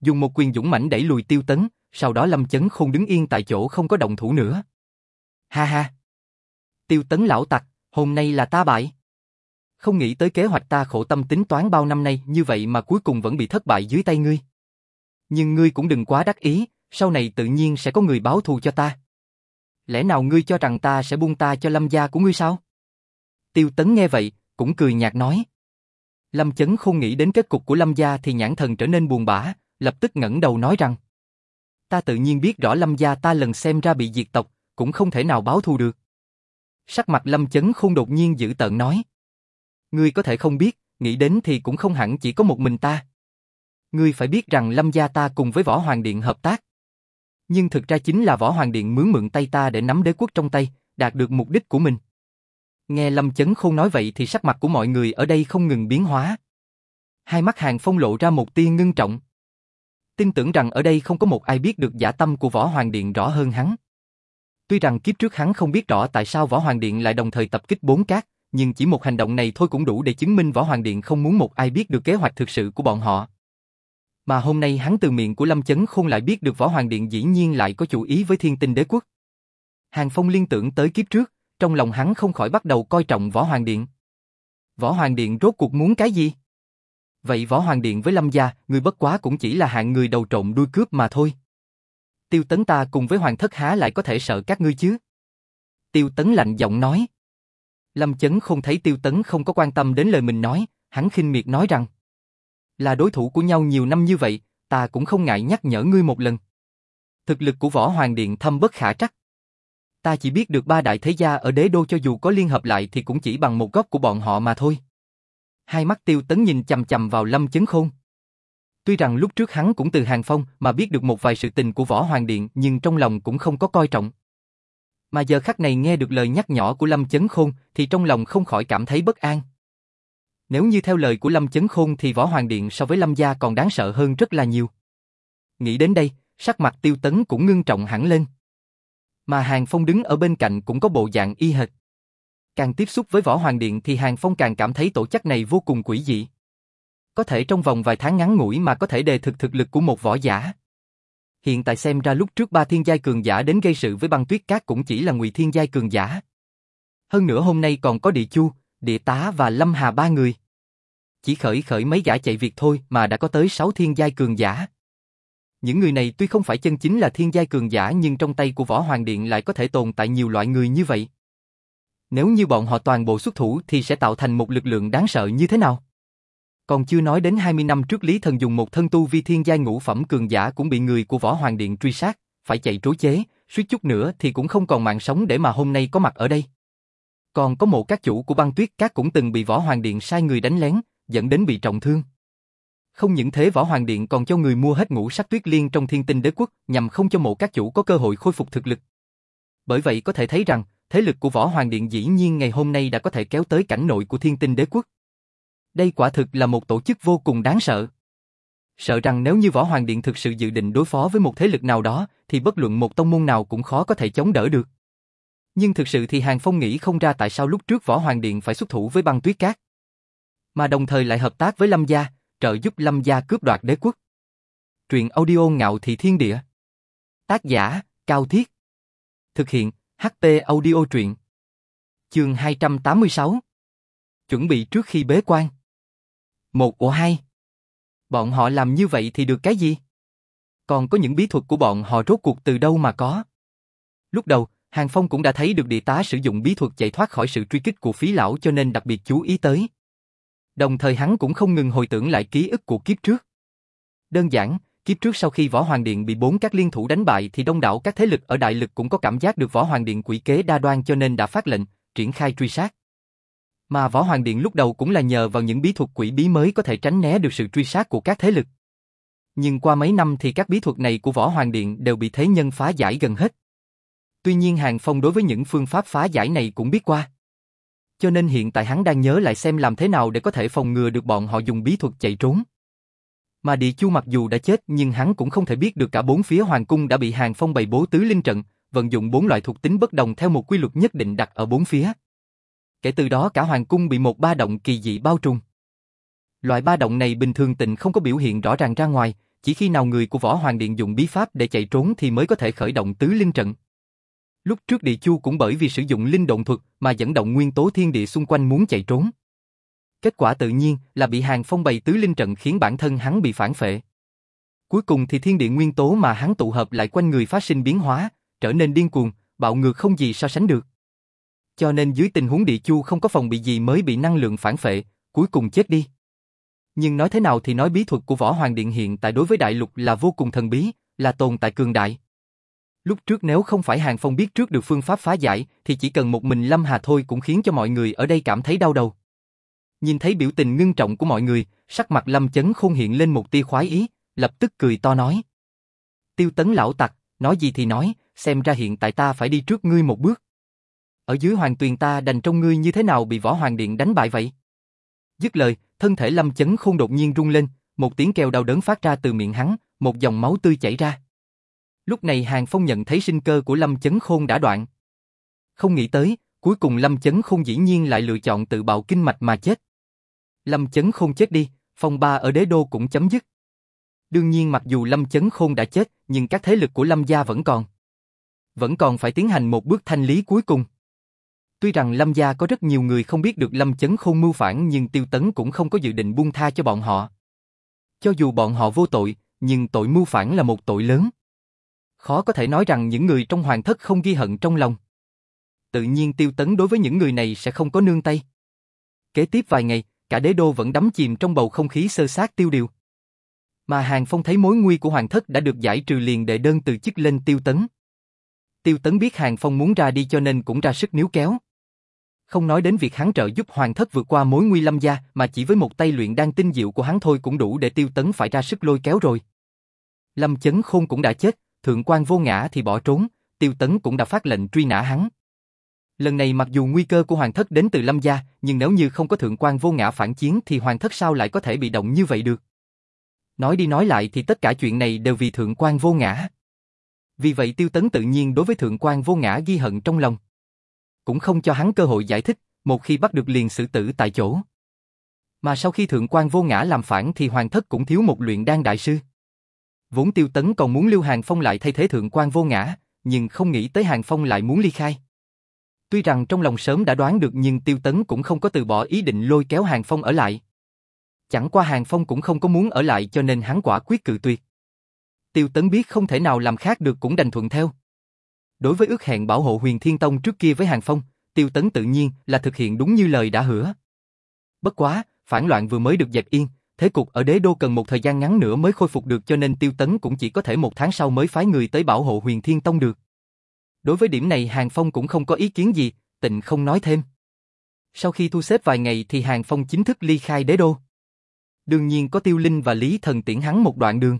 Dùng một quyền dũng mãnh đẩy lùi Tiêu Tấn, sau đó Lâm Chấn Khôn đứng yên tại chỗ không có động thủ nữa. Ha ha! Tiêu Tấn lão tặc, hôm nay là ta bại. Không nghĩ tới kế hoạch ta khổ tâm tính toán bao năm nay như vậy mà cuối cùng vẫn bị thất bại dưới tay ngươi. Nhưng ngươi cũng đừng quá đắc ý, sau này tự nhiên sẽ có người báo thù cho ta. Lẽ nào ngươi cho rằng ta sẽ buông ta cho lâm gia của ngươi sao? Tiêu tấn nghe vậy, cũng cười nhạt nói. Lâm chấn không nghĩ đến kết cục của lâm gia thì nhãn thần trở nên buồn bã, lập tức ngẩng đầu nói rằng. Ta tự nhiên biết rõ lâm gia ta lần xem ra bị diệt tộc, cũng không thể nào báo thù được. Sắc mặt lâm chấn không đột nhiên giữ tợn nói. Ngươi có thể không biết, nghĩ đến thì cũng không hẳn chỉ có một mình ta. Ngươi phải biết rằng Lâm gia ta cùng với Võ Hoàng Điện hợp tác. Nhưng thực ra chính là Võ Hoàng Điện mướn mượn tay ta để nắm đế quốc trong tay, đạt được mục đích của mình. Nghe Lâm Chấn Khôn nói vậy thì sắc mặt của mọi người ở đây không ngừng biến hóa. Hai mắt Hàng Phong lộ ra một tia ngưng trọng. Tin tưởng rằng ở đây không có một ai biết được giả tâm của Võ Hoàng Điện rõ hơn hắn. Tuy rằng kiếp trước hắn không biết rõ tại sao Võ Hoàng Điện lại đồng thời tập kích bốn cát, nhưng chỉ một hành động này thôi cũng đủ để chứng minh Võ Hoàng Điện không muốn một ai biết được kế hoạch thực sự của bọn họ. Mà hôm nay hắn từ miệng của Lâm Chấn khôn lại biết được Võ Hoàng Điện dĩ nhiên lại có chủ ý với thiên tinh đế quốc. Hàng Phong liên tưởng tới kiếp trước, trong lòng hắn không khỏi bắt đầu coi trọng Võ Hoàng Điện. Võ Hoàng Điện rốt cuộc muốn cái gì? Vậy Võ Hoàng Điện với Lâm Gia, người bất quá cũng chỉ là hạng người đầu trộm đuôi cướp mà thôi. Tiêu tấn ta cùng với Hoàng thất há lại có thể sợ các ngươi chứ? Tiêu Tấn lạnh giọng nói. Lâm Chấn không thấy Tiêu Tấn không có quan tâm đến lời mình nói, hắn khinh miệt nói rằng. Là đối thủ của nhau nhiều năm như vậy, ta cũng không ngại nhắc nhở ngươi một lần. Thực lực của Võ Hoàng Điện thâm bất khả trắc. Ta chỉ biết được ba đại thế gia ở đế đô cho dù có liên hợp lại thì cũng chỉ bằng một góc của bọn họ mà thôi. Hai mắt tiêu tấn nhìn chầm chầm vào lâm chấn khôn. Tuy rằng lúc trước hắn cũng từ hàng phong mà biết được một vài sự tình của Võ Hoàng Điện nhưng trong lòng cũng không có coi trọng. Mà giờ khắc này nghe được lời nhắc nhỏ của Lâm Chấn Khôn thì trong lòng không khỏi cảm thấy bất an. Nếu như theo lời của Lâm Chấn Khôn thì Võ Hoàng Điện so với Lâm Gia còn đáng sợ hơn rất là nhiều. Nghĩ đến đây, sắc mặt tiêu tấn cũng ngưng trọng hẳn lên. Mà Hàng Phong đứng ở bên cạnh cũng có bộ dạng y hệt. Càng tiếp xúc với Võ Hoàng Điện thì Hàng Phong càng cảm thấy tổ chức này vô cùng quỷ dị. Có thể trong vòng vài tháng ngắn ngủi mà có thể đề thực thực lực của một võ giả. Hiện tại xem ra lúc trước ba thiên giai cường giả đến gây sự với băng tuyết cát cũng chỉ là ngụy thiên giai cường giả. Hơn nữa hôm nay còn có địa chu, địa tá và lâm hà ba người. Chỉ khởi khởi mấy gã chạy việc thôi mà đã có tới sáu thiên giai cường giả. Những người này tuy không phải chân chính là thiên giai cường giả nhưng trong tay của Võ Hoàng Điện lại có thể tồn tại nhiều loại người như vậy. Nếu như bọn họ toàn bộ xuất thủ thì sẽ tạo thành một lực lượng đáng sợ như thế nào? Còn chưa nói đến 20 năm trước Lý Thần dùng một thân tu vi thiên giai ngũ phẩm cường giả cũng bị người của Võ Hoàng Điện truy sát, phải chạy trối chế, suýt chút nữa thì cũng không còn mạng sống để mà hôm nay có mặt ở đây. Còn có một các chủ của băng tuyết các cũng từng bị Võ Hoàng Điện sai người đánh lén, dẫn đến bị trọng thương. Không những thế Võ Hoàng Điện còn cho người mua hết ngũ sắc tuyết liên trong thiên tinh đế quốc nhằm không cho mộ các chủ có cơ hội khôi phục thực lực. Bởi vậy có thể thấy rằng, thế lực của Võ Hoàng Điện dĩ nhiên ngày hôm nay đã có thể kéo tới cảnh nội của thiên tinh đế quốc. Đây quả thực là một tổ chức vô cùng đáng sợ. Sợ rằng nếu như Võ Hoàng Điện thực sự dự định đối phó với một thế lực nào đó, thì bất luận một tông môn nào cũng khó có thể chống đỡ được. Nhưng thực sự thì Hàng Phong nghĩ không ra tại sao lúc trước Võ Hoàng Điện phải xuất thủ với băng tuyết cát. Mà đồng thời lại hợp tác với Lâm Gia, trợ giúp Lâm Gia cướp đoạt đế quốc. Truyện audio ngạo thị thiên địa. Tác giả, Cao Thiết. Thực hiện, ht audio truyện. Chương 286. Chuẩn bị trước khi bế quan. Một ổ hai. Bọn họ làm như vậy thì được cái gì? Còn có những bí thuật của bọn họ rốt cuộc từ đâu mà có? Lúc đầu, Hàng Phong cũng đã thấy được địa tá sử dụng bí thuật chạy thoát khỏi sự truy kích của phí lão cho nên đặc biệt chú ý tới. Đồng thời hắn cũng không ngừng hồi tưởng lại ký ức của kiếp trước. Đơn giản, kiếp trước sau khi Võ Hoàng Điện bị bốn các liên thủ đánh bại thì đông đảo các thế lực ở đại lực cũng có cảm giác được Võ Hoàng Điện quỷ kế đa đoan cho nên đã phát lệnh, triển khai truy sát. Mà Võ Hoàng Điện lúc đầu cũng là nhờ vào những bí thuật quỷ bí mới có thể tránh né được sự truy sát của các thế lực. Nhưng qua mấy năm thì các bí thuật này của Võ Hoàng Điện đều bị thế nhân phá giải gần hết. Tuy nhiên Hàng Phong đối với những phương pháp phá giải này cũng biết qua. Cho nên hiện tại hắn đang nhớ lại xem làm thế nào để có thể phòng ngừa được bọn họ dùng bí thuật chạy trốn. Mà địa chu mặc dù đã chết nhưng hắn cũng không thể biết được cả bốn phía hoàng cung đã bị Hàng Phong bày bố tứ linh trận, vận dụng bốn loại thuộc tính bất đồng theo một quy luật nhất định đặt ở bốn phía. Kể từ đó cả hoàng cung bị một ba động kỳ dị bao trùm. Loại ba động này bình thường tình không có biểu hiện rõ ràng ra ngoài, chỉ khi nào người của Võ Hoàng Điện dùng bí pháp để chạy trốn thì mới có thể khởi động tứ linh trận. Lúc trước địa chu cũng bởi vì sử dụng linh động thuật mà dẫn động nguyên tố thiên địa xung quanh muốn chạy trốn. Kết quả tự nhiên là bị hàng phong bày tứ linh trận khiến bản thân hắn bị phản phệ. Cuối cùng thì thiên địa nguyên tố mà hắn tụ hợp lại quanh người phát sinh biến hóa, trở nên điên cuồng, bạo ngược không gì so sánh được. Cho nên dưới tình huống địa chu không có phòng bị gì mới bị năng lượng phản phệ, cuối cùng chết đi. Nhưng nói thế nào thì nói bí thuật của Võ Hoàng Điện hiện tại đối với đại lục là vô cùng thần bí, là tồn tại cường đại. Lúc trước nếu không phải Hàng Phong biết trước được phương pháp phá giải, thì chỉ cần một mình Lâm Hà thôi cũng khiến cho mọi người ở đây cảm thấy đau đầu. Nhìn thấy biểu tình ngưng trọng của mọi người, sắc mặt Lâm Chấn Khôn hiện lên một tia khoái ý, lập tức cười to nói. Tiêu tấn lão tặc, nói gì thì nói, xem ra hiện tại ta phải đi trước ngươi một bước. Ở dưới hoàng tuyền ta đành trong ngươi như thế nào bị võ hoàng điện đánh bại vậy? Dứt lời, thân thể Lâm Chấn Khôn đột nhiên rung lên, một tiếng kêu đau đớn phát ra từ miệng hắn, một dòng máu tươi chảy ra. Lúc này Hàng Phong nhận thấy sinh cơ của Lâm Chấn Khôn đã đoạn. Không nghĩ tới, cuối cùng Lâm Chấn Khôn dĩ nhiên lại lựa chọn tự bạo kinh mạch mà chết. Lâm Chấn Khôn chết đi, phong ba ở đế đô cũng chấm dứt. Đương nhiên mặc dù Lâm Chấn Khôn đã chết, nhưng các thế lực của Lâm gia vẫn còn. Vẫn còn phải tiến hành một bước thanh lý cuối cùng. Tuy rằng Lâm gia có rất nhiều người không biết được Lâm Chấn Khôn mưu phản nhưng Tiêu Tấn cũng không có dự định buông tha cho bọn họ. Cho dù bọn họ vô tội, nhưng tội mưu phản là một tội lớn. Khó có thể nói rằng những người trong hoàng thất không ghi hận trong lòng. tự nhiên tiêu tấn đối với những người này sẽ không có nương tay. Kế tiếp vài ngày, cả đế đô vẫn đắm chìm trong bầu không khí sơ sát tiêu điều. Mà Hàng Phong thấy mối nguy của Hoàng thất đã được giải trừ liền đệ đơn từ chức lên tiêu tấn. Tiêu tấn biết Hàng Phong muốn ra đi cho nên cũng ra sức níu kéo. Không nói đến việc hắn trợ giúp Hoàng thất vượt qua mối nguy lâm gia mà chỉ với một tay luyện đan tinh diệu của hắn thôi cũng đủ để tiêu tấn phải ra sức lôi kéo rồi. Lâm chấn khôn cũng đã chết, thượng quan vô ngã thì bỏ trốn, tiêu tấn cũng đã phát lệnh truy nã hắn. Lần này mặc dù nguy cơ của hoàng thất đến từ lâm gia, nhưng nếu như không có thượng quan vô ngã phản chiến thì hoàng thất sao lại có thể bị động như vậy được. Nói đi nói lại thì tất cả chuyện này đều vì thượng quan vô ngã. Vì vậy tiêu tấn tự nhiên đối với thượng quan vô ngã ghi hận trong lòng. Cũng không cho hắn cơ hội giải thích, một khi bắt được liền xử tử tại chỗ. Mà sau khi thượng quan vô ngã làm phản thì hoàng thất cũng thiếu một luyện đan đại sư. Vốn tiêu tấn còn muốn lưu hàng phong lại thay thế thượng quan vô ngã, nhưng không nghĩ tới hàng phong lại muốn ly khai. Tuy rằng trong lòng sớm đã đoán được nhưng tiêu tấn cũng không có từ bỏ ý định lôi kéo hàng phong ở lại. Chẳng qua hàng phong cũng không có muốn ở lại cho nên hắn quả quyết cự tuyệt. Tiêu tấn biết không thể nào làm khác được cũng đành thuận theo. Đối với ước hẹn bảo hộ huyền thiên tông trước kia với hàng phong, tiêu tấn tự nhiên là thực hiện đúng như lời đã hứa. Bất quá, phản loạn vừa mới được dẹp yên, thế cục ở đế đô cần một thời gian ngắn nữa mới khôi phục được cho nên tiêu tấn cũng chỉ có thể một tháng sau mới phái người tới bảo hộ huyền thiên tông được. Đối với điểm này Hàng Phong cũng không có ý kiến gì, tịnh không nói thêm. Sau khi thu xếp vài ngày thì Hàng Phong chính thức ly khai đế đô. Đương nhiên có Tiêu Linh và Lý Thần tiễn hắn một đoạn đường.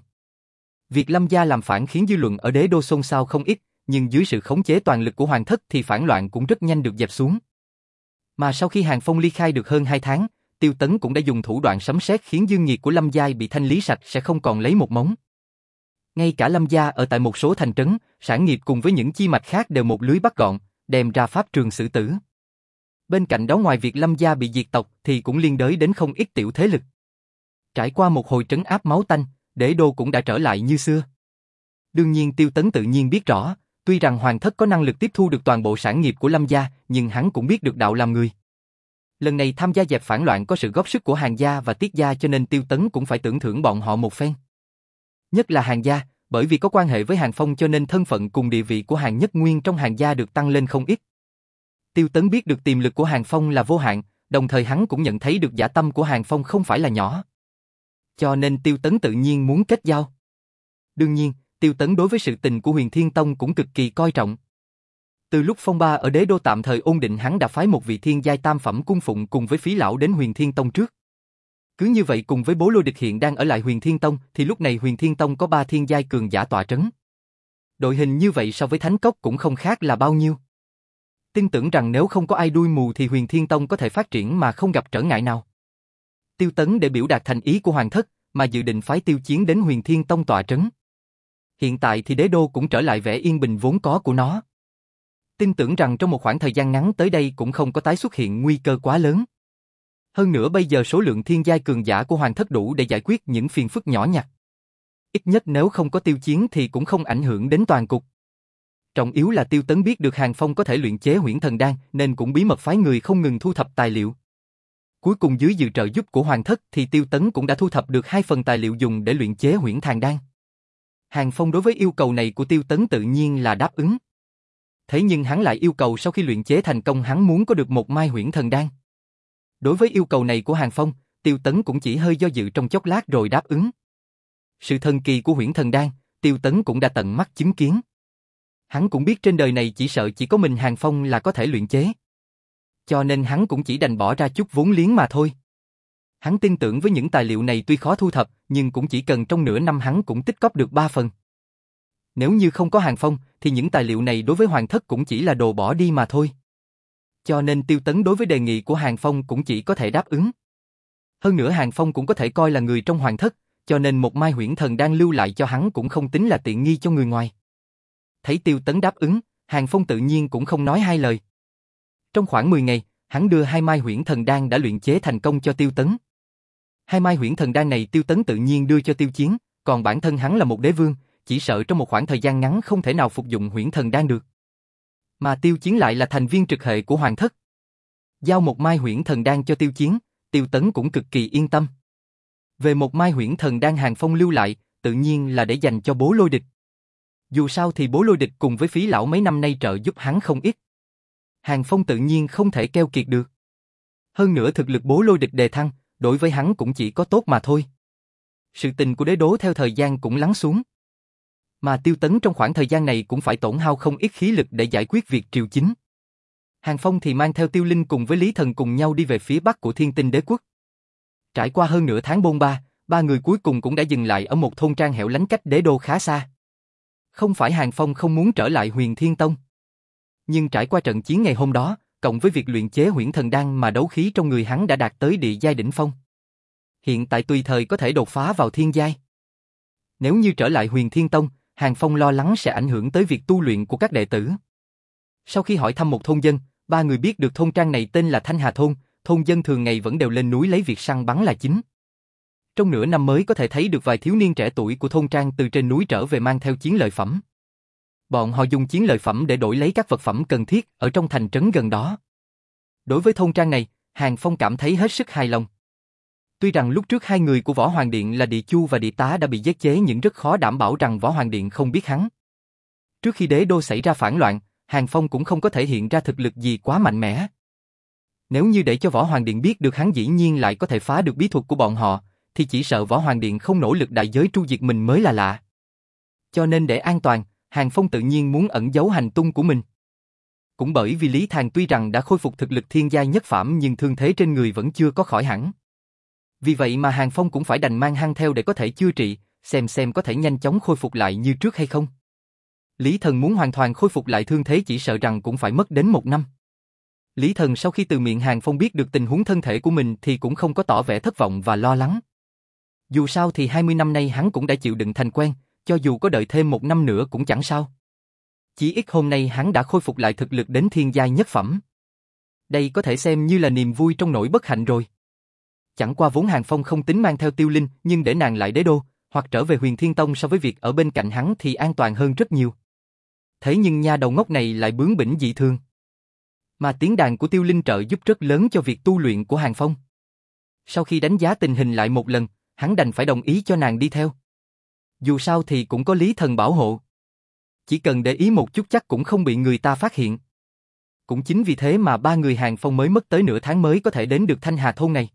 Việc Lâm Gia làm phản khiến dư luận ở đế đô xôn xao không ít, nhưng dưới sự khống chế toàn lực của Hoàng thất thì phản loạn cũng rất nhanh được dẹp xuống. Mà sau khi Hàng Phong ly khai được hơn 2 tháng, Tiêu Tấn cũng đã dùng thủ đoạn sấm sét khiến dương nhiệt của Lâm Giai bị thanh lý sạch sẽ không còn lấy một móng. Ngay cả Lâm gia ở tại một số thành trấn, sản nghiệp cùng với những chi mạch khác đều một lưới bắt gọn, đem ra pháp trường xử tử. Bên cạnh đó ngoài việc Lâm gia bị diệt tộc thì cũng liên đới đến không ít tiểu thế lực. Trải qua một hồi trấn áp máu tanh, đế đô cũng đã trở lại như xưa. Đương nhiên Tiêu Tấn tự nhiên biết rõ, tuy rằng Hoàng thất có năng lực tiếp thu được toàn bộ sản nghiệp của Lâm gia, nhưng hắn cũng biết được đạo làm người. Lần này tham gia dẹp phản loạn có sự góp sức của Hàng gia và Tiết gia cho nên Tiêu Tấn cũng phải tưởng thưởng bọn họ một phen. Nhất là hàng gia, bởi vì có quan hệ với hàng phong cho nên thân phận cùng địa vị của hàng nhất nguyên trong hàng gia được tăng lên không ít. Tiêu Tấn biết được tiềm lực của hàng phong là vô hạn, đồng thời hắn cũng nhận thấy được giả tâm của hàng phong không phải là nhỏ. Cho nên Tiêu Tấn tự nhiên muốn kết giao. Đương nhiên, Tiêu Tấn đối với sự tình của huyền Thiên Tông cũng cực kỳ coi trọng. Từ lúc phong ba ở đế đô tạm thời ôn định hắn đã phái một vị thiên giai tam phẩm cung phụng cùng với phí lão đến huyền Thiên Tông trước. Cứ như vậy cùng với bố lôi địch hiện đang ở lại huyền Thiên Tông, thì lúc này huyền Thiên Tông có ba thiên giai cường giả tọa trấn. Đội hình như vậy so với Thánh Cốc cũng không khác là bao nhiêu. Tin tưởng rằng nếu không có ai đuôi mù thì huyền Thiên Tông có thể phát triển mà không gặp trở ngại nào. Tiêu Tấn để biểu đạt thành ý của Hoàng thất, mà dự định phái tiêu chiến đến huyền Thiên Tông tọa trấn. Hiện tại thì đế đô cũng trở lại vẻ yên bình vốn có của nó. Tin tưởng rằng trong một khoảng thời gian ngắn tới đây cũng không có tái xuất hiện nguy cơ quá lớn. Hơn nữa bây giờ số lượng thiên giai cường giả của hoàng thất đủ để giải quyết những phiền phức nhỏ nhặt. Ít nhất nếu không có tiêu chiến thì cũng không ảnh hưởng đến toàn cục. Trọng yếu là tiêu tấn biết được Hàng Phong có thể luyện chế huyễn thần đan nên cũng bí mật phái người không ngừng thu thập tài liệu. Cuối cùng dưới dự trợ giúp của hoàng thất thì tiêu tấn cũng đã thu thập được hai phần tài liệu dùng để luyện chế huyễn thần đan. Hàng Phong đối với yêu cầu này của tiêu tấn tự nhiên là đáp ứng. Thế nhưng hắn lại yêu cầu sau khi luyện chế thành công hắn muốn có được một mai huyễn thần đan. Đối với yêu cầu này của Hàng Phong, Tiêu Tấn cũng chỉ hơi do dự trong chốc lát rồi đáp ứng. Sự thần kỳ của huyễn thần đan, Tiêu Tấn cũng đã tận mắt chứng kiến. Hắn cũng biết trên đời này chỉ sợ chỉ có mình Hàng Phong là có thể luyện chế. Cho nên hắn cũng chỉ đành bỏ ra chút vốn liếng mà thôi. Hắn tin tưởng với những tài liệu này tuy khó thu thập, nhưng cũng chỉ cần trong nửa năm hắn cũng tích cóp được ba phần. Nếu như không có Hàng Phong, thì những tài liệu này đối với Hoàng Thất cũng chỉ là đồ bỏ đi mà thôi cho nên Tiêu Tấn đối với đề nghị của Hàng Phong cũng chỉ có thể đáp ứng. Hơn nữa Hàng Phong cũng có thể coi là người trong hoàng thất, cho nên một mai huyễn thần đang lưu lại cho hắn cũng không tính là tiện nghi cho người ngoài. Thấy Tiêu Tấn đáp ứng, Hàng Phong tự nhiên cũng không nói hai lời. Trong khoảng 10 ngày, hắn đưa hai mai huyễn thần đan đã luyện chế thành công cho Tiêu Tấn. Hai mai huyễn thần đan này Tiêu Tấn tự nhiên đưa cho Tiêu Chiến, còn bản thân hắn là một đế vương, chỉ sợ trong một khoảng thời gian ngắn không thể nào phục dụng huyễn thần đan được. Mà tiêu chiến lại là thành viên trực hệ của hoàng thất. Giao một mai huyễn thần đan cho tiêu chiến, tiêu tấn cũng cực kỳ yên tâm. Về một mai huyễn thần đan hàng phong lưu lại, tự nhiên là để dành cho bố lôi địch. Dù sao thì bố lôi địch cùng với phí lão mấy năm nay trợ giúp hắn không ít. Hàng Phong tự nhiên không thể keo kiệt được. Hơn nữa thực lực bố lôi địch đề thăng, đối với hắn cũng chỉ có tốt mà thôi. Sự tình của đế đố theo thời gian cũng lắng xuống. Mà tiêu tấn trong khoảng thời gian này cũng phải tổn hao không ít khí lực để giải quyết việc triều chính. Hàng Phong thì mang theo tiêu linh cùng với Lý Thần cùng nhau đi về phía bắc của thiên tinh đế quốc. Trải qua hơn nửa tháng bôn ba, ba người cuối cùng cũng đã dừng lại ở một thôn trang hẻo lánh cách đế đô khá xa. Không phải Hàng Phong không muốn trở lại huyền thiên tông. Nhưng trải qua trận chiến ngày hôm đó, cộng với việc luyện chế huyễn thần đan mà đấu khí trong người hắn đã đạt tới địa giai đỉnh phong. Hiện tại tùy thời có thể đột phá vào thiên giai. Nếu như trở lại huyền thiên tông, Hàng Phong lo lắng sẽ ảnh hưởng tới việc tu luyện của các đệ tử. Sau khi hỏi thăm một thôn dân, ba người biết được thôn trang này tên là Thanh Hà Thôn, thôn dân thường ngày vẫn đều lên núi lấy việc săn bắn là chính. Trong nửa năm mới có thể thấy được vài thiếu niên trẻ tuổi của thôn trang từ trên núi trở về mang theo chiến lợi phẩm. Bọn họ dùng chiến lợi phẩm để đổi lấy các vật phẩm cần thiết ở trong thành trấn gần đó. Đối với thôn trang này, Hàng Phong cảm thấy hết sức hài lòng. Tuy rằng lúc trước hai người của Võ Hoàng Điện là Địa Chu và Địa Tá đã bị giết chế nhưng rất khó đảm bảo rằng Võ Hoàng Điện không biết hắn. Trước khi đế đô xảy ra phản loạn, Hàng Phong cũng không có thể hiện ra thực lực gì quá mạnh mẽ. Nếu như để cho Võ Hoàng Điện biết được hắn dĩ nhiên lại có thể phá được bí thuật của bọn họ, thì chỉ sợ Võ Hoàng Điện không nỗ lực đại giới tru diệt mình mới là lạ. Cho nên để an toàn, Hàng Phong tự nhiên muốn ẩn giấu hành tung của mình. Cũng bởi vì Lý Thàng tuy rằng đã khôi phục thực lực thiên gia nhất phẩm nhưng thương thế trên người vẫn chưa có khỏi hẳn. Vì vậy mà Hàng Phong cũng phải đành mang hăng theo để có thể chữa trị, xem xem có thể nhanh chóng khôi phục lại như trước hay không. Lý Thần muốn hoàn toàn khôi phục lại thương thế chỉ sợ rằng cũng phải mất đến một năm. Lý Thần sau khi từ miệng Hàng Phong biết được tình huống thân thể của mình thì cũng không có tỏ vẻ thất vọng và lo lắng. Dù sao thì 20 năm nay hắn cũng đã chịu đựng thành quen, cho dù có đợi thêm một năm nữa cũng chẳng sao. Chỉ ít hôm nay hắn đã khôi phục lại thực lực đến thiên giai nhất phẩm. Đây có thể xem như là niềm vui trong nỗi bất hạnh rồi. Chẳng qua vốn Hàng Phong không tính mang theo tiêu linh, nhưng để nàng lại đế đô, hoặc trở về huyền thiên tông so với việc ở bên cạnh hắn thì an toàn hơn rất nhiều. Thế nhưng nha đầu ngốc này lại bướng bỉnh dị thường, Mà tiếng đàn của tiêu linh trợ giúp rất lớn cho việc tu luyện của Hàng Phong. Sau khi đánh giá tình hình lại một lần, hắn đành phải đồng ý cho nàng đi theo. Dù sao thì cũng có lý thần bảo hộ. Chỉ cần để ý một chút chắc cũng không bị người ta phát hiện. Cũng chính vì thế mà ba người Hàng Phong mới mất tới nửa tháng mới có thể đến được Thanh Hà thôn này.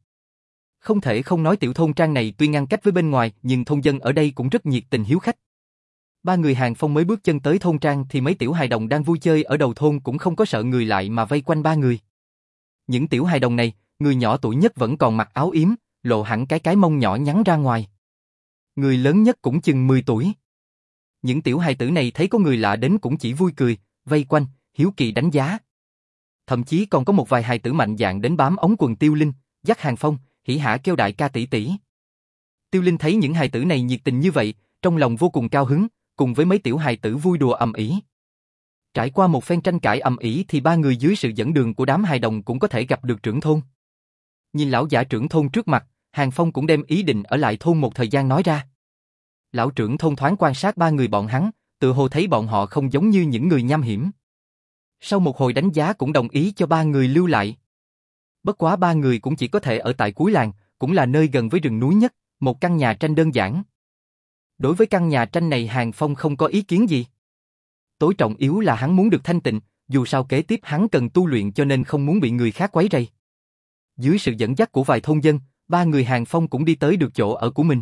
Không thể không nói tiểu thôn trang này tuy ngăn cách với bên ngoài nhưng thôn dân ở đây cũng rất nhiệt tình hiếu khách. Ba người Hàng Phong mới bước chân tới thôn trang thì mấy tiểu hài đồng đang vui chơi ở đầu thôn cũng không có sợ người lại mà vây quanh ba người. Những tiểu hài đồng này, người nhỏ tuổi nhất vẫn còn mặc áo yếm, lộ hẳn cái cái mông nhỏ nhắn ra ngoài. Người lớn nhất cũng chừng 10 tuổi. Những tiểu hài tử này thấy có người lạ đến cũng chỉ vui cười, vây quanh, hiếu kỳ đánh giá. Thậm chí còn có một vài hài tử mạnh dạng đến bám ống quần tiêu linh, dắt hàng phong, hỉ hả kêu đại ca tỷ tỷ. Tiêu Linh thấy những hài tử này nhiệt tình như vậy, trong lòng vô cùng cao hứng, cùng với mấy tiểu hài tử vui đùa ầm ĩ. Trải qua một phen tranh cãi ầm ĩ thì ba người dưới sự dẫn đường của đám hài đồng cũng có thể gặp được trưởng thôn. Nhìn lão giả trưởng thôn trước mặt, Hàng Phong cũng đem ý định ở lại thôn một thời gian nói ra. Lão trưởng thôn thoáng quan sát ba người bọn hắn, tự hồ thấy bọn họ không giống như những người nham hiểm. Sau một hồi đánh giá cũng đồng ý cho ba người lưu lại. Bất quá ba người cũng chỉ có thể ở tại cuối làng, cũng là nơi gần với rừng núi nhất, một căn nhà tranh đơn giản. Đối với căn nhà tranh này Hàng Phong không có ý kiến gì. Tối trọng yếu là hắn muốn được thanh tịnh, dù sao kế tiếp hắn cần tu luyện cho nên không muốn bị người khác quấy rầy. Dưới sự dẫn dắt của vài thôn dân, ba người Hàng Phong cũng đi tới được chỗ ở của mình.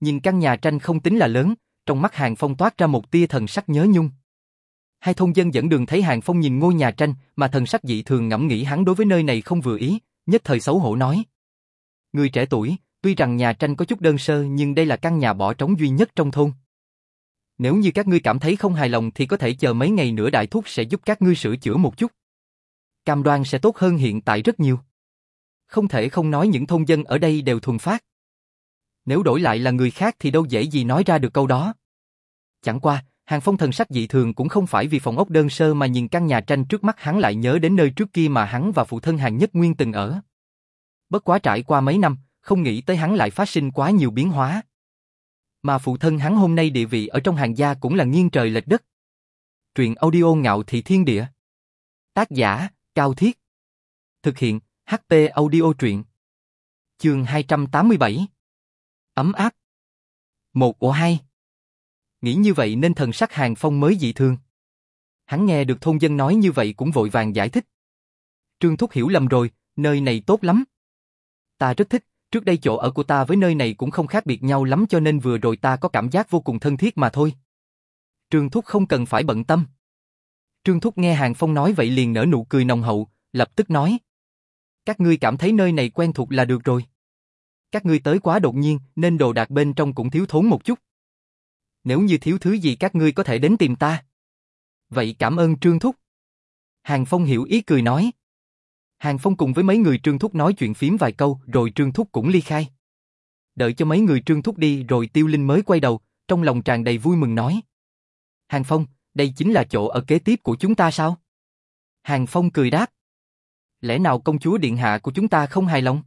Nhìn căn nhà tranh không tính là lớn, trong mắt Hàng Phong toát ra một tia thần sắc nhớ nhung. Hai thôn dân dẫn đường thấy Hàng Phong nhìn ngôi nhà tranh mà thần sắc dị thường ngẫm nghĩ hắn đối với nơi này không vừa ý, nhất thời xấu hổ nói. Người trẻ tuổi, tuy rằng nhà tranh có chút đơn sơ nhưng đây là căn nhà bỏ trống duy nhất trong thôn. Nếu như các ngươi cảm thấy không hài lòng thì có thể chờ mấy ngày nữa đại thúc sẽ giúp các ngươi sửa chữa một chút. Cam đoan sẽ tốt hơn hiện tại rất nhiều. Không thể không nói những thôn dân ở đây đều thuần phát. Nếu đổi lại là người khác thì đâu dễ gì nói ra được câu đó. Chẳng qua, Hàng Phong thần sắc dị thường cũng không phải vì phòng ốc đơn sơ mà nhìn căn nhà tranh trước mắt hắn lại nhớ đến nơi trước kia mà hắn và phụ thân Hàng Nhất Nguyên từng ở. Bất quá trải qua mấy năm, không nghĩ tới hắn lại phát sinh quá nhiều biến hóa. Mà phụ thân hắn hôm nay địa vị ở trong hàng gia cũng là nghiêng trời lệch đất. Truyện audio ngạo thị thiên địa. Tác giả, Cao Thiết. Thực hiện, HP audio truyện. Chương 287. Ấm áp. Một của hai. Nghĩ như vậy nên thần sắc Hàng Phong mới dị thương. Hắn nghe được thôn dân nói như vậy cũng vội vàng giải thích. Trương Thúc hiểu lầm rồi, nơi này tốt lắm. Ta rất thích, trước đây chỗ ở của ta với nơi này cũng không khác biệt nhau lắm cho nên vừa rồi ta có cảm giác vô cùng thân thiết mà thôi. Trương Thúc không cần phải bận tâm. Trương Thúc nghe Hàng Phong nói vậy liền nở nụ cười nồng hậu, lập tức nói. Các ngươi cảm thấy nơi này quen thuộc là được rồi. Các ngươi tới quá đột nhiên nên đồ đạc bên trong cũng thiếu thốn một chút. Nếu như thiếu thứ gì các ngươi có thể đến tìm ta. Vậy cảm ơn Trương Thúc. Hàng Phong hiểu ý cười nói. Hàng Phong cùng với mấy người Trương Thúc nói chuyện phím vài câu rồi Trương Thúc cũng ly khai. Đợi cho mấy người Trương Thúc đi rồi Tiêu Linh mới quay đầu, trong lòng tràn đầy vui mừng nói. Hàng Phong, đây chính là chỗ ở kế tiếp của chúng ta sao? Hàng Phong cười đáp. Lẽ nào công chúa điện hạ của chúng ta không hài lòng?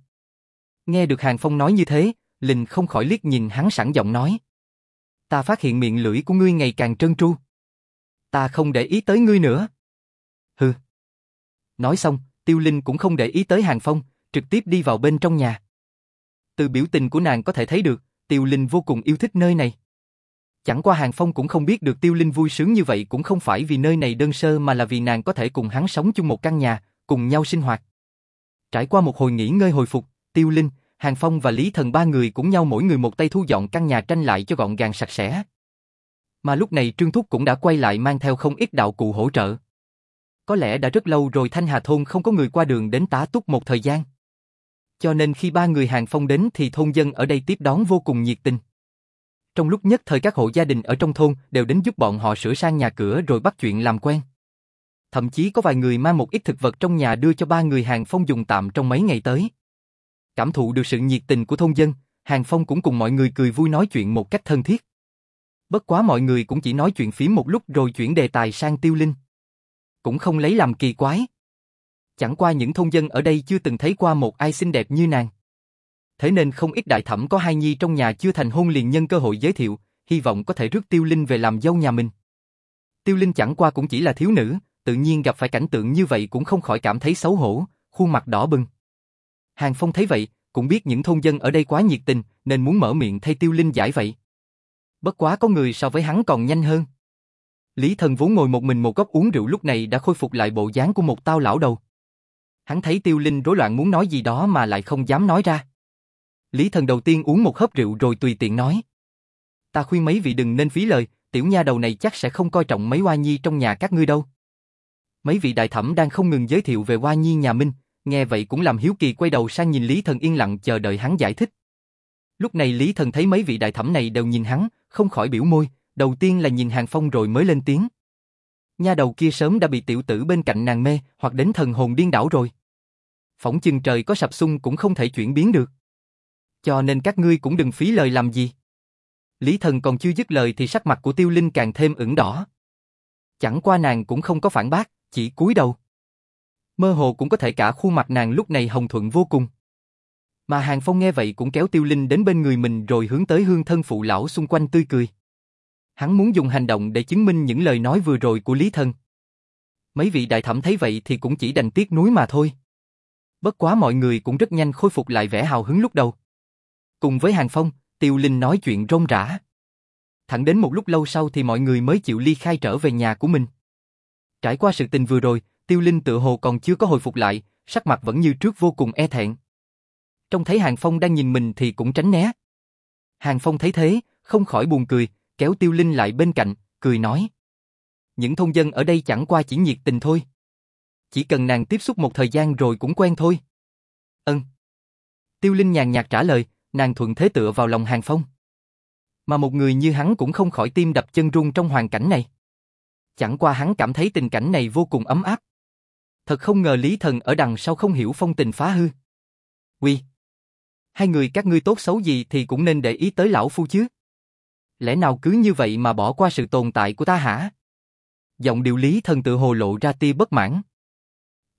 Nghe được Hàng Phong nói như thế, Linh không khỏi liếc nhìn hắn sẵn giọng nói. Ta phát hiện miệng lưỡi của ngươi ngày càng trơn tru. Ta không để ý tới ngươi nữa. Hừ. Nói xong, Tiêu Linh cũng không để ý tới Hàng Phong, trực tiếp đi vào bên trong nhà. Từ biểu tình của nàng có thể thấy được, Tiêu Linh vô cùng yêu thích nơi này. Chẳng qua Hàng Phong cũng không biết được Tiêu Linh vui sướng như vậy cũng không phải vì nơi này đơn sơ mà là vì nàng có thể cùng hắn sống chung một căn nhà, cùng nhau sinh hoạt. Trải qua một hồi nghỉ ngơi hồi phục, Tiêu Linh, Hàng Phong và Lý Thần ba người cũng nhau mỗi người một tay thu dọn căn nhà tranh lại cho gọn gàng sạch sẽ. Mà lúc này Trương Thúc cũng đã quay lại mang theo không ít đạo cụ hỗ trợ. Có lẽ đã rất lâu rồi Thanh Hà Thôn không có người qua đường đến tá túc một thời gian. Cho nên khi ba người Hàng Phong đến thì thôn dân ở đây tiếp đón vô cùng nhiệt tình. Trong lúc nhất thời các hộ gia đình ở trong thôn đều đến giúp bọn họ sửa sang nhà cửa rồi bắt chuyện làm quen. Thậm chí có vài người mang một ít thực vật trong nhà đưa cho ba người Hàng Phong dùng tạm trong mấy ngày tới. Cảm thụ được sự nhiệt tình của thôn dân, Hàng Phong cũng cùng mọi người cười vui nói chuyện một cách thân thiết. Bất quá mọi người cũng chỉ nói chuyện phím một lúc rồi chuyển đề tài sang tiêu linh. Cũng không lấy làm kỳ quái. Chẳng qua những thôn dân ở đây chưa từng thấy qua một ai xinh đẹp như nàng. Thế nên không ít đại thẩm có hai nhi trong nhà chưa thành hôn liền nhân cơ hội giới thiệu, hy vọng có thể rước tiêu linh về làm dâu nhà mình. Tiêu linh chẳng qua cũng chỉ là thiếu nữ, tự nhiên gặp phải cảnh tượng như vậy cũng không khỏi cảm thấy xấu hổ, khuôn mặt đỏ bừng. Hàng Phong thấy vậy, cũng biết những thôn dân ở đây quá nhiệt tình, nên muốn mở miệng thay Tiêu Linh giải vậy. Bất quá có người so với hắn còn nhanh hơn. Lý Thần vốn ngồi một mình một góc uống rượu lúc này đã khôi phục lại bộ dáng của một tao lão đầu. Hắn thấy Tiêu Linh rối loạn muốn nói gì đó mà lại không dám nói ra. Lý Thần đầu tiên uống một hớp rượu rồi tùy tiện nói. Ta khuyên mấy vị đừng nên phí lời, tiểu nha đầu này chắc sẽ không coi trọng mấy hoa nhi trong nhà các ngươi đâu. Mấy vị đại thẩm đang không ngừng giới thiệu về hoa nhi nhà Minh, nghe vậy cũng làm hiếu kỳ quay đầu sang nhìn Lý Thần yên lặng chờ đợi hắn giải thích. Lúc này Lý Thần thấy mấy vị đại thẩm này đều nhìn hắn, không khỏi biểu môi, đầu tiên là nhìn Hàng Phong rồi mới lên tiếng. Nha đầu kia sớm đã bị tiểu tử bên cạnh nàng mê, hoặc đến thần hồn điên đảo rồi. Phỏng chừng trời có sập xung cũng không thể chuyển biến được. Cho nên các ngươi cũng đừng phí lời làm gì. Lý Thần còn chưa dứt lời thì sắc mặt của Tiêu Linh càng thêm ửng đỏ. Chẳng qua nàng cũng không có phản bác, chỉ cúi đầu. Mơ hồ cũng có thể cả khuôn mặt nàng lúc này hồng thuận vô cùng. Mà Hàng Phong nghe vậy cũng kéo Tiêu Linh đến bên người mình rồi hướng tới hương thân phụ lão xung quanh tươi cười. Hắn muốn dùng hành động để chứng minh những lời nói vừa rồi của Lý Thân. Mấy vị đại thẩm thấy vậy thì cũng chỉ đành tiếc núi mà thôi. Bất quá mọi người cũng rất nhanh khôi phục lại vẻ hào hứng lúc đầu. Cùng với Hàng Phong, Tiêu Linh nói chuyện rôm rã. Thẳng đến một lúc lâu sau thì mọi người mới chịu ly khai trở về nhà của mình. Trải qua sự tình vừa rồi, Tiêu Linh tự hồ còn chưa có hồi phục lại, sắc mặt vẫn như trước vô cùng e thẹn. Trông thấy Hàng Phong đang nhìn mình thì cũng tránh né. Hàng Phong thấy thế, không khỏi buồn cười, kéo Tiêu Linh lại bên cạnh, cười nói. Những thôn dân ở đây chẳng qua chỉ nhiệt tình thôi. Chỉ cần nàng tiếp xúc một thời gian rồi cũng quen thôi. Ân. Tiêu Linh nhàn nhạt trả lời, nàng thuận thế tựa vào lòng Hàng Phong. Mà một người như hắn cũng không khỏi tim đập chân run trong hoàn cảnh này. Chẳng qua hắn cảm thấy tình cảnh này vô cùng ấm áp. Thật không ngờ Lý Thần ở đằng sau không hiểu phong tình phá hư. Quy. Hai người các ngươi tốt xấu gì thì cũng nên để ý tới lão phu chứ. Lẽ nào cứ như vậy mà bỏ qua sự tồn tại của ta hả? Giọng điệu Lý Thần tự hồ lộ ra tia bất mãn.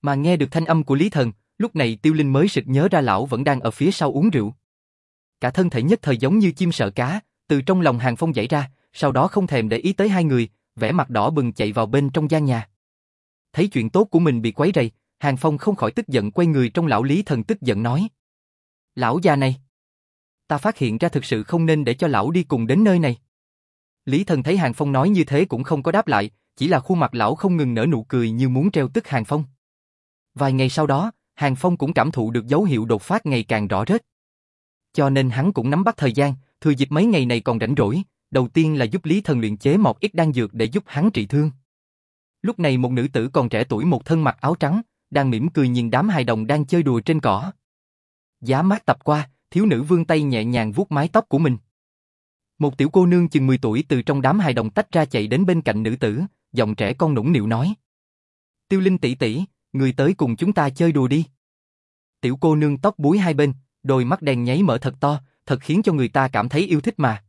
Mà nghe được thanh âm của Lý Thần, lúc này Tiêu Linh mới sực nhớ ra lão vẫn đang ở phía sau uống rượu. Cả thân thể nhất thời giống như chim sợ cá, từ trong lòng hàng phong dậy ra, sau đó không thèm để ý tới hai người, vẻ mặt đỏ bừng chạy vào bên trong gian nhà. Thấy chuyện tốt của mình bị quấy rầy, Hàng Phong không khỏi tức giận quay người trong lão Lý Thần tức giận nói. Lão già này, ta phát hiện ra thực sự không nên để cho lão đi cùng đến nơi này. Lý Thần thấy Hàng Phong nói như thế cũng không có đáp lại, chỉ là khuôn mặt lão không ngừng nở nụ cười như muốn treo tức Hàng Phong. Vài ngày sau đó, Hàng Phong cũng cảm thụ được dấu hiệu đột phát ngày càng rõ rệt. Cho nên hắn cũng nắm bắt thời gian, thừa dịp mấy ngày này còn rảnh rỗi, đầu tiên là giúp Lý Thần luyện chế một ít đan dược để giúp hắn trị thương. Lúc này một nữ tử còn trẻ tuổi một thân mặc áo trắng, đang mỉm cười nhìn đám hài đồng đang chơi đùa trên cỏ. Giá mát tập qua, thiếu nữ vương tay nhẹ nhàng vuốt mái tóc của mình. Một tiểu cô nương chừng 10 tuổi từ trong đám hài đồng tách ra chạy đến bên cạnh nữ tử, giọng trẻ con nũng nịu nói. Tiêu Linh tỷ tỷ, người tới cùng chúng ta chơi đùa đi. Tiểu cô nương tóc búi hai bên, đôi mắt đèn nháy mở thật to, thật khiến cho người ta cảm thấy yêu thích mà.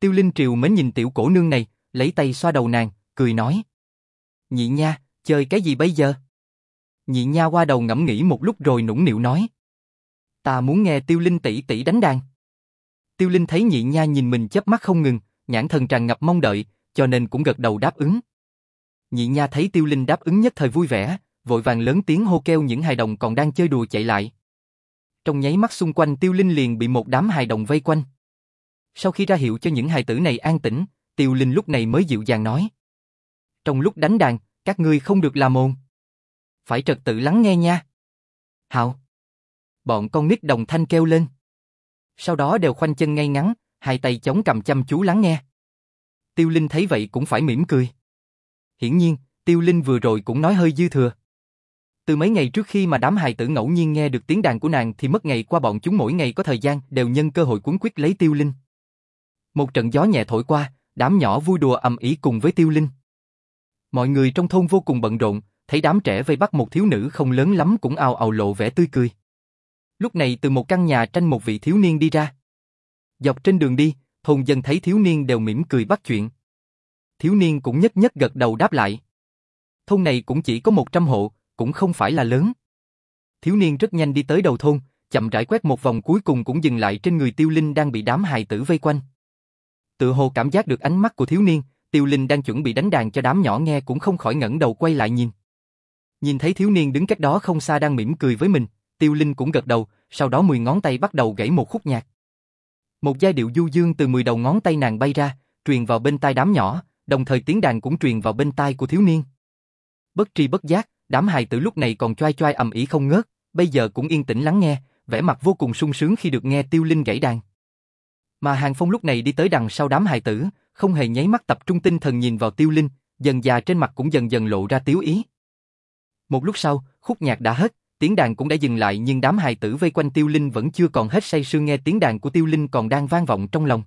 Tiêu Linh triều mến nhìn tiểu cổ nương này, lấy tay xoa đầu nàng, cười nói. Nhị nha, chơi cái gì bây giờ? Nhị nha qua đầu ngẫm nghĩ một lúc rồi nũng nịu nói. Ta muốn nghe Tiêu Linh tỷ tỷ đánh đàn. Tiêu Linh thấy nhị nha nhìn mình chớp mắt không ngừng, nhãn thần tràn ngập mong đợi, cho nên cũng gật đầu đáp ứng. Nhị nha thấy Tiêu Linh đáp ứng nhất thời vui vẻ, vội vàng lớn tiếng hô kêu những hài đồng còn đang chơi đùa chạy lại. Trong nháy mắt xung quanh Tiêu Linh liền bị một đám hài đồng vây quanh. Sau khi ra hiệu cho những hài tử này an tĩnh, Tiêu Linh lúc này mới dịu dàng nói. Trong lúc đánh đàn, các ngươi không được làm ồn. Phải trật tự lắng nghe nha. Hào. Bọn con nít đồng thanh kêu lên. Sau đó đều khoanh chân ngay ngắn, hai tay chống cầm chăm chú lắng nghe. Tiêu Linh thấy vậy cũng phải mỉm cười. Hiển nhiên, Tiêu Linh vừa rồi cũng nói hơi dư thừa. Từ mấy ngày trước khi mà đám hài tử ngẫu nhiên nghe được tiếng đàn của nàng thì mất ngày qua bọn chúng mỗi ngày có thời gian đều nhân cơ hội cuốn quyết lấy Tiêu Linh. Một trận gió nhẹ thổi qua, đám nhỏ vui đùa ầm ĩ cùng với Tiêu Linh. Mọi người trong thôn vô cùng bận rộn, thấy đám trẻ vây bắt một thiếu nữ không lớn lắm cũng ao ào lộ vẻ tươi cười. Lúc này từ một căn nhà tranh một vị thiếu niên đi ra. Dọc trên đường đi, thôn dân thấy thiếu niên đều mỉm cười bắt chuyện. Thiếu niên cũng nhất nhất gật đầu đáp lại. Thôn này cũng chỉ có 100 hộ, cũng không phải là lớn. Thiếu niên rất nhanh đi tới đầu thôn, chậm rãi quét một vòng cuối cùng cũng dừng lại trên người Tiêu Linh đang bị đám hài tử vây quanh. Tự hồ cảm giác được ánh mắt của thiếu niên, Tiêu Linh đang chuẩn bị đánh đàn cho đám nhỏ nghe cũng không khỏi ngẩng đầu quay lại nhìn. Nhìn thấy thiếu niên đứng cách đó không xa đang mỉm cười với mình, Tiêu Linh cũng gật đầu, sau đó mười ngón tay bắt đầu gảy một khúc nhạc. Một giai điệu du dương từ mười đầu ngón tay nàng bay ra, truyền vào bên tai đám nhỏ, đồng thời tiếng đàn cũng truyền vào bên tai của thiếu niên. Bất tri bất giác, đám hài tử lúc này còn choai choai ầm ĩ không ngớt, bây giờ cũng yên tĩnh lắng nghe, vẻ mặt vô cùng sung sướng khi được nghe Tiêu Linh gảy đàn. Mà Hàng Phong lúc này đi tới đằng sau đám hài tử, không hề nháy mắt tập trung tinh thần nhìn vào Tiêu Linh, dần già trên mặt cũng dần dần lộ ra tiếu ý. Một lúc sau, khúc nhạc đã hết, tiếng đàn cũng đã dừng lại nhưng đám hài tử vây quanh Tiêu Linh vẫn chưa còn hết say sưa nghe tiếng đàn của Tiêu Linh còn đang vang vọng trong lòng.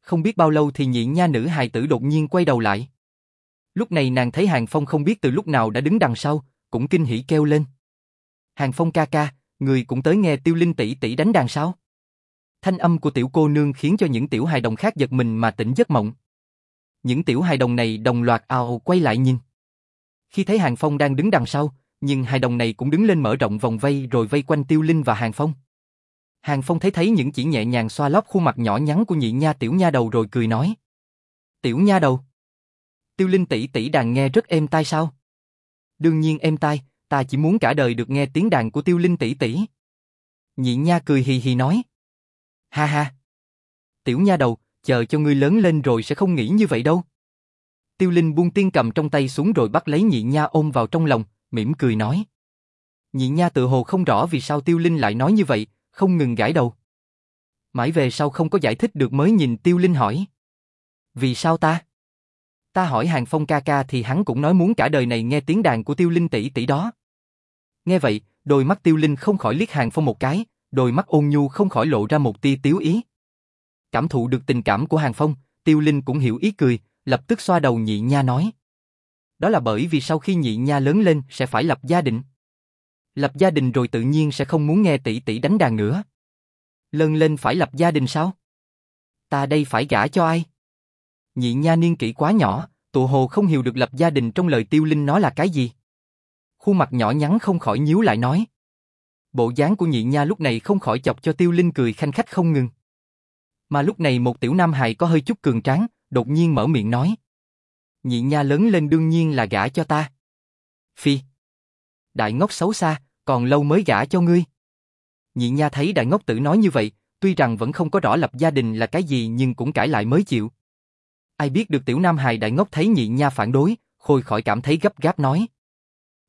Không biết bao lâu thì nhị nha nữ hài tử đột nhiên quay đầu lại. Lúc này nàng thấy Hàng Phong không biết từ lúc nào đã đứng đằng sau, cũng kinh hỉ kêu lên. Hàng Phong ca ca, người cũng tới nghe Tiêu Linh tỷ tỷ đánh đàn sao? Thanh âm của tiểu cô nương khiến cho những tiểu hài đồng khác giật mình mà tỉnh giấc mộng. Những tiểu hài đồng này đồng loạt ào quay lại nhìn. Khi thấy Hàng Phong đang đứng đằng sau, nhưng hài đồng này cũng đứng lên mở rộng vòng vây rồi vây quanh Tiêu Linh và Hàng Phong. Hàng Phong thấy thấy những chỉ nhẹ nhàng xoa lóp khuôn mặt nhỏ nhắn của nhị nha tiểu nha đầu rồi cười nói. Tiểu nha đầu. Tiêu Linh tỷ tỷ đàn nghe rất êm tai sao? Đương nhiên êm tai, ta chỉ muốn cả đời được nghe tiếng đàn của Tiêu Linh tỷ tỷ. Nhị nha cười hì hì nói. Ha ha. Tiểu nha đầu, chờ cho ngươi lớn lên rồi sẽ không nghĩ như vậy đâu. Tiêu Linh buông tiên cầm trong tay xuống rồi bắt lấy nhị nha ôm vào trong lòng, mỉm cười nói. Nhị nha tự hồ không rõ vì sao Tiêu Linh lại nói như vậy, không ngừng gãi đầu. Mãi về sau không có giải thích được mới nhìn Tiêu Linh hỏi. Vì sao ta? Ta hỏi Hàng Phong ca ca thì hắn cũng nói muốn cả đời này nghe tiếng đàn của Tiêu Linh tỷ tỷ đó. Nghe vậy, đôi mắt Tiêu Linh không khỏi liếc Hàng Phong một cái, đôi mắt ôn nhu không khỏi lộ ra một tia tiếu ý. Cảm thụ được tình cảm của Hàng Phong, Tiêu Linh cũng hiểu ý cười, lập tức xoa đầu nhị nha nói. Đó là bởi vì sau khi nhị nha lớn lên sẽ phải lập gia đình. Lập gia đình rồi tự nhiên sẽ không muốn nghe tỷ tỷ đánh đàn nữa. Lớn lên phải lập gia đình sao? Ta đây phải gả cho ai? Nhị nha niên kỷ quá nhỏ, tụ hồ không hiểu được lập gia đình trong lời tiêu linh nói là cái gì. Khuôn mặt nhỏ nhắn không khỏi nhíu lại nói. Bộ dáng của nhị nha lúc này không khỏi chọc cho tiêu linh cười khanh khách không ngừng. Mà lúc này một tiểu nam hài có hơi chút cường tráng, đột nhiên mở miệng nói. Nhị nha lớn lên đương nhiên là gả cho ta. Phi. Đại ngốc xấu xa, còn lâu mới gả cho ngươi. Nhị nha thấy đại ngốc tử nói như vậy, tuy rằng vẫn không có rõ lập gia đình là cái gì nhưng cũng cãi lại mới chịu. Ai biết được tiểu nam hài đại ngốc thấy nhị nha phản đối, khôi khỏi cảm thấy gấp gáp nói.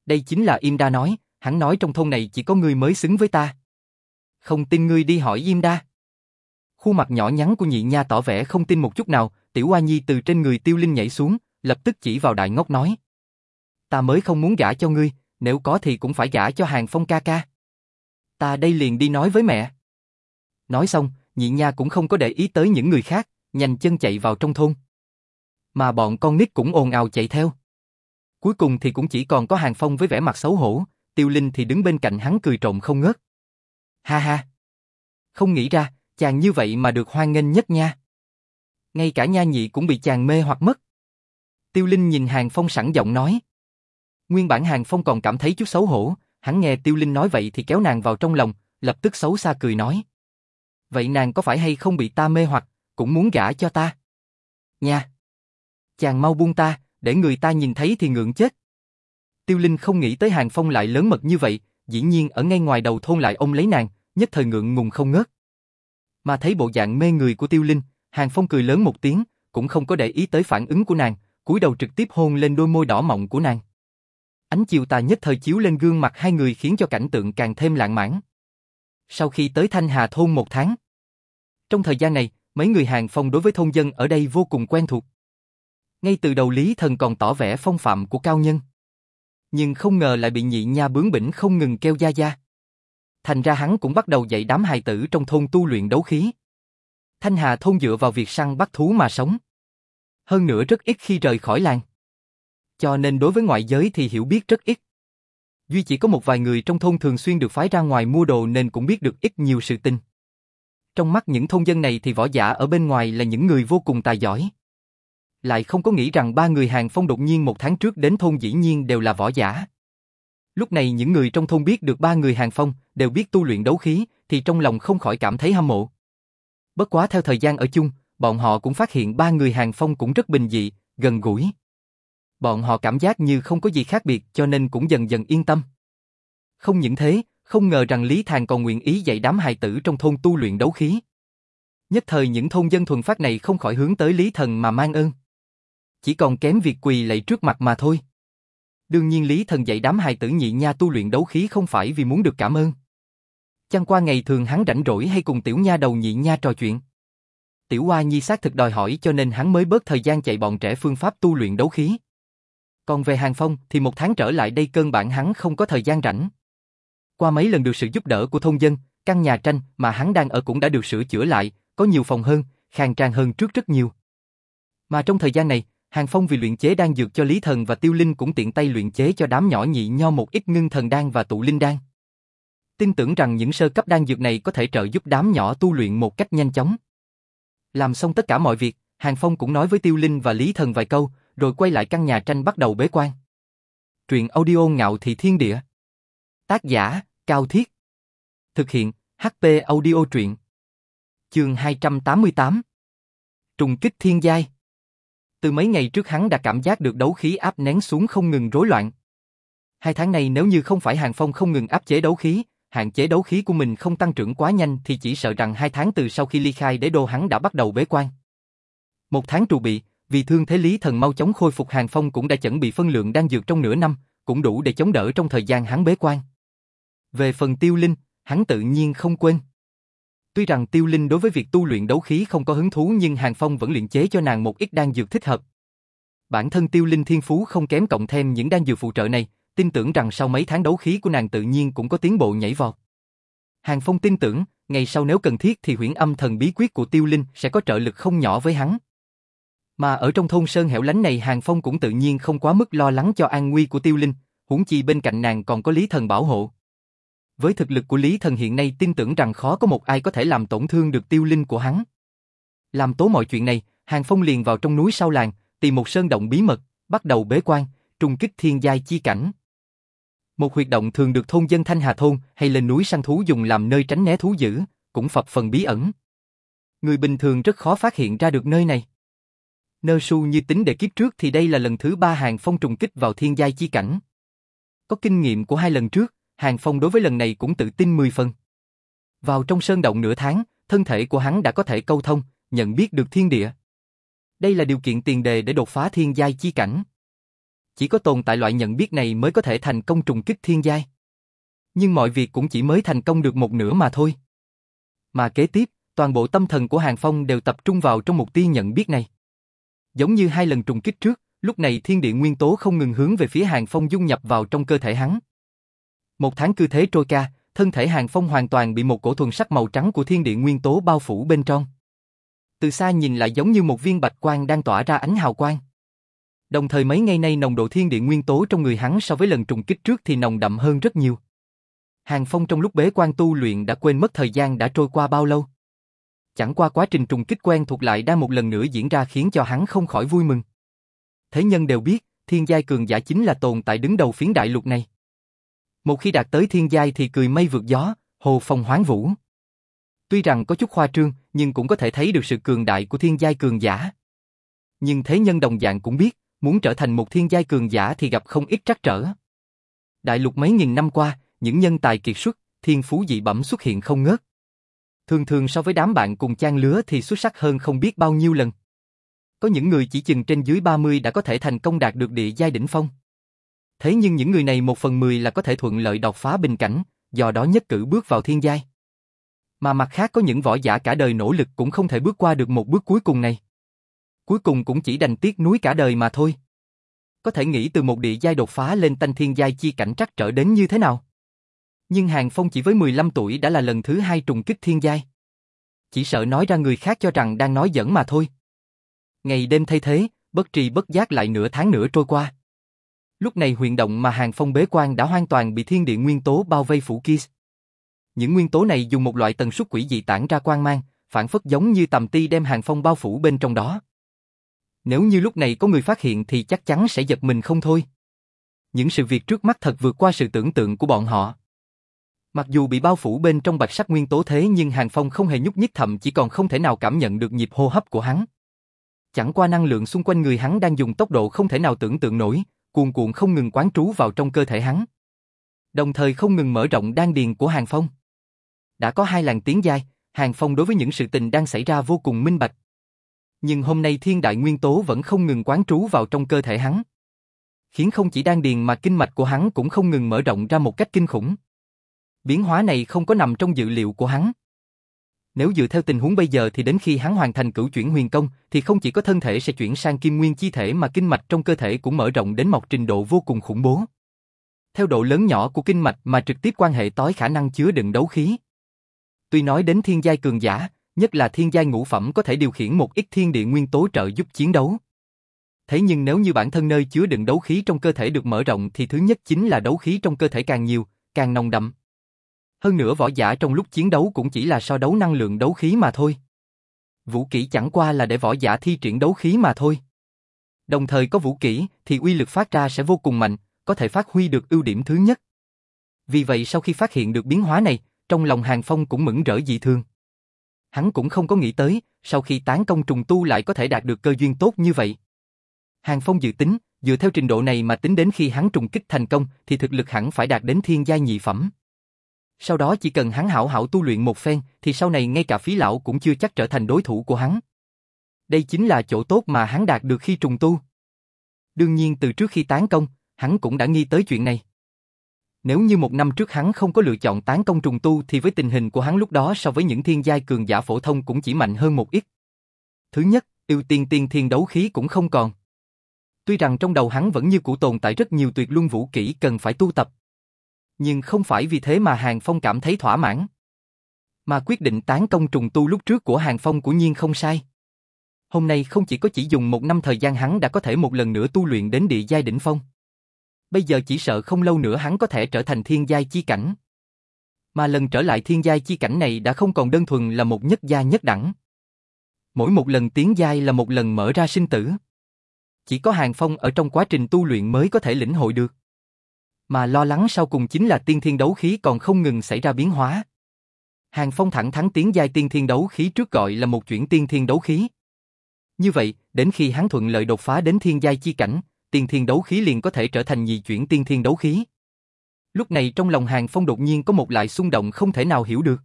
Đây chính là Im Đa nói, hắn nói trong thôn này chỉ có ngươi mới xứng với ta. Không tin ngươi đi hỏi Diêm Đa. Khuôn mặt nhỏ nhắn của nhị nha tỏ vẻ không tin một chút nào, tiểu hoa nhi từ trên người tiêu linh nhảy xuống, lập tức chỉ vào đại ngốc nói. Ta mới không muốn gả cho ngươi, nếu có thì cũng phải gả cho hàng phong ca ca. Ta đây liền đi nói với mẹ. Nói xong, nhị nha cũng không có để ý tới những người khác, nhanh chân chạy vào trong thôn. Mà bọn con nít cũng ồn ào chạy theo. Cuối cùng thì cũng chỉ còn có hàng phong với vẻ mặt xấu hổ, tiêu linh thì đứng bên cạnh hắn cười trộm không ngớt. Ha ha! Không nghĩ ra, chàng như vậy mà được hoan nghênh nhất nha. Ngay cả nha nhị cũng bị chàng mê hoặc mất. Tiêu Linh nhìn Hàng Phong sẵn giọng nói. Nguyên bản Hàng Phong còn cảm thấy chút xấu hổ, hắn nghe Tiêu Linh nói vậy thì kéo nàng vào trong lòng, lập tức xấu xa cười nói. Vậy nàng có phải hay không bị ta mê hoặc, cũng muốn gả cho ta? Nha! Chàng mau buông ta, để người ta nhìn thấy thì ngượng chết. Tiêu Linh không nghĩ tới Hàng Phong lại lớn mật như vậy, dĩ nhiên ở ngay ngoài đầu thôn lại ông lấy nàng, nhất thời ngượng ngùng không ngớt. Mà thấy bộ dạng mê người của Tiêu Linh, Hàng Phong cười lớn một tiếng, cũng không có để ý tới phản ứng của nàng, cúi đầu trực tiếp hôn lên đôi môi đỏ mọng của nàng. Ánh chiều tà nhất thời chiếu lên gương mặt hai người khiến cho cảnh tượng càng thêm lãng mạn. Sau khi tới Thanh Hà thôn một tháng, trong thời gian này, mấy người Hàng Phong đối với thôn dân ở đây vô cùng quen thuộc. Ngay từ đầu Lý Thần còn tỏ vẻ phong phạm của cao nhân. Nhưng không ngờ lại bị nhị nha bướng bỉnh không ngừng kêu gia gia. Thành ra hắn cũng bắt đầu dạy đám hài tử trong thôn tu luyện đấu khí. Thanh Hà thôn dựa vào việc săn bắt thú mà sống. Hơn nữa rất ít khi rời khỏi làng. Cho nên đối với ngoại giới thì hiểu biết rất ít. Duy chỉ có một vài người trong thôn thường xuyên được phái ra ngoài mua đồ nên cũng biết được ít nhiều sự tình. Trong mắt những thôn dân này thì võ giả ở bên ngoài là những người vô cùng tài giỏi. Lại không có nghĩ rằng ba người hàng phong đột nhiên một tháng trước đến thôn dĩ nhiên đều là võ giả. Lúc này những người trong thôn biết được ba người hàng phong đều biết tu luyện đấu khí thì trong lòng không khỏi cảm thấy hâm mộ. Bất quá theo thời gian ở chung, bọn họ cũng phát hiện ba người hàng phong cũng rất bình dị, gần gũi. Bọn họ cảm giác như không có gì khác biệt cho nên cũng dần dần yên tâm. Không những thế, không ngờ rằng Lý Thàng còn nguyện ý dạy đám hài tử trong thôn tu luyện đấu khí. Nhất thời những thôn dân thuần phát này không khỏi hướng tới Lý Thần mà mang ơn. Chỉ còn kém việc quỳ lạy trước mặt mà thôi. Đương nhiên Lý Thần dạy đám hài tử nhị nha tu luyện đấu khí không phải vì muốn được cảm ơn. Chẳng qua ngày thường hắn rảnh rỗi hay cùng tiểu nha đầu nhị nha trò chuyện. Tiểu Hoa Nhi xác thực đòi hỏi cho nên hắn mới bớt thời gian chạy bọn trẻ phương pháp tu luyện đấu khí. Còn về Hàng Phong thì một tháng trở lại đây cơn bản hắn không có thời gian rảnh. Qua mấy lần được sự giúp đỡ của thôn dân, căn nhà tranh mà hắn đang ở cũng đã được sửa chữa lại, có nhiều phòng hơn, khang trang hơn trước rất nhiều. Mà trong thời gian này, Hàng Phong vì luyện chế đan dược cho Lý Thần và Tiêu Linh cũng tiện tay luyện chế cho đám nhỏ nhị nho một ít ngưng thần đan và tụ linh đan. Tin tưởng rằng những sơ cấp đan dược này có thể trợ giúp đám nhỏ tu luyện một cách nhanh chóng. Làm xong tất cả mọi việc, Hàng Phong cũng nói với Tiêu Linh và Lý Thần vài câu, rồi quay lại căn nhà tranh bắt đầu bế quan. Truyện audio ngạo thị thiên địa. Tác giả, Cao Thiết. Thực hiện, HP audio truyện. Chương 288. Trùng kích thiên giai. Từ mấy ngày trước hắn đã cảm giác được đấu khí áp nén xuống không ngừng rối loạn. Hai tháng này nếu như không phải Hàng Phong không ngừng áp chế đấu khí, hạn chế đấu khí của mình không tăng trưởng quá nhanh thì chỉ sợ rằng hai tháng từ sau khi ly khai đế đô hắn đã bắt đầu bế quan. Một tháng trụ bị, vì thương thế lý thần mau chóng khôi phục Hàng Phong cũng đã chuẩn bị phân lượng đang dược trong nửa năm, cũng đủ để chống đỡ trong thời gian hắn bế quan. Về phần tiêu linh, hắn tự nhiên không quên. Tuy rằng tiêu linh đối với việc tu luyện đấu khí không có hứng thú nhưng Hàng Phong vẫn luyện chế cho nàng một ít đan dược thích hợp. Bản thân tiêu linh thiên phú không kém cộng thêm những đan dược phụ trợ này, tin tưởng rằng sau mấy tháng đấu khí của nàng tự nhiên cũng có tiến bộ nhảy vọt. Hàng Phong tin tưởng, ngày sau nếu cần thiết thì huyễn âm thần bí quyết của Tiêu Linh sẽ có trợ lực không nhỏ với hắn. Mà ở trong thôn sơn hẻo lánh này Hàng Phong cũng tự nhiên không quá mức lo lắng cho an nguy của Tiêu Linh, huống chi bên cạnh nàng còn có Lý Thần bảo hộ. Với thực lực của Lý Thần hiện nay tin tưởng rằng khó có một ai có thể làm tổn thương được Tiêu Linh của hắn. Làm tố mọi chuyện này, Hàng Phong liền vào trong núi sau làng, tìm một sơn động bí mật, bắt đầu bế quan, trùng kích thiên giai chi cảnh. Một huyệt động thường được thôn dân Thanh Hà Thôn hay lên núi săn thú dùng làm nơi tránh né thú dữ, cũng phập phần bí ẩn. Người bình thường rất khó phát hiện ra được nơi này. Nơ su như tính để kiếp trước thì đây là lần thứ ba Hàng Phong trùng kích vào thiên giai chi cảnh. Có kinh nghiệm của hai lần trước, Hàng Phong đối với lần này cũng tự tin 10 phần. Vào trong sơn động nửa tháng, thân thể của hắn đã có thể câu thông, nhận biết được thiên địa. Đây là điều kiện tiền đề để đột phá thiên giai chi cảnh. Chỉ có tồn tại loại nhận biết này mới có thể thành công trùng kích thiên giai. Nhưng mọi việc cũng chỉ mới thành công được một nửa mà thôi. Mà kế tiếp, toàn bộ tâm thần của Hàng Phong đều tập trung vào trong mục tiêu nhận biết này. Giống như hai lần trùng kích trước, lúc này thiên địa nguyên tố không ngừng hướng về phía Hàng Phong dung nhập vào trong cơ thể hắn. Một tháng cư thế trôi ca, thân thể Hàng Phong hoàn toàn bị một cổ thuần sắc màu trắng của thiên địa nguyên tố bao phủ bên trong. Từ xa nhìn lại giống như một viên bạch quang đang tỏa ra ánh hào quang. Đồng thời mấy ngày nay nồng độ thiên địa nguyên tố trong người hắn so với lần trùng kích trước thì nồng đậm hơn rất nhiều. Hàng Phong trong lúc bế quan tu luyện đã quên mất thời gian đã trôi qua bao lâu. Chẳng qua quá trình trùng kích quen thuộc lại đang một lần nữa diễn ra khiến cho hắn không khỏi vui mừng. Thế nhân đều biết, thiên giai cường giả chính là tồn tại đứng đầu phiến đại lục này. Một khi đạt tới thiên giai thì cười mây vượt gió, hồ phong hoáng vũ. Tuy rằng có chút khoa trương, nhưng cũng có thể thấy được sự cường đại của thiên giai cường giả. Nhưng thế nhân đồng dạng cũng biết, muốn trở thành một thiên giai cường giả thì gặp không ít trắc trở. Đại lục mấy nghìn năm qua, những nhân tài kiệt xuất, thiên phú dị bẩm xuất hiện không ngớt. Thường thường so với đám bạn cùng trang lứa thì xuất sắc hơn không biết bao nhiêu lần. Có những người chỉ chừng trên dưới 30 đã có thể thành công đạt được địa giai đỉnh phong. Thế nhưng những người này một phần mười là có thể thuận lợi đột phá bình cảnh, do đó nhất cử bước vào thiên giai. Mà mặt khác có những võ giả cả đời nỗ lực cũng không thể bước qua được một bước cuối cùng này. Cuối cùng cũng chỉ đành tiếc núi cả đời mà thôi. Có thể nghĩ từ một địa giai đột phá lên tanh thiên giai chi cảnh trắc trở đến như thế nào? Nhưng Hàng Phong chỉ với 15 tuổi đã là lần thứ hai trùng kích thiên giai. Chỉ sợ nói ra người khác cho rằng đang nói giỡn mà thôi. Ngày đêm thay thế, bất trì bất giác lại nửa tháng nữa trôi qua. Lúc này huyền động mà Hàng Phong bế quan đã hoàn toàn bị thiên địa nguyên tố bao vây phủ kia. Những nguyên tố này dùng một loại tần suất quỷ dị tản ra quang mang, phản phất giống như tầm ti đem Hàng Phong bao phủ bên trong đó. Nếu như lúc này có người phát hiện thì chắc chắn sẽ giật mình không thôi. Những sự việc trước mắt thật vượt qua sự tưởng tượng của bọn họ. Mặc dù bị bao phủ bên trong bạch sắc nguyên tố thế nhưng Hàng Phong không hề nhúc nhích thậm chỉ còn không thể nào cảm nhận được nhịp hô hấp của hắn. Chẳng qua năng lượng xung quanh người hắn đang dùng tốc độ không thể nào tưởng tượng nổi, cuồn cuộn không ngừng quán trú vào trong cơ thể hắn. Đồng thời không ngừng mở rộng đan điền của Hàng Phong. Đã có hai làn tiếng dài, Hàng Phong đối với những sự tình đang xảy ra vô cùng minh bạch. Nhưng hôm nay thiên đại nguyên tố vẫn không ngừng quán trú vào trong cơ thể hắn. Khiến không chỉ đan điền mà kinh mạch của hắn cũng không ngừng mở rộng ra một cách kinh khủng. Biến hóa này không có nằm trong dự liệu của hắn. Nếu dựa theo tình huống bây giờ thì đến khi hắn hoàn thành cửu chuyển huyền công thì không chỉ có thân thể sẽ chuyển sang kim nguyên chi thể mà kinh mạch trong cơ thể cũng mở rộng đến một trình độ vô cùng khủng bố. Theo độ lớn nhỏ của kinh mạch mà trực tiếp quan hệ tới khả năng chứa đựng đấu khí. Tuy nói đến thiên giai cường giả, nhất là thiên giai ngũ phẩm có thể điều khiển một ít thiên địa nguyên tố trợ giúp chiến đấu. Thế nhưng nếu như bản thân nơi chứa đựng đấu khí trong cơ thể được mở rộng thì thứ nhất chính là đấu khí trong cơ thể càng nhiều, càng nồng đậm. Hơn nữa võ giả trong lúc chiến đấu cũng chỉ là so đấu năng lượng đấu khí mà thôi. Vũ kỹ chẳng qua là để võ giả thi triển đấu khí mà thôi. Đồng thời có vũ kỹ thì uy lực phát ra sẽ vô cùng mạnh, có thể phát huy được ưu điểm thứ nhất. Vì vậy sau khi phát hiện được biến hóa này, trong lòng Hàng Phong cũng mẫn rỡ dị thường Hắn cũng không có nghĩ tới, sau khi tán công trùng tu lại có thể đạt được cơ duyên tốt như vậy. Hàng Phong dự tính, dựa theo trình độ này mà tính đến khi hắn trùng kích thành công thì thực lực hẳn phải đạt đến thiên giai nhị phẩm. Sau đó chỉ cần hắn hảo hảo tu luyện một phen, thì sau này ngay cả phí lão cũng chưa chắc trở thành đối thủ của hắn. Đây chính là chỗ tốt mà hắn đạt được khi trùng tu. Đương nhiên từ trước khi tán công, hắn cũng đã nghi tới chuyện này. Nếu như một năm trước hắn không có lựa chọn tán công trùng tu thì với tình hình của hắn lúc đó so với những thiên giai cường giả phổ thông cũng chỉ mạnh hơn một ít. Thứ nhất, ưu tiên tiên thiên đấu khí cũng không còn. Tuy rằng trong đầu hắn vẫn như cũ tồn tại rất nhiều tuyệt luân vũ kỹ cần phải tu tập, nhưng không phải vì thế mà Hàng Phong cảm thấy thỏa mãn. Mà quyết định tán công trùng tu lúc trước của Hàng Phong của nhiên không sai. Hôm nay không chỉ có chỉ dùng một năm thời gian hắn đã có thể một lần nữa tu luyện đến địa giai đỉnh phong. Bây giờ chỉ sợ không lâu nữa hắn có thể trở thành thiên giai chi cảnh. Mà lần trở lại thiên giai chi cảnh này đã không còn đơn thuần là một nhất gia nhất đẳng. Mỗi một lần tiến giai là một lần mở ra sinh tử. Chỉ có Hàng Phong ở trong quá trình tu luyện mới có thể lĩnh hội được. Mà lo lắng sau cùng chính là tiên thiên đấu khí còn không ngừng xảy ra biến hóa. Hàng Phong thẳng thắn tiến giai tiên thiên đấu khí trước gọi là một chuyển tiên thiên đấu khí. Như vậy, đến khi hắn thuận lợi đột phá đến thiên giai chi cảnh, tiên thiên đấu khí liền có thể trở thành nhị chuyển tiên thiên đấu khí. Lúc này trong lòng Hàng Phong đột nhiên có một loại xung động không thể nào hiểu được.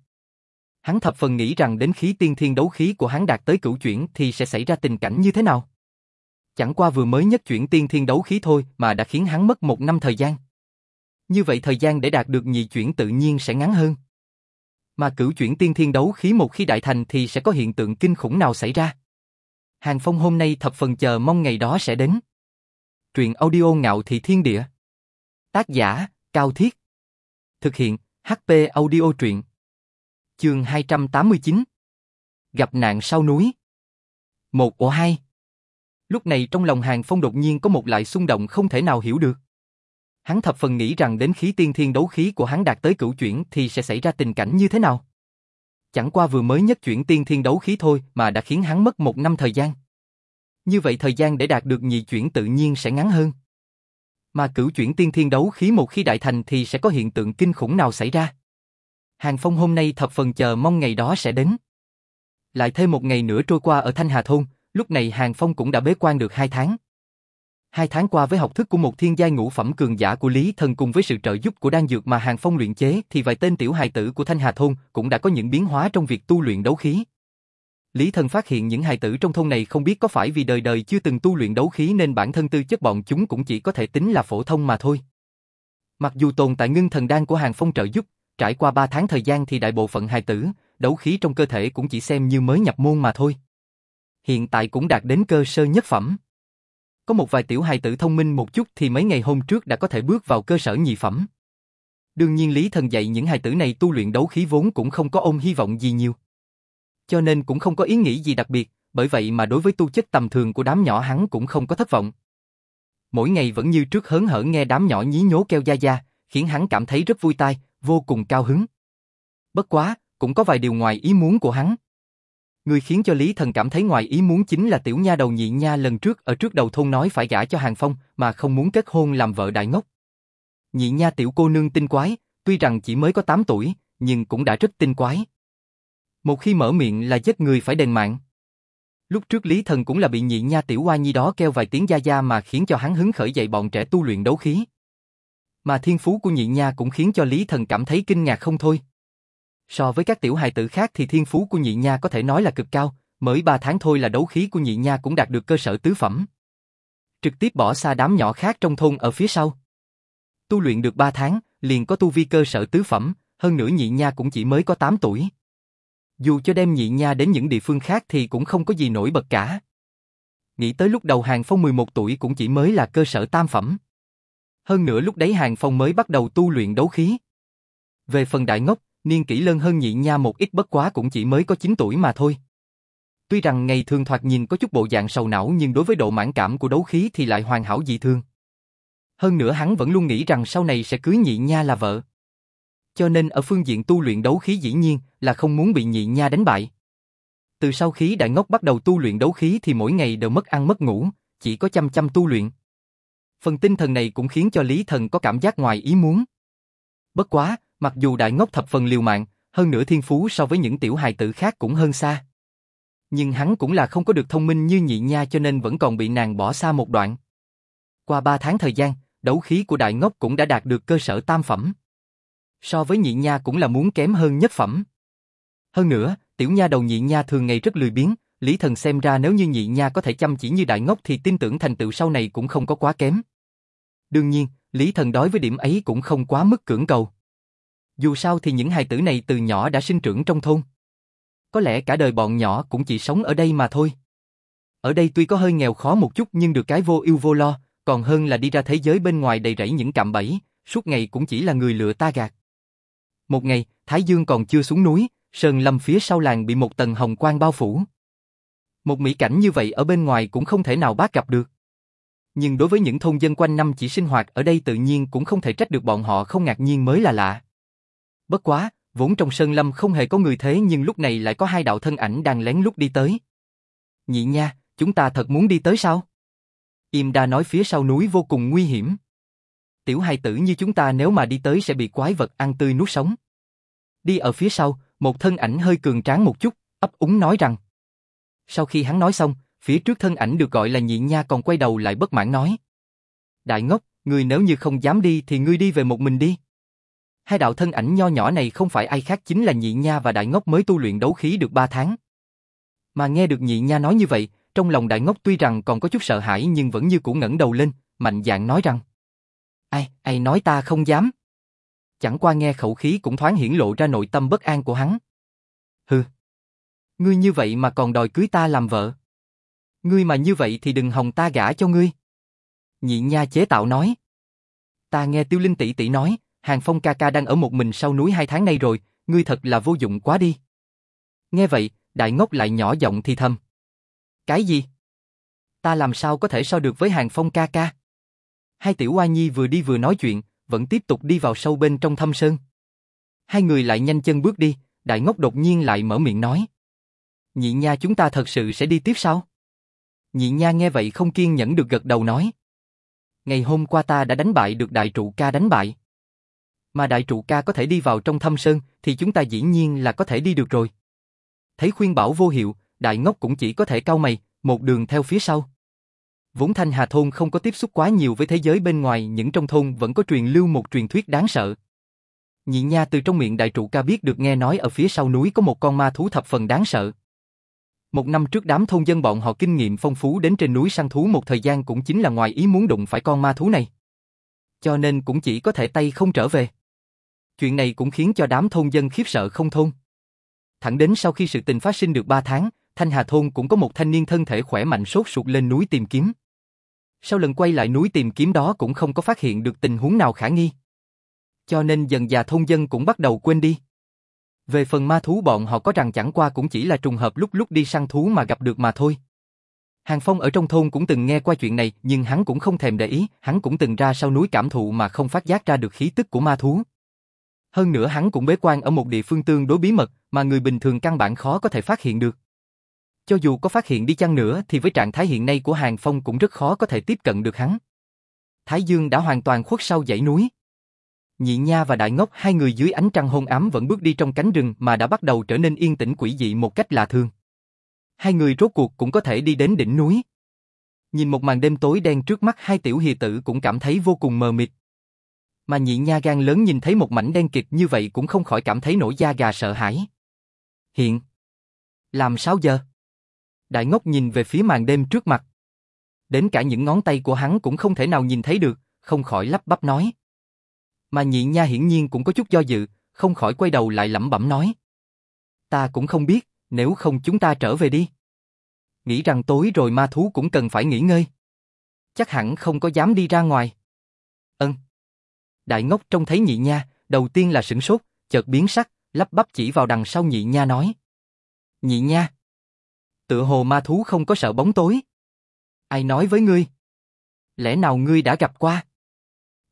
Hắn thập phần nghĩ rằng đến khí tiên thiên đấu khí của hắn đạt tới cửu chuyển thì sẽ xảy ra tình cảnh như thế nào. Chẳng qua vừa mới nhất chuyển tiên thiên đấu khí thôi mà đã khiến hắn mất một năm thời gian. Như vậy thời gian để đạt được nhị chuyển tự nhiên sẽ ngắn hơn. Mà cửu chuyển tiên thiên đấu khí một khi đại thành thì sẽ có hiện tượng kinh khủng nào xảy ra. Hàng Phong hôm nay thập phần chờ mong ngày đó sẽ đến. Truyện audio ngạo thị thiên địa. Tác giả, Cao Thiết. Thực hiện, HP audio truyện. Chương 289. Gặp nạn sau núi. Một ổ hai. Lúc này trong lòng Hàng Phong đột nhiên có một loại xung động không thể nào hiểu được. Hắn thập phần nghĩ rằng đến khí tiên thiên đấu khí của hắn đạt tới cửu chuyển thì sẽ xảy ra tình cảnh như thế nào. Chẳng qua vừa mới nhất chuyển tiên thiên đấu khí thôi mà đã khiến hắn mất một năm thời gian. Như vậy thời gian để đạt được nhị chuyển tự nhiên sẽ ngắn hơn. Mà cửu chuyển tiên thiên đấu khí một khi đại thành thì sẽ có hiện tượng kinh khủng nào xảy ra. Hàng Phong hôm nay thập phần chờ mong ngày đó sẽ đến. Lại thêm một ngày nữa trôi qua ở Thanh Hà Thôn, lúc này Hàng Phong cũng đã bế quan được hai tháng. Hai tháng qua với học thức của một thiên giai ngũ phẩm cường giả của Lý Thần cùng với sự trợ giúp của đan dược mà Hàng Phong luyện chế thì vài tên tiểu hài tử của Thanh Hà Thôn cũng đã có những biến hóa trong việc tu luyện đấu khí. Lý Thần phát hiện những hài tử trong thôn này không biết có phải vì đời đời chưa từng tu luyện đấu khí nên bản thân tư chất bọn chúng cũng chỉ có thể tính là phổ thông mà thôi. Mặc dù tồn tại ngưng thần đan của Hàng Phong trợ giúp, trải qua 3 tháng thời gian thì đại bộ phận hài tử, đấu khí trong cơ thể cũng chỉ xem như mới nhập môn mà thôi. Hiện tại cũng đạt đến cơ sơ nhất phẩm. Có một vài tiểu hài tử thông minh một chút thì mấy ngày hôm trước đã có thể bước vào cơ sở nhị phẩm. Đương nhiên Lý Thần dạy những hài tử này tu luyện đấu khí vốn cũng không có ôm hy vọng gì nhiều. Cho nên cũng không có ý nghĩ gì đặc biệt, bởi vậy mà đối với tu chất tầm thường của đám nhỏ hắn cũng không có thất vọng. Mỗi ngày vẫn như trước hớn hở nghe đám nhỏ nhí nhố kêu da da, khiến hắn cảm thấy rất vui tai, vô cùng cao hứng. Bất quá, cũng có vài điều ngoài ý muốn của hắn. Người khiến cho Lý Thần cảm thấy ngoài ý muốn chính là tiểu nha đầu nhị nha lần trước ở trước đầu thôn nói phải gả cho Hàng Phong mà không muốn kết hôn làm vợ đại ngốc. Nhị nha tiểu cô nương tinh quái, tuy rằng chỉ mới có 8 tuổi, nhưng cũng đã rất tinh quái. Một khi mở miệng là giết người phải đền mạng. Lúc trước Lý Thần cũng là bị nhị nha tiểu hoa nhi đó kêu vài tiếng gia gia mà khiến cho hắn hứng khởi dậy bọn trẻ tu luyện đấu khí. Mà thiên phú của nhị nha cũng khiến cho Lý Thần cảm thấy kinh ngạc không thôi. So với các tiểu hài tử khác thì thiên phú của nhị nha có thể nói là cực cao, mới 3 tháng thôi là đấu khí của nhị nha cũng đạt được cơ sở tứ phẩm. Trực tiếp bỏ xa đám nhỏ khác trong thôn ở phía sau. Tu luyện được 3 tháng, liền có tu vi cơ sở tứ phẩm, hơn nữa nhị nha cũng chỉ mới có 8 tuổi. Dù cho đem nhị nha đến những địa phương khác thì cũng không có gì nổi bật cả. Nghĩ tới lúc đầu Hàng Phong 11 tuổi cũng chỉ mới là cơ sở tam phẩm. Hơn nữa lúc đấy Hàng Phong mới bắt đầu tu luyện đấu khí. Về phần đại ngốc, niên kỷ lớn hơn nhị nha một ít bất quá cũng chỉ mới có 9 tuổi mà thôi. Tuy rằng ngày thường thoạt nhìn có chút bộ dạng sầu não nhưng đối với độ mãn cảm của đấu khí thì lại hoàn hảo dị thường. Hơn nữa hắn vẫn luôn nghĩ rằng sau này sẽ cưới nhị nha là vợ. Cho nên ở phương diện tu luyện đấu khí dĩ nhiên là không muốn bị nhị nha đánh bại. Từ sau khí đại ngốc bắt đầu tu luyện đấu khí thì mỗi ngày đều mất ăn mất ngủ, chỉ có chăm chăm tu luyện. Phần tinh thần này cũng khiến cho Lý Thần có cảm giác ngoài ý muốn. Bất quá, mặc dù đại ngốc thập phần liều mạng, hơn nữa thiên phú so với những tiểu hài tử khác cũng hơn xa. Nhưng hắn cũng là không có được thông minh như nhị nha cho nên vẫn còn bị nàng bỏ xa một đoạn. Qua ba tháng thời gian, đấu khí của đại ngốc cũng đã đạt được cơ sở tam phẩm. So với nhị nha cũng là muốn kém hơn nhất phẩm. Hơn nữa, tiểu nha đầu nhị nha thường ngày rất lười biếng, Lý Thần xem ra nếu như nhị nha có thể chăm chỉ như đại ngốc thì tin tưởng thành tựu sau này cũng không có quá kém. Đương nhiên, Lý Thần đối với điểm ấy cũng không quá mức cưỡng cầu. Dù sao thì những hài tử này từ nhỏ đã sinh trưởng trong thôn. Có lẽ cả đời bọn nhỏ cũng chỉ sống ở đây mà thôi. Ở đây tuy có hơi nghèo khó một chút nhưng được cái vô ưu vô lo, còn hơn là đi ra thế giới bên ngoài đầy rẫy những cạm bẫy, suốt ngày cũng chỉ là người lựa ta gạt. Một ngày, Thái Dương còn chưa xuống núi, sơn lâm phía sau làng bị một tầng hồng quang bao phủ. Một mỹ cảnh như vậy ở bên ngoài cũng không thể nào bác gặp được. Nhưng đối với những thôn dân quanh năm chỉ sinh hoạt ở đây tự nhiên cũng không thể trách được bọn họ không ngạc nhiên mới là lạ. Bất quá, vốn trong sơn lâm không hề có người thế nhưng lúc này lại có hai đạo thân ảnh đang lén lút đi tới. Nhị nha, chúng ta thật muốn đi tới sao? Im đa nói phía sau núi vô cùng nguy hiểm. Tiểu hai tử như chúng ta nếu mà đi tới sẽ bị quái vật ăn tươi nuốt sống. Đi ở phía sau, một thân ảnh hơi cường tráng một chút, ấp úng nói rằng. Sau khi hắn nói xong, phía trước thân ảnh được gọi là nhị nha còn quay đầu lại bất mãn nói. Đại ngốc, ngươi nếu như không dám đi thì ngươi đi về một mình đi. Hai đạo thân ảnh nho nhỏ này không phải ai khác chính là nhị nha và đại ngốc mới tu luyện đấu khí được ba tháng. Mà nghe được nhị nha nói như vậy, trong lòng đại ngốc tuy rằng còn có chút sợ hãi nhưng vẫn như cũ ngẩng đầu lên, mạnh dạn nói rằng Ai, ai nói ta không dám. Chẳng qua nghe khẩu khí cũng thoáng hiển lộ ra nội tâm bất an của hắn. Hừ. Ngươi như vậy mà còn đòi cưới ta làm vợ. Ngươi mà như vậy thì đừng hòng ta gả cho ngươi. Nhị nha chế tạo nói. Ta nghe tiêu linh tỷ tỷ nói, Hàng Phong ca ca đang ở một mình sau núi hai tháng nay rồi, ngươi thật là vô dụng quá đi. Nghe vậy, đại ngốc lại nhỏ giọng thì thầm. Cái gì? Ta làm sao có thể so được với Hàng Phong ca ca? Hai tiểu oa nhi vừa đi vừa nói chuyện, vẫn tiếp tục đi vào sâu bên trong thâm sơn. Hai người lại nhanh chân bước đi, đại ngốc đột nhiên lại mở miệng nói. Nhị nha chúng ta thật sự sẽ đi tiếp sao? Nhị nha nghe vậy không kiên nhẫn được gật đầu nói. Ngày hôm qua ta đã đánh bại được đại trụ ca đánh bại. Mà đại trụ ca có thể đi vào trong thâm sơn thì chúng ta dĩ nhiên là có thể đi được rồi. Thấy khuyên bảo vô hiệu, đại ngốc cũng chỉ có thể cau mày, một đường theo phía sau. Vốn Thanh Hà Thôn không có tiếp xúc quá nhiều với thế giới bên ngoài những trong thôn vẫn có truyền lưu một truyền thuyết đáng sợ. Nhị nha từ trong miệng đại trụ ca biết được nghe nói ở phía sau núi có một con ma thú thập phần đáng sợ. Một năm trước đám thôn dân bọn họ kinh nghiệm phong phú đến trên núi săn thú một thời gian cũng chính là ngoài ý muốn đụng phải con ma thú này. Cho nên cũng chỉ có thể tay không trở về. Chuyện này cũng khiến cho đám thôn dân khiếp sợ không thôn. Thẳng đến sau khi sự tình phát sinh được 3 tháng, Thanh Hà Thôn cũng có một thanh niên thân thể khỏe mạnh sốt sụt lên núi tìm kiếm. Sau lần quay lại núi tìm kiếm đó cũng không có phát hiện được tình huống nào khả nghi. Cho nên dần già thôn dân cũng bắt đầu quên đi. Về phần ma thú bọn họ có rằng chẳng qua cũng chỉ là trùng hợp lúc lúc đi săn thú mà gặp được mà thôi. Hàng Phong ở trong thôn cũng từng nghe qua chuyện này nhưng hắn cũng không thèm để ý, hắn cũng từng ra sau núi cảm thụ mà không phát giác ra được khí tức của ma thú. Hơn nữa hắn cũng bế quan ở một địa phương tương đối bí mật mà người bình thường căn bản khó có thể phát hiện được. Cho dù có phát hiện đi chăng nữa thì với trạng thái hiện nay của Hàng Phong cũng rất khó có thể tiếp cận được hắn. Thái Dương đã hoàn toàn khuất sau dãy núi. Nhị Nha và Đại Ngốc, hai người dưới ánh trăng hôn ám vẫn bước đi trong cánh rừng mà đã bắt đầu trở nên yên tĩnh quỷ dị một cách lạ thường. Hai người rốt cuộc cũng có thể đi đến đỉnh núi. Nhìn một màn đêm tối đen trước mắt, hai tiểu hì tử cũng cảm thấy vô cùng mờ mịt. Mà nhị nha gan lớn nhìn thấy một mảnh đen kịt như vậy cũng không khỏi cảm thấy nổi da gà sợ hãi. Hiện. Làm sao giờ? Đại ngốc nhìn về phía màn đêm trước mặt. Đến cả những ngón tay của hắn cũng không thể nào nhìn thấy được, không khỏi lắp bắp nói. Mà nhị nha hiển nhiên cũng có chút do dự, không khỏi quay đầu lại lẩm bẩm nói. Ta cũng không biết, nếu không chúng ta trở về đi. Nghĩ rằng tối rồi ma thú cũng cần phải nghỉ ngơi. Chắc hẳn không có dám đi ra ngoài. Ân. Đại ngốc trông thấy nhị nha, đầu tiên là sửng sốt, chợt biến sắc, lắp bắp chỉ vào đằng sau nhị nha nói. Nhị nha. Tựa hồ ma thú không có sợ bóng tối. Ai nói với ngươi? Lẽ nào ngươi đã gặp qua?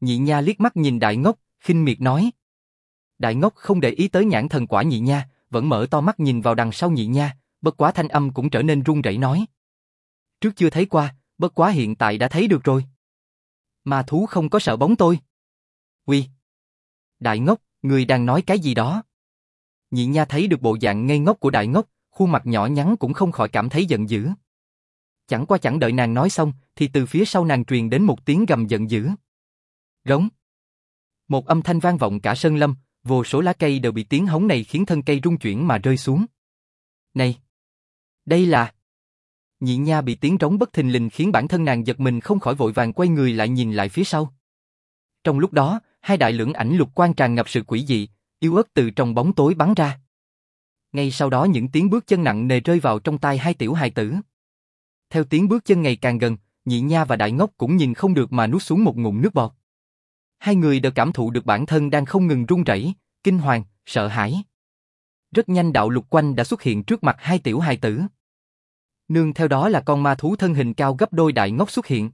Nhị nha liếc mắt nhìn đại ngốc, khinh miệt nói. Đại ngốc không để ý tới nhãn thần quả nhị nha, vẫn mở to mắt nhìn vào đằng sau nhị nha, bất quá thanh âm cũng trở nên run rẩy nói. Trước chưa thấy qua, bất quá hiện tại đã thấy được rồi. Ma thú không có sợ bóng tôi. Quy. Đại ngốc, người đang nói cái gì đó? Nhị nha thấy được bộ dạng ngây ngốc của đại ngốc, khuôn mặt nhỏ nhắn cũng không khỏi cảm thấy giận dữ. Chẳng qua chẳng đợi nàng nói xong, thì từ phía sau nàng truyền đến một tiếng gầm giận dữ. Rống. Một âm thanh vang vọng cả sân lâm, vô số lá cây đều bị tiếng hống này khiến thân cây rung chuyển mà rơi xuống. Này! Đây là... Nhị nha bị tiếng rống bất thình lình khiến bản thân nàng giật mình không khỏi vội vàng quay người lại nhìn lại phía sau. Trong lúc đó, hai đại lưỡng ảnh lục quan tràn ngập sự quỷ dị, yếu ớt từ trong bóng tối bắn ra. Ngay sau đó những tiếng bước chân nặng nề rơi vào trong tai hai tiểu hài tử. Theo tiếng bước chân ngày càng gần, nhị nha và đại ngốc cũng nhìn không được mà nuốt xuống một ngụm nước bọt. Hai người đều cảm thụ được bản thân đang không ngừng run rẩy, kinh hoàng, sợ hãi. Rất nhanh đạo lục quanh đã xuất hiện trước mặt hai tiểu hài tử. Nương theo đó là con ma thú thân hình cao gấp đôi đại ngốc xuất hiện.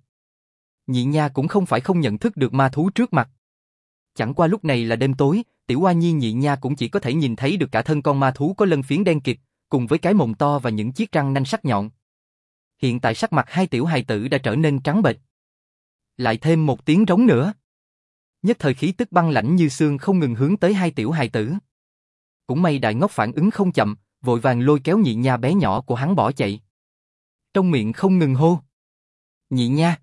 Nhị nha cũng không phải không nhận thức được ma thú trước mặt. Chẳng qua lúc này là đêm tối, tiểu hoa nhi nhị nha cũng chỉ có thể nhìn thấy được cả thân con ma thú có lân phiến đen kịt, cùng với cái mồm to và những chiếc răng nanh sắc nhọn. Hiện tại sắc mặt hai tiểu hài tử đã trở nên trắng bệch. Lại thêm một tiếng rống nữa. Nhất thời khí tức băng lãnh như xương không ngừng hướng tới hai tiểu hài tử. Cũng may đại ngốc phản ứng không chậm, vội vàng lôi kéo nhị nha bé nhỏ của hắn bỏ chạy. Trong miệng không ngừng hô. Nhị nha!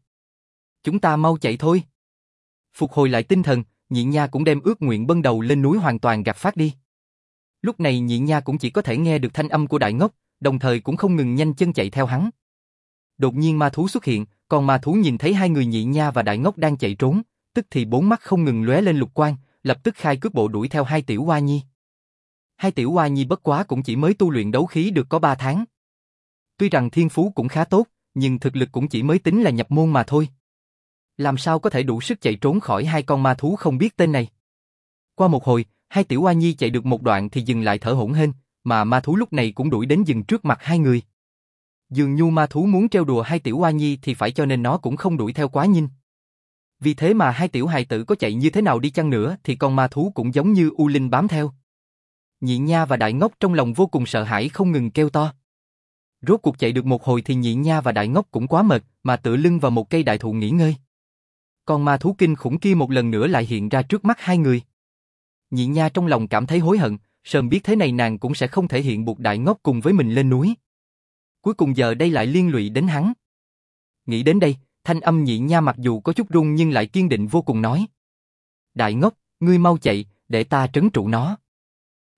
Chúng ta mau chạy thôi! Phục hồi lại tinh thần, nhị nha cũng đem ước nguyện bân đầu lên núi hoàn toàn gạt phát đi. Lúc này nhị nha cũng chỉ có thể nghe được thanh âm của đại ngốc, đồng thời cũng không ngừng nhanh chân chạy theo hắn. Đột nhiên ma thú xuất hiện, còn ma thú nhìn thấy hai người nhị nha và đại ngốc đang chạy trốn, tức thì bốn mắt không ngừng lóe lên lục quang, lập tức khai cước bộ đuổi theo hai tiểu hoa nhi. Hai tiểu hoa nhi bất quá cũng chỉ mới tu luyện đấu khí được có ba tháng. Tuy rằng thiên phú cũng khá tốt, nhưng thực lực cũng chỉ mới tính là nhập môn mà thôi. Làm sao có thể đủ sức chạy trốn khỏi hai con ma thú không biết tên này? Qua một hồi, hai tiểu oa nhi chạy được một đoạn thì dừng lại thở hổn hển, mà ma thú lúc này cũng đuổi đến dừng trước mặt hai người. Dường như ma thú muốn trêu đùa hai tiểu oa nhi thì phải cho nên nó cũng không đuổi theo quá nhanh. Vì thế mà hai tiểu hài tử có chạy như thế nào đi chăng nữa thì con ma thú cũng giống như U Linh bám theo. Nhị Nha và Đại Ngốc trong lòng vô cùng sợ hãi không ngừng kêu to. Rốt cuộc chạy được một hồi thì Nhị Nha và Đại Ngốc cũng quá mệt mà tựa lưng vào một cây đại thụ nghỉ ngơi. Con ma thú kinh khủng kia một lần nữa lại hiện ra trước mắt hai người. Nhị Nha trong lòng cảm thấy hối hận, sớm biết thế này nàng cũng sẽ không thể hiện buộc Đại Ngốc cùng với mình lên núi. Cuối cùng giờ đây lại liên lụy đến hắn. Nghĩ đến đây, thanh âm nhị nha mặc dù có chút run nhưng lại kiên định vô cùng nói. Đại ngốc, ngươi mau chạy, để ta trấn trụ nó.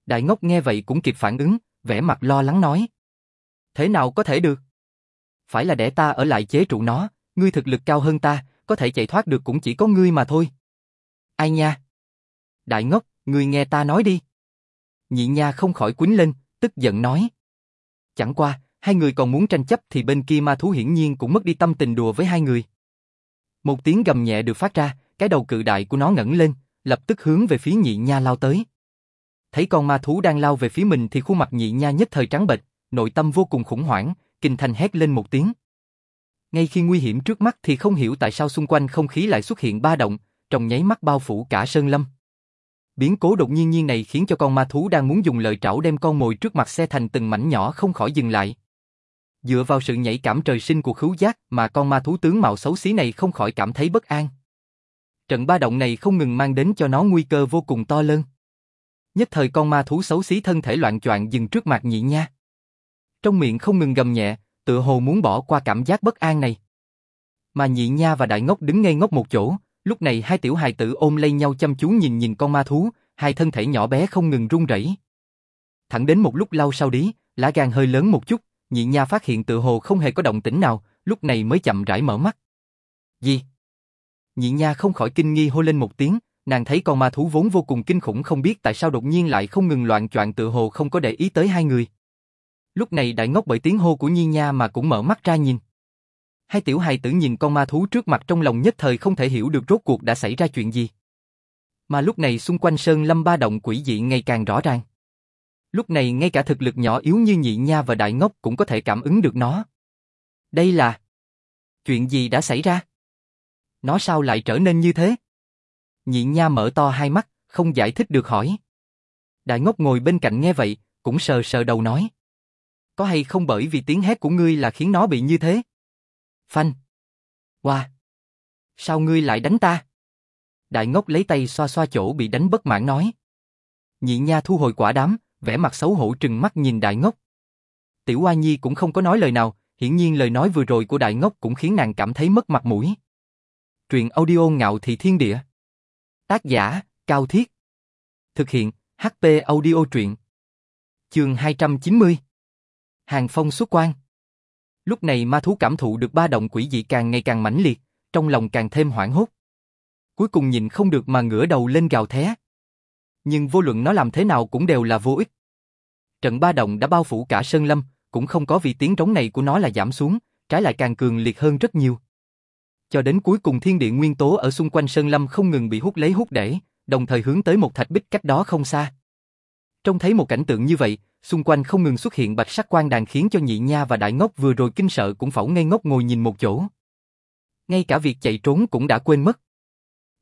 Đại ngốc nghe vậy cũng kịp phản ứng, vẻ mặt lo lắng nói. Thế nào có thể được? Phải là để ta ở lại chế trụ nó, ngươi thực lực cao hơn ta, có thể chạy thoát được cũng chỉ có ngươi mà thôi. Ai nha? Đại ngốc, ngươi nghe ta nói đi. Nhị nha không khỏi quýnh lên, tức giận nói. Chẳng qua, hai người còn muốn tranh chấp thì bên kia ma thú hiển nhiên cũng mất đi tâm tình đùa với hai người. Một tiếng gầm nhẹ được phát ra, cái đầu cự đại của nó ngẩng lên, lập tức hướng về phía nhị nha lao tới. Thấy con ma thú đang lao về phía mình thì khuôn mặt nhị nha nhất thời trắng bệch, nội tâm vô cùng khủng hoảng, kinh thành hét lên một tiếng. Ngay khi nguy hiểm trước mắt thì không hiểu tại sao xung quanh không khí lại xuất hiện ba động, trong nháy mắt bao phủ cả sơn lâm. Biến cố đột nhiên nhiên này khiến cho con ma thú đang muốn dùng lợi trảo đem con mồi trước mặt xe thành từng mảnh nhỏ không khỏi dừng lại. Dựa vào sự nhạy cảm trời sinh của khứu giác mà con ma thú tướng mạo xấu xí này không khỏi cảm thấy bất an. Trận ba động này không ngừng mang đến cho nó nguy cơ vô cùng to lớn. Nhất thời con ma thú xấu xí thân thể loạn choạng dừng trước mặt nhị nha. Trong miệng không ngừng gầm nhẹ, tựa hồ muốn bỏ qua cảm giác bất an này. Mà nhị nha và đại ngốc đứng ngây ngốc một chỗ, lúc này hai tiểu hài tử ôm lấy nhau chăm chú nhìn nhìn con ma thú, hai thân thể nhỏ bé không ngừng run rẩy. Thẳng đến một lúc lâu sau đi, lá gan hơi lớn một chút, nhị nha phát hiện tự hồ không hề có động tĩnh nào, lúc này mới chậm rãi mở mắt. Gì? Nhị nha không khỏi kinh nghi hô lên một tiếng, nàng thấy con ma thú vốn vô cùng kinh khủng không biết tại sao đột nhiên lại không ngừng loạn choạng tự hồ không có để ý tới hai người. Lúc này đại ngốc bởi tiếng hô của Nhi Nha mà cũng mở mắt ra nhìn. Hai tiểu hài tử nhìn con ma thú trước mặt trong lòng nhất thời không thể hiểu được rốt cuộc đã xảy ra chuyện gì. Mà lúc này xung quanh sơn lâm ba động quỷ dị ngày càng rõ ràng. Lúc này ngay cả thực lực nhỏ yếu như nhị nha và đại ngốc cũng có thể cảm ứng được nó. Đây là... Chuyện gì đã xảy ra? Nó sao lại trở nên như thế? Nhị nha mở to hai mắt, không giải thích được hỏi. Đại ngốc ngồi bên cạnh nghe vậy, cũng sờ sờ đầu nói. Có hay không bởi vì tiếng hét của ngươi là khiến nó bị như thế? Phanh. Wow. Sao ngươi lại đánh ta? Đại ngốc lấy tay xoa xoa chỗ bị đánh bất mãn nói. Nhị nha thu hồi quả đám, vẻ mặt xấu hổ trừng mắt nhìn đại ngốc. Tiểu Hoa Nhi cũng không có nói lời nào, hiển nhiên lời nói vừa rồi của đại ngốc cũng khiến nàng cảm thấy mất mặt mũi. Truyện audio ngạo thị thiên địa. Tác giả, Cao Thiết. Thực hiện, HP audio truyện. Trường 290. Hàng phong xuất quan. Lúc này ma thú cảm thụ được ba động quỷ dị càng ngày càng mãnh liệt, trong lòng càng thêm hoảng hốt. Cuối cùng nhìn không được mà ngửa đầu lên gào thé nhưng vô luận nó làm thế nào cũng đều là vô ích. Trận ba động đã bao phủ cả Sơn Lâm, cũng không có vì tiếng trống này của nó là giảm xuống, trái lại càng cường liệt hơn rất nhiều. Cho đến cuối cùng thiên địa nguyên tố ở xung quanh Sơn Lâm không ngừng bị hút lấy hút để, đồng thời hướng tới một thạch bích cách đó không xa. Trông thấy một cảnh tượng như vậy, xung quanh không ngừng xuất hiện bạch sắc quang đàn khiến cho nhị nha và đại ngốc vừa rồi kinh sợ cũng phẩu ngây ngốc ngồi nhìn một chỗ. Ngay cả việc chạy trốn cũng đã quên mất.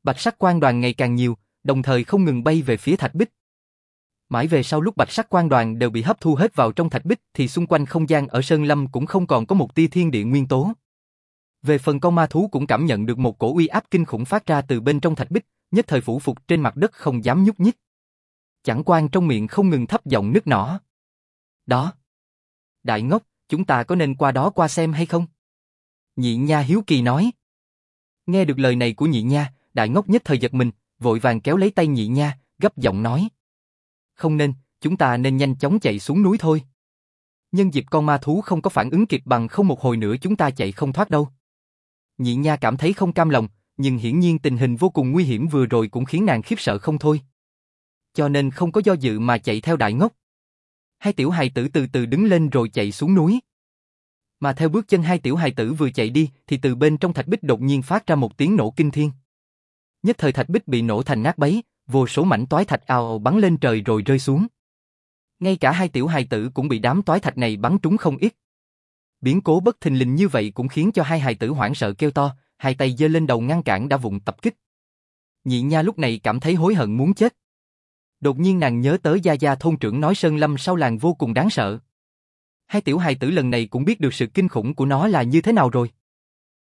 Bạch sắc quang đoàn ngày càng nhiều, đồng thời không ngừng bay về phía thạch bích. Mãi về sau lúc bạch sắc quan đoàn đều bị hấp thu hết vào trong thạch bích thì xung quanh không gian ở Sơn Lâm cũng không còn có một tia thiên địa nguyên tố. Về phần con ma thú cũng cảm nhận được một cổ uy áp kinh khủng phát ra từ bên trong thạch bích, nhất thời phủ phục trên mặt đất không dám nhúc nhích. Chẳng quan trong miệng không ngừng thấp giọng nức nỏ. Đó. Đại ngốc, chúng ta có nên qua đó qua xem hay không? Nhị nha hiếu kỳ nói. Nghe được lời này của nhị nha, đại ngốc nhất thời giật mình, vội vàng kéo lấy tay nhị nha, gấp giọng nói. Không nên, chúng ta nên nhanh chóng chạy xuống núi thôi. Nhân dịp con ma thú không có phản ứng kịp bằng không một hồi nữa chúng ta chạy không thoát đâu. Nhị nha cảm thấy không cam lòng, nhưng hiển nhiên tình hình vô cùng nguy hiểm vừa rồi cũng khiến nàng khiếp sợ không thôi. Cho nên không có do dự mà chạy theo đại ngốc. Hai tiểu hài tử từ từ đứng lên rồi chạy xuống núi. Mà theo bước chân hai tiểu hài tử vừa chạy đi thì từ bên trong thạch bích đột nhiên phát ra một tiếng nổ kinh thiên. Nhất thời thạch bích bị nổ thành nát bấy, vô số mảnh toái thạch ào bắn lên trời rồi rơi xuống. Ngay cả hai tiểu hài tử cũng bị đám toái thạch này bắn trúng không ít. Biến cố bất thình lình như vậy cũng khiến cho hai hài tử hoảng sợ kêu to, hai tay giơ lên đầu ngăn cản đã vụng tập kích. Nhị nha lúc này cảm thấy hối hận muốn chết. Đột nhiên nàng nhớ tới gia gia thôn trưởng nói Sơn Lâm sau làng vô cùng đáng sợ. Hai tiểu hài tử lần này cũng biết được sự kinh khủng của nó là như thế nào rồi.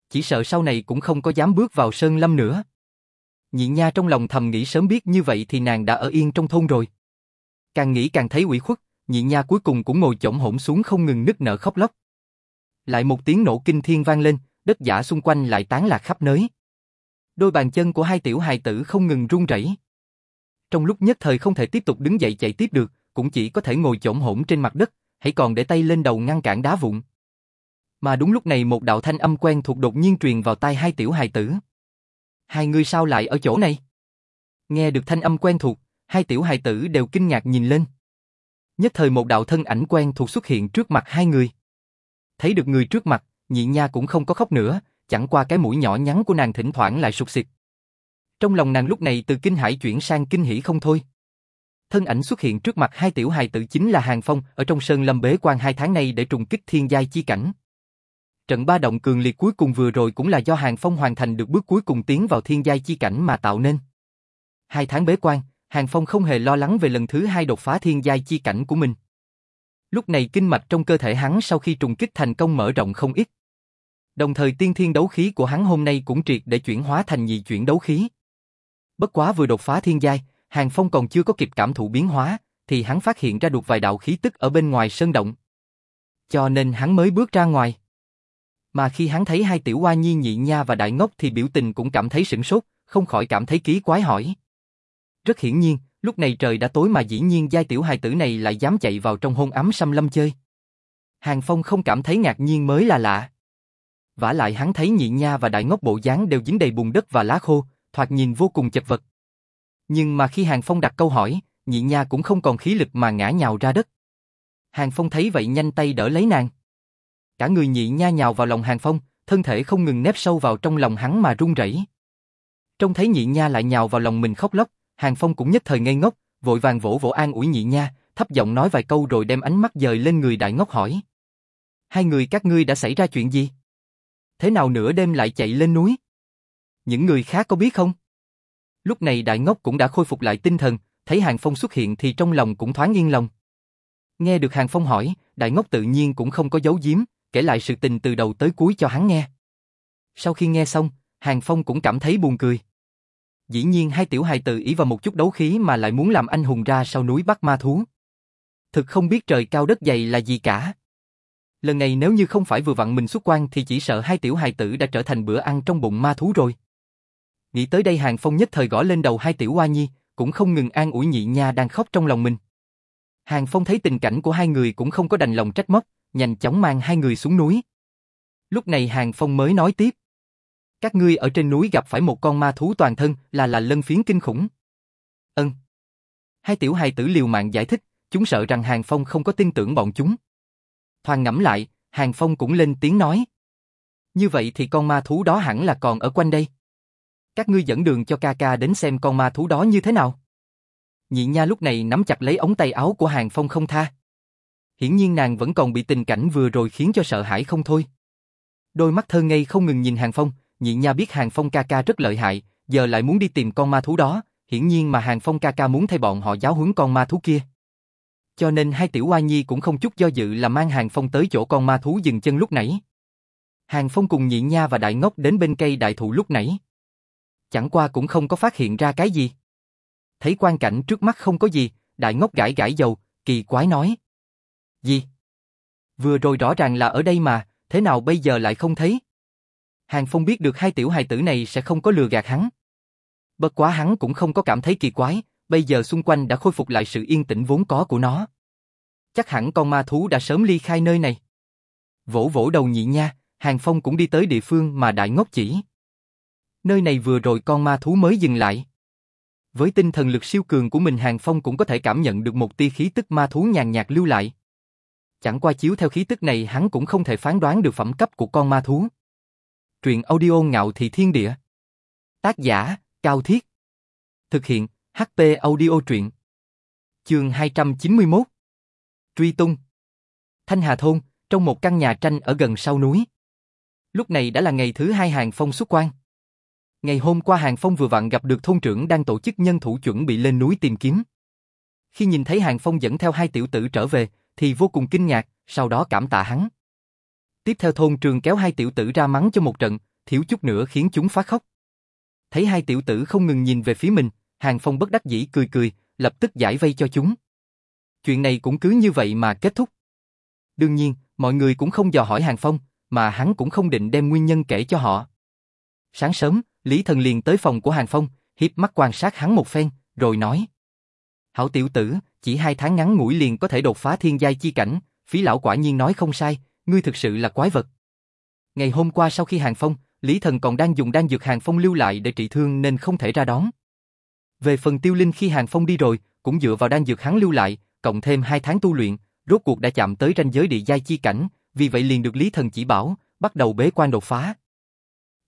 Chỉ sợ sau này cũng không có dám bước vào Sơn Lâm nữa. Nhị nha trong lòng thầm nghĩ sớm biết như vậy thì nàng đã ở yên trong thôn rồi. Càng nghĩ càng thấy ủy khuất, nhị nha cuối cùng cũng ngồi chổng hổn xuống không ngừng nức nở khóc lóc. Lại một tiếng nổ kinh thiên vang lên, đất giả xung quanh lại tán lạc khắp nơi. Đôi bàn chân của hai tiểu hài tử không ngừng run rẩy. Trong lúc nhất thời không thể tiếp tục đứng dậy chạy tiếp được, cũng chỉ có thể ngồi chổng hổm trên mặt đất, hãy còn để tay lên đầu ngăn cản đá vụn. Mà đúng lúc này một đạo thanh âm quen thuộc đột nhiên truyền vào tai hai tiểu hài tử. Hai người sao lại ở chỗ này? Nghe được thanh âm quen thuộc, hai tiểu hài tử đều kinh ngạc nhìn lên. Nhất thời một đạo thân ảnh quen thuộc xuất hiện trước mặt hai người. Thấy được người trước mặt, nhị nha cũng không có khóc nữa, chẳng qua cái mũi nhỏ nhắn của nàng thỉnh thoảng lại sụt xịt. Trong lòng nàng lúc này từ kinh hãi chuyển sang kinh hỉ không thôi. Thân ảnh xuất hiện trước mặt hai tiểu hài tử chính là Hàng Phong ở trong sơn lâm bế quan hai tháng nay để trùng kích thiên giai chi cảnh. Trận ba động cường liệt cuối cùng vừa rồi cũng là do Hàng Phong hoàn thành được bước cuối cùng tiến vào thiên giai chi cảnh mà tạo nên. Hai tháng bế quan, Hàng Phong không hề lo lắng về lần thứ hai đột phá thiên giai chi cảnh của mình. Lúc này kinh mạch trong cơ thể hắn sau khi trùng kích thành công mở rộng không ít. Đồng thời tiên thiên đấu khí của hắn hôm nay cũng triệt để chuyển hóa thành nhị chuyển đấu khí. Bất quá vừa đột phá thiên giai, Hàng Phong còn chưa có kịp cảm thụ biến hóa, thì hắn phát hiện ra được vài đạo khí tức ở bên ngoài sơn động. Cho nên hắn mới bước ra ngoài. Mà khi hắn thấy hai tiểu hoa nhi nhị nha và đại ngốc thì biểu tình cũng cảm thấy sửng sốt, không khỏi cảm thấy ký quái hỏi. Rất hiển nhiên, lúc này trời đã tối mà dĩ nhiên giai tiểu hài tử này lại dám chạy vào trong hôn ấm xăm lâm chơi. Hàng Phong không cảm thấy ngạc nhiên mới là lạ. vả lại hắn thấy nhị nha và đại ngốc bộ dáng đều dính đầy bùn đất và lá khô, thoạt nhìn vô cùng chật vật. Nhưng mà khi Hàng Phong đặt câu hỏi, nhị nha cũng không còn khí lực mà ngã nhào ra đất. Hàng Phong thấy vậy nhanh tay đỡ lấy nàng. Cả người nhị nha nhào vào lòng Hàng Phong, thân thể không ngừng nép sâu vào trong lòng hắn mà run rẩy. Trông thấy nhị nha lại nhào vào lòng mình khóc lóc, Hàng Phong cũng nhất thời ngây ngốc, vội vàng vỗ vỗ an ủi nhị nha, thấp giọng nói vài câu rồi đem ánh mắt dời lên người đại ngốc hỏi. Hai người các ngươi đã xảy ra chuyện gì? Thế nào nửa đêm lại chạy lên núi? Những người khác có biết không? Lúc này đại ngốc cũng đã khôi phục lại tinh thần, thấy Hàng Phong xuất hiện thì trong lòng cũng thoáng yên lòng. Nghe được Hàng Phong hỏi, đại ngốc tự nhiên cũng không có giấu giếm, kể lại sự tình từ đầu tới cuối cho hắn nghe. Sau khi nghe xong, Hàng Phong cũng cảm thấy buồn cười. Dĩ nhiên hai tiểu hài tự ý vào một chút đấu khí mà lại muốn làm anh hùng ra sau núi bắt ma thú. Thực không biết trời cao đất dày là gì cả. Lần này nếu như không phải vừa vặn mình xuất quan thì chỉ sợ hai tiểu hài tử đã trở thành bữa ăn trong bụng ma thú rồi. Nghĩ tới đây Hàng Phong nhất thời gõ lên đầu hai tiểu hoa nhi, cũng không ngừng an ủi nhị nha đang khóc trong lòng mình. Hàng Phong thấy tình cảnh của hai người cũng không có đành lòng trách móc, nhanh chóng mang hai người xuống núi. Lúc này Hàng Phong mới nói tiếp. Các ngươi ở trên núi gặp phải một con ma thú toàn thân là là lân phiến kinh khủng. Ân. Hai tiểu hài tử liều mạng giải thích, chúng sợ rằng Hàng Phong không có tin tưởng bọn chúng. Thoàn ngẫm lại, Hàng Phong cũng lên tiếng nói. Như vậy thì con ma thú đó hẳn là còn ở quanh đây. Các ngươi dẫn đường cho ca ca đến xem con ma thú đó như thế nào. Nhị nha lúc này nắm chặt lấy ống tay áo của Hàng Phong không tha. Hiển nhiên nàng vẫn còn bị tình cảnh vừa rồi khiến cho sợ hãi không thôi. Đôi mắt thơ ngây không ngừng nhìn Hàng Phong, nhị nha biết Hàng Phong ca ca rất lợi hại, giờ lại muốn đi tìm con ma thú đó, hiển nhiên mà Hàng Phong ca ca muốn thay bọn họ giáo huấn con ma thú kia. Cho nên hai tiểu oa nhi cũng không chút do dự là mang Hàng Phong tới chỗ con ma thú dừng chân lúc nãy. Hàng Phong cùng nhị nha và đại ngốc đến bên cây đại thụ lúc nãy. Chẳng qua cũng không có phát hiện ra cái gì. Thấy quan cảnh trước mắt không có gì, đại ngốc gãi gãi dầu, kỳ quái nói. Gì? Vừa rồi rõ ràng là ở đây mà, thế nào bây giờ lại không thấy? Hàng Phong biết được hai tiểu hài tử này sẽ không có lừa gạt hắn. Bất quá hắn cũng không có cảm thấy kỳ quái, bây giờ xung quanh đã khôi phục lại sự yên tĩnh vốn có của nó. Chắc hẳn con ma thú đã sớm ly khai nơi này. Vỗ vỗ đầu nhị nha, Hàng Phong cũng đi tới địa phương mà đại ngốc chỉ. Nơi này vừa rồi con ma thú mới dừng lại. Với tinh thần lực siêu cường của mình Hàng Phong cũng có thể cảm nhận được một tia khí tức ma thú nhàn nhạt lưu lại. Chẳng qua chiếu theo khí tức này hắn cũng không thể phán đoán được phẩm cấp của con ma thú. Truyện audio ngạo thị thiên địa. Tác giả, Cao Thiết. Thực hiện, HP audio truyện. Chương 291. Truy tung. Thanh Hà Thôn, trong một căn nhà tranh ở gần sau núi. Lúc này đã là ngày thứ hai Hàng Phong xuất quan. Ngày hôm qua Hàng Phong vừa vặn gặp được thôn trưởng đang tổ chức nhân thủ chuẩn bị lên núi tìm kiếm. Khi nhìn thấy Hàng Phong dẫn theo hai tiểu tử trở về, thì vô cùng kinh ngạc, sau đó cảm tạ hắn. Tiếp theo thôn trường kéo hai tiểu tử ra mắng cho một trận, thiếu chút nữa khiến chúng phát khóc. Thấy hai tiểu tử không ngừng nhìn về phía mình, Hàng Phong bất đắc dĩ cười cười, lập tức giải vây cho chúng. Chuyện này cũng cứ như vậy mà kết thúc. Đương nhiên, mọi người cũng không dò hỏi Hàng Phong, mà hắn cũng không định đem nguyên nhân kể cho họ. Sáng sớm, Lý Thần liền tới phòng của Hàng Phong, hiếp mắt quan sát hắn một phen, rồi nói. Hảo tiểu tử, chỉ hai tháng ngắn ngủi liền có thể đột phá thiên giai chi cảnh, phí lão quả nhiên nói không sai, ngươi thực sự là quái vật. Ngày hôm qua sau khi Hàng Phong, Lý Thần còn đang dùng đan dược Hàng Phong lưu lại để trị thương nên không thể ra đón. Về phần tiêu linh khi Hàng Phong đi rồi, cũng dựa vào đan dược hắn lưu lại, cộng thêm hai tháng tu luyện, rốt cuộc đã chạm tới ranh giới địa giai chi cảnh, vì vậy liền được Lý Thần chỉ bảo, bắt đầu bế quan đột phá.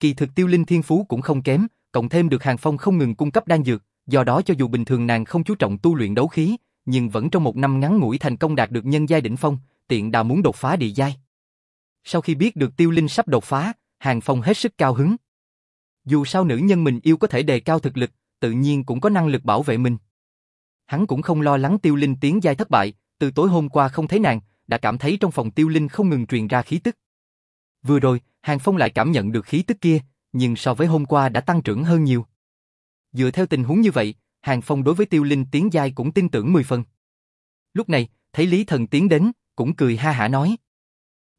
Kỳ thực tiêu linh thiên phú cũng không kém, cộng thêm được Hàng Phong không ngừng cung cấp đan dược, do đó cho dù bình thường nàng không chú trọng tu luyện đấu khí, nhưng vẫn trong một năm ngắn ngủi thành công đạt được nhân giai đỉnh phong, tiện đà muốn đột phá địa giai. Sau khi biết được tiêu linh sắp đột phá, Hàng Phong hết sức cao hứng. Dù sao nữ nhân mình yêu có thể đề cao thực lực, tự nhiên cũng có năng lực bảo vệ mình. Hắn cũng không lo lắng tiêu linh tiến giai thất bại, từ tối hôm qua không thấy nàng, đã cảm thấy trong phòng tiêu linh không ngừng truyền ra khí tức. Vừa rồi, Hàng Phong lại cảm nhận được khí tức kia, nhưng so với hôm qua đã tăng trưởng hơn nhiều. Dựa theo tình huống như vậy, Hàng Phong đối với tiêu linh tiến giai cũng tin tưởng 10 phần. Lúc này, thấy Lý Thần tiến đến, cũng cười ha hả nói.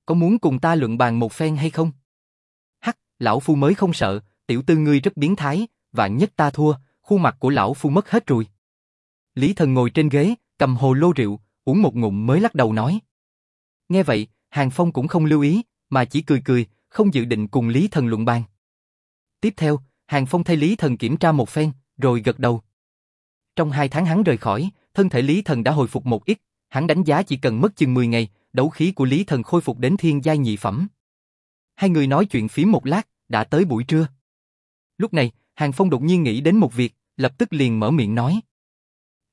Có muốn cùng ta luận bàn một phen hay không? Hắc, lão phu mới không sợ, tiểu tư ngươi rất biến thái, vạn nhất ta thua, khuôn mặt của lão phu mất hết rồi. Lý Thần ngồi trên ghế, cầm hồ lô rượu, uống một ngụm mới lắc đầu nói. Nghe vậy, Hàng Phong cũng không lưu ý, mà chỉ cười cười, không dự định cùng Lý Thần luận bàn. Tiếp theo, Hàng Phong thay Lý Thần kiểm tra một phen, rồi gật đầu. Trong hai tháng hắn rời khỏi, thân thể Lý Thần đã hồi phục một ít, hắn đánh giá chỉ cần mất chừng 10 ngày, đấu khí của Lý Thần khôi phục đến thiên giai nhị phẩm. Hai người nói chuyện phí một lát, đã tới buổi trưa. Lúc này, Hàng Phong đột nhiên nghĩ đến một việc, lập tức liền mở miệng nói.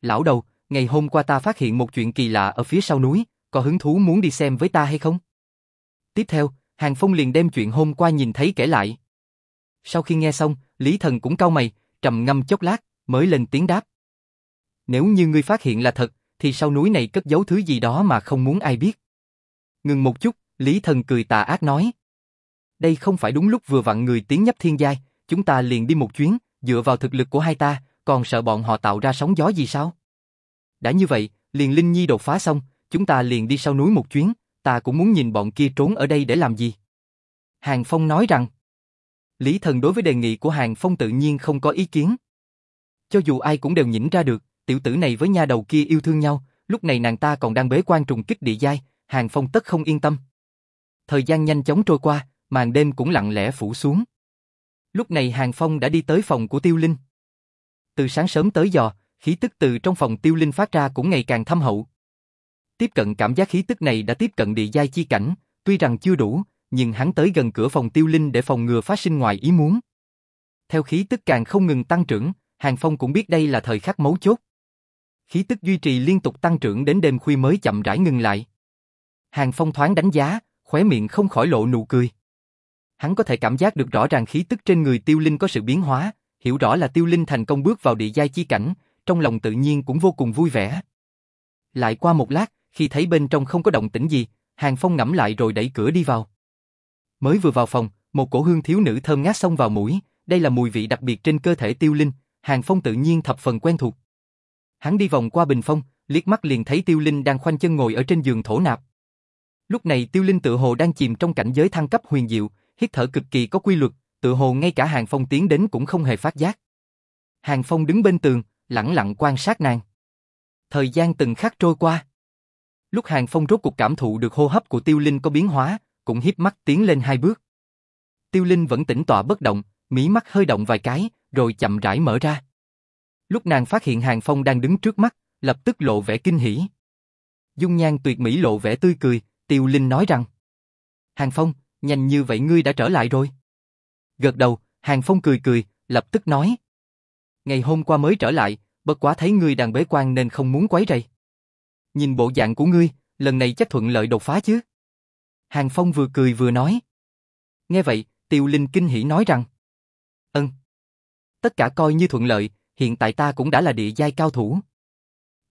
Lão đầu, ngày hôm qua ta phát hiện một chuyện kỳ lạ ở phía sau núi, có hứng thú muốn đi xem với ta hay không? Tiếp theo, Hàng Phong liền đem chuyện hôm qua nhìn thấy kể lại. Sau khi nghe xong, Lý Thần cũng cau mày, trầm ngâm chốc lát, mới lên tiếng đáp. Nếu như ngươi phát hiện là thật, thì sau núi này cất giấu thứ gì đó mà không muốn ai biết. Ngừng một chút, Lý Thần cười tà ác nói. Đây không phải đúng lúc vừa vặn người tiến nhấp thiên giai, chúng ta liền đi một chuyến, dựa vào thực lực của hai ta, còn sợ bọn họ tạo ra sóng gió gì sao? Đã như vậy, liền Linh Nhi đột phá xong, chúng ta liền đi sau núi một chuyến, ta cũng muốn nhìn bọn kia trốn ở đây để làm gì. Hàng Phong nói rằng, Lý Thần đối với đề nghị của Hàng Phong tự nhiên không có ý kiến. Cho dù ai cũng đều nhỉnh ra được, tiểu tử này với nha đầu kia yêu thương nhau, lúc này nàng ta còn đang bế quan trùng kích địa giai, Hàng Phong tất không yên tâm. Thời gian nhanh chóng trôi qua, màn đêm cũng lặng lẽ phủ xuống. Lúc này Hàng Phong đã đi tới phòng của Tiêu Linh. Từ sáng sớm tới giờ, khí tức từ trong phòng Tiêu Linh phát ra cũng ngày càng thâm hậu. Tiếp cận cảm giác khí tức này đã tiếp cận địa giai chi cảnh, tuy rằng chưa đủ, nhưng hắn tới gần cửa phòng Tiêu Linh để phòng ngừa phát sinh ngoài ý muốn. Theo khí tức càng không ngừng tăng trưởng, Hàng Phong cũng biết đây là thời khắc mấu chốt. Khí tức duy trì liên tục tăng trưởng đến đêm khuya mới chậm rãi ngừng lại. Hàng Phong thoáng đánh giá, khóe miệng không khỏi lộ nụ cười. Hắn có thể cảm giác được rõ ràng khí tức trên người Tiêu Linh có sự biến hóa, hiểu rõ là Tiêu Linh thành công bước vào địa giai chi cảnh, trong lòng tự nhiên cũng vô cùng vui vẻ. Lại qua một lát, khi thấy bên trong không có động tĩnh gì, Hàng Phong ngẫm lại rồi đẩy cửa đi vào. Mới vừa vào phòng, một cổ hương thiếu nữ thơm ngát xông vào mũi, đây là mùi vị đặc biệt trên cơ thể Tiêu Linh, Hàng Phong tự nhiên thập phần quen thuộc. Hắn đi vòng qua bình phong, liếc mắt liền thấy Tiêu Linh đang khoanh chân ngồi ở trên giường thổ nạp. Lúc này Tiêu Linh tự hồ đang chìm trong cảnh giới thăng cấp huyền diệu, hít thở cực kỳ có quy luật, tự hồ ngay cả Hàng Phong tiến đến cũng không hề phát giác. Hàng Phong đứng bên tường, lặng lặng quan sát nàng. Thời gian từng khắc trôi qua. Lúc Hàng Phong rốt cuộc cảm thụ được hô hấp của Tiêu Linh có biến hóa, cũng hiếp mắt tiến lên hai bước. Tiêu Linh vẫn tĩnh tọa bất động, mí mắt hơi động vài cái, rồi chậm rãi mở ra. Lúc nàng phát hiện Hàng Phong đang đứng trước mắt, lập tức lộ vẻ kinh hỉ. Dung nhan tuyệt mỹ lộ vẻ tươi cười, Tiêu Linh nói rằng Hàng Phong, nhanh như vậy ngươi đã trở lại rồi. Gật đầu, Hàng Phong cười cười, lập tức nói Ngày hôm qua mới trở lại, bất quá thấy ngươi đang bế quan nên không muốn quấy rầy. Nhìn bộ dạng của ngươi, lần này chắc thuận lợi đột phá chứ. Hàng Phong vừa cười vừa nói. Nghe vậy, Tiêu Linh kinh hỉ nói rằng Ân. Tất cả coi như thuận lợi, hiện tại ta cũng đã là địa giai cao thủ.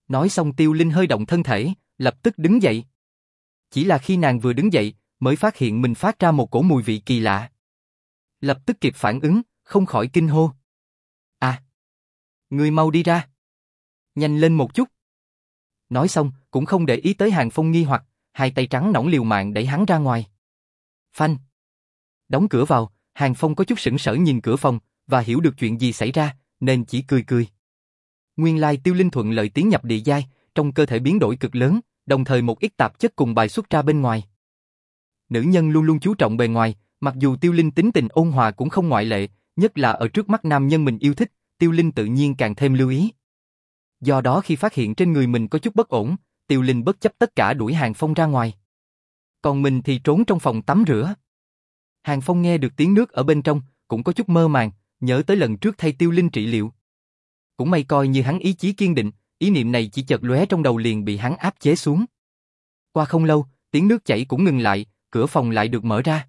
Nói xong Tiêu Linh hơi động thân thể, lập tức đứng dậy. Chỉ là khi nàng vừa đứng dậy, mới phát hiện mình phát ra một cổ mùi vị kỳ lạ. Lập tức kịp phản ứng, không khỏi kinh hô. À! Người mau đi ra! Nhanh lên một chút! Nói xong, cũng không để ý tới hàng phong nghi hoặc, hai tay trắng nõn liều mạng đẩy hắn ra ngoài. Phanh! Đóng cửa vào, hàng phong có chút sững sờ nhìn cửa phòng, và hiểu được chuyện gì xảy ra, nên chỉ cười cười. Nguyên lai tiêu linh thuận lợi tiến nhập địa giai, trong cơ thể biến đổi cực lớn, đồng thời một ít tạp chất cùng bài xuất ra bên ngoài. Nữ nhân luôn luôn chú trọng bề ngoài, mặc dù tiêu linh tính tình ôn hòa cũng không ngoại lệ, nhất là ở trước mắt nam nhân mình yêu thích, tiêu linh tự nhiên càng thêm lưu ý. Do đó khi phát hiện trên người mình có chút bất ổn, tiêu linh bất chấp tất cả đuổi hàng phong ra ngoài. Còn mình thì trốn trong phòng tắm rửa. Hàng phong nghe được tiếng nước ở bên trong, cũng có chút mơ màng, nhớ tới lần trước thay tiêu linh trị liệu. Cũng may coi như hắn ý chí kiên định, ý niệm này chỉ chợt lóe trong đầu liền bị hắn áp chế xuống. Qua không lâu, tiếng nước chảy cũng ngừng lại, cửa phòng lại được mở ra.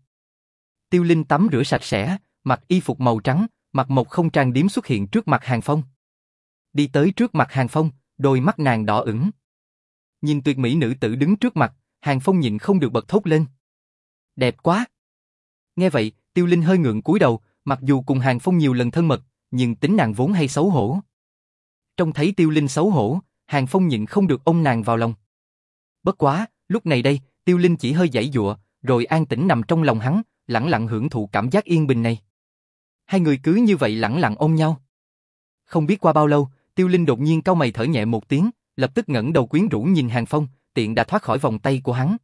Tiêu Linh tắm rửa sạch sẽ, mặc y phục màu trắng, mặt mộc không trang điểm xuất hiện trước mặt Hàng Phong. Đi tới trước mặt Hàng Phong, đôi mắt nàng đỏ ửng. Nhìn tuyệt mỹ nữ tử đứng trước mặt, Hàng Phong nhịn không được bật thốt lên. Đẹp quá! Nghe vậy, Tiêu Linh hơi ngượng cúi đầu, mặc dù cùng Hàng Phong nhiều lần thân mật, nhưng tính nàng vốn hay xấu hổ. Trông thấy Tiêu Linh xấu hổ, Hàng Phong nhịn không được ôm nàng vào lòng. Bất quá, lúc này đây, Tiêu Linh chỉ hơi giãy dụa, rồi an tĩnh nằm trong lòng hắn, lặng lặng hưởng thụ cảm giác yên bình này. Hai người cứ như vậy lặng lặng ôm nhau. Không biết qua bao lâu, Tiêu Linh đột nhiên cau mày thở nhẹ một tiếng, lập tức ngẩng đầu quyến rũ nhìn Hàng Phong, tiện đã thoát khỏi vòng tay của hắn.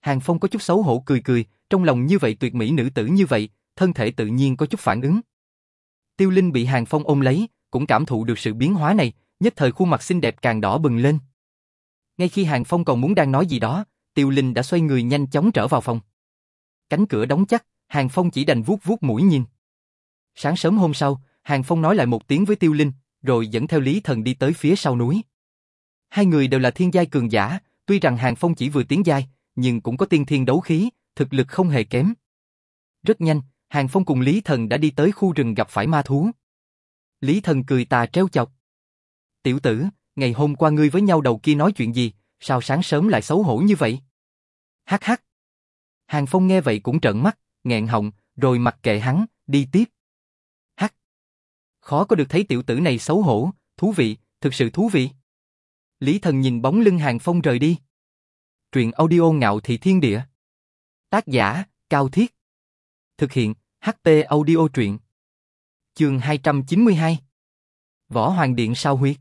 Hàng Phong có chút xấu hổ cười cười, trong lòng như vậy tuyệt mỹ nữ tử như vậy, thân thể tự nhiên có chút phản ứng. Tiêu Linh bị Hàng Phong ôm lấy, cũng cảm thụ được sự biến hóa này, nhất thời khuôn mặt xinh đẹp càng đỏ bừng lên. Ngay khi Hàng Phong còn muốn đang nói gì đó, Tiêu Linh đã xoay người nhanh chóng trở vào phòng. Cánh cửa đóng chắc, Hàng Phong chỉ đành vuốt vuốt mũi nhìn. Sáng sớm hôm sau, Hàng Phong nói lại một tiếng với Tiêu Linh, rồi dẫn theo Lý Thần đi tới phía sau núi. Hai người đều là thiên giai cường giả, tuy rằng Hàng Phong chỉ vừa tiến giai, nhưng cũng có tiên thiên đấu khí, thực lực không hề kém. Rất nhanh, Hàng Phong cùng Lý Thần đã đi tới khu rừng gặp phải ma thú. Lý Thần cười tà treo chọc. Tiểu tử, ngày hôm qua ngươi với nhau đầu kia nói chuyện gì, sao sáng sớm lại xấu hổ như vậy? Hắc hắc. Hàng Phong nghe vậy cũng trợn mắt, nghẹn họng, rồi mặc kệ hắn, đi tiếp. Khó có được thấy tiểu tử này xấu hổ, thú vị, thực sự thú vị. Lý Thần nhìn bóng lưng Hàng Phong rời đi. Truyện audio ngạo thị thiên địa. Tác giả, Cao Thiết. Thực hiện, ht audio truyện. Chương 292. Võ Hoàng Điện sao huyết.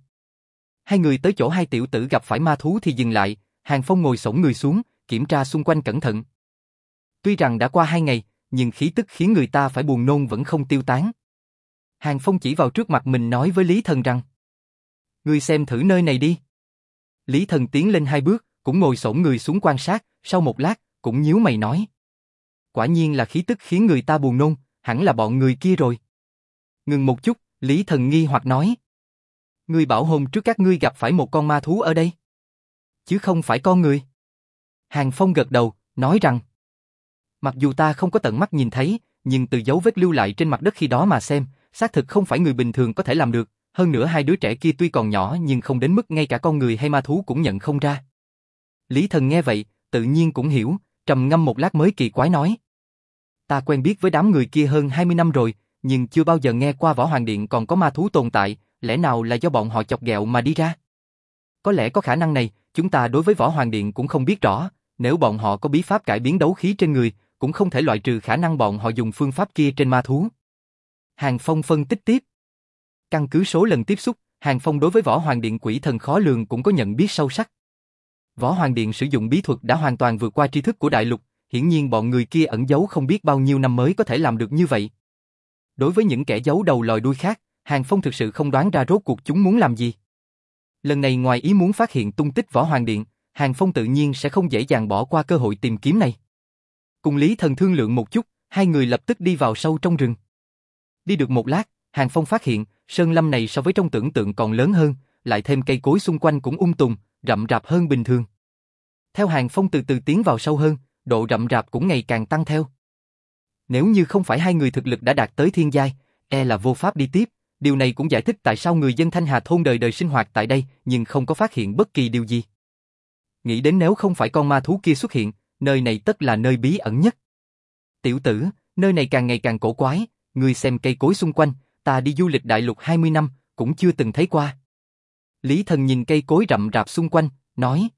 Hai người tới chỗ hai tiểu tử gặp phải ma thú thì dừng lại, Hàng Phong ngồi sổng người xuống, kiểm tra xung quanh cẩn thận. Tuy rằng đã qua hai ngày, nhưng khí tức khiến người ta phải buồn nôn vẫn không tiêu tán. Hàng Phong chỉ vào trước mặt mình nói với Lý Thần rằng Ngươi xem thử nơi này đi. Lý Thần tiến lên hai bước, cũng ngồi xổm người xuống quan sát, sau một lát, cũng nhíu mày nói. Quả nhiên là khí tức khiến người ta buồn nôn, hẳn là bọn người kia rồi. Ngừng một chút, Lý Thần nghi hoặc nói. Ngươi bảo hôm trước các ngươi gặp phải một con ma thú ở đây. Chứ không phải con người. Hàng Phong gật đầu, nói rằng. Mặc dù ta không có tận mắt nhìn thấy, nhưng từ dấu vết lưu lại trên mặt đất khi đó mà xem, xác thực không phải người bình thường có thể làm được. Hơn nữa hai đứa trẻ kia tuy còn nhỏ nhưng không đến mức ngay cả con người hay ma thú cũng nhận không ra. Lý Thần nghe vậy, tự nhiên cũng hiểu, trầm ngâm một lát mới kỳ quái nói. Ta quen biết với đám người kia hơn 20 năm rồi, nhưng chưa bao giờ nghe qua Võ Hoàng Điện còn có ma thú tồn tại, lẽ nào là do bọn họ chọc ghẹo mà đi ra? Có lẽ có khả năng này, chúng ta đối với Võ Hoàng Điện cũng không biết rõ, nếu bọn họ có bí pháp cải biến đấu khí trên người, cũng không thể loại trừ khả năng bọn họ dùng phương pháp kia trên ma thú. Hàng Phong phân tích tiếp. Căn cứ số lần tiếp xúc, Hàng Phong đối với Võ Hoàng Điện quỷ thần khó lường cũng có nhận biết sâu sắc. Võ Hoàng Điện sử dụng bí thuật đã hoàn toàn vượt qua tri thức của đại lục, hiển nhiên bọn người kia ẩn giấu không biết bao nhiêu năm mới có thể làm được như vậy. Đối với những kẻ giấu đầu lòi đuôi khác, Hàng Phong thực sự không đoán ra rốt cuộc chúng muốn làm gì. Lần này ngoài ý muốn phát hiện tung tích Võ Hoàng Điện, Hàng Phong tự nhiên sẽ không dễ dàng bỏ qua cơ hội tìm kiếm này. Cùng Lý Thần thương lượng một chút, hai người lập tức đi vào sâu trong rừng. Đi được một lát, Hàng Phong phát hiện, sơn lâm này so với trong tưởng tượng còn lớn hơn, lại thêm cây cối xung quanh cũng ung tùng, rậm rạp hơn bình thường. Theo Hàng Phong từ từ tiến vào sâu hơn, độ rậm rạp cũng ngày càng tăng theo. Nếu như không phải hai người thực lực đã đạt tới thiên giai, e là vô pháp đi tiếp, điều này cũng giải thích tại sao người dân Thanh Hà thôn đời đời sinh hoạt tại đây nhưng không có phát hiện bất kỳ điều gì. Nghĩ đến nếu không phải con ma thú kia xuất hiện, nơi này tất là nơi bí ẩn nhất. Tiểu tử, nơi này càng ngày càng cổ quái, ngươi xem cây cối xung quanh, ta đi du lịch đại lục 20 năm, cũng chưa từng thấy qua. Lý thần nhìn cây cối rậm rạp xung quanh, nói.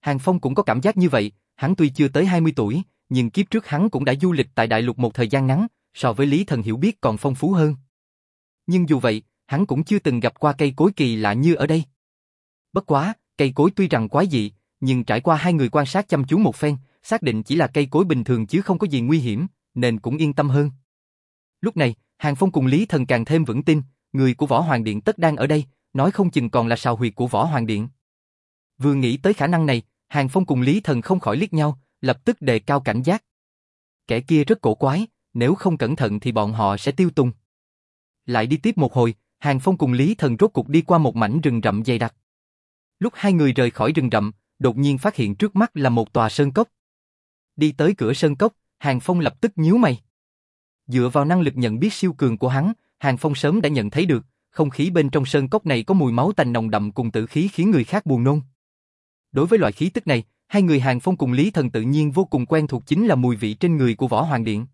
Hàng Phong cũng có cảm giác như vậy, hắn tuy chưa tới 20 tuổi, nhưng kiếp trước hắn cũng đã du lịch tại đại lục một thời gian ngắn, so với Lý thần hiểu biết còn phong phú hơn. Nhưng dù vậy, hắn cũng chưa từng gặp qua cây cối kỳ lạ như ở đây. Bất quá, cây cối tuy rằng quái dị, nhưng trải qua hai người quan sát chăm chú một phen, xác định chỉ là cây cối bình thường chứ không có gì nguy hiểm, nên cũng yên tâm hơn. Lúc này, Hàng Phong cùng Lý Thần càng thêm vững tin, người của Võ Hoàng Điện tất đang ở đây, nói không chừng còn là sào huyệt của Võ Hoàng Điện. Vừa nghĩ tới khả năng này, Hàng Phong cùng Lý Thần không khỏi liếc nhau, lập tức đề cao cảnh giác. Kẻ kia rất cổ quái, nếu không cẩn thận thì bọn họ sẽ tiêu tung. Lại đi tiếp một hồi, Hàng Phong cùng Lý Thần rốt cục đi qua một mảnh rừng rậm dày đặc. Lúc hai người rời khỏi rừng rậm, đột nhiên phát hiện trước mắt là một tòa sơn cốc. Đi tới cửa sơn cốc, Hàng Phong lập tức nhíu mày. Dựa vào năng lực nhận biết siêu cường của hắn, Hàng Phong sớm đã nhận thấy được, không khí bên trong sơn cốc này có mùi máu tanh nồng đậm cùng tử khí khiến người khác buồn nôn. Đối với loại khí tức này, hai người Hàng Phong cùng Lý Thần tự nhiên vô cùng quen thuộc chính là mùi vị trên người của Võ Hoàng Điện.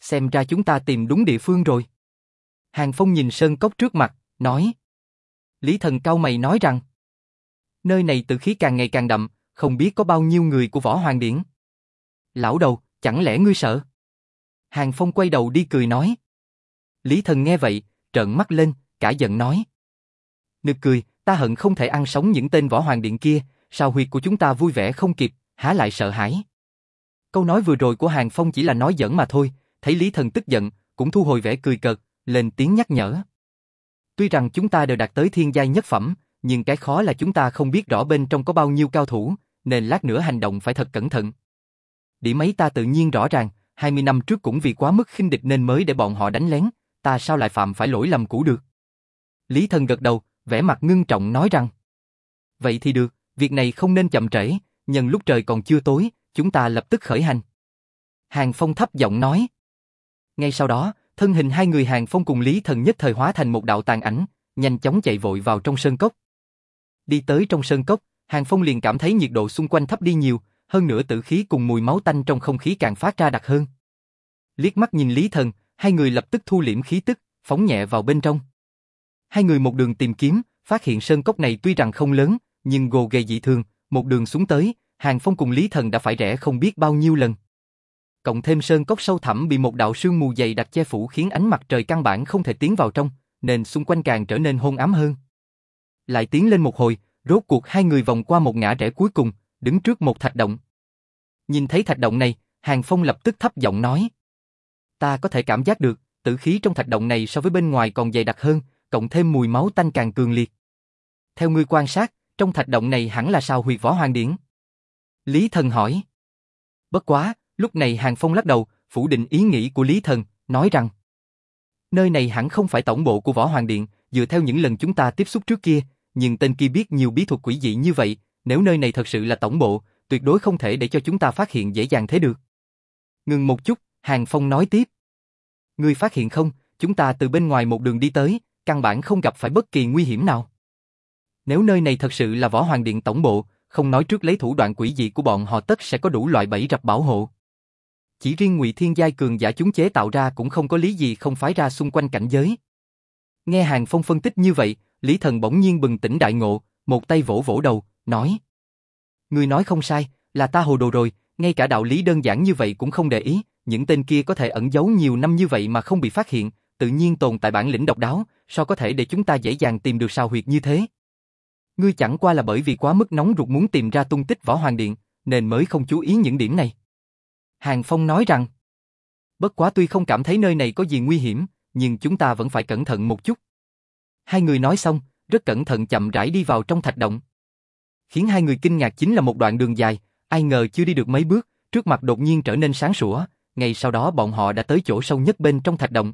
Xem ra chúng ta tìm đúng địa phương rồi. Hàng Phong nhìn sơn cốc trước mặt, nói. Lý Thần cao mày nói rằng, nơi này tử khí càng ngày càng đậm, không biết có bao nhiêu người của Võ Hoàng Điện. Lão đầu, chẳng lẽ ngươi sợ? Hàng Phong quay đầu đi cười nói. Lý Thần nghe vậy, trợn mắt lên, cả giận nói. Nực cười, ta hận không thể ăn sống những tên Võ Hoàng Điện kia, sao huyệt của chúng ta vui vẻ không kịp, há lại sợ hãi. Câu nói vừa rồi của Hàng Phong chỉ là nói giỡn mà thôi, thấy Lý Thần tức giận, cũng thu hồi vẻ cười cợt, lên tiếng nhắc nhở. Tuy rằng chúng ta đều đạt tới thiên giai nhất phẩm, nhưng cái khó là chúng ta không biết rõ bên trong có bao nhiêu cao thủ, nên lát nữa hành động phải thật cẩn thận. Điểm mấy ta tự nhiên rõ ràng, 20 năm trước cũng vì quá mức khinh địch nên mới để bọn họ đánh lén, ta sao lại phạm phải lỗi lầm cũ được. Lý Thần gật đầu, vẻ mặt ngưng trọng nói rằng Vậy thì được, việc này không nên chậm trễ, nhân lúc trời còn chưa tối, chúng ta lập tức khởi hành. Hàng Phong thấp giọng nói. Ngay sau đó, thân hình hai người Hàng Phong cùng Lý Thần nhất thời hóa thành một đạo tàn ảnh, nhanh chóng chạy vội vào trong sơn cốc. Đi tới trong sơn cốc, Hàng Phong liền cảm thấy nhiệt độ xung quanh thấp đi nhiều, hơn nữa tử khí cùng mùi máu tanh trong không khí càng phát ra đặc hơn. Liếc mắt nhìn Lý Thần, hai người lập tức thu liễm khí tức, phóng nhẹ vào bên trong. Hai người một đường tìm kiếm, phát hiện sơn cốc này tuy rằng không lớn, nhưng gồ ghề dị thường, một đường xuống tới, Hàng Phong cùng Lý Thần đã phải rẽ không biết bao nhiêu lần. Cộng thêm sơn cốc sâu thẳm bị một đạo sương mù dày đặc che phủ khiến ánh mặt trời căn bản không thể tiến vào trong, nên xung quanh càng trở nên hôn ám hơn. Lại tiến lên một hồi, rốt cuộc hai người vòng qua một ngã rẽ cuối cùng, đứng trước một thạch động. Nhìn thấy thạch động này, Hàng Phong lập tức thấp giọng nói. Ta có thể cảm giác được, tử khí trong thạch động này so với bên ngoài còn dày đặc hơn, cộng thêm mùi máu tanh càng cường liệt. Theo ngươi quan sát, trong thạch động này hẳn là sao huyệt võ hoàng điển. Lý Thần hỏi. Bất quá, lúc này Hàng Phong lắc đầu, phủ định ý nghĩ của Lý Thần, nói rằng Nơi này hẳn không phải tổng bộ của Võ Hoàng Điện, dựa theo những lần chúng ta tiếp xúc trước kia, nhưng tên kia biết nhiều bí thuật quỷ dị như vậy, nếu nơi này thật sự là tổng bộ, tuyệt đối không thể để cho chúng ta phát hiện dễ dàng thế được. Ngừng một chút, Hàng Phong nói tiếp. Ngươi phát hiện không, chúng ta từ bên ngoài một đường đi tới, căn bản không gặp phải bất kỳ nguy hiểm nào. Nếu nơi này thật sự là Võ Hoàng Điện tổng bộ, không nói trước lấy thủ đoạn quỷ dị của bọn họ tất sẽ có đủ loại bẫy rập bảo hộ. Chỉ riêng Ngụy Thiên giai cường giả chúng chế tạo ra cũng không có lý gì không phái ra xung quanh cảnh giới. Nghe Hàng Phong phân tích như vậy, Lý Thần bỗng nhiên bừng tỉnh đại ngộ, một tay vỗ vỗ đầu, nói: "Ngươi nói không sai, là ta hồ đồ rồi, ngay cả đạo lý đơn giản như vậy cũng không để ý, những tên kia có thể ẩn giấu nhiều năm như vậy mà không bị phát hiện, tự nhiên tồn tại bản lĩnh độc đáo, sao có thể để chúng ta dễ dàng tìm được sao huyệt như thế? Ngươi chẳng qua là bởi vì quá mức nóng ruột muốn tìm ra tung tích Võ Hoàng Điện, nên mới không chú ý những điểm này. Hàng Phong nói rằng, bất quá tuy không cảm thấy nơi này có gì nguy hiểm, nhưng chúng ta vẫn phải cẩn thận một chút. Hai người nói xong, rất cẩn thận chậm rãi đi vào trong thạch động. Khiến hai người kinh ngạc chính là một đoạn đường dài, ai ngờ chưa đi được mấy bước, trước mặt đột nhiên trở nên sáng sủa, ngay sau đó bọn họ đã tới chỗ sâu nhất bên trong thạch động.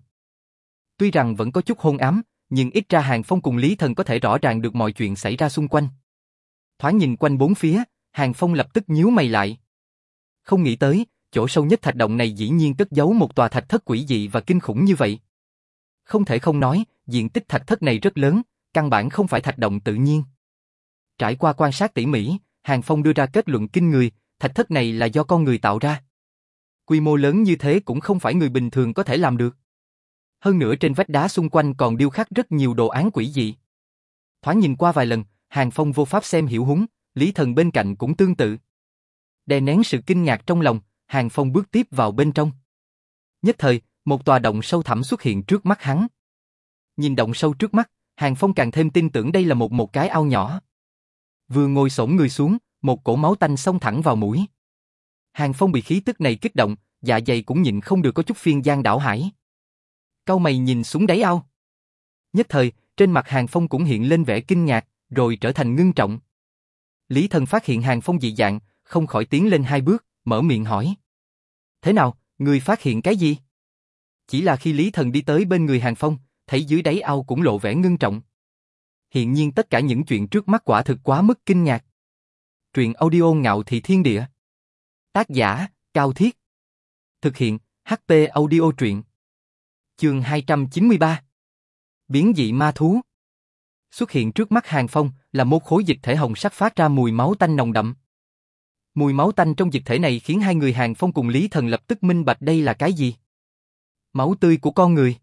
Tuy rằng vẫn có chút hôn ám, nhưng ít ra Hàng Phong cùng Lý Thần có thể rõ ràng được mọi chuyện xảy ra xung quanh. Thoáng nhìn quanh bốn phía, Hàng Phong lập tức nhíu mày lại. Không nghĩ tới, chỗ sâu nhất thạch động này dĩ nhiên cất giấu một tòa thạch thất quỷ dị và kinh khủng như vậy. Không thể không nói, diện tích thạch thất này rất lớn, căn bản không phải thạch động tự nhiên. Trải qua quan sát tỉ mỉ, Hàng Phong đưa ra kết luận kinh người, thạch thất này là do con người tạo ra. Quy mô lớn như thế cũng không phải người bình thường có thể làm được. Hơn nữa trên vách đá xung quanh còn điêu khắc rất nhiều đồ án quỷ dị. Thoáng nhìn qua vài lần, Hàng Phong vô pháp xem hiểu húng, Lý Thần bên cạnh cũng tương tự. Đè nén sự kinh ngạc trong lòng, Hàng Phong bước tiếp vào bên trong. Nhất thời, một tòa động sâu thẳm xuất hiện trước mắt hắn. Nhìn động sâu trước mắt, Hàng Phong càng thêm tin tưởng đây là một một cái ao nhỏ. Vừa ngồi xổm người xuống, một cổ máu tanh xông thẳng vào mũi. Hàng Phong bị khí tức này kích động, dạ dày cũng nhịn không được có chút phiên gian đảo hải. Cao mày nhìn xuống đáy ao. Nhất thời, trên mặt Hàng Phong cũng hiện lên vẻ kinh ngạc, rồi trở thành ngưng trọng. Lý Thần phát hiện Hàng Phong dị dạng, không khỏi tiến lên hai bước, mở miệng hỏi. Thế nào, người phát hiện cái gì? Chỉ là khi Lý Thần đi tới bên người Hàng Phong, thấy dưới đáy ao cũng lộ vẻ ngưng trọng. Hiện nhiên tất cả những chuyện trước mắt quả thực quá mức kinh ngạc. Truyện audio ngạo thị thiên địa. Tác giả, Cao Thiết. Thực hiện, HP audio truyện. Chương 293. Biến dị ma thú. Xuất hiện trước mắt Hàng Phong là một khối dịch thể hồng sắc phát ra mùi máu tanh nồng đậm. Mùi máu tanh trong dịch thể này khiến hai người Hàng Phong cùng Lý Thần lập tức minh bạch đây là cái gì. Máu tươi của con người.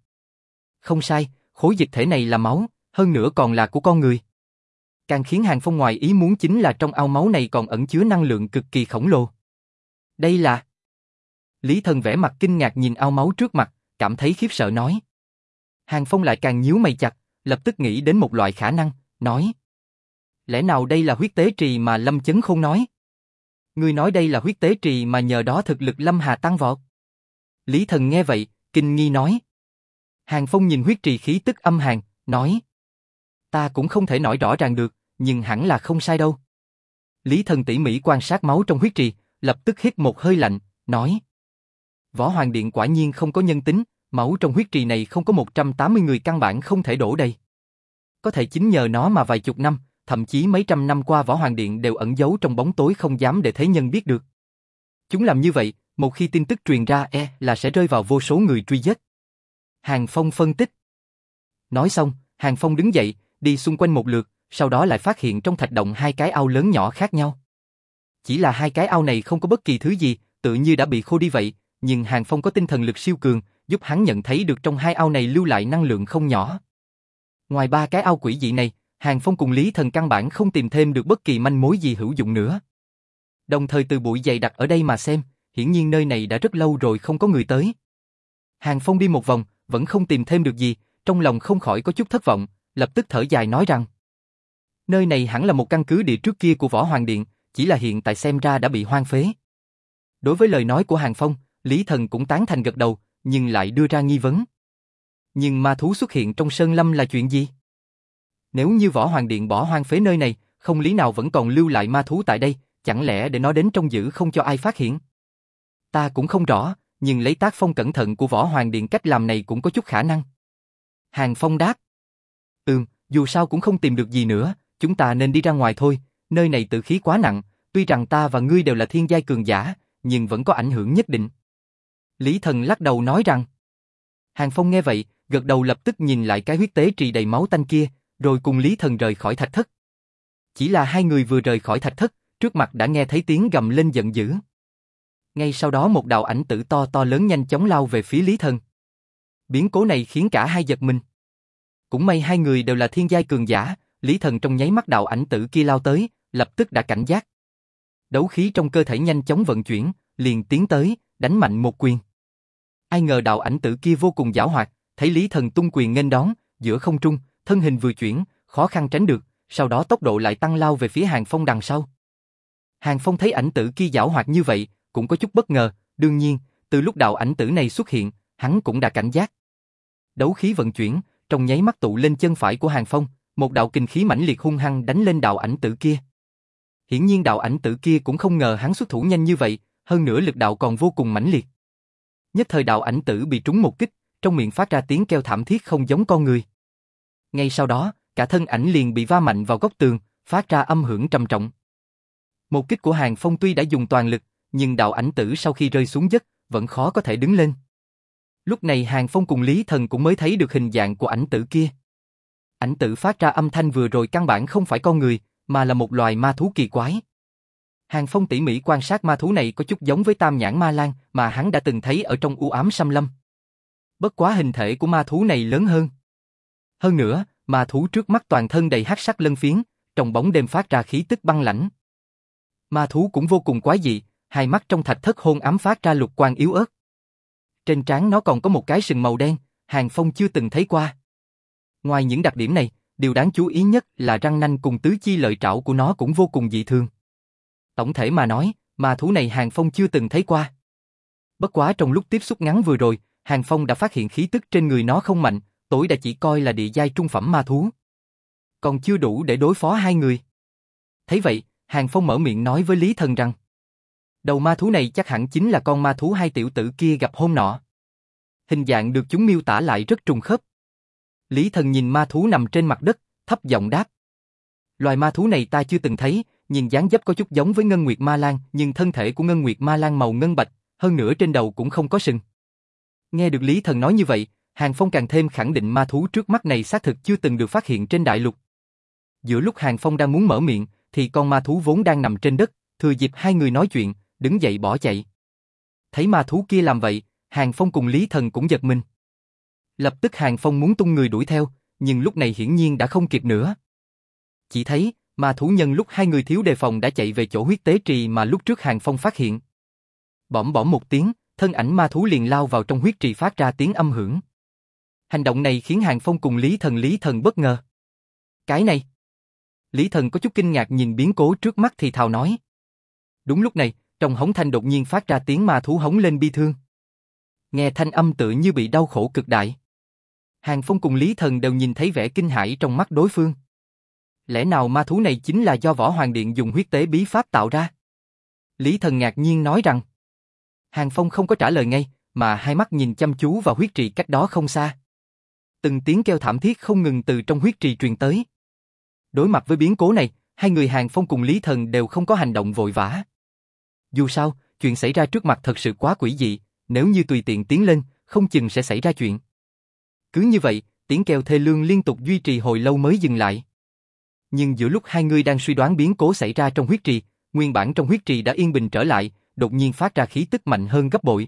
Không sai, khối dịch thể này là máu, hơn nữa còn là của con người. Càng khiến Hàng Phong ngoài ý muốn chính là trong ao máu này còn ẩn chứa năng lượng cực kỳ khổng lồ. Đây là... Lý Thần vẻ mặt kinh ngạc nhìn ao máu trước mặt, cảm thấy khiếp sợ nói. Hàng Phong lại càng nhíu mày chặt, lập tức nghĩ đến một loại khả năng, nói. Lẽ nào đây là huyết tế trì mà Lâm Chấn không nói? Ngươi nói đây là huyết tế trì mà nhờ đó thực lực Lâm Hà tăng vọt. Lý Thần nghe vậy, kinh nghi nói. Hàng Phong nhìn huyết trì khí tức âm hàn, nói. Ta cũng không thể nói rõ ràng được, nhưng hẳn là không sai đâu. Lý Thần tỉ mỉ quan sát máu trong huyết trì, lập tức hít một hơi lạnh, nói. Võ Hoàng Điện quả nhiên không có nhân tính, máu trong huyết trì này không có 180 người căn bản không thể đổ đầy. Có thể chính nhờ nó mà vài chục năm, thậm chí mấy trăm năm qua Võ Hoàng Điện đều ẩn giấu trong bóng tối không dám để thế nhân biết được. Chúng làm như vậy, một khi tin tức truyền ra e là sẽ rơi vào vô số người truy giết. Hàng Phong phân tích. Nói xong, Hàng Phong đứng dậy, đi xung quanh một lượt, sau đó lại phát hiện trong thạch động hai cái ao lớn nhỏ khác nhau. Chỉ là hai cái ao này không có bất kỳ thứ gì, tự như đã bị khô đi vậy, nhưng Hàng Phong có tinh thần lực siêu cường, giúp hắn nhận thấy được trong hai ao này lưu lại năng lượng không nhỏ. Ngoài ba cái ao quỷ dị này, Hàng Phong cùng Lý Thần căn bản không tìm thêm được bất kỳ manh mối gì hữu dụng nữa. Đồng thời từ bụi dày đặt ở đây mà xem, hiển nhiên nơi này đã rất lâu rồi không có người tới. Hàng Phong đi một vòng, vẫn không tìm thêm được gì, trong lòng không khỏi có chút thất vọng, lập tức thở dài nói rằng Nơi này hẳn là một căn cứ địa trước kia của Võ Hoàng Điện, chỉ là hiện tại xem ra đã bị hoang phế. Đối với lời nói của Hàng Phong, Lý Thần cũng tán thành gật đầu, nhưng lại đưa ra nghi vấn. Nhưng ma thú xuất hiện trong Sơn Lâm là chuyện gì? Nếu như Võ Hoàng Điện bỏ hoang phế nơi này, không lý nào vẫn còn lưu lại ma thú tại đây, chẳng lẽ để nó đến trong giữ không cho ai phát hiện? Ta cũng không rõ, nhưng lấy tác phong cẩn thận của Võ Hoàng Điện cách làm này cũng có chút khả năng. Hàng Phong đáp. Ừm, dù sao cũng không tìm được gì nữa, chúng ta nên đi ra ngoài thôi, nơi này tự khí quá nặng, tuy rằng ta và ngươi đều là thiên giai cường giả, nhưng vẫn có ảnh hưởng nhất định. Lý Thần lắc đầu nói rằng. Hàng Phong nghe vậy, gật đầu lập tức nhìn lại cái huyết tế trì đầy máu tanh kia, rồi cùng Lý Thần rời khỏi thạch thất. Chỉ là hai người vừa rời khỏi thạch thất, trước mặt đã nghe thấy tiếng gầm lên giận dữ. Ngay sau đó một đạo ảnh tử to to lớn nhanh chóng lao về phía Lý Thần. Biến cố này khiến cả hai giật mình. Cũng may hai người đều là thiên giai cường giả, Lý Thần trong nháy mắt đạo ảnh tử kia lao tới, lập tức đã cảnh giác. Đấu khí trong cơ thể nhanh chóng vận chuyển, liền tiến tới, đánh mạnh một quyền. Ai ngờ đạo ảnh tử kia vô cùng giảo hoạt, thấy Lý Thần tung quyền nghênh đón, giữa không trung, thân hình vừa chuyển, khó khăn tránh được, sau đó tốc độ lại tăng lao về phía Hàng Phong đằng sau. Hàng Phong thấy ảnh tử kia giảo hoạt như vậy, cũng có chút bất ngờ, đương nhiên, từ lúc đạo ảnh tử này xuất hiện, hắn cũng đã cảnh giác. Đấu khí vận chuyển, trong nháy mắt tụ lên chân phải của Hàng Phong, một đạo kinh khí mãnh liệt hung hăng đánh lên đạo ảnh tử kia. Hiển nhiên đạo ảnh tử kia cũng không ngờ hắn xuất thủ nhanh như vậy, hơn nữa lực đạo còn vô cùng mãnh liệt. Nhất thời đạo ảnh tử bị trúng một kích, trong miệng phát ra tiếng kêu thảm thiết không giống con người. Ngay sau đó, cả thân ảnh liền bị va mạnh vào góc tường, phát ra âm hưởng trầm trọng. Một kích của Hàng Phong tuy đã dùng toàn lực, nhưng đạo ảnh tử sau khi rơi xuống đất, vẫn khó có thể đứng lên. Lúc này Hàng Phong cùng Lý Thần cũng mới thấy được hình dạng của ảnh tử kia. Ảnh tử phát ra âm thanh vừa rồi căn bản không phải con người, mà là một loài ma thú kỳ quái. Hàng Phong tỉ mỉ quan sát ma thú này có chút giống với tam nhãn ma lan mà hắn đã từng thấy ở trong u ám xâm lâm. Bất quá hình thể của ma thú này lớn hơn. Hơn nữa, ma thú trước mắt toàn thân đầy hắc sắc lân phiến, trong bóng đêm phát ra khí tức băng lãnh. Ma thú cũng vô cùng quái dị, hai mắt trong thạch thất hôn ám phát ra lục quang yếu ớt. Trên trán nó còn có một cái sừng màu đen, Hàng Phong chưa từng thấy qua. Ngoài những đặc điểm này, điều đáng chú ý nhất là răng nanh cùng tứ chi lợi trảo của nó cũng vô cùng dị thường. Tổng thể mà nói, ma thú này Hàng Phong chưa từng thấy qua. Bất quá trong lúc tiếp xúc ngắn vừa rồi, Hàng Phong đã phát hiện khí tức trên người nó không mạnh, tối đã chỉ coi là địa giai trung phẩm ma thú. Còn chưa đủ để đối phó hai người. Thấy vậy, Hàng Phong mở miệng nói với Lý Thần rằng Đầu ma thú này chắc hẳn chính là con ma thú hai tiểu tử kia gặp hôm nọ. Hình dạng được chúng miêu tả lại rất trùng khớp. Lý Thần nhìn ma thú nằm trên mặt đất, thấp giọng đáp. Loài ma thú này ta chưa từng thấy, nhìn dáng dấp có chút giống với Ngân Nguyệt Ma Lan, nhưng thân thể của Ngân Nguyệt Ma Lan màu ngân bạch, hơn nữa trên đầu cũng không có sừng. Nghe được Lý Thần nói như vậy, Hàng Phong càng thêm khẳng định ma thú trước mắt này xác thực chưa từng được phát hiện trên đại lục. Giữa lúc Hàng Phong đang muốn mở miệng, thì con ma thú vốn đang nằm trên đất, thừa dịp hai người nói chuyện, đứng dậy bỏ chạy. Thấy ma thú kia làm vậy, Hàng Phong cùng Lý Thần cũng giật mình. Lập tức Hàng Phong muốn tung người đuổi theo, nhưng lúc này hiển nhiên đã không kịp nữa. Chỉ thấy, ma thú nhân lúc hai người thiếu đề phòng đã chạy về chỗ huyết tế trì mà lúc trước Hàng Phong phát hiện. Bỏm bỏm một tiếng, thân ảnh ma thú liền lao vào trong huyết trì phát ra tiếng âm hưởng. Hành động này khiến Hàng Phong cùng Lý Thần Lý Thần bất ngờ. Cái này. Lý Thần có chút kinh ngạc nhìn biến cố trước mắt thì thào nói. Đúng lúc này, trong hống thanh đột nhiên phát ra tiếng ma thú hống lên bi thương. Nghe thanh âm tự như bị đau khổ cực đại. Hàng Phong cùng Lý Thần đều nhìn thấy vẻ kinh hãi trong mắt đối phương. Lẽ nào ma thú này chính là do Võ Hoàng Điện dùng huyết tế bí pháp tạo ra? Lý Thần ngạc nhiên nói rằng. Hàng Phong không có trả lời ngay, mà hai mắt nhìn chăm chú vào huyết trì cách đó không xa. Từng tiếng kêu thảm thiết không ngừng từ trong huyết trì truyền tới. Đối mặt với biến cố này, hai người Hàng Phong cùng Lý Thần đều không có hành động vội vã. Dù sao, chuyện xảy ra trước mặt thật sự quá quỷ dị, nếu như tùy tiện tiến lên, không chừng sẽ xảy ra chuyện. Cứ như vậy, tiếng kêu thê lương liên tục duy trì hồi lâu mới dừng lại. Nhưng giữa lúc hai người đang suy đoán biến cố xảy ra trong huyết trì, nguyên bản trong huyết trì đã yên bình trở lại, đột nhiên phát ra khí tức mạnh hơn gấp bội.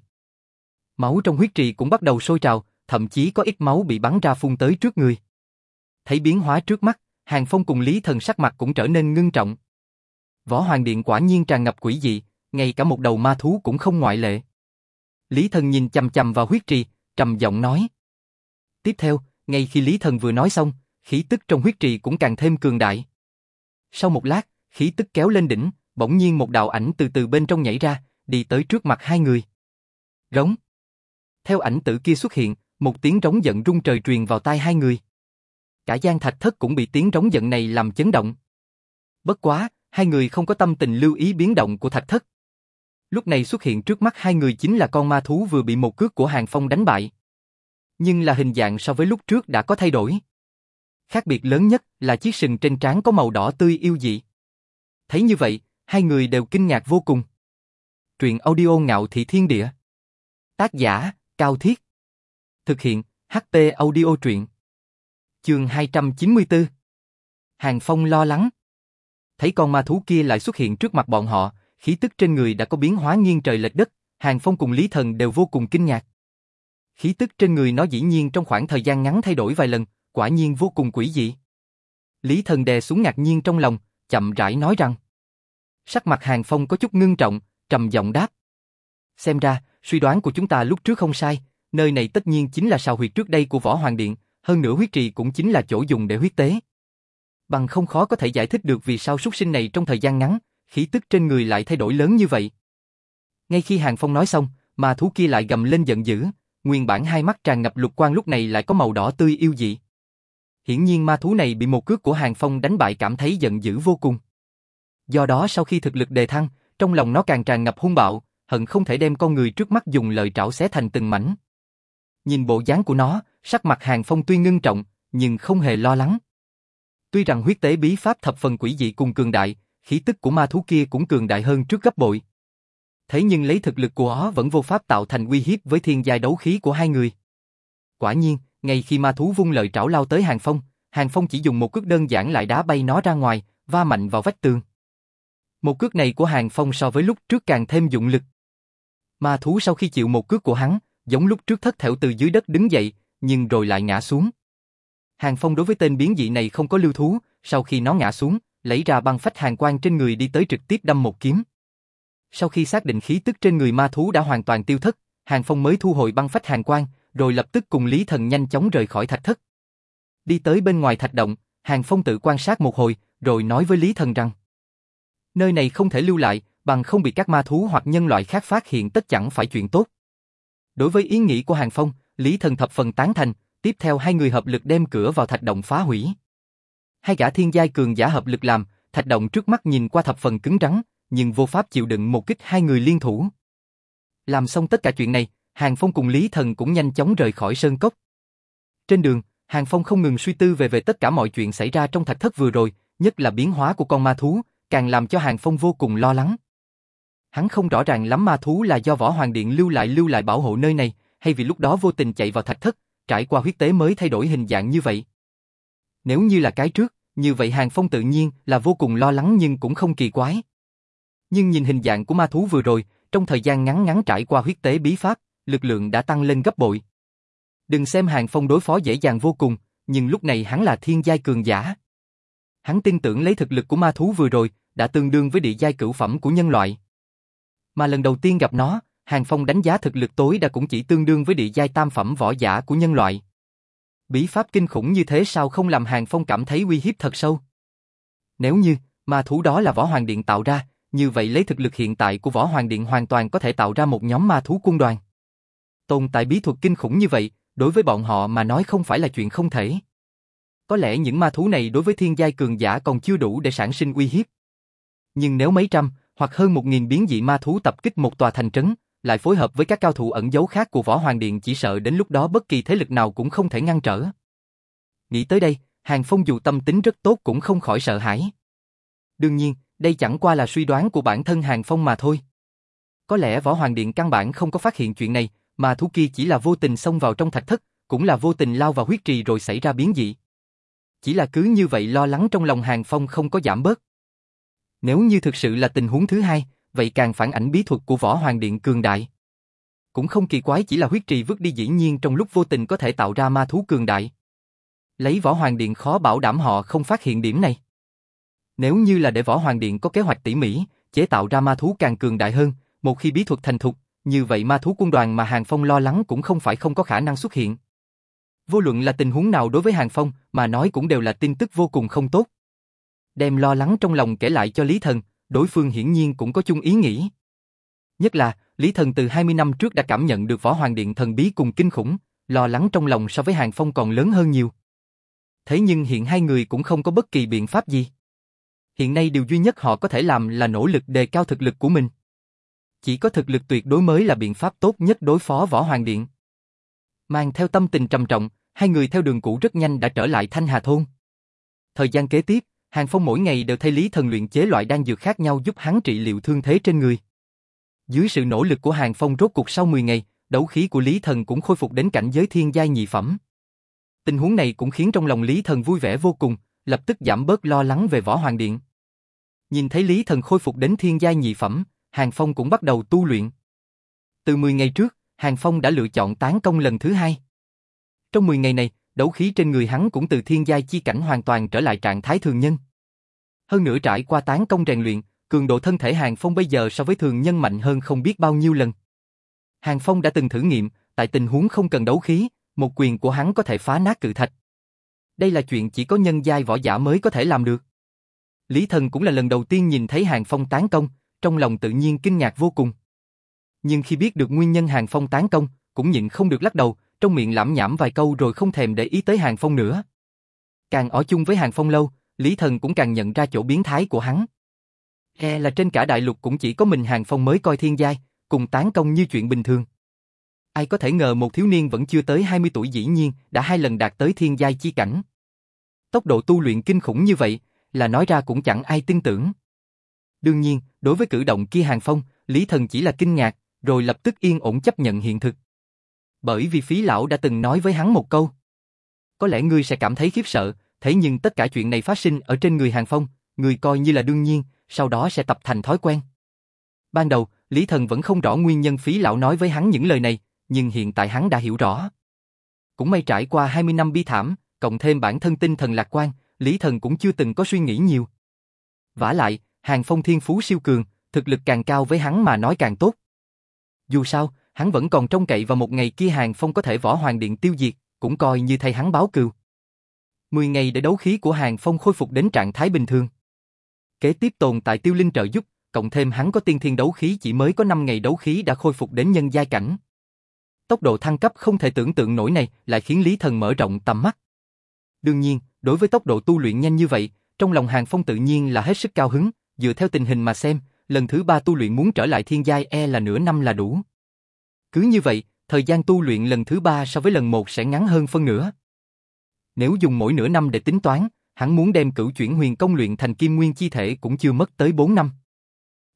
Máu trong huyết trì cũng bắt đầu sôi trào, thậm chí có ít máu bị bắn ra phun tới trước người. Thấy biến hóa trước mắt, Hàng Phong cùng Lý Thần sắc mặt cũng trở nên ngưng trọng. Võ Hoàng Điện quả nhiên tràn ngập quỷ dị, ngay cả một đầu ma thú cũng không ngoại lệ. Lý Thần nhìn chầm chầm vào huyết trì, trầm giọng nói. Tiếp theo, ngay khi Lý Thần vừa nói xong, khí tức trong huyết trì cũng càng thêm cường đại. Sau một lát, khí tức kéo lên đỉnh, bỗng nhiên một đạo ảnh từ từ bên trong nhảy ra, đi tới trước mặt hai người. Rống. Theo ảnh tử kia xuất hiện, một tiếng rống giận rung trời truyền vào tai hai người. Cả gian thạch thất cũng bị tiếng rống giận này làm chấn động. Bất quá, hai người không có tâm tình lưu ý biến động của thạch thất. Lúc này xuất hiện trước mắt hai người chính là con ma thú vừa bị một cước của Hàng Phong đánh bại. Nhưng là hình dạng so với lúc trước đã có thay đổi. Khác biệt lớn nhất là chiếc sừng trên trán có màu đỏ tươi yêu dị. Thấy như vậy, hai người đều kinh ngạc vô cùng. Truyện audio ngạo thị thiên địa. Tác giả, Cao Thiết. Thực hiện, HP audio truyện. Chương 294. Hàng Phong lo lắng. Thấy con ma thú kia lại xuất hiện trước mặt bọn họ, khí tức trên người đã có biến hóa nghiêng trời lệch đất, Hàng Phong cùng Lý Thần đều vô cùng kinh ngạc. Khí tức trên người nó dĩ nhiên trong khoảng thời gian ngắn thay đổi vài lần, quả nhiên vô cùng quỷ dị. Lý Thần đè xuống ngạc nhiên trong lòng, chậm rãi nói rằng. Sắc mặt Hàng Phong có chút ngưng trọng, trầm giọng đáp. Xem ra, suy đoán của chúng ta lúc trước không sai, Nơi này tất nhiên chính là sào huyệt trước đây của Võ Hoàng Điện, hơn nữa huyết trì cũng chính là chỗ dùng để huyết tế. Bằng không khó có thể giải thích được vì sao súc sinh này trong thời gian ngắn, khí tức trên người lại thay đổi lớn như vậy. Ngay khi Hàng Phong nói xong, ma thú kia lại gầm lên giận dữ, nguyên bản hai mắt tràn ngập lục quang lúc này lại có màu đỏ tươi yêu dị. Hiển nhiên ma thú này bị một cước của Hàng Phong đánh bại cảm thấy giận dữ vô cùng. Do đó sau khi thực lực đề thăng, trong lòng nó càng tràn ngập hung bạo, hận không thể đem con người trước mắt dùng lời trảo xé thành từng mảnh. Nhìn bộ dáng của nó, sắc mặt Hàng Phong tuy ngưng trọng, nhưng không hề lo lắng. Tuy rằng huyết tế bí pháp thập phần quỷ dị cùng cường đại, khí tức của ma thú kia cũng cường đại hơn trước gấp bội. Thế nhưng lấy thực lực của nó vẫn vô pháp tạo thành uy hiếp với thiên giai đấu khí của hai người. Quả nhiên, ngay khi ma thú vung lợi trảo lao tới Hàng Phong, Hàng Phong chỉ dùng một cước đơn giản lại đá bay nó ra ngoài, va mạnh vào vách tường. Một cước này của Hàng Phong so với lúc trước càng thêm dụng lực. Ma thú sau khi chịu một cước của hắn, giống lúc trước thất thểu từ dưới đất đứng dậy, nhưng rồi lại ngã xuống. Hàng Phong đối với tên biến dị này không có lưu thú, sau khi nó ngã xuống, lấy ra băng phách hàng quang trên người đi tới trực tiếp đâm một kiếm. Sau khi xác định khí tức trên người ma thú đã hoàn toàn tiêu thất, Hàng Phong mới thu hồi băng phách hàng quang, rồi lập tức cùng Lý Thần nhanh chóng rời khỏi thạch thất. Đi tới bên ngoài thạch động, Hàng Phong tự quan sát một hồi, rồi nói với Lý Thần rằng Nơi này không thể lưu lại, bằng không bị các ma thú hoặc nhân loại khác phát hiện tất chẳng phải chuyện tốt. Đối với ý nghĩ của Hàng Phong, Lý Thần thập phần tán thành, tiếp theo hai người hợp lực đem cửa vào thạch động phá hủy. Hai gã thiên giai cường giả hợp lực làm, thạch động trước mắt nhìn qua thập phần cứng rắn, nhưng vô pháp chịu đựng một kích hai người liên thủ. Làm xong tất cả chuyện này, Hàng Phong cùng Lý Thần cũng nhanh chóng rời khỏi sơn cốc. Trên đường, Hàng Phong không ngừng suy tư về về tất cả mọi chuyện xảy ra trong thạch thất vừa rồi, nhất là biến hóa của con ma thú, càng làm cho Hàng Phong vô cùng lo lắng. Hắn không rõ ràng lắm ma thú là do Võ Hoàng Điện lưu lại lưu lại bảo hộ nơi này, hay vì lúc đó vô tình chạy vào thạch thất, trải qua huyết tế mới thay đổi hình dạng như vậy. Nếu như là cái trước, như vậy Hàng Phong tự nhiên là vô cùng lo lắng nhưng cũng không kỳ quái. Nhưng nhìn hình dạng của ma thú vừa rồi, trong thời gian ngắn ngắn trải qua huyết tế bí pháp, lực lượng đã tăng lên gấp bội. Đừng xem Hàng Phong đối phó dễ dàng vô cùng, nhưng lúc này hắn là thiên giai cường giả. Hắn tin tưởng lấy thực lực của ma thú vừa rồi, đã tương đương với địa giai cửu phẩm của nhân loại. Mà lần đầu tiên gặp nó, Hàng Phong đánh giá thực lực tối đa cũng chỉ tương đương với địa giai tam phẩm võ giả của nhân loại. Bí pháp kinh khủng như thế sao không làm Hàng Phong cảm thấy uy hiếp thật sâu? Nếu như, ma thú đó là Võ Hoàng Điện tạo ra, như vậy lấy thực lực hiện tại của Võ Hoàng Điện hoàn toàn có thể tạo ra một nhóm ma thú quân đoàn. Tồn tại bí thuật kinh khủng như vậy, đối với bọn họ mà nói không phải là chuyện không thể. Có lẽ những ma thú này đối với thiên giai cường giả còn chưa đủ để sản sinh uy hiếp. Nhưng nếu mấy trăm, hoặc hơn một nghìn biến dị ma thú tập kích một tòa thành trấn, lại phối hợp với các cao thủ ẩn giấu khác của Võ Hoàng Điện chỉ sợ đến lúc đó bất kỳ thế lực nào cũng không thể ngăn trở. Nghĩ tới đây, Hàng Phong dù tâm tính rất tốt cũng không khỏi sợ hãi. Đương nhiên, đây chẳng qua là suy đoán của bản thân Hàng Phong mà thôi. Có lẽ Võ Hoàng Điện căn bản không có phát hiện chuyện này, mà thú kia chỉ là vô tình xông vào trong thạch thất, cũng là vô tình lao vào huyết trì rồi xảy ra biến dị. Chỉ là cứ như vậy lo lắng trong lòng Hàng Phong không có giảm bớt. Nếu như thực sự là tình huống thứ hai, vậy càng phản ảnh bí thuật của Võ Hoàng Điện cường đại. Cũng không kỳ quái chỉ là huyết trì vứt đi dĩ nhiên trong lúc vô tình có thể tạo ra ma thú cường đại. Lấy Võ Hoàng Điện khó bảo đảm họ không phát hiện điểm này. Nếu như là để Võ Hoàng Điện có kế hoạch tỉ mỉ, chế tạo ra ma thú càng cường đại hơn, một khi bí thuật thành thục, như vậy ma thú quân đoàn mà Hàng Phong lo lắng cũng không phải không có khả năng xuất hiện. Vô luận là tình huống nào đối với Hàng Phong mà nói cũng đều là tin tức vô cùng không tốt. Đem lo lắng trong lòng kể lại cho Lý Thần, đối phương hiển nhiên cũng có chung ý nghĩ. Nhất là, Lý Thần từ 20 năm trước đã cảm nhận được Võ Hoàng Điện thần bí cùng kinh khủng, lo lắng trong lòng so với Hàng Phong còn lớn hơn nhiều. Thế nhưng hiện hai người cũng không có bất kỳ biện pháp gì. Hiện nay điều duy nhất họ có thể làm là nỗ lực đề cao thực lực của mình. Chỉ có thực lực tuyệt đối mới là biện pháp tốt nhất đối phó Võ Hoàng Điện. Mang theo tâm tình trầm trọng, hai người theo đường cũ rất nhanh đã trở lại Thanh Hà Thôn. Thời gian kế tiếp, Hàng Phong mỗi ngày đều thay Lý Thần luyện chế loại đan dược khác nhau giúp hắn trị liệu thương thế trên người. Dưới sự nỗ lực của Hàng Phong rốt cuộc sau 10 ngày, đấu khí của Lý Thần cũng khôi phục đến cảnh giới thiên giai nhị phẩm. Tình huống này cũng khiến trong lòng Lý Thần vui vẻ vô cùng, lập tức giảm bớt lo lắng về Võ Hoàng Điện. Nhìn thấy Lý Thần khôi phục đến thiên giai nhị phẩm, Hàng Phong cũng bắt đầu tu luyện. Từ 10 ngày trước, Hàng Phong đã lựa chọn tán công lần thứ hai. Trong 10 ngày này, đấu khí trên người hắn cũng từ thiên giai chi cảnh hoàn toàn trở lại trạng thái thường nhân. Hơn nữa trải qua tán công rèn luyện, cường độ thân thể Hàng Phong bây giờ so với thường nhân mạnh hơn không biết bao nhiêu lần. Hàng Phong đã từng thử nghiệm, tại tình huống không cần đấu khí, một quyền của hắn có thể phá nát cự thạch. Đây là chuyện chỉ có nhân giai võ giả mới có thể làm được. Lý Thần cũng là lần đầu tiên nhìn thấy Hàng Phong tán công, trong lòng tự nhiên kinh ngạc vô cùng. Nhưng khi biết được nguyên nhân Hàng Phong tán công, cũng nhịn không được lắc đầu, trong miệng lẩm nhẩm vài câu rồi không thèm để ý tới Hàng Phong nữa. Càng ở chung với Hàng Phong lâu, Lý Thần cũng càng nhận ra chỗ biến thái của hắn. E là trên cả đại lục cũng chỉ có mình Hàng Phong mới coi thiên giai, cùng tán công như chuyện bình thường. Ai có thể ngờ một thiếu niên vẫn chưa tới 20 tuổi dĩ nhiên đã hai lần đạt tới thiên giai chi cảnh. Tốc độ tu luyện kinh khủng như vậy, là nói ra cũng chẳng ai tin tưởng. Đương nhiên, đối với cử động kia Hàng Phong, Lý Thần chỉ là kinh ngạc, rồi lập tức yên ổn chấp nhận hiện thực. Bởi vì phí lão đã từng nói với hắn một câu. Có lẽ ngươi sẽ cảm thấy khiếp sợ, thế nhưng tất cả chuyện này phát sinh ở trên người Hàng Phong, người coi như là đương nhiên, sau đó sẽ tập thành thói quen. Ban đầu, Lý Thần vẫn không rõ nguyên nhân phí lão nói với hắn những lời này, nhưng hiện tại hắn đã hiểu rõ. Cũng may trải qua 20 năm bi thảm, cộng thêm bản thân tinh thần lạc quan, Lý Thần cũng chưa từng có suy nghĩ nhiều. vả lại, Hàng Phong thiên phú siêu cường, thực lực càng cao với hắn mà nói càng tốt. Dù sao, hắn vẫn còn trông cậy vào một ngày kia Hàng Phong có thể võ hoàng điện tiêu diệt, cũng coi như thay hắn báo cừu. 10 ngày để đấu khí của Hàng Phong khôi phục đến trạng thái bình thường. Kế tiếp tồn tại tiêu linh trợ giúp, cộng thêm hắn có tiên thiên đấu khí chỉ mới có 5 ngày đấu khí đã khôi phục đến nhân giai cảnh. Tốc độ thăng cấp không thể tưởng tượng nổi này lại khiến Lý Thần mở rộng tầm mắt. Đương nhiên, đối với tốc độ tu luyện nhanh như vậy, trong lòng Hàng Phong tự nhiên là hết sức cao hứng, dựa theo tình hình mà xem, lần thứ ba tu luyện muốn trở lại thiên giai e là nửa năm là đủ. Cứ như vậy, thời gian tu luyện lần thứ ba so với lần một sẽ ngắn hơn phân nửa. Nếu dùng mỗi nửa năm để tính toán, hắn muốn đem cửu chuyển huyền công luyện thành kim nguyên chi thể cũng chưa mất tới 4 năm.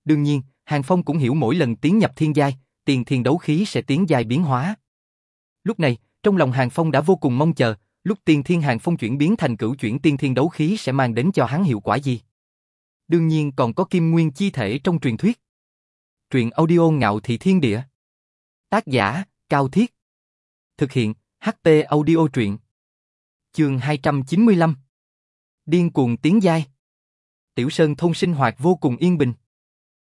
Đương nhiên, Hàng Phong cũng hiểu mỗi lần tiến nhập thiên giai, tiền thiên đấu khí sẽ tiến giai biến hóa. Lúc này, trong lòng Hàng Phong đã vô cùng mong chờ, lúc tiên thiên Hàng Phong chuyển biến thành cửu chuyển tiên thiên đấu khí sẽ mang đến cho hắn hiệu quả gì. Đương nhiên còn có kim nguyên chi thể trong truyền thuyết. Truyện audio ngạo thị thiên địa. Tác giả, Cao Thiết. Thực hiện, HT audio truyện. Chương 295 Điên cuồng tiến giai Tiểu Sơn thôn sinh hoạt vô cùng yên bình.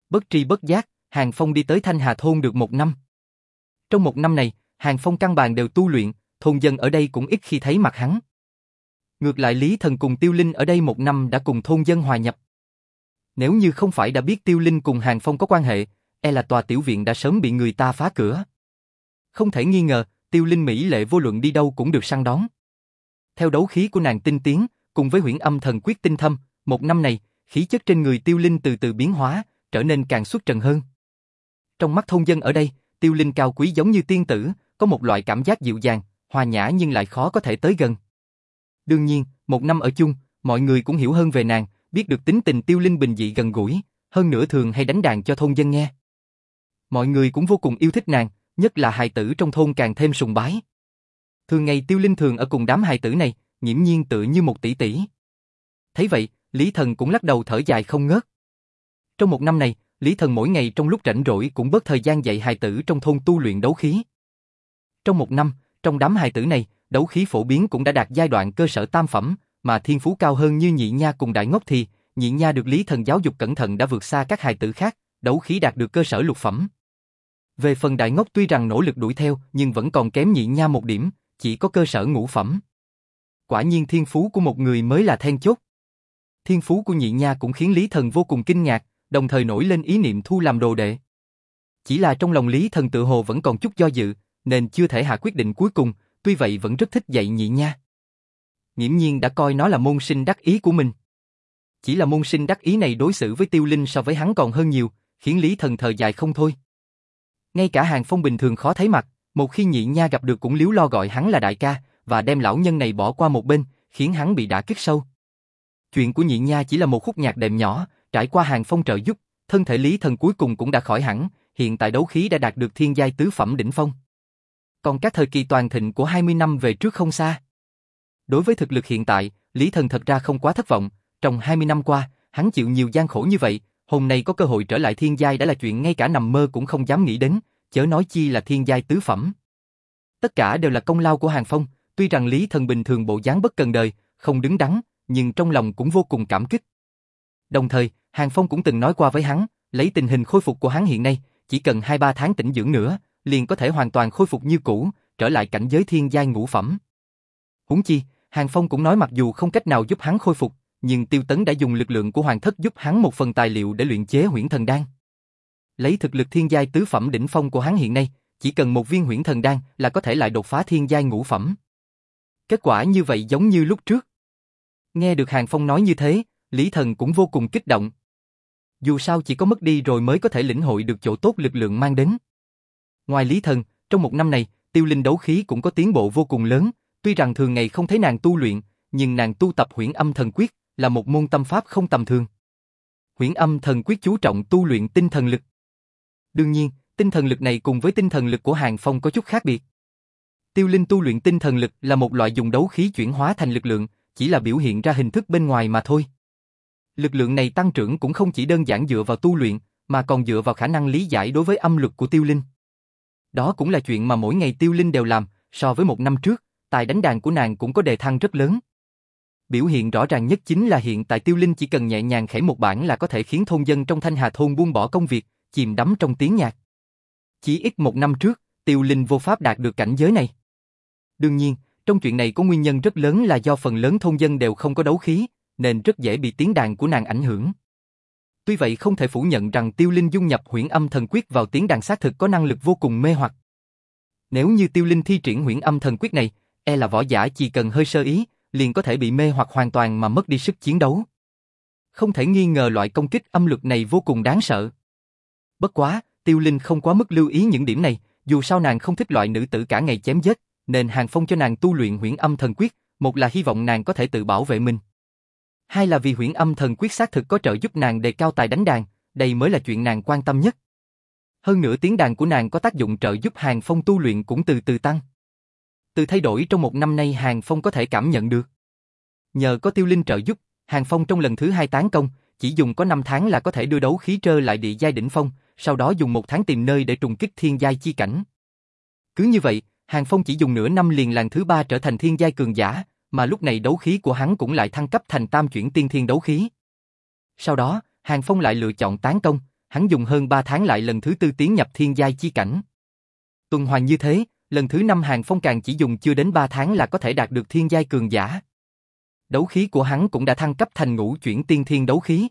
Bất tri bất giác, Hàng Phong đi tới Thanh Hà thôn được một năm. Trong một năm này, Hàng Phong căn bản đều tu luyện, thôn dân ở đây cũng ít khi thấy mặt hắn. Ngược lại Lý Thần cùng Tiêu Linh ở đây một năm đã cùng thôn dân hòa nhập. Nếu như không phải đã biết Tiêu Linh cùng Hàng Phong có quan hệ, e là tòa tiểu viện đã sớm bị người ta phá cửa. Không thể nghi ngờ, Tiêu Linh Mỹ lệ vô luận đi đâu cũng được săn đón. Theo đấu khí của nàng tinh tiến, cùng với huyễn âm thần quyết tinh thâm, một năm này, khí chất trên người Tiêu Linh từ từ biến hóa, trở nên càng xuất trần hơn. Trong mắt thôn dân ở đây, Tiêu Linh cao quý giống như tiên tử, có một loại cảm giác dịu dàng, hòa nhã nhưng lại khó có thể tới gần. Đương nhiên, một năm ở chung, mọi người cũng hiểu hơn về nàng, biết được tính tình Tiêu Linh bình dị gần gũi, hơn nữa thường hay đánh đàn cho thôn dân nghe. Mọi người cũng vô cùng yêu thích nàng, nhất là hài tử trong thôn càng thêm sùng bái. Thường ngày Tiêu Linh thường ở cùng đám hài tử này, nhiễm nhiên tự như một tỷ tỷ. Thấy vậy, Lý Thần cũng lắc đầu thở dài không ngớt. Trong một năm này, Lý Thần mỗi ngày trong lúc rảnh rỗi cũng bớt thời gian dạy hài tử trong thôn tu luyện đấu khí. Trong một năm, trong đám hài tử này, đấu khí phổ biến cũng đã đạt giai đoạn cơ sở tam phẩm, mà thiên phú cao hơn như nhị nha cùng đại ngốc thì, nhị nha được Lý Thần giáo dục cẩn thận đã vượt xa các hài tử khác, đấu khí đạt được cơ sở lục phẩm. Về phần đại ngốc tuy rằng nỗ lực đuổi theo, nhưng vẫn còn kém nhị nha một điểm, chỉ có cơ sở ngũ phẩm. Quả nhiên thiên phú của một người mới là then chốt. Thiên phú của nhị nha cũng khiến Lý Thần vô cùng kinh ngạc, đồng thời nổi lên ý niệm thu làm đồ đệ. Chỉ là trong lòng Lý Thần tự hồ vẫn còn chút do dự, nên chưa thể hạ quyết định cuối cùng, tuy vậy vẫn rất thích dạy nhị nha. Nghiễm nhiên đã coi nó là môn sinh đắc ý của mình. Chỉ là môn sinh đắc ý này đối xử với tiêu linh so với hắn còn hơn nhiều, khiến Lý Thần thờ dài không thôi. Ngay cả hàng phong bình thường khó thấy mặt, một khi nhị nha gặp được cũng liếu lo gọi hắn là đại ca, và đem lão nhân này bỏ qua một bên, khiến hắn bị đả kích sâu. Chuyện của nhị nha chỉ là một khúc nhạc đệm nhỏ, trải qua hàng phong trợ giúp, thân thể lý thần cuối cùng cũng đã khỏi hẳn, hiện tại đấu khí đã đạt được thiên giai tứ phẩm đỉnh phong. Còn các thời kỳ toàn thịnh của 20 năm về trước không xa. Đối với thực lực hiện tại, Lý Thần thật ra không quá thất vọng, trong 20 năm qua, hắn chịu nhiều gian khổ như vậy, hôm nay có cơ hội trở lại thiên giai đã là chuyện ngay cả nằm mơ cũng không dám nghĩ đến, chớ nói chi là thiên giai tứ phẩm. Tất cả đều là công lao của Hàng Phong, tuy rằng Lý Thần bình thường bộ dáng bất cần đời, không đứng đắn, nhưng trong lòng cũng vô cùng cảm kích. Đồng thời, Hàng Phong cũng từng nói qua với hắn, lấy tình hình khôi phục của hắn hiện nay, chỉ cần 2-3 tháng tĩnh dưỡng nữa, liền có thể hoàn toàn khôi phục như cũ, trở lại cảnh giới thiên giai ngũ phẩm. Huống chi, Hàng Phong cũng nói mặc dù không cách nào giúp hắn khôi phục, nhưng Tiêu Tấn đã dùng lực lượng của Hoàng Thất giúp hắn một phần tài liệu để luyện chế huyễn thần đan. Lấy thực lực thiên giai tứ phẩm đỉnh phong của hắn hiện nay, chỉ cần một viên huyễn thần đan là có thể lại đột phá thiên giai ngũ phẩm. Kết quả như vậy giống như lúc trước. Nghe được Hàng Phong nói như thế, Lý Thần cũng vô cùng kích động. Dù sao chỉ có mất đi rồi mới có thể lĩnh hội được chỗ tốt lực lượng mang đến. Ngoài Lý Thần, trong một năm này, tiêu linh đấu khí cũng có tiến bộ vô cùng lớn, tuy rằng thường ngày không thấy nàng tu luyện, nhưng nàng tu tập huyễn âm thần quyết là một môn tâm pháp không tầm thường. Huyễn âm thần quyết chú trọng tu luyện tinh thần lực. Đương nhiên, tinh thần lực này cùng với tinh thần lực của Hàng Phong có chút khác biệt. Tiêu Linh tu luyện tinh thần lực là một loại dùng đấu khí chuyển hóa thành lực lượng, chỉ là biểu hiện ra hình thức bên ngoài mà thôi. Lực lượng này tăng trưởng cũng không chỉ đơn giản dựa vào tu luyện, mà còn dựa vào khả năng lý giải đối với âm luật của Tiêu Linh. Đó cũng là chuyện mà mỗi ngày Tiêu Linh đều làm, so với một năm trước, tài đánh đàn của nàng cũng có đề thăng rất lớn. Biểu hiện rõ ràng nhất chính là hiện tại Tiêu Linh chỉ cần nhẹ nhàng khẽ một bản là có thể khiến thôn dân trong Thanh Hà thôn buông bỏ công việc, chìm đắm trong tiếng nhạc. Chỉ ít một năm trước, Tiêu Linh vô pháp đạt được cảnh giới này. Đương nhiên, trong chuyện này có nguyên nhân rất lớn là do phần lớn thôn dân đều không có đấu khí, nên rất dễ bị tiếng đàn của nàng ảnh hưởng. Tuy vậy không thể phủ nhận rằng Tiêu Linh dung nhập huyễn âm thần quyết vào tiếng đàn xác thực có năng lực vô cùng mê hoặc. Nếu như Tiêu Linh thi triển huyễn âm thần quyết này, e là võ giả chỉ cần hơi sơ ý, liền có thể bị mê hoặc hoàn toàn mà mất đi sức chiến đấu. Không thể nghi ngờ loại công kích âm lực này vô cùng đáng sợ. Bất quá, Tiêu Linh không quá mức lưu ý những điểm này, dù sao nàng không thích loại nữ tử cả ngày chém giết, nên Hàng Phong cho nàng tu luyện huyễn âm thần quyết, một là hy vọng nàng có thể tự bảo vệ mình. Hai là vì huyễn âm thần quyết xác thực có trợ giúp nàng đề cao tài đánh đàn, đây mới là chuyện nàng quan tâm nhất. Hơn nữa tiếng đàn của nàng có tác dụng trợ giúp Hàng Phong tu luyện cũng từ từ tăng. Từ thay đổi trong một năm nay Hàng Phong có thể cảm nhận được. Nhờ có tiêu linh trợ giúp, Hàng Phong trong lần thứ hai tán công, chỉ dùng có 5 tháng là có thể đưa đấu khí trơ lại địa giai đỉnh phong, sau đó dùng một tháng tìm nơi để trùng kích thiên giai chi cảnh. Cứ như vậy, Hàng Phong chỉ dùng nửa năm liền làng thứ ba trở thành thiên giai cường giả, mà lúc này đấu khí của hắn cũng lại thăng cấp thành tam chuyển tiên thiên đấu khí. Sau đó, Hàng Phong lại lựa chọn tán công, hắn dùng hơn 3 tháng lại lần thứ tư tiến nhập thiên giai chi cảnh. Tuần hoàn như thế, lần thứ năm Hàng Phong càng chỉ dùng chưa đến 3 tháng là có thể đạt được thiên giai cường giả. Đấu khí của hắn cũng đã thăng cấp thành ngũ chuyển tiên thiên đấu khí.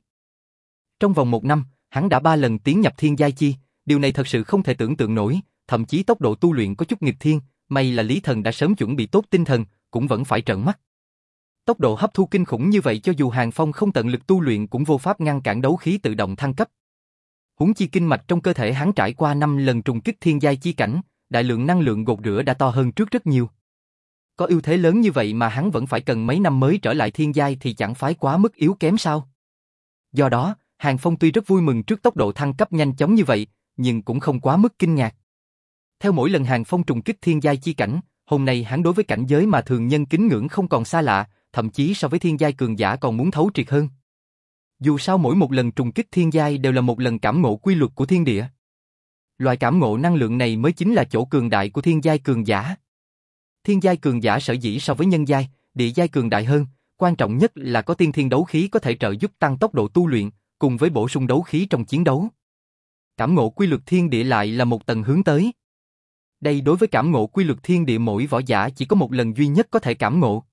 Trong vòng một năm, hắn đã ba lần tiến nhập thiên giai chi, điều này thật sự không thể tưởng tượng nổi, thậm chí tốc độ tu luyện có chút nghịch thiên, may là Lý Thần đã sớm chuẩn bị tốt tinh thần, cũng vẫn phải trợn mắt. Tốc độ hấp thu kinh khủng như vậy cho dù Hàng Phong không tận lực tu luyện cũng vô pháp ngăn cản đấu khí tự động thăng cấp. Huống chi kinh mạch trong cơ thể hắn trải qua 5 lần trùng kích thiên giai chi cảnh, đại lượng năng lượng gột rửa đã to hơn trước rất nhiều. Có ưu thế lớn như vậy mà hắn vẫn phải cần mấy năm mới trở lại thiên giai thì chẳng phải quá mức yếu kém sao? Do đó, Hàng Phong tuy rất vui mừng trước tốc độ thăng cấp nhanh chóng như vậy, nhưng cũng không quá mức kinh ngạc. Theo mỗi lần Hàng Phong trùng kích thiên giai chi cảnh, hôm nay hắn đối với cảnh giới mà thường nhân kính ngưỡng không còn xa lạ, thậm chí so với thiên giai cường giả còn muốn thấu triệt hơn. Dù sao mỗi một lần trùng kích thiên giai đều là một lần cảm ngộ quy luật của thiên địa. Loại cảm ngộ năng lượng này mới chính là chỗ cường đại của thiên giai cường giả. Thiên giai cường giả sở dĩ so với nhân giai, địa giai cường đại hơn, quan trọng nhất là có tiên thiên đấu khí có thể trợ giúp tăng tốc độ tu luyện, cùng với bổ sung đấu khí trong chiến đấu. Cảm ngộ quy luật thiên địa lại là một tầng hướng tới. Đây đối với cảm ngộ quy luật thiên địa mỗi võ giả chỉ có một lần duy nhất có thể cảm ngộ.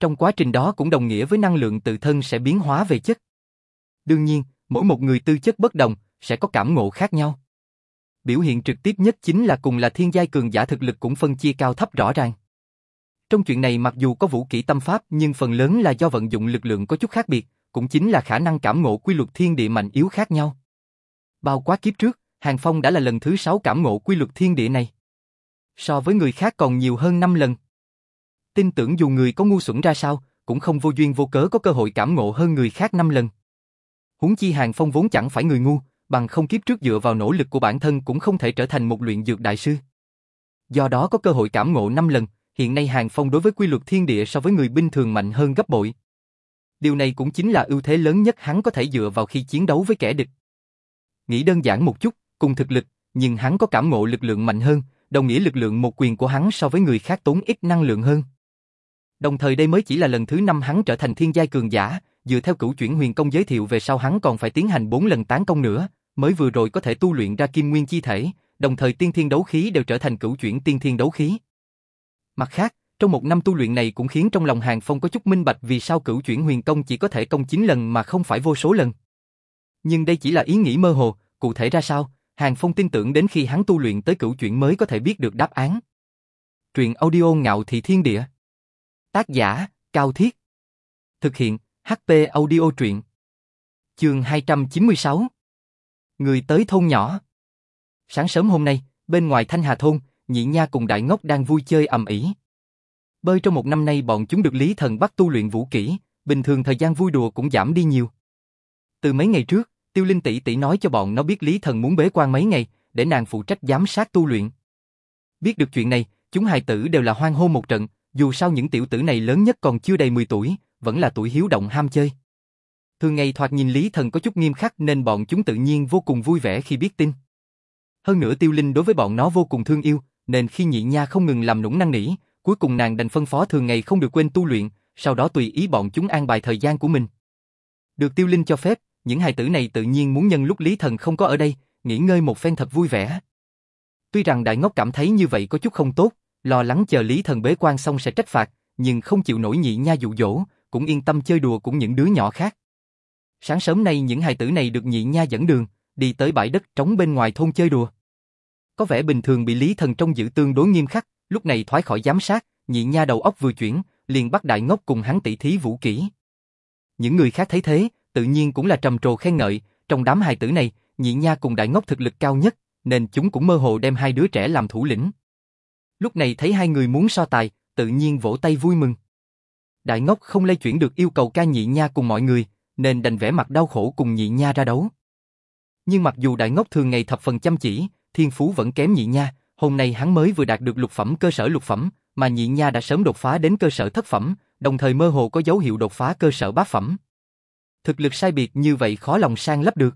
Trong quá trình đó cũng đồng nghĩa với năng lượng tự thân sẽ biến hóa về chất. Đương nhiên, mỗi một người tư chất bất đồng, sẽ có cảm ngộ khác nhau. Biểu hiện trực tiếp nhất chính là cùng là thiên giai cường giả thực lực cũng phân chia cao thấp rõ ràng. Trong chuyện này mặc dù có vũ kỹ tâm pháp nhưng phần lớn là do vận dụng lực lượng có chút khác biệt, cũng chính là khả năng cảm ngộ quy luật thiên địa mạnh yếu khác nhau. Bao quá kiếp trước, Hàng Phong đã là lần thứ sáu cảm ngộ quy luật thiên địa này. So với người khác còn nhiều hơn 5 lần. Tin tưởng dù người có ngu xuẩn ra sao, cũng không vô duyên vô cớ có cơ hội cảm ngộ hơn người khác 5 lần. Huống chi Hàng Phong vốn chẳng phải người ngu, bằng không kiếp trước dựa vào nỗ lực của bản thân cũng không thể trở thành một luyện dược đại sư. Do đó có cơ hội cảm ngộ 5 lần, hiện nay Hàng Phong đối với quy luật thiên địa so với người bình thường mạnh hơn gấp bội. Điều này cũng chính là ưu thế lớn nhất hắn có thể dựa vào khi chiến đấu với kẻ địch. Nghĩ đơn giản một chút, cùng thực lực, nhưng hắn có cảm ngộ lực lượng mạnh hơn, đồng nghĩa lực lượng một quyền của hắn so với người khác tốn ít năng lượng hơn. Đồng thời đây mới chỉ là lần thứ năm hắn trở thành thiên giai cường giả, dựa theo cửu chuyển huyền công giới thiệu về sau hắn còn phải tiến hành bốn lần tán công nữa, mới vừa rồi có thể tu luyện ra kim nguyên chi thể, đồng thời tiên thiên đấu khí đều trở thành cửu chuyển tiên thiên đấu khí. Mặt khác, trong một năm tu luyện này cũng khiến trong lòng Hàng Phong có chút minh bạch vì sao cửu chuyển huyền công chỉ có thể công 9 lần mà không phải vô số lần. Nhưng đây chỉ là ý nghĩ mơ hồ, cụ thể ra sao, Hàng Phong tin tưởng đến khi hắn tu luyện tới cửu chuyển mới có thể biết được đáp án. Truyện audio ngạo thị thiên địa. Tác giả, Cao Thiết. Thực hiện, HP audio truyện. Chương 296 Người tới thôn nhỏ Sáng sớm hôm nay, bên ngoài Thanh Hà Thôn, Nhị Nha cùng Đại Ngốc đang vui chơi ầm ĩ. Bơi trong một năm nay bọn chúng được Lý Thần bắt tu luyện vũ kỹ, bình thường thời gian vui đùa cũng giảm đi nhiều. Từ mấy ngày trước, Tiêu Linh tỷ tỷ nói cho bọn nó biết Lý Thần muốn bế quan mấy ngày, để nàng phụ trách giám sát tu luyện. Biết được chuyện này, chúng hài tử đều là hoang hô một trận, dù sao những tiểu tử này lớn nhất còn chưa đầy 10 tuổi, vẫn là tuổi hiếu động ham chơi. Thường ngày thoạt nhìn Lý Thần có chút nghiêm khắc nên bọn chúng tự nhiên vô cùng vui vẻ khi biết tin. Hơn nữa Tiêu Linh đối với bọn nó vô cùng thương yêu, nên khi nhị nha không ngừng làm nũng năn nỉ, cuối cùng nàng đành phân phó thường ngày không được quên tu luyện, sau đó tùy ý bọn chúng an bài thời gian của mình. Được Tiêu Linh cho phép, những hài tử này tự nhiên muốn nhân lúc Lý Thần không có ở đây, nghỉ ngơi một phen thật vui vẻ. Tuy rằng Đại Ngốc cảm thấy như vậy có chút không tốt, lo lắng chờ Lý Thần bế quan xong sẽ trách phạt, nhưng không chịu nổi nhị nha dụ dỗ, cũng yên tâm chơi đùa cùng những đứa nhỏ khác. Sáng sớm nay những hài tử này được nhị nha dẫn đường, đi tới bãi đất trống bên ngoài thôn chơi đùa. Có vẻ bình thường bị Lý Thần trong giữ tương đối nghiêm khắc, lúc này thoái khỏi giám sát, nhị nha đầu óc vừa chuyển, liền bắt đại ngốc cùng hắn tỷ thí vũ kỹ. Những người khác thấy thế, tự nhiên cũng là trầm trồ khen ngợi, trong đám hài tử này, nhị nha cùng đại ngốc thực lực cao nhất, nên chúng cũng mơ hồ đem hai đứa trẻ làm thủ lĩnh. Lúc này thấy hai người muốn so tài, tự nhiên vỗ tay vui mừng. Đại ngốc không lay chuyển được yêu cầu ca nhị nha cùng mọi người, nên đành vẽ mặt đau khổ cùng nhị nha ra đấu. Nhưng mặc dù đại ngốc thường ngày thập phần chăm chỉ, thiên phú vẫn kém nhị nha, hôm nay hắn mới vừa đạt được lục phẩm cơ sở lục phẩm, mà nhị nha đã sớm đột phá đến cơ sở thất phẩm, đồng thời mơ hồ có dấu hiệu đột phá cơ sở bát phẩm. Thực lực sai biệt như vậy khó lòng sang lấp được.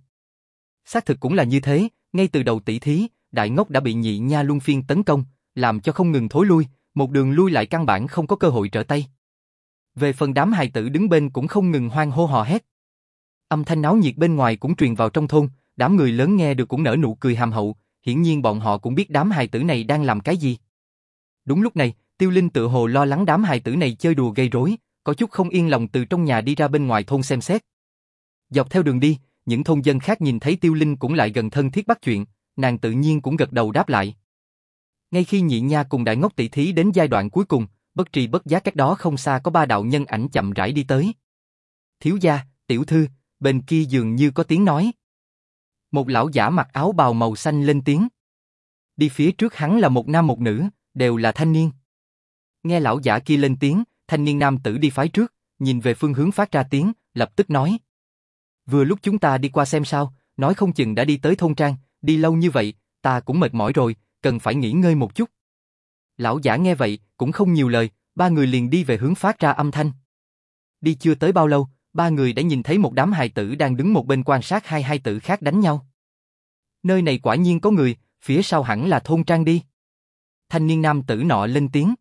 Xác thực cũng là như thế, ngay từ đầu tỷ thí, đại ngốc đã bị nhị nha luân phiên tấn công, làm cho không ngừng thối lui, một đường lui lại căn bản không có cơ hội trở tay. Về phần đám hài tử đứng bên cũng không ngừng hoang hô hò hét. Âm thanh náo nhiệt bên ngoài cũng truyền vào trong thôn, đám người lớn nghe được cũng nở nụ cười hàm hậu, hiển nhiên bọn họ cũng biết đám hài tử này đang làm cái gì. Đúng lúc này, Tiêu Linh tự hồ lo lắng đám hài tử này chơi đùa gây rối, có chút không yên lòng từ trong nhà đi ra bên ngoài thôn xem xét. Dọc theo đường đi, những thôn dân khác nhìn thấy Tiêu Linh cũng lại gần thân thiết bắt chuyện, nàng tự nhiên cũng gật đầu đáp lại. Ngay khi nhị nha cùng đại ngốc tỷ thí đến giai đoạn cuối cùng, bất tri bất giác cách đó không xa có ba đạo nhân ảnh chậm rãi đi tới. Thiếu gia, tiểu thư, bên kia dường như có tiếng nói. Một lão giả mặc áo bào màu xanh lên tiếng. Đi phía trước hắn là một nam một nữ, đều là thanh niên. Nghe lão giả kia lên tiếng, thanh niên nam tử đi phái trước, nhìn về phương hướng phát ra tiếng, lập tức nói. Vừa lúc chúng ta đi qua xem sao, nói không chừng đã đi tới thôn trang, đi lâu như vậy, ta cũng mệt mỏi rồi, cần phải nghỉ ngơi một chút. Lão giả nghe vậy, cũng không nhiều lời, ba người liền đi về hướng phát ra âm thanh. Đi chưa tới bao lâu, ba người đã nhìn thấy một đám hài tử đang đứng một bên quan sát hai hai tử khác đánh nhau. Nơi này quả nhiên có người, phía sau hẳn là thôn trang đi. Thanh niên nam tử nọ lên tiếng.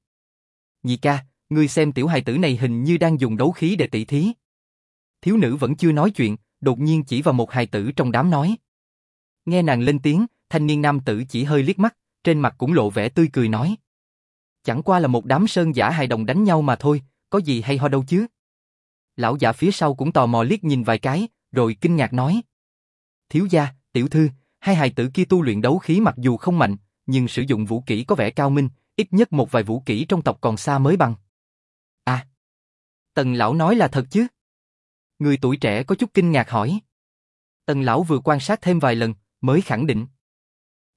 Nhị ca, ngươi xem tiểu hài tử này hình như đang dùng đấu khí để tỷ thí. Thiếu nữ vẫn chưa nói chuyện, đột nhiên chỉ vào một hài tử trong đám nói. Nghe nàng lên tiếng, thanh niên nam tử chỉ hơi liếc mắt, trên mặt cũng lộ vẻ tươi cười nói. Chẳng qua là một đám sơn giả hài đồng đánh nhau mà thôi, có gì hay ho đâu chứ. Lão giả phía sau cũng tò mò liếc nhìn vài cái, rồi kinh ngạc nói. Thiếu gia, tiểu thư, hai hài tử kia tu luyện đấu khí mặc dù không mạnh, nhưng sử dụng vũ kỹ có vẻ cao minh, ít nhất một vài vũ kỹ trong tộc còn xa mới bằng. À, Tần lão nói là thật chứ? Người tuổi trẻ có chút kinh ngạc hỏi. Tần lão vừa quan sát thêm vài lần, mới khẳng định.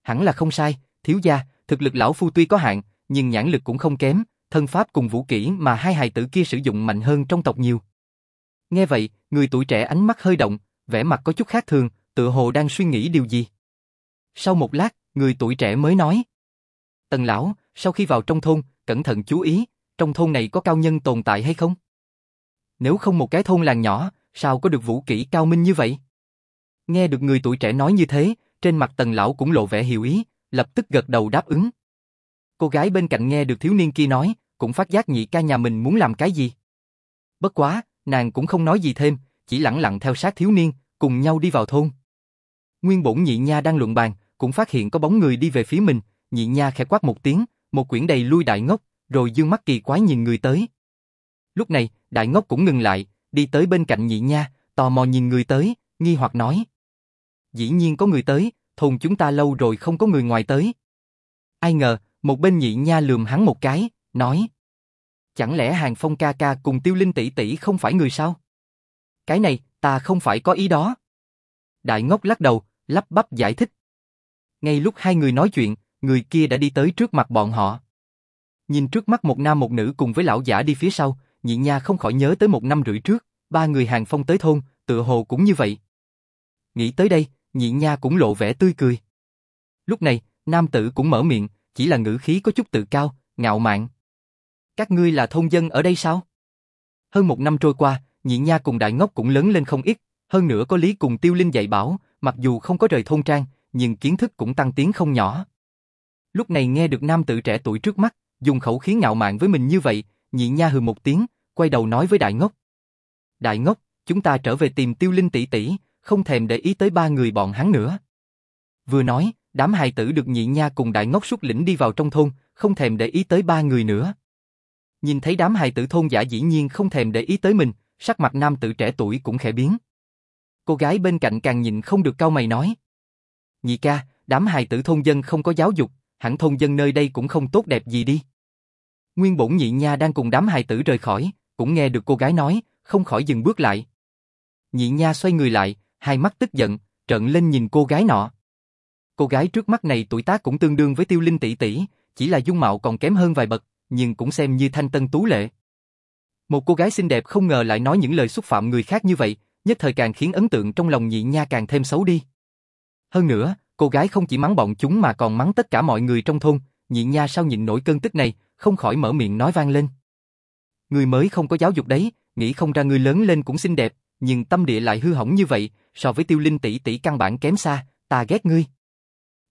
Hẳn là không sai, thiếu gia, thực lực lão phu tuy có hạn, nhưng nhãn lực cũng không kém, thân pháp cùng vũ kỹ mà hai hài tử kia sử dụng mạnh hơn trong tộc nhiều. Nghe vậy, người tuổi trẻ ánh mắt hơi động, vẻ mặt có chút khác thường, tựa hồ đang suy nghĩ điều gì. Sau một lát, người tuổi trẻ mới nói. Tần lão, sau khi vào trong thôn, cẩn thận chú ý, trong thôn này có cao nhân tồn tại hay không? Nếu không một cái thôn làng nhỏ, sao có được vũ kỹ cao minh như vậy? Nghe được người tuổi trẻ nói như thế, trên mặt tần lão cũng lộ vẻ hiểu ý, lập tức gật đầu đáp ứng. Cô gái bên cạnh nghe được thiếu niên kia nói, cũng phát giác nhị ca nhà mình muốn làm cái gì. Bất quá, nàng cũng không nói gì thêm, chỉ lặng lặng theo sát thiếu niên, cùng nhau đi vào thôn. Nguyên bổn nhị nha đang luận bàn, cũng phát hiện có bóng người đi về phía mình, nhị nha khẽ quát một tiếng, một quyển đầy lui đại ngốc, rồi dương mắt kỳ quái nhìn người tới. Lúc này, đại ngốc cũng ngừng lại, đi tới bên cạnh nhị nha, tò mò nhìn người tới, nghi hoặc nói. Dĩ nhiên có người tới, thôn chúng ta lâu rồi không có người ngoài tới. Ai ngờ, một bên nhị nha lườm hắn một cái, nói. Chẳng lẽ hàng phong ca ca cùng tiêu linh tỷ tỷ không phải người sao? Cái này, ta không phải có ý đó. Đại ngốc lắc đầu, lắp bắp giải thích. Ngay lúc hai người nói chuyện, người kia đã đi tới trước mặt bọn họ. Nhìn trước mắt một nam một nữ cùng với lão giả đi phía sau, nhị nha không khỏi nhớ tới một năm rưỡi trước, ba người hàng phong tới thôn, tựa hồ cũng như vậy. Nghĩ tới đây, nhị nha cũng lộ vẻ tươi cười. Lúc này, nam tử cũng mở miệng, chỉ là ngữ khí có chút tự cao, ngạo mạn. Các ngươi là thôn dân ở đây sao? Hơn một năm trôi qua, nhị nha cùng đại ngốc cũng lớn lên không ít, hơn nữa có lý cùng tiêu linh dạy bảo, mặc dù không có rời thôn trang, nhưng kiến thức cũng tăng tiến không nhỏ. Lúc này nghe được nam tử trẻ tuổi trước mắt, dùng khẩu khí ngạo mạn với mình như vậy, nhị nha hừ một tiếng, quay đầu nói với đại ngốc. Đại ngốc, chúng ta trở về tìm tiêu linh tỷ tỷ, không thèm để ý tới ba người bọn hắn nữa. Vừa nói, đám hài tử được nhị nha cùng đại ngốc xuất lĩnh đi vào trong thôn, không thèm để ý tới ba người nữa. Nhìn thấy đám hài tử thôn giả dĩ nhiên không thèm để ý tới mình, sắc mặt nam tử trẻ tuổi cũng khẽ biến. Cô gái bên cạnh càng nhìn không được cau mày nói. Nhị ca, đám hài tử thôn dân không có giáo dục, hẳn thôn dân nơi đây cũng không tốt đẹp gì đi. Nguyên bổn nhị nha đang cùng đám hài tử rời khỏi, cũng nghe được cô gái nói, không khỏi dừng bước lại. Nhị nha xoay người lại, hai mắt tức giận, trợn lên nhìn cô gái nọ. Cô gái trước mắt này tuổi tác cũng tương đương với tiêu linh tỷ tỷ, chỉ là dung mạo còn kém hơn vài bậc, nhưng cũng xem như thanh tân tú lệ. Một cô gái xinh đẹp không ngờ lại nói những lời xúc phạm người khác như vậy, nhất thời càng khiến ấn tượng trong lòng nhị nha càng thêm xấu đi. Hơn nữa, cô gái không chỉ mắng bọn chúng mà còn mắng tất cả mọi người trong thôn, nhị nha sao nhịn nổi cơn tức này, không khỏi mở miệng nói vang lên. Người mới không có giáo dục đấy, nghĩ không ra người lớn lên cũng xinh đẹp, nhưng tâm địa lại hư hỏng như vậy, so với tiêu linh tỷ tỷ căn bản kém xa, ta ghét ngươi.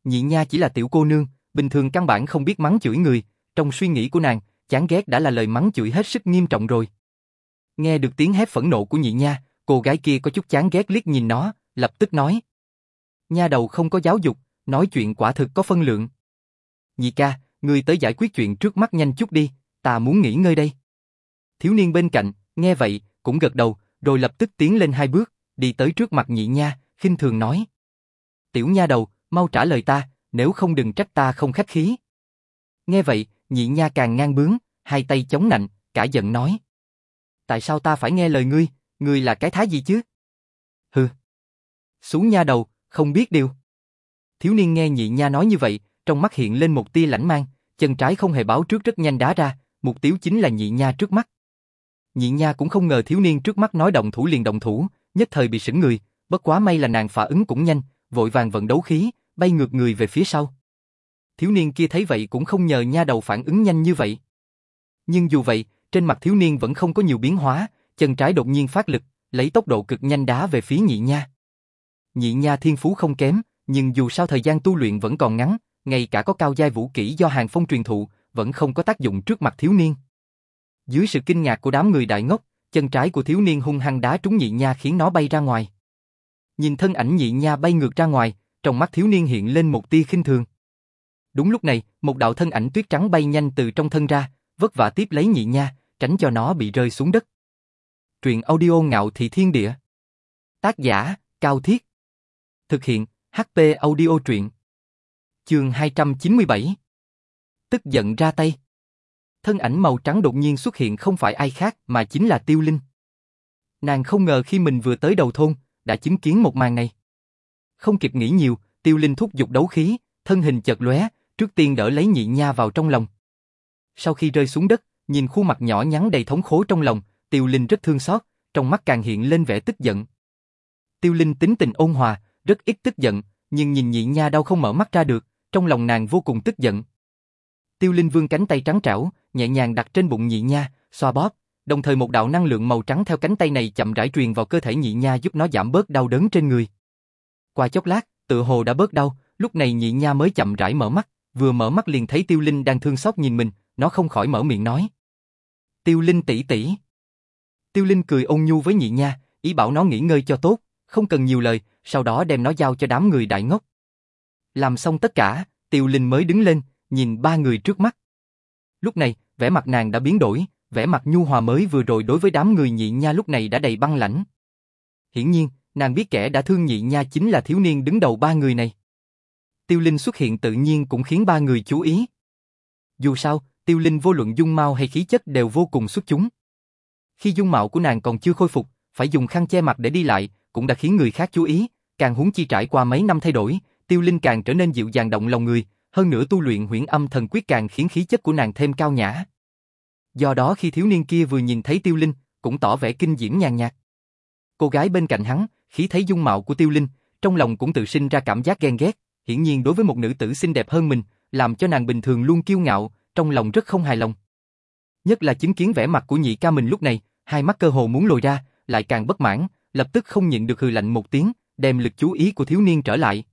Nhị nha chỉ là tiểu cô nương, bình thường căn bản không biết mắng chửi người, trong suy nghĩ của nàng, chán ghét đã là lời mắng chửi hết sức nghiêm trọng rồi. Nghe được tiếng hét phẫn nộ của nhị nha, cô gái kia có chút chán ghét liếc nhìn nó, lập tức nói. Nha đầu không có giáo dục, nói chuyện quả thực có phân lượng. Nhị ca, ngươi tới giải quyết chuyện trước mắt nhanh chút đi, ta muốn nghỉ ngơi đây. Thiếu niên bên cạnh, nghe vậy, cũng gật đầu, rồi lập tức tiến lên hai bước, đi tới trước mặt nhị nha, khinh thường nói. Tiểu nha đầu, mau trả lời ta, nếu không đừng trách ta không khách khí. Nghe vậy, nhị nha càng ngang bướng, hai tay chống nạnh, cả giận nói. Tại sao ta phải nghe lời ngươi, ngươi là cái thái gì chứ? Hừ. Xuống nha đầu, không biết điều. Thiếu niên nghe nhị nha nói như vậy, trong mắt hiện lên một tia lãnh mang, chân trái không hề báo trước rất nhanh đá ra, mục tiêu chính là nhị nha trước mắt. Nhị nha cũng không ngờ thiếu niên trước mắt nói động thủ liền động thủ, nhất thời bị sững người, bất quá may là nàng phản ứng cũng nhanh, vội vàng vận đấu khí, bay ngược người về phía sau. Thiếu niên kia thấy vậy cũng không nhờ nha đầu phản ứng nhanh như vậy. Nhưng dù vậy, trên mặt thiếu niên vẫn không có nhiều biến hóa, chân trái đột nhiên phát lực, lấy tốc độ cực nhanh đá về phía nhị nha. Nhị nha thiên phú không kém, nhưng dù sao thời gian tu luyện vẫn còn ngắn, ngay cả có cao giai vũ kỹ do hàng phong truyền thụ, vẫn không có tác dụng trước mặt thiếu niên. Dưới sự kinh ngạc của đám người đại ngốc, chân trái của thiếu niên hung hăng đá trúng nhị nha khiến nó bay ra ngoài. Nhìn thân ảnh nhị nha bay ngược ra ngoài, trong mắt thiếu niên hiện lên một tia khinh thường. Đúng lúc này, một đạo thân ảnh tuyết trắng bay nhanh từ trong thân ra, vất vả tiếp lấy nhị nha, tránh cho nó bị rơi xuống đất. Truyện audio ngạo thị thiên địa. Tác giả, Cao Thiết. Thực hiện, HP audio truyện. Chương 297. Tức giận ra tay. Thân ảnh màu trắng đột nhiên xuất hiện không phải ai khác mà chính là Tiêu Linh. Nàng không ngờ khi mình vừa tới đầu thôn, đã chứng kiến một màn này. Không kịp nghĩ nhiều, Tiêu Linh thúc giục đấu khí, thân hình chợt lóe, trước tiên đỡ lấy nhị nha vào trong lòng. Sau khi rơi xuống đất, nhìn khuôn mặt nhỏ nhắn đầy thống khổ trong lòng, Tiêu Linh rất thương xót, trong mắt càng hiện lên vẻ tức giận. Tiêu Linh tính tình ôn hòa, rất ít tức giận, nhưng nhìn nhị nha đau không mở mắt ra được, trong lòng nàng vô cùng tức giận. Tiêu Linh vương cánh tay trắng trảo, nhẹ nhàng đặt trên bụng nhị nha, xoa bóp, đồng thời một đạo năng lượng màu trắng theo cánh tay này chậm rãi truyền vào cơ thể nhị nha giúp nó giảm bớt đau đớn trên người. Qua chốc lát, tự hồ đã bớt đau, lúc này nhị nha mới chậm rãi mở mắt, vừa mở mắt liền thấy Tiêu Linh đang thương xót nhìn mình, nó không khỏi mở miệng nói. Tiêu Linh tỷ tỷ. Tiêu Linh cười ôn nhu với nhị nha, ý bảo nó nghỉ ngơi cho tốt, không cần nhiều lời, sau đó đem nó giao cho đám người đại ngốc. Làm xong tất cả, Tiêu Linh mới đứng lên, nhìn ba người trước mắt. Lúc này, vẻ mặt nàng đã biến đổi, vẻ mặt nhu hòa mới vừa rồi đối với đám người nhị nha lúc này đã đầy băng lãnh. Hiển nhiên, nàng biết kẻ đã thương nhị nha chính là thiếu niên đứng đầu ba người này. Tiêu Linh xuất hiện tự nhiên cũng khiến ba người chú ý. Dù sao, Tiêu Linh vô luận dung mạo hay khí chất đều vô cùng xuất chúng. Khi dung mạo của nàng còn chưa khôi phục, phải dùng khăn che mặt để đi lại, cũng đã khiến người khác chú ý, càng huống chi trải qua mấy năm thay đổi, Tiêu Linh càng trở nên dịu dàng động lòng người, hơn nữa tu luyện huyễn âm thần quyết càng khiến khí chất của nàng thêm cao nhã. Do đó khi thiếu niên kia vừa nhìn thấy Tiêu Linh, cũng tỏ vẻ kinh diễm nhàn nhạt. Cô gái bên cạnh hắn, khi thấy dung mạo của Tiêu Linh, trong lòng cũng tự sinh ra cảm giác ghen ghét, hiển nhiên đối với một nữ tử xinh đẹp hơn mình, làm cho nàng bình thường luôn kiêu ngạo, trong lòng rất không hài lòng. Nhất là chứng kiến vẻ mặt của nhị ca mình lúc này, hai mắt cơ hồ muốn lồi ra, lại càng bất mãn, lập tức không nhịn được hừ lạnh một tiếng, đem lực chú ý của thiếu niên trở lại.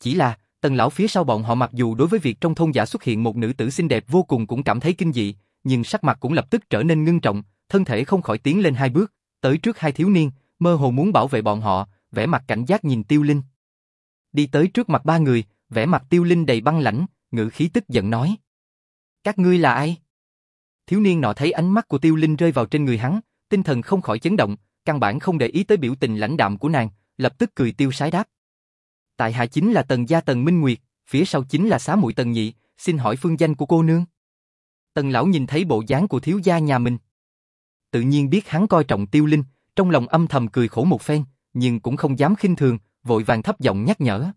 Chỉ là, tần lão phía sau bọn họ mặc dù đối với việc trong thôn giả xuất hiện một nữ tử xinh đẹp vô cùng cũng cảm thấy kinh dị, nhưng sắc mặt cũng lập tức trở nên ngưng trọng, thân thể không khỏi tiến lên hai bước, tới trước hai thiếu niên, mơ hồ muốn bảo vệ bọn họ, vẻ mặt cảnh giác nhìn Tiêu Linh. Đi tới trước mặt ba người, vẻ mặt Tiêu Linh đầy băng lãnh, ngữ khí tức giận nói. Các ngươi là ai? Thiếu niên nọ thấy ánh mắt của Tiêu Linh rơi vào trên người hắn, tinh thần không khỏi chấn động, căn bản không để ý tới biểu tình lãnh đạm của nàng, lập tức cười tiêu sái đáp. Tại hạ chính là Tần gia Tần Minh Nguyệt, phía sau chính là xá muội Tần Nhị, xin hỏi phương danh của cô nương. Tần lão nhìn thấy bộ dáng của thiếu gia nhà mình. Tự nhiên biết hắn coi trọng Tiêu Linh, trong lòng âm thầm cười khổ một phen, nhưng cũng không dám khinh thường, vội vàng thấp giọng nhắc nhở.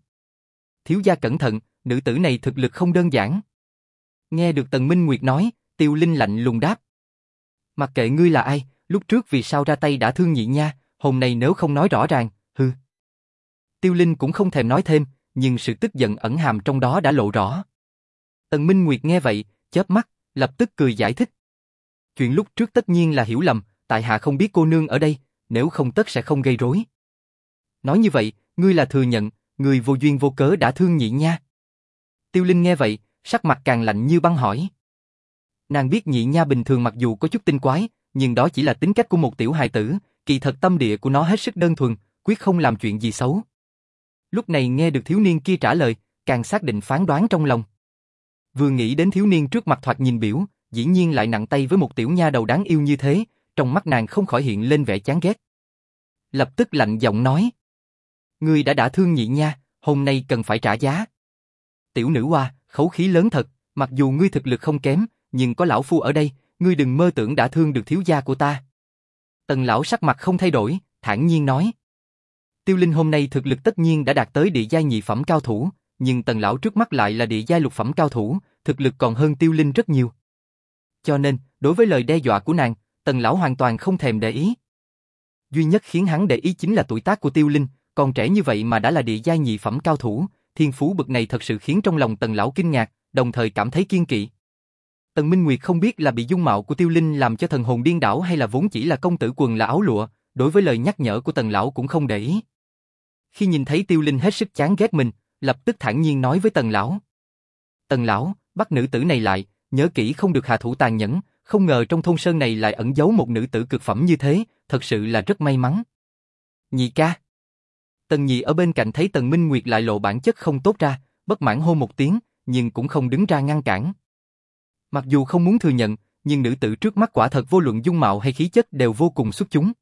Thiếu gia cẩn thận, nữ tử này thực lực không đơn giản. Nghe được Tần Minh Nguyệt nói, Tiêu Linh lạnh lùng đáp. Mặc kệ ngươi là ai, lúc trước vì sao ra tay đã thương nhị nha, hôm nay nếu không nói rõ ràng, hư. Tiêu Linh cũng không thèm nói thêm, nhưng sự tức giận ẩn hàm trong đó đã lộ rõ. Tần Minh Nguyệt nghe vậy, chớp mắt, lập tức cười giải thích. Chuyện lúc trước tất nhiên là hiểu lầm, tại hạ không biết cô nương ở đây, nếu không tất sẽ không gây rối. Nói như vậy, ngươi là thừa nhận, người vô duyên vô cớ đã thương nhị nha. Tiêu Linh nghe vậy, sắc mặt càng lạnh như băng hỏi. Nàng biết nhị nha bình thường mặc dù có chút tinh quái, nhưng đó chỉ là tính cách của một tiểu hài tử, kỳ thật tâm địa của nó hết sức đơn thuần, quyết không làm chuyện gì xấu. Lúc này nghe được thiếu niên kia trả lời, càng xác định phán đoán trong lòng. Vừa nghĩ đến thiếu niên trước mặt thoạt nhìn biểu, dĩ nhiên lại nặng tay với một tiểu nha đầu đáng yêu như thế, trong mắt nàng không khỏi hiện lên vẻ chán ghét. Lập tức lạnh giọng nói. Ngươi đã đã thương nhị nha, hôm nay cần phải trả giá. Tiểu nữ hoa, khẩu khí lớn thật, mặc dù ngươi thực lực không kém, nhưng có lão phu ở đây, ngươi đừng mơ tưởng đã thương được thiếu gia của ta. Tần lão sắc mặt không thay đổi, thản nhiên nói. Tiêu Linh hôm nay thực lực tất nhiên đã đạt tới địa giai nhị phẩm cao thủ, nhưng tần lão trước mắt lại là địa giai lục phẩm cao thủ, thực lực còn hơn Tiêu Linh rất nhiều. Cho nên, đối với lời đe dọa của nàng, tần lão hoàn toàn không thèm để ý. Duy nhất khiến hắn để ý chính là tuổi tác của Tiêu Linh, còn trẻ như vậy mà đã là địa giai nhị phẩm cao thủ, thiên phú bậc này thật sự khiến trong lòng tần lão kinh ngạc, đồng thời cảm thấy kiên kỵ. Tần Minh Nguyệt không biết là bị dung mạo của Tiêu Linh làm cho thần hồn điên đảo hay là vốn chỉ là công tử quần là áo lụa, đối với lời nhắc nhở của tần lão cũng không để ý. Khi nhìn thấy Tiêu Linh hết sức chán ghét mình, lập tức thản nhiên nói với tần lão. Tần lão, bắt nữ tử này lại, nhớ kỹ không được hạ thủ tàn nhẫn, không ngờ trong thôn sơn này lại ẩn giấu một nữ tử cực phẩm như thế, thật sự là rất may mắn. Nhị ca. Tần nhị ở bên cạnh thấy tần Minh Nguyệt lại lộ bản chất không tốt ra, bất mãn hô một tiếng, nhưng cũng không đứng ra ngăn cản. Mặc dù không muốn thừa nhận, nhưng nữ tử trước mắt quả thật vô luận dung mạo hay khí chất đều vô cùng xuất chúng.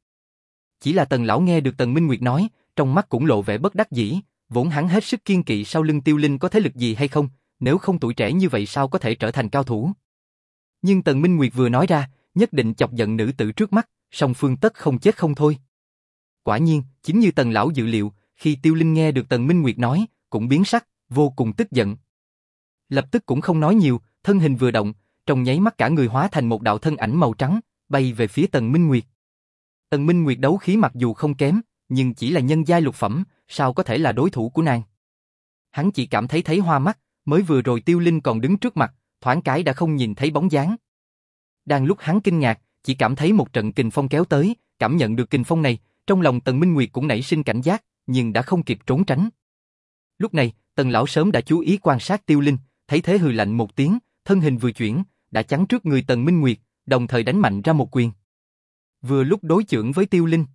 Chỉ là tần lão nghe được tần Minh Nguyệt nói, trong mắt cũng lộ vẻ bất đắc dĩ, vốn hắn hết sức kiên kỵ sau lưng tiêu linh có thế lực gì hay không, nếu không tuổi trẻ như vậy sao có thể trở thành cao thủ. Nhưng tần Minh Nguyệt vừa nói ra, nhất định chọc giận nữ tử trước mắt, song phương tất không chết không thôi. Quả nhiên, chính như tần lão dự liệu, khi tiêu linh nghe được tần Minh Nguyệt nói, cũng biến sắc, vô cùng tức giận. Lập tức cũng không nói nhiều, thân hình vừa động, trong nháy mắt cả người hóa thành một đạo thân ảnh màu trắng, bay về phía Tần Minh Nguyệt. Tần Minh Nguyệt đấu khí mặc dù không kém, nhưng chỉ là nhân giai lục phẩm, sao có thể là đối thủ của nàng? Hắn chỉ cảm thấy thấy hoa mắt, mới vừa rồi Tiêu Linh còn đứng trước mặt, thoáng cái đã không nhìn thấy bóng dáng. Đang lúc hắn kinh ngạc, chỉ cảm thấy một trận kình phong kéo tới, cảm nhận được kình phong này, trong lòng Tần Minh Nguyệt cũng nảy sinh cảnh giác, nhưng đã không kịp trốn tránh. Lúc này, Tần lão sớm đã chú ý quan sát Tiêu Linh, thấy thế hừ lạnh một tiếng, thân hình vừa chuyển, đã chắn trước người Tần Minh Nguyệt, đồng thời đánh mạnh ra một quyền. Vừa lúc đối chưởng với Tiêu Linh.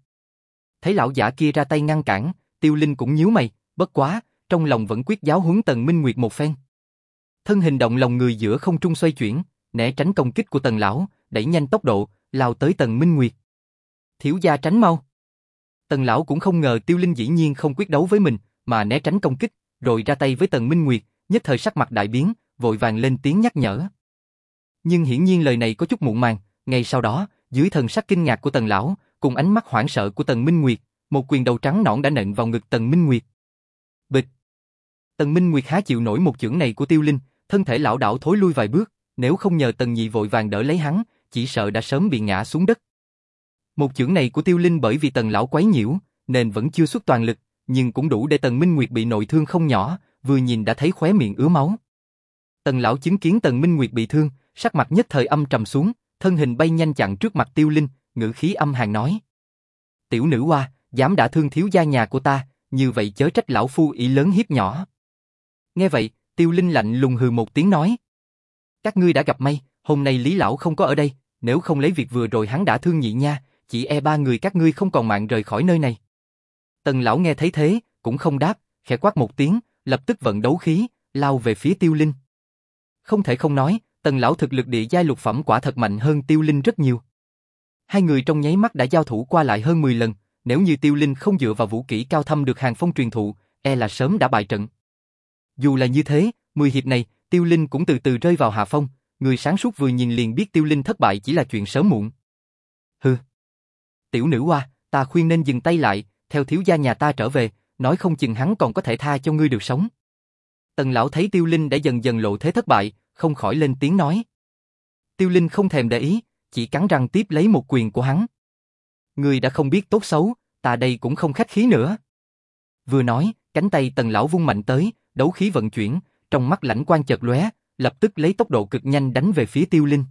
thấy lão giả kia ra tay ngăn cản, Tiêu Linh cũng nhíu mày, bất quá, trong lòng vẫn quyết giáo huấn Tần Minh Nguyệt một phen. Thân hình động lòng người giữa không trung xoay chuyển, né tránh công kích của Tần lão, đẩy nhanh tốc độ, lao tới Tần Minh Nguyệt. Thiếu gia tránh mau. Tần lão cũng không ngờ Tiêu Linh dĩ nhiên không quyết đấu với mình, mà né tránh công kích, rồi ra tay với Tần Minh Nguyệt, nhất thời sắc mặt đại biến, vội vàng lên tiếng nhắc nhở. Nhưng hiển nhiên lời này có chút muộn màng, ngay sau đó, dưới thần sắc kinh ngạc của Tần lão, cùng ánh mắt hoảng sợ của Tần Minh Nguyệt, một quyền đầu trắng nõn đã nện vào ngực Tần Minh Nguyệt. Bịch. Tần Minh Nguyệt há chịu nổi một chưởng này của Tiêu Linh, thân thể lão đảo thối lui vài bước, nếu không nhờ Tần Nhị vội vàng đỡ lấy hắn, chỉ sợ đã sớm bị ngã xuống đất. Một chưởng này của Tiêu Linh bởi vì Tần lão quấy nhiễu, nên vẫn chưa xuất toàn lực, nhưng cũng đủ để Tần Minh Nguyệt bị nội thương không nhỏ, vừa nhìn đã thấy khóe miệng ứa máu. Tần lão chứng kiến Tần Minh Nguyệt bị thương, sắc mặt nhất thời âm trầm xuống, thân hình bay nhanh chặn trước mặt Tiêu Linh, ngữ khí âm hàn nói: "Tiểu nữ hoa, dám đã thương thiếu gia nhà của ta, như vậy chớ trách lão phu ý lớn hiếp nhỏ." Nghe vậy, Tiêu Linh lạnh lùng hừ một tiếng nói: "Các ngươi đã gặp may, hôm nay Lý lão không có ở đây, nếu không lấy việc vừa rồi hắn đã thương nhị nha, chỉ e ba người các ngươi không còn mạng rời khỏi nơi này." Tần lão nghe thấy thế, cũng không đáp, khẽ quát một tiếng, lập tức vận đấu khí, lao về phía Tiêu Linh. Không thể không nói, Tần lão thực lực địa giai lục phẩm quả thật mạnh hơn Tiêu Linh rất nhiều. Hai người trong nháy mắt đã giao thủ qua lại hơn 10 lần, nếu như Tiêu Linh không dựa vào vũ kỹ cao thâm được hàng phong truyền thụ, e là sớm đã bại trận. Dù là như thế, 10 hiệp này, Tiêu Linh cũng từ từ rơi vào hạ phong, người sáng suốt vừa nhìn liền biết Tiêu Linh thất bại chỉ là chuyện sớm muộn. Hừ. Tiểu nữ hoa, ta khuyên nên dừng tay lại, theo thiếu gia nhà ta trở về, nói không chừng hắn còn có thể tha cho ngươi được sống. Tần lão thấy Tiêu Linh đã dần dần lộ thế thất bại, không khỏi lên tiếng nói. Tiêu Linh không thèm để ý, chỉ cắn răng tiếp lấy một quyền của hắn. Ngươi đã không biết tốt xấu, ta đây cũng không khách khí nữa. Vừa nói, cánh tay tần lão vung mạnh tới, đấu khí vận chuyển, trong mắt lãnh quan chợt lóe, lập tức lấy tốc độ cực nhanh đánh về phía Tiêu Linh.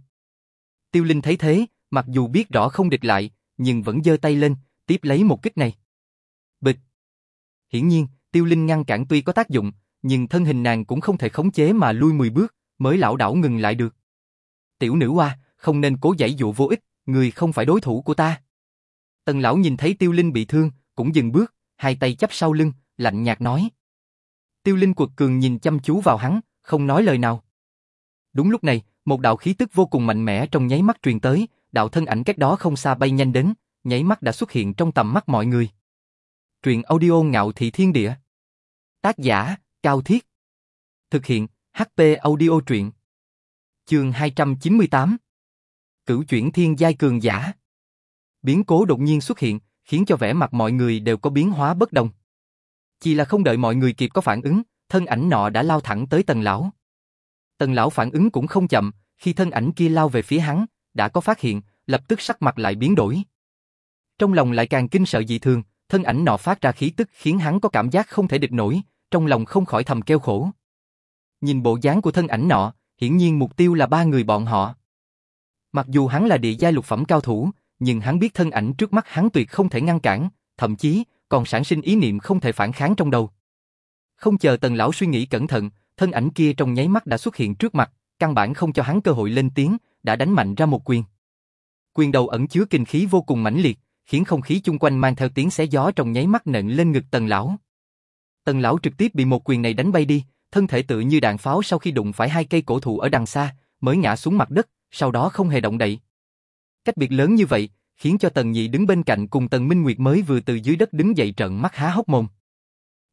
Tiêu Linh thấy thế, mặc dù biết rõ không địch lại, nhưng vẫn giơ tay lên, tiếp lấy một kích này. Bịch. Hiển nhiên, Tiêu Linh ngăn cản tuy có tác dụng, nhưng thân hình nàng cũng không thể khống chế mà lui 10 bước, mới lão đảo ngừng lại được. Tiểu nữ hoa, không nên cố giải dụ vô ích, người không phải đối thủ của ta. Tần lão nhìn thấy Tiêu Linh bị thương, cũng dừng bước, hai tay chắp sau lưng, lạnh nhạt nói. Tiêu Linh quật cường nhìn chăm chú vào hắn, không nói lời nào. Đúng lúc này, một đạo khí tức vô cùng mạnh mẽ trong nháy mắt truyền tới, đạo thân ảnh cách đó không xa bay nhanh đến, nháy mắt đã xuất hiện trong tầm mắt mọi người. Truyện audio ngạo thị thiên địa. Tác giả, Cao Thiết. Thực hiện, HP audio truyện. Chương 298. Cửu chuyển thiên giai cường giả. Biến cố đột nhiên xuất hiện, khiến cho vẻ mặt mọi người đều có biến hóa bất đồng. Chỉ là không đợi mọi người kịp có phản ứng, thân ảnh nọ đã lao thẳng tới tần lão. Tần lão phản ứng cũng không chậm, khi thân ảnh kia lao về phía hắn, đã có phát hiện, lập tức sắc mặt lại biến đổi. Trong lòng lại càng kinh sợ dị thường, thân ảnh nọ phát ra khí tức khiến hắn có cảm giác không thể địch nổi, trong lòng không khỏi thầm kêu khổ. Nhìn bộ dáng của thân ảnh nọ, hiển nhiên mục tiêu là ba người bọn họ. Mặc dù hắn là địa giai lục phẩm cao thủ, nhưng hắn biết thân ảnh trước mắt hắn tuyệt không thể ngăn cản, thậm chí còn sản sinh ý niệm không thể phản kháng trong đầu. Không chờ tần lão suy nghĩ cẩn thận, thân ảnh kia trong nháy mắt đã xuất hiện trước mặt, căn bản không cho hắn cơ hội lên tiếng, đã đánh mạnh ra một quyền. Quyền đầu ẩn chứa kinh khí vô cùng mãnh liệt, khiến không khí chung quanh mang theo tiếng xé gió trong nháy mắt nện lên ngực tần lão. Tần lão trực tiếp bị một quyền này đánh bay đi, thân thể tự như đạn pháo sau khi đụng phải hai cây cổ thụ ở đằng xa, mới ngã xuống mặt đất, sau đó không hề động đậy. Cách biệt lớn như vậy, khiến cho Tần Nhị đứng bên cạnh cùng Tần Minh Nguyệt mới vừa từ dưới đất đứng dậy trợn mắt há hốc mồm.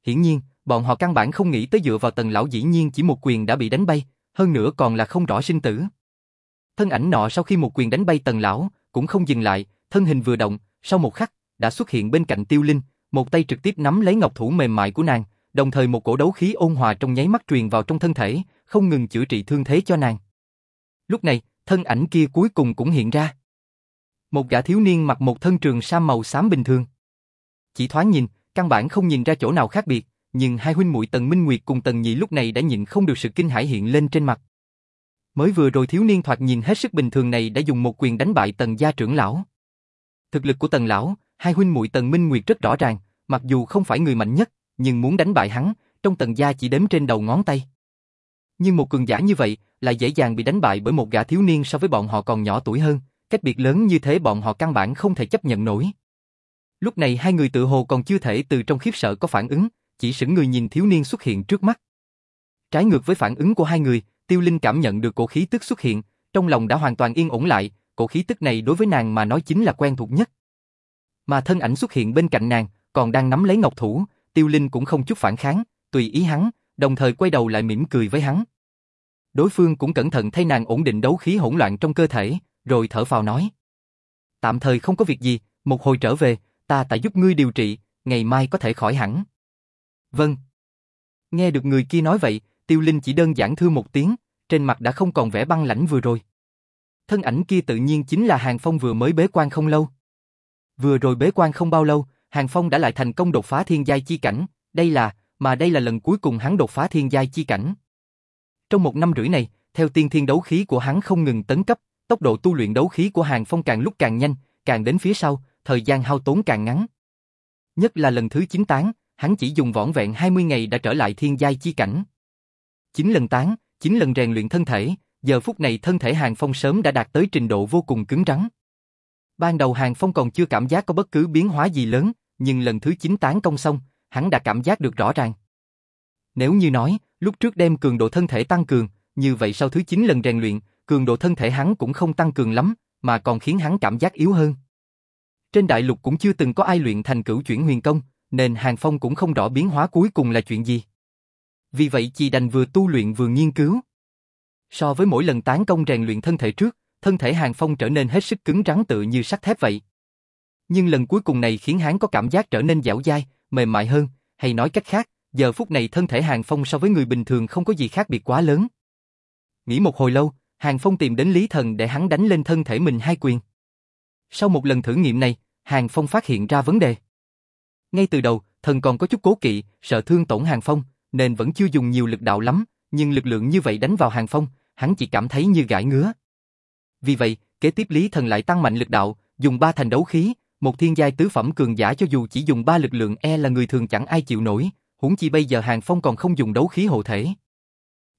Hiển nhiên, bọn họ căn bản không nghĩ tới dựa vào Tần lão dĩ nhiên chỉ một quyền đã bị đánh bay, hơn nữa còn là không rõ sinh tử. Thân ảnh nọ sau khi một quyền đánh bay Tần lão, cũng không dừng lại, thân hình vừa động, sau một khắc, đã xuất hiện bên cạnh Tiêu Linh, một tay trực tiếp nắm lấy ngọc thủ mềm mại của nàng, đồng thời một cổ đấu khí ôn hòa trong nháy mắt truyền vào trong thân thể, không ngừng chữa trị thương thế cho nàng. Lúc này, thân ảnh kia cuối cùng cũng hiện ra. Một gã thiếu niên mặc một thân trường sam màu xám bình thường. Chỉ thoáng nhìn, căn bản không nhìn ra chỗ nào khác biệt, nhưng hai huynh muội Tần Minh Nguyệt cùng Tần Nhị lúc này đã nhịn không được sự kinh hãi hiện lên trên mặt. Mới vừa rồi thiếu niên thoạt nhìn hết sức bình thường này đã dùng một quyền đánh bại Tần gia trưởng lão. Thực lực của Tần lão, hai huynh muội Tần Minh Nguyệt rất rõ ràng, mặc dù không phải người mạnh nhất, nhưng muốn đánh bại hắn, trong Tần gia chỉ đếm trên đầu ngón tay. Nhưng một cường giả như vậy, lại dễ dàng bị đánh bại bởi một gã thiếu niên so với bọn họ còn nhỏ tuổi hơn, cách biệt lớn như thế bọn họ căn bản không thể chấp nhận nổi. Lúc này hai người tự hồ còn chưa thể từ trong khiếp sợ có phản ứng, chỉ sững người nhìn thiếu niên xuất hiện trước mắt. Trái ngược với phản ứng của hai người, Tiêu Linh cảm nhận được cổ khí tức xuất hiện, trong lòng đã hoàn toàn yên ổn lại, cổ khí tức này đối với nàng mà nói chính là quen thuộc nhất. Mà thân ảnh xuất hiện bên cạnh nàng, còn đang nắm lấy ngọc thủ, Tiêu Linh cũng không chút phản kháng, tùy ý hắn, đồng thời quay đầu lại mỉm cười với hắn. Đối phương cũng cẩn thận thay nàng ổn định đấu khí hỗn loạn trong cơ thể, rồi thở phào nói. Tạm thời không có việc gì, một hồi trở về, ta tại giúp ngươi điều trị, ngày mai có thể khỏi hẳn. Vâng. Nghe được người kia nói vậy, Tiêu Linh chỉ đơn giản thưa một tiếng, trên mặt đã không còn vẻ băng lãnh vừa rồi. Thân ảnh kia tự nhiên chính là Hàng Phong vừa mới bế quan không lâu. Vừa rồi bế quan không bao lâu, Hàng Phong đã lại thành công đột phá thiên giai chi cảnh, đây là, mà đây là lần cuối cùng hắn đột phá thiên giai chi cảnh. Trong một năm rưỡi này, theo tiên thiên đấu khí của hắn không ngừng tấn cấp, tốc độ tu luyện đấu khí của Hàng Phong càng lúc càng nhanh, càng đến phía sau, thời gian hao tốn càng ngắn. Nhất là lần thứ 9 tán, hắn chỉ dùng vỏn vẹn 20 ngày đã trở lại thiên giai chi cảnh. 9 lần tán, 9 lần rèn luyện thân thể, giờ phút này thân thể Hàng Phong sớm đã đạt tới trình độ vô cùng cứng rắn. Ban đầu Hàng Phong còn chưa cảm giác có bất cứ biến hóa gì lớn, nhưng lần thứ 9 tán công xong, hắn đã cảm giác được rõ ràng. Nếu như nói, lúc trước đem cường độ thân thể tăng cường, như vậy sau thứ 9 lần rèn luyện, cường độ thân thể hắn cũng không tăng cường lắm, mà còn khiến hắn cảm giác yếu hơn. Trên đại lục cũng chưa từng có ai luyện thành cửu chuyển huyền công, nên Hàng Phong cũng không rõ biến hóa cuối cùng là chuyện gì. Vì vậy chỉ đành vừa tu luyện vừa nghiên cứu. So với mỗi lần tán công rèn luyện thân thể trước, thân thể Hàng Phong trở nên hết sức cứng rắn tự như sắt thép vậy. Nhưng lần cuối cùng này khiến hắn có cảm giác trở nên dẻo dai, mềm mại hơn, hay nói cách khác, giờ phút này thân thể Hàng Phong so với người bình thường không có gì khác biệt quá lớn. Nghĩ một hồi lâu, Hàng Phong tìm đến Lý Thần để hắn đánh lên thân thể mình hai quyền. Sau một lần thử nghiệm này, Hàng Phong phát hiện ra vấn đề. Ngay từ đầu, thần còn có chút cố kỵ, sợ thương tổn Hàng Phong, nên vẫn chưa dùng nhiều lực đạo lắm, nhưng lực lượng như vậy đánh vào Hàng Phong, hắn chỉ cảm thấy như gãi ngứa. Vì vậy, kế tiếp Lý Thần lại tăng mạnh lực đạo, dùng ba thành đấu khí, một thiên giai tứ phẩm cường giả cho dù chỉ dùng ba lực lượng e là người thường chẳng ai chịu nổi, huống chi bây giờ Hàng Phong còn không dùng đấu khí hộ thể.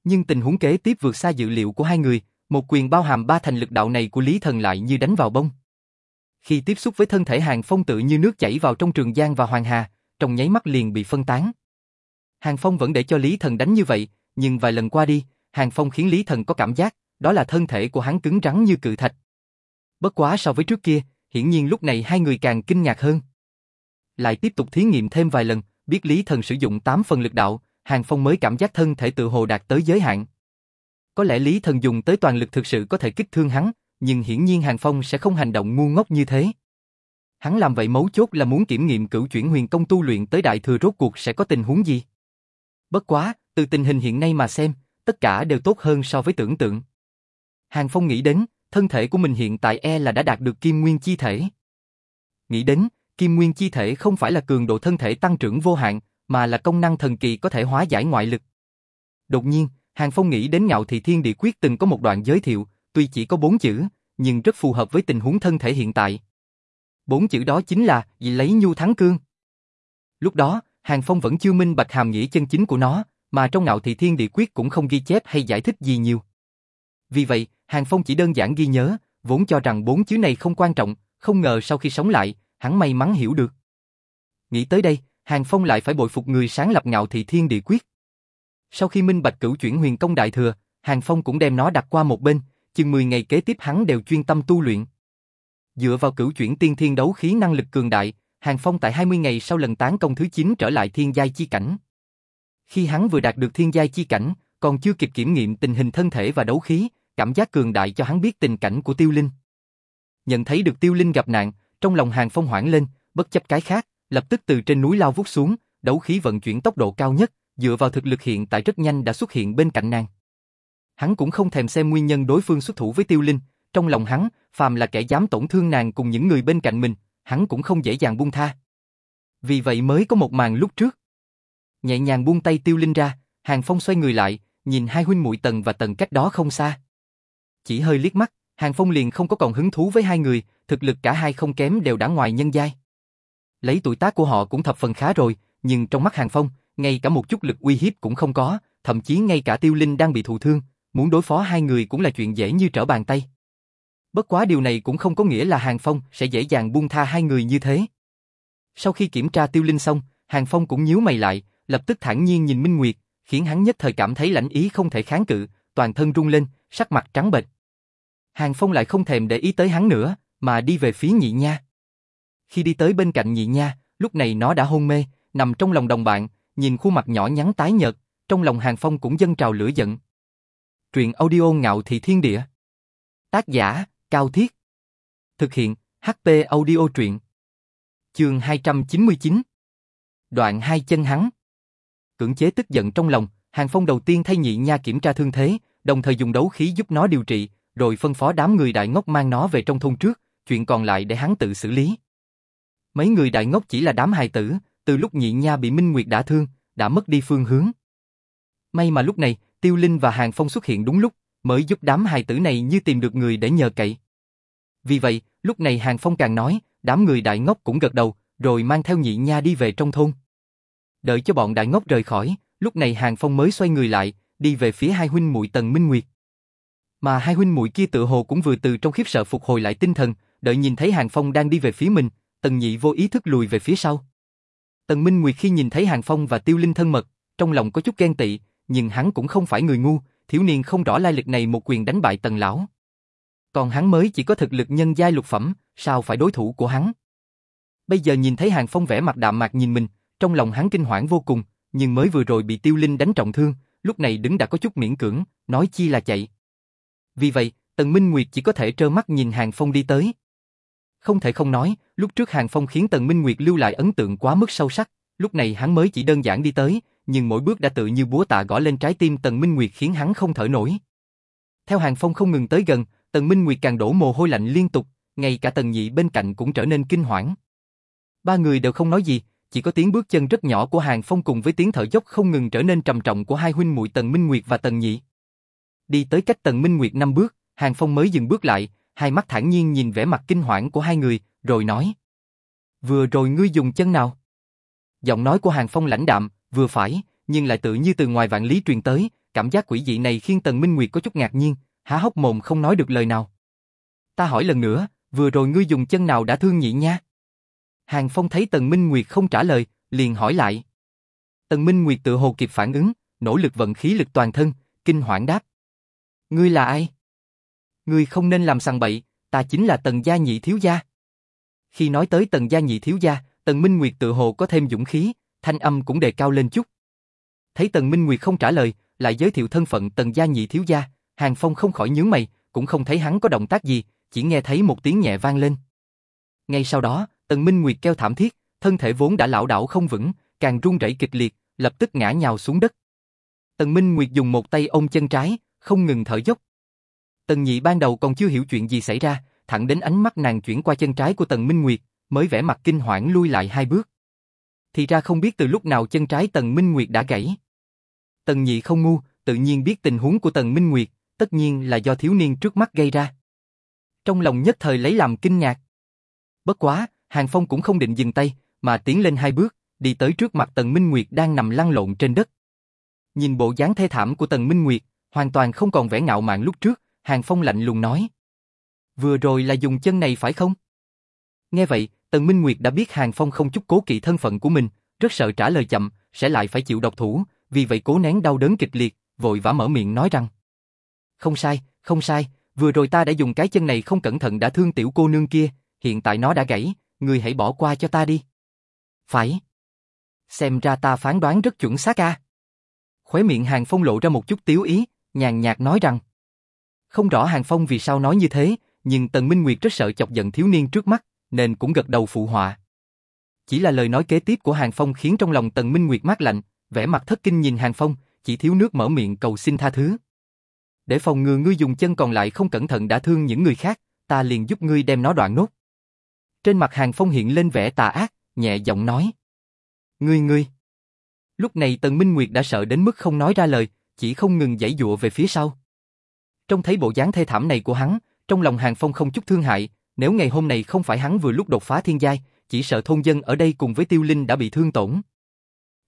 Nhưng tình huống kế tiếp vượt xa dự liệu của hai người, một quyền bao hàm ba thành lực đạo này của Lý Thần lại như đánh vào bông. Khi tiếp xúc với thân thể Hàng Phong tự như nước chảy vào trong Trường Giang và Hoàng Hà, trong nháy mắt liền bị phân tán. Hàng Phong vẫn để cho Lý Thần đánh như vậy, nhưng vài lần qua đi, Hàng Phong khiến Lý Thần có cảm giác, đó là thân thể của hắn cứng rắn như cự thạch. Bất quá so với trước kia, hiển nhiên lúc này hai người càng kinh ngạc hơn. Lại tiếp tục thí nghiệm thêm vài lần, biết Lý Thần sử dụng 8 phần lực đạo, Hàng Phong mới cảm giác thân thể tự hồ đạt tới giới hạn. Có lẽ Lý Thần dùng tới toàn lực thực sự có thể kích thương hắn, nhưng hiển nhiên Hàng Phong sẽ không hành động ngu ngốc như thế. Hắn làm vậy mấu chốt là muốn kiểm nghiệm cửu chuyển huyền công tu luyện tới đại thừa rốt cuộc sẽ có tình huống gì. Bất quá, từ tình hình hiện nay mà xem, tất cả đều tốt hơn so với tưởng tượng. Hàng Phong nghĩ đến, thân thể của mình hiện tại e là đã đạt được kim nguyên chi thể. Nghĩ đến, kim nguyên chi thể không phải là cường độ thân thể tăng trưởng vô hạn, mà là công năng thần kỳ có thể hóa giải ngoại lực. Đột nhiên, Hàng Phong nghĩ đến ngạo thị thiên địa quyết từng có một đoạn giới thiệu, tuy chỉ có bốn chữ, nhưng rất phù hợp với tình huống thân thể hiện tại. Bốn chữ đó chính là lấy nhu thắng cương. Lúc đó, Hàng Phong vẫn chưa minh bạch hàm nghĩa chân chính của nó, mà trong ngạo thị thiên địa quyết cũng không ghi chép hay giải thích gì nhiều. Vì vậy, Hàng Phong chỉ đơn giản ghi nhớ, vốn cho rằng bốn chữ này không quan trọng, không ngờ sau khi sống lại, hắn may mắn hiểu được. Nghĩ tới đây, Hàng Phong lại phải bội phục người sáng lập ngạo thị thiên địa quyết. Sau khi minh bạch cửu chuyển huyền công đại thừa, Hàng Phong cũng đem nó đặt qua một bên, chừng 10 ngày kế tiếp hắn đều chuyên tâm tu luyện. Dựa vào cửu chuyển tiên thiên đấu khí năng lực cường đại, Hàng Phong tại 20 ngày sau lần tán công thứ 9 trở lại thiên giai chi cảnh. Khi hắn vừa đạt được thiên giai chi cảnh, còn chưa kịp kiểm nghiệm tình hình thân thể và đấu khí, cảm giác cường đại cho hắn biết tình cảnh của Tiêu Linh. Nhận thấy được Tiêu Linh gặp nạn, trong lòng Hàng Phong hoảng lên, bất chấp cái khác, lập tức từ trên núi lao vút xuống, đấu khí vận chuyển tốc độ cao nhất, dựa vào thực lực hiện tại rất nhanh đã xuất hiện bên cạnh nàng. Hắn cũng không thèm xem nguyên nhân đối phương xuất thủ với Tiêu Linh, trong lòng hắn, phàm là kẻ dám tổn thương nàng cùng những người bên cạnh mình, hắn cũng không dễ dàng buông tha. Vì vậy mới có một màn lúc trước. Nhẹ nhàng buông tay Tiêu Linh ra, Hàng Phong xoay người lại, nhìn hai huynh muội Tần và Tần cách đó không xa. Chỉ hơi liếc mắt, Hàng Phong liền không có còn hứng thú với hai người, thực lực cả hai không kém đều đã ngoài nhân giai. Lấy tuổi tác của họ cũng thập phần khá rồi, nhưng trong mắt Hàng Phong, ngay cả một chút lực uy hiếp cũng không có, thậm chí ngay cả Tiêu Linh đang bị thụ thương, muốn đối phó hai người cũng là chuyện dễ như trở bàn tay. Bất quá điều này cũng không có nghĩa là Hàng Phong sẽ dễ dàng buông tha hai người như thế. Sau khi kiểm tra tiêu linh xong, Hàng Phong cũng nhíu mày lại, lập tức thản nhiên nhìn Minh Nguyệt, khiến hắn nhất thời cảm thấy lãnh ý không thể kháng cự, toàn thân rung lên, sắc mặt trắng bệch. Hàng Phong lại không thèm để ý tới hắn nữa, mà đi về phía nhị nha. Khi đi tới bên cạnh nhị nha, lúc này nó đã hôn mê, nằm trong lòng đồng bạn, nhìn khuôn mặt nhỏ nhắn tái nhợt, trong lòng Hàng Phong cũng dâng trào lửa giận. Truyện audio ngạo thị thiên địa. Tác giả, Cao Thiết. Thực hiện, HP audio truyện. Chương 299. Đoạn hai chân hắn. Cưỡng chế tức giận trong lòng, Hàng Phong đầu tiên thay nhị nha kiểm tra thương thế, đồng thời dùng đấu khí giúp nó điều trị, rồi phân phó đám người đại ngốc mang nó về trong thôn trước, chuyện còn lại để hắn tự xử lý. Mấy người đại ngốc chỉ là đám hài tử, từ lúc nhị nha bị Minh Nguyệt đã thương, đã mất đi phương hướng. May mà lúc này, Tiêu Linh và Hàng Phong xuất hiện đúng lúc, mới giúp đám hài tử này như tìm được người để nhờ cậy. Vì vậy, lúc này Hàng Phong càng nói, đám người đại ngốc cũng gật đầu, rồi mang theo nhị nha đi về trong thôn. Đợi cho bọn đại ngốc rời khỏi, lúc này Hàng Phong mới xoay người lại, đi về phía hai huynh muội Tần Minh Nguyệt. Mà hai huynh muội kia tự hồ cũng vừa từ trong khiếp sợ phục hồi lại tinh thần, đợi nhìn thấy Hàng Phong đang đi về phía mình, Tần Nhị vô ý thức lùi về phía sau. Tần Minh Nguyệt khi nhìn thấy Hàng Phong và Tiêu Linh thân mật, trong lòng có chút ghen tị, nhưng hắn cũng không phải người ngu, thiếu niên không rõ lai lịch này một quyền đánh bại Tần lão. Còn hắn mới chỉ có thực lực nhân giai lục phẩm, sao phải đối thủ của hắn? Bây giờ nhìn thấy Hàng Phong vẻ mặt đạm mạc nhìn mình, trong lòng hắn kinh hoảng vô cùng, nhưng mới vừa rồi bị Tiêu Linh đánh trọng thương, lúc này đứng đã có chút miễn cưỡng, nói chi là chạy. Vì vậy, Tần Minh Nguyệt chỉ có thể trơ mắt nhìn Hàng Phong đi tới. Không thể không nói, lúc trước Hàng Phong khiến Tần Minh Nguyệt lưu lại ấn tượng quá mức sâu sắc, lúc này hắn mới chỉ đơn giản đi tới, nhưng mỗi bước đã tự như búa tạ gõ lên trái tim Tần Minh Nguyệt khiến hắn không thở nổi. Theo Hàng Phong không ngừng tới gần, Tần Minh Nguyệt càng đổ mồ hôi lạnh liên tục, ngay cả Tần Nhị bên cạnh cũng trở nên kinh hoảng. Ba người đều không nói gì, chỉ có tiếng bước chân rất nhỏ của Hàng Phong cùng với tiếng thở dốc không ngừng trở nên trầm trọng của hai huynh muội Tần Minh Nguyệt và Tần Nhị. Đi tới cách Tần Minh Nguyệt năm bước, Hàng Phong mới dừng bước lại, hai mắt thản nhiên nhìn vẻ mặt kinh hoảng của hai người, rồi nói. Vừa rồi ngươi dùng chân nào? Giọng nói của Hàng Phong lãnh đạm, vừa phải, nhưng lại tự như từ ngoài vạn lý truyền tới, cảm giác quỷ dị này khiến Tần Minh Nguyệt có chút ngạc nhiên, há hốc mồm không nói được lời nào. Ta hỏi lần nữa, vừa rồi ngươi dùng chân nào đã thương nhị nha? Hàng Phong thấy Tần Minh Nguyệt không trả lời, liền hỏi lại. Tần Minh Nguyệt tự hồ kịp phản ứng, nỗ lực vận khí lực toàn thân, kinh hoảng đáp. Ngươi là ai? Ngươi không nên làm sằng bậy, ta chính là Tần gia nhị thiếu gia. Khi nói tới Tần gia nhị thiếu gia, Tần Minh Nguyệt tự hồ có thêm dũng khí, thanh âm cũng đề cao lên chút. Thấy Tần Minh Nguyệt không trả lời, lại giới thiệu thân phận Tần gia nhị thiếu gia, Hàng Phong không khỏi nhướng mày, cũng không thấy hắn có động tác gì, chỉ nghe thấy một tiếng nhẹ vang lên. Ngay sau đó, Tần Minh Nguyệt kêu thảm thiết, thân thể vốn đã lão đảo không vững, càng run rẩy kịch liệt, lập tức ngã nhào xuống đất. Tần Minh Nguyệt dùng một tay ôm chân trái, không ngừng thở dốc. Tần Nhị ban đầu còn chưa hiểu chuyện gì xảy ra, thẳng đến ánh mắt nàng chuyển qua chân trái của Tần Minh Nguyệt, mới vẻ mặt kinh hoảng lui lại hai bước. Thì ra không biết từ lúc nào chân trái Tần Minh Nguyệt đã gãy. Tần Nhị không ngu, tự nhiên biết tình huống của Tần Minh Nguyệt, tất nhiên là do thiếu niên trước mắt gây ra. Trong lòng nhất thời lấy làm kinh ngạc. Bất quá, Hàng Phong cũng không định dừng tay, mà tiến lên hai bước, đi tới trước mặt Tần Minh Nguyệt đang nằm lăn lộn trên đất. Nhìn bộ dáng thê thảm của Tần Minh Nguyệt, hoàn toàn không còn vẻ ngạo mạn lúc trước, Hàng Phong lạnh lùng nói. Vừa rồi là dùng chân này phải không? Nghe vậy, Tần Minh Nguyệt đã biết Hàng Phong không chút cố kỵ thân phận của mình, rất sợ trả lời chậm, sẽ lại phải chịu độc thủ, vì vậy cố nén đau đớn kịch liệt, vội vã mở miệng nói rằng. Không sai, không sai, vừa rồi ta đã dùng cái chân này không cẩn thận đã thương tiểu cô nương kia, hiện tại nó đã gãy, người hãy bỏ qua cho ta đi. Phải. Xem ra ta phán đoán rất chuẩn xác a. Khóe miệng Hàng Phong lộ ra một chút tiếu ý, nhàn nhạt nói rằng. Không rõ Hàng Phong vì sao nói như thế, nhưng Tần Minh Nguyệt rất sợ chọc giận thiếu niên trước mắt, nên cũng gật đầu phụ họa. Chỉ là lời nói kế tiếp của Hàng Phong khiến trong lòng Tần Minh Nguyệt mát lạnh, vẻ mặt thất kinh nhìn Hàng Phong, chỉ thiếu nước mở miệng cầu xin tha thứ. Để phòng ngừa ngươi dùng chân còn lại không cẩn thận đã thương những người khác, ta liền giúp ngươi đem nó đoạn nốt. Trên mặt Hàng Phong hiện lên vẻ tà ác, nhẹ giọng nói. Ngươi ngươi. Lúc này Tần Minh Nguyệt đã sợ đến mức không nói ra lời, chỉ không ngừng giãy dụa về phía sau. Trong thấy bộ dáng thê thảm này của hắn, trong lòng Hàng Phong không chút thương hại, nếu ngày hôm này không phải hắn vừa lúc đột phá thiên giai, chỉ sợ thôn dân ở đây cùng với Tiêu Linh đã bị thương tổn.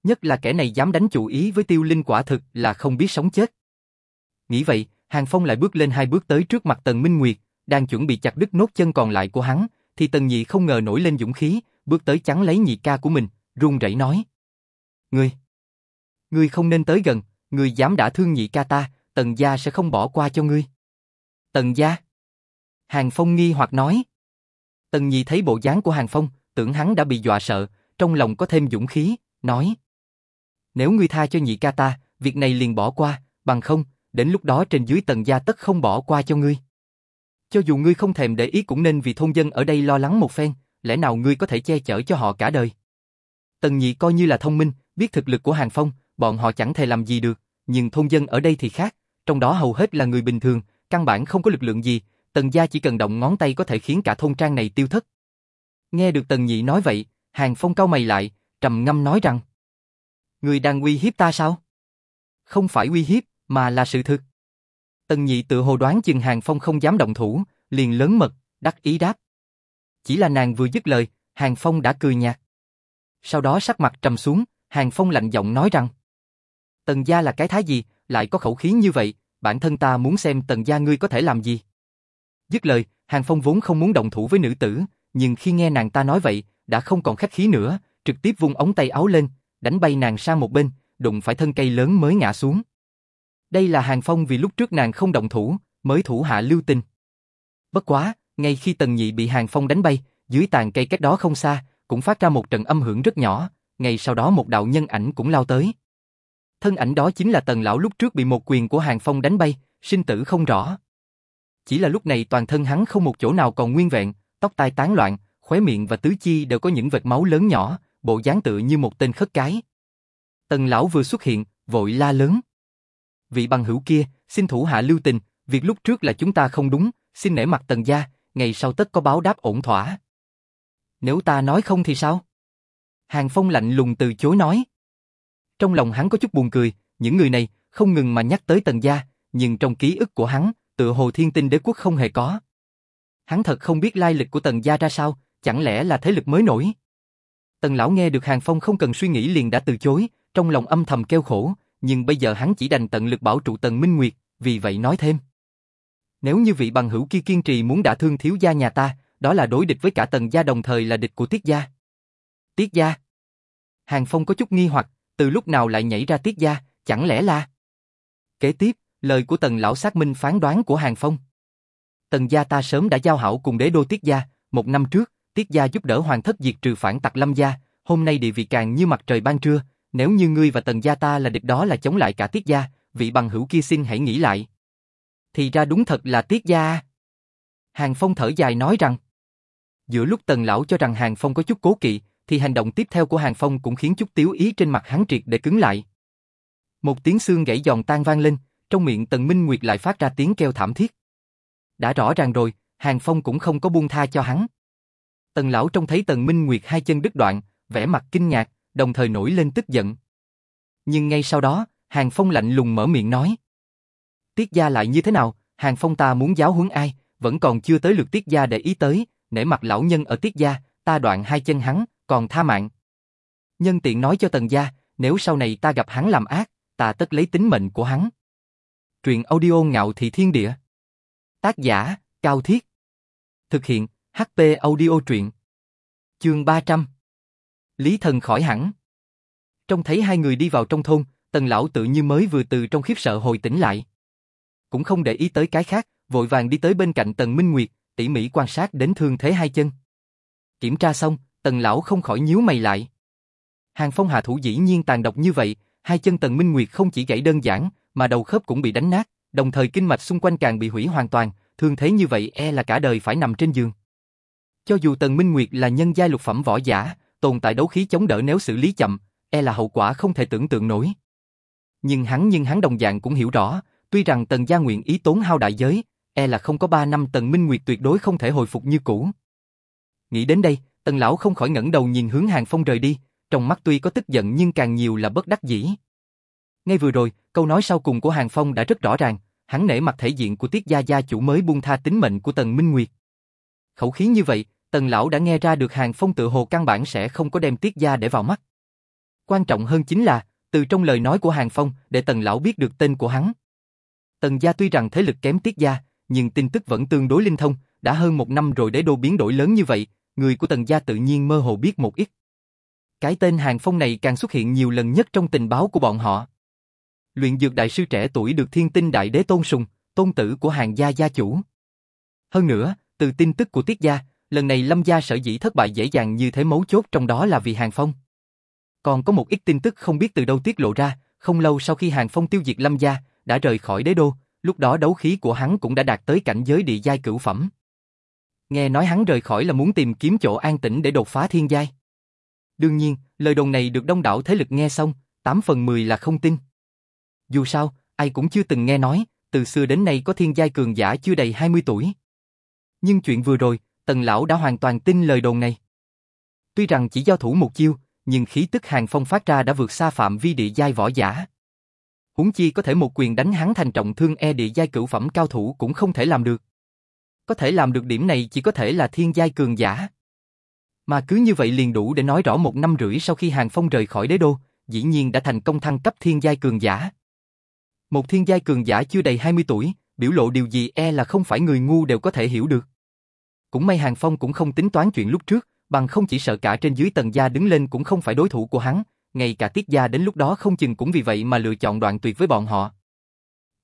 Nhất là kẻ này dám đánh chủ ý với Tiêu Linh quả thực là không biết sống chết. Nghĩ vậy, Hàng Phong lại bước lên hai bước tới trước mặt Tần Minh Nguyệt, đang chuẩn bị chặt đứt nốt chân còn lại của hắn, thì Tần Nhị không ngờ nổi lên dũng khí, bước tới chắn lấy nhị ca của mình, run rẩy nói. Ngươi! Ngươi không nên tới gần, ngươi dám đã thương nhị ca ta, tần gia sẽ không bỏ qua cho ngươi. Tần gia? Hàng Phong nghi hoặc nói. Tần nhị thấy bộ dáng của Hàng Phong, tưởng hắn đã bị dọa sợ, trong lòng có thêm dũng khí, nói. Nếu ngươi tha cho nhị ca ta, việc này liền bỏ qua, bằng không, đến lúc đó trên dưới tần gia tất không bỏ qua cho ngươi. Cho dù ngươi không thèm để ý cũng nên vì thôn dân ở đây lo lắng một phen, lẽ nào ngươi có thể che chở cho họ cả đời. Tần nhị coi như là thông minh, biết thực lực của Hàng Phong, bọn họ chẳng thể làm gì được, nhưng thôn dân ở đây thì khác, trong đó hầu hết là người bình thường, căn bản không có lực lượng gì, tần gia chỉ cần động ngón tay có thể khiến cả thôn trang này tiêu thất. Nghe được tần nhị nói vậy, Hàng Phong cau mày lại, trầm ngâm nói rằng Người đang uy hiếp ta sao? Không phải uy hiếp, mà là sự thực. Tần nhị tự hồ đoán chừng Hàng Phong không dám động thủ, liền lớn mật, đắc ý đáp. Chỉ là nàng vừa dứt lời, Hàng Phong đã cười nhạt. Sau đó sắc mặt trầm xuống, Hàng Phong lạnh giọng nói rằng Tần gia là cái thái gì, lại có khẩu khí như vậy, bản thân ta muốn xem tần gia ngươi có thể làm gì. Dứt lời, Hàng Phong vốn không muốn động thủ với nữ tử, nhưng khi nghe nàng ta nói vậy, đã không còn khách khí nữa, trực tiếp vung ống tay áo lên, đánh bay nàng sang một bên, đụng phải thân cây lớn mới ngã xuống. Đây là Hàng Phong vì lúc trước nàng không động thủ, mới thủ hạ lưu tình. Bất quá, ngay khi Tần Nhị bị Hàng Phong đánh bay, dưới tàn cây cách đó không xa, cũng phát ra một trận âm hưởng rất nhỏ, ngay sau đó một đạo nhân ảnh cũng lao tới. Thân ảnh đó chính là Tần Lão lúc trước bị một quyền của Hàng Phong đánh bay, sinh tử không rõ. Chỉ là lúc này toàn thân hắn không một chỗ nào còn nguyên vẹn, tóc tai tán loạn, khóe miệng và tứ chi đều có những vệt máu lớn nhỏ, bộ dáng tự như một tên khất cái. Tần Lão vừa xuất hiện, vội la lớn. Vị bằng hữu kia, xin thủ hạ lưu tình, việc lúc trước là chúng ta không đúng, xin nể mặt Tần gia, ngày sau tất có báo đáp ổn thỏa. Nếu ta nói không thì sao? Hàng Phong lạnh lùng từ chối nói. Trong lòng hắn có chút buồn cười, những người này không ngừng mà nhắc tới Tần gia, nhưng trong ký ức của hắn, tựa hồ thiên tinh đế quốc không hề có. Hắn thật không biết lai lịch của Tần gia ra sao, chẳng lẽ là thế lực mới nổi. Tần lão nghe được Hàng Phong không cần suy nghĩ liền đã từ chối, trong lòng âm thầm kêu khổ, nhưng bây giờ hắn chỉ đành tận lực bảo trụ Tần Minh Nguyệt, vì vậy nói thêm. Nếu như vị bằng hữu kia kiên trì muốn đả thương thiếu gia nhà ta, đó là đối địch với cả Tần gia đồng thời là địch của Tiết gia. Tiết gia? Hàng Phong có chút nghi hoặc, từ lúc nào lại nhảy ra Tiết gia, chẳng lẽ là... Kế tiếp, lời của Tần lão xác minh phán đoán của Hàng Phong. Tần gia ta sớm đã giao hảo cùng đế đô Tiết gia, một năm trước, Tiết gia giúp đỡ hoàng thất diệt trừ phản tặc Lâm gia, hôm nay địa vị càng như mặt trời ban trưa, nếu như ngươi và Tần gia ta là địch đó là chống lại cả Tiết gia, vị bằng hữu kia xin hãy nghĩ lại. Thì ra đúng thật là Tiết gia. Hàng Phong thở dài nói rằng, giữa lúc Tần lão cho rằng Hàng Phong có chút cố kỵ, thì hành động tiếp theo của Hàng Phong cũng khiến chút tiếu ý trên mặt hắn triệt để cứng lại. Một tiếng xương gãy giòn tan vang lên, trong miệng Tần Minh Nguyệt lại phát ra tiếng kêu thảm thiết. Đã rõ ràng rồi, Hàng Phong cũng không có buông tha cho hắn. Tần lão trông thấy Tần Minh Nguyệt hai chân đứt đoạn, vẻ mặt kinh ngạc, đồng thời nổi lên tức giận. Nhưng ngay sau đó, Hàng Phong lạnh lùng mở miệng nói. Tiết gia lại như thế nào, Hàng Phong ta muốn giáo huấn ai, vẫn còn chưa tới lượt Tiết gia để ý tới, nể mặt lão nhân ở Tiết gia, ta đoạn hai chân hắn, còn tha mạng. Nhân tiện nói cho Tần gia, nếu sau này ta gặp hắn làm ác, ta tất lấy tính mệnh của hắn. Truyện audio ngạo thị thiên địa. Tác giả, Cao Thiết. Thực hiện, HP audio truyện. Chương 300. Lý thần khỏi hẳn. Trông thấy hai người đi vào trong thôn, tần lão tự như mới vừa từ trong khiếp sợ hồi tỉnh lại. Cũng không để ý tới cái khác, vội vàng đi tới bên cạnh tần Minh Nguyệt, tỉ mỉ quan sát đến thương thế hai chân. Kiểm tra xong, tần lão không khỏi nhíu mày lại. Hàng phong hạ thủ dĩ nhiên tàn độc như vậy, hai chân tần Minh Nguyệt không chỉ gãy đơn giản, mà đầu khớp cũng bị đánh nát, đồng thời kinh mạch xung quanh càng bị hủy hoàn toàn, thương thế như vậy e là cả đời phải nằm trên giường. Cho dù Tần Minh Nguyệt là nhân giai lục phẩm võ giả, tồn tại đấu khí chống đỡ nếu xử lý chậm, e là hậu quả không thể tưởng tượng nổi. Nhưng hắn nhưng hắn đồng dạng cũng hiểu rõ, tuy rằng Tần gia nguyện ý tốn hao đại giới, e là không có ba năm Tần Minh Nguyệt tuyệt đối không thể hồi phục như cũ. Nghĩ đến đây, Tần lão không khỏi ngẩng đầu nhìn hướng Hàng Phong rời đi, trong mắt tuy có tức giận nhưng càng nhiều là bất đắc dĩ. Ngay vừa rồi, câu nói sau cùng của Hàng Phong đã rất rõ ràng, hắn nể mặt thể diện của Tiết gia gia chủ mới buông tha tính mệnh của Tần Minh Nguyệt. Khẩu khí như vậy, Tần lão đã nghe ra được Hàng Phong tự hồ căn bản sẽ không có đem Tiết gia để vào mắt. Quan trọng hơn chính là, từ trong lời nói của Hàng Phong, để Tần lão biết được tên của hắn. Tần gia tuy rằng thế lực kém Tiết gia, nhưng tin tức vẫn tương đối linh thông, đã hơn một năm rồi đế đô biến đổi lớn như vậy, người của tần gia tự nhiên mơ hồ biết một ít. Cái tên Hàng Phong này càng xuất hiện nhiều lần nhất trong tình báo của bọn họ. Luyện dược đại sư trẻ tuổi được thiên tinh đại đế tôn sùng, tôn tử của hàng gia gia chủ. Hơn nữa, từ tin tức của Tiết gia, lần này Lâm gia sở dĩ thất bại dễ dàng như thế mấu chốt trong đó là vì Hàng Phong. Còn có một ít tin tức không biết từ đâu tiết lộ ra, không lâu sau khi Hàng Phong tiêu diệt Lâm gia, đã rời khỏi đế đô, lúc đó đấu khí của hắn cũng đã đạt tới cảnh giới địa giai cửu phẩm. Nghe nói hắn rời khỏi là muốn tìm kiếm chỗ an tĩnh để đột phá thiên giai. Đương nhiên, lời đồn này được đông đảo thế lực nghe xong, 8 phần 10 là không tin. Dù sao, ai cũng chưa từng nghe nói, từ xưa đến nay có thiên giai cường giả chưa đầy 20 tuổi. Nhưng chuyện vừa rồi, Tần Lão đã hoàn toàn tin lời đồn này. Tuy rằng chỉ do thủ một chiêu, nhưng khí tức hàng phong phát ra đã vượt xa phạm vi địa giai võ giả. Huống chi có thể một quyền đánh hắn thành trọng thương e địa giai cửu phẩm cao thủ cũng không thể làm được. Có thể làm được điểm này chỉ có thể là thiên giai cường giả. Mà cứ như vậy liền đủ để nói rõ một năm rưỡi sau khi Hàng Phong rời khỏi đế đô, dĩ nhiên đã thành công thăng cấp thiên giai cường giả. Một thiên giai cường giả chưa đầy 20 tuổi, biểu lộ điều gì e là không phải người ngu đều có thể hiểu được. Cũng may Hàng Phong cũng không tính toán chuyện lúc trước, bằng không chỉ sợ cả trên dưới tầng gia đứng lên cũng không phải đối thủ của hắn, ngay cả tiết gia đến lúc đó không chừng cũng vì vậy mà lựa chọn đoạn tuyệt với bọn họ.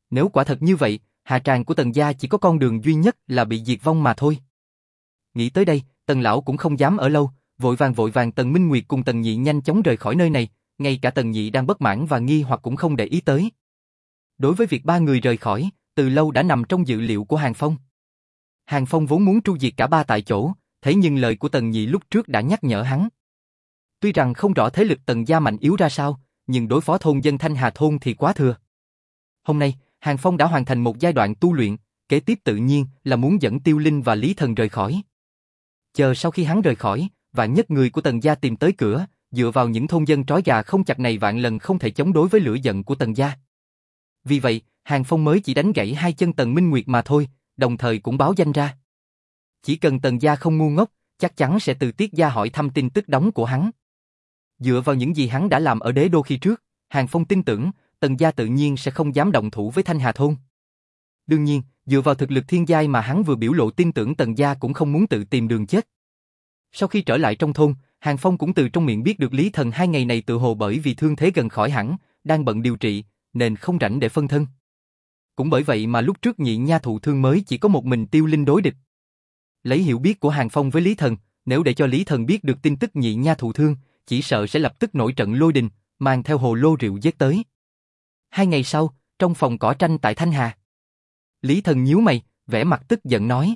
Nếu quả thật như vậy, hạ tràng của tần gia chỉ có con đường duy nhất là bị diệt vong mà thôi. Nghĩ tới đây, tần lão cũng không dám ở lâu, vội vàng vội vàng tần Minh Nguyệt cùng tần nhị nhanh chóng rời khỏi nơi này, ngay cả tần nhị đang bất mãn và nghi hoặc cũng không để ý tới. Đối với việc ba người rời khỏi, từ lâu đã nằm trong dự liệu của Hàng Phong. Hàng Phong vốn muốn tru diệt cả ba tại chỗ, thế nhưng lời của Tần Nhị lúc trước đã nhắc nhở hắn. Tuy rằng không rõ thế lực Tần gia mạnh yếu ra sao, nhưng đối phó thôn dân Thanh Hà thôn thì quá thừa. Hôm nay, Hàng Phong đã hoàn thành một giai đoạn tu luyện, kế tiếp tự nhiên là muốn dẫn Tiêu Linh và Lý Thần rời khỏi. Chờ sau khi hắn rời khỏi, vạn nhất người của Tần gia tìm tới cửa, dựa vào những thôn dân trói gà không chặt này vạn lần không thể chống đối với lửa giận của Tần gia. Vì vậy, Hàng Phong mới chỉ đánh gãy hai chân Tần Minh Nguyệt mà thôi, đồng thời cũng báo danh ra. Chỉ cần Tần gia không ngu ngốc, chắc chắn sẽ từ tiết gia hỏi thăm tin tức đóng của hắn. Dựa vào những gì hắn đã làm ở đế đô khi trước, Hàng Phong tin tưởng, Tần gia tự nhiên sẽ không dám động thủ với Thanh Hà Thôn. Đương nhiên, dựa vào thực lực thiên giai mà hắn vừa biểu lộ tin tưởng Tần gia cũng không muốn tự tìm đường chết. Sau khi trở lại trong thôn, Hàng Phong cũng từ trong miệng biết được Lý Thần hai ngày này tự hồ bởi vì thương thế gần khỏi hẳn, đang bận điều trị, nên không rảnh để phân thân. Cũng bởi vậy mà lúc trước nhị nha thụ thương mới chỉ có một mình tiêu linh đối địch. Lấy hiểu biết của Hàng Phong với Lý Thần, nếu để cho Lý Thần biết được tin tức nhị nha thụ thương, chỉ sợ sẽ lập tức nổi trận lôi đình, mang theo hồ lô rượu giết tới. Hai ngày sau, trong phòng cỏ tranh tại Thanh Hà. Lý Thần nhíu mày, vẻ mặt tức giận nói.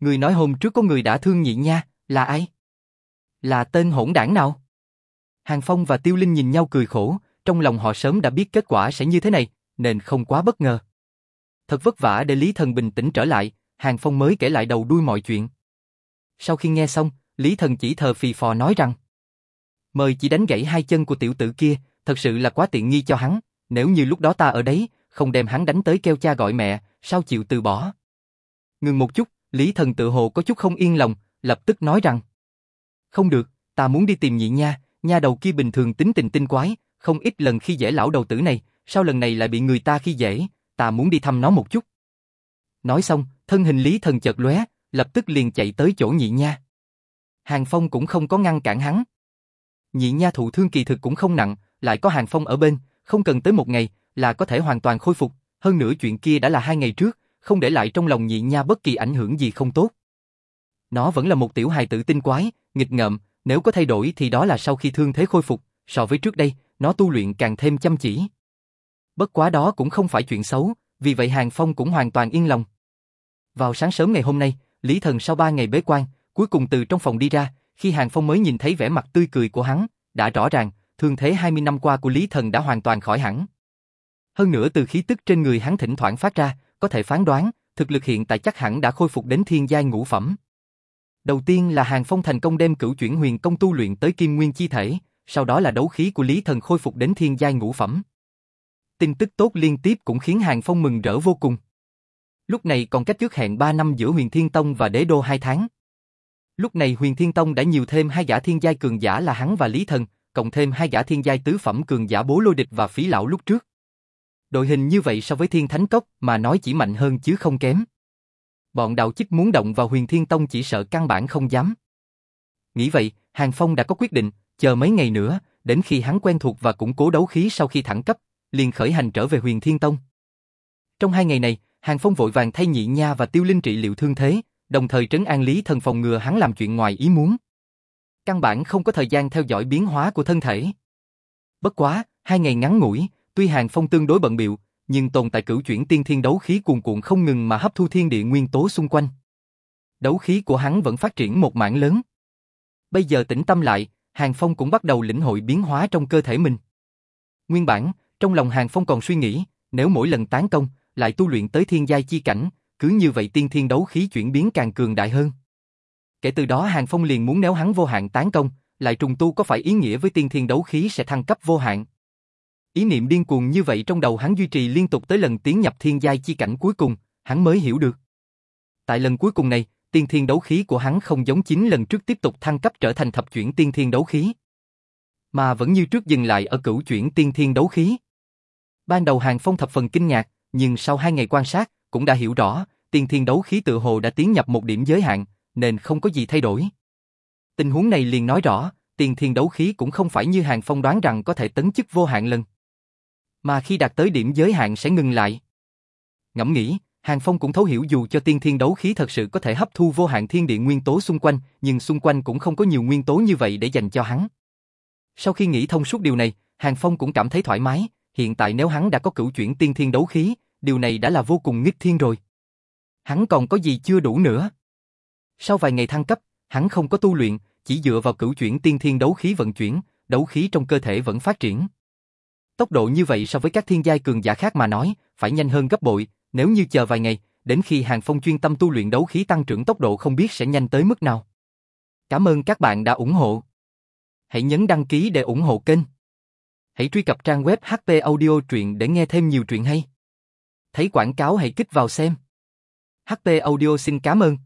Người nói hôm trước có người đã thương nhị nha, là ai? Là tên hỗn đảng nào? Hàng Phong và Tiêu Linh nhìn nhau cười khổ, trong lòng họ sớm đã biết kết quả sẽ như thế này, nên không quá bất ngờ. Thật vất vả để Lý Thần bình tĩnh trở lại, Hàng Phong mới kể lại đầu đuôi mọi chuyện. Sau khi nghe xong, Lý Thần chỉ thờ phì phò nói rằng Mời chỉ đánh gãy hai chân của tiểu tử kia, thật sự là quá tiện nghi cho hắn, nếu như lúc đó ta ở đấy, không đem hắn đánh tới kêu cha gọi mẹ, sao chịu từ bỏ. Ngừng một chút, Lý Thần tự hồ có chút không yên lòng, lập tức nói rằng Không được, ta muốn đi tìm nhị nha, nha đầu kia bình thường tính tình tinh quái, không ít lần khi dễ lão đầu tử này, sao lần này lại bị người ta khi dễ, ta muốn đi thăm nó một chút. Nói xong, thân hình Lý Thần chợt lóe, lập tức liền chạy tới chỗ nhị nha. Hàng Phong cũng không có ngăn cản hắn. Nhị nha thụ thương kỳ thực cũng không nặng, lại có Hàng Phong ở bên, không cần tới một ngày là có thể hoàn toàn khôi phục, hơn nữa chuyện kia đã là hai ngày trước, không để lại trong lòng nhị nha bất kỳ ảnh hưởng gì không tốt. Nó vẫn là một tiểu hài tử tinh quái, nghịch ngợm, nếu có thay đổi thì đó là sau khi thương thế khôi phục, so với trước đây, nó tu luyện càng thêm chăm chỉ. Bất quá đó cũng không phải chuyện xấu, vì vậy Hàng Phong cũng hoàn toàn yên lòng. Vào sáng sớm ngày hôm nay, Lý Thần sau ba ngày bế quan, cuối cùng từ trong phòng đi ra, khi Hàng Phong mới nhìn thấy vẻ mặt tươi cười của hắn, đã rõ ràng, thương thế 20 năm qua của Lý Thần đã hoàn toàn khỏi hẳn. Hơn nữa từ khí tức trên người hắn thỉnh thoảng phát ra, có thể phán đoán, thực lực hiện tại chắc hẳn đã khôi phục đến thiên giai ngũ phẩm. Đầu tiên là Hàng Phong thành công đem cửu chuyển huyền công tu luyện tới kim nguyên chi thể, sau đó là đấu khí của Lý Thần khôi phục đến thiên giai ngũ phẩm. Tin tức tốt liên tiếp cũng khiến Hàng Phong mừng rỡ vô cùng. Lúc này còn cách trước hẹn 3 năm giữa Huyền Thiên Tông và Đế Đô 2 tháng. Lúc này Huyền Thiên Tông đã nhiều thêm hai gã thiên giai cường giả là hắn và Lý Thần, cộng thêm hai gã thiên giai tứ phẩm cường giả bố lôi địch và phí lão lúc trước. Đội hình như vậy so với thiên thánh cốc mà nói chỉ mạnh hơn chứ không kém. Bọn đạo chức muốn động vào huyền thiên tông chỉ sợ căn bản không dám. Nghĩ vậy, Hàng Phong đã có quyết định, chờ mấy ngày nữa, đến khi hắn quen thuộc và củng cố đấu khí sau khi thẳng cấp, liền khởi hành trở về Huyền Thiên Tông. Trong hai ngày này, Hàng Phong vội vàng thay nhị nha và tiêu linh trị liệu thương thế, đồng thời trấn an lý thần phòng ngừa hắn làm chuyện ngoài ý muốn. Căn bản không có thời gian theo dõi biến hóa của thân thể. Bất quá, hai ngày ngắn ngủi, tuy Hàng Phong tương đối bận biệu, nhưng tồn tại cửu chuyển tiên thiên đấu khí cuồn cuộn không ngừng mà hấp thu thiên địa nguyên tố xung quanh. Đấu khí của hắn vẫn phát triển một mảng lớn. Bây giờ tĩnh tâm lại, Hàng Phong cũng bắt đầu lĩnh hội biến hóa trong cơ thể mình. Nguyên bản, trong lòng Hàng Phong còn suy nghĩ, nếu mỗi lần tán công, lại tu luyện tới thiên giai chi cảnh, cứ như vậy tiên thiên đấu khí chuyển biến càng cường đại hơn. Kể từ đó Hàng Phong liền muốn nếu hắn vô hạn tán công, lại trùng tu có phải ý nghĩa với tiên thiên đấu khí sẽ thăng cấp vô hạn. Ý niệm điên cuồng như vậy trong đầu hắn duy trì liên tục tới lần tiến nhập thiên giai chi cảnh cuối cùng, hắn mới hiểu được. Tại lần cuối cùng này, tiên thiên đấu khí của hắn không giống chính lần trước tiếp tục thăng cấp trở thành thập chuyển tiên thiên đấu khí, mà vẫn như trước dừng lại ở cửu chuyển tiên thiên đấu khí. Ban đầu Hàng Phong thập phần kinh ngạc, nhưng sau hai ngày quan sát, cũng đã hiểu rõ, tiên thiên đấu khí tự hồ đã tiến nhập một điểm giới hạn, nên không có gì thay đổi. Tình huống này liền nói rõ, tiên thiên đấu khí cũng không phải như Hàng Phong đoán rằng có thể tấn chức vô hạn lần. Mà khi đạt tới điểm giới hạn sẽ ngừng lại. Ngẫm nghĩ, Hàng Phong cũng thấu hiểu dù cho tiên thiên đấu khí thật sự có thể hấp thu vô hạn thiên địa nguyên tố xung quanh, nhưng xung quanh cũng không có nhiều nguyên tố như vậy để dành cho hắn. Sau khi nghĩ thông suốt điều này, Hàng Phong cũng cảm thấy thoải mái, hiện tại nếu hắn đã có cửu chuyển tiên thiên đấu khí, điều này đã là vô cùng nghịch thiên rồi. Hắn còn có gì chưa đủ nữa. Sau vài ngày thăng cấp, hắn không có tu luyện, chỉ dựa vào cửu chuyển tiên thiên đấu khí vận chuyển, đấu khí trong cơ thể vẫn phát triển. Tốc độ như vậy so với các thiên giai cường giả khác mà nói, phải nhanh hơn gấp bội, nếu như chờ vài ngày, đến khi Hàng Phong chuyên tâm tu luyện đấu khí tăng trưởng tốc độ không biết sẽ nhanh tới mức nào. Cảm ơn các bạn đã ủng hộ. Hãy nhấn đăng ký để ủng hộ kênh. Hãy truy cập trang web HP Audio truyện để nghe thêm nhiều truyện hay. Thấy quảng cáo hãy kích vào xem. HP Audio xin cảm ơn.